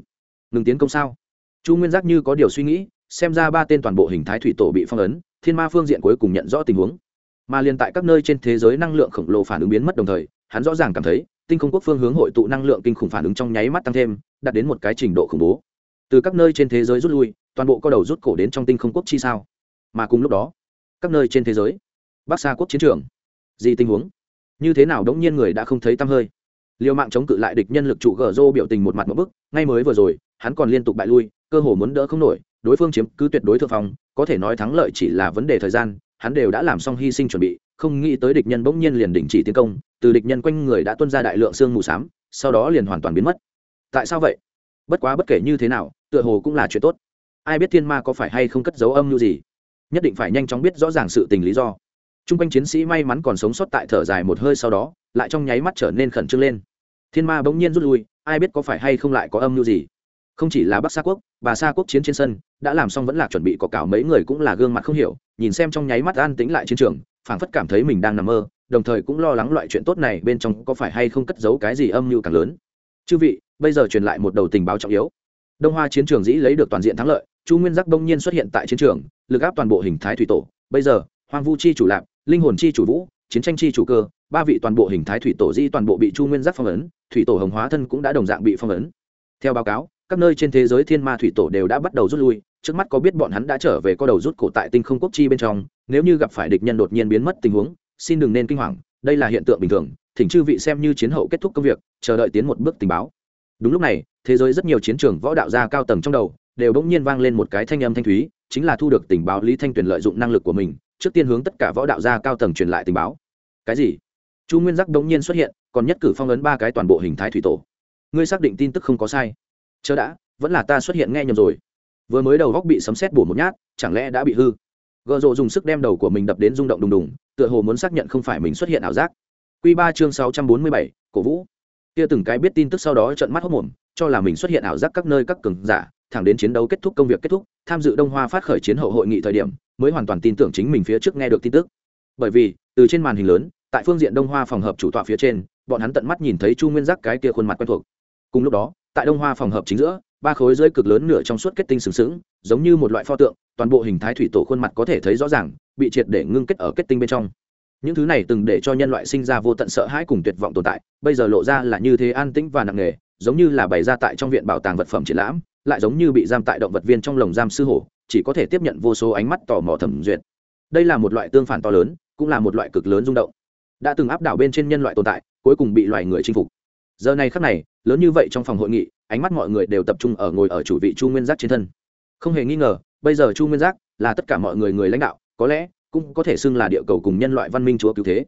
S1: Ngừng tiến công sao? Chu nguyên giác như có điều suy nghĩ, xem ra ba tên toàn bộ hình thái thủy tổ bị phong ấn, thiên ma phương diện cuối cùng nhận rõ tình huống. Mà liền tại các nơi trên thế giới năng lượng khổng lồ phản ứng biến mất đồng thời, hắn rõ ràng cảm thấy tinh không quốc phương hướng hội tụ năng lượng kinh khủng phản ứng trong nháy mắt tăng thêm, đạt đến một cái trình độ khủng bố. Từ các nơi trên thế giới rút lui, toàn bộ co đầu rút cổ đến trong tinh không quốc chi sao. Mà cùng lúc đó, các nơi trên thế giới, bắc xa quốc chiến trường, gì tình huống? Như thế nào đống nhiên người đã không thấy tăm hơi? Liều mạng chống cự lại địch nhân lực trụ gờ rô biểu tình một mặt một bức, ngay mới vừa rồi, hắn còn liên tục bại lui, cơ hồ muốn đỡ không nổi, đối phương chiếm cứ tuyệt đối thượng phong, có thể nói thắng lợi chỉ là vấn đề thời gian, hắn đều đã làm xong hy sinh chuẩn bị không nghĩ tới địch nhân bỗng nhiên liền đình chỉ tiến công, từ địch nhân quanh người đã tuân ra đại lượng xương mù s sau đó liền hoàn toàn biến mất. Tại sao vậy? Bất quá bất kể như thế nào, tựa hồ cũng là chuyện tốt. Ai biết thiên ma có phải hay không cất dấu âm mưu gì? Nhất định phải nhanh chóng biết rõ ràng sự tình lý do. T r u n g quanh chiến sĩ may mắn còn sống sót tại thở dài một hơi sau đó, lại trong nháy mắt trở nên khẩn trương lên. Thiên ma bỗng nhiên rút lui, ai biết có phải hay không lại có âm mưu gì? Không chỉ là bắc sa quốc, bà sa quốc chiến trên sân, đã làm xong vẫn là chuẩn bị có cào mấy người cũng là gương mặt không hiểu, nhìn xem trong nháy mắt an tĩnh lại chiến trường phảng phất cảm thấy mình đang nằm mơ, đồng thời cũng lo lắng loại chuyện tốt này bên trong có phải hay không cất giấu cái gì âm mưu càng lớn. Chư vị, bây giờ truyền lại một đầu tình báo trọng yếu. Đông hoa chiến trường dĩ lấy được toàn diện thắng lợi, chu nguyên giác đông nhiên xuất hiện tại chiến trường, lực áp toàn bộ hình thái thủy tổ. Bây giờ hoàng vu chi chủ lạc linh hồn chi chủ vũ, chiến tranh chi chủ cơ, ba vị toàn bộ hình thái thủy tổ di toàn bộ bị chu nguyên giác phong ấn, thủy tổ hồng hóa thân cũng đã đồng dạng bị phong ấn. Theo báo cáo, các nơi trên thế giới thiên ma thủy tổ đều đã bắt đầu rút lui trước mắt có biết bọn hắn đã trở về có đầu rút cổ tại tinh không quốc chi bên trong, nếu như gặp phải địch nhân đột nhiên biến mất tình huống, xin đừng nên kinh hoàng, đây là hiện tượng bình thường, thỉnh chư vị xem như chiến hậu kết thúc công việc, chờ đợi tiến một bước tình báo. Đúng lúc này, thế giới rất nhiều chiến trường võ đạo gia cao tầng trong đầu, đều bỗng nhiên vang lên một cái thanh âm thanh thúy, chính là thu được tình báo lý thanh tuyền lợi dụng năng lực của mình, trước tiên hướng tất cả võ đạo gia cao tầng truyền lại tình báo. Cái gì? Chu nguyên giác bỗng nhiên xuất hiện, còn nhất cử phong ấn ba cái toàn bộ hình thái thủy tổ. Ngươi xác định tin tức không có sai. Chớ đã, vẫn là ta xuất hiện nghe nhầm rồi vừa mới đầu góc bị sấm xét bổ một nhát, chẳng lẽ đã bị hư? Gợ rộ dùng sức đem đầu của mình đập đến rung động đùng đùng, tựa hồ muốn xác nhận không phải mình xuất hiện ảo giác. Q ba chương sáu trăm bốn mươi bảy, cổ vũ. Kia từng cái biết tin tức sau đó trận mắt hốc mồm cho là mình xuất hiện ảo giác các nơi các cường giả, thẳng đến chiến đấu kết thúc công việc kết thúc, tham dự đông hoa phát khởi chiến hậu hội nghị thời điểm, mới hoàn toàn tin tưởng chính mình phía trước nghe được tin tức. Bởi vì, từ trên màn hình lớn, tại phương diện đông hoa phòng hợp chủ tọa phía trên, bọn hắn tận mắt nhìn thấy chu nguyên giác cái kia khuôn mặt quen thuộc. Cùng lúc đó, tại đông hoa phòng hợp chính giữa ba khối dưới cực lớn nửa trong suốt kết tinh sừng sững, giống như một loại pho tượng, toàn bộ hình thái thủy tổ khuôn mặt có thể thấy rõ ràng, bị triệt để ngưng kết ở kết tinh bên trong. Những thứ này từng để cho nhân loại sinh ra vô tận sợ hãi cùng tuyệt vọng tồn tại, bây giờ lộ ra là như thế an tĩnh và nặng nề, giống như là bày ra tại trong viện bảo tàng vật phẩm triển lãm, lại giống như bị giam tại động vật viên trong lồng giam sư hổ, chỉ có thể tiếp nhận vô số ánh mắt tò mò thẩm duyệt. Đây là một loại tương phản to lớn, cũng là một loại cực lớn rung động. Đã từng áp đảo bên trên nhân loại tồn tại, cuối cùng bị loài người chinh phục. Giờ này khắc này, lớn như vậy trong phòng hội nghị ánh mắt mọi người đều tập trung ở ngồi ở chủ vị chu nguyên giác trên thân. Không hề nghi ngờ, bây giờ chu nguyên giác là tất cả mọi người người lãnh đạo, có lẽ cũng có thể xưng là địa cầu cùng nhân loại văn minh chúa cứu thế.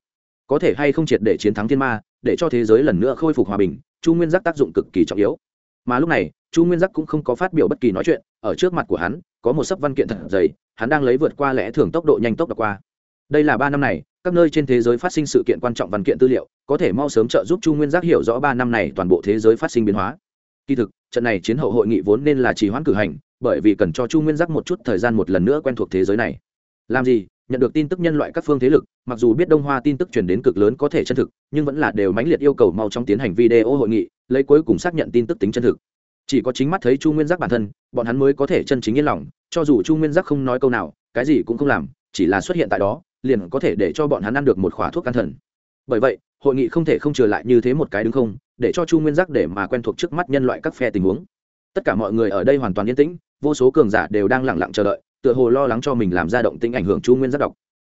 S1: Có thể hay không triệt để chiến thắng thiên ma, để cho thế giới lần nữa khôi phục hòa bình, chu nguyên giác tác dụng cực kỳ trọng yếu. Mà lúc này, chu nguyên giác cũng không có phát biểu bất kỳ nói chuyện, ở trước mặt của hắn, có một sấp văn kiện thật dày, hắn đang lấy vượt qua lẽ thường tốc độ nhanh tốc đọc qua. Đây là ba năm này, các nơi trên thế giới phát sinh sự kiện quan trọng văn kiện tư liệu, có thể mau sớm trợ giúp chu nguyên giác hiểu rõ ba năm này toàn bộ thế giới phát sinh biến hóa kỳ thực, trận này chiến hậu hội nghị vốn nên là trì hoãn cử hành, bởi vì cần cho chu nguyên giác một chút thời gian một lần nữa quen thuộc thế giới này. Làm gì, nhận được tin tức nhân loại các phương thế lực, mặc dù biết đông hoa tin tức truyền đến cực lớn có thể chân thực, nhưng vẫn là đều mãnh liệt yêu cầu mau trong tiến hành video hội nghị, lấy cuối cùng xác nhận tin tức tính chân thực. Chỉ có chính mắt thấy chu nguyên giác bản thân, bọn hắn mới có thể chân chính yên lòng, cho dù chu nguyên giác không nói câu nào, cái gì cũng không làm, chỉ là xuất hiện tại đó, liền có thể để cho bọn hắn ăn được một khóa thuốc an thần bởi vậy, hội nghị không thể không trở lại như thế một cái đứng không, để cho chu nguyên giác để mà quen thuộc trước mắt nhân loại các phe tình huống. Tất cả mọi người ở đây hoàn toàn yên tĩnh, vô số cường giả đều đang lẳng lặng chờ đợi, tựa hồ lo lắng cho mình làm ra động tĩnh ảnh hưởng chu nguyên giác đọc.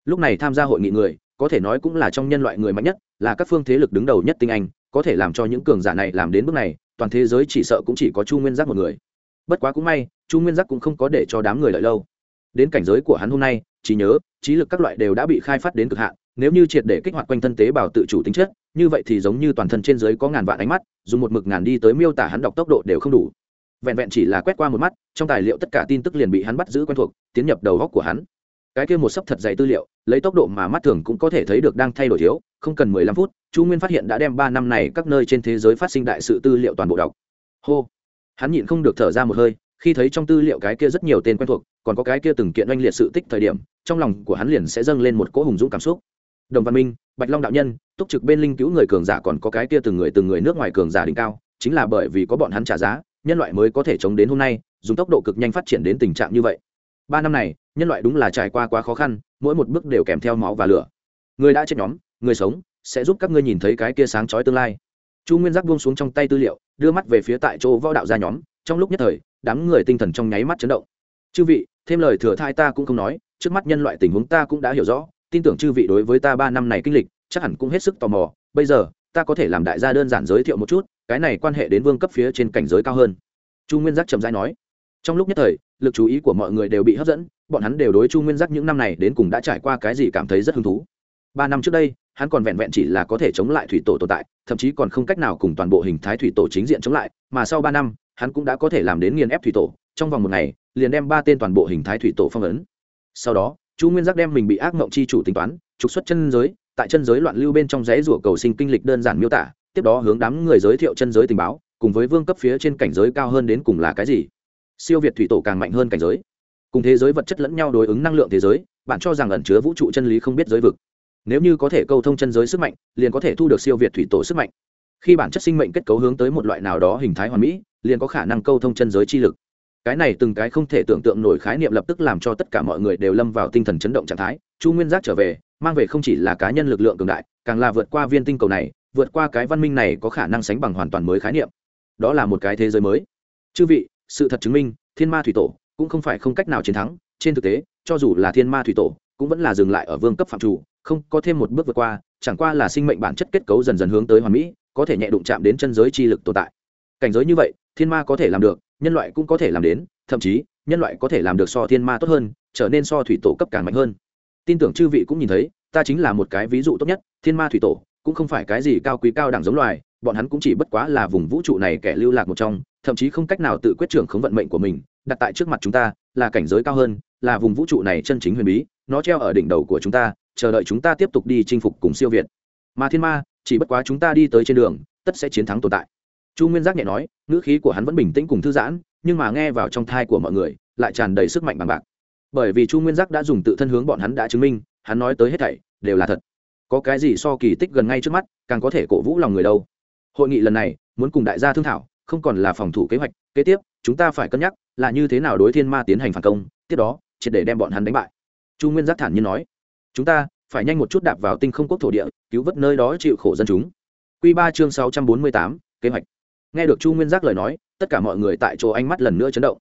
S1: Lúc này tham gia hội nghị người, có thể nói cũng là trong nhân loại người mạnh nhất, là các phương thế lực đứng đầu nhất tinh anh, có thể làm cho những cường giả này làm đến bước này, toàn thế giới chỉ sợ cũng chỉ có chu nguyên giác một người. Bất quá cũng may, chu nguyên giác cũng không có để cho đám người lợi lâu. Đến cảnh giới của hắn hôm nay, trí nhớ, trí lực các loại đều đã bị khai phát đến cực hạn nếu như triệt để kích hoạt quanh thân tế bào tự chủ tính chất, như vậy thì giống như toàn thân trên dưới có ngàn vạn ánh mắt, dùng một mực ngàn đi tới miêu tả hắn đọc tốc độ đều không đủ. Vẹn vẹn chỉ là quét qua một mắt, trong tài liệu tất cả tin tức liền bị hắn bắt giữ quen thuộc, tiến nhập đầu góc của hắn. Cái kia một sấp thật dày tư liệu, lấy tốc độ mà mắt thường cũng có thể thấy được đang thay đổi thiếu, không cần mười lăm phút, chu nguyên phát hiện đã đem ba năm này các nơi trên thế giới phát sinh đại sự tư liệu toàn bộ đọc. Hô! Hắn nhịn không được thở ra một hơi, khi thấy trong tư liệu cái kia rất nhiều tên quen thuộc, còn có cái kia từng kiện oanh liệt sự tích thời điểm, trong lòng của hắn liền sẽ dâng lên một cỗ hùng dũng cảm xúc đồng văn minh, bạch long đạo nhân, túc trực bên linh cứu người cường giả còn có cái kia từng người từng người nước ngoài cường giả đỉnh cao, chính là bởi vì có bọn hắn trả giá, nhân loại mới có thể chống đến hôm nay, dùng tốc độ cực nhanh phát triển đến tình trạng như vậy. Ba năm này, nhân loại đúng là trải qua quá khó khăn, mỗi một bước đều kèm theo máu và lửa. Người đã chết nhóm, người sống, sẽ giúp các ngươi nhìn thấy cái kia sáng chói tương lai. Chu nguyên giác buông xuống trong tay tư liệu, đưa mắt về phía tại chỗ võ đạo gia nhóm, trong lúc nhất thời, đám người tinh thần trong nháy mắt chấn động. Chư vị, thêm lời thừa thai ta cũng không nói, trước mắt nhân loại tình huống ta cũng đã hiểu rõ tin tưởng chư vị đối với ta ba năm này kinh lịch, chắc hẳn cũng hết sức tò mò. Bây giờ, ta có thể làm đại gia đơn giản giới thiệu một chút, cái này quan hệ đến vương cấp phía trên cảnh giới cao hơn. Chu nguyên giác trầm dai nói. Trong lúc nhất thời, lực chú ý của mọi người đều bị hấp dẫn, bọn hắn đều đối chu nguyên giác những năm này đến cùng đã trải qua cái gì cảm thấy rất hứng thú. Ba năm trước đây, hắn còn vẹn vẹn chỉ là có thể chống lại thủy tổ tồn tại, thậm chí còn không cách nào cùng toàn bộ hình thái thủy tổ chính diện chống lại, mà sau ba năm, hắn cũng đã có thể làm đến nghiền ép thủy tổ, trong vòng một ngày, liền đem ba tên toàn bộ hình thái thủy tổ phong ấn. Sau đó chu nguyên giác đem mình bị ác mộng chi chủ tính toán, trục xuất chân giới, tại chân giới loạn lưu bên trong giấy rủa cầu sinh kinh lịch đơn giản miêu tả, tiếp đó hướng đám người giới thiệu chân giới tình báo, cùng với vương cấp phía trên cảnh giới cao hơn đến cùng là cái gì. Siêu việt thủy tổ càng mạnh hơn cảnh giới. Cùng thế giới vật chất lẫn nhau đối ứng năng lượng thế giới, bạn cho rằng ẩn chứa vũ trụ chân lý không biết giới vực. Nếu như có thể câu thông chân giới sức mạnh, liền có thể thu được siêu việt thủy tổ sức mạnh. Khi bản chất sinh mệnh kết cấu hướng tới một loại nào đó hình thái hoàn mỹ, liền có khả năng câu thông chân giới chi lực cái này từng cái không thể tưởng tượng nổi khái niệm lập tức làm cho tất cả mọi người đều lâm vào tinh thần chấn động trạng thái. Chu nguyên giác trở về, mang về không chỉ là cá nhân lực lượng cường đại, càng là vượt qua viên tinh cầu này, vượt qua cái văn minh này có khả năng sánh bằng hoàn toàn mới khái niệm. Đó là một cái thế giới mới. Chư vị, sự thật chứng minh, thiên ma thủy tổ cũng không phải không cách nào chiến thắng. Trên thực tế, cho dù là thiên ma thủy tổ, cũng vẫn là dừng lại ở vương cấp phạm chủ, không có thêm một bước vượt qua, chẳng qua là sinh mệnh bản chất kết cấu dần dần hướng tới hoàn mỹ, có thể nhẹ đụng chạm đến chân giới chi lực tồn tại. Cảnh giới như vậy, thiên ma có thể làm được nhân loại cũng có thể làm đến, thậm chí, nhân loại có thể làm được so thiên ma tốt hơn, trở nên so thủy tổ cấp càng mạnh hơn. Tin tưởng chư vị cũng nhìn thấy, ta chính là một cái ví dụ tốt nhất, thiên ma thủy tổ, cũng không phải cái gì cao quý cao đẳng giống loài, bọn hắn cũng chỉ bất quá là vùng vũ trụ này kẻ lưu lạc một trong, thậm chí không cách nào tự quyết trưởng khống vận mệnh của mình, đặt tại trước mặt chúng ta, là cảnh giới cao hơn, là vùng vũ trụ này chân chính huyền bí, nó treo ở đỉnh đầu của chúng ta, chờ đợi chúng ta tiếp tục đi chinh phục cùng siêu việt. Mà thiên ma, chỉ bất quá chúng ta đi tới trên đường, tất sẽ chiến thắng tồn tại chu nguyên giác nhẹ nói, ngữ khí của hắn vẫn bình tĩnh cùng thư giãn, nhưng mà nghe vào trong thai của mọi người, lại tràn đầy sức mạnh bằng bạc. Bởi vì chu nguyên giác đã dùng tự thân hướng bọn hắn đã chứng minh, hắn nói tới hết thảy, đều là thật. Có cái gì so kỳ tích gần ngay trước mắt, càng có thể cổ vũ lòng người đâu. Hội nghị lần này, muốn cùng đại gia thương thảo, không còn là phòng thủ kế hoạch, kế tiếp, chúng ta phải cân nhắc là như thế nào đối thiên ma tiến hành phản công, tiếp đó, triệt để đem bọn hắn đánh bại. Chu nguyên giác thản nhiên nói, chúng ta phải nhanh một chút đạp vào tinh không quốc thổ địa, cứu vớt nơi đó chịu khổ dân chúng. Q ba chương sáu trăm bốn mươi tám, kế hoạch nghe được chu nguyên giác lời nói, tất cả mọi người tại chỗ ánh mắt lần nữa chấn động.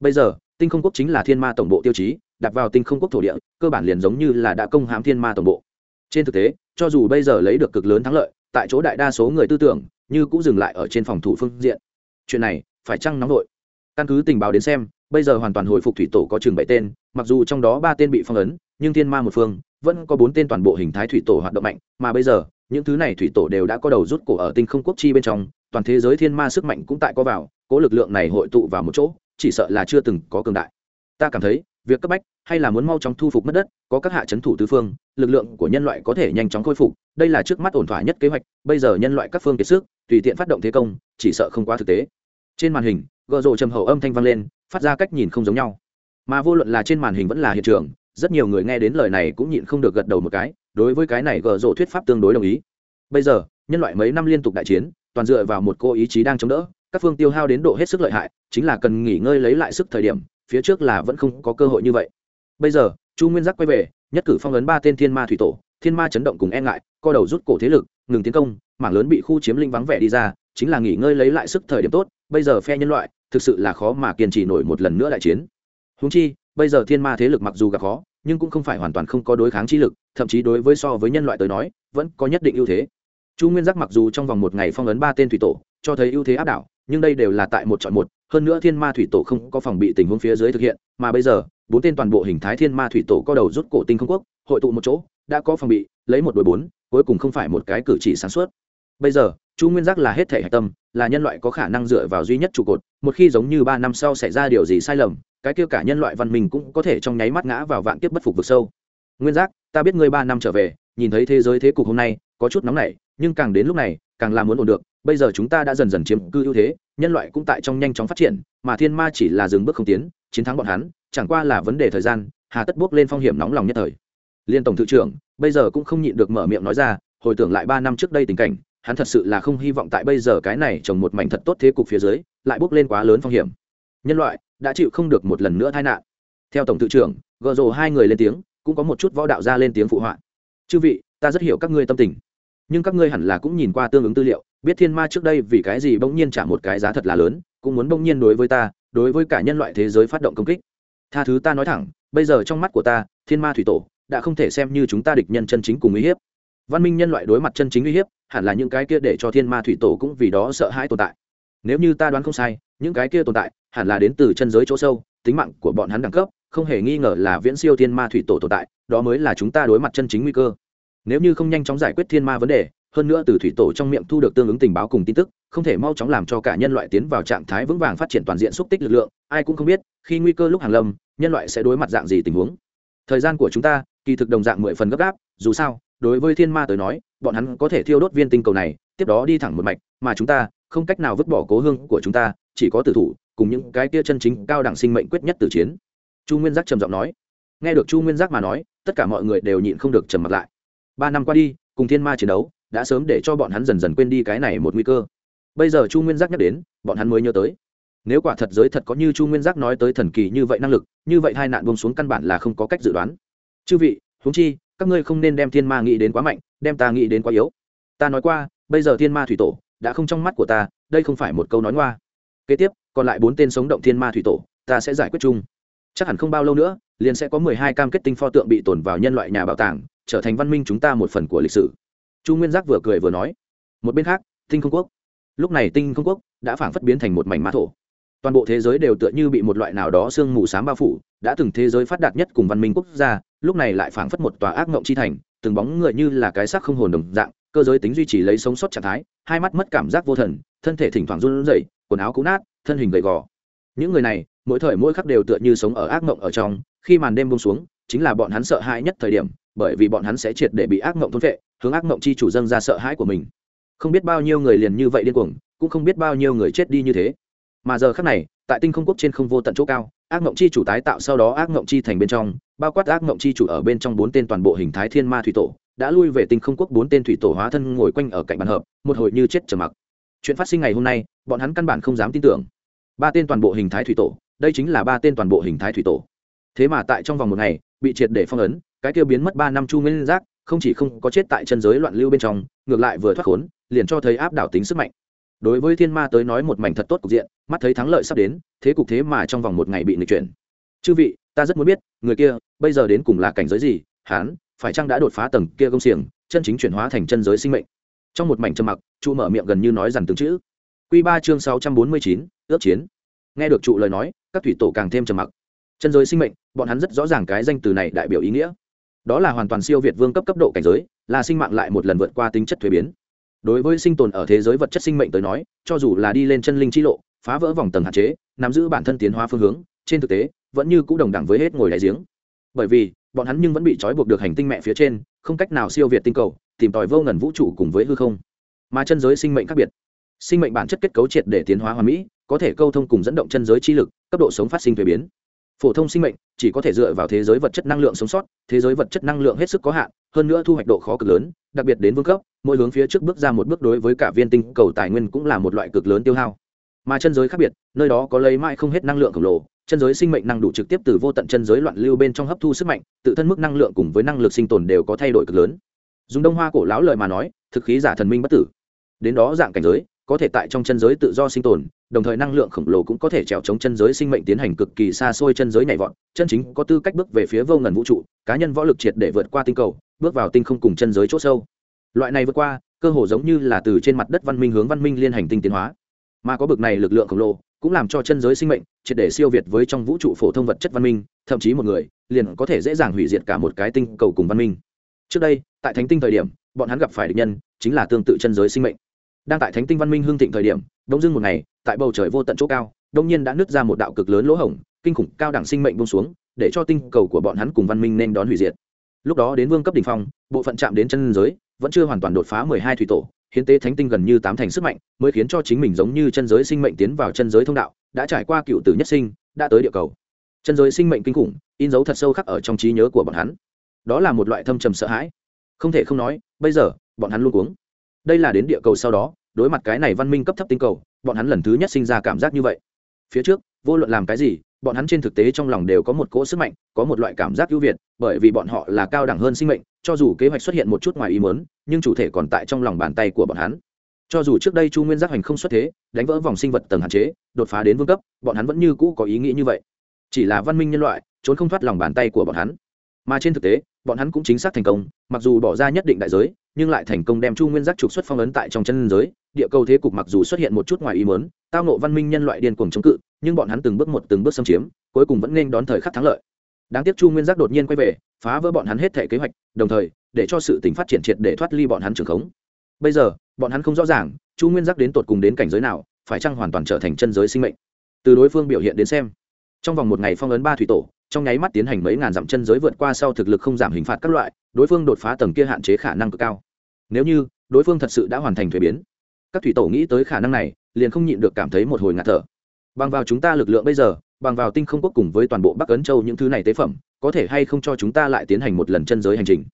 S1: Bây giờ, tinh không quốc chính là thiên ma tổng bộ tiêu chí, đặt vào tinh không quốc thổ địa, cơ bản liền giống như là đã công hãm thiên ma tổng bộ. Trên thực tế, cho dù bây giờ lấy được cực lớn thắng lợi, tại chỗ đại đa số người tư tưởng như cũng dừng lại ở trên phòng thủ phương diện. Chuyện này, phải chăng nóng vội? Căn cứ tình báo đến xem, bây giờ hoàn toàn hồi phục thủy tổ có chừng bảy tên, mặc dù trong đó ba tên bị phong ấn, nhưng thiên ma một phương vẫn có bốn tên toàn bộ hình thái thủy tổ hoạt động mạnh, mà bây giờ những thứ này thủy tổ đều đã có đầu rút cổ ở tinh không quốc chi bên trong, toàn thế giới thiên ma sức mạnh cũng tại có vào, cố lực lượng này hội tụ vào một chỗ, chỉ sợ là chưa từng có cường đại. Ta cảm thấy, việc cấp bách hay là muốn mau chóng thu phục mất đất, có các hạ chấn thủ tứ phương, lực lượng của nhân loại có thể nhanh chóng khôi phục, đây là trước mắt ổn thỏa nhất kế hoạch, bây giờ nhân loại các phương kiệt sức, tùy tiện phát động thế công, chỉ sợ không quá thực tế. Trên màn hình gợ rộ trầm hậu âm thanh vang lên, phát ra cách nhìn không giống nhau. Mà vô luận là trên màn hình vẫn là hiện trường rất nhiều người nghe đến lời này cũng nhịn không được gật đầu một cái, đối với cái này gợ rộ thuyết pháp tương đối đồng ý. Bây giờ, nhân loại mấy năm liên tục đại chiến, toàn dựa vào một cô ý chí đang chống đỡ, các phương tiêu hao đến độ hết sức lợi hại, chính là cần nghỉ ngơi lấy lại sức thời điểm, phía trước là vẫn không có cơ hội như vậy. Bây giờ, chu nguyên giác quay về, nhất cử phong ấn ba tên thiên ma thủy tổ, thiên ma chấn động cùng e ngại, co đầu rút cổ thế lực, ngừng tiến công, mảng lớn bị khu chiếm linh vắng vẻ đi ra, chính là nghỉ ngơi lấy lại sức thời điểm tốt, bây giờ phe nhân loại, thực sự là khó mà kiên trì nổi một lần nữa đại chiến. Húng chi, bây giờ thiên ma thế lực mặc dù gặp khó nhưng cũng không phải hoàn toàn không có đối kháng chi lực, thậm chí đối với so với nhân loại tới nói, vẫn có nhất định ưu thế. Chu nguyên giác mặc dù trong vòng một ngày phong ấn ba tên thủy tổ, cho thấy ưu thế áp đảo, nhưng đây đều là tại một chọn một, hơn nữa thiên ma thủy tổ không có phòng bị tình huống phía dưới thực hiện, mà bây giờ, bốn tên toàn bộ hình thái thiên ma thủy tổ có đầu rút cổ tinh không quốc, hội tụ một chỗ, đã có phòng bị, lấy một đội bốn, cuối cùng không phải một cái cử chỉ sáng suốt. Bây giờ, chu nguyên giác là hết thể hạch tâm, là nhân loại có khả năng dựa vào duy nhất trụ cột, một khi giống như ba năm sau xảy ra điều gì sai lầm cái kia cả nhân loại văn minh cũng có thể trong nháy mắt ngã vào vạn kiếp bất phục vực sâu. Nguyên giác, ta biết ngươi ba năm trở về, nhìn thấy thế giới thế cục hôm nay, có chút nóng nảy, nhưng càng đến lúc này, càng làm muốn ổn được, bây giờ chúng ta đã dần dần chiếm cư ưu thế, nhân loại cũng tại trong nhanh chóng phát triển, mà thiên ma chỉ là dừng bước không tiến, chiến thắng bọn hắn, chẳng qua là vấn đề thời gian, hà tất bước lên phong hiểm nóng lòng nhất thời. Liên tổng thư trưởng, bây giờ cũng không nhịn được mở miệng nói ra, hồi tưởng lại ba năm trước đây tình cảnh, hắn thật sự là không hy vọng tại bây giờ cái này trồng một mảnh thật tốt thế cục phía dưới, lại bước lên quá lớn phong hiểm. Nhân loại đã chịu không được một lần nữa tai nạn. Theo tổng tự trưởng gợ rồ hai người lên tiếng, cũng có một chút võ đạo ra lên tiếng phụ họa. Chư vị, ta rất hiểu các ngươi tâm tình, nhưng các ngươi hẳn là cũng nhìn qua tương ứng tư liệu, biết thiên ma trước đây vì cái gì bỗng nhiên trả một cái giá thật là lớn, cũng muốn bỗng nhiên đối với ta, đối với cả nhân loại thế giới phát động công kích. Tha thứ ta nói thẳng, bây giờ trong mắt của ta, thiên ma thủy tổ đã không thể xem như chúng ta địch nhân chân chính cùng uy hiếp. Văn minh nhân loại đối mặt chân chính uy hiếp, hẳn là những cái kia để cho thiên ma thủy tổ cũng vì đó sợ hãi tồn tại. Nếu như ta đoán không sai những cái kia tồn tại, hẳn là đến từ chân giới chỗ sâu, tính mạng của bọn hắn đẳng cấp, không hề nghi ngờ là viễn siêu thiên ma thủy tổ tồn tại, đó mới là chúng ta đối mặt chân chính nguy cơ. Nếu như không nhanh chóng giải quyết thiên ma vấn đề, hơn nữa từ thủy tổ trong miệng thu được tương ứng tình báo cùng tin tức, không thể mau chóng làm cho cả nhân loại tiến vào trạng thái vững vàng phát triển toàn diện xúc tích lực lượng, ai cũng không biết, khi nguy cơ lúc hàng lâm, nhân loại sẽ đối mặt dạng gì tình huống. Thời gian của chúng ta, kỳ thực đồng dạng mười phần gấp gáp, dù sao, đối với thiên ma tới nói, bọn hắn có thể thiêu đốt viên tinh cầu này, tiếp đó đi thẳng một mạch, mà chúng ta không cách nào vứt bỏ cố hương của chúng ta chỉ có tử thủ, cùng những cái kia chân chính cao đẳng sinh mệnh quyết nhất tử chiến. Chu nguyên giác trầm giọng nói. Nghe được chu nguyên giác mà nói, tất cả mọi người đều nhịn không được trầm mặt lại. Ba năm qua đi, cùng thiên ma chiến đấu, đã sớm để cho bọn hắn dần dần quên đi cái này một nguy cơ. Bây giờ chu nguyên giác nhắc đến, bọn hắn mới nhớ tới. Nếu quả thật giới thật có như chu nguyên giác nói tới thần kỳ như vậy năng lực, như vậy hai nạn bông xuống căn bản là không có cách dự đoán. Chư vị, huống chi, các ngươi không nên đem thiên ma nghĩ đến quá mạnh, đem ta nghĩ đến quá yếu. Ta nói qua, bây giờ thiên ma thủy tổ, đã không trong mắt của ta, đây không phải một câu nói ngoa kế tiếp, còn lại bốn tên sống động thiên ma thủy tổ, ta sẽ giải quyết chung. Chắc hẳn không bao lâu nữa, liền sẽ có mười hai cam kết tinh pho tượng bị tổn vào nhân loại nhà bảo tàng, trở thành văn minh chúng ta một phần của lịch sử. Chu nguyên giác vừa cười vừa nói. Một bên khác, tinh không quốc. Lúc này tinh không quốc đã phảng phất biến thành một mảnh mã thổ. Toàn bộ thế giới đều tựa như bị một loại nào đó sương mù s á m bao phủ, đã từng thế giới phát đạt nhất cùng văn minh quốc gia, lúc này lại phảng phất một tòa ác mộng chi thành, từng bóng người như là cái xác không hồn đồng dạng cơ giới tính duy trì lấy sống sót trạng thái, hai mắt mất cảm giác vô thần, thân thể thỉnh thoảng run rẩy, quần áo cũ nát, thân hình gầy gò. Những người này, mỗi thời mỗi khắc đều tựa như sống ở ác mộng ở trong, khi màn đêm bông xuống, chính là bọn hắn sợ hãi nhất thời điểm, bởi vì bọn hắn sẽ triệt để bị ác mộng thôn vệ hướng ác mộng chi chủ dâng ra sợ hãi của mình. Không biết bao nhiêu người liền như vậy điên cuồng, cũng không biết bao nhiêu người chết đi như thế. Mà giờ khác này, tại tinh không quốc trên không vô tận chỗ cao, ác mộng chi chủ tái tạo sau đó ác mộng chi thành bên trong bao quát ác mộng chi chủ ở bên trong bốn tên toàn bộ hình thái thiên ma thủy tổ, đã lui về tinh không quốc bốn tên thủy tổ hóa thân ngồi quanh ở cạnh bàn hợp, một hồi như chết trầm mặc. Chuyện phát sinh ngày hôm nay, bọn hắn căn bản không dám tin tưởng. Ba tên toàn bộ hình thái thủy tổ, đây chính là ba tên toàn bộ hình thái thủy tổ. Thế mà tại trong vòng một ngày, bị triệt để phong ấn, cái tiêu biến mất ba năm chu nguyên giác, không chỉ không có chết tại chân giới loạn lưu bên trong, ngược lại vừa thoát khốn, liền cho thấy áp đảo tính sức mạnh. Đối với thiên ma tới nói một mảnh thật tốt cục diện, mắt thấy thắng lợi sắp đến, thế cục thế mà trong vòng một ngày bị nghịch chuyển. Chư vị ta rất muốn biết, người kia, bây giờ đến cùng là cảnh giới gì, hán, phải chăng đã đột phá tầng kia công xiềng, chân chính chuyển hóa thành chân giới sinh mệnh? Trong một mảnh trầm mặc, trụ mở miệng gần như nói rằng từng chữ. Q ba chương sáu trăm bốn mươi chín, ước chiến. Nghe được trụ lời nói, các thủy tổ càng thêm trầm mặc. Chân giới sinh mệnh, bọn hắn rất rõ ràng cái danh từ này đại biểu ý nghĩa. Đó là hoàn toàn siêu việt vương cấp cấp độ cảnh giới, là sinh mạng lại một lần vượt qua tính chất thuế biến. Đối với sinh tồn ở thế giới vật chất sinh mệnh tới nói, cho dù là đi lên chân linh chi lộ, phá vỡ vòng tầng hạn chế, nắm giữ bản thân tiến hóa phương hướng, trên thực tế vẫn như cũ đồng đẳng với hết ngồi đại giếng. Bởi vì, bọn hắn nhưng vẫn bị trói buộc được hành tinh mẹ phía trên, không cách nào siêu việt tinh cầu, tìm tòi vô ngần vũ trụ cùng với hư không. Mà chân giới sinh mệnh khác biệt. Sinh mệnh bản chất kết cấu triệt để tiến hóa hoàn mỹ, có thể câu thông cùng dẫn động chân giới chi lực, cấp độ sống phát sinh thuế biến. Phổ thông sinh mệnh chỉ có thể dựa vào thế giới vật chất năng lượng sống sót, thế giới vật chất năng lượng hết sức có hạn, hơn nữa thu hoạch độ khó cực lớn, đặc biệt đến vương cấp, mỗi hướng phía trước bước ra một bước đối với cả viên tinh cầu tài nguyên cũng là một loại cực lớn tiêu hao. Mà chân giới khác biệt, nơi đó có lấy mãi không hết năng lượng khổng lồ chân giới sinh mệnh năng đủ trực tiếp từ vô tận chân giới loạn lưu bên trong hấp thu sức mạnh, tự thân mức năng lượng cùng với năng lực sinh tồn đều có thay đổi cực lớn. Dùng đông hoa cổ lão lời mà nói, thực khí giả thần minh bất tử. Đến đó dạng cảnh giới, có thể tại trong chân giới tự do sinh tồn, đồng thời năng lượng khổng lồ cũng có thể trèo chống chân giới sinh mệnh tiến hành cực kỳ xa xôi chân giới nhảy vọt, chân chính có tư cách bước về phía vô ngần vũ trụ, cá nhân võ lực triệt để vượt qua tinh cầu, bước vào tinh không cùng chân giới c h ỗ sâu. Loại này vượt qua, cơ hồ giống như là từ trên mặt đất văn minh hướng văn minh liên hành tinh tiến hóa. Mà có bực này lực lượng khổng lồ cũng làm cho chân giới sinh mệnh, triệt để siêu việt với trong vũ trụ phổ thông vật chất văn minh, thậm chí một người liền có thể dễ dàng hủy diệt cả một cái tinh cầu cùng văn minh. Trước đây, tại thánh tinh thời điểm, bọn hắn gặp phải địch nhân chính là tương tự chân giới sinh mệnh. Đang tại thánh tinh văn minh hương thịnh thời điểm đông dưng một ngày, tại bầu trời vô tận chỗ cao đông nhiên đã nứt ra một đạo cực lớn lỗ hổng, kinh khủng cao đẳng sinh mệnh bông xuống, để cho tinh cầu của bọn hắn cùng văn minh nên đón hủy diệt. Lúc đó đến vương cấp đ ỉ n h phong, bộ phận chạm đến chân giới vẫn chưa hoàn toàn đột phá mười hai thủy tổ hiến tế thánh tinh gần như tám thành sức mạnh, mới khiến cho chính mình giống như chân giới sinh mệnh tiến vào chân giới thông đạo, đã trải qua cựu tử nhất sinh, đã tới địa cầu. Chân giới sinh mệnh kinh khủng, in dấu thật sâu khắc ở trong trí nhớ của bọn hắn. Đó là một loại thâm trầm sợ hãi. Không thể không nói, bây giờ, bọn hắn luôn cuống. Đây là đến địa cầu sau đó, đối mặt cái này văn minh cấp thấp tinh cầu, bọn hắn lần thứ nhất sinh ra cảm giác như vậy. Phía trước, vô luận làm cái gì, bọn hắn trên thực tế trong lòng đều có một cỗ sức mạnh, có một loại cảm giác ưu việt, bởi vì bọn họ là cao đẳng hơn sinh mệnh, cho dù kế hoạch xuất hiện một chút ngoài ý mớn nhưng chủ thể còn tại trong lòng bàn tay của bọn hắn. Cho dù trước đây chu nguyên giác hành không xuất thế, đánh vỡ vòng sinh vật tầng hạn chế, đột phá đến vương cấp, bọn hắn vẫn như cũ có ý nghĩ như vậy. Chỉ là văn minh nhân loại, trốn không thoát lòng bàn tay của bọn hắn. Mà trên thực tế, bọn hắn cũng chính xác thành công, mặc dù bỏ ra nhất định đại giới, nhưng lại thành công đem chu nguyên giác trục xuất phong ấn tại trong chân giới. Địa cầu thế cục mặc dù xuất hiện một chút ngoài ý mớn tao nộ văn minh nhân loại điên cuồng chống cự, nhưng bọn hắn từng bước một từng bước xâm chiếm, cuối cùng vẫn nên đón thời khắc thắng lợi đáng tiếc chu nguyên giác đột nhiên quay về, phá vỡ bọn hắn hết thể kế hoạch, đồng thời, để cho sự tình phát triển triệt để thoát ly bọn hắn trường khống. Bây giờ, bọn hắn không rõ ràng, chu nguyên giác đến tột cùng đến cảnh giới nào, phải chăng hoàn toàn trở thành chân giới sinh mệnh? Từ đối phương biểu hiện đến xem, trong vòng một ngày phong ấn ba thủy tổ, trong nháy mắt tiến hành mấy ngàn dặm chân giới vượt qua sau thực lực không giảm hình phạt các loại, đối phương đột phá tầng kia hạn chế khả năng cực cao. Nếu như, đối phương thật sự đã hoàn thành thuế biến, các thủy tổ nghĩ tới khả năng này, liền không nhịn được cảm thấy một hồi ngạt thở. Bằng vào chúng ta lực lượng bây giờ bằng vào tinh không quốc cùng với toàn bộ bắc ấn châu những thứ này tế phẩm, có thể hay không cho chúng ta lại tiến hành một lần chân giới hành trình?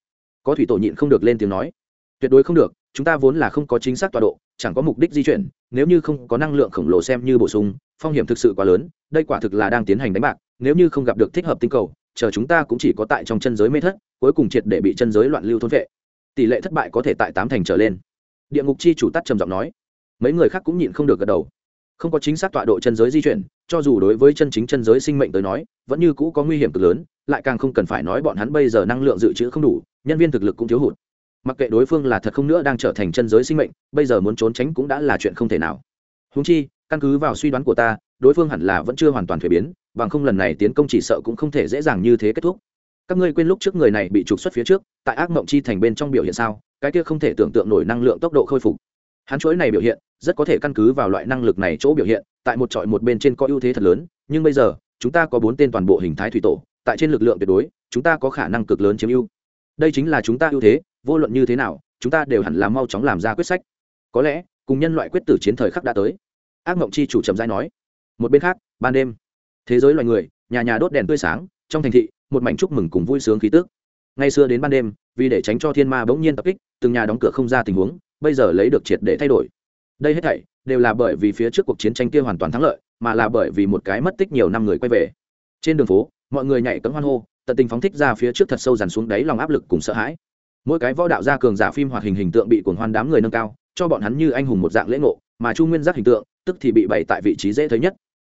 S1: Có thủy tổ nhịn không được lên tiếng nói. Tuyệt đối không được, chúng ta vốn là không có chính xác tọa độ, chẳng có mục đích di chuyển, nếu như không có năng lượng khổng lồ xem như bổ sung, phong hiểm thực sự quá lớn, đây quả thực là đang tiến hành đánh bạc, nếu như không gặp được thích hợp tinh cầu, chờ chúng ta cũng chỉ có tại trong chân giới mê thất, cuối cùng triệt để bị chân giới loạn lưu thôn vệ. Tỷ lệ thất bại có thể tại tám thành trở lên. Địa ngục chi chủ tắt trầm giọng nói. Mấy người khác cũng nhịn không được gật đầu không có chính xác tọa độ chân giới di chuyển, cho dù đối với chân chính chân giới sinh mệnh tới nói, vẫn như cũ có nguy hiểm cực lớn, lại càng không cần phải nói bọn hắn bây giờ năng lượng dự trữ không đủ, nhân viên thực lực cũng thiếu hụt. Mặc kệ đối phương là thật không nữa đang trở thành chân giới sinh mệnh, bây giờ muốn trốn tránh cũng đã là chuyện không thể nào. Húng chi, căn cứ vào suy đoán của ta, đối phương hẳn là vẫn chưa hoàn toàn thuế biến, bằng không lần này tiến công chỉ sợ cũng không thể dễ dàng như thế kết thúc. Các ngươi quên lúc trước người này bị trục xuất phía trước, tại ác mộng chi thành bên trong biểu hiện sao, cái kia không thể tưởng tượng nổi năng lượng tốc độ khôi phục. Hắn chuỗi này biểu hiện rất có thể căn cứ vào loại năng lực này chỗ biểu hiện, tại một trọi một bên trên có ưu thế thật lớn, nhưng bây giờ, chúng ta có bốn tên toàn bộ hình thái thủy tổ, tại trên lực lượng tuyệt đối, chúng ta có khả năng cực lớn chiếm ưu. Đây chính là chúng ta ưu thế, vô luận như thế nào, chúng ta đều hẳn là mau chóng làm ra quyết sách. Có lẽ, cùng nhân loại quyết tử chiến thời khắc đã tới. Ác mộng chi chủ trầm giai nói. Một bên khác, ban đêm, thế giới loài người, nhà nhà đốt đèn tươi sáng, trong thành thị, một mảnh chúc mừng cùng vui sướng khí tức. Ngay xưa đến ban đêm, vì để tránh cho thiên ma bỗng nhiên tập kích, từng nhà đóng cửa không ra tình huống, bây giờ lấy được triệt để thay đổi đây hết thảy đều là bởi vì phía trước cuộc chiến tranh kia hoàn toàn thắng lợi mà là bởi vì một cái mất tích nhiều năm người quay về. Trên đường phố mọi người nhảy cấm hoan hô tận tình phóng thích ra phía trước thật sâu dằn xuống đáy lòng áp lực cùng sợ hãi. Mỗi cái võ đạo gia cường giả phim hoạt hình hình tượng bị cuồng hoan đám người nâng cao cho bọn hắn như anh hùng một dạng lễ ngộ mà chu nguyên giác hình tượng tức thì bị bày tại vị trí dễ thấy nhất.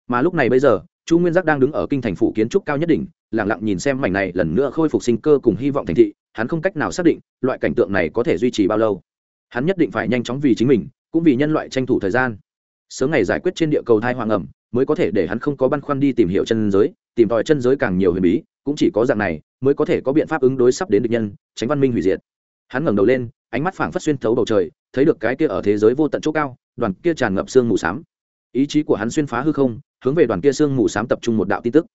S1: Mà lúc này bây giờ chu nguyên giác đang đứng ở kinh thành phủ kiến trúc cao nhất đỉnh, lẳng lặng nhìn xem mảnh này lần nữa khôi phục sinh cơ cùng hy vọng thành thị hắn không cách nào xác định loại cảnh tượng này có thể duy trì bao lâu. Hắn nhất định phải nhanh chóng vì chính mình cũng vì nhân loại tranh thủ thời gian. Sớm ngày giải quyết trên địa cầu thai hoàng ẩm mới có thể để hắn không có băn khoăn đi tìm hiểu chân giới, tìm tòi chân giới càng nhiều huyền bí, cũng chỉ có dạng này, mới có thể có biện pháp ứng đối sắp đến địch nhân, tránh văn minh hủy diệt. Hắn ngẩng đầu lên, ánh mắt phảng phất xuyên thấu bầu trời, thấy được cái kia ở thế giới vô tận chỗ cao, đoàn kia tràn ngập sương mù xám. Ý chí của hắn xuyên phá hư không, hướng về đoàn kia sương mù xám tập trung một đạo tin tức.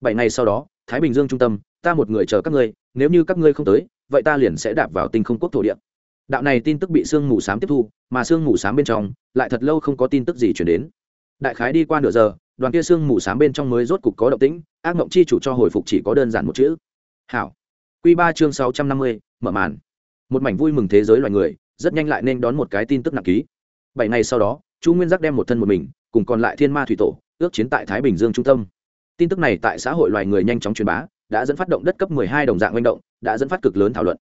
S1: Bảy ngày sau đó, thái bình dương trung tâm, ta một người chờ các ngươi, nếu như các ngươi không tới, vậy ta liền sẽ đạp vào tinh không quốc thổ địa đạo này tin tức bị sương mù sám tiếp thu, mà sương mù sám bên trong, lại thật lâu không có tin tức gì chuyển đến. Đại khái đi qua nửa giờ, đoàn kia sương mù sám bên trong mới rốt cục có động tĩnh, ác mộng chi chủ cho hồi phục chỉ có đơn giản một chữ. Hảo. Q ba chương sáu trăm năm mươi, mở màn. Một mảnh vui mừng thế giới loài người, rất nhanh lại nên đón một cái tin tức nặng ký. Bảy ngày sau đó, chu nguyên giác đem một thân một mình, cùng còn lại thiên ma thủy tổ, ước chiến tại thái bình dương trung tâm. Tin tức này tại xã hội loài người nhanh chóng truyền bá, đã dẫn phát động đất cấp hai đồng dạng manh động, đã dẫn phát cực lớn thảo luận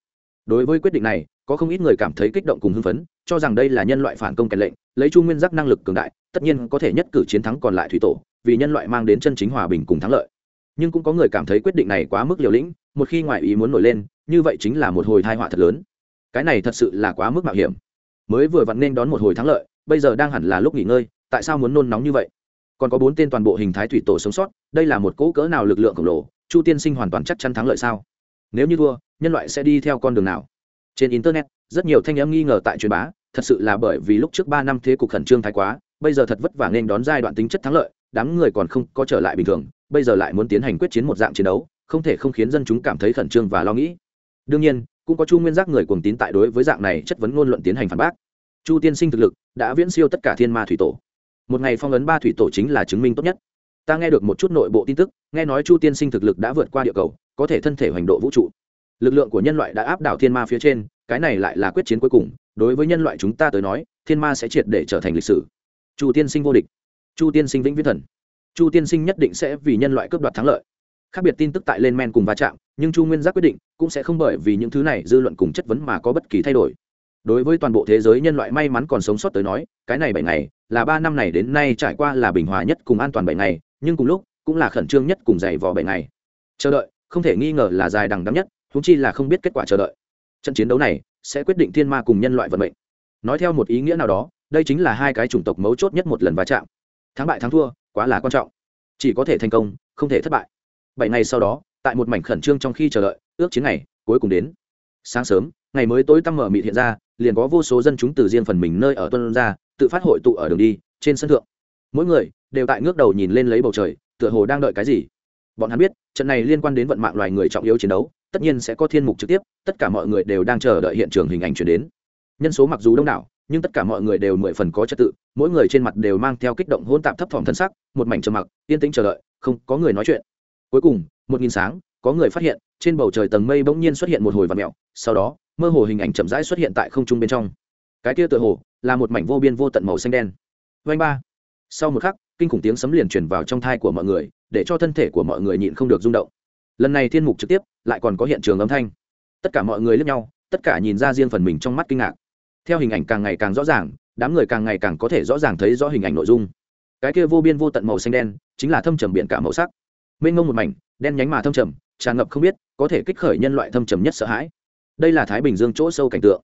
S1: đối với quyết định này, có không ít người cảm thấy kích động cùng hưng phấn, cho rằng đây là nhân loại phản công kèn lệnh, lấy chu nguyên giác năng lực cường đại, tất nhiên có thể nhất cử chiến thắng còn lại thủy tổ, vì nhân loại mang đến chân chính hòa bình cùng thắng lợi. Nhưng cũng có người cảm thấy quyết định này quá mức liều lĩnh, một khi ngoại ý muốn nổi lên, như vậy chính là một hồi thai họa thật lớn. Cái này thật sự là quá mức mạo hiểm. Mới vừa vặn nên đón một hồi thắng lợi, bây giờ đang hẳn là lúc nghỉ ngơi, tại sao muốn nôn nóng như vậy? Còn có bốn tên toàn bộ hình thái thủy tổ sống sót, đây là một cỗ cỡ nào lực lượng khổng lồ, chu tiên sinh hoàn toàn chắc chắn thắng lợi sao? Nếu như thua nhân loại sẽ đi theo con đường nào? Trên internet, rất nhiều thanh âm nghi ngờ tại truyền bá, thật sự là bởi vì lúc trước ba năm thế cục khẩn trương thái quá, bây giờ thật vất vả nên đón giai đoạn tính chất thắng lợi, đám người còn không có trở lại bình thường, bây giờ lại muốn tiến hành quyết chiến một dạng chiến đấu, không thể không khiến dân chúng cảm thấy khẩn trương và lo nghĩ. Đương nhiên, cũng có chu nguyên giác người cuồng tín tại đối với dạng này chất vấn ngôn luận tiến hành phản bác. Chu tiên sinh thực lực, đã viễn siêu tất cả thiên ma thủy tổ. Một ngày phong ấn ba thủy tổ chính là chứng minh tốt nhất. Ta nghe được một chút nội bộ tin tức, nghe nói chu tiên sinh thực lực đã vượt qua địa cầu, có thể thân thể hoành độ vũ trụ lực lượng của nhân loại đã áp đảo thiên ma phía trên, cái này lại là quyết chiến cuối cùng. Đối với nhân loại chúng ta tới nói, thiên ma sẽ triệt để trở thành lịch sử. Chu tiên sinh vô địch. Chu tiên sinh vĩnh viễn thần. Chu tiên sinh nhất định sẽ vì nhân loại cướp đoạt thắng lợi. Khác biệt tin tức tại lên men cùng va chạm, nhưng chu nguyên giác quyết định, cũng sẽ không bởi vì những thứ này dư luận cùng chất vấn mà có bất kỳ thay đổi. Đối với toàn bộ thế giới nhân loại may mắn còn sống sót tới nói, cái này bảy ngày, là ba năm này đến nay trải qua là bình hòa nhất cùng an toàn bảy ngày, nhưng cùng lúc, cũng là khẩn trương nhất cùng dày vò bảy ngày. Chờ đợi, không thể nghi ngờ là dài đằng đắm nhất húng chi là không biết kết quả chờ đợi. Trận chiến đấu này sẽ quyết định thiên ma cùng nhân loại vận mệnh. Nói theo một ý nghĩa nào đó, đây chính là hai cái chủng tộc mấu chốt nhất một lần va chạm. Thắng bại thắng thua, quá là quan trọng. Chỉ có thể thành công, không thể thất bại. Bảy ngày sau đó, tại một mảnh khẩn trương trong khi chờ đợi, ước chiến ngày cuối cùng đến. Sáng sớm, ngày mới tối tăm mở mịt hiện ra, liền có vô số dân chúng từ riêng phần mình nơi ở tuân ra, tự phát hội tụ ở đường đi, trên sân thượng. Mỗi người đều tại ngước đầu nhìn lên lấy bầu trời, tựa hồ đang đợi cái gì. Bọn hắn biết, trận này liên quan đến vận mạng loài người trọng yếu chiến đấu tất nhiên sẽ có thiên mục trực tiếp, tất cả mọi người đều đang chờ đợi hiện trường hình ảnh chuyển đến. Nhân số mặc dù đông đảo, nhưng tất cả mọi người đều mười phần có trật tự, mỗi người trên mặt đều mang theo kích động hôn tạp thấp thỏm thân sắc, một mảnh trầm mặc, yên tĩnh chờ đợi, không có người nói chuyện. Cuối cùng, một nghìn sáng, có người phát hiện, trên bầu trời tầng mây bỗng nhiên xuất hiện một hồi và mẹo sau đó, mơ hồ hình ảnh chậm rãi xuất hiện tại không trung bên trong. Cái kia tựa hồ, là một mảnh vô biên vô tận màu xanh đen. Vanh ba. Sau một khắc, kinh khủng tiếng sấm liền truyền vào trong thai của mọi người, để cho thân thể của mọi người nhịn không được rung động lần này thiên mục trực tiếp, lại còn có hiện trường âm thanh. Tất cả mọi người lướt nhau, tất cả nhìn ra riêng phần mình trong mắt kinh ngạc. Theo hình ảnh càng ngày càng rõ ràng, đám người càng ngày càng có thể rõ ràng thấy rõ hình ảnh nội dung. Cái kia vô biên vô tận màu xanh đen, chính là thâm trầm biển cả màu sắc. Mênh mông một mảnh, đen nhánh mà thâm trầm, tràn ngập không biết, có thể kích khởi nhân loại thâm trầm nhất sợ hãi. Đây là thái bình dương chỗ sâu cảnh tượng.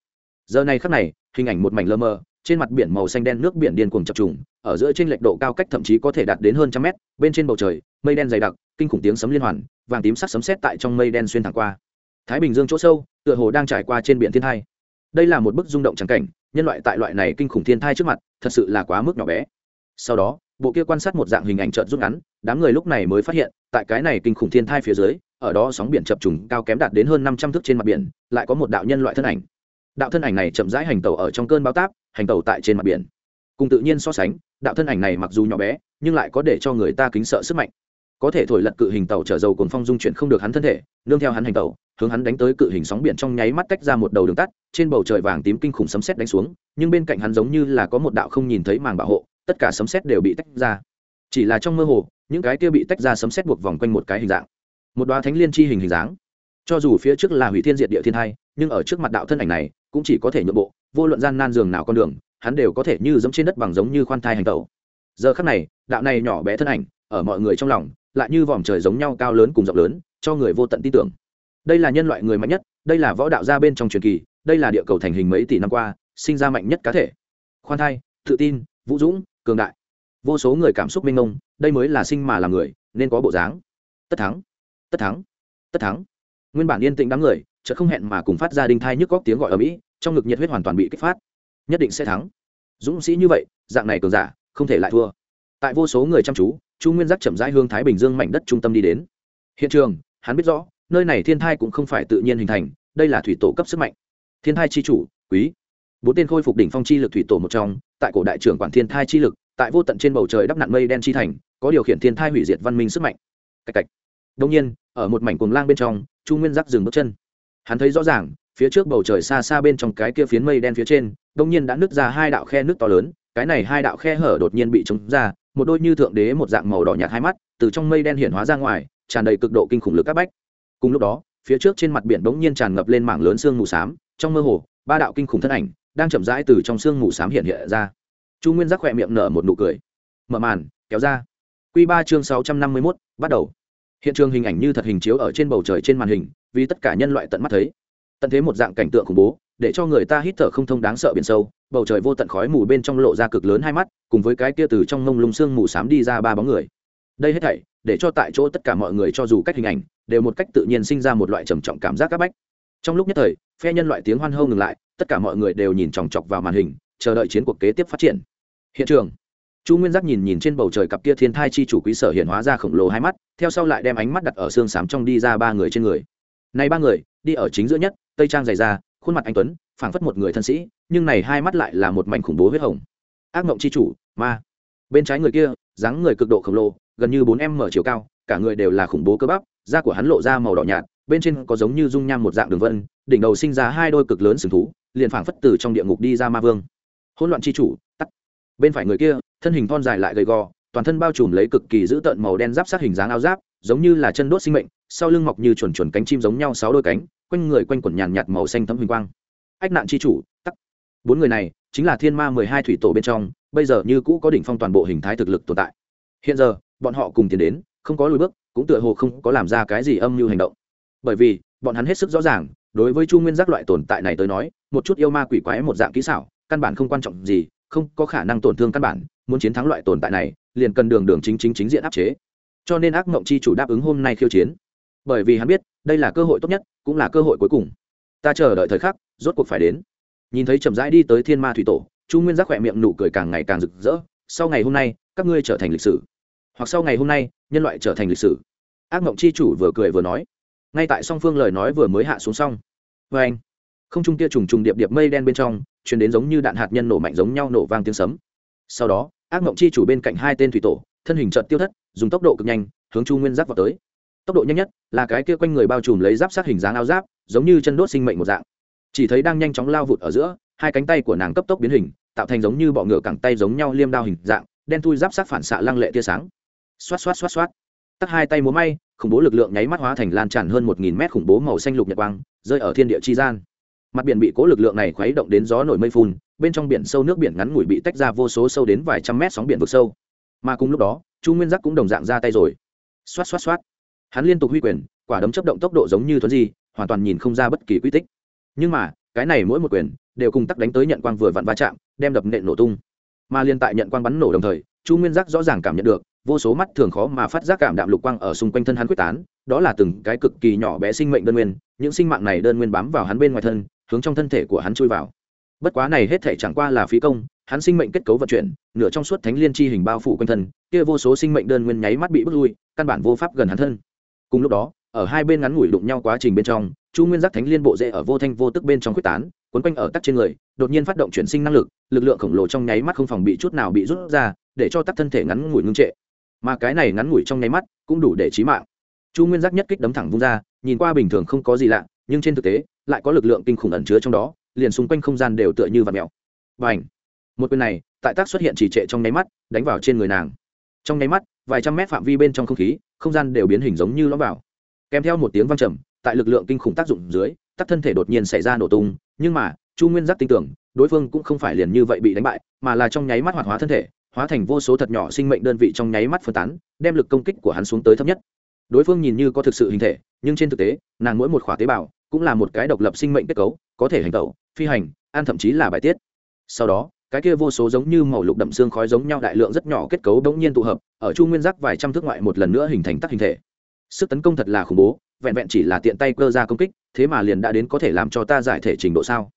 S1: Giờ này khắc này, hình ảnh một mảnh lơ mơ trên mặt biển màu xanh đen nước biển điên cuồng chập trùng, ở giữa trên lệch độ cao cách thậm chí có thể đạt đến hơn trăm mét, bên trên bầu trời, mây đen dày đặc kinh khủng tiếng sấm liên hoàn, vàng tím sắc sấm sét tại trong mây đen xuyên thẳng qua. Thái bình dương chỗ sâu, tựa hồ đang trải qua trên biển thiên thai. Đây là một bức rung động trắng cảnh, nhân loại tại loại này kinh khủng thiên thai trước mặt, thật sự là quá mức nhỏ bé. Sau đó, bộ kia quan sát một dạng hình ảnh trợn rút ngắn, đám người lúc này mới phát hiện, tại cái này kinh khủng thiên thai phía dưới, ở đó sóng biển chập trùng cao kém đạt đến hơn năm trăm thước trên mặt biển, lại có một đạo nhân loại thân ảnh. Đạo thân ảnh này chậm rãi hành tẩu ở trong cơn bao táp, hành tẩu tại trên mặt biển. Cùng tự nhiên so sánh, đạo thân ảnh này mặc dù nhỏ bé, nhưng lại có để cho người ta kính sợ sức mạnh có thể thổi lật cự hình tàu chở dầu cồn phong dung chuyển không được hắn thân thể, nương theo hắn hành tàu, hướng hắn đánh tới cự hình sóng biển trong nháy mắt tách ra một đầu đường tắt, trên bầu trời vàng tím kinh khủng sấm sét đánh xuống, nhưng bên cạnh hắn giống như là có một đạo không nhìn thấy màng bảo hộ, tất cả sấm sét đều bị tách ra. Chỉ là trong mơ hồ, những cái kia bị tách ra sấm sét buộc vòng quanh một cái hình dạng, một đoá thánh liên chi hình hình dáng. Cho dù phía trước là hủy thiên diệt địa thiên hai, nhưng ở trước mặt đạo thân ảnh này, cũng chỉ có thể nhượng bộ, vô luận gian nan giường nào con đường, hắn đều có thể như dẫm trên đất bằng giống như khoan thai hành tẩu. Giờ khắc này, đạo này nhỏ bé thân ảnh, ở mọi người trong lòng lại như vòm trời giống nhau cao lớn cùng rộng lớn, cho người vô tận tin tưởng. Đây là nhân loại người mạnh nhất, đây là võ đạo gia bên trong truyền kỳ, đây là địa cầu thành hình mấy tỷ năm qua, sinh ra mạnh nhất cá thể. Khoan thai, tự tin, vũ dũng, cường đại. Vô số người cảm xúc minh ông đây mới là sinh mà làm người, nên có bộ dáng. Tất thắng tất thắng tất thắng. Nguyên bản yên tĩnh đám người, chợt không hẹn mà cùng phát ra đinh thai nhức góc tiếng gọi ở mỹ, trong ngực nhiệt huyết hoàn toàn bị kích phát. Nhất định sẽ thắng. Dũng sĩ như vậy, dạng này cường giả, không thể lại thua tại vô số người chăm chú, chu nguyên giác chậm rãi hương thái bình dương mảnh đất trung tâm đi đến. Hiện trường, hắn biết rõ, nơi này thiên thai cũng không phải tự nhiên hình thành, đây là thủy tổ cấp sức mạnh. Thiên thai chi chủ, quý. Bốn tên khôi phục đỉnh phong chi lực thủy tổ một trong, tại cổ đại trưởng quản thiên thai chi lực, tại vô tận trên bầu trời đắp nặn mây đen chi thành, có điều khiển thiên thai hủy diệt văn minh sức mạnh. Cạch cạch. Đông nhiên, ở một mảnh cuồng lang bên trong, chu nguyên giác dừng bước chân. Hắn thấy rõ ràng, phía trước bầu trời xa xa bên trong cái kia phiến mây đen phía trên đông nhiên đã nứt ra hai đạo khe nước to lớn, cái này hai đạo khe hở đột nhiên bị chống ra một đôi như thượng đế một dạng màu đỏ nhạt hai mắt, từ trong mây đen hiện hóa ra ngoài, tràn đầy cực độ kinh khủng lực các bách. Cùng lúc đó, phía trước trên mặt biển bỗng nhiên tràn ngập lên mảng lớn sương mù xám, trong mơ hồ, ba đạo kinh khủng thân ảnh đang chậm rãi từ trong sương mù xám hiện hiện ra. Chu nguyên giác khỏe miệng nở một nụ cười. Mở màn, kéo ra. Q ba chương sáu trăm năm mươi mốt, bắt đầu. Hiện trường hình ảnh như thật hình chiếu ở trên bầu trời trên màn hình, vì tất cả nhân loại tận mắt thấy. Tận thế một dạng cảnh tượng khủng bố để cho người ta hít thở không thông đáng sợ biển sâu, bầu trời vô tận khói mù bên trong lộ ra cực lớn hai mắt, cùng với cái kia từ trong mông lung sương mù xám đi ra ba bóng người. Đây hết thảy, để cho tại chỗ tất cả mọi người cho dù cách hình ảnh, đều một cách tự nhiên sinh ra một loại trầm trọng cảm giác c áp bách. Trong lúc nhất thời, phe nhân loại tiếng hoan hô ngừng lại, tất cả mọi người đều nhìn chòng chọc vào màn hình, chờ đợi chiến cuộc kế tiếp phát triển. Hiện trường, chu nguyên giác nhìn nhìn trên bầu trời cặp kia thiên thai chi chủ quý sở hiện hóa ra khổng lồ hai mắt, theo sau lại đem ánh mắt đặt ở xương xám trong đi ra ba người trên người. Này ba người, đi ở chính giữa nhất, tây trang dày ra khuôn mặt anh tuấn, phảng phất một người thân sĩ, nhưng này hai mắt lại là một mảnh khủng bố huyết hồng. Ác mộng chi chủ, ma. Bên trái người kia, dáng người cực độ khổng lồ, gần như bốn em mở chiều cao, cả người đều là khủng bố cơ bắp, da của hắn lộ ra màu đỏ nhạt, bên trên có giống như dung nham một dạng đường vân, đỉnh đầu sinh ra hai đôi cực lớn sừng thú, liền phảng phất từ trong địa ngục đi ra ma vương. Hỗn loạn chi chủ, tắt. Bên phải người kia, thân hình thon dài lại gầy gò, toàn thân bao trùm lấy cực kỳ dữ tợn màu đen giáp sát hình dáng áo giáp, giống như là chân đốt sinh mệnh, sau lưng mọc như chuẩn chuẩn cánh chim giống nhau sáu đôi cánh quanh người quanh quẩn nhàn nhạt màu xanh thấm huỳnh quang. Ách nạn chi chủ, tắc. Bốn người này chính là thiên ma mười hai thủy tổ bên trong, bây giờ như cũ có đỉnh phong toàn bộ hình thái thực lực tồn tại. Hiện giờ, bọn họ cùng tiến đến, không có lùi bước, cũng tựa hồ không có làm ra cái gì âm mưu hành động. Bởi vì, bọn hắn hết sức rõ ràng, đối với chu nguyên giác loại tồn tại này tới nói, một chút yêu ma quỷ quái một dạng kỹ xảo, căn bản không quan trọng gì, không có khả năng tổn thương căn bản, muốn chiến thắng loại tồn tại này, liền cần đường đường chính chính chính diện áp chế. Cho nên ác mộng chi chủ đáp ứng hôm nay khiêu chiến. Bởi vì hắn biết đây là cơ hội tốt nhất, cũng là cơ hội cuối cùng. Ta chờ đợi thời khắc, rốt cuộc phải đến. Nhìn thấy chậm rãi đi tới thiên ma thủy tổ, chu nguyên giác khỏe miệng nụ cười càng ngày càng rực rỡ. Sau ngày hôm nay, các ngươi trở thành lịch sử. Hoặc sau ngày hôm nay, nhân loại trở thành lịch sử. Ác mộng chi chủ vừa cười vừa nói. Ngay tại song phương lời nói vừa mới hạ xuống xong. Vê anh, không trung kia trùng trùng điệp điệp mây đen bên trong chuyển đến giống như đạn hạt nhân nổ mạnh giống nhau nổ vang tiếng sấm. Sau đó, ác mộng chi chủ bên cạnh hai tên thủy tổ, thân hình trận tiêu thất, dùng tốc độ cực nhanh, hướng chu nguyên giác vào tới tốc độ nhanh nhất là cái kia quanh người bao trùm lấy giáp sát hình dáng áo giáp, giống như chân đốt sinh mệnh một dạng. Chỉ thấy đang nhanh chóng lao vụt ở giữa, hai cánh tay của nàng cấp tốc biến hình, tạo thành giống như bọ ngựa cẳng tay giống nhau liêm đao hình dạng, đen thui giáp sát phản xạ lăng lệ tia sáng. Xoát xoát xoát xoát. Tắt hai tay múa may, khủng bố lực lượng nháy mắt hóa thành lan tràn hơn một nghìn mét khủng bố màu xanh lục nhật quang, rơi ở thiên địa chi gian. Mặt biển bị cố lực lượng này khuấy động đến gió nổi mây phun, bên trong biển sâu nước biển ngắn ngủi bị tách ra vô số sâu đến vài trăm mét sóng biển vực sâu. Mà cùng lúc đó, chu nguyên giác cũng đồng dạng ra tay rồi. Xoát xoát xoát hắn liên tục huy quyền, quả đấm chấp động tốc độ giống như thuấn di, hoàn toàn nhìn không ra bất kỳ quy tích. Nhưng mà, cái này mỗi một quyền, đều cùng tắc đánh tới nhận quang vừa vặn va chạm, đem đập nện nổ tung. Mà liên tại nhận quang bắn nổ đồng thời, chu nguyên giác rõ ràng cảm nhận được, vô số mắt thường khó mà phát giác cảm đạm lục quang ở xung quanh thân hắn quyết tán, đó là từng cái cực kỳ nhỏ bé sinh mệnh đơn nguyên, những sinh mạng này đơn nguyên bám vào hắn bên ngoài thân, hướng trong thân thể của hắn chui vào. Bất quá này hết thể chẳng qua là phí công, hắn sinh mệnh kết cấu vận chuyển, nửa trong suốt thánh liên chi hình bao phủ quanh thân, kia vô số sinh mệnh đơn nguyên nháy mắt bị bước lui, căn bản vô pháp gần hắn thân cùng lúc đó, ở hai bên ngắn ngủi đụng nhau quá trình bên trong, chu nguyên giác thánh liên bộ dễ ở vô thanh vô tức bên trong quyết tán, quấn quanh ở tắc trên người, đột nhiên phát động chuyển sinh năng lực lực lượng khổng lồ trong nháy mắt không phòng bị chút nào bị rút ra, để cho tắc thân thể ngắn ngủi ngưng trệ. Mà cái này ngắn ngủi trong nháy mắt cũng đủ để trí mạng. Chu nguyên giác nhất kích đấm thẳng vung ra, nhìn qua bình thường không có gì lạ, nhưng trên thực tế, lại có lực lượng kinh khủng ẩn chứa trong đó, liền xung quanh không gian đều tựa như vạt mèo. Và ảnh một quyền này, tại tác xuất hiện chỉ trệ trong nháy mắt, đánh vào trên người nàng. Trong nháy mắt, vài trăm mét phạm vi bên trong không khí không gian đều biến hình giống như lõm vào. Kèm theo một tiếng vang trầm, tại lực lượng kinh khủng tác dụng dưới, tắc thân thể đột nhiên xảy ra nổ tung, nhưng mà, chu nguyên giác tin tưởng, đối phương cũng không phải liền như vậy bị đánh bại, mà là trong nháy mắt hoạt hóa thân thể, hóa thành vô số thật nhỏ sinh mệnh đơn vị trong nháy mắt phân tán, đem lực công kích của hắn xuống tới thấp nhất. Đối phương nhìn như có thực sự hình thể, nhưng trên thực tế, nàng mỗi một khỏa tế bào cũng là một cái độc lập sinh mệnh kết cấu, có thể hành tẩu, phi hành, ăn thậm chí là bài tiết. Sau đó cái kia vô số giống như màu lục đậm xương khói giống nhau đại lượng rất nhỏ kết cấu bỗng nhiên tụ hợp, ở chu nguyên giác vài trăm thước ngoại một lần nữa hình thành tắc hình thể. Sức tấn công thật là khủng bố, vẹn vẹn chỉ là tiện tay cơ ra công kích, thế mà liền đã đến có thể làm cho ta giải thể trình độ sao?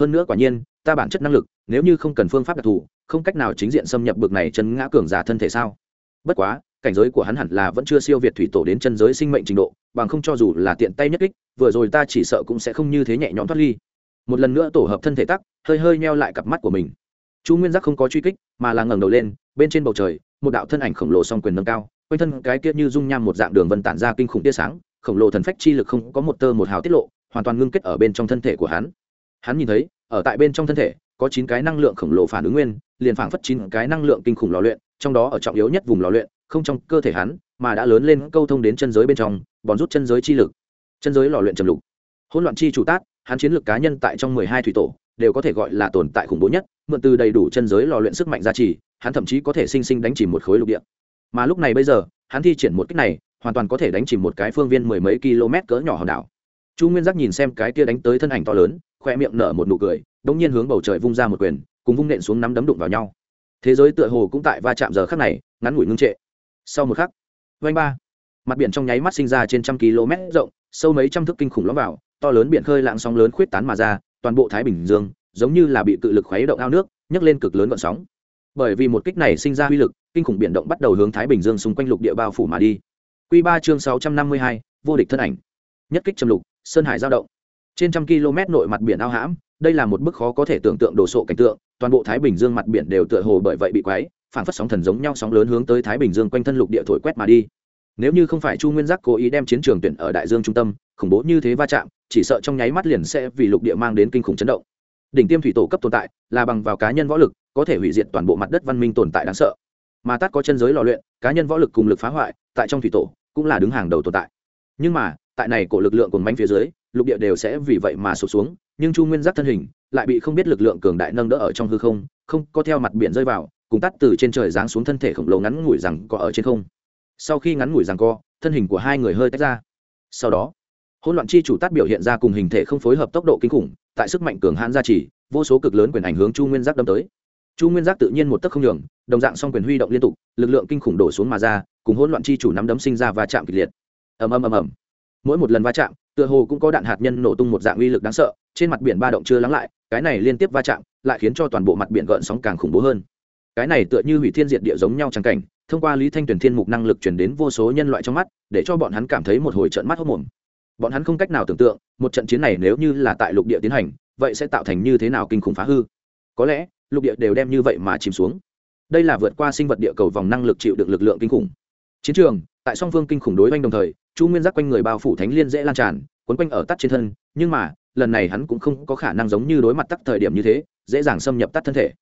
S1: Hơn nữa quả nhiên, ta bản chất năng lực, nếu như không cần phương pháp đặc thù, không cách nào chính diện xâm nhập bực này chân ngã cường giả thân thể sao? Bất quá, cảnh giới của hắn hẳn là vẫn chưa siêu việt thủy tổ đến chân giới sinh mệnh trình độ, bằng không cho dù là tiện tay nhất kích, vừa rồi ta chỉ sợ cũng sẽ không như thế nhẹ nhõm thoát ly. Một lần nữa tổ hợp thân thể tắc, hơi hơi neo lại cặp mắt của mình chu nguyên giác không có truy kích, mà là ngẩng đầu lên, bên trên bầu trời, một đạo thân ảnh khổng lồ song quyền nâng cao, quanh thân cái kia như dung nham một dạng đường vân tản ra kinh khủng tia sáng, khổng lồ thần phách chi lực không có một tơ một hào tiết lộ, hoàn toàn ngưng kết ở bên trong thân thể của hắn. Hắn nhìn thấy, ở tại bên trong thân thể, có chín cái năng lượng khổng lồ phản ứng nguyên, liền phảng phất chín cái năng lượng kinh khủng lò luyện, trong đó ở trọng yếu nhất vùng lò luyện, không trong cơ thể hắn, mà đã lớn lên câu thông đến chân giới bên trong, bòn rút chân giới chi lực. Chân giới lò luyện trầm lục. Hỗn loạn chi chủ tác hắn chiến lược cá nhân tại trong mười hai thủy tổ, đều có thể gọi là tồn tại khủng bố nhất mượn từ đầy đủ chân giới lò luyện sức mạnh gia trì, hắn thậm chí có thể sinh sinh đánh chìm một khối lục địa. Mà lúc này bây giờ, hắn thi triển một cách này, hoàn toàn có thể đánh chìm một cái phương viên mười mấy km cỡ nhỏ hòn đảo. Chu nguyên giác nhìn xem cái kia đánh tới thân ảnh to lớn, khoe miệng nở một nụ cười đ ỗ n g nhiên hướng bầu trời vung ra một quyền, cùng vung nện xuống nắm đấm đụng vào nhau. Thế giới tựa hồ cũng tại va chạm giờ khắc này, ngắn ngủi ngưng trệ. Sau một khắc vanh ba, mặt biển trong nháy mắt sinh ra trên trăm km rộng, sâu mấy trăm thước kinh khủng lõm vào, to lớn biển khơi lạng sóng lớn khuyết tán mà ra, toàn bộ thái bình dương giống như là bị cự lực khuấy động ao nước, nhấc lên cực lớn vận sóng. Bởi vì một kích này sinh ra uy lực, kinh khủng biển động bắt đầu hướng thái bình dương xung quanh lục địa bao phủ mà đi. Q ba chương sáu trăm năm mươi hai, vô địch thân ảnh. Nhất kích châm lục, sơn hải giao động. Trên trăm km nội mặt biển ao hãm, đây là một bức khó có thể tưởng tượng đồ sộ cảnh tượng, toàn bộ thái bình dương mặt biển đều tựa hồ bởi vậy bị quáy phản phất sóng thần giống nhau sóng lớn hướng tới thái bình dương quanh thân lục địa thổi quét mà đi. Nếu như không phải chu nguyên giác cố ý đem chiến trường tuyển ở đại dương trung tâm, khủng bố như thế va chạm, chỉ sợ trong nháy mắt liền sẽ vì lục địa mang đến kinh khủng chấn động đỉnh tiêm thủy tổ cấp tồn tại, là bằng vào cá nhân võ lực, có thể hủy diệt toàn bộ mặt đất văn minh tồn tại đáng sợ. Mà tát có chân giới lò luyện, cá nhân võ lực cùng lực phá hoại, tại trong thủy tổ, cũng là đứng hàng đầu tồn tại. Nhưng mà, tại này cổ lực lượng còn manh phía dưới, lục địa đều sẽ vì vậy mà sụp xuống, nhưng chu nguyên giác thân hình lại bị không biết lực lượng cường đại nâng đỡ ở trong hư không không có theo mặt biển rơi vào, cùng tắt từ trên trời giáng xuống thân thể khổng lồ ngắn ngủi rằng có ở trên không. Sau khi ngắn ngủi rằng co, thân hình của hai người hơi tách ra. Sau đó, hỗn loạn chi chủ tát biểu hiện ra cùng hình thể không phối hợp tốc độ kinh khủng tại sức mạnh cường hãn gia trì, vô số cực lớn quyền ảnh hướng chu nguyên giác đâm tới. Chu nguyên giác tự nhiên một tấc không nhường, đồng dạng song quyền huy động liên tục, lực lượng kinh khủng đổ xuống mà ra, cùng hỗn loạn chi chủ nắm đấm sinh ra và chạm kịch liệt. Ầm ầm ầm ầm. Mỗi một lần va chạm, tựa hồ cũng có đạn hạt nhân nổ tung một dạng uy lực đáng sợ, trên mặt biển ba động chưa lắng lại, cái này liên tiếp va chạm lại khiến cho toàn bộ mặt biển gợn sóng càng khủng bố hơn. Cái này tựa như hủy thiên diệt địa giống nhau chẳng cảnh, thông qua lý thanh tuyển thiên mục năng lực chuyển đến vô số nhân loại trong mắt, để cho bọn hắn cảm thấy một hồi trợn mắt hốc mồm bọn hắn không cách nào tưởng tượng, một trận chiến này nếu như là tại lục địa tiến hành, vậy sẽ tạo thành như thế nào kinh khủng phá hư? Có lẽ, lục địa đều đem như vậy mà chìm xuống. Đây là vượt qua sinh vật địa cầu vòng năng lực chịu được lực lượng kinh khủng. Chiến trường, tại song phương kinh khủng đối oanh đồng thời, chu nguyên giác quanh người bao phủ thánh liên dễ lan tràn, quấn quanh ở tắt trên thân, nhưng mà, lần này hắn cũng không có khả năng giống như đối mặt tắt thời điểm như thế, dễ dàng xâm nhập tắt thân thể.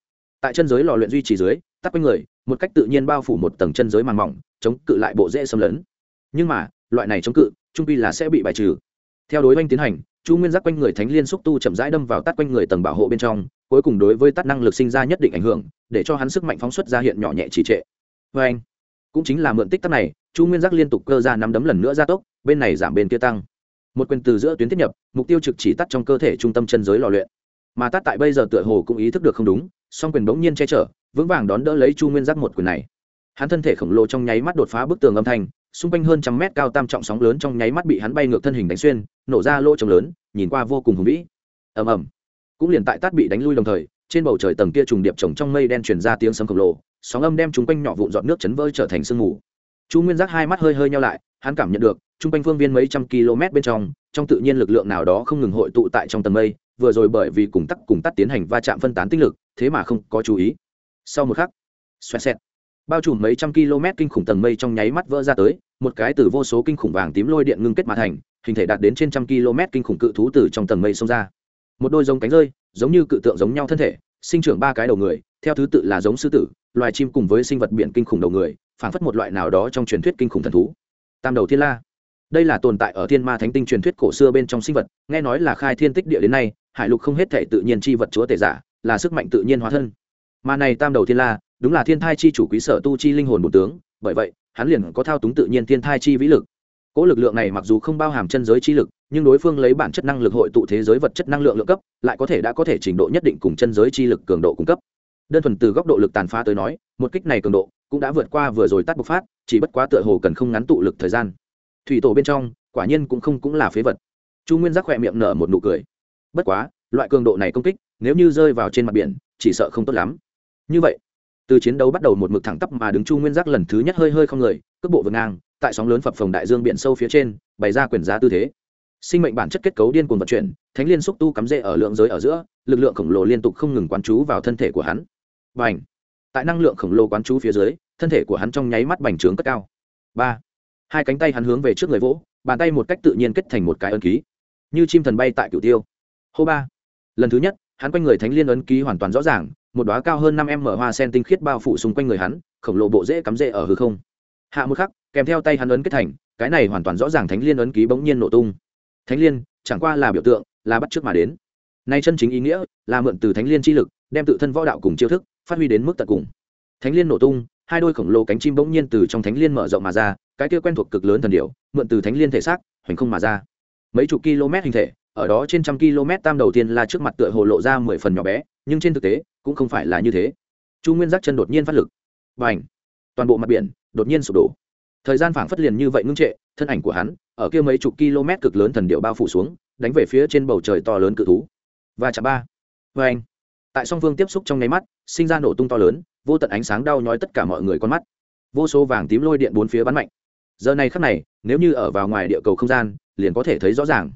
S1: Tại chân giới lò luyện duy trì dưới, tắt quanh người, một cách tự nhiên bao phủ một tầng chân giới màng mỏng, chống cự lại bộ dễ xâm lấn. Nhưng mà, loại này chống cự trung pi là sẽ bị bài trừ. Theo đối oanh tiến hành, chu nguyên giác quanh người thánh liên xúc tu chậm rãi đâm vào tắt quanh người tầng bảo hộ bên trong, cuối cùng đối với tắt năng lực sinh ra nhất định ảnh hưởng, để cho hắn sức mạnh phóng xuất ra hiện nhỏ nhẹ trì trệ. Vê anh cũng chính là mượn tích tắc này, chu nguyên giác liên tục cơ ra năm đấm lần nữa gia tốc, bên này giảm bên kia tăng. Một quyền từ giữa tuyến tiếp nhập, mục tiêu trực chỉ tắt trong cơ thể trung tâm chân giới lò luyện. Mà tắt tại bây giờ tựa hồ cũng ý thức được không đúng, song quyền bỗng nhiên che chở, vững vàng đón đỡ lấy chu nguyên giác một quyền này. Hắn thân thể khổng lồ trong nháy mắt đột phá bức tường âm thanh xung quanh hơn trăm mét cao tam trọng sóng lớn trong nháy mắt bị hắn bay ngược thân hình đánh xuyên, nổ ra lỗ trống lớn, nhìn qua vô cùng hùng vĩ. Ầm ầm. Cũng liền tại tát bị đánh lui đồng thời, trên bầu trời tầng kia trùng điệp trồng trong mây đen truyền ra tiếng sấm khổng lồ, sóng âm đem chúng quanh nhỏ vụn giọt nước chấn vỡ trở thành sương mù. Chu nguyên giác hai mắt hơi hơi nhau lại, hắn cảm nhận được, chung quanh phương viên mấy trăm km bên trong trong tự nhiên lực lượng nào đó không ngừng hội tụ tại trong tầng mây, vừa rồi bởi vì cùng tắc cùng tắt tiến hành va chạm phân tán tinh lực, thế mà không có chú ý. Sau một khắc, xoẹt xẹt. Bao trùm mấy trăm km kinh khủng tầng mây trong nháy mắt vỡ ra tới một cái từ vô số kinh khủng vàng tím lôi điện ngưng kết mà thành, hình thể đạt đến trên trăm km kinh khủng cự thú từ trong tầng mây xông ra. Một đôi giống cánh rơi, giống như cự tượng giống nhau thân thể, sinh trưởng ba cái đầu người, theo thứ tự là giống sư tử, loài chim cùng với sinh vật biển kinh khủng đầu người, phảng phất một loại nào đó trong truyền thuyết kinh khủng thần thú. Tam đầu thiên la. Đây là tồn tại ở thiên ma thánh tinh truyền thuyết cổ xưa bên trong sinh vật, nghe nói là khai thiên tích địa đến nay, hải lục không hết thể tự nhiên chi vật chúa tể giả, là sức mạnh tự nhiên hóa thân. Mà này tam đầu thiên la, đúng là thiên thai chi chủ quý sở tu chi linh hồn bổ tướng bởi vậy, hắn liền có thao túng tự nhiên thiên thai chi vĩ lực. Cỗ lực lượng này mặc dù không bao hàm chân giới chi lực, nhưng đối phương lấy bản chất năng lực hội tụ thế giới vật chất năng lượng lượng cấp, lại có thể đã có thể trình độ nhất định cùng chân giới chi lực cường độ cung cấp. Đơn thuần từ góc độ lực tàn phá tới nói, một kích này cường độ cũng đã vượt qua vừa rồi tắt bộc phát, chỉ bất quá tựa hồ cần không ngắn tụ lực thời gian. Thủy tổ bên trong, quả nhiên cũng không cũng là phế vật. Chu nguyên giác khỏe miệng nở một nụ cười. Bất quá, loại cường độ này công kích, nếu như rơi vào trên mặt biển, chỉ sợ không tốt lắm. Như vậy từ chiến đấu bắt đầu một mực thẳng tắp mà đứng chu nguyên giác lần thứ nhất hơi hơi không người, cước bộ vượt ngang, tại sóng lớn phập phồng đại dương biển sâu phía trên, bày ra quyền giá tư thế. Sinh mệnh bản chất kết cấu điên cuồng vận chuyển, thánh liên xúc tu cắm rễ ở lượng giới ở giữa, lực lượng khổng lồ liên tục không ngừng quán chú vào thân thể của hắn. Và tại năng lượng khổng lồ quán chú phía dưới, thân thể của hắn trong nháy mắt bành trướng cất cao. Ba! Hai cánh tay hắn hướng về trước người vỗ, bàn tay một cách tự nhiên kết thành một cái ấn ký. Như chim thần bay tại cửu tiêu. Hô ba! Lần thứ nhất, hắn quanh người thánh liên ấn ký hoàn toàn rõ ràng một đóa cao hơn năm em mở hoa sen tinh khiết bao phủ xung quanh người hắn, khổng lồ bộ rễ cắm rễ ở hư không. Hạ một khắc, kèm theo tay hắn ấn kết thành, cái này hoàn toàn rõ ràng thánh liên ấn ký bỗng nhiên nổ tung. Thánh liên, chẳng qua là biểu tượng, là bắt trước mà đến. Nay chân chính ý nghĩa, là mượn từ thánh liên chi lực, đem tự thân võ đạo cùng chiêu thức, phát huy đến mức tận cùng. Thánh liên nổ tung, hai đôi khổng lồ cánh chim bỗng nhiên từ trong thánh liên mở rộng mà ra, cái kia quen thuộc cực lớn thần điệu mượn từ thánh liên thể xác, hoành không mà ra. Mấy chục km hình thể, ở đó trên trăm km tam đầu tiên là trước mặt tựa hồ lộ ra mười phần nhỏ bé nhưng trên thực tế cũng không phải là như thế. Chu nguyên giác chân đột nhiên phát lực. Và ảnh toàn bộ mặt biển đột nhiên sụp đổ. Thời gian phảng phất liền như vậy ngưng trệ, thân ảnh của hắn ở kia mấy chục km cực lớn thần điệu bao phủ xuống, đánh về phía trên bầu trời to lớn cự thú. Và chạm ba. Vê anh tại song phương tiếp xúc trong nháy mắt, sinh ra nổ tung to lớn, vô tận ánh sáng đau nhói tất cả mọi người con mắt. Vô số vàng tím lôi điện bốn phía bắn mạnh. Giờ này khắc này, nếu như ở vào ngoài địa cầu không gian, liền có thể thấy rõ ràng.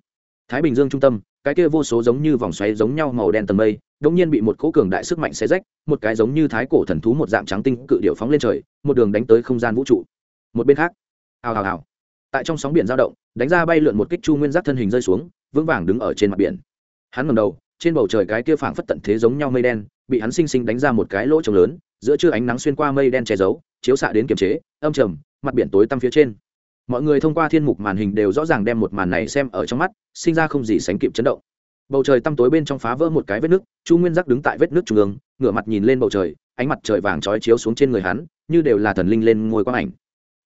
S1: Thái bình dương trung tâm cái kia vô số giống như vòng xoáy giống nhau màu đen tầng mây, đột nhiên bị một cỗ cường đại sức mạnh xé rách, một cái giống như thái cổ thần thú một dạng trắng tinh cự điệu phóng lên trời, một đường đánh tới không gian vũ trụ. Một bên khác, hào hào hào. Tại trong sóng biển dao động, đánh ra bay lượn một kích chu nguyên giác thân hình rơi xuống, vững vàng đứng ở trên mặt biển. Hắn ngầm đầu, trên bầu trời cái kia phảng phất tận thế giống nhau mây đen, bị hắn sinh sinh đánh ra một cái lỗ trống lớn, giữa trưa ánh nắng xuyên qua mây đen che giấu, chiếu xạ đến kiềm chế, âm trầm, mặt biển tối tăm phía trên mọi người thông qua thiên mục màn hình đều rõ ràng đem một màn này xem ở trong mắt, sinh ra không gì sánh kịp chấn động. Bầu trời tăm tối bên trong phá vỡ một cái vết nước, chu nguyên giác đứng tại vết nước trung ương, ngửa mặt nhìn lên bầu trời, ánh mặt trời vàng trói chiếu xuống trên người hắn, như đều là thần linh lên ngôi quang ảnh.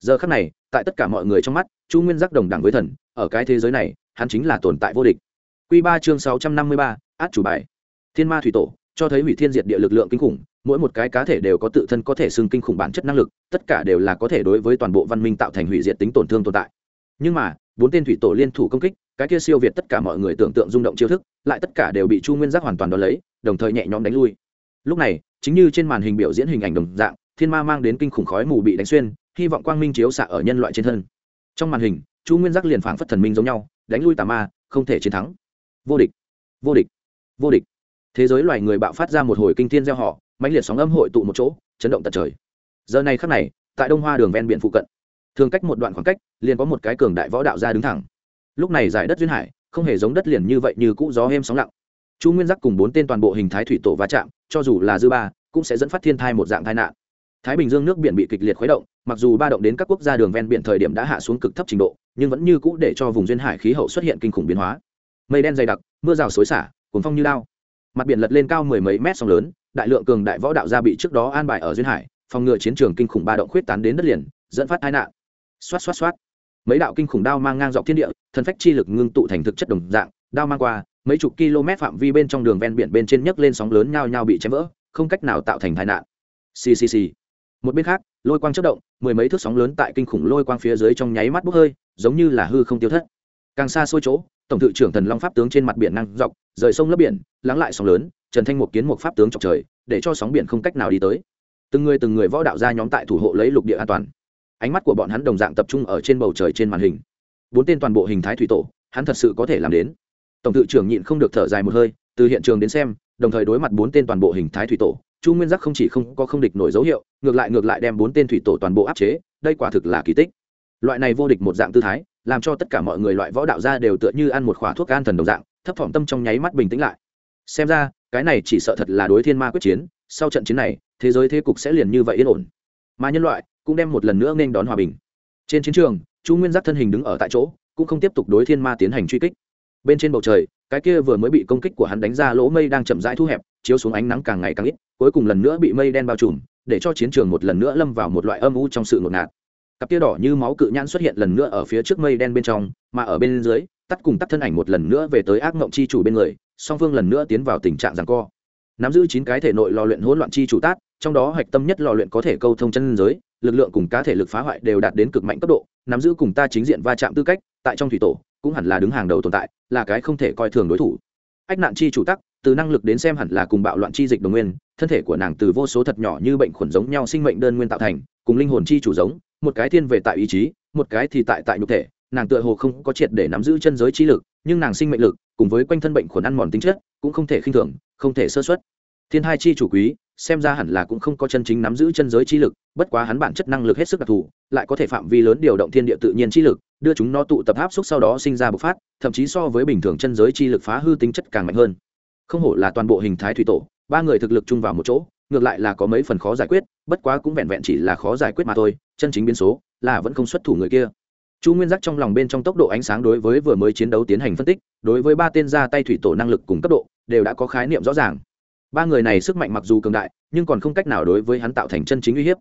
S1: Giờ khắc này, tại tất cả mọi người trong mắt, chu nguyên giác đồng đẳng với thần, ở cái thế giới này, hắn chính là tồn tại vô địch. Q ba chương sáu trăm năm mươi ba, át chủ bài. Thiên ma thủy tổ, cho thấy hủy thiên diệt địa lực lượng kinh khủng mỗi một cái cá thể đều có tự thân có thể xưng kinh khủng bản chất năng lực, tất cả đều là có thể đối với toàn bộ văn minh tạo thành hủy diệt tính tổn thương tồn tại. Nhưng mà, bốn tên thủy tổ liên thủ công kích, cái kia siêu việt tất cả mọi người tưởng tượng rung động chiêu thức, lại tất cả đều bị chu nguyên giác hoàn toàn đ ó lấy, đồng thời nhẹ nhõm đánh lui. Lúc này, chính như trên màn hình biểu diễn hình ảnh đồng dạng, thiên ma mang đến kinh khủng khói mù bị đánh xuyên, hy vọng quang minh chiếu xạ ở nhân loại trên thân. Trong màn hình, chu nguyên giác liền phảng phất thần minh giống nhau, đánh lui tà ma, không thể chiến thắng. Vô địch vô địch vô địch. Thế giới loài người bạo phát ra một hồi kinh thiên gieo họ mãnh liệt sóng âm hội tụ một chỗ, chấn động tận trời. Giờ này khắc này, tại đông hoa đường ven biển phụ cận, thường cách một đoạn khoảng cách, liền có một cái cường đại võ đạo ra đứng thẳng. Lúc này giải đất duyên hải, không hề giống đất liền như vậy như cũ gió êm sóng lặng. Chu nguyên giác cùng bốn tên toàn bộ hình thái thủy tổ va chạm, cho dù là dư ba, cũng sẽ dẫn phát thiên thai một dạng tai nạn. Thái bình dương nước biển bị kịch liệt khuấy động, mặc dù ba động đến các quốc gia đường ven biển thời điểm đã hạ xuống cực thấp trình độ, nhưng vẫn như cũ để cho vùng duyên hải khí hậu xuất hiện kinh khủng biến hóa. Mây đen dày đặc, mưa rào xối xả cuốn phong như lao mặt biển lật lên cao mười mấy mét sóng lớn đại lượng cường đại võ đạo gia bị trước đó an bài ở duyên hải, phòng ngừa chiến trường kinh khủng ba động khuyết tán đến đất liền, dẫn phát tai nạn. Xoát xoát xoát. Mấy đạo kinh khủng đao mang ngang dọc thiên địa, thần phách chi lực ngưng tụ thành thực chất đồng dạng, đao mang qua, mấy chục km phạm vi bên trong đường ven biển bên trên nhấc lên sóng lớn nhao nhao bị chém vỡ, không cách nào tạo thành tai nạn. Ccc một bên khác, lôi quang chất động, mười mấy thước sóng lớn tại kinh khủng lôi quang phía dưới trong nháy mắt bốc hơi, giống như là hư không tiêu thất. Càng xa xôi chỗ, tổng thự trưởng thần long pháp tướng trên mặt biển năng dọc, rời sông lấp biển, lắng lại sóng lớn, trần thanh một kiến một pháp tướng chọc trời để cho sóng biển không cách nào đi tới. Từng người từng người võ đạo gia nhóm tại thủ hộ lấy lục địa an toàn. Ánh mắt của bọn hắn đồng dạng tập trung ở trên bầu trời trên màn hình. Bốn tên toàn bộ hình thái thủy tổ, hắn thật sự có thể làm đến. Tổng tự trưởng nhịn không được thở dài một hơi, từ hiện trường đến xem, đồng thời đối mặt bốn tên toàn bộ hình thái thủy tổ, chu nguyên giác không chỉ không có không địch nổi dấu hiệu, ngược lại ngược lại đem bốn tên thủy tổ toàn bộ áp chế, đây quả thực là kỳ tích. Loại này vô địch một dạng tư thái, làm cho tất cả mọi người loại võ đạo gia đều tựa như ăn một khỏa thuốc an thần đồng dạng, thấp thỏm tâm trong nháy mắt bình tĩnh lại. Xem ra cái này chỉ sợ thật là đối thiên ma quyết chiến, sau trận chiến này, thế giới thế cục sẽ liền như vậy yên ổn. Mà nhân loại cũng đem một lần nữa nên đón hòa bình. Trên chiến trường, chu nguyên giác thân hình đứng ở tại chỗ, cũng không tiếp tục đối thiên ma tiến hành truy kích. Bên trên bầu trời, cái kia vừa mới bị công kích của hắn đánh ra lỗ mây đang chậm rãi thu hẹp, chiếu xuống ánh nắng càng ngày càng ít, cuối cùng lần nữa bị mây đen bao trùm, để cho chiến trường một lần nữa lâm vào một loại âm u trong sự ngột ngạt. Cặp tia đỏ như máu cự nhãn xuất hiện lần nữa ở phía trước mây đen bên trong, mà ở bên dưới tắt cùng tắt thân ảnh một lần nữa về tới ác mộng chi chủ bên người, song phương lần nữa tiến vào tình trạng rằng co. Nắm giữ chín cái thể nội lò luyện hỗn loạn chi chủ tát, trong đó hạch tâm nhất lò luyện có thể câu thông chân giới, lực lượng cùng cá thể lực phá hoại đều đạt đến cực mạnh cấp độ, nắm giữ cùng ta chính diện va chạm tư cách, tại trong thủy tổ, cũng hẳn là đứng hàng đầu tồn tại, là cái không thể coi thường đối thủ. Ách nạn chi chủ tắc, từ năng lực đến xem hẳn là cùng bạo loạn chi dịch đồng nguyên, thân thể của nàng từ vô số thật nhỏ như bệnh khuẩn giống nhau sinh mệnh đơn nguyên tạo thành, cùng linh hồn chi chủ giống, một cái thiên về tại ý chí, một cái thì tại tại nhục thể nàng tựa hồ không có triệt để nắm giữ chân giới trí lực, nhưng nàng sinh mệnh lực, cùng với quanh thân bệnh khuẩn ăn mòn tính chất, cũng không thể khinh thường, không thể sơ xuất thiên hai chi chủ quý, xem ra hẳn là cũng không có chân chính nắm giữ chân giới chi lực, bất quá hắn bản chất năng lực hết sức đặc thù, lại có thể phạm vi lớn điều động thiên địa tự nhiên chi lực, đưa chúng nó tụ tập áp xúc sau đó sinh ra bộc phát, thậm chí so với bình thường chân giới chi lực phá hư tính chất càng mạnh hơn. Không hổ là toàn bộ hình thái thủy tổ, ba người thực lực chung vào một chỗ, ngược lại là có mấy phần khó giải quyết, bất quá cũng vẹn vẹn chỉ là khó giải quyết mà thôi, chân chính biến số là vẫn không xuất thủ người kia chu nguyên giác trong lòng bên trong tốc độ ánh sáng đối với vừa mới chiến đấu tiến hành phân tích, đối với ba tên ra tay thủy tổ năng lực cùng cấp độ, đều đã có khái niệm rõ ràng. Ba người này sức mạnh mặc dù cường đại, nhưng còn không cách nào đối với hắn tạo thành chân chính uy hiếp.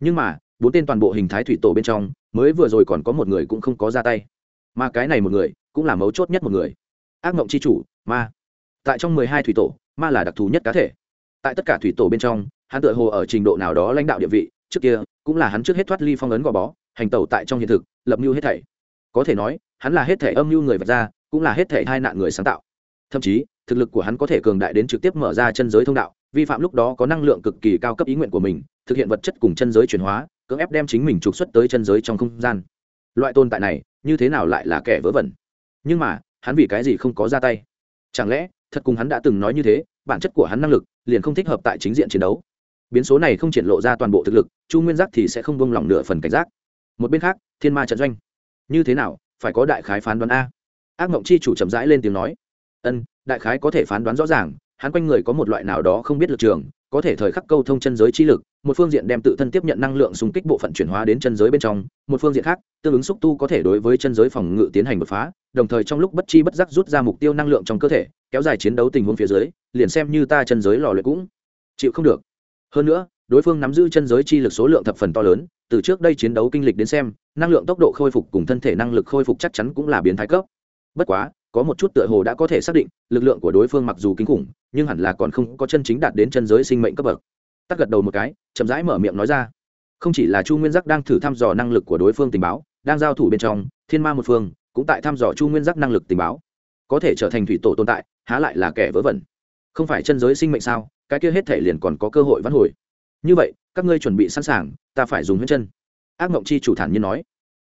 S1: Nhưng mà, bốn tên toàn bộ hình thái thủy tổ bên trong, mới vừa rồi còn có một người cũng không có ra tay. Mà cái này một người, cũng là mấu chốt nhất một người. Ác mộng c h i chủ, ma. Tại trong mười hai thủy tổ, ma là đặc thù nhất cá thể. Tại tất cả thủy tổ bên trong, hắn tự hồ ở trình độ nào đó lãnh đạo địa vị, trước kia, cũng là hắn trước hết thoát ly phong ấn gò bó hành tẩu tại trong hiện thực, lập mưu hết thảy. Có thể nói, hắn là hết thể âm mưu người vật ra, cũng là hết thể hai nạn người sáng tạo. Thậm chí, thực lực của hắn có thể cường đại đến trực tiếp mở ra chân giới thông đạo, vi phạm lúc đó có năng lượng cực kỳ cao cấp ý nguyện của mình, thực hiện vật chất cùng chân giới chuyển hóa, cưỡng ép đem chính mình trục xuất tới chân giới trong không gian. Loại tồn tại này, như thế nào lại là kẻ vớ vẩn? Nhưng mà, hắn vì cái gì không có ra tay? Chẳng lẽ, thật cùng hắn đã từng nói như thế, bản chất của hắn năng lực, liền không thích hợp tại chính diện chiến đấu? Biến số này không triển lộ ra toàn bộ thực lực, chu nguyên giác thì sẽ không bông lỏng nửa phần cảnh giác một bên khác, thiên ma trận doanh. Như thế nào, phải có đại khái phán đoán a? Ác mộng chi chủ chậm rãi lên tiếng nói. Ân, đại khái có thể phán đoán rõ ràng, hắn quanh người có một loại nào đó không biết lực trường, có thể thời khắc câu thông chân giới chi lực, một phương diện đem tự thân tiếp nhận năng lượng xung kích bộ phận chuyển hóa đến chân giới bên trong, một phương diện khác, tương ứng xúc tu có thể đối với chân giới phòng ngự tiến hành đột phá, đồng thời trong lúc bất chi bất giác rút ra mục tiêu năng lượng trong cơ thể, kéo dài chiến đấu tình huống phía dưới, liền xem như ta chân giới lò luyện cũng chịu không được. Hơn nữa, đối phương nắm giữ chân giới chi lực số lượng thập phần to lớn từ trước đây chiến đấu kinh lịch đến xem, năng lượng tốc độ khôi phục cùng thân thể năng lực khôi phục chắc chắn cũng là biến thái cấp. Bất quá, có một chút tựa hồ đã có thể xác định, lực lượng của đối phương mặc dù kinh khủng, nhưng hẳn là còn không có chân chính đạt đến chân giới sinh mệnh cấp bậc. Tắt gật đầu một cái, chậm rãi mở miệng nói ra. Không chỉ là chu nguyên giác đang thử thăm dò năng lực của đối phương tình báo, đang giao thủ bên trong, thiên ma một phương cũng tại thăm dò chu nguyên giác năng lực tình báo. Có thể trở thành thủy tổ tồn tại, há lại là kẻ vớ vẩn. Không phải chân giới sinh mệnh sao? Cái kia hết thể liền còn có cơ hội vãn hồi như vậy, các ngươi chuẩn bị sẵn sàng, ta phải dùng huyết chân. Ác mộng chi chủ thản nhiên nói.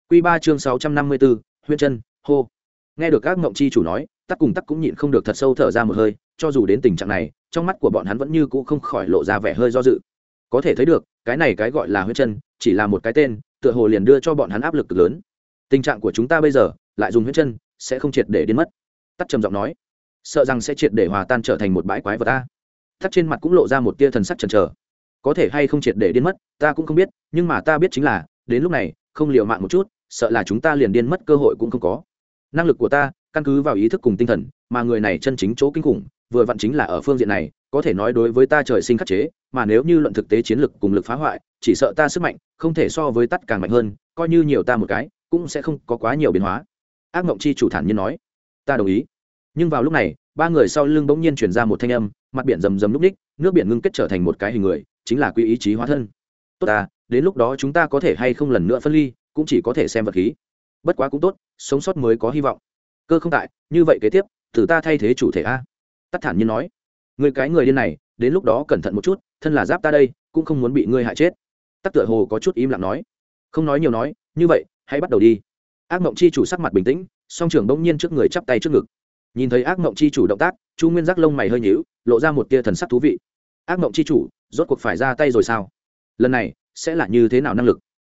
S1: Q ba chương sáu trăm năm mươi bốn huyết chân, hô. Nghe được ác mộng chi chủ nói, tắc cùng tắc cũng nhịn không được thật sâu thở ra một hơi, cho dù đến tình trạng này, trong mắt của bọn hắn vẫn như cũ không khỏi lộ ra vẻ hơi do dự. Có thể thấy được, cái này cái gọi là huyết chân, chỉ là một cái tên, tựa hồ liền đưa cho bọn hắn áp lực cực lớn. Tình trạng của chúng ta bây giờ, lại dùng huyết chân, sẽ không triệt để đến mất. Tắt trầm giọng nói. Sợ rằng sẽ triệt để hòa tan trở thành một bãi quái vật ta. Tắt trên mặt cũng lộ ra một tia thần sắc chần chờ có thể hay không triệt để điên mất, ta cũng không biết, nhưng mà ta biết chính là, đến lúc này, không liều mạng một chút, sợ là chúng ta liền điên mất, cơ hội cũng không có. Năng lực của ta, căn cứ vào ý thức cùng tinh thần, mà người này chân chính chỗ kinh khủng, vừa vặn chính là ở phương diện này, có thể nói đối với ta trời sinh khắc chế, mà nếu như luận thực tế chiến lực cùng lực phá hoại, chỉ sợ ta sức mạnh, không thể so với tắt càng mạnh hơn, coi như nhiều ta một cái, cũng sẽ không có quá nhiều biến hóa. Ác mộng chi chủ thản nhiên nói. Ta đồng ý. Nhưng vào lúc này ba người sau lưng bỗng nhiên chuyển ra một thanh âm, mặt biển rầm rầm lúc ních, nước biển ngưng kết trở thành một cái hình người, chính là quy ý chí hóa thân. Tốt ta, đến lúc đó chúng ta có thể hay không lần nữa phân ly, cũng chỉ có thể xem vật khí. Bất quá cũng tốt, sống sót mới có hy vọng. Cơ không tại, như vậy kế tiếp, thử ta thay thế chủ thể a. Tắt thản nhiên nói. Người cái người điên này, đến lúc đó cẩn thận một chút, thân là giáp ta đây, cũng không muốn bị ngươi hại chết. Tắc tựa hồ có chút im lặng nói. Không nói nhiều nói, như vậy, hãy bắt đầu đi. Ác mộng chi chủ sắc mặt bình tĩnh, song trưởng bỗng nhiên trước người chắp tay trước ngực nhìn thấy ác mộng chi chủ động tác, chu nguyên giác lông mày hơi nhíu, lộ ra một tia thần sắc thú vị. Ác mộng chi chủ, rốt cuộc phải ra tay rồi sao? Lần này, sẽ là như thế nào năng lực?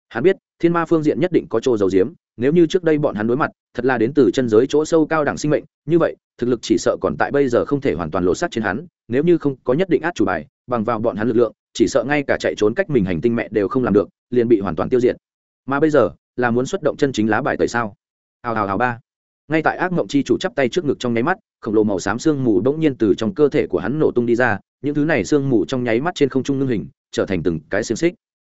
S1: Hắn biết, thiên ma phương diện nhất định có chỗ dầu diếm nếu như trước đây bọn hắn đối mặt, thật là đến từ chân giới chỗ sâu cao đẳng sinh mệnh, như vậy, thực lực chỉ sợ còn tại bây giờ không thể hoàn toàn lộ sát trên hắn, nếu như không có nhất định át chủ bài, bằng vào bọn hắn lực lượng, chỉ sợ ngay cả chạy trốn cách mình hành tinh mẹ đều không làm được, liền bị hoàn toàn tiêu diệt. Mà bây giờ, là muốn xuất động chân chính lá bài tẩy sao? Hào hào hào ba ngay tại ác mộng chi chủ chắp tay trước ngực trong nháy mắt, khổng lồ màu xám sương mù bỗng nhiên từ trong cơ thể của hắn nổ tung đi ra, những thứ này sương mù trong nháy mắt trên không trung ngưng hình, trở thành từng cái xiềng xích.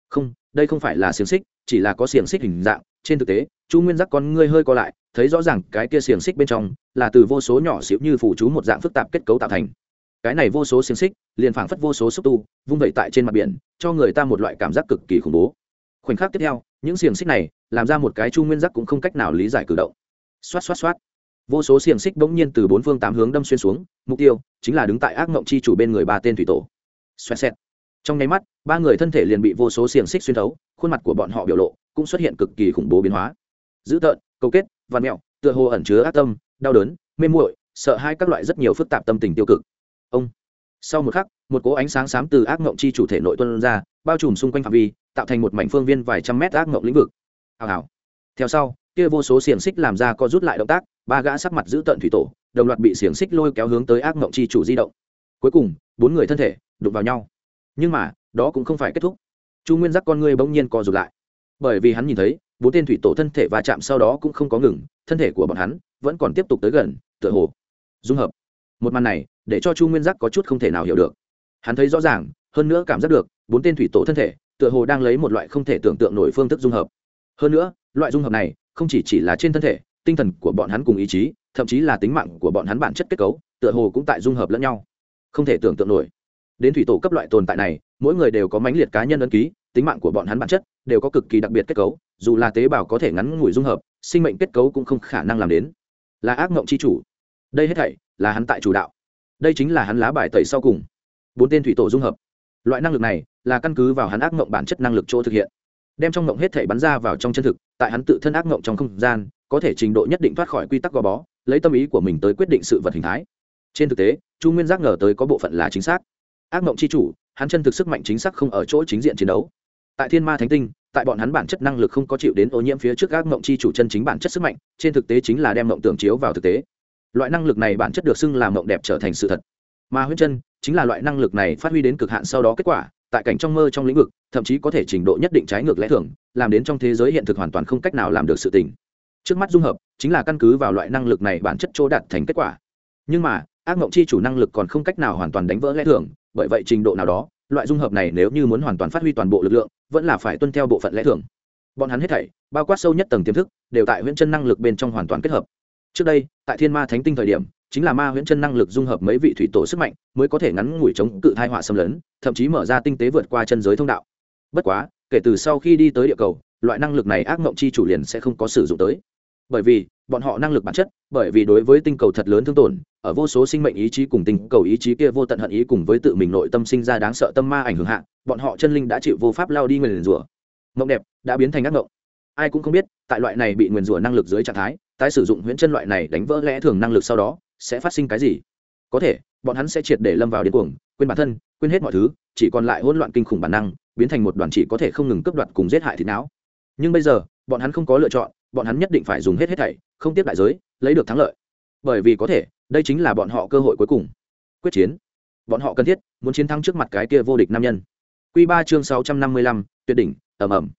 S1: Không, đây không phải là xiềng xích, chỉ là có xiềng xích hình dạng. Trên thực tế chu nguyên giác con ngươi hơi co lại, thấy rõ ràng cái kia xiềng xích bên trong là từ vô số nhỏ xíu như phủ chú một dạng phức tạp kết cấu tạo thành. Cái này vô số xiềng xích, liền phảng phất vô số xúc tu, vung vẩy tại trên mặt biển, cho người ta một loại cảm giác cực kỳ khủng bố. Khoảnh khắc tiếp theo, những xiềng xích này, làm ra một cái chu nguyên giác cũng không cách nào lý giải cử động xoát xoát xoát. Vô số xiềng xích bỗng nhiên từ bốn phương tám hướng đâm xuyên xuống, mục tiêu chính là đứng tại ác mộng chi chủ bên người ba tên thủy tổ. Xoẹt xẹt. Trong nháy mắt, ba người thân thể liền bị vô số xiềng xích xuyên thấu, khuôn mặt của bọn họ biểu lộ cũng xuất hiện cực kỳ khủng bố biến hóa. Dữ tợn câu kết vằn mẹo, tựa hồ ẩn chứa ác tâm, đau đớn, mê muội, sợ hai các loại rất nhiều phức tạp tâm tình tiêu cực. Ông. Sau một khắc, một cỗ ánh sáng xám từ ác mộng chi chủ thể nội tuân ra, bao trùm xung quanh phạm vi, tạo thành một mảnh phương viên vài trăm mét ác mộng lĩnh vực. Hào hào. Theo sau kia vô số xiềng xích làm ra co rút lại động tác, ba gã sắc mặt giữ tận thủy tổ, đồng loạt bị xiềng xích lôi kéo hướng tới ác mộng chi chủ di động. Cuối cùng, bốn người thân thể đụng vào nhau. Nhưng mà, đó cũng không phải kết thúc. Chu nguyên giác con người bỗng nhiên co rụt lại. Bởi vì hắn nhìn thấy, bốn tên thủy tổ thân thể va chạm sau đó cũng không có ngừng, thân thể của bọn hắn vẫn còn tiếp tục tới gần, tựa hồ dung hợp. Một màn này, để cho chu nguyên giác có chút không thể nào hiểu được. Hắn thấy rõ ràng, hơn nữa cảm giác được, bốn tên thủy tổ thân thể tựa hồ đang lấy một loại không thể tưởng tượng nổi phương thức dung hợp. Hơn nữa, loại dung hợp này không chỉ chỉ là trên thân thể, tinh thần của bọn hắn cùng ý chí, thậm chí là tính mạng của bọn hắn bản chất kết cấu, tựa hồ cũng tại dung hợp lẫn nhau. Không thể tưởng tượng nổi. Đến thủy tổ cấp loại tồn tại này, mỗi người đều có mãnh liệt cá nhân ấn ký, tính mạng của bọn hắn bản chất đều có cực kỳ đặc biệt kết cấu, dù là tế bào có thể ngắn ngủi dung hợp, sinh mệnh kết cấu cũng không khả năng làm đến. Là ác mộng c h i chủ. Đây hết thảy là hắn tại chủ đạo. Đây chính là hắn lá bài tẩy sau cùng. Bốn tên thủy tổ dung hợp. Loại năng lực này là căn cứ vào hắn ác mộng bản chất năng lực chỗ thực hiện. Đem trong mộng hết thảy bắn ra vào trong chân thực tại hắn tự thân ác ngộng trong không gian, có thể trình độ nhất định thoát khỏi quy tắc gò bó, lấy tâm ý của mình tới quyết định sự vật hình thái. Trên thực tế, chu nguyên giác ngờ tới có bộ phận là chính xác. Ác ngộng c h i chủ, hắn chân thực sức mạnh chính xác không ở chỗ chính diện chiến đấu. Tại thiên ma thánh tinh, tại bọn hắn bản chất năng lực không có chịu đến ô nhiễm phía trước ác ngộng c h i chủ chân chính bản chất sức mạnh, trên thực tế chính là đem ngộng tưởng chiếu vào thực tế. Loại năng lực này bản chất được xưng là ngộng đẹp trở thành sự thật. Mà huyết chân chính là loại năng lực này phát huy đến cực hạn sau đó kết quả tại cảnh trong mơ trong lĩnh vực, thậm chí có thể trình độ nhất định trái ngược lẽ thường, làm đến trong thế giới hiện thực hoàn toàn không cách nào làm được sự tình. Trước mắt dung hợp, chính là căn cứ vào loại năng lực này bản chất chỗ đạt thành kết quả. Nhưng mà, ác mộng chi chủ năng lực còn không cách nào hoàn toàn đánh vỡ lẽ thường, bởi vậy trình độ nào đó, loại dung hợp này nếu như muốn hoàn toàn phát huy toàn bộ lực lượng, vẫn là phải tuân theo bộ phận lẽ thường. Bọn hắn hết thảy, bao quát sâu nhất tầng tiềm thức, đều tại huyễn chân năng lực bên trong hoàn toàn kết hợp. Trước đây, tại thiên ma thánh tinh thời điểm chính là ma huyễn chân năng lực dung hợp mấy vị thủy tổ sức mạnh, mới có thể ngắn ngủi chống cự thai họa xâm lấn, thậm chí mở ra tinh tế vượt qua chân giới thông đạo. Bất quá, kể từ sau khi đi tới địa cầu, loại năng lực này ác mộng chi chủ liền sẽ không có sử dụng tới. Bởi vì, bọn họ năng lực bản chất, bởi vì đối với tinh cầu thật lớn thương tổn, ở vô số sinh mệnh ý chí cùng tinh cầu ý chí kia vô tận hận ý cùng với tự mình nội tâm sinh ra đáng sợ tâm ma ảnh hưởng hạ, bọn họ chân linh đã chịu vô pháp lao đi nguyền rủa. Mộng đẹp, đã biến thành ác mộng. Ai cũng không biết, tại loại này bị nguyền rủa năng lực dưới trạng thái, tái sử dụng huyễn chân loại này đánh vỡ lẽ thường năng lực sau đó sẽ phát sinh cái gì? Có thể, bọn hắn sẽ triệt để lâm vào điên cuồng, quên bản thân, quên hết mọi thứ, chỉ còn lại hỗn loạn kinh khủng bản năng, biến thành một đoàn chỉ có thể không ngừng cướp đoạt cùng giết hại thịt não. Nhưng bây giờ, bọn hắn không có lựa chọn, bọn hắn nhất định phải dùng hết hết thảy, không tiếp đại giới, lấy được thắng lợi. Bởi vì có thể, đây chính là bọn họ cơ hội cuối cùng. Quyết chiến. Bọn họ cần thiết, muốn chiến thắng trước mặt cái kia vô địch nam nhân. Q ba chương sáu trăm năm mươi lăm, tuyệt đỉnh ẩm ẩm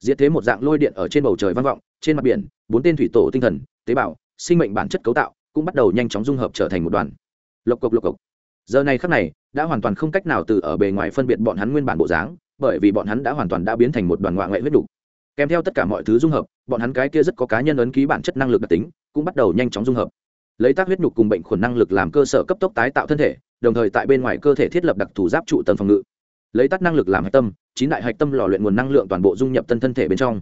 S1: Diễn thế một dạng lôi điện ở trên bầu trời vang vọng, trên mặt biển, bốn tên thủy tổ tinh thần, tế bào, sinh mệnh bản chất cấu tạo cũng bắt đầu nhanh chóng dung hợp trở thành một đoàn. Lộc cộc lộc cộc. Giờ này khắc này, đã hoàn toàn không cách nào từ ở bề ngoài phân biệt bọn hắn nguyên bản bộ dáng, bởi vì bọn hắn đã hoàn toàn đã biến thành một đoàn ngoại ngoại huyết đục kèm theo tất cả mọi thứ dung hợp, bọn hắn cái kia rất có cá nhân ấn ký bản chất năng lực đặc tính, cũng bắt đầu nhanh chóng dung hợp. Lấy tác huyết nhục cùng bệnh khuẩn năng lực làm cơ sở cấp tốc tái tạo thân thể, đồng thời tại bên ngoài cơ thể thiết lập đặc thù giáp trụ tầng phòng ngự. Lấy tắt năng lực làm hạch tâm, chín đại hạch tâm lò luyện nguồn năng lượng toàn bộ dung nhập tân thân thể bên trong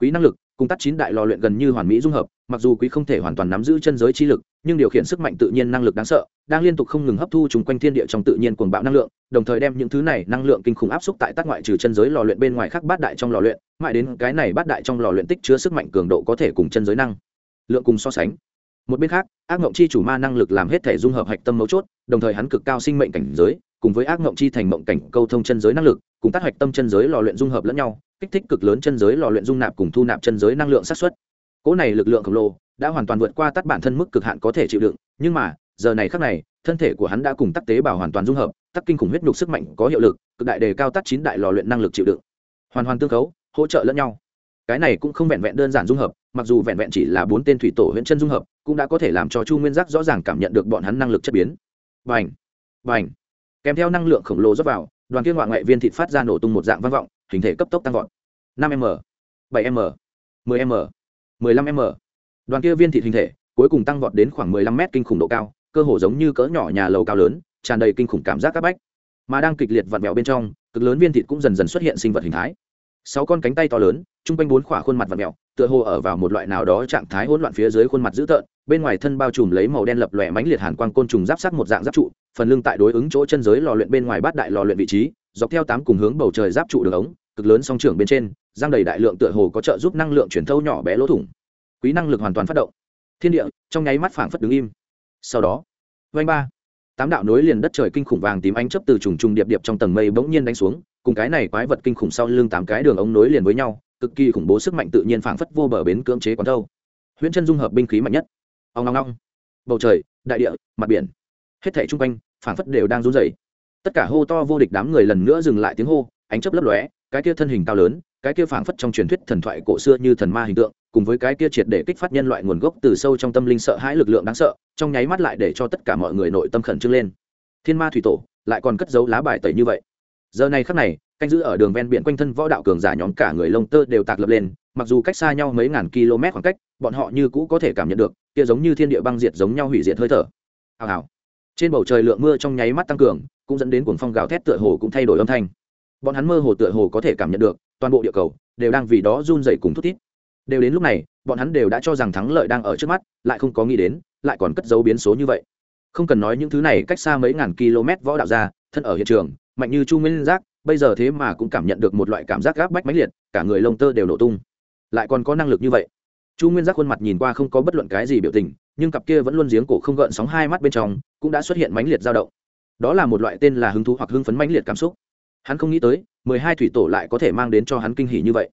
S1: quý năng lực, cùng tắt chín đại lò luyện gần như hoàn mỹ dung hợp, mặc dù quý không thể hoàn toàn nắm giữ chân giới chi lực, nhưng điều khiển sức mạnh tự nhiên năng lực đáng sợ, đang liên tục không ngừng hấp thu chung quanh thiên địa trong tự nhiên cuồng bạo năng lượng, đồng thời đem những thứ này năng lượng kinh khủng áp xúc tại tác ngoại trừ chân giới lò luyện bên ngoài khác bát đại trong lò luyện, mãi đến cái này bát đại trong lò luyện tích chứa sức mạnh cường độ có thể cùng chân giới năng lượng cùng so sánh. Một bên khác, ác ngộng chi chủ ma năng lực làm hết thể dung hợp hạch tâm mấu chốt, đồng thời hắn cực cao sinh mệnh cảnh giới, cùng với ác ngộng chi thành mộng cảnh câu thông chân giới năng lực, cùng tác hạch tâm chân giới lò luyện dung hợp lẫn nhau kích thích cực lớn chân giới lò luyện dung nạp cùng thu nạp chân giới năng lượng sát xuất cỗ này lực lượng khổng lồ đã hoàn toàn vượt qua tắt bản thân mức cực hạn có thể chịu đựng, nhưng mà, giờ này khác này, thân thể của hắn đã cùng tắc tế bào hoàn toàn dung hợp, tắc kinh khủng huyết nhục sức mạnh có hiệu lực, cực đại đề cao tất chín đại lò luyện năng lực chịu đựng. Hoàn hoàn tương khấu, hỗ trợ lẫn nhau. Cái này cũng không vẹn vẹn đơn giản dung hợp, mặc dù vẹn vẹn chỉ là bốn tên thủy tổ huyện chân dung hợp, cũng đã có thể làm cho chu nguyên giác rõ ràng cảm nhận được bọn hắn năng lực chất biến. Vành vành kèm theo năng lượng khổng lồ dốc vào, đoàn kia ngoại ngoại viên thịt phát ra nổ tung một dạng vang vọng hình thể cấp tốc tăng vọt. năm m, bảy m 10 m 15 m. Đoàn kia viên thịt hình thể cuối cùng tăng vọt đến khoảng 15 m kinh khủng độ cao, cơ hồ giống như cỡ nhỏ nhà lầu cao lớn, tràn đầy kinh khủng cảm giác các bách. Mà đang kịch liệt vặn vẹo bên trong, cực lớn viên thịt cũng dần dần xuất hiện sinh vật hình thái. Sáu con cánh tay to lớn, chung quanh bốn khỏa khuôn mặt vặn vẹo, tựa hồ ở vào một loại nào đó trạng thái hỗn loạn phía dưới khuôn mặt dữ tợn, bên ngoài thân bao trùm lấy màu đen lập lòe mánh liệt hàn quang côn trùng giáp sắc một dạng giáp trụ, phần lưng tại đối ứng chỗ chân giới lò luyện bên ngoài bát đại lò luyện vị trí dọc theo tám cùng hướng bầu trời giáp trụ đường ống, cực lớn song trưởng bên trên, giang đầy đại lượng tựa hồ có trợ giúp năng lượng chuyển thâu nhỏ bé lỗ thủng. Quý năng lực hoàn toàn phát động. Thiên địa, trong nháy mắt phảng phất đứng im. Sau đó vanh ba, tám đạo nối liền đất trời kinh khủng vàng tím ánh chấp từ trùng trùng điệp điệp trong tầng mây bỗng nhiên đánh xuống, cùng cái này quái vật kinh khủng sau lưng tám cái đường ống nối liền với nhau, cực kỳ khủng bố sức mạnh tự nhiên phảng phất vô bờ bến cưỡng chế quán thâu. Huyễn chân dung hợp binh khí mạnh nhất. Ông long long bầu trời, đại địa, mặt biển, hết thảy chung quanh, phảng phất đều đang run rẩy tất cả hô to vô địch đám người lần nữa dừng lại tiếng hô, ánh chớp lấp lóe, cái kia thân hình cao lớn, cái kia phảng phất trong truyền thuyết thần thoại cổ xưa như thần ma hình tượng, cùng với cái kia triệt để kích phát nhân loại nguồn gốc từ sâu trong tâm linh sợ hãi lực lượng đáng sợ, trong nháy mắt lại để cho tất cả mọi người nội tâm khẩn trương lên. Thiên ma thủy tổ, lại còn cất giấu lá bài tẩy như vậy. Giờ này khắc này, canh giữ ở đường ven biển quanh thân võ đạo cường giả nhóm cả người lông tơ đều tạc lập lên, mặc dù cách xa nhau mấy ngàn km khoảng cách, bọn họ như cũ có thể cảm nhận được, kia giống như thiên địa băng diệt giống nhau hủy diệt hơi thở. Hào hào. Trên bầu trời lượng mưa trong nháy mắt tăng cường cũng dẫn đến cuồng phong gào thét tựa hồ cũng thay đổi âm thanh. Bọn hắn mơ hồ tựa hồ có thể cảm nhận được, toàn bộ địa cầu đều đang vì đó run rẩy cùng thút thít. Đều đến lúc này, bọn hắn đều đã cho rằng thắng lợi đang ở trước mắt, lại không có nghĩ đến, lại còn cất dấu biến số như vậy. Không cần nói những thứ này cách xa mấy ngàn km võ đạo ra, thân ở hiện trường, mạnh như chu nguyên giác, bây giờ thế mà cũng cảm nhận được một loại cảm giác gáp bách mãnh liệt, cả người lông tơ đều nổ tung. Lại còn có năng lực như vậy. Chu nguyên giác khuôn mặt nhìn qua không có bất luận cái gì biểu tình, nhưng cặp kia vẫn luôn giếng cổ không gợn sóng hai mắt bên trong, cũng đã xuất hiện mãnh liệt dao động đó là một loại tên là hứng thú hoặc hưng phấn mãnh liệt cảm xúc. Hắn không nghĩ tới, mười hai thủy tổ lại có thể mang đến cho hắn kinh hỉ như vậy.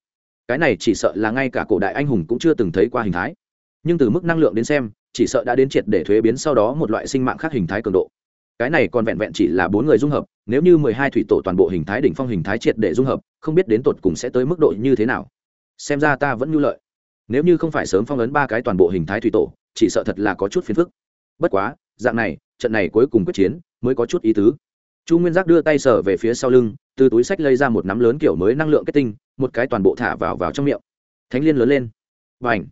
S1: Cái này chỉ sợ là ngay cả cổ đại anh hùng cũng chưa từng thấy qua hình thái. Nhưng từ mức năng lượng đến xem, chỉ sợ đã đến triệt để thuế biến sau đó một loại sinh mạng khác hình thái cường độ. Cái này còn vẹn vẹn chỉ là bốn người dung hợp, nếu như mười hai thủy tổ toàn bộ hình thái đỉnh phong hình thái triệt để dung hợp, không biết đến tột cùng sẽ tới mức độ như thế nào. Xem ra ta vẫn nhu lợi. Nếu như không phải sớm phong ấn ba cái toàn bộ hình thái thủy tổ, chỉ sợ thật là có chút phiền phức. Bất quá, dạng này, trận này cuối cùng quyết chiến mới có chút ý tứ. Chu nguyên giác đưa tay sở về phía sau lưng, từ túi sách lấy ra một nắm lớn kiểu mới năng lượng kết tinh, một cái toàn bộ thả vào vào trong miệng. Thánh liên lớn lên. Và ảnh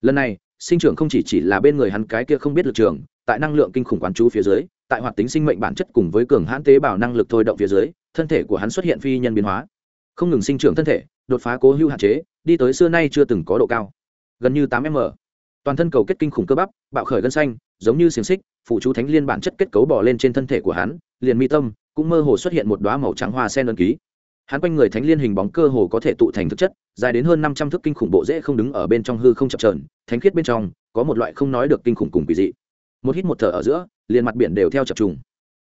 S1: lần này, sinh trưởng không chỉ chỉ là bên người hắn cái kia không biết lực trường, tại năng lượng kinh khủng quán chú phía dưới, tại hoạt tính sinh mệnh bản chất cùng với cường hãn tế bào năng lực thôi động phía dưới, thân thể của hắn xuất hiện phi nhân biến hóa. Không ngừng sinh trưởng thân thể, đột phá cố hữu hạn chế, đi tới xưa nay chưa từng có độ cao. Gần như tám m toàn thân cầu kết kinh khủng cơ bắp, bạo khởi gân xanh, giống như xiềng xích phụ chú thánh liên bản chất kết cấu bỏ lên trên thân thể của hắn, liền mi tâm cũng mơ hồ xuất hiện một đoá màu trắng hoa sen đơn ký. Hắn quanh người thánh liên hình bóng cơ hồ có thể tụ thành thực chất, dài đến hơn năm trăm thước kinh khủng bộ dễ không đứng ở bên trong hư không chập trờn thánh khiết bên trong có một loại không nói được kinh khủng cùng kỳ dị. Một hít một thở ở giữa, liền mặt biển đều theo chập trùng.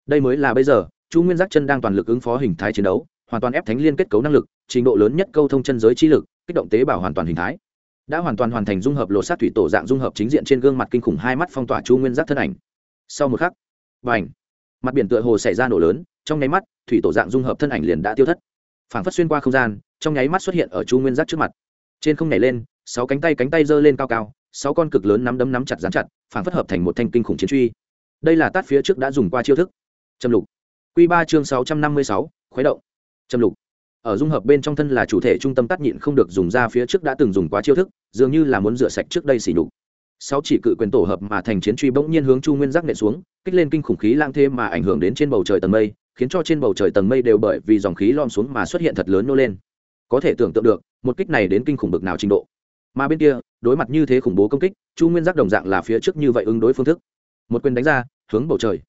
S1: Đây mới là bây giờ, chu nguyên giác chân đang toàn lực ứng phó hình thái chiến đấu, hoàn toàn ép thánh liên kết cấu năng lực, trình độ lớn nhất câu thông chân giới trí lực, kích động tế bào hoàn toàn hình thái đã hoàn toàn hoàn thành dung hợp lột sát thủy tổ dạng dung hợp chính diện trên gương mặt kinh khủng hai mắt phong tỏa chu nguyên giác thân ảnh. Sau một khắc và ảnh mặt biển tựa hồ xảy ra nổ lớn, trong nháy mắt, thủy tổ dạng dung hợp thân ảnh liền đã tiêu thất. Phảng phất xuyên qua không gian, trong nháy mắt xuất hiện ở chu nguyên giác trước mặt. Trên không nhảy lên, sáu cánh tay cánh tay giơ lên cao cao, sáu con cực lớn nắm đấm nắm chặt dán chặt, phảng phất hợp thành một thanh kinh khủng chiến truy. Đây là tát phía trước đã dùng qua chiêu thức. Trầm lục. Q ba chương sáu trăm năm mươi sáu, khuấy động. Trầm lục ở dung hợp bên trong thân là chủ thể trung tâm tắt nhịn không được dùng ra phía trước đã từng dùng quá chiêu thức, dường như là muốn rửa sạch trước đây xỉ nhục. Sáu chỉ cự quyền tổ hợp mà thành chiến truy bỗng nhiên hướng chu nguyên giác nện xuống, kích lên kinh khủng khí lang thêm mà ảnh hưởng đến trên bầu trời tầng mây, khiến cho trên bầu trời tầng mây đều bởi vì dòng khí lom xuống mà xuất hiện thật lớn nô lên. Có thể tưởng tượng được, một kích này đến kinh khủng bực nào trình độ. Mà bên kia, đối mặt như thế khủng bố công kích, chu nguyên giác đồng dạng là phía trước như vậy ứng đối phương thức. Một quyền đánh ra, hướng bầu trời.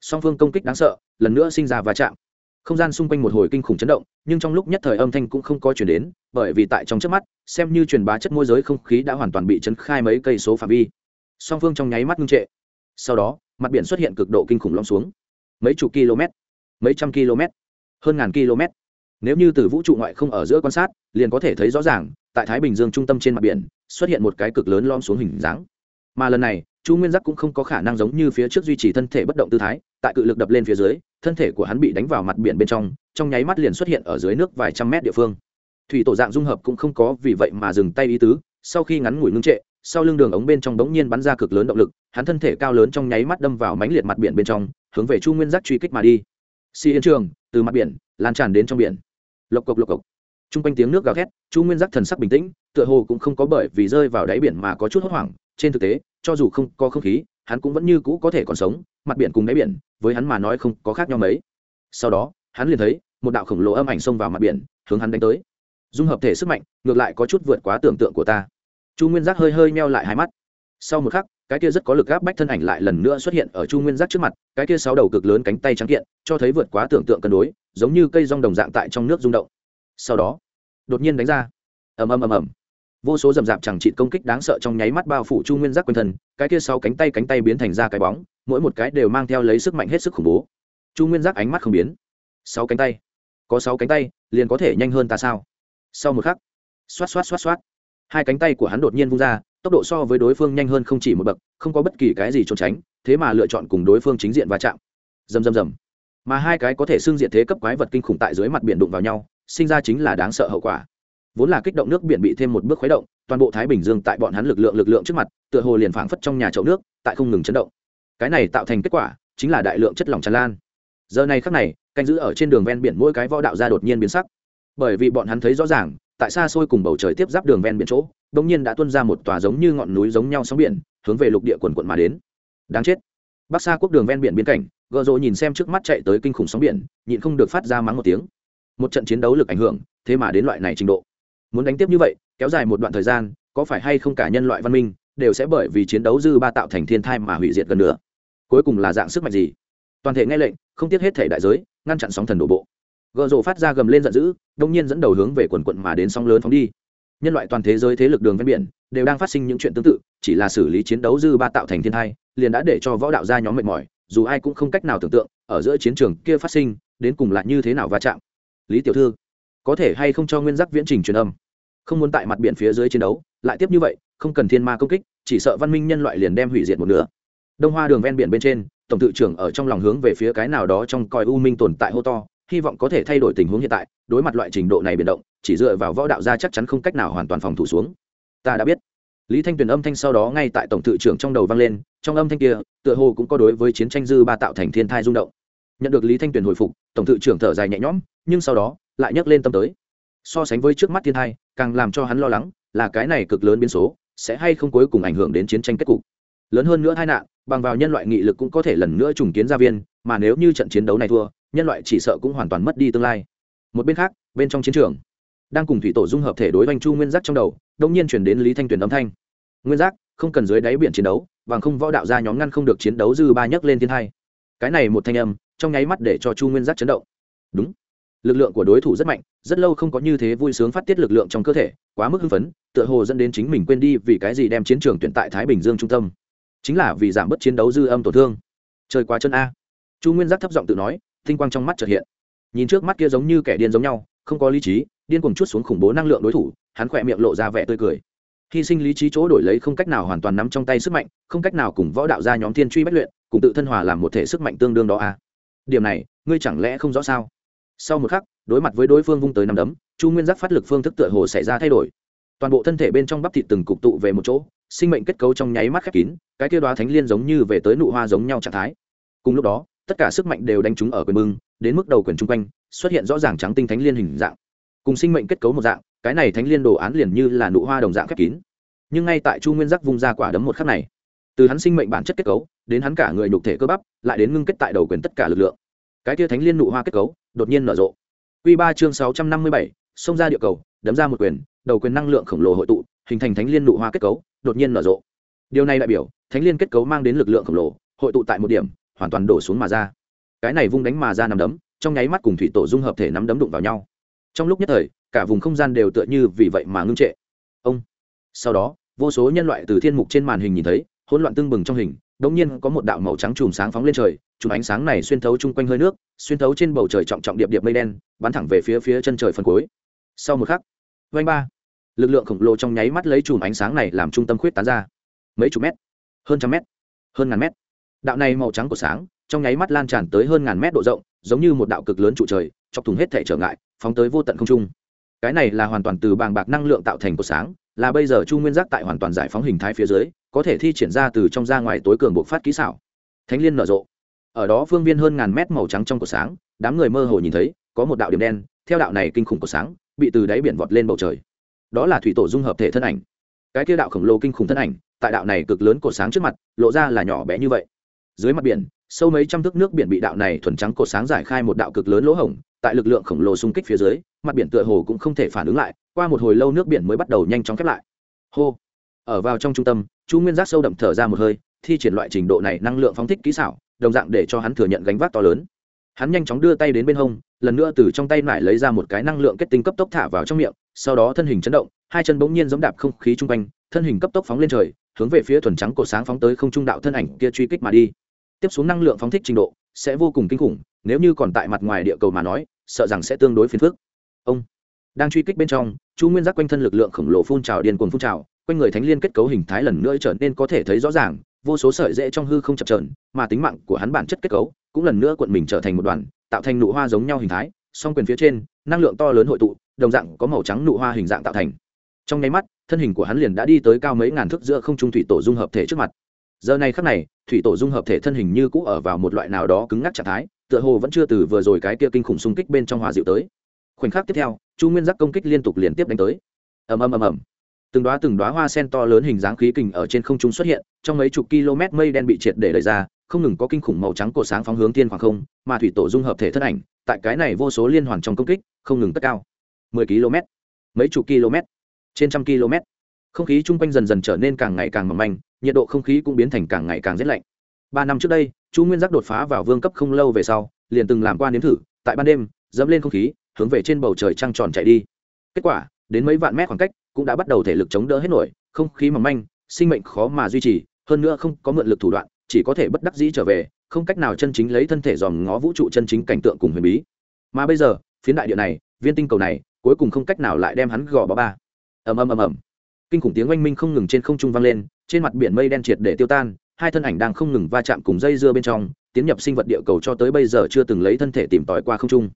S1: Song phương công kích đáng sợ, lần nữa sinh ra va chạm không gian xung quanh một hồi kinh khủng chấn động, nhưng trong lúc nhất thời âm thanh cũng không có chuyển đến, bởi vì tại trong trước mắt, xem như truyền bá chất môi giới không khí đã hoàn toàn bị chấn khai mấy cây số phạm vi. Song phương trong nháy mắt ngưng trệ. Sau đó, mặt biển xuất hiện cực độ kinh khủng lõm xuống. Mấy chục km, mấy trăm km, hơn ngàn km. Nếu như từ vũ trụ ngoại không ở giữa quan sát, liền có thể thấy rõ ràng, tại thái bình dương trung tâm trên mặt biển, xuất hiện một cái cực lớn lom xuống hình dáng mà lần này, chu nguyên giác cũng không có khả năng giống như phía trước duy trì thân thể bất động tư thái, tại cự lực đập lên phía dưới, thân thể của hắn bị đánh vào mặt biển bên trong trong nháy mắt liền xuất hiện ở dưới nước vài trăm mét địa phương. Thủy tổ dạng dung hợp cũng không có vì vậy mà dừng tay ý tứ, sau khi ngắn ngủi ngưng trệ, sau lưng đường ống bên trong bỗng nhiên bắn ra cực lớn động lực, hắn thân thể cao lớn trong nháy mắt đâm vào mánh liệt mặt biển bên trong, hướng về chu nguyên giác truy kích mà đi. Xi yên trường, từ mặt biển, lan tràn đến trong biển. Lộc cộc lộc cộc. T r u n g quanh tiếng nước gào thét, chu nguyên giác thần sắc bình tĩnh, tựa hồ cũng không có bởi vì rơi vào đáy biển mà có chút hốt hoảng, trên thực tế cho dù không có không khí, hắn cũng vẫn như cũ có thể còn sống, mặt biển cùng đáy biển, với hắn mà nói không có khác nhau mấy. Sau đó, hắn liền thấy một đạo khổng lồ âm ảnh xông vào mặt biển, hướng hắn đánh tới. Dung hợp thể sức mạnh, ngược lại có chút vượt quá tưởng tượng của ta. Chu nguyên giác hơi hơi meo lại hai mắt. Sau một khắc, cái kia rất có lực gáp bách thân ảnh lại lần nữa xuất hiện ở chu nguyên giác trước mặt, cái kia sáu đầu cực lớn cánh tay trắng kiện, cho thấy vượt quá tưởng tượng cân đối, giống như cây rong đồng dạng tại trong nước rung động. Sau đó, đột nhiên đánh ra. Ầm ầm ầm ầm vô số rầm rạp chẳng trị công kích đáng sợ trong nháy mắt bao phủ chu nguyên giác quanh thân, cái kia sau cánh tay cánh tay biến thành ra cái bóng, mỗi một cái đều mang theo lấy sức mạnh hết sức khủng bố. Chu nguyên giác ánh mắt không biến. Sáu cánh tay. Có sáu cánh tay, liền có thể nhanh hơn ta sao? Sau một khắc, xoát xoát xoát xoát, hai cánh tay của hắn đột nhiên vung ra, tốc độ so với đối phương nhanh hơn không chỉ một bậc, không có bất kỳ cái gì trốn tránh, thế mà lựa chọn cùng đối phương chính diện va chạm. Rầm rầm rầm. Mà hai cái có thể xưng diện thế cấp quái vật kinh khủng tại dưới mặt biển đụng vào nhau, sinh ra chính là đáng sợ hậu quả vốn là kích động nước biển bị thêm một bước khuấy động, toàn bộ thái bình dương tại bọn hắn lực lượng lực lượng trước mặt, tựa hồ liền phảng phất trong nhà chậu nước, tại không ngừng chấn động. Cái này tạo thành kết quả, chính là đại lượng chất lỏng tràn lan. Giờ này khắc này, canh giữ ở trên đường ven biển mỗi cái võ đạo ra đột nhiên biến sắc. Bởi vì bọn hắn thấy rõ ràng, tại xa xôi cùng bầu trời tiếp giáp đường ven biển chỗ đông nhiên đã tuôn ra một tòa giống như ngọn núi giống nhau sóng biển, hướng về lục địa quần quận mà đến. Đáng chết. Bắc xa quốc đường ven biển biên cảnh gợ rộ nhìn xem trước mắt chạy tới kinh khủng sóng biển, nhịn không được phát ra mắng một tiếng. Một trận chiến đấu lực ảnh hưởng, thế mà đến loại này trình độ muốn đánh tiếp như vậy, kéo dài một đoạn thời gian, có phải hay không cả nhân loại văn minh đều sẽ bởi vì chiến đấu dư ba tạo thành thiên thai mà hủy diệt gần nữa? Cuối cùng là dạng sức mạnh gì? Toàn thể nghe lệnh, không tiếc hết thể đại giới, ngăn chặn sóng thần đổ bộ. Gợ rộ phát ra gầm lên giận dữ, đông nhiên dẫn đầu hướng về quần quận mà đến sóng lớn phóng đi. Nhân loại toàn thế giới thế lực đường ven biển đều đang phát sinh những chuyện tương tự, chỉ là xử lý chiến đấu dư ba tạo thành thiên thai, liền đã để cho võ đạo gia nhóm mệt mỏi, dù ai cũng không cách nào tưởng tượng, ở giữa chiến trường kia phát sinh, đến cùng lại như thế nào va chạm. Lý tiểu thư có thể hay không cho nguyên giác viễn trình truyền âm. Không muốn tại mặt biển phía dưới chiến đấu, lại tiếp như vậy, không cần thiên ma công kích, chỉ sợ văn minh nhân loại liền đem hủy diệt một nửa. Đông hoa đường ven biển bên trên, tổng tự trưởng ở trong lòng hướng về phía cái nào đó trong coi u minh tồn tại hô to, hy vọng có thể thay đổi tình huống hiện tại, đối mặt loại trình độ này biến động, chỉ dựa vào võ đạo gia chắc chắn không cách nào hoàn toàn phòng thủ xuống. Ta đã biết. Lý thanh tuyền âm thanh sau đó ngay tại tổng tự trưởng trong đầu vang lên, trong âm thanh kia, tựa hồ cũng có đối với chiến tranh dư ba tạo thành thiên thai rung động. Nhận được lý thanh tuyền hồi phục, tổng tự trưởng thở dài nhẹ nhõm, nhưng sau đó lại nhấc lên tâm tới. So sánh với trước mắt thiên hai càng làm cho hắn lo lắng là cái này cực lớn biến số sẽ hay không cuối cùng ảnh hưởng đến chiến tranh kết cục. Lớn hơn nữa hai nạn, bằng vào nhân loại nghị lực cũng có thể lần nữa trùng kiến gia viên, mà nếu như trận chiến đấu này thua, nhân loại chỉ sợ cũng hoàn toàn mất đi tương lai. Một bên khác, bên trong chiến trường, đang cùng thủy tổ dung hợp thể đối oanh chu nguyên giác trong đầu đông nhiên chuyển đến lý thanh tuyền âm thanh. Nguyên giác, không cần dưới đáy biển chiến đấu, bằng không võ đạo ra nhóm ngăn không được chiến đấu dư ba nhấc lên thiên hai cái này một thanh âm, trong nháy mắt để cho chu nguyên giác chấn động. Đúng lực lượng của đối thủ rất mạnh, rất lâu không có như thế vui sướng phát tiết lực lượng trong cơ thể, quá mức hưng phấn, tựa hồ dẫn đến chính mình quên đi vì cái gì đem chiến trường tuyển tại thái bình dương trung tâm. Chính là vì giảm bớt chiến đấu dư âm tổn thương. Chơi quá chân a. Chu nguyên giác thấp giọng tự nói, tinh quang trong mắt trợt hiện. Nhìn trước mắt kia giống như kẻ điên giống nhau, không có lý trí, điên cuồng chút xuống khủng bố năng lượng đối thủ, hắn khỏe miệng lộ ra vẻ tươi cười. Hy sinh lý trí chỗ đổi lấy không cách nào hoàn toàn nắm trong tay sức mạnh, không cách nào cùng võ đạo ra nhóm thiên truy bất luyện, cùng tự thân hòa làm một thể sức mạnh tương đương đó à điểm này, ngươi chẳng lẽ không rõ sao? Sau một khắc, đối mặt với đối phương vung tới nằm đấm, chu nguyên giác phát lực phương thức tựa hồ xảy ra thay đổi. Toàn bộ thân thể bên trong bắp thịt từng cục tụ về một chỗ, sinh mệnh kết cấu trong nháy mắt khép kín, cái kia đoá thánh liên giống như về tới nụ hoa giống nhau trạng thái. Cùng lúc đó, tất cả sức mạnh đều đánh trúng ở quyền mưng đến mức đầu quyền chung quanh, xuất hiện rõ ràng trắng tinh thánh liên hình dạng. Cùng sinh mệnh kết cấu một dạng, cái này thánh liên đồ án liền như là nụ hoa đồng dạng khép kín. Nhưng ngay tại chu nguyên giác vung ra quả đấm một khắc này, từ hắn sinh mệnh bản chất kết cấu, đến hắn cả người nhục thể cơ bắp, lại đến ngưng kết tại đầu quyền tất cả lực lượng. Cái tia thánh liên nụ hoa kết cấu đột nhiên nở rộ. Q ba chương sáu trăm năm mươi bảy, xông ra địa cầu, đấm ra một quyền, đầu quyền năng lượng khổng lồ hội tụ, hình thành thánh liên nụ hoa kết cấu, đột nhiên nở rộ. Điều này đại biểu, thánh liên kết cấu mang đến lực lượng khổng lồ, hội tụ tại một điểm, hoàn toàn đổ xuống mà ra. Cái này vung đánh mà ra nằm đấm, trong nháy mắt cùng thủy tổ dung hợp thể nắm đấm đụng vào nhau. Trong lúc nhất thời, cả vùng không gian đều tựa như vì vậy mà ngưng trệ. Ông. Sau đó, vô số nhân loại từ thiên mục trên màn hình nhìn thấy, hỗn loạn tưng bừng trong hình đột nhiên có một đạo màu trắng chùm sáng phóng lên trời, chùm ánh sáng này xuyên thấu chung quanh hơi nước, xuyên thấu trên bầu trời trọng trọng điệp điệp mây đen, bắn thẳng về phía phía chân trời phần cuối. Sau một khắc vang ba, lực lượng khổng lồ trong nháy mắt lấy chùm ánh sáng này làm trung tâm khuyết tán ra. Mấy chục mét, hơn trăm mét, hơn ngàn mét. Đạo này màu trắng của sáng, trong nháy mắt lan tràn tới hơn ngàn mét độ rộng, giống như một đạo cực lớn trụ trời, chọc thủng hết thể trở ngại, phóng tới vô tận không trung. Cái này là hoàn toàn từ bàng bạc năng lượng tạo thành của sáng, là bây giờ chu nguyên giác tại hoàn toàn giải phóng hình thái phía dưới có thể thi triển ra từ trong ra ngoài tối cường bộc phát kỹ xảo. Thánh liên nở rộ. Ở đó phương viên hơn ngàn mét màu trắng trong của sáng, đám người mơ hồ nhìn thấy, có một đạo điểm đen, theo đạo này kinh khủng của sáng, bị từ đáy biển vọt lên bầu trời. Đó là thủy tổ dung hợp thể thân ảnh. Cái kia đạo khổng lồ kinh khủng thân ảnh, tại đạo này cực lớn của sáng trước mặt, lộ ra là nhỏ bé như vậy. Dưới mặt biển, sâu mấy trăm thước nước biển bị đạo này thuần trắng cột sáng giải khai một đạo cực lớn lỗ hổng, tại lực lượng khổng lồ xung kích phía dưới, mặt biển tựa hồ cũng không thể phản ứng lại, qua một hồi lâu nước biển mới bắt đầu nhanh chóng khép lại. Hô! Ở vào trong trung tâm, chu nguyên giác sâu đậm thở ra một hơi, thi triển loại trình độ này năng lượng phóng thích kỹ xảo, đồng dạng để cho hắn thừa nhận gánh vác to lớn. Hắn nhanh chóng đưa tay đến bên hông, lần nữa từ trong tay lại lấy ra một cái năng lượng kết tinh cấp tốc thả vào trong miệng, sau đó thân hình chấn động, hai chân bỗng nhiên giống đạp không khí chung quanh, thân hình cấp tốc phóng lên trời, hướng về phía thuần trắng cột sáng phóng tới không trung đạo thân ảnh kia truy kích mà đi. Tiếp xuống năng lượng phóng thích trình độ sẽ vô cùng kinh khủng, nếu như còn tại mặt ngoài địa cầu mà nói, sợ rằng sẽ tương đối phiền phức. Ông đang truy kích bên trong, chu nguyên giác quanh thân lực lượng khổng lồ phun trào điên cuồng phun trào quanh người thánh liên kết cấu hình thái lần nữa trở nên có thể thấy rõ ràng, vô số sợi dễ trong hư không chập trờn mà tính mạng của hắn bản chất kết cấu cũng lần nữa cuộn mình trở thành một đoàn, tạo thành nụ hoa giống nhau hình thái, song quyền phía trên, năng lượng to lớn hội tụ, đồng dạng có màu trắng nụ hoa hình dạng tạo thành. Trong nháy mắt, thân hình của hắn liền đã đi tới cao mấy ngàn thước giữa không trung thủy tổ dung hợp thể trước mặt. Giờ này khắc này, thủy tổ dung hợp thể thân hình như cũ ở vào một loại nào đó cứng ngắc trạng thái, tựa hồ vẫn chưa từ vừa rồi cái kia kinh khủng xung kích bên trong hòa dịu tới. Khoảnh khắc tiếp theo, chu nguyên giác công kích liên tục liên tiếp đánh tới. Ầm ầm ầm ầm từng đoá từng đoá hoa sen to lớn hình dáng khí kình ở trên không trung xuất hiện, trong mấy chục km mây đen bị triệt để đẩy ra, không ngừng có kinh khủng màu trắng cổ sáng phóng hướng thiên khoảng không, mà thủy tổ dung hợp thể thân ảnh, tại cái này vô số liên hoàn trong công kích, không ngừng tất cao. 10 km, mấy chục km, trên trăm km. Không khí chung quanh dần dần trở nên càng ngày càng mỏng manh, nhiệt độ không khí cũng biến thành càng ngày càng rét lạnh. Ba năm trước đây, chu nguyên giác đột phá vào vương cấp không lâu về sau, liền từng làm qua nếm thử, tại ban đêm, dẫm lên không khí, hướng về trên bầu trời trăng tròn chạy đi. Kết quả, đến mấy vạn mét khoảng cách cũng đã bắt đầu thể lực chống đỡ hết nổi, không khí mỏng manh, sinh mệnh khó mà duy trì, hơn nữa không có mượn lực thủ đoạn, chỉ có thể bất đắc dĩ trở về, không cách nào chân chính lấy thân thể dòm ngó vũ trụ chân chính cảnh tượng cùng huyền bí. Mà bây giờ, phiến đại địa này, viên tinh cầu này, cuối cùng không cách nào lại đem hắn gò bó ba. Ầm ầm ầm ầm. Kinh khủng tiếng oanh minh không ngừng trên không trung vang lên, trên mặt biển mây đen triệt để tiêu tan, hai thân ảnh đang không ngừng va chạm cùng dây dưa bên trong, tiến nhập sinh vật địa cầu cho tới bây giờ chưa từng lấy thân thể tìm tòi qua không trung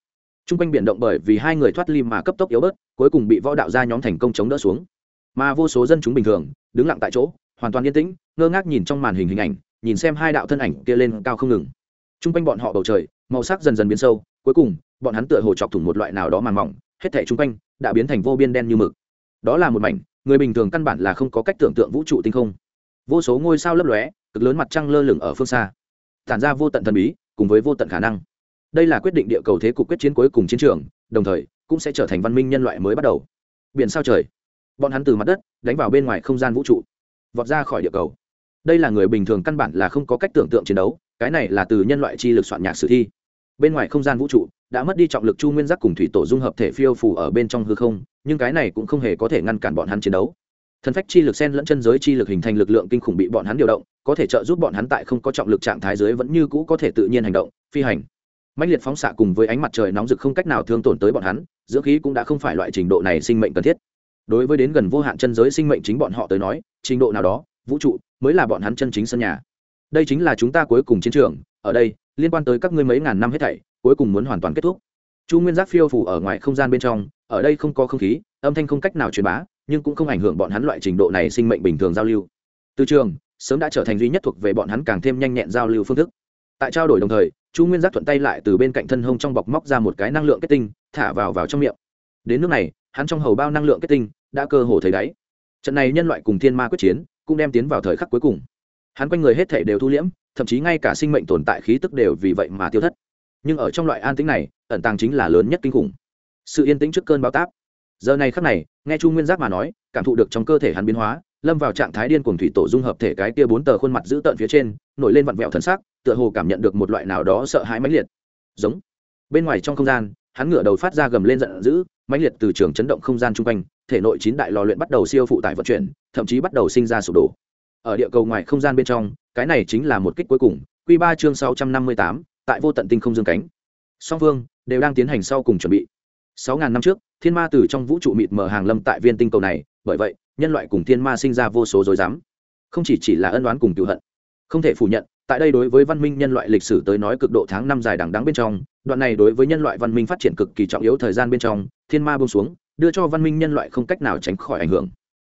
S1: t r u n g quanh biển động bởi vì hai người thoát ly mà cấp tốc yếu bớt, cuối cùng bị võ đạo gia nhóm thành công chống đỡ xuống. Mà vô số dân chúng bình thường, đứng lặng tại chỗ, hoàn toàn yên tĩnh, ngơ ngác nhìn trong màn hình hình ảnh, nhìn xem hai đạo thân ảnh kia lên cao không ngừng. T r u n g quanh bọn họ bầu trời, màu sắc dần dần biến sâu, cuối cùng, bọn hắn tựa hồ chọc thủng một loại nào đó màn mỏng, hết thẻ trung quanh đã biến thành vô biên đen như mực. Đó là một mảnh, người bình thường căn bản là không có cách tưởng tượng vũ trụ tinh không. Vô số ngôi sao lấp lóe, cực lớn mặt trăng lơ lửng ở phương xa. Tản ra vô tận thần bí, cùng với vô tận khả năng đây là quyết định địa cầu thế cục quyết chiến cuối cùng chiến trường, đồng thời, cũng sẽ trở thành văn minh nhân loại mới bắt đầu. Biển sao trời. Bọn hắn từ mặt đất, đánh vào bên ngoài không gian vũ trụ, vọt ra khỏi địa cầu. Đây là người bình thường căn bản là không có cách tưởng tượng chiến đấu, cái này là từ nhân loại chi lực soạn nhạc sử thi. Bên ngoài không gian vũ trụ, đã mất đi trọng lực chu nguyên giác cùng thủy tổ dung hợp thể phiêu phù ở bên trong hư không, nhưng cái này cũng không hề có thể ngăn cản bọn hắn chiến đấu. Thần phách chi lực sen lẫn chân giới chi lực hình thành lực lượng kinh khủng bị bọn hắn điều động, có thể trợ giúp bọn hắn tại không có trọng lực trạng thái dưới vẫn như cũ có thể tự nhiên hành động, phi hành mạnh liệt phóng xạ cùng với ánh mặt trời nóng rực không cách nào thương tổn tới bọn hắn, dưỡng khí cũng đã không phải loại trình độ này sinh mệnh cần thiết. Đối với đến gần vô hạn chân giới sinh mệnh chính bọn họ tới nói, trình độ nào đó, vũ trụ mới là bọn hắn chân chính sân nhà. Đây chính là chúng ta cuối cùng chiến trường, ở đây, liên quan tới các ngươi mấy ngàn năm hết thảy, cuối cùng muốn hoàn toàn kết thúc. Chu nguyên giác phiêu phủ ở ngoài không gian bên trong, ở đây không có không khí, âm thanh không cách nào truyền bá, nhưng cũng không ảnh hưởng bọn hắn loại trình độ này sinh mệnh bình thường giao lưu. Từ trường, sớm đã trở thành duy nhất thuộc về bọn hắn càng thêm nhanh nhẹn giao lưu phương thức. Tại trao đổi đồng thời chu nguyên giác thuận tay lại từ bên cạnh thân hông trong bọc móc ra một cái năng lượng kết tinh, thả vào vào trong miệng. Đến nước này, hắn trong hầu bao năng lượng kết tinh đã cơ hồ thấy đáy. Trận này nhân loại cùng thiên ma quyết chiến cũng đem tiến vào thời khắc cuối cùng. Hắn quanh người hết thể đều thu liễm, thậm chí ngay cả sinh mệnh tồn tại khí tức đều vì vậy mà tiêu thất. Nhưng ở trong loại an tĩnh này, ẩn tàng chính là lớn nhất kinh khủng. Sự yên tĩnh trước cơn bão táp. Giờ này khắc này, nghe chu nguyên giác mà nói, cảm thụ được trong cơ thể hắn biến hóa lâm vào trạng thái điên cuồng thủy tổ dung hợp thể cái kia bốn tờ khuôn mặt giữ tợn phía trên, nổi lên vặn vẹo thân xác tựa hồ cảm nhận được một loại nào đó sợ hãi mãnh liệt. Giống. Bên ngoài trong không gian, hắn ngửa đầu phát ra gầm lên giận dữ, mãnh liệt từ trường chấn động không gian chung quanh, thể nội chín đại lò luyện bắt đầu siêu phụ tải vận chuyển, thậm chí bắt đầu sinh ra sụp đổ. Ở địa cầu ngoài không gian bên trong, cái này chính là một kích cuối cùng q ba chương sáu trăm năm mươi tám, tại vô tận tinh không dương cánh. Song phương đều đang tiến hành sau cùng chuẩn bị. Sáu ngàn năm trước, thiên ma từ trong vũ trụ mịt mở hàng lâm tại viên tinh cầu này, bởi vậy nhân loại cùng thiên ma sinh ra vô số dối rắm. Không chỉ chỉ là ân đoán cùng cựu hận. Không thể phủ nhận, tại đây đối với văn minh nhân loại lịch sử tới nói cực độ tháng năm dài đằng đắng bên trong, đoạn này đối với nhân loại văn minh phát triển cực kỳ trọng yếu thời gian bên trong, thiên ma bông xuống, đưa cho văn minh nhân loại không cách nào tránh khỏi ảnh hưởng.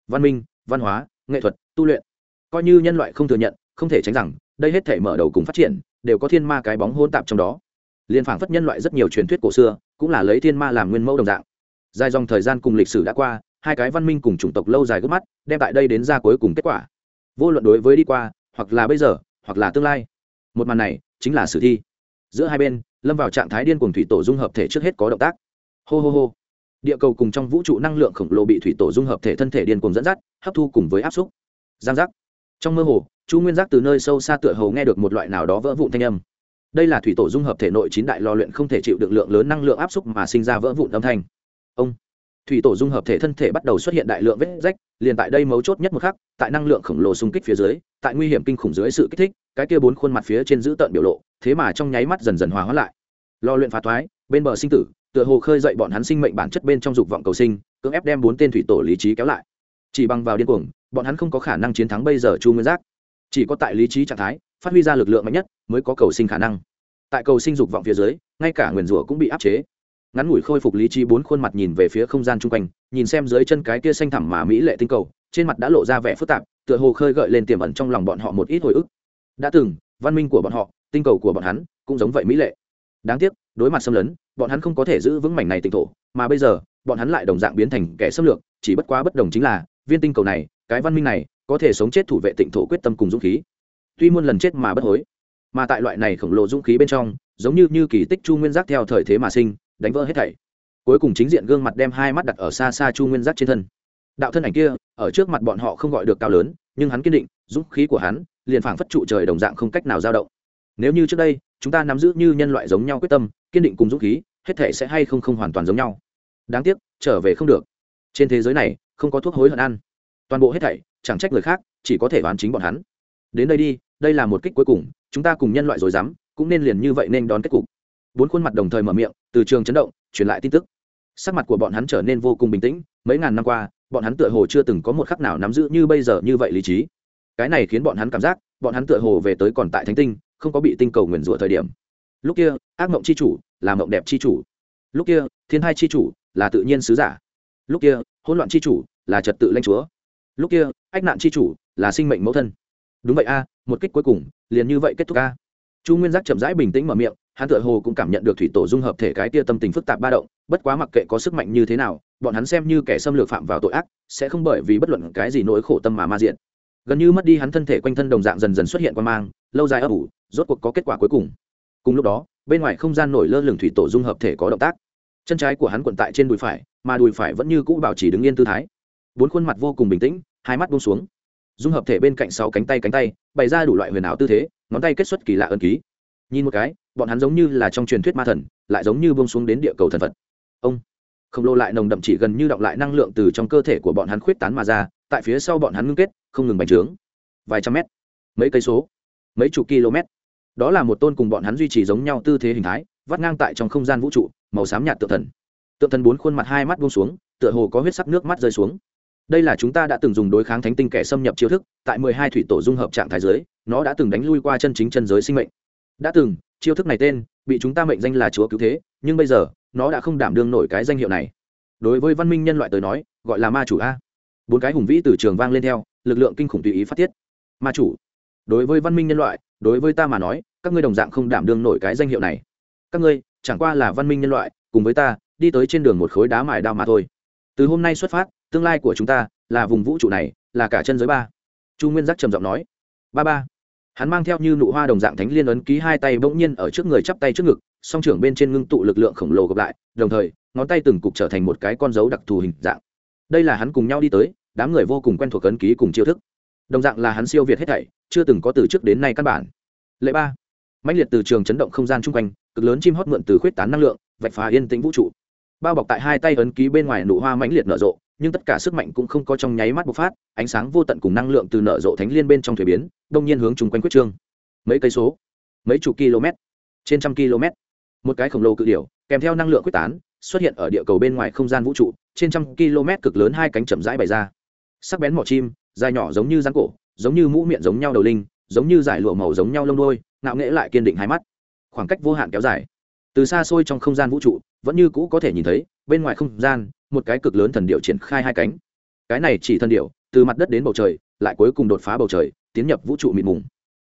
S1: Văn minh, văn hóa, nghệ thuật, tu luyện. Coi như nhân loại không thừa nhận, không thể tránh rằng, đây hết thể mở đầu cùng phát triển, đều có thiên ma cái bóng hôn tạp trong đó. Liên phản phất nhân loại rất nhiều truyền thuyết cổ xưa, cũng là lấy thiên ma làm nguyên mẫu đồng dạng. Dài dòng thời gian cùng lịch sử đã qua hai cái văn minh cùng chủng tộc lâu dài gấp mắt, đem tại đây đến ra cuối cùng kết quả. Vô luận đối với đi qua, hoặc là bây giờ, hoặc là tương lai. Một màn này, chính là sử thi. Giữa hai bên, lâm vào trạng thái điên cuồng thủy tổ dung hợp thể trước hết có động tác. Hô hô hô. Địa cầu cùng trong vũ trụ năng lượng khổng lồ bị thủy tổ dung hợp thể thân thể điên cuồng dẫn dắt, hấp thu cùng với áp xúc. Giang giác. Trong mơ hồ, chu nguyên giác từ nơi sâu xa tựa hầu nghe được một loại nào đó vỡ vụn thanh âm. Đây là thủy tổ dung hợp thể nội chín đại lò luyện không thể chịu được lượng lớn năng lượng áp xúc mà sinh ra vỡ vụn âm thanh. Ông thủy tổ dung hợp thể thân thể bắt đầu xuất hiện đại lượng vết rách, liền tại đây mấu chốt nhất một khắc, tại năng lượng khổng lồ xung kích phía dưới, tại nguy hiểm kinh khủng dưới sự kích thích, cái kia bốn khuôn mặt phía trên giữ tợn biểu lộ, thế mà trong nháy mắt dần dần hòa hóa lại. Lo luyện phá thoái, bên bờ sinh tử, tựa hồ khơi dậy bọn hắn sinh mệnh bản chất bên trong dục vọng cầu sinh, cưỡng ép đem bốn tên thủy tổ lý trí kéo lại. Chỉ bằng vào điên cuồng, bọn hắn không có khả năng chiến thắng bây giờ chu nguyên giác. Chỉ có tại lý trí trạng thái, phát huy ra lực lượng mạnh nhất, mới có cầu sinh khả năng. Tại cầu sinh dục vọng phía dưới, ngay cả nguyền rủa cũng bị áp chế ngắn ngủi khôi phục lý trí bốn khuôn mặt nhìn về phía không gian chung quanh, nhìn xem dưới chân cái kia xanh thẳm mà mỹ lệ tinh cầu, trên mặt đã lộ ra vẻ phức tạp, tựa hồ khơi gợi lên tiềm ẩn trong lòng bọn họ một ít hồi ức. Đã từng, văn minh của bọn họ, tinh cầu của bọn hắn cũng giống vậy mỹ lệ. Đáng tiếc, đối mặt xâm lấn, bọn hắn không có thể giữ vững mảnh này tinh thổ, mà bây giờ, bọn hắn lại đồng dạng biến thành kẻ xâm lược, chỉ bất quá bất đồng chính là, viên tinh cầu này, cái văn minh này, có thể sống chết thủ vệ tịnh thổ quyết tâm cùng dũng khí. Tuy muôn lần chết mà bất hối, mà tại loại này khổng lồ dũng khí bên trong, giống như như kỳ tích chu nguyên giác theo thời thế mà sinh đánh vỡ hết thảy. Cuối cùng chính diện gương mặt đem hai mắt đặt ở xa xa chu nguyên giác trên thân. Đạo thân ảnh kia, ở trước mặt bọn họ không gọi được cao lớn, nhưng hắn kiên định, dũng khí của hắn, liền phảng phất trụ trời đồng dạng không cách nào dao động. Nếu như trước đây, chúng ta nắm giữ như nhân loại giống nhau quyết tâm, kiên định cùng dũng khí, hết thể sẽ hay không không hoàn toàn giống nhau. Đáng tiếc, trở về không được. Trên thế giới này, không có thuốc hối hận ăn. Toàn bộ hết thảy, chẳng trách người khác, chỉ có thể đoán chính bọn hắn. Đến đây đi, đây là một kích cuối cùng, chúng ta cùng nhân loại rồi dám cũng nên liền như vậy nên đón kết cục. Bốn khuôn mặt đồng thời mở miệng từ trường chấn động, truyền lại tin tức. Sắc mặt của bọn hắn trở nên vô cùng bình tĩnh, mấy ngàn năm qua, bọn hắn tựa hồ chưa từng có một khắc nào nắm giữ như bây giờ như vậy lý trí. Cái này khiến bọn hắn cảm giác, bọn hắn tựa hồ về tới còn tại thánh tinh, không có bị tinh cầu nguyền rủa thời điểm. Lúc kia, ác mộng c h i chủ, là mộng đẹp c h i chủ. Lúc kia, thiên hai c h i chủ, là tự nhiên sứ giả. Lúc kia, hỗn loạn c h i chủ, là trật tự lanh chúa. Lúc kia, ách nạn c h i chủ, là sinh mệnh mẫu thân. Đúng vậy a, một kích cuối cùng, liền như vậy kết thúc a. Chu nguyên giác chậm rãi bình tĩnh mở miệng hắn tựa hồ cũng cảm nhận được thủy tổ dung hợp thể cái tia tâm tình phức tạp ba động, bất quá mặc kệ có sức mạnh như thế nào, bọn hắn xem như kẻ xâm lược phạm vào tội ác, sẽ không bởi vì bất luận cái gì nỗi khổ tâm mà ma diện. Gần như mất đi hắn thân thể quanh thân đồng dạng dần dần xuất hiện qua mang, lâu dài ấp ủ, rốt cuộc có kết quả cuối cùng. Cùng lúc đó, bên ngoài không gian nổi lơ lửng thủy tổ dung hợp thể có động tác. Chân trái của hắn quận tại trên đùi phải, mà đùi phải vẫn như cũ bảo trì đứng yên tư thái. Bốn khuôn mặt vô cùng bình tĩnh, hai mắt buông xuống. Dung hợp thể bên cạnh sáu cánh tay cánh tay, bày ra đủ loại huyền ảo tư thế, ngón tay kết xuất kỳ lạ ân ký nhìn một cái, bọn hắn giống như là trong truyền thuyết ma thần, lại giống như buông xuống đến địa cầu thần phật. Ông, khổng lồ lại nồng đậm chỉ gần như động lại năng lượng từ trong cơ thể của bọn hắn khuyết tán mà ra, tại phía sau bọn hắn ngưng kết, không ngừng bành trướng. Vài trăm mét, mấy cây số, mấy chục km. Đó là một tôn cùng bọn hắn duy trì giống nhau tư thế hình thái, vắt ngang tại trong không gian vũ trụ, màu xám nhạt tượng thần. Tượng thần bốn khuôn mặt hai mắt buông xuống, tựa hồ có huyết sắc nước mắt rơi xuống. Đây là chúng ta đã từng dùng đối kháng thánh tinh kẻ xâm nhập chiêu thức, tại mười hai thủy tổ dung hợp trạng thái giới, nó đã từng đánh lui qua chân chính chân giới sinh mệnh đã từng, chiêu thức này tên, bị chúng ta mệnh danh là chúa cứu thế, nhưng bây giờ, nó đã không đảm đương nổi cái danh hiệu này. Đối với văn minh nhân loại tới nói, gọi là ma chủ a. Bốn cái hùng vĩ từ trường vang lên theo, lực lượng kinh khủng tùy ý phát tiết. Ma chủ. Đối với văn minh nhân loại, đối với ta mà nói, các ngươi đồng dạng không đảm đương nổi cái danh hiệu này. Các ngươi, chẳng qua là văn minh nhân loại, cùng với ta, đi tới trên đường một khối đá mài đao mà thôi. Từ hôm nay xuất phát, tương lai của chúng ta là vùng vũ trụ này, là cả chân giới ba. Chu nguyên giác trầm giọng nói. Ba ba hắn mang theo như nụ hoa đồng dạng thánh liên ấn ký hai tay bỗng nhiên ở trước người chắp tay trước ngực, song trưởng bên trên ngưng tụ lực lượng khổng lồ gặp lại, đồng thời, ngón tay từng cục trở thành một cái con dấu đặc thù hình dạng. Đây là hắn cùng nhau đi tới, đám người vô cùng quen thuộc ấn ký cùng chiêu thức. Đồng dạng là hắn siêu việt hết thảy, chưa từng có từ trước đến nay căn bản. Lệ ba. Mãnh liệt từ trường chấn động không gian chung quanh, cực lớn chim hót mượn từ khuyết tán năng lượng, vạch phá yên tĩnh vũ trụ. Bao bọc tại hai tay ấn ký bên ngoài nụ hoa mãnh liệt nở rộ nhưng tất cả sức mạnh cũng không có trong nháy mắt bộc phát, ánh sáng vô tận cùng năng lượng từ nở rộ thánh liên bên trong thuế biến, đông nhiên hướng chung quanh quyết trương. Mấy cây số, mấy chục km, trên trăm km. Một cái khổng lồ cự điểu, kèm theo năng lượng quyết tán, xuất hiện ở địa cầu bên ngoài không gian vũ trụ, trên trăm km cực lớn hai cánh chậm rãi bày ra. Sắc bén mỏ chim, dài nhỏ giống như rắn cổ, giống như mũ miệng giống nhau đầu linh, giống như giải lụa màu giống nhau lông đôi, ngạo nghễ lại kiên định hai mắt. Khoảng cách vô hạn kéo dài từ xa xôi trong không gian vũ trụ, vẫn như cũ có thể nhìn thấy, bên ngoài không gian, một cái cực lớn thần điệu triển khai hai cánh. Cái này chỉ thần điệu từ mặt đất đến bầu trời, lại cuối cùng đột phá bầu trời, tiến nhập vũ trụ mịt mùng.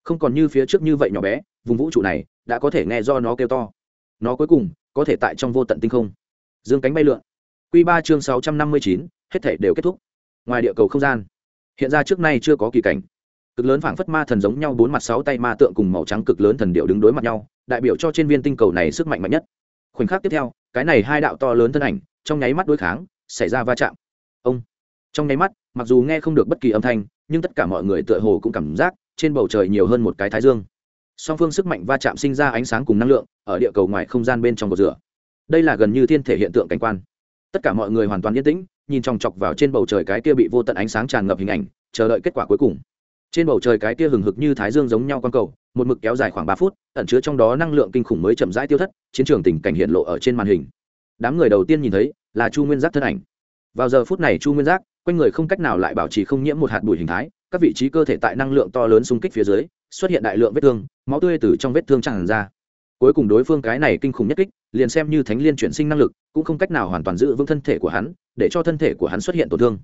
S1: Không còn như phía trước như vậy nhỏ bé, vùng vũ trụ này đã có thể nghe do nó kêu to. Nó cuối cùng có thể tại trong vô tận tinh không. Dương cánh bay lượn. Q ba chương sáu trăm năm mươi chín, hết thể đều kết thúc. Ngoài địa cầu không gian. Hiện ra trước nay chưa có kỳ cảnh cực lớn phảng phất ma thần giống nhau, bốn mặt sáu tay ma tượng cùng màu trắng cực lớn thần điệu đứng đối mặt nhau, đại biểu cho trên viên tinh cầu này sức mạnh mạnh nhất. Khoảnh khắc tiếp theo, cái này hai đạo to lớn thân ảnh, trong nháy mắt đối kháng, xảy ra va chạm. Ông! Trong nháy mắt, mặc dù nghe không được bất kỳ âm thanh, nhưng tất cả mọi người tựa hồ cũng cảm giác trên bầu trời nhiều hơn một cái thái dương. Song phương sức mạnh va chạm sinh ra ánh sáng cùng năng lượng, ở địa cầu ngoài không gian bên trong cột rửa. Đây là gần như thiên thể hiện tượng cảnh quan. Tất cả mọi người hoàn toàn yên tĩnh, nhìn chòng chọc vào trên bầu trời cái kia bị vô tận ánh sáng tràn ngập hình ảnh, chờ đợi kết quả cuối cùng trên bầu trời cái kia hừng hực như thái dương giống nhau q cầu, một mực kéo dài khoảng ba phút, ẩn chứa trong đó năng lượng kinh khủng mới chậm rãi tiêu thất, chiến trường tình cảnh hiện lộ ở trên màn hình. Đám người đầu tiên nhìn thấy, là chu nguyên giác thân ảnh. Vào giờ phút này chu nguyên giác, quanh người không cách nào lại bảo trì không nhiễm một hạt bụi hình thái, các vị trí cơ thể tại năng lượng to lớn xung kích phía dưới, xuất hiện đại lượng vết thương, máu tươi từ trong vết thương tràn ra. Cuối cùng đối phương cái này kinh khủng nhất kích, liền xem như thánh liên chuyển sinh năng lực, cũng không cách nào hoàn toàn giữ vững thân thể của hắn, để cho thân thể của hắn xuất hiện tổn thương.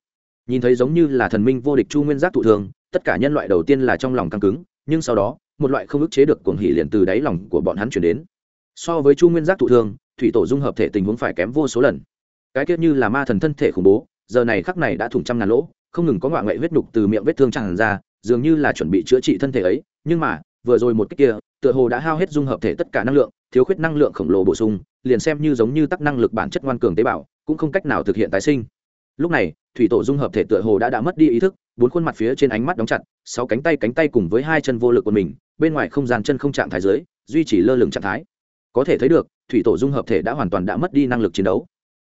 S1: Nhìn thấy giống như là thần minh vô địch chu nguyên giác thụ thương tất cả nhân loại đầu tiên là trong lòng căng cứng, nhưng sau đó, một loại không ức chế được cuồng hỉ liền từ đáy lòng của bọn hắn chuyển đến. So với chu nguyên giác thụ thương, thủy tổ dung hợp thể tình huống phải kém vô số lần. Cái tiết như là ma thần thân thể khủng bố, giờ này khắc này đã thủng trăm ngàn lỗ, không ngừng có ngoại ngoại huyết nhục từ miệng vết thương tràn ra, dường như là chuẩn bị chữa trị thân thể ấy, nhưng mà, vừa rồi một cách kia, tựa hồ đã hao hết dung hợp thể tất cả năng lượng, thiếu khuyết năng lượng khổng lồ bổ sung, liền xem như giống như tắc năng lực bản chất ngoan cường tế bào, cũng không cách nào thực hiện tái sinh. Lúc này thủy tổ dung hợp thể tựa hồ đã đã mất đi ý thức, bốn khuôn mặt phía trên ánh mắt đóng chặt, sáu cánh tay cánh tay cùng với hai chân vô lực của mình, bên ngoài không gian chân không trạng thái giới duy trì lơ lửng trạng thái. Có thể thấy được, thủy tổ dung hợp thể đã hoàn toàn đã mất đi năng lực chiến đấu.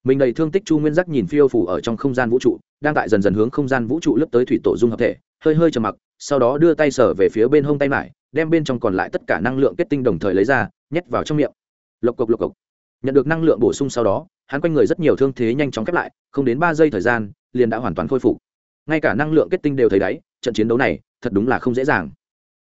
S1: Mình đầy thương tích chu nguyên giác nhìn phiêu phủ ở trong không gian vũ trụ, đang tại dần dần hướng không gian vũ trụ lấp tới thủy tổ dung hợp thể, hơi hơi trầm mặc, sau đó đưa tay sở về phía bên hông tay mải đem bên trong còn lại tất cả năng lượng kết tinh đồng thời lấy ra, nhét vào trong miệng. Lộc cộc lộc cộc. Nhận được năng lượng bổ sung sau đó, hắn quanh người rất nhiều thương thế nhanh chóng khép lại, không đến ba giây thời gian liền đã hoàn toàn khôi phục. Ngay cả năng lượng kết tinh đều thấy đáy, trận chiến đấu này thật đúng là không dễ dàng.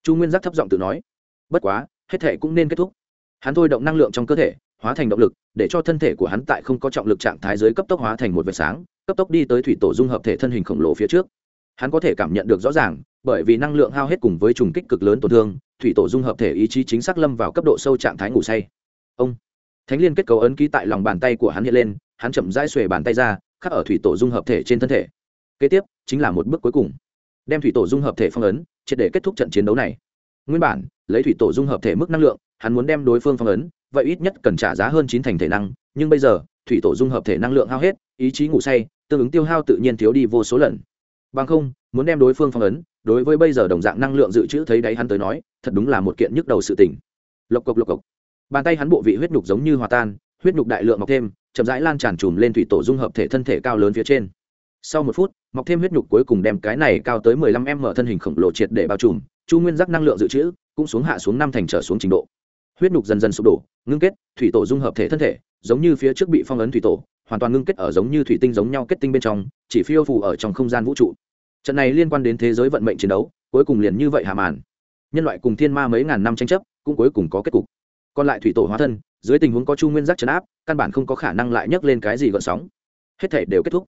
S1: Chu nguyên giác thấp giọng tự nói, bất quá, hết thể cũng nên kết thúc. Hắn thôi động năng lượng trong cơ thể, hóa thành động lực, để cho thân thể của hắn tại không có trọng lực trạng thái giới cấp tốc hóa thành một vệt sáng, cấp tốc đi tới thủy tổ dung hợp thể thân hình khổng lồ phía trước. Hắn có thể cảm nhận được rõ ràng, bởi vì năng lượng hao hết cùng với trùng kích cực lớn tổn thương, thủy tổ dung hợp thể ý chí chính xác lâm vào cấp độ sâu trạng thái ngủ say. Ông, thánh liên kết cấu ấn ký tại lòng bàn tay của hắn hiện lên, hắn chậm rãi xuề bàn tay ra khắc ở thủy tổ dung hợp thể trên thân thể. Kế tiếp, chính là một bước cuối cùng. Đem thủy tổ dung hợp thể phong ấn, triệt để kết thúc trận chiến đấu này. Nguyên bản, lấy thủy tổ dung hợp thể mức năng lượng, hắn muốn đem đối phương phong ấn, vậy ít nhất cần trả giá hơn chín thành thể năng, nhưng bây giờ, thủy tổ dung hợp thể năng lượng hao hết, ý chí ngủ say, tương ứng tiêu hao tự nhiên thiếu đi vô số lần. Bằng không, muốn đem đối phương phong ấn, đối với bây giờ đồng dạng năng lượng dự trữ thấy đáy hắn tới nói, thật đúng là một kiện nhức đầu sự tình. Lộc cộc lộc cộc. Bàn tay hắn bộ vị huyết nhục giống như hòa tan, huyết nhục đại lượng mọc thêm chậm rãi lan tràn trùm lên thủy tổ dung hợp thể thân thể cao lớn phía trên. Sau một phút, mọc thêm huyết nhục cuối cùng đem cái này cao tới mười lăm m thân hình khổng lồ triệt để bao trùm, chu nguyên giác năng lượng dự trữ cũng xuống hạ xuống năm thành trở xuống trình độ. Huyết nhục dần dần sụp đổ, ngưng kết, thủy tổ dung hợp thể thân thể, giống như phía trước bị phong ấn thủy tổ, hoàn toàn ngưng kết ở giống như thủy tinh giống nhau kết tinh bên trong, chỉ phiêu phù ở trong không gian vũ trụ. Trận này liên quan đến thế giới vận mệnh chiến đấu, cuối cùng liền như vậy hà màn. Nhân loại cùng thiên ma mấy ngàn năm tranh chấp, cũng cuối cùng có kết cục. Còn lại thủy tổ hóa thân dưới tình huống có chu nguyên giác chấn áp, căn bản không có khả năng lại nhấc lên cái gì gợn sóng. Hết thể đều kết thúc.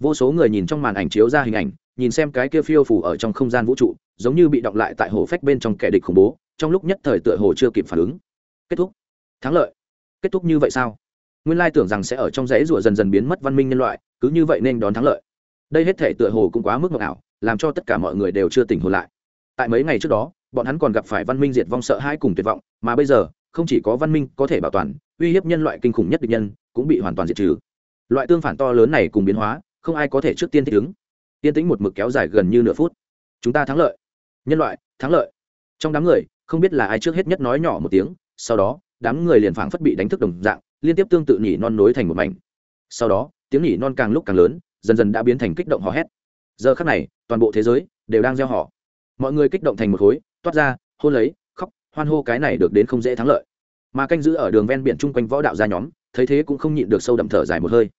S1: Vô số người nhìn trong màn ảnh chiếu ra hình ảnh, nhìn xem cái kia phiêu phủ ở trong không gian vũ trụ, giống như bị động lại tại hồ phách bên trong kẻ địch khủng bố, trong lúc nhất thời tựa hồ chưa kịp phản ứng. Kết thúc. Thắng lợi. Kết thúc như vậy sao? Nguyên lai tưởng rằng sẽ ở trong dãy rủa dần dần biến mất văn minh nhân loại, cứ như vậy nên đón thắng lợi. Đây hết thể tựa hồ cũng quá mức ngọc ảo, làm cho tất cả mọi người đều chưa tỉnh hồn lại. Tại mấy ngày trước đó, bọn hắn còn gặp phải văn minh diệt vong sợ hai cùng tuyệt vọng, mà bây giờ không chỉ có văn minh có thể bảo toàn, uy hiếp nhân loại kinh khủng nhất địch nhân cũng bị hoàn toàn diệt trừ. Loại tương phản to lớn này cùng biến hóa, không ai có thể trước tiên thích ứng. Tiên tĩnh một mực kéo dài gần như nửa phút. Chúng ta thắng lợi. Nhân loại, thắng lợi. Trong đám người, không biết là ai trước hết nhất nói nhỏ một tiếng, sau đó, đám người liền phảng phất bị đánh thức đồng dạng, liên tiếp tương tự nhỉ non nối thành một mảnh. Sau đó, tiếng nhỉ non càng lúc càng lớn, dần dần đã biến thành kích động hò hét. Giờ khắc này, toàn bộ thế giới đều đang gieo họ. Mọi người kích động thành một khối, toát ra, hôn lấy hoan hô cái này được đến không dễ thắng lợi. Mà canh giữ ở đường ven biển chung quanh võ đạo gia nhóm, thấy thế cũng không nhịn được sâu đậm thở dài một hơi.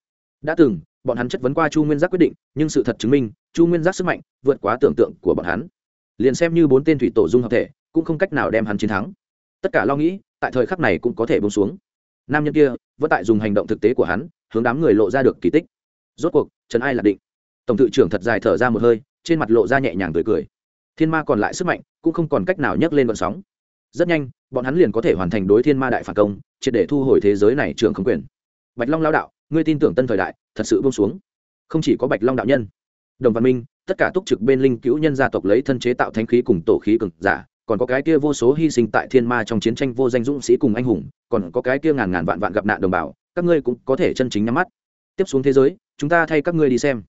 S1: Đã từng, bọn hắn chất vấn qua chu nguyên giác quyết định, nhưng sự thật chứng minh, chu nguyên giác sức mạnh vượt quá tưởng tượng của bọn hắn. Liền xem như bốn tên thủy tổ dung hợp thể, cũng không cách nào đem hắn chiến thắng. Tất cả lo nghĩ, tại thời khắc này cũng có thể bông xuống. Nam nhân kia vẫn tại dùng hành động thực tế của hắn, hướng đám người lộ ra được kỳ tích. Rốt cuộc, trần ai là định. Tổng thự trưởng thật dài thở ra một hơi, trên mặt lộ ra nhẹ nhàng tươi cười. Thiên ma còn lại sức mạnh, cũng không còn cách nào nhấc lên vận sóng rất nhanh, bọn hắn liền có thể hoàn thành đối thiên ma đại phản công, triệt để thu hồi thế giới này trường không quyền. Bạch long lao đạo, ngươi tin tưởng tân thời đại, thật sự bông xuống. Không chỉ có bạch long đạo nhân, đồng văn minh, tất cả túc trực bên linh cứu nhân gia tộc lấy thân chế tạo thánh khí cùng tổ khí cực giả, còn có cái kia vô số hy sinh tại thiên ma trong chiến tranh vô danh dũng sĩ cùng anh hùng, còn có cái kia ngàn ngàn vạn vạn gặp nạn đồng bào, các ngươi cũng có thể chân chính nhắm mắt. Tiếp xuống thế giới, chúng ta thay các ngươi đi xem.